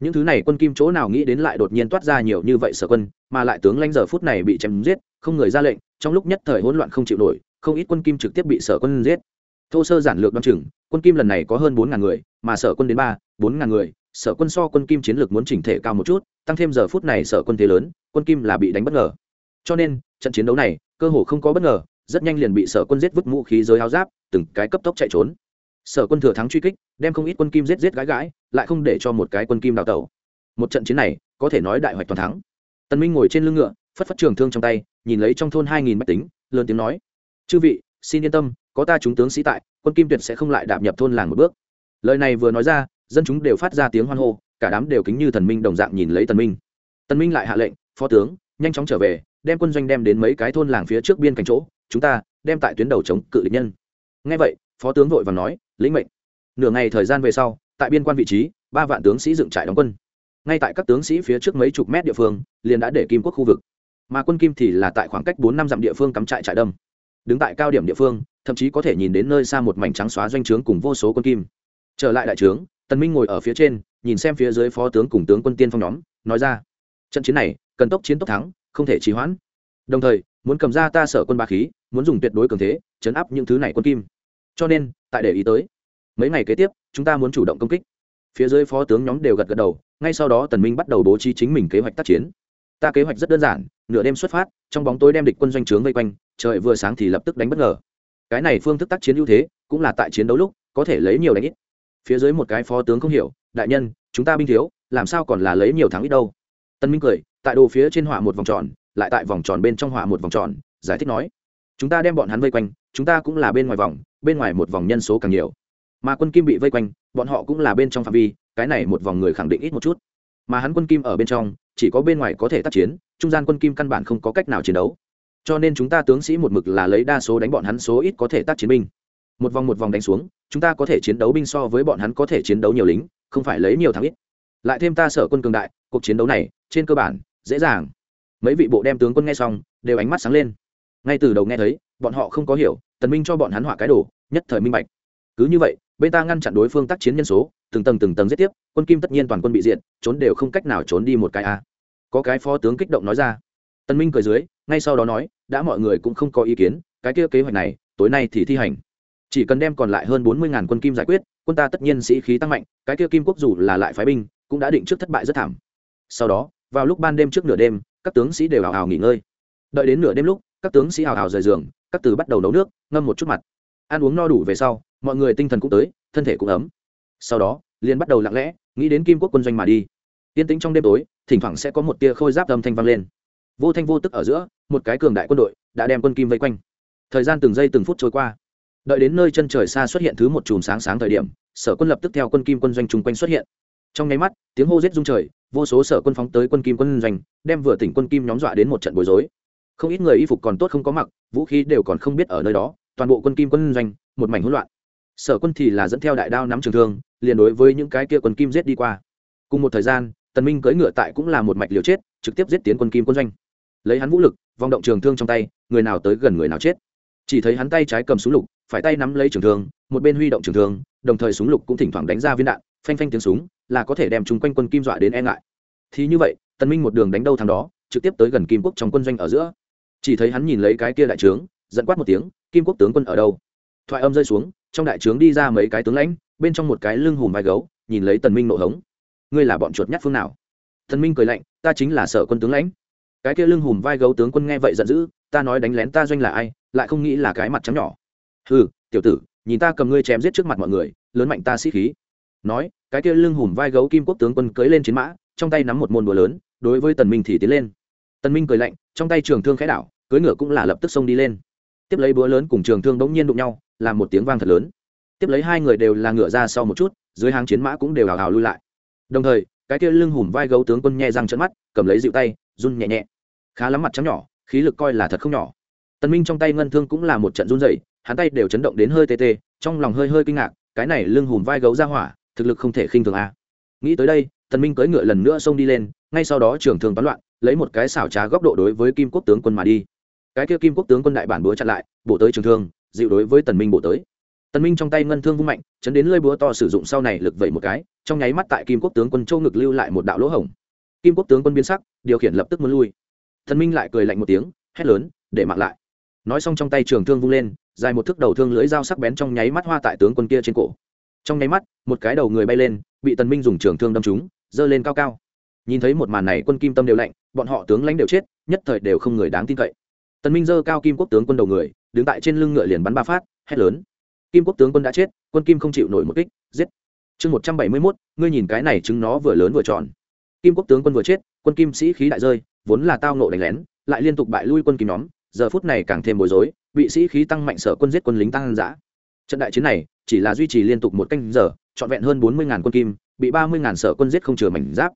A: những thứ này quân kim chỗ nào nghĩ đến lại đột nhiên toát ra nhiều như vậy sở quân, mà lại tướng lãnh giờ phút này bị chém giết, không người ra lệnh, trong lúc nhất thời hỗn loạn không chịu nổi, không ít quân kim trực tiếp bị sở quân giết. Thô sơ giản lược đ o chừng, quân kim lần này có hơn bốn ngàn người, mà sở quân đến ba, bốn ngàn người, sở quân so quân kim chiến lược muốn chỉnh thể cao một chút, tăng thêm giờ phút này sở quân thế lớn, quân kim là bị đánh bất ngờ. Cho nên, trận chiến đấu này, cơ hồ không có bất ngờ, rất nhanh liền bị sở quân giết vứt vũ khí giới áo giáp, từng cái cấp tốc chạy trốn sở quân thừa thắng truy kích, đem không ít quân kim giết giết gãi gãi, lại không để cho một cái quân kim đào tẩu. Một trận chiến này, có thể nói đại hoạch toàn thắng. Tần minh ngồi trên lưng ngựa, phất phất trường thương trong tay, nhìn lấy trong thôn hai nghìn bách tính, lớn tiếng nói, chư vị, xin yên tâm, có ta chúng tướng sĩ tại, quân kim tuyệt sẽ không lại đạp nhập thôn làng một bước. Lời này vừa nói ra, dân chúng đều phát ra tiếng hoan hô, cả đám đều kính như thần minh đồng dạng nhìn lấy tần minh. Tần minh lại hạ lệnh, phó tướng, nhanh chóng trở về, đem quân doanh đem đến mấy cái thôn làng phía trước biên cảnh chỗ, chúng ta đem tại tuyến đầu chống cự địch nhân. Nghe vậy phó tướng vội vàng nói, lĩnh mệnh. Nửa ngày thời gian về sau, tại biên quan vị trí, ba vạn tướng sĩ dựng trại đóng quân. Ngay tại các tướng sĩ phía trước mấy chục mét địa phương, liền đã để kim quốc khu vực. Mà quân kim thì là tại khoảng cách bốn năm dặm địa phương cắm trại trại đâm. Đứng tại cao điểm địa phương, thậm chí có thể nhìn đến nơi xa một mảnh trắng xóa doanh trướng cùng vô số quân kim. Trở lại đại trướng, tần minh ngồi ở phía trên, nhìn xem phía dưới phó tướng cùng tướng quân tiên phong nhóm, nói ra, trận chiến này, cần tốc chiến tốc thắng, không thể trì hoãn. Đồng thời, muốn cầm ra ta sở quân ba khí, muốn dùng tuyệt đối cường thế, chấn áp những thứ này quân kim cho nên, tại để ý tới. Mấy ngày kế tiếp, chúng ta muốn chủ động công kích. Phía dưới phó tướng nhóm đều gật gật đầu, ngay sau đó tần minh bắt đầu bố trí chính mình kế hoạch tác chiến. Ta kế hoạch rất đơn giản, nửa đêm xuất phát, trong bóng tối đem địch quân doanh trướng vây quanh, trời vừa sáng thì lập tức đánh bất ngờ. Cái này phương thức tác chiến ưu thế, cũng là tại chiến đấu lúc, có thể lấy nhiều đánh ít. Phía dưới một cái phó tướng không hiểu, đại nhân, chúng ta binh thiếu, làm sao còn là lấy nhiều thắng ít đâu? Tân minh cười, tại đồ phía trên họa một vòng tròn, lại tại vòng tròn bên trong họa một vòng tròn, giải thích nói chúng ta đem bọn hắn vây quanh, chúng ta cũng là bên ngoài vòng, bên ngoài một vòng nhân số càng nhiều. Mà quân kim bị vây quanh, bọn họ cũng là bên trong phạm vi, cái này một vòng người khẳng định ít một chút. Mà hắn quân kim ở bên trong, chỉ có bên ngoài có thể tác chiến, trung gian quân kim căn bản không có cách nào chiến đấu. Cho nên chúng ta tướng sĩ một mực là lấy đa số đánh bọn hắn số ít có thể tác chiến binh. Một vòng một vòng đánh xuống, chúng ta có thể chiến đấu binh so với bọn hắn có thể chiến đấu nhiều lính, không phải lấy nhiều thắng ít. Lại thêm ta sở quân cường đại, cuộc chiến đấu này, trên cơ bản, dễ dàng. Mấy vị bộ đem tướng quân nghe xong, đều ánh mắt sáng lên ngay từ đầu nghe thấy bọn họ không có hiểu tần minh cho bọn hắn hỏa cái đồ nhất thời minh bạch. Cứ như vậy bên ta ngăn chặn đối phương tác chiến nhân số từng tầng từng tầng giết tiếp quân kim tất nhiên toàn quân bị diện, trốn đều không cách nào trốn đi một cái a. Có cái phó tướng kích động nói ra. Tần minh cười dưới ngay sau đó nói đã mọi người cũng không có ý kiến cái kia kế hoạch này tối nay thì thi hành. Chỉ cần đem còn lại hơn bốn mươi ngàn quân kim giải quyết quân ta tất nhiên sĩ khí tăng mạnh cái kia kim quốc dù là lại phái binh cũng đã định trước thất bại rất thảm. Sau đó vào lúc ban đêm trước nửa đêm các tướng sĩ đều hào hào nghỉ ngơi. Đợi đến nửa đêm lúc các tướng sĩ hào hào rời giường, các từ bắt đầu nấu nước, ngâm một chút mặt. Ăn uống no đủ về sau, mọi người tinh thần cũng tới, thân thể cũng ấm. Sau đó, liền bắt đầu lặng lẽ, nghĩ đến kim quốc quân doanh mà đi. Yên tĩnh trong đêm tối, thỉnh thoảng sẽ có một tia khôi giáp âm thanh vang lên. Vô thanh vô tức ở giữa, một cái cường đại quân đội đã đem quân kim vây quanh. Thời gian từng giây từng phút trôi qua. Đợi đến nơi chân trời xa xuất hiện thứ một chùm sáng sáng thời điểm, sở quân lập tức theo quân kim quân doanh chung quanh xuất hiện. Trong nháy mắt, tiếng hô giết rung trời, vô số sở quân phóng tới quân kim quân doanh, đem vừa tỉnh quân kim nhóm dọa đến một trận bối rối không ít người y phục còn tốt không có mặc, vũ khí đều còn không biết ở nơi đó, toàn bộ quân kim quân doanh, một mảnh hỗn loạn. Sở quân thì là dẫn theo đại đao nắm trường thương, liền đối với những cái kia quân kim giết đi qua. Cùng một thời gian, tần minh cưỡi ngựa tại cũng là một mạch liều chết, trực tiếp giết tiến quân kim quân doanh. Lấy hắn vũ lực, vòng động trường thương trong tay, người nào tới gần người nào chết. Chỉ thấy hắn tay trái cầm súng lục, phải tay nắm lấy trường thương, một bên huy động trường thương, đồng thời súng lục cũng thỉnh thoảng đánh ra viên đạn, phanh phanh tiếng súng, là có thể đem chúng quanh quân kim dọa đến e ngại. Thì như vậy, tần minh một đường đánh đâu thằng đó, trực tiếp tới gần kim quốc trong quân doanh ở giữa chỉ thấy hắn nhìn lấy cái kia đại trướng dẫn quát một tiếng, kim quốc tướng quân ở đâu? Thoại âm rơi xuống, trong đại trướng đi ra mấy cái tướng lãnh, bên trong một cái lưng hùm vai gấu, nhìn lấy tần minh nộ hống. Ngươi là bọn chuột nhát phương nào? Tần minh cười lạnh, ta chính là sở quân tướng lãnh. Cái kia lưng hùm vai gấu tướng quân nghe vậy giận dữ, ta nói đánh lén ta doanh là ai, lại không nghĩ là cái mặt trắng nhỏ. Hừ, tiểu tử, nhìn ta cầm ngươi chém giết trước mặt mọi người, lớn mạnh ta sĩ khí. Nói, cái kia lưng hùm vai gấu kim quốc tướng quân cưỡi lên chiến mã, trong tay nắm một môn búa lớn, đối với tần minh thì tiến lên tần minh cười lạnh, trong tay trường thương khẽ đảo, cưỡi ngựa cũng là lập tức xông đi lên. Tiếp lấy búa lớn cùng trường thương đống nhiên đụng nhau, làm một tiếng vang thật lớn. Tiếp lấy hai người đều là ngựa ra sau một chút, dưới hàng chiến mã cũng đều hào hào lui lại. Đồng thời, cái kia lưng hùm vai gấu tướng quân nhẹ răng trợn mắt, cầm lấy dịu tay, run nhẹ nhẹ. Khá lắm mặt trắng nhỏ, khí lực coi là thật không nhỏ. Tần minh trong tay ngân thương cũng là một trận run rẩy, hắn tay đều chấn động đến hơi tê tê, trong lòng hơi hơi kinh ngạc, cái này lưng hùm vai gấu ra hỏa, thực lực không thể khinh thường a. Nghĩ tới đây, tần minh cưỡi ngựa lần nữa xông đi lên, ngay sau đó trưởng thương toán loạn lấy một cái xảo trá góc độ đối với kim quốc tướng quân mà đi. Cái kia kim quốc tướng quân đại bản búa chặn lại, bổ tới trường thương, dịu đối với tần minh bổ tới. Tần minh trong tay ngân thương vung mạnh, chấn đến lưỡi búa to sử dụng sau này lực vẩy một cái, trong nháy mắt tại kim quốc tướng quân châu ngực lưu lại một đạo lỗ hổng. Kim quốc tướng quân biến sắc, điều khiển lập tức muốn lui. Tần minh lại cười lạnh một tiếng, hét lớn, để mạng lại. Nói xong trong tay trường thương vung lên, dài một thước đầu thương lưỡi dao sắc bén trong nháy mắt hoa tại tướng quân kia trên cổ. Trong nháy mắt, một cái đầu người bay lên, bị tần minh dùng trường thương đâm trúng rơi lên cao cao. Nhìn thấy một màn này, quân kim tâm đều lạnh bọn họ tướng lãnh đều chết nhất thời đều không người đáng tin cậy. Tần minh giơ cao kim quốc tướng quân đầu người đứng tại trên lưng ngựa liền bắn ba phát hét lớn. Kim quốc tướng quân đã chết quân kim không chịu nổi một kích giết. Chương một trăm bảy mươi 171, ngươi nhìn cái này chứng nó vừa lớn vừa tròn. Kim quốc tướng quân vừa chết quân kim sĩ khí đại rơi vốn là tao nộ đánh lén lại liên tục bại lui quân kim nhóm giờ phút này càng thêm bối rối bị sĩ khí tăng mạnh sở quân giết quân lính tăng dã. Trận đại chiến này chỉ là duy trì liên tục một canh giờ trọn vẹn hơn bốn mươi quân kim bị ba mươi sở quân giết không chừa mảnh giáp.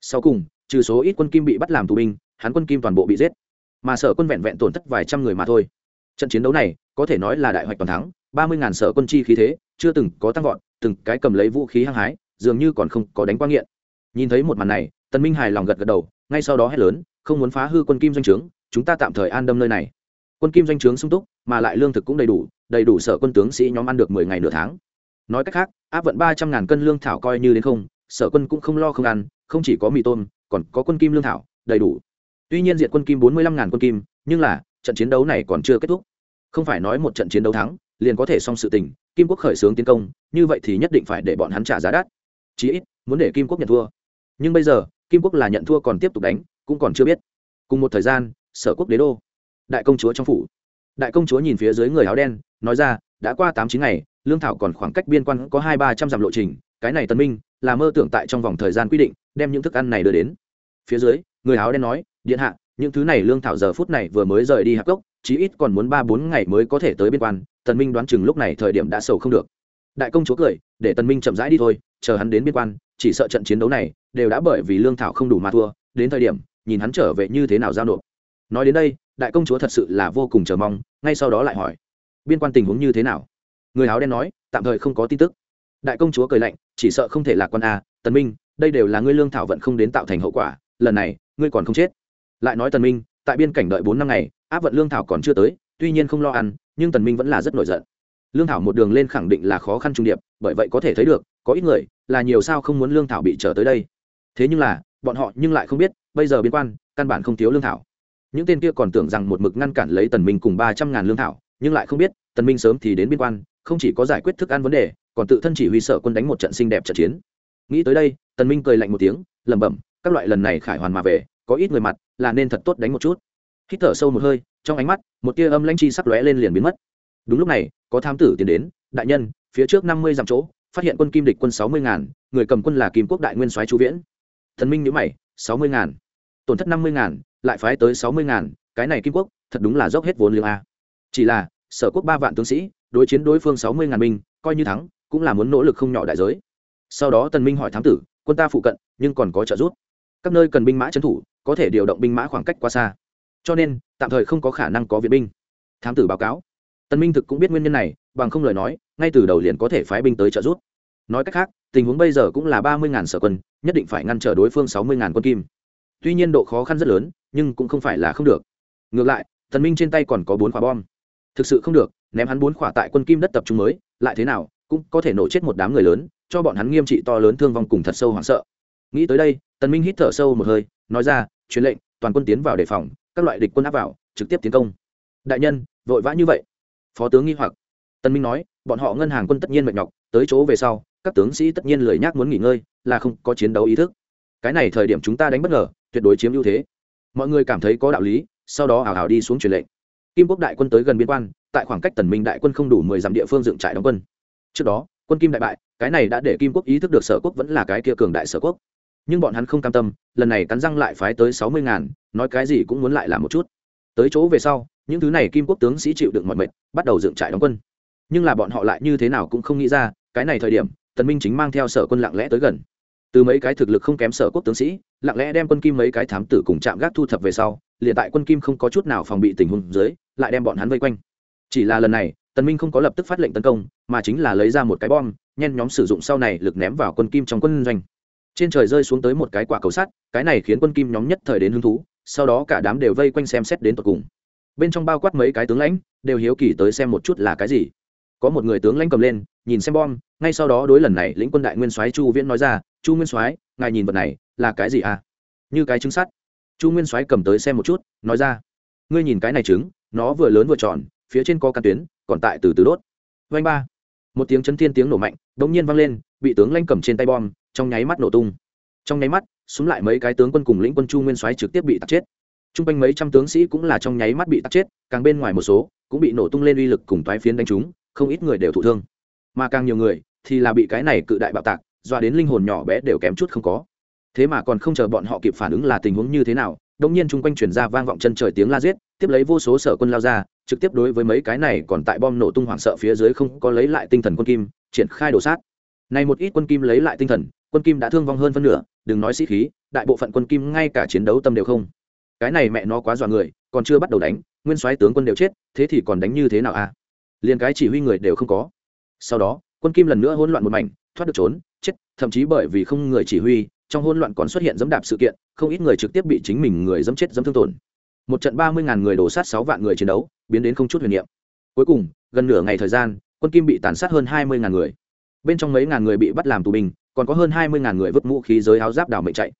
A: Sau cùng trừ số ít quân kim bị bắt làm tù binh, hắn quân kim toàn bộ bị giết. Mà sở quân vẹn vẹn tổn thất vài trăm người mà thôi. Trận chiến đấu này, có thể nói là đại hoạch toàn thắng, ba mươi ngàn sở quân chi khí thế, chưa từng có tăng vọt, từng cái cầm lấy vũ khí hăng hái, dường như còn không có đánh quang nghiện. Nhìn thấy một màn này, tần minh hài lòng gật gật đầu, ngay sau đó hét lớn, không muốn phá hư quân kim doanh trướng, chúng ta tạm thời an đâm nơi này. Quân kim doanh trướng sung túc, mà lại lương thực cũng đầy đủ đầy đủ sở quân tướng sĩ nhóm ăn được mười ngày nửa tháng. Nói cách khác, áp vận ba trăm ngàn cân lương thảo coi như đến không, sở quân cũng không lo không ăn, không chỉ có mì tôm còn có quân kim lương thảo, đầy đủ. Tuy nhiên diện quân kim bốn mươi lăm ngàn quân kim, nhưng là, trận chiến đấu này còn chưa kết thúc. Không phải nói một trận chiến đấu thắng, liền có thể xong sự tình, kim quốc khởi xướng tiến công, như vậy thì nhất định phải để bọn hắn trả giá đắt. Chí ít, muốn để kim quốc nhận thua. Nhưng bây giờ, kim quốc là nhận thua còn tiếp tục đánh, cũng còn chưa biết. Cùng một thời gian, sở quốc đế đô, đại công chúa trong phủ. Đại công chúa nhìn phía dưới người áo đen, nói ra, đã qua tám chín ngày, lương thảo còn khoảng cách biên quan có hai ba trăm dặm lộ trình, cái này tân minh là mơ tưởng tại trong vòng thời gian quy định đem những thức ăn này đưa đến. Phía dưới người áo đen nói điện hạ những thứ này lương thảo giờ phút này vừa mới rời đi hạp cốc, chí ít còn muốn ba bốn ngày mới có thể tới biên quan tần minh đoán chừng lúc này thời điểm đã sầu không được. Đại công chúa cười để tần minh chậm rãi đi thôi chờ hắn đến biên quan chỉ sợ trận chiến đấu này đều đã bởi vì lương thảo không đủ mà thua đến thời điểm nhìn hắn trở về như thế nào giao nộp. Nói đến đây đại công chúa thật sự là vô cùng chờ mong ngay sau đó lại hỏi biên quan tình huống như thế nào? Người áo đen nói tạm thời không có tin tức. Đại công chúa cười lạnh chỉ sợ không thể là quan a, tần minh, đây đều là ngươi lương thảo vận không đến tạo thành hậu quả, lần này, ngươi còn không chết. Lại nói tần minh, tại biên cảnh đợi bốn năm ngày, áp vận lương thảo còn chưa tới, tuy nhiên không lo ăn, nhưng tần minh vẫn là rất nổi giận. Lương thảo một đường lên khẳng định là khó khăn trung điệp, bởi vậy có thể thấy được, có ít người là nhiều sao không muốn lương thảo bị trở tới đây. Thế nhưng là, bọn họ nhưng lại không biết, bây giờ biên quan, căn bản không thiếu lương thảo. Những tên kia còn tưởng rằng một mực ngăn cản lấy tần minh cùng ba trăm ngàn lương thảo, nhưng lại không biết, tần minh sớm thì đến biên quan, không chỉ có giải quyết thức ăn vấn đề còn tự thân chỉ huy sở quân đánh một trận xinh đẹp trận chiến. Nghĩ tới đây, tần minh cười lạnh một tiếng, lẩm bẩm, các loại lần này khải hoàn mà về, có ít người mặt, là nên thật tốt đánh một chút. Hít thở sâu một hơi, trong ánh mắt, một tia âm lãnh chi sắc lóe lên liền biến mất. Đúng lúc này, có thám tử tiến đến, đại nhân, phía trước năm mươi dặm chỗ, phát hiện quân kim địch quân sáu mươi ngàn, người cầm quân là kim quốc đại nguyên soái chu viễn. Thần minh nhíu mày, sáu mươi ngàn? Tổn thất năm mươi ngàn, lại phái tới sáu mươi ngàn, cái này kim quốc, thật đúng là dốc hết vốn liếng a. Chỉ là, sở quốc ba vạn tướng sĩ, đối chiến đối phương sáu mươi ngàn binh, coi như thắng cũng là muốn nỗ lực không nhỏ đại giới. Sau đó tần minh hỏi thám tử, quân ta phụ cận, nhưng còn có trợ giúp. Các nơi cần binh mã trấn thủ, có thể điều động binh mã khoảng cách quá xa. Cho nên, tạm thời không có khả năng có viện binh. Thám tử báo cáo. Tần minh thực cũng biết nguyên nhân này, bằng không lời nói, ngay từ đầu liền có thể phái binh tới trợ giúp. Nói cách khác, tình huống bây giờ cũng là ba mươi ngàn sở quân, nhất định phải ngăn trở đối phương sáu mươi ngàn quân kim. Tuy nhiên độ khó khăn rất lớn, nhưng cũng không phải là không được. Ngược lại, tần minh trên tay còn có bốn quả bom. Thực sự không được, ném hắn bốn quả tại quân kim đất tập trung mới, lại thế nào cũng có thể nổ chết một đám người lớn, cho bọn hắn nghiêm trị to lớn thương vong cùng thật sâu hoảng sợ. Nghĩ tới đây, tần minh hít thở sâu một hơi, nói ra, truyền lệnh, toàn quân tiến vào đề phòng, các loại địch quân áp vào, trực tiếp tiến công. Đại nhân, vội vã như vậy? Phó tướng nghi hoặc. Tần minh nói, bọn họ ngân hàng quân tất nhiên mệt nhọc, tới chỗ về sau, các tướng sĩ tất nhiên lười nhác muốn nghỉ ngơi, là không có chiến đấu ý thức. Cái này thời điểm chúng ta đánh bất ngờ, tuyệt đối chiếm ưu thế. Mọi người cảm thấy có đạo lý, sau đó hào hào đi xuống truyền lệnh. Kim quốc đại quân tới gần biên quan, tại khoảng cách tần minh đại quân không đủ mười dặm địa phương dựng trại đóng quân trước đó, quân kim đại bại, cái này đã để kim quốc ý thức được sở quốc vẫn là cái kia cường đại sở quốc. Nhưng bọn hắn không cam tâm, lần này cắn răng lại phái tới sáu mươi ngàn, nói cái gì cũng muốn lại làm một chút. Tới chỗ về sau, những thứ này kim quốc tướng sĩ chịu đựng mọi mệt, bắt đầu dựng trại đóng quân. Nhưng là bọn họ lại như thế nào cũng không nghĩ ra, cái này thời điểm, tần minh chính mang theo sở quân lặng lẽ tới gần. Từ mấy cái thực lực không kém sở quốc tướng sĩ, lặng lẽ đem quân kim mấy cái thám tử cùng chạm gác thu thập về sau, liền tại quân kim không có chút nào phòng bị tình huống dưới, lại đem bọn hắn vây quanh. Chỉ là lần này tần minh không có lập tức phát lệnh tấn công, mà chính là lấy ra một cái bom, nhen nhóm sử dụng sau này lực ném vào quân kim trong quân doanh. Trên trời rơi xuống tới một cái quả cầu sắt, cái này khiến quân kim nhóm nhất thời đến hứng thú, sau đó cả đám đều vây quanh xem xét đến tận cùng. Bên trong bao quát mấy cái tướng lãnh, đều hiếu kỳ tới xem một chút là cái gì. Có một người tướng lãnh cầm lên, nhìn xem bom, ngay sau đó đối lần này lĩnh quân đại nguyên soái chu viễn nói ra, chu nguyên soái, ngài nhìn vật này, là cái gì à? Như cái trứng sắt. Chu nguyên soái cầm tới xem một chút, nói ra, ngươi nhìn cái này trứng, nó vừa lớn vừa tròn phía trên có căn tuyến, còn tại từ từ đốt. Vanh ba. Một tiếng chấn thiên tiếng nổ mạnh đ ỗ n g nhiên vang lên, bị tướng lanh cầm trên tay bom, trong nháy mắt nổ tung. Trong nháy mắt, súng lại mấy cái tướng quân cùng lĩnh quân chu nguyên soái trực tiếp bị tắt chết. T r u n g quanh mấy trăm tướng sĩ cũng là trong nháy mắt bị tắt chết, càng bên ngoài một số cũng bị nổ tung lên uy lực cùng toái phiến đánh trúng, không ít người đều thụ thương. Mà càng nhiều người thì là bị cái này cự đại bạo tạc dọa đến linh hồn nhỏ bé đều kém chút không có thế mà còn không chờ bọn họ kịp phản ứng là tình huống như thế nào đông nhiên chung quanh chuyển ra vang vọng chân trời tiếng la giết, tiếp lấy vô số sở quân lao ra, trực tiếp đối với mấy cái này còn tại bom nổ tung hoảng sợ phía dưới không có lấy lại tinh thần quân kim, triển khai đổ sát. Này một ít quân kim lấy lại tinh thần, quân kim đã thương vong hơn phân nửa, đừng nói sĩ khí, đại bộ phận quân kim ngay cả chiến đấu tâm đều không. Cái này mẹ nó quá dọa người, còn chưa bắt đầu đánh, nguyên soái tướng quân đều chết, thế thì còn đánh như thế nào a à? liền cái chỉ huy người đều không có. Sau đó, quân kim lần nữa hỗn loạn một mảnh, thoát được trốn, chết, thậm chí bởi vì không người chỉ huy trong hỗn loạn còn xuất hiện dẫm đạp sự kiện, không ít người trực tiếp bị chính mình người dẫm chết dẫm thương tổn. Một trận ba mươi ngàn người đổ sát sáu vạn người chiến đấu, biến đến không chút huyền niệm. Cuối cùng, gần nửa ngày thời gian, quân kim bị tàn sát hơn hai mươi ngàn người. Bên trong mấy ngàn người bị bắt làm tù binh, còn có hơn hai mươi ngàn người vứt vũ khí giới áo giáp đảo mệnh chạy.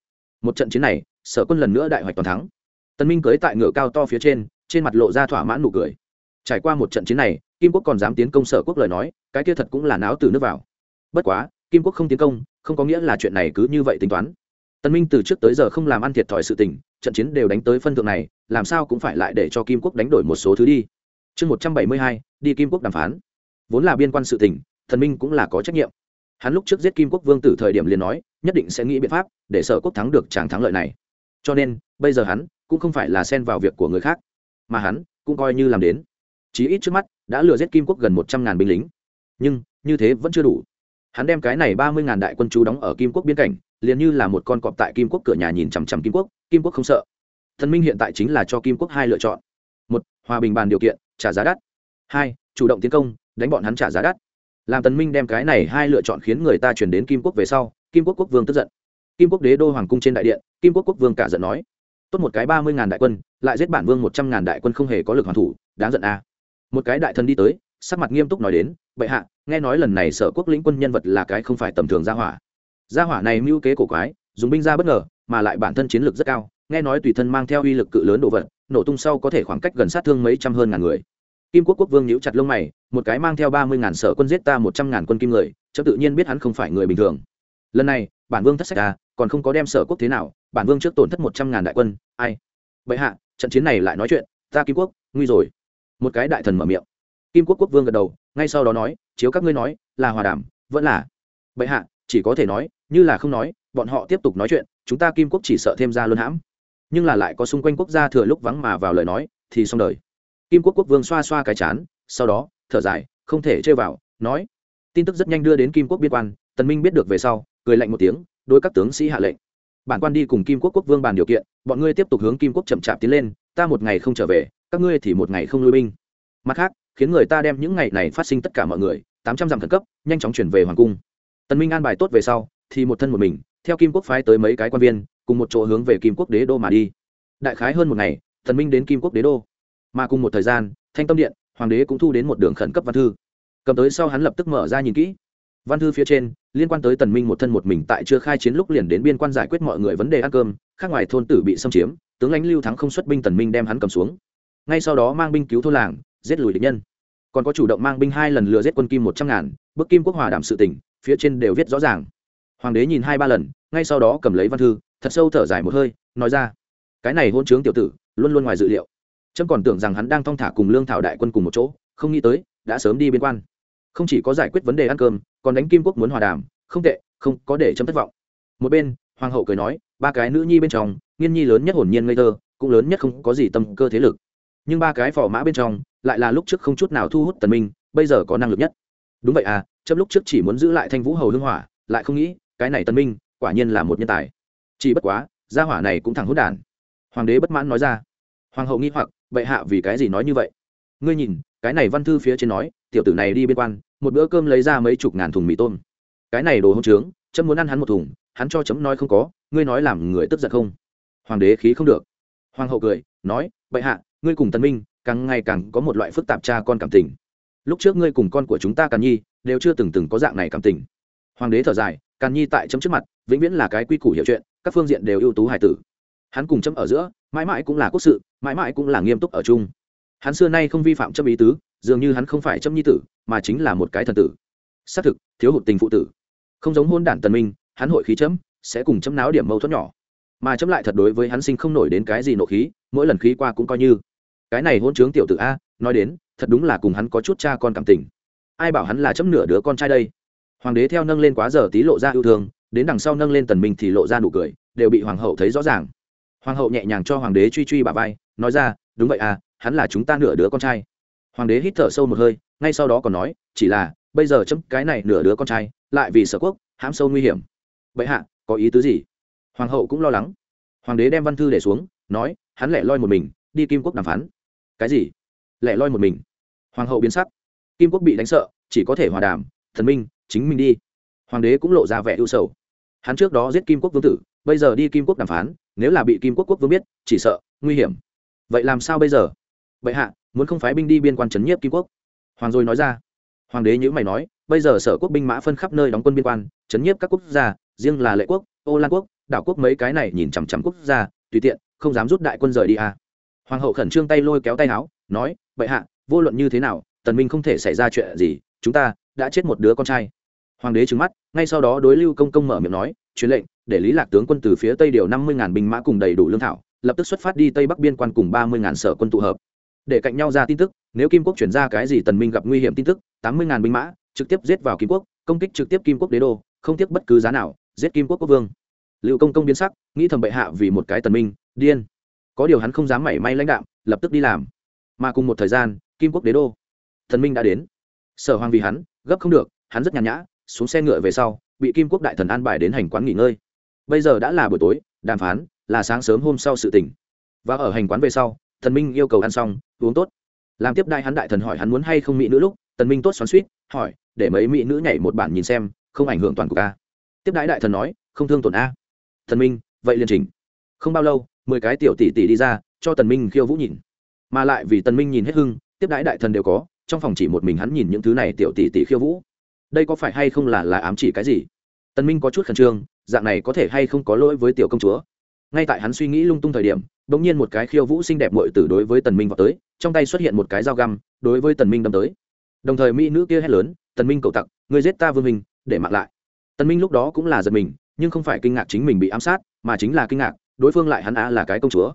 A: Một trận chiến này, sở quân lần nữa đại hoạch toàn thắng. Tân minh cưới tại ngựa cao to phía trên trên mặt lộ ra thỏa mãn nụ cười. Trải qua một trận chiến này, kim quốc còn dám tiến công sở quốc lời nói, cái kia thật cũng là náo từ nước vào. Bất quá kim quốc không tiến công, không có nghĩa là chuyện này cứ như vậy tính toán. Tân minh từ trước tới giờ không làm ăn thiệt thòi sự tình, trận chiến đều đánh tới phân thượng này, làm sao cũng phải lại để cho kim quốc đánh đổi một số thứ đi. Chương một trăm bảy mươi hai, đi kim quốc đàm phán. Vốn là biên quan sự tình thần minh cũng là có trách nhiệm. Hắn lúc trước giết kim quốc vương tử thời điểm liền nói, nhất định sẽ nghĩ biện pháp để sở quốc thắng được tràng thắng lợi này. Cho nên, bây giờ hắn cũng không phải là xen vào việc của người khác, mà hắn cũng coi như làm đến. Chí ít trước mắt đã lừa giết kim quốc gần một trăm ngàn binh lính. Nhưng, như thế vẫn chưa đủ hắn đem cái này ba mươi ngàn đại quân chú đóng ở kim quốc biên cảnh, liền như là một con cọp tại kim quốc cửa nhà nhìn chằm chằm kim quốc kim quốc không sợ. Thần minh hiện tại chính là cho kim quốc hai lựa chọn. Một, hòa bình bàn điều kiện, trả giá đắt. Hai, chủ động tiến công, đánh bọn hắn trả giá đắt. Làm tần minh đem cái này hai lựa chọn khiến người ta chuyển đến kim quốc về sau, kim quốc quốc vương tức giận. Kim quốc đế đô hoàng cung trên đại điện, kim quốc quốc vương cả giận nói, tốt một cái ba mươi ngàn đại quân, lại giết bản vương một trăm ngàn đại quân không hề có lực hoàn thủ, đáng giận a. À. một cái đại thần đi tới, sắc mặt nghiêm túc nói đến, bệ hạ nghe nói lần này sở quốc lĩnh quân nhân vật là cái không phải tầm thường gia hỏa. Gia hỏa này mưu kế cổ quái, dùng binh ra bất ngờ, mà lại bản thân chiến lược rất cao, nghe nói tùy thân mang theo uy lực cự lớn đồ vật, nổ tung sau có thể khoảng cách gần sát thương mấy trăm hơn ngàn người. Kim quốc quốc vương nhíu chặt lông mày, một cái mang theo ba mươi ngàn sở quân giết ta một trăm ngàn quân kim người, chớ tự nhiên biết hắn không phải người bình thường. Lần này, bản vương thất sách ta còn không có đem sở quốc thế nào, bản vương trước tổn thất một trăm ngàn đại quân, ai? Bệ hạ, trận chiến này lại nói chuyện, ta kim quốc, nguy rồi. Một cái đại thần mở miệng kim quốc quốc vương gật đầu, ngay sau đó nói, chiếu các ngươi nói, là hòa đàm, vẫn là. Bệ hạ, chỉ có thể nói, như là không nói, bọn họ tiếp tục nói chuyện, chúng ta kim quốc chỉ sợ thêm ra luân hãm. Nhưng là lại có xung quanh quốc gia thừa lúc vắng mà vào lời nói, thì xong đời. Kim quốc quốc vương xoa xoa cái chán, sau đó, thở dài, không thể chơi vào, nói, tin tức rất nhanh đưa đến kim quốc biên quan, tần minh biết được về sau, cười lạnh một tiếng, đối các tướng sĩ hạ lệnh. Bản quan đi cùng kim quốc quốc vương bàn điều kiện, bọn ngươi tiếp tục hướng kim quốc chậm chạp tiến lên, ta một ngày không trở về, các ngươi thì một ngày không lui binh. Mặt khác khiến người ta đem những ngày này phát sinh tất cả mọi người, tám trăm dặm khẩn cấp, nhanh chóng chuyển về hoàng cung. Tần minh an bài tốt về sau, thì một thân một mình, theo kim quốc phái tới mấy cái quan viên, cùng một chỗ hướng về kim quốc đế đô mà đi. Đại khái hơn một ngày, tần minh đến kim quốc đế đô. Mà cùng một thời gian, thanh tâm điện, hoàng đế cũng thu đến một đường khẩn cấp văn thư. Cầm tới sau hắn lập tức mở ra nhìn kỹ. Văn thư phía trên, liên quan tới tần minh một thân một mình tại chưa khai chiến lúc liền đến biên quan giải quyết mọi người vấn đề ăn cơm, khác ngoài thôn tử bị xâm chiếm, tướng lãnh lưu thắng không xuất binh tần minh đem hắn cầm xuống. Ngay sau đó mang binh cứu thôn làng giết lùi địch nhân. Còn có chủ động mang binh hai lần lừa giết quân kim một trăm ngàn, bức kim quốc hòa đảm sự tỉnh phía trên đều viết rõ ràng. Hoàng đế nhìn hai ba lần, ngay sau đó cầm lấy văn thư, thật sâu thở dài một hơi, nói ra, cái này hôn chướng tiểu tử, luôn luôn ngoài dự liệu. Trâm còn tưởng rằng hắn đang thong thả cùng lương thảo đại quân cùng một chỗ, không nghĩ tới, đã sớm đi biên quan. Không chỉ có giải quyết vấn đề ăn cơm, còn đánh kim quốc muốn hòa đàm, không tệ, không có để Trâm thất vọng. Một bên, hoàng hậu cười nói, ba cái nữ nhi bên trong, nghiên nhi lớn nhất hồn nhiên ngây thơ, cũng lớn nhất không có gì tâm cơ thế lực. Nhưng ba cái phò mã bên trong lại là lúc trước không chút nào thu hút tần minh, bây giờ có năng lực nhất. Đúng vậy à chấm lúc trước chỉ muốn giữ lại thanh vũ hầu hương hỏa, lại không nghĩ, cái này tần minh, quả nhiên là một nhân tài. Chỉ bất quá, gia hỏa này cũng thẳng hút đản hoàng đế bất mãn nói ra. Hoàng hậu nghi hoặc bệ hạ vì cái gì nói như vậy? Ngươi nhìn, cái này văn thư phía trên nói, tiểu tử này đi biên quan, một bữa cơm lấy ra mấy chục ngàn thùng mì tôm. Cái này đồ hỗn trướng, chấm muốn ăn hắn một thùng, hắn cho chấm nói không có, ngươi nói làm người tức giận không? Hoàng đế khí không được. Hoàng hậu cười, nói bệ hạ, ngươi cùng tân minh càng ngày càng có một loại phức tạp cha con cảm tình. Lúc trước ngươi cùng con của chúng ta càn nhi đều chưa từng từng có dạng này cảm tình. Hoàng đế thở dài, càn nhi tại chấm trước mặt, vĩnh viễn là cái quy củ hiểu chuyện, các phương diện đều ưu tú hài tử. Hắn cùng chấm ở giữa, mãi mãi cũng là quốc sự, mãi mãi cũng là nghiêm túc ở chung. Hắn xưa nay không vi phạm chấm ý tứ, dường như hắn không phải chấm nhi tử, mà chính là một cái thần tử. Xác thực, thiếu hụt tình phụ tử. Không giống hôn đản tần minh, hắn hội khí chấm, sẽ cùng chấm náo điểm mâu thuẫn nhỏ. Mà chấm lại thật đối với hắn sinh không nổi đến cái gì nộ khí, mỗi lần khí qua cũng coi như cái này hôn trướng tiểu tử a, nói đến, thật đúng là cùng hắn có chút cha con cảm tình. Ai bảo hắn là chấm nửa đứa con trai đây? Hoàng đế theo nâng lên quá giờ tí lộ ra yêu thương, đến đằng sau nâng lên tần minh thì lộ ra nụ cười, đều bị hoàng hậu thấy rõ ràng. Hoàng hậu nhẹ nhàng cho hoàng đế truy truy bà vai, nói ra, đúng vậy à hắn là chúng ta nửa đứa con trai. Hoàng đế hít thở sâu một hơi, ngay sau đó còn nói, chỉ là, bây giờ chấm cái này nửa đứa con trai, lại vì sở quốc, hãm sâu nguy hiểm. Bệ hạ, có ý tứ gì? Hoàng hậu cũng lo lắng. Hoàng đế đem văn thư để xuống, nói, hắn lẻ loi một mình, đi kim quốc đàm phán cái gì? Lẻ loi một mình. Hoàng hậu biến sắc. Kim quốc bị đánh sợ, chỉ có thể hòa đàm, thần minh, chính mình đi. Hoàng đế cũng lộ ra vẻ ưu sầu. Hắn trước đó giết kim quốc vương tử, bây giờ đi kim quốc đàm phán, nếu là bị kim quốc quốc vương biết, chỉ sợ, nguy hiểm. Vậy làm sao bây giờ? Vậy hạ, muốn không phái binh đi biên quan trấn nhiếp kim quốc? Hoàng rồi nói ra. Hoàng đế nhữ mày nói, bây giờ sở quốc binh mã phân khắp nơi đóng quân biên quan trấn nhiếp các quốc gia, riêng là lệ quốc, ô lan quốc, đảo quốc mấy cái này nhìn chằm chằm quốc gia, tùy tiện, không dám rút đại quân rời đi à hoàng hậu khẩn trương tay lôi kéo tay áo, nói, bệ hạ, vô luận như thế nào, tần minh không thể xảy ra chuyện gì, chúng ta đã chết một đứa con trai. Hoàng đế trừng mắt, ngay sau đó đối lưu công công mở miệng nói, truyền lệnh, để lý lạc tướng quân từ phía tây điều năm mươi ngàn binh mã cùng đầy đủ lương thảo, lập tức xuất phát đi tây bắc biên quan cùng ba mươi ngàn sở quân tụ hợp. Để cạnh nhau ra tin tức, nếu kim quốc chuyển ra cái gì tần minh gặp nguy hiểm tin tức, tám mươi ngàn binh mã, trực tiếp giết vào kim quốc, công kích trực tiếp kim quốc đế đô, không tiếc bất cứ giá nào, giết kim quốc quốc vương. Lưu công công biến sắc, nghĩ thầm bệ hạ vì một cái tần minh, điên có điều hắn không dám mảy may lãnh đạm, lập tức đi làm. Mà cùng một thời gian, kim quốc đế đô, thần minh đã đến. Sở hoàng vì hắn, gấp không được, hắn rất nhàn nhã, xuống xe ngựa về sau, bị kim quốc đại thần an bài đến hành quán nghỉ ngơi. Bây giờ đã là buổi tối, đàm phán, là sáng sớm hôm sau sự tỉnh và ở hành quán về sau, thần minh yêu cầu ăn xong, uống tốt. Làm tiếp đại hắn đại thần hỏi hắn muốn hay không mỹ nữ lúc tần minh tốt xoắn suýt hỏi, để mấy mỹ nữ nhảy một bản nhìn xem, không ảnh hưởng toàn cục ca tiếp đái đại thần nói, không thương tổn a. Thần minh, vậy liền chỉnh. Không bao lâu mười cái tiểu tỷ tỷ đi ra, cho tần minh khiêu vũ nhìn. Mà lại vì tần minh nhìn hết hưng, tiếp đái đại thần đều có, trong phòng chỉ một mình hắn nhìn những thứ này tiểu tỷ tỷ khiêu vũ. Đây có phải hay không là là ám chỉ cái gì? Tần minh có chút khẩn trương, dạng này có thể hay không có lỗi với tiểu công chúa? Ngay tại hắn suy nghĩ lung tung thời điểm, đột nhiên một cái khiêu vũ xinh đẹp muội tử đối với tần minh vào tới, trong tay xuất hiện một cái dao găm, đối với tần minh đâm tới. Đồng thời mỹ nữ kia hét lớn, tần minh cầu tặc người giết ta vương minh, để mặc lại. Tần minh lúc đó cũng là giật mình, nhưng không phải kinh ngạc chính mình bị ám sát, mà chính là kinh ngạc đối phương lại hắn a là cái công chúa.